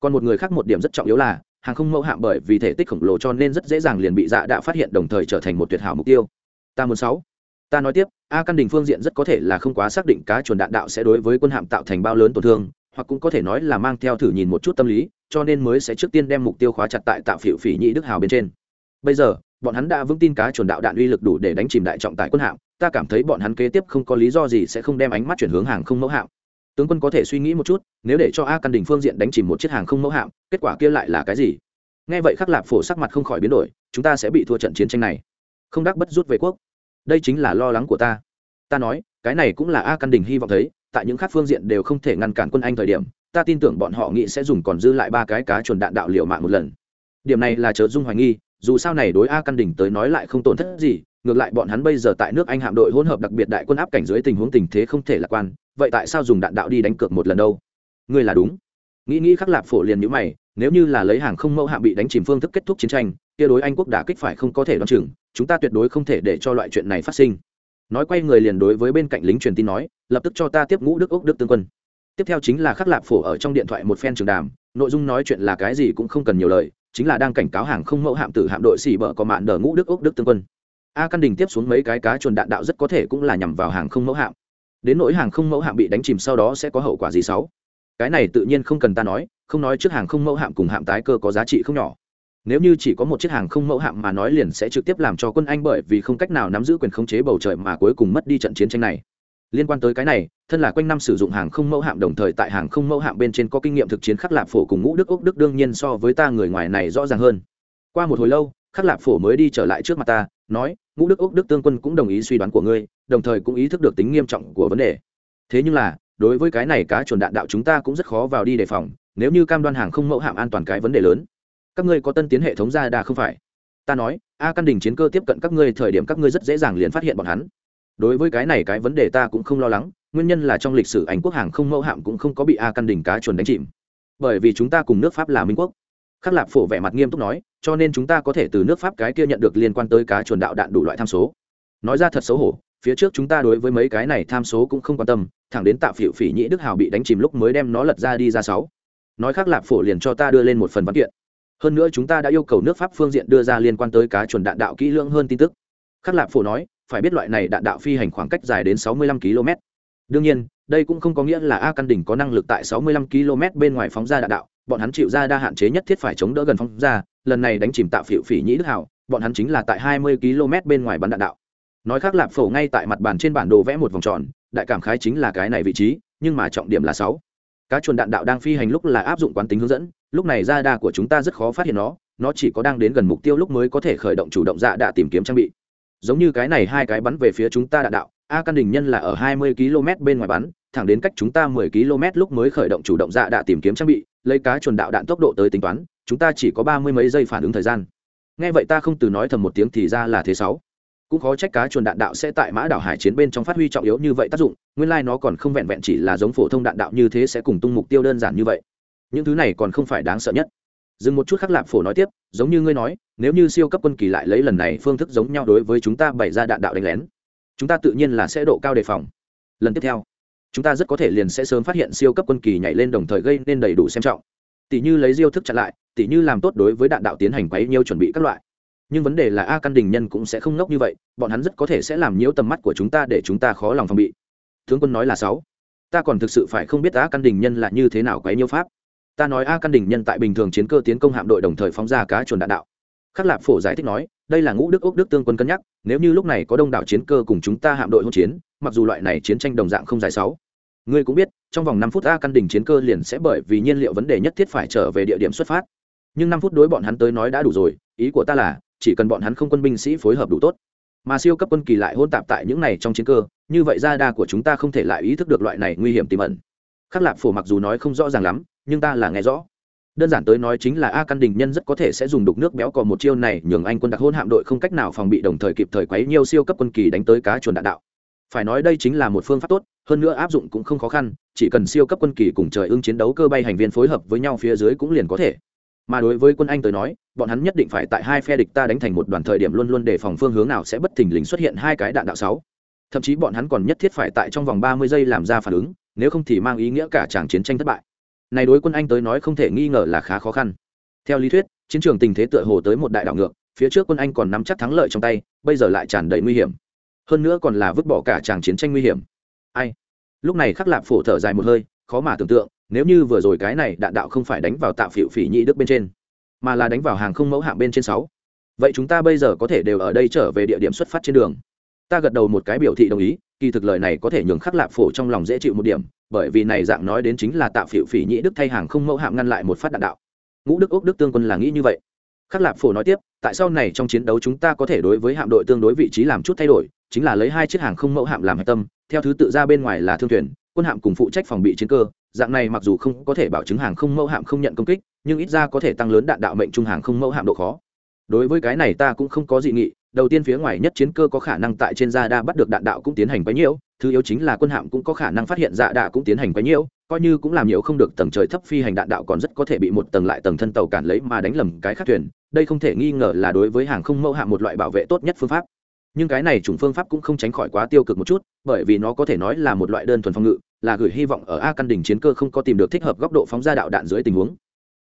Còn một người khác một điểm rất trọng yếu là, hàng không mẫu hạm bởi vì thể tích khổng lồ cho nên rất dễ dàng liền bị dạ đã phát hiện đồng thời trở thành một tuyệt hảo mục tiêu. Ta muốn sáu ta nói tiếp, a căn đình phương diện rất có thể là không quá xác định cá chuồn đạn đạo sẽ đối với quân hạm tạo thành bao lớn tổn thương, hoặc cũng có thể nói là mang theo thử nhìn một chút tâm lý, cho nên mới sẽ trước tiên đem mục tiêu khóa chặt tại tạo phỉu phỉ nhị đức hào bên trên. Bây giờ, bọn hắn đã vững tin cá chuồn đạo đạn uy lực đủ để đánh chìm đại trọng tại quân hạm, ta cảm thấy bọn hắn kế tiếp không có lý do gì sẽ không đem ánh mắt chuyển hướng hàng không mẫu hạm. Tướng quân có thể suy nghĩ một chút, nếu để cho a căn đình phương diện đánh chìm một chiếc hàng không mẫu hạm, kết quả kia lại là cái gì? Nghe vậy khắc lạp phổ sắc mặt không khỏi biến đổi, chúng ta sẽ bị thua trận chiến tranh này. Không đắc bất rút về quốc đây chính là lo lắng của ta. Ta nói, cái này cũng là a căn đình hy vọng thấy, tại những khác phương diện đều không thể ngăn cản quân anh thời điểm, ta tin tưởng bọn họ nghĩ sẽ dùng còn dư lại ba cái cá chuồn đạn đạo liệu mạng một lần. Điểm này là chớ dung hoài nghi, dù sao này đối a căn đình tới nói lại không tổn thất gì, ngược lại bọn hắn bây giờ tại nước anh hạm đội hỗn hợp đặc biệt đại quân áp cảnh dưới tình huống tình thế không thể lạc quan, vậy tại sao dùng đạn đạo đi đánh cược một lần đâu? Ngươi là đúng. Nghĩ nghĩ khắc lạp phổ liền nhữ mày, nếu như là lấy hàng không mẫu hạm bị đánh chìm phương thức kết thúc chiến tranh, kia đối anh quốc đã kích phải không có thể đoán chừng chúng ta tuyệt đối không thể để cho loại chuyện này phát sinh. Nói quay người liền đối với bên cạnh lính truyền tin nói, lập tức cho ta tiếp ngũ đức ốc đức tương quân. Tiếp theo chính là khắc lạp phổ ở trong điện thoại một phen trường đàm, nội dung nói chuyện là cái gì cũng không cần nhiều lời, chính là đang cảnh cáo hàng không mẫu hạm tử hạm đội xỉ bờ có mạn đờ ngũ đức ốc đức tương quân. A căn đình tiếp xuống mấy cái cá chuồn đạn đạo rất có thể cũng là nhằm vào hàng không mẫu hạm. Đến nỗi hàng không mẫu hạm bị đánh chìm sau đó sẽ có hậu quả gì xấu cái này tự nhiên không cần ta nói, không nói trước hàng không mẫu hạm cùng hạm tái cơ có giá trị không nhỏ nếu như chỉ có một chiếc hàng không mẫu hạm mà nói liền sẽ trực tiếp làm cho quân anh bởi vì không cách nào nắm giữ quyền khống chế bầu trời mà cuối cùng mất đi trận chiến tranh này. Liên quan tới cái này, thân là quanh năm sử dụng hàng không mẫu hạm đồng thời tại hàng không mẫu hạm bên trên có kinh nghiệm thực chiến khắc lạp phổ cùng ngũ đức úc đức đương nhiên so với ta người ngoài này rõ ràng hơn. Qua một hồi lâu, khắc lạp phổ mới đi trở lại trước mặt ta, nói, ngũ đức úc đức tương quân cũng đồng ý suy đoán của ngươi, đồng thời cũng ý thức được tính nghiêm trọng của vấn đề. Thế nhưng là, đối với cái này cá chuồn đạn đạo chúng ta cũng rất khó vào đi đề phòng, nếu như cam đoan hàng không mẫu hạm an toàn cái vấn đề lớn các ngươi có tân tiến hệ thống ra đà không phải? Ta nói, a căn đình chiến cơ tiếp cận các ngươi thời điểm các ngươi rất dễ dàng liền phát hiện bọn hắn. Đối với cái này cái vấn đề ta cũng không lo lắng, nguyên nhân là trong lịch sử anh quốc hàng không mẫu hạm cũng không có bị a căn đình cá chuồn đánh chìm. Bởi vì chúng ta cùng nước pháp là minh quốc. Khắc lạp phổ vẻ mặt nghiêm túc nói, cho nên chúng ta có thể từ nước pháp cái kia nhận được liên quan tới cá chuồn đạo đạn đủ loại tham số. Nói ra thật xấu hổ, phía trước chúng ta đối với mấy cái này tham số cũng không quan tâm, thẳng đến tạo phỉu phỉ nhĩ đức hào bị đánh chìm lúc mới đem nó lật ra đi ra sáu. Nói khác lạp phổ liền cho ta đưa lên một phần văn kiện hơn nữa chúng ta đã yêu cầu nước pháp phương diện đưa ra liên quan tới cá chuẩn đạn đạo kỹ lưỡng hơn tin tức. Khắc lạp phổ nói, phải biết loại này đạn đạo phi hành khoảng cách dài đến 65 km đương nhiên, đây cũng không có nghĩa là a căn đỉnh có năng lực tại 65 km bên ngoài phóng ra đạn đạo, bọn hắn chịu ra đa hạn chế nhất thiết phải chống đỡ gần phóng ra, lần này đánh chìm tạo phỉu phỉ nhĩ đức hảo bọn hắn chính là tại 20 km bên ngoài bắn đạn đạo. Nói khác lạp phổ ngay tại mặt bàn trên bản đồ vẽ một vòng tròn, đại cảm khái chính là cái này vị trí, nhưng mà trọng điểm là sáu cá chuồn đạn đạo đang phi hành lúc là áp dụng quán tính hướng dẫn, lúc này ra đa của chúng ta rất khó phát hiện nó nó chỉ có đang đến gần mục tiêu lúc mới có thể khởi động chủ động dạ đạ tìm kiếm trang bị. Giống như cái này hai cái bắn về phía chúng ta đạn đạo, a căn đình nhân là ở 20 km bên ngoài bắn, thẳng đến cách chúng ta 10 km lúc mới khởi động chủ động dạ đạ tìm kiếm trang bị, lấy cá chuồn đạo đạn tốc độ tới tính toán, chúng ta chỉ có ba mươi mấy giây phản ứng thời gian. Nghe vậy ta không từ nói thầm một tiếng thì ra là thế sáu cũng khó trách cá chuồn đạn đạo sẽ tại mã đảo hải chiến bên trong phát huy trọng yếu như vậy tác dụng, nguyên lai、like、nó còn không vẹn vẹn chỉ là giống phổ thông đạn đạo như thế sẽ cùng tung mục tiêu đơn giản như vậy. Những thứ này còn không phải đáng sợ nhất. Dừng một chút khắc lạp phổ nói tiếp, giống như ngươi nói, nếu như siêu cấp quân kỳ lại lấy lần này phương thức giống nhau đối với chúng ta bày ra đạn đạo đánh lén, chúng ta tự nhiên là sẽ độ cao đề phòng. Lần tiếp theo, chúng ta rất có thể liền sẽ sớm phát hiện siêu cấp quân kỳ nhảy lên đồng thời gây nên đầy đủ xem trọng. Tỷ như lấy diêu thức chặn lại, tỷ như làm tốt đối với đạn đạo tiến hành quấy nhiêu chuẩn bị các loại nhưng vấn đề là a căn đình nhân cũng sẽ không ngốc như vậy, bọn hắn rất có thể sẽ làm nhiễu tầm mắt của chúng ta để chúng ta khó lòng phòng bị. Tướng quân nói là sáu. Ta còn thực sự phải không biết a căn đình nhân là như thế nào quấy nhiễu pháp. Ta nói a căn đình nhân tại bình thường chiến cơ tiến công hạm đội đồng thời phóng ra cá chuồn đạn đạo. Khắc lạp phổ giải thích nói, đây là ngũ đức ốc đức tương quân cân nhắc, nếu như lúc này có đông đảo chiến cơ cùng chúng ta hạm đội hỗn chiến, mặc dù loại này chiến tranh đồng dạng không dài sáu. Ngươi cũng biết, trong vòng năm phút a căn đình chiến cơ liền sẽ bởi vì nhiên liệu vấn đề nhất thiết phải trở về địa điểm xuất phát. Nhưng năm phút đối bọn hắn tới nói đã đủ rồi, ý của ta là chỉ cần bọn hắn không quân binh sĩ phối hợp đủ tốt. Mà siêu cấp quân kỳ lại hôn tạp tại những này trong chiến cơ, như vậy ra đa của chúng ta không thể lại ý thức được loại này nguy hiểm tiềm ẩn. Khắc lạp phổ mặc dù nói không rõ ràng lắm, nhưng ta là nghe rõ. Đơn giản tới nói chính là a căn đình nhân rất có thể sẽ dùng đục nước béo cò một chiêu này nhường anh quân đặc hôn hạm đội không cách nào phòng bị đồng thời kịp thời quấy nhiều siêu cấp quân kỳ đánh tới cá chuồn đạn đạo. Phải nói đây chính là một phương pháp tốt, hơn nữa áp dụng cũng không khó khăn, chỉ cần siêu cấp quân kỳ cùng trời ưng chiến đấu cơ bay hành viên phối hợp với nhau phía dưới cũng liền có thể mà đối với quân anh tới nói, bọn hắn nhất định phải tại hai phe địch ta đánh thành một đoàn thời điểm luôn luôn đề phòng phương hướng nào sẽ bất thình lình xuất hiện hai cái đạn đạo sáu. Thậm chí bọn hắn còn nhất thiết phải tại trong vòng ba mươi giây làm ra phản ứng, nếu không thì mang ý nghĩa cả tràng chiến tranh thất bại. Này đối quân anh tới nói không thể nghi ngờ là khá khó khăn. Theo lý thuyết, chiến trường tình thế tựa hồ tới một đại đảo ngược, phía trước quân anh còn nắm chắc thắng lợi trong tay, bây giờ lại tràn đầy nguy hiểm. Hơn nữa còn là vứt bỏ cả tràng chiến tranh nguy hiểm. Ai? Lúc này khắc lạp phổ thở dài một hơi, khó mà tưởng tượng nếu như vừa rồi cái này đạn đạo không phải đánh vào tạo phịu phỉ nhị đức bên trên, mà là đánh vào hàng không mẫu hạng bên trên sáu, vậy chúng ta bây giờ có thể đều ở đây trở về địa điểm xuất phát trên đường. Ta gật đầu một cái biểu thị đồng ý, kỳ thực lời này có thể nhường khắc lạp phổ trong lòng dễ chịu một điểm, bởi vì này dạng nói đến chính là tạo phịu phỉ nhị đức thay hàng không mẫu hạng ngăn lại một phát đạn đạo. Ngũ đức, úc đức tương quân là nghĩ như vậy. Khắc lạp phổ nói tiếp, tại sau này trong chiến đấu chúng ta có thể đối với hạm đội tương đối vị trí làm chút thay đổi, chính là lấy hai chiếc hàng không mẫu hạm làm hạch tâm, theo thứ tự ra bên ngoài là thương thuyền quân hạm cùng phụ trách phòng bị chiến cơ, dạng này mặc dù không có thể bảo chứng hàng không mẫu hạm không nhận công kích, nhưng ít ra có thể tăng lớn đạn đạo mệnh trung hàng không mẫu hạm độ khó. Đối với cái này ta cũng không có dị nghị, đầu tiên phía ngoài nhất chiến cơ có khả năng tại trên da đa bắt được đạn đạo cũng tiến hành quấy nhiễu thứ yếu chính là quân hạm cũng có khả năng phát hiện dạ đạ cũng tiến hành quấy nhiễu coi như cũng làm nhiễu không được tầng trời thấp phi hành đạn đạo còn rất có thể bị một tầng lại tầng thân tàu cản lấy mà đánh lầm cái khác thuyền, đây không thể nghi ngờ là đối với hàng không mẫu hạm một loại bảo vệ tốt nhất phương pháp. Nhưng cái này chủng phương pháp cũng không tránh khỏi quá tiêu cực một chút, bởi vì nó có thể nói là một loại đơn thuần phòng ngự là gửi hy vọng ở a căn đỉnh chiến cơ không có tìm được thích hợp góc độ phóng ra đạo đạn dưới tình huống.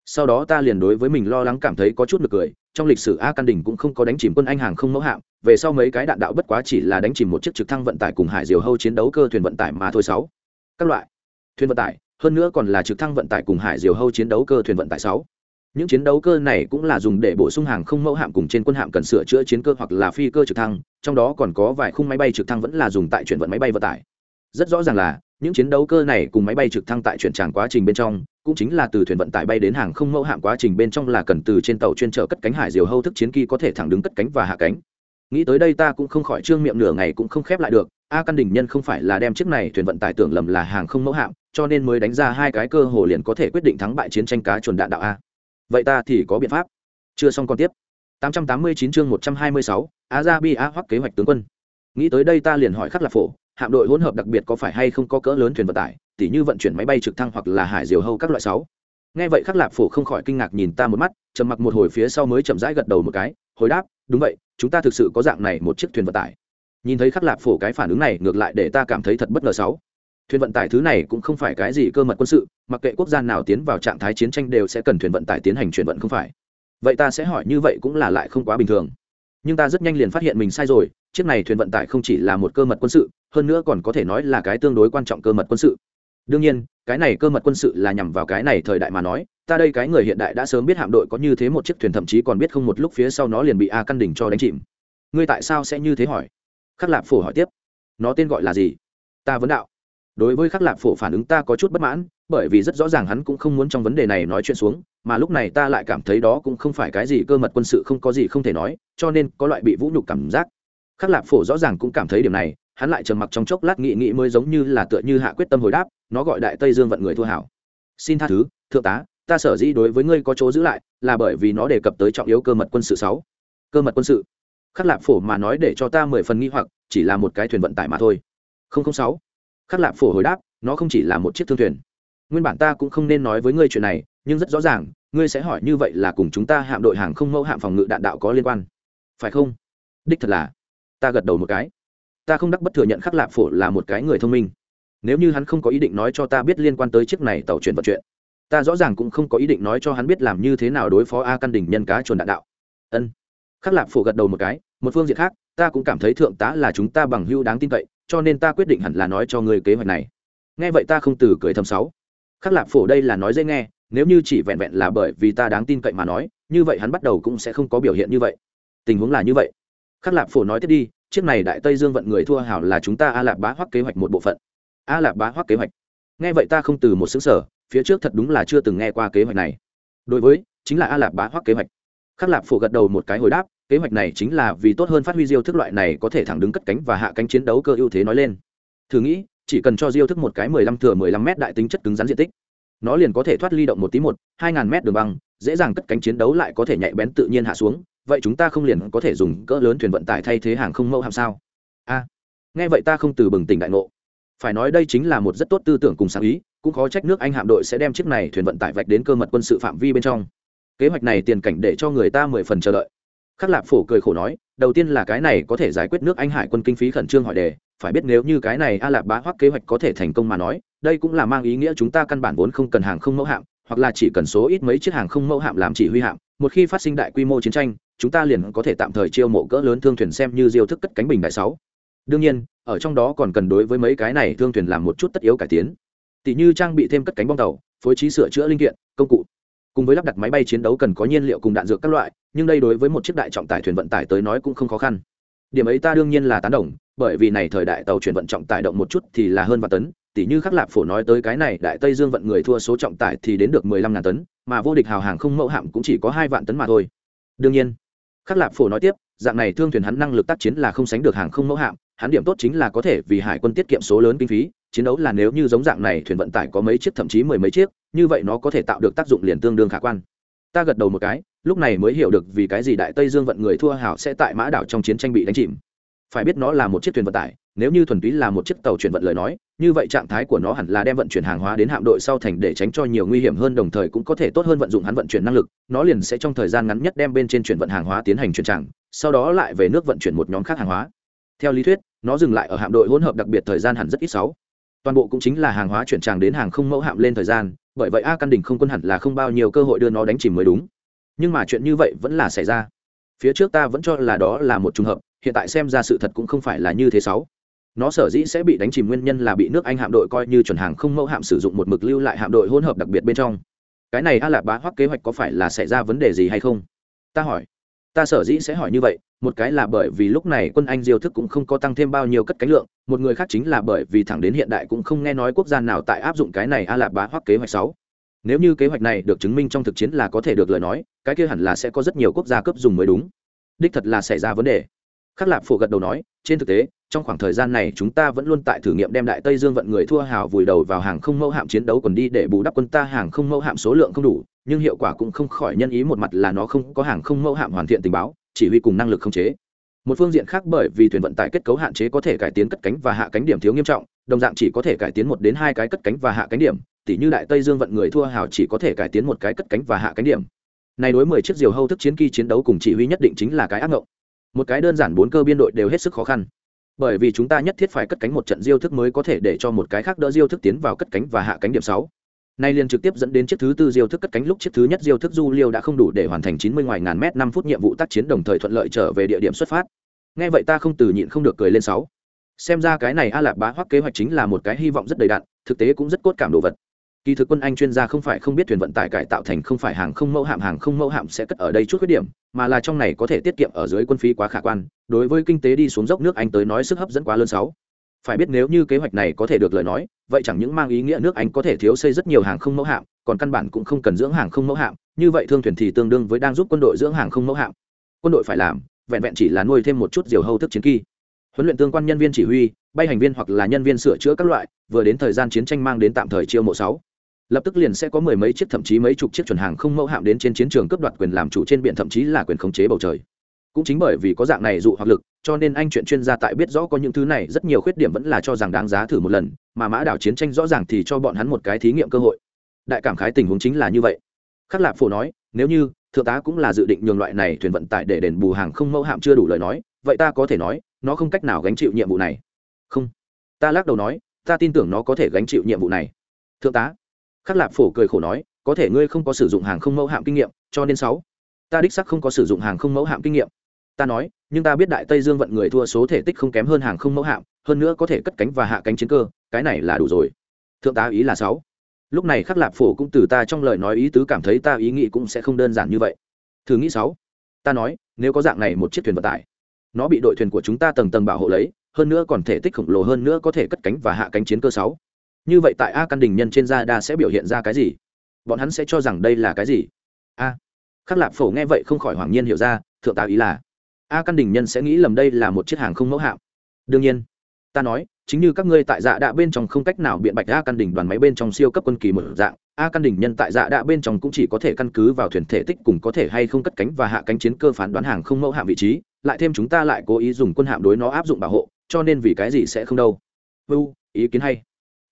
Sau đó ta liền đối với mình lo lắng cảm thấy có chút nực cười, trong lịch sử a căn đỉnh cũng không có đánh chìm quân anh hàng không mẫu hạm, về sau mấy cái đạn đạo bất quá chỉ là đánh chìm một chiếc trực thăng vận tải cùng hải diều hâu chiến đấu cơ thuyền vận tải mà thôi sáu. Các loại thuyền vận tải, hơn nữa còn là trực thăng vận tải cùng hải diều hâu chiến đấu cơ thuyền vận tải sáu. Những chiến đấu cơ này cũng là dùng để bổ sung hàng không mẫu hạm cùng trên quân hạm cần sửa chữa chiến cơ hoặc là phi cơ trực thăng, trong đó còn có vài khung máy bay trực thăng vẫn là dùng tại chuyển vận máy bay vận tải. Rất rõ ràng là những chiến đấu cơ này cùng máy bay trực thăng tại chuyển tràng quá trình bên trong cũng chính là từ thuyền vận tải bay đến hàng không mẫu hạm quá trình bên trong là cần từ trên tàu chuyên trở cất cánh hải diều hâu thức chiến kỳ có thể thẳng đứng cất cánh và hạ cánh. Nghĩ tới đây ta cũng không khỏi trương miệng nửa ngày cũng không khép lại được a căn đình nhân không phải là đem chiếc này thuyền vận tải tưởng lầm là hàng không mẫu hạm cho nên mới đánh ra hai cái cơ hồ liền có thể quyết định thắng bại chiến tranh cá chuồn đạn đạo a. Vậy ta thì có biện pháp. Chưa xong còn tiếp. 889 chương 126, Azabi A hoặc kế hoạch tướng quân. Nghĩ tới đây ta liền hỏi Khắc Lạc Phổ, hạm đội hỗn hợp đặc biệt có phải hay không có cỡ lớn thuyền vận tải, tỉ như vận chuyển máy bay trực thăng hoặc là hải diều hâu các loại sáu. Nghe vậy Khắc Lạc Phổ không khỏi kinh ngạc nhìn ta một mắt, trầm mặc một hồi phía sau mới chậm rãi gật đầu một cái, hồi đáp, đúng vậy, chúng ta thực sự có dạng này một chiếc thuyền vận tải. Nhìn thấy Khắc Lạc Phổ cái phản ứng này, ngược lại để ta cảm thấy thật bất ngờ sáu thuyền vận tải thứ này cũng không phải cái gì cơ mật quân sự mặc kệ quốc gia nào tiến vào trạng thái chiến tranh đều sẽ cần thuyền vận tải tiến hành chuyển vận không phải vậy ta sẽ hỏi như vậy cũng là lại không quá bình thường nhưng ta rất nhanh liền phát hiện mình sai rồi chiếc này thuyền vận tải không chỉ là một cơ mật quân sự, hơn nữa còn có thể nói là cái tương đối quan trọng cơ mật quân sự. Đương nhiên, cái này cơ mật quân sự là nhằm vào cái này thời đại mà nói, ta đây cái người hiện đại đã sớm biết hạm đội có như thế một chiếc thuyền thậm chí còn biết không một lúc phía sau nó liền bị a căn đỉnh cho đánh chìm. Ngươi tại sao sẽ như thế hỏi? Khắc lạp phổ hỏi tiếp. Nó tên gọi là gì? Ta vấn đạo. Đối với khắc lạp phổ phản ứng ta có chút bất mãn, bởi vì rất rõ ràng hắn cũng không muốn trong vấn đề này nói chuyện xuống, mà lúc này ta lại cảm thấy đó cũng không phải cái gì cơ mật quân sự không có gì không thể nói, cho nên có loại bị vũ nhục cảm giác khắc lạp phổ rõ ràng cũng cảm thấy điểm này, hắn lại trầm mặc trong chốc lát nghị nghị mới giống như là tựa như hạ quyết tâm hồi đáp, nó gọi đại tây dương vận người thua hảo. Xin tha thứ, thượng tá, ta sở dĩ đối với ngươi có chỗ giữ lại, là bởi vì nó đề cập tới trọng yếu cơ mật quân sự sáu. Cơ mật quân sự. Khắc lạp phổ mà nói để cho ta mười phần nghi hoặc, chỉ là một cái thuyền vận tải mà thôi. Không không sáu. Khắc lạp phổ hồi đáp, nó không chỉ là một chiếc thương thuyền. Nguyên bản ta cũng không nên nói với ngươi chuyện này, nhưng rất rõ ràng, ngươi sẽ hỏi như vậy là cùng chúng ta hạm đội hàng không mẫu hạm phòng ngự đạn đạo có liên quan. Phải không? Đích thật là ta gật đầu một cái. Ta không đắc bất thừa nhận khắc lạp phổ là một cái người thông minh. Nếu như hắn không có ý định nói cho ta biết liên quan tới chiếc này tàu chuyển vận chuyện, ta rõ ràng cũng không có ý định nói cho hắn biết làm như thế nào đối phó a căn đỉnh nhân cá chuồn đạn đạo. Ân. Khắc lạp phổ gật đầu một cái, một phương diện khác, ta cũng cảm thấy thượng tá là chúng ta bằng hưu đáng tin cậy, cho nên ta quyết định hẳn là nói cho người kế hoạch này. Nghe vậy ta không từ cười thầm sáu khắc lạp phổ đây là nói dễ nghe, nếu như chỉ vẹn vẹn là bởi vì ta đáng tin cậy mà nói, như vậy hắn bắt đầu cũng sẽ không có biểu hiện như vậy. Tình huống là như vậy khắc lạp phổ nói tiếp đi, chiếc này đại tây dương vận người thua hảo là chúng ta a lạp bá hoắc kế hoạch một bộ phận. A lạp bá hoắc kế hoạch. Nghe vậy ta không từ một xứng sở phía trước thật đúng là chưa từng nghe qua kế hoạch này. Đối với, chính là a lạp bá hoắc kế hoạch. Khắc lạp phổ gật đầu một cái hồi đáp, kế hoạch này chính là vì tốt hơn phát huy diêu thức loại này có thể thẳng đứng cất cánh và hạ cánh chiến đấu cơ ưu thế nói lên. Thử nghĩ, chỉ cần cho diêu thức một cái mười lăm thừa mười lăm m đại tính chất cứng rắn diện tích. Nó liền có thể thoát ly động một tí một, hai ngàn mét đường băng, dễ dàng cất cánh chiến đấu lại có thể nhạy bén tự nhiên hạ xuống vậy chúng ta không liền có thể dùng cỡ lớn thuyền vận tải thay thế hàng không mẫu hạm sao? A, nghe vậy ta không từ bừng tỉnh đại ngộ. Phải nói đây chính là một rất tốt tư tưởng cùng sáng ý, cũng khó trách nước anh hạm đội sẽ đem chiếc này thuyền vận tải vạch đến cơ mật quân sự phạm vi bên trong. Kế hoạch này tiền cảnh để cho người ta mười phần chờ đợi. Khắc lạp phổ cười khổ nói, đầu tiên là cái này có thể giải quyết nước anh hải quân kinh phí khẩn trương hỏi đề, phải biết nếu như cái này a lạp bá hoắc kế hoạch có thể thành công mà nói, đây cũng là mang ý nghĩa chúng ta căn bản vốn không cần hàng không mẫu hạm, hoặc là chỉ cần số ít mấy chiếc hàng không mẫu hạm làm chỉ huy hạm, một khi phát sinh đại quy mô chiến tranh chúng ta liền có thể tạm thời chiêu mộ cỡ lớn thương thuyền xem như diêu thức cất cánh bình đại sáu. Đương nhiên, ở trong đó còn cần đối với mấy cái này thương thuyền làm một chút tất yếu cải tiến. Tỷ như trang bị thêm cất cánh bom tàu, phối trí sửa chữa linh kiện, công cụ. Cùng với lắp đặt máy bay chiến đấu cần có nhiên liệu cùng đạn dược các loại, nhưng đây đối với một chiếc đại trọng tải thuyền vận tải tới nói cũng không khó khăn. Điểm ấy ta đương nhiên là tán đồng, bởi vì này thời đại tàu chuyển vận trọng tải động một chút thì là hơn vạn tấn, tỷ như khắc lạp phổ nói tới cái này, đại tây dương vận người thua số trọng tải thì đến được mười lăm ngàn tấn, mà vô địch hào hàng không mẫu hạm cũng chỉ có hai vạn tấn mà thôi. Đương nhiên khắc lạp phổ nói tiếp, dạng này thương thuyền hắn năng lực tác chiến là không sánh được hàng không mẫu hạm, hắn điểm tốt chính là có thể vì hải quân tiết kiệm số lớn kinh phí, chiến đấu là nếu như giống dạng này thuyền vận tải có mấy chiếc thậm chí mười mấy chiếc, như vậy nó có thể tạo được tác dụng liền tương đương khả quan. Ta gật đầu một cái, lúc này mới hiểu được vì cái gì đại tây dương vận người thua hảo sẽ tại mã đảo trong chiến tranh bị đánh chìm. Phải biết nó là một chiếc thuyền vận tải nếu như thuần túy là một chiếc tàu chuyển vận lời nói, như vậy trạng thái của nó hẳn là đem vận chuyển hàng hóa đến hạm đội sau thành để tránh cho nhiều nguy hiểm hơn, đồng thời cũng có thể tốt hơn vận dụng hắn vận chuyển năng lực. Nó liền sẽ trong thời gian ngắn nhất đem bên trên chuyển vận hàng hóa tiến hành chuyển trạng, sau đó lại về nước vận chuyển một nhóm khác hàng hóa. Theo lý thuyết, nó dừng lại ở hạm đội hỗn hợp đặc biệt thời gian hẳn rất ít sáu. Toàn bộ cũng chính là hàng hóa chuyển tràng đến hàng không mẫu hạm lên thời gian, bởi vậy a căn đỉnh không quân hẳn là không bao nhiêu cơ hội đưa nó đánh chìm mới đúng. Nhưng mà chuyện như vậy vẫn là xảy ra. Phía trước ta vẫn cho là đó là một t r ù n g hợp, hiện tại xem ra sự thật cũng không phải là như thế sáu nó sở dĩ sẽ bị đánh chìm nguyên nhân là bị nước anh hạm đội coi như chuẩn hàng không mẫu hạm sử dụng một mực lưu lại hạm đội hỗn hợp đặc biệt bên trong. Cái này a lạp bá hoắc kế hoạch có phải là xảy ra vấn đề gì hay không? Ta hỏi. Ta sở dĩ sẽ hỏi như vậy, một cái là bởi vì lúc này quân anh diêu thức cũng không có tăng thêm bao nhiêu cất cánh lượng, một người khác chính là bởi vì thẳng đến hiện đại cũng không nghe nói quốc gia nào tại áp dụng cái này a lạp bá hoắc kế hoạch sáu. Nếu như kế hoạch này được chứng minh trong thực chiến là có thể được lời nói, cái kia hẳn là sẽ có rất nhiều quốc gia cấp dùng mới đúng. Đích thật là xảy ra vấn đề. Khắc lạp phổ gật đầu nói, trên thực tế trong khoảng thời gian này, chúng ta vẫn luôn tại thử nghiệm đem đại tây dương vận người thua hào vùi đầu vào hàng không mẫu hạm chiến đấu còn đi để bù đắp quân ta hàng không mẫu hạm số lượng không đủ, nhưng hiệu quả cũng không khỏi nhân ý một mặt là nó không có hàng không mẫu hạm hoàn thiện tình báo, chỉ huy cùng năng lực không chế. Một phương diện khác bởi vì thuyền vận tải kết cấu hạn chế có thể cải tiến cất cánh và hạ cánh điểm thiếu nghiêm trọng, đồng dạng chỉ có thể cải tiến một đến hai cái cất cánh và hạ cánh điểm tỷ như đại tây dương vận người thua hào chỉ có thể cải tiến một cái cất cánh và hạ cánh điểm. Này đối mười chiếc diều hâu thức chiến kỳ chiến đấu cùng chỉ huy nhất định chính là cái ác ngộng. Một cái đơn giản bốn cơ biên đội đều hết sức khó khăn bởi vì chúng ta nhất thiết phải cất cánh một trận diêu thức mới có thể để cho một cái khác đỡ diêu thức tiến vào cất cánh và hạ cánh điểm sáu. Nay liền trực tiếp dẫn đến chiếc thứ tư diêu thức cất cánh lúc chiếc thứ nhất diêu thức du liêu đã không đủ để hoàn thành chín mươi ngoài ngàn mét năm phút nhiệm vụ tác chiến đồng thời thuận lợi trở về địa điểm xuất phát. Nghe vậy ta không từ nhịn không được cười lên sáu. Xem ra cái này a lạp bá hoắc kế hoạch chính là một cái hy vọng rất đầy đặn, thực tế cũng rất cốt cảm đồ vật. Kỳ thực quân anh chuyên gia không phải không biết thuyền vận tải cải tạo thành không phải hàng không mẫu hạm, hàng không mẫu hạm sẽ cất ở đây chút khuyết điểm mà là trong này có thể tiết kiệm ở dưới quân phí quá khả quan, đối với kinh tế đi xuống dốc nước anh tới nói sức hấp dẫn quá lớn sáu. Phải biết nếu như kế hoạch này có thể được lời nói, vậy chẳng những mang ý nghĩa nước anh có thể thiếu xây rất nhiều hàng không mẫu hạm, còn căn bản cũng không cần dưỡng hàng không mẫu hạm, như vậy thương thuyền thì tương đương với đang giúp quân đội dưỡng hàng không mẫu hạm. Quân đội phải làm, vẹn vẹn chỉ là nuôi thêm một chút diều hâu thức chiến kỳ. Huấn luyện tương quan nhân viên chỉ huy, bay hành viên hoặc là nhân viên sửa chữa các loại, vừa đến thời gian chiến tranh mang đến tạm thời chiêu mộ sáu lập tức liền sẽ có mười mấy chiếc thậm chí mấy chục chiếc chuẩn hàng không mẫu hạm đến trên chiến trường cướp đoạt quyền làm chủ trên biển, thậm chí là quyền khống chế bầu trời. Cũng chính bởi vì có dạng này dụ hoặc lực, cho nên anh chuyện chuyên gia tại biết rõ có những thứ này, rất nhiều khuyết điểm vẫn là cho rằng đáng giá thử một lần, mà mã đảo chiến tranh rõ ràng thì cho bọn hắn một cái thí nghiệm cơ hội. Đại cảm khái tình huống chính là như vậy. Khắc lạp phổ nói, nếu như thượng tá cũng là dự định nhường loại này thuyền vận tải để đền bù hàng không mẫu hạm chưa đủ lời nói, vậy ta có thể nói, nó không cách nào gánh chịu nhiệm vụ này. Không. Ta lắc đầu nói, ta tin tưởng nó có thể gánh chịu nhiệm vụ này. Thượng tá khắc lạp phổ cười khổ nói, có thể ngươi không có sử dụng hàng không mẫu hạm kinh nghiệm, cho nên sáu. Ta đích sắc không có sử dụng hàng không mẫu hạm kinh nghiệm. Ta nói, nhưng ta biết đại tây dương vận người thua số thể tích không kém hơn hàng không mẫu hạm, hơn nữa có thể cất cánh và hạ cánh chiến cơ, cái này là đủ rồi. Thượng tá ý là sáu. Lúc này khắc lạp phổ cũng từ ta trong lời nói ý tứ cảm thấy ta ý nghĩ cũng sẽ không đơn giản như vậy. Thử nghĩ sáu. Ta nói, nếu có dạng này một chiếc thuyền vận tải, nó bị đội thuyền của chúng ta tầng tầng bảo hộ lấy, hơn nữa còn thể tích khổng lồ hơn nữa có thể cất cánh và hạ cánh chiến cơ sáu như vậy tại a căn đình nhân trên da đa sẽ biểu hiện ra cái gì? Bọn hắn sẽ cho rằng đây là cái gì? A. Khắc lạp phổ nghe vậy không khỏi hoàng nhiên hiểu ra, thượng tá ý là, a căn đình nhân sẽ nghĩ lầm đây là một chiếc hàng không mẫu hạm. Đương nhiên, ta nói, chính như các ngươi tại dạ đạ bên trong không cách nào biện bạch a căn đỉnh đoàn máy bên trong siêu cấp quân kỳ một dạng, a căn đỉnh nhân tại dạ đạ bên trong cũng chỉ có thể căn cứ vào thuyền thể tích cùng có thể hay không cất cánh và hạ cánh chiến cơ phán đoán hàng không mẫu hạm vị trí, lại thêm chúng ta lại cố ý dùng quân hạm đối nó áp dụng bảo hộ, cho nên vì cái gì sẽ không đâu? Vu ý kiến hay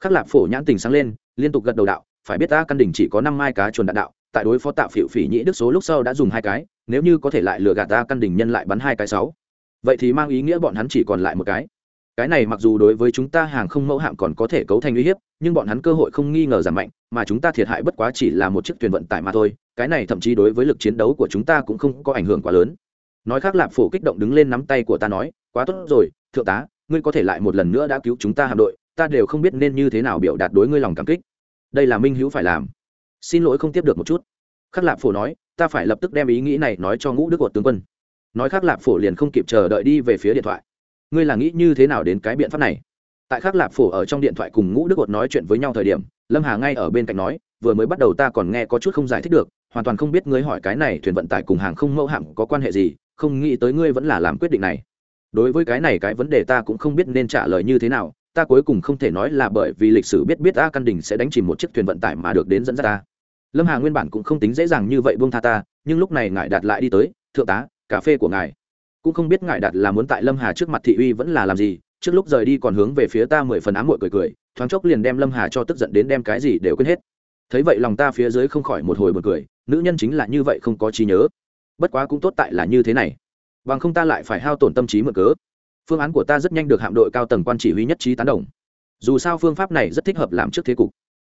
khắc lạp phổ nhãn tình sáng lên, liên tục gật đầu đạo, phải biết ta căn đỉnh chỉ có năm mai cá chuồn đạn đạo, tại đối phó tạo phiệu phỉ nhĩ đức số lúc sau đã dùng hai cái, nếu như có thể lại lừa gạt ta căn đỉnh nhân lại bắn hai cái sáu. Vậy thì mang ý nghĩa bọn hắn chỉ còn lại một cái. Cái này mặc dù đối với chúng ta hàng không mẫu hạm còn có thể cấu thành uy hiếp, nhưng bọn hắn cơ hội không nghi ngờ giảm mạnh, mà chúng ta thiệt hại bất quá chỉ là một chiếc thuyền vận tải mà thôi, cái này thậm chí đối với lực chiến đấu của chúng ta cũng không có ảnh hưởng quá lớn. Nói khác lạp phổ kích động đứng lên nắm tay của ta nói, quá tốt rồi, thượng tá, ngươi có thể lại một lần nữa đã cứu chúng ta hạm đội ta đều không biết nên như thế nào biểu đạt đối ngươi lòng cảm kích. Đây là minh hữu phải làm. Xin lỗi không tiếp được một chút. Khắc lạp phổ nói, ta phải lập tức đem ý nghĩ này nói cho ngũ đức của tướng quân. Nói khắc lạp phổ liền không kịp chờ đợi đi về phía điện thoại. Ngươi là nghĩ như thế nào đến cái biện pháp này? Tại khắc lạp phổ ở trong điện thoại cùng ngũ đức ột nói chuyện với nhau thời điểm, lâm hà ngay ở bên cạnh nói, vừa mới bắt đầu ta còn nghe có chút không giải thích được, hoàn toàn không biết ngươi hỏi cái này thuyền vận tải cùng hàng không mẫu hạm có quan hệ gì, không nghĩ tới ngươi vẫn là làm quyết định này. Đối với cái này cái vấn đề ta cũng không biết nên trả lời như thế nào ta cuối cùng không thể nói là bởi vì lịch sử biết biết a căn đình sẽ đánh chìm một chiếc thuyền vận tải mà được đến dẫn dắt ta. Lâm hà nguyên bản cũng không tính dễ dàng như vậy buông tha ta, nhưng lúc này ngài đạt lại đi tới, thượng tá, cà phê của ngài. Cũng không biết ngài đạt là muốn tại lâm hà trước mặt thị uy vẫn là làm gì, trước lúc rời đi còn hướng về phía ta mười phần ám mội cười cười, thoáng chốc liền đem lâm hà cho tức giận đến đem cái gì đều quên hết. Thấy vậy lòng ta phía dưới không khỏi một hồi một cười, nữ nhân chính là như vậy không có trí nhớ. Bất quá cũng tốt tại là như thế này. Bằng không ta lại phải hao tổn tâm trí mở cớ phương án của ta rất nhanh được hạm đội cao tầng quan chỉ huy nhất trí tán đồng. Dù sao phương pháp này rất thích hợp làm trước thế cục.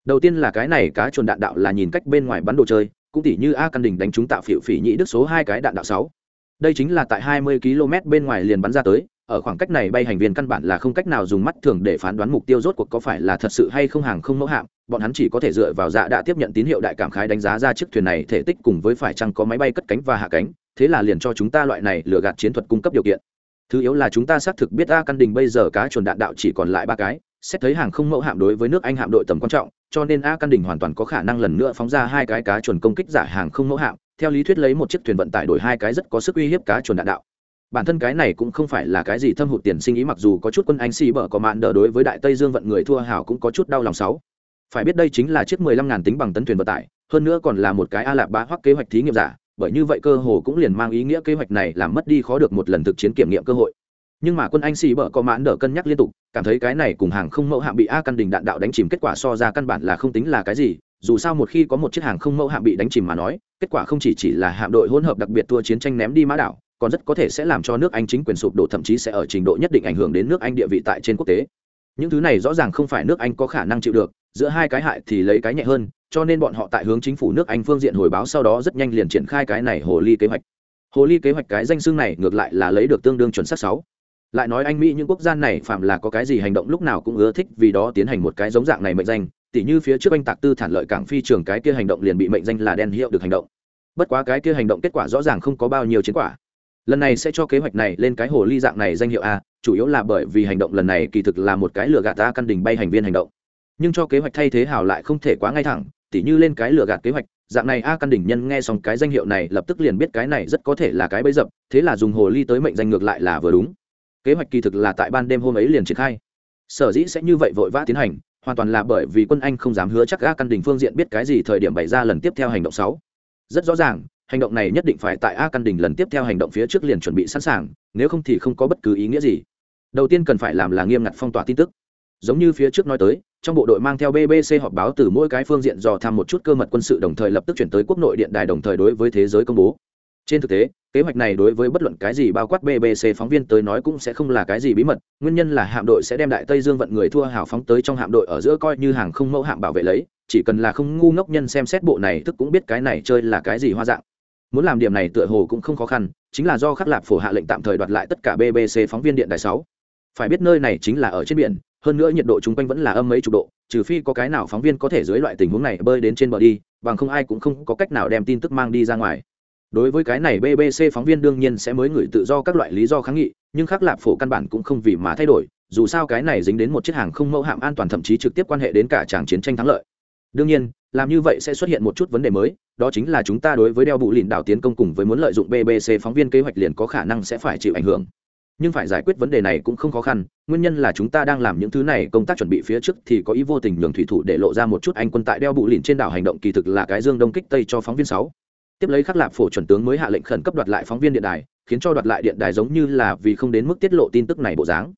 Đầu tiên là cái này cá chuồn đạn đạo là nhìn cách bên ngoài bắn đồ chơi, cũng tỉ như a căn đình đánh chúng tạo phịu phỉ nhĩ đức số hai cái đạn đạo sáu. Đây chính là tại 20 km bên ngoài liền bắn ra tới, ở khoảng cách này bay hành viên căn bản là không cách nào dùng mắt thường để phán đoán mục tiêu rốt cuộc có phải là thật sự hay không hàng không mẫu hạm, bọn hắn chỉ có thể dựa vào dạ đã tiếp nhận tín hiệu đại cảm khái đánh giá ra chiếc thuyền này thể tích cùng với phải chăng có máy bay cất cánh và hạ cánh, thế là liền cho chúng ta loại này lừa gạt chiến thuật cung cấp điều kiện thứ yếu là chúng ta xác thực biết a căn đình bây giờ cá chuồn đạn đạo chỉ còn lại ba cái, xét thấy hàng không mẫu hạm đối với nước anh hạm đội tầm quan trọng, cho nên a căn đình hoàn toàn có khả năng lần nữa phóng ra hai cái cá chuồn công kích giả hàng không mẫu hạm, theo lý thuyết lấy một chiếc thuyền vận tải đổi hai cái rất có sức uy hiếp cá chuồn đạn đạo. Bản thân cái này cũng không phải là cái gì thâm hụt tiền sinh ý, mặc dù có chút quân anh xì bở có mạn đỡ đối với đại tây dương vận người thua hảo cũng có chút đau lòng sáu. Phải biết đây chính là chiếc mười lăm ngàn tính bằng tấn thuyền vận tải, hơn nữa còn là một cái a lạp bá hoắc kế hoạch thí nghiệm giả bởi như vậy cơ hồ cũng liền mang ý nghĩa kế hoạch này làm mất đi khó được một lần thực chiến kiểm nghiệm cơ hội. Nhưng mà quân anh xì bở có mãn đỡ cân nhắc liên tục, cảm thấy cái này cùng hàng không mẫu hạm bị a căn đình đạn đạo đánh chìm kết quả so ra căn bản là không tính là cái gì, dù sao một khi có một chiếc hàng không mẫu hạm bị đánh chìm mà nói, kết quả không chỉ chỉ là hạm đội hỗn hợp đặc biệt thua chiến tranh ném đi mã đảo, còn rất có thể sẽ làm cho nước anh chính quyền sụp đổ, thậm chí sẽ ở trình độ nhất định ảnh hưởng đến nước anh địa vị tại trên quốc tế những thứ này rõ ràng không phải nước anh có khả năng chịu được, giữa hai cái hại thì lấy cái nhẹ hơn, cho nên bọn họ tại hướng chính phủ nước anh phương diện hồi báo sau đó rất nhanh liền triển khai cái này hồ ly kế hoạch. Hồ ly kế hoạch cái danh xương này ngược lại là lấy được tương đương chuẩn xác sáu. Lại nói anh, mỹ những quốc gia này phạm là có cái gì hành động lúc nào cũng ưa thích vì đó tiến hành một cái giống dạng này mệnh danh, tỉ như phía trước anh tạc tư thản lợi cảng phi trường cái kia hành động liền bị mệnh danh là đen hiệu được hành động. Bất quá cái kia hành động kết quả rõ ràng không có bao nhiêu chiến quả lần này sẽ cho kế hoạch này lên cái hồ ly dạng này danh hiệu a, chủ yếu là bởi vì hành động lần này kỳ thực là một cái lừa gạt ta căn đình bay hành viên hành động. Nhưng cho kế hoạch thay thế hảo lại không thể quá ngay thẳng, tỉ như lên cái lừa gạt kế hoạch, dạng này a căn đỉnh nhân nghe xong cái danh hiệu này lập tức liền biết cái này rất có thể là cái bẫy dập, thế là dùng hồ ly tới mệnh danh ngược lại là vừa đúng. Kế hoạch kỳ thực là tại ban đêm hôm ấy liền triển khai. Sở dĩ sẽ như vậy vội vã tiến hành, hoàn toàn là bởi vì quân anh không dám hứa chắc a căn đình phương diện biết cái gì thời điểm bày ra lần tiếp theo hành động sáu. Rất rõ ràng hành động này nhất định phải tại a căn đình lần tiếp theo hành động phía trước liền chuẩn bị sẵn sàng, nếu không thì không có bất cứ ý nghĩa gì. Đầu tiên cần phải làm là nghiêm ngặt phong tỏa tin tức. Giống như phía trước nói tới, trong bộ đội mang theo bbc họp báo từ mỗi cái phương diện dò tham một chút cơ mật quân sự đồng thời lập tức chuyển tới quốc nội điện đài đồng thời đối với thế giới công bố. Trên thực tế, kế hoạch này đối với bất luận cái gì bao quát bbc phóng viên tới nói cũng sẽ không là cái gì bí mật, nguyên nhân là hạm đội sẽ đem đại tây dương vận người thua hào phóng tới trong hạm đội ở giữa coi như hàng không mẫu hạm bảo vệ lấy, chỉ cần là không ngu ngốc nhân xem xét bộ này thức cũng biết cái này chơi là cái gì hoa dạng muốn làm điểm này tựa hồ cũng không khó khăn, chính là do khắc lạp phổ hạ lệnh tạm thời đoạt lại tất cả bbc phóng viên điện đài sáu. Phải biết nơi này chính là ở trên biển, hơn nữa nhiệt độ chung quanh vẫn là âm mấy chục độ, trừ phi có cái nào phóng viên có thể dưới loại tình huống này bơi đến trên bờ đi, bằng không ai cũng không có cách nào đem tin tức mang đi ra ngoài. Đối với cái này bbc phóng viên đương nhiên sẽ mới gửi tự do các loại lý do kháng nghị, nhưng khác lạp phổ căn bản cũng không vì mà thay đổi, dù sao cái này dính đến một chiếc hàng không mẫu hạm an toàn thậm chí trực tiếp quan hệ đến cả tràng chiến tranh thắng lợi. Đương nhiên làm như vậy sẽ xuất hiện một chút vấn đề mới, đó chính là chúng ta đối với đeo bụ lìn đảo tiến công cùng với muốn lợi dụng bbc phóng viên kế hoạch liền có khả năng sẽ phải chịu ảnh hưởng. Nhưng phải giải quyết vấn đề này cũng không khó khăn, nguyên nhân là chúng ta đang làm những thứ này, công tác chuẩn bị phía trước thì có ý vô tình nhường thủy thủ để lộ ra một chút anh quân tại đeo bụ lìn trên đảo hành động kỳ thực là cái dương đông kích tây cho phóng viên sáu. Tiếp lấy khắc lạp phổ chuẩn tướng mới hạ lệnh khẩn cấp đoạt lại phóng viên điện đài, khiến cho đoạt lại điện đài giống như là vì không đến mức tiết lộ tin tức này bộ dáng.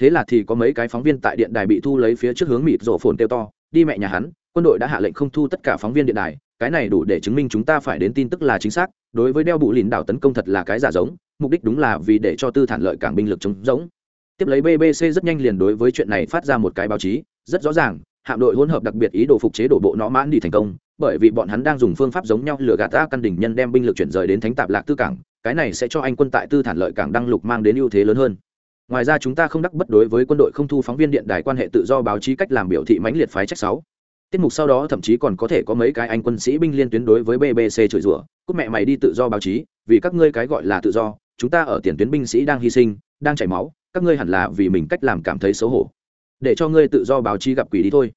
Thế là thì có mấy cái phóng viên tại điện đài bị thu lấy phía trước hướng mịt rổ phồn tiêu to đi mẹ nhà hắn, quân đội đã hạ lệnh không thu tất cả phóng viên điện đài, cái này đủ để chứng minh chúng ta phải đến tin tức là chính xác, đối với đeo bụ lìn đảo tấn công thật là cái giả giống, mục đích đúng là vì để cho tư thản lợi cảng binh lực chống giống. Tiếp lấy bbc rất nhanh liền đối với chuyện này phát ra một cái báo chí, rất rõ ràng, hạm đội hỗn hợp đặc biệt ý đồ phục chế đổ bộ nó mãn đi thành công, bởi vì bọn hắn đang dùng phương pháp giống nhau lừa gạt ta căn đỉnh nhân đem binh lực chuyển rời đến thánh tạp lạc tư cảng, cái này sẽ cho anh quân tại tư thản lợi cảng đăng lục mang đến ưu thế lớn hơn ngoài ra chúng ta không đắc bất đối với quân đội không thu phóng viên điện đài quan hệ tự do báo chí cách làm biểu thị mãnh liệt phái trách sáu. Tiết mục sau đó thậm chí còn có thể có mấy cái anh quân sĩ binh liên tuyến đối với bbc chửi rủa cúc mẹ mày đi tự do báo chí, vì các ngươi cái gọi là tự do, chúng ta ở tiền tuyến binh sĩ đang hy sinh, đang chảy máu, các ngươi hẳn là vì mình cách làm cảm thấy xấu hổ. Để cho ngươi tự do báo chí gặp quỷ đi thôi.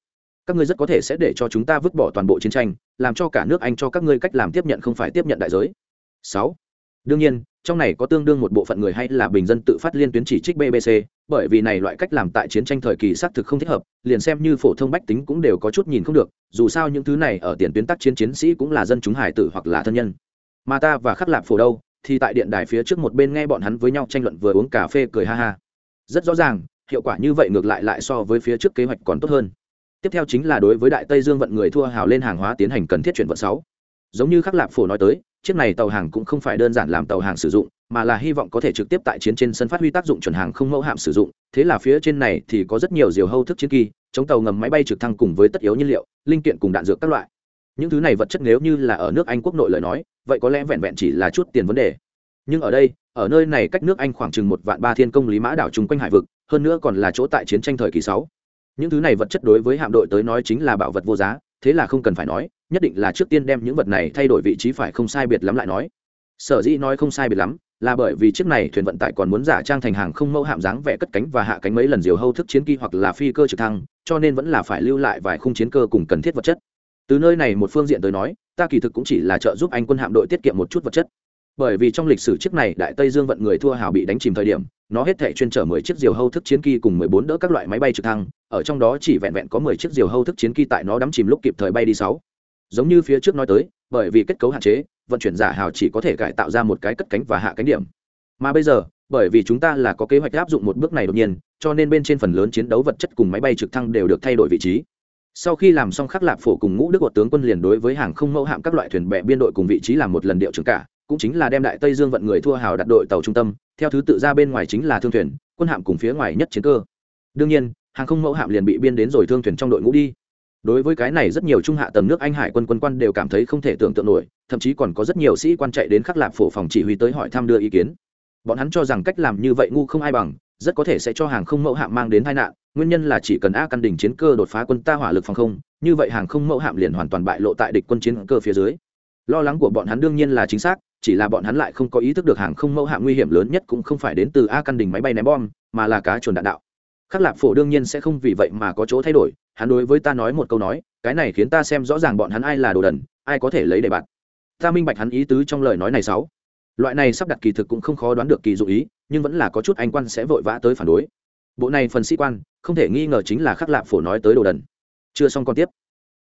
Các ngươi rất có thể sẽ để cho chúng ta vứt bỏ toàn bộ chiến tranh, làm cho cả nước anh cho các ngươi cách làm tiếp nhận không phải tiếp nhận đại giới. Sáu đương nhiên, trong này có tương đương một bộ phận người hay là bình dân tự phát liên tuyến chỉ trích bbc bởi vì này loại cách làm tại chiến tranh thời kỳ xác thực không thích hợp, liền xem như phổ thông bách tính cũng đều có chút nhìn không được, dù sao những thứ này ở tiền tuyến tác chiến chiến sĩ cũng là dân chúng hải tử hoặc là thân nhân. Mà ta và khắc lạp phổ đâu, thì tại điện đài phía trước một bên nghe bọn hắn với nhau tranh luận vừa uống cà phê cười ha ha. Rất rõ ràng, hiệu quả như vậy ngược lại lại so với phía trước kế hoạch còn tốt hơn. Tiếp theo chính là đối với đại tây dương vận người thua hào lên hàng hóa tiến hành cần thiết chuyển vận sáu. Giống như khắc lạp phổ nói tới chiếc này tàu hàng cũng không phải đơn giản làm tàu hàng sử dụng, mà là hy vọng có thể trực tiếp tại chiến trên sân phát huy tác dụng chuẩn hàng không mẫu hạm sử dụng. Thế là phía trên này thì có rất nhiều diều hâu thức chiến kỳ, chống tàu ngầm máy bay trực thăng cùng với tất yếu nhiên liệu, linh kiện cùng đạn dược các loại. Những thứ này vật chất nếu như là ở nước anh quốc nội lời nói, vậy có lẽ vẹn vẹn chỉ là chút tiền vấn đề. Nhưng ở đây, ở nơi này cách nước anh khoảng chừng một vạn ba thiên công lý mã đảo chung quanh hải vực, hơn nữa còn là chỗ tại chiến tranh thời kỳ sáu. Những thứ này vật chất đối với hạm đội tới nói chính là bảo vật vô giá, thế là không cần phải nói nhất định là trước tiên đem những vật này thay đổi vị trí phải không sai biệt lắm lại nói. Sở dĩ nói không sai biệt lắm, là bởi vì chiếc này thuyền vận tải còn muốn giả trang thành hàng không mẫu hạm dáng vẻ cất cánh và hạ cánh mấy lần diều hâu thức chiến kỳ hoặc là phi cơ trực thăng, cho nên vẫn là phải lưu lại vài khung chiến cơ cùng cần thiết vật chất. Từ nơi này một phương diện tới nói, ta kỳ thực cũng chỉ là trợ giúp anh quân hạm đội tiết kiệm một chút vật chất. Bởi vì trong lịch sử chiếc này đại tây dương vận người thua hào bị đánh chìm thời điểm, nó hết thể chuyên chở mười chiếc diều hâu thức chiến kỳ cùng mười bốn đỡ các loại máy bay trực thăng, ở trong đó chỉ vẹn vẹn có mười chiếc diều hâu thức chiến kỳ tại nó đắm chìm lúc kịp thời bay đi sáu giống như phía trước nói tới, bởi vì kết cấu hạn chế, vận chuyển giả hào chỉ có thể cải tạo ra một cái cất cánh và hạ cánh điểm. Mà bây giờ, bởi vì chúng ta là có kế hoạch áp dụng một bước này đột nhiên, cho nên bên trên phần lớn chiến đấu vật chất cùng máy bay trực thăng đều được thay đổi vị trí. Sau khi làm xong khắc lạp phổ cùng ngũ đức của tướng quân liền đối với hàng không mẫu hạm các loại thuyền bè biên đội cùng vị trí làm một lần điệu trưởng cả, cũng chính là đem đại tây dương vận người thua hào đặt đội tàu trung tâm, theo thứ tự ra bên ngoài chính là thương thuyền, quân hạm cùng phía ngoài nhất chiến cơ. Đương nhiên, hàng không mẫu hạm liền bị biên đến rồi thương thuyền trong đội ngũ đi đối với cái này rất nhiều trung hạ tầng nước anh hải quân quân quan đều cảm thấy không thể tưởng tượng nổi, thậm chí còn có rất nhiều sĩ quan chạy đến khắc lạp phổ phòng chỉ huy tới hỏi thăm đưa ý kiến. Bọn hắn cho rằng cách làm như vậy ngu không ai bằng, rất có thể sẽ cho hàng không mẫu hạm mang đến tai nạn, nguyên nhân là chỉ cần a căn đỉnh chiến cơ đột phá quân ta hỏa lực phòng không, như vậy hàng không mẫu hạm liền hoàn toàn bại lộ tại địch quân chiến cơ phía dưới. Lo lắng của bọn hắn đương nhiên là chính xác, chỉ là bọn hắn lại không có ý thức được hàng không mẫu hạm nguy hiểm lớn nhất cũng không phải đến từ a căn đỉnh máy bay ném bom, mà là cá chuồn đạn đạo khắc lạp phổ đương nhiên sẽ không vì vậy mà có chỗ thay đổi, hắn đối với ta nói một câu nói, cái này khiến ta xem rõ ràng bọn hắn ai là đồ đần, ai có thể lấy để bạn ta minh bạch hắn ý tứ trong lời nói này sáu. Loại này sắp đặt kỳ thực cũng không khó đoán được kỳ dụ ý, nhưng vẫn là có chút anh quan sẽ vội vã tới phản đối. Bộ này phần sĩ quan, không thể nghi ngờ chính là khắc lạp phổ nói tới đồ đần. Chưa xong còn tiếp.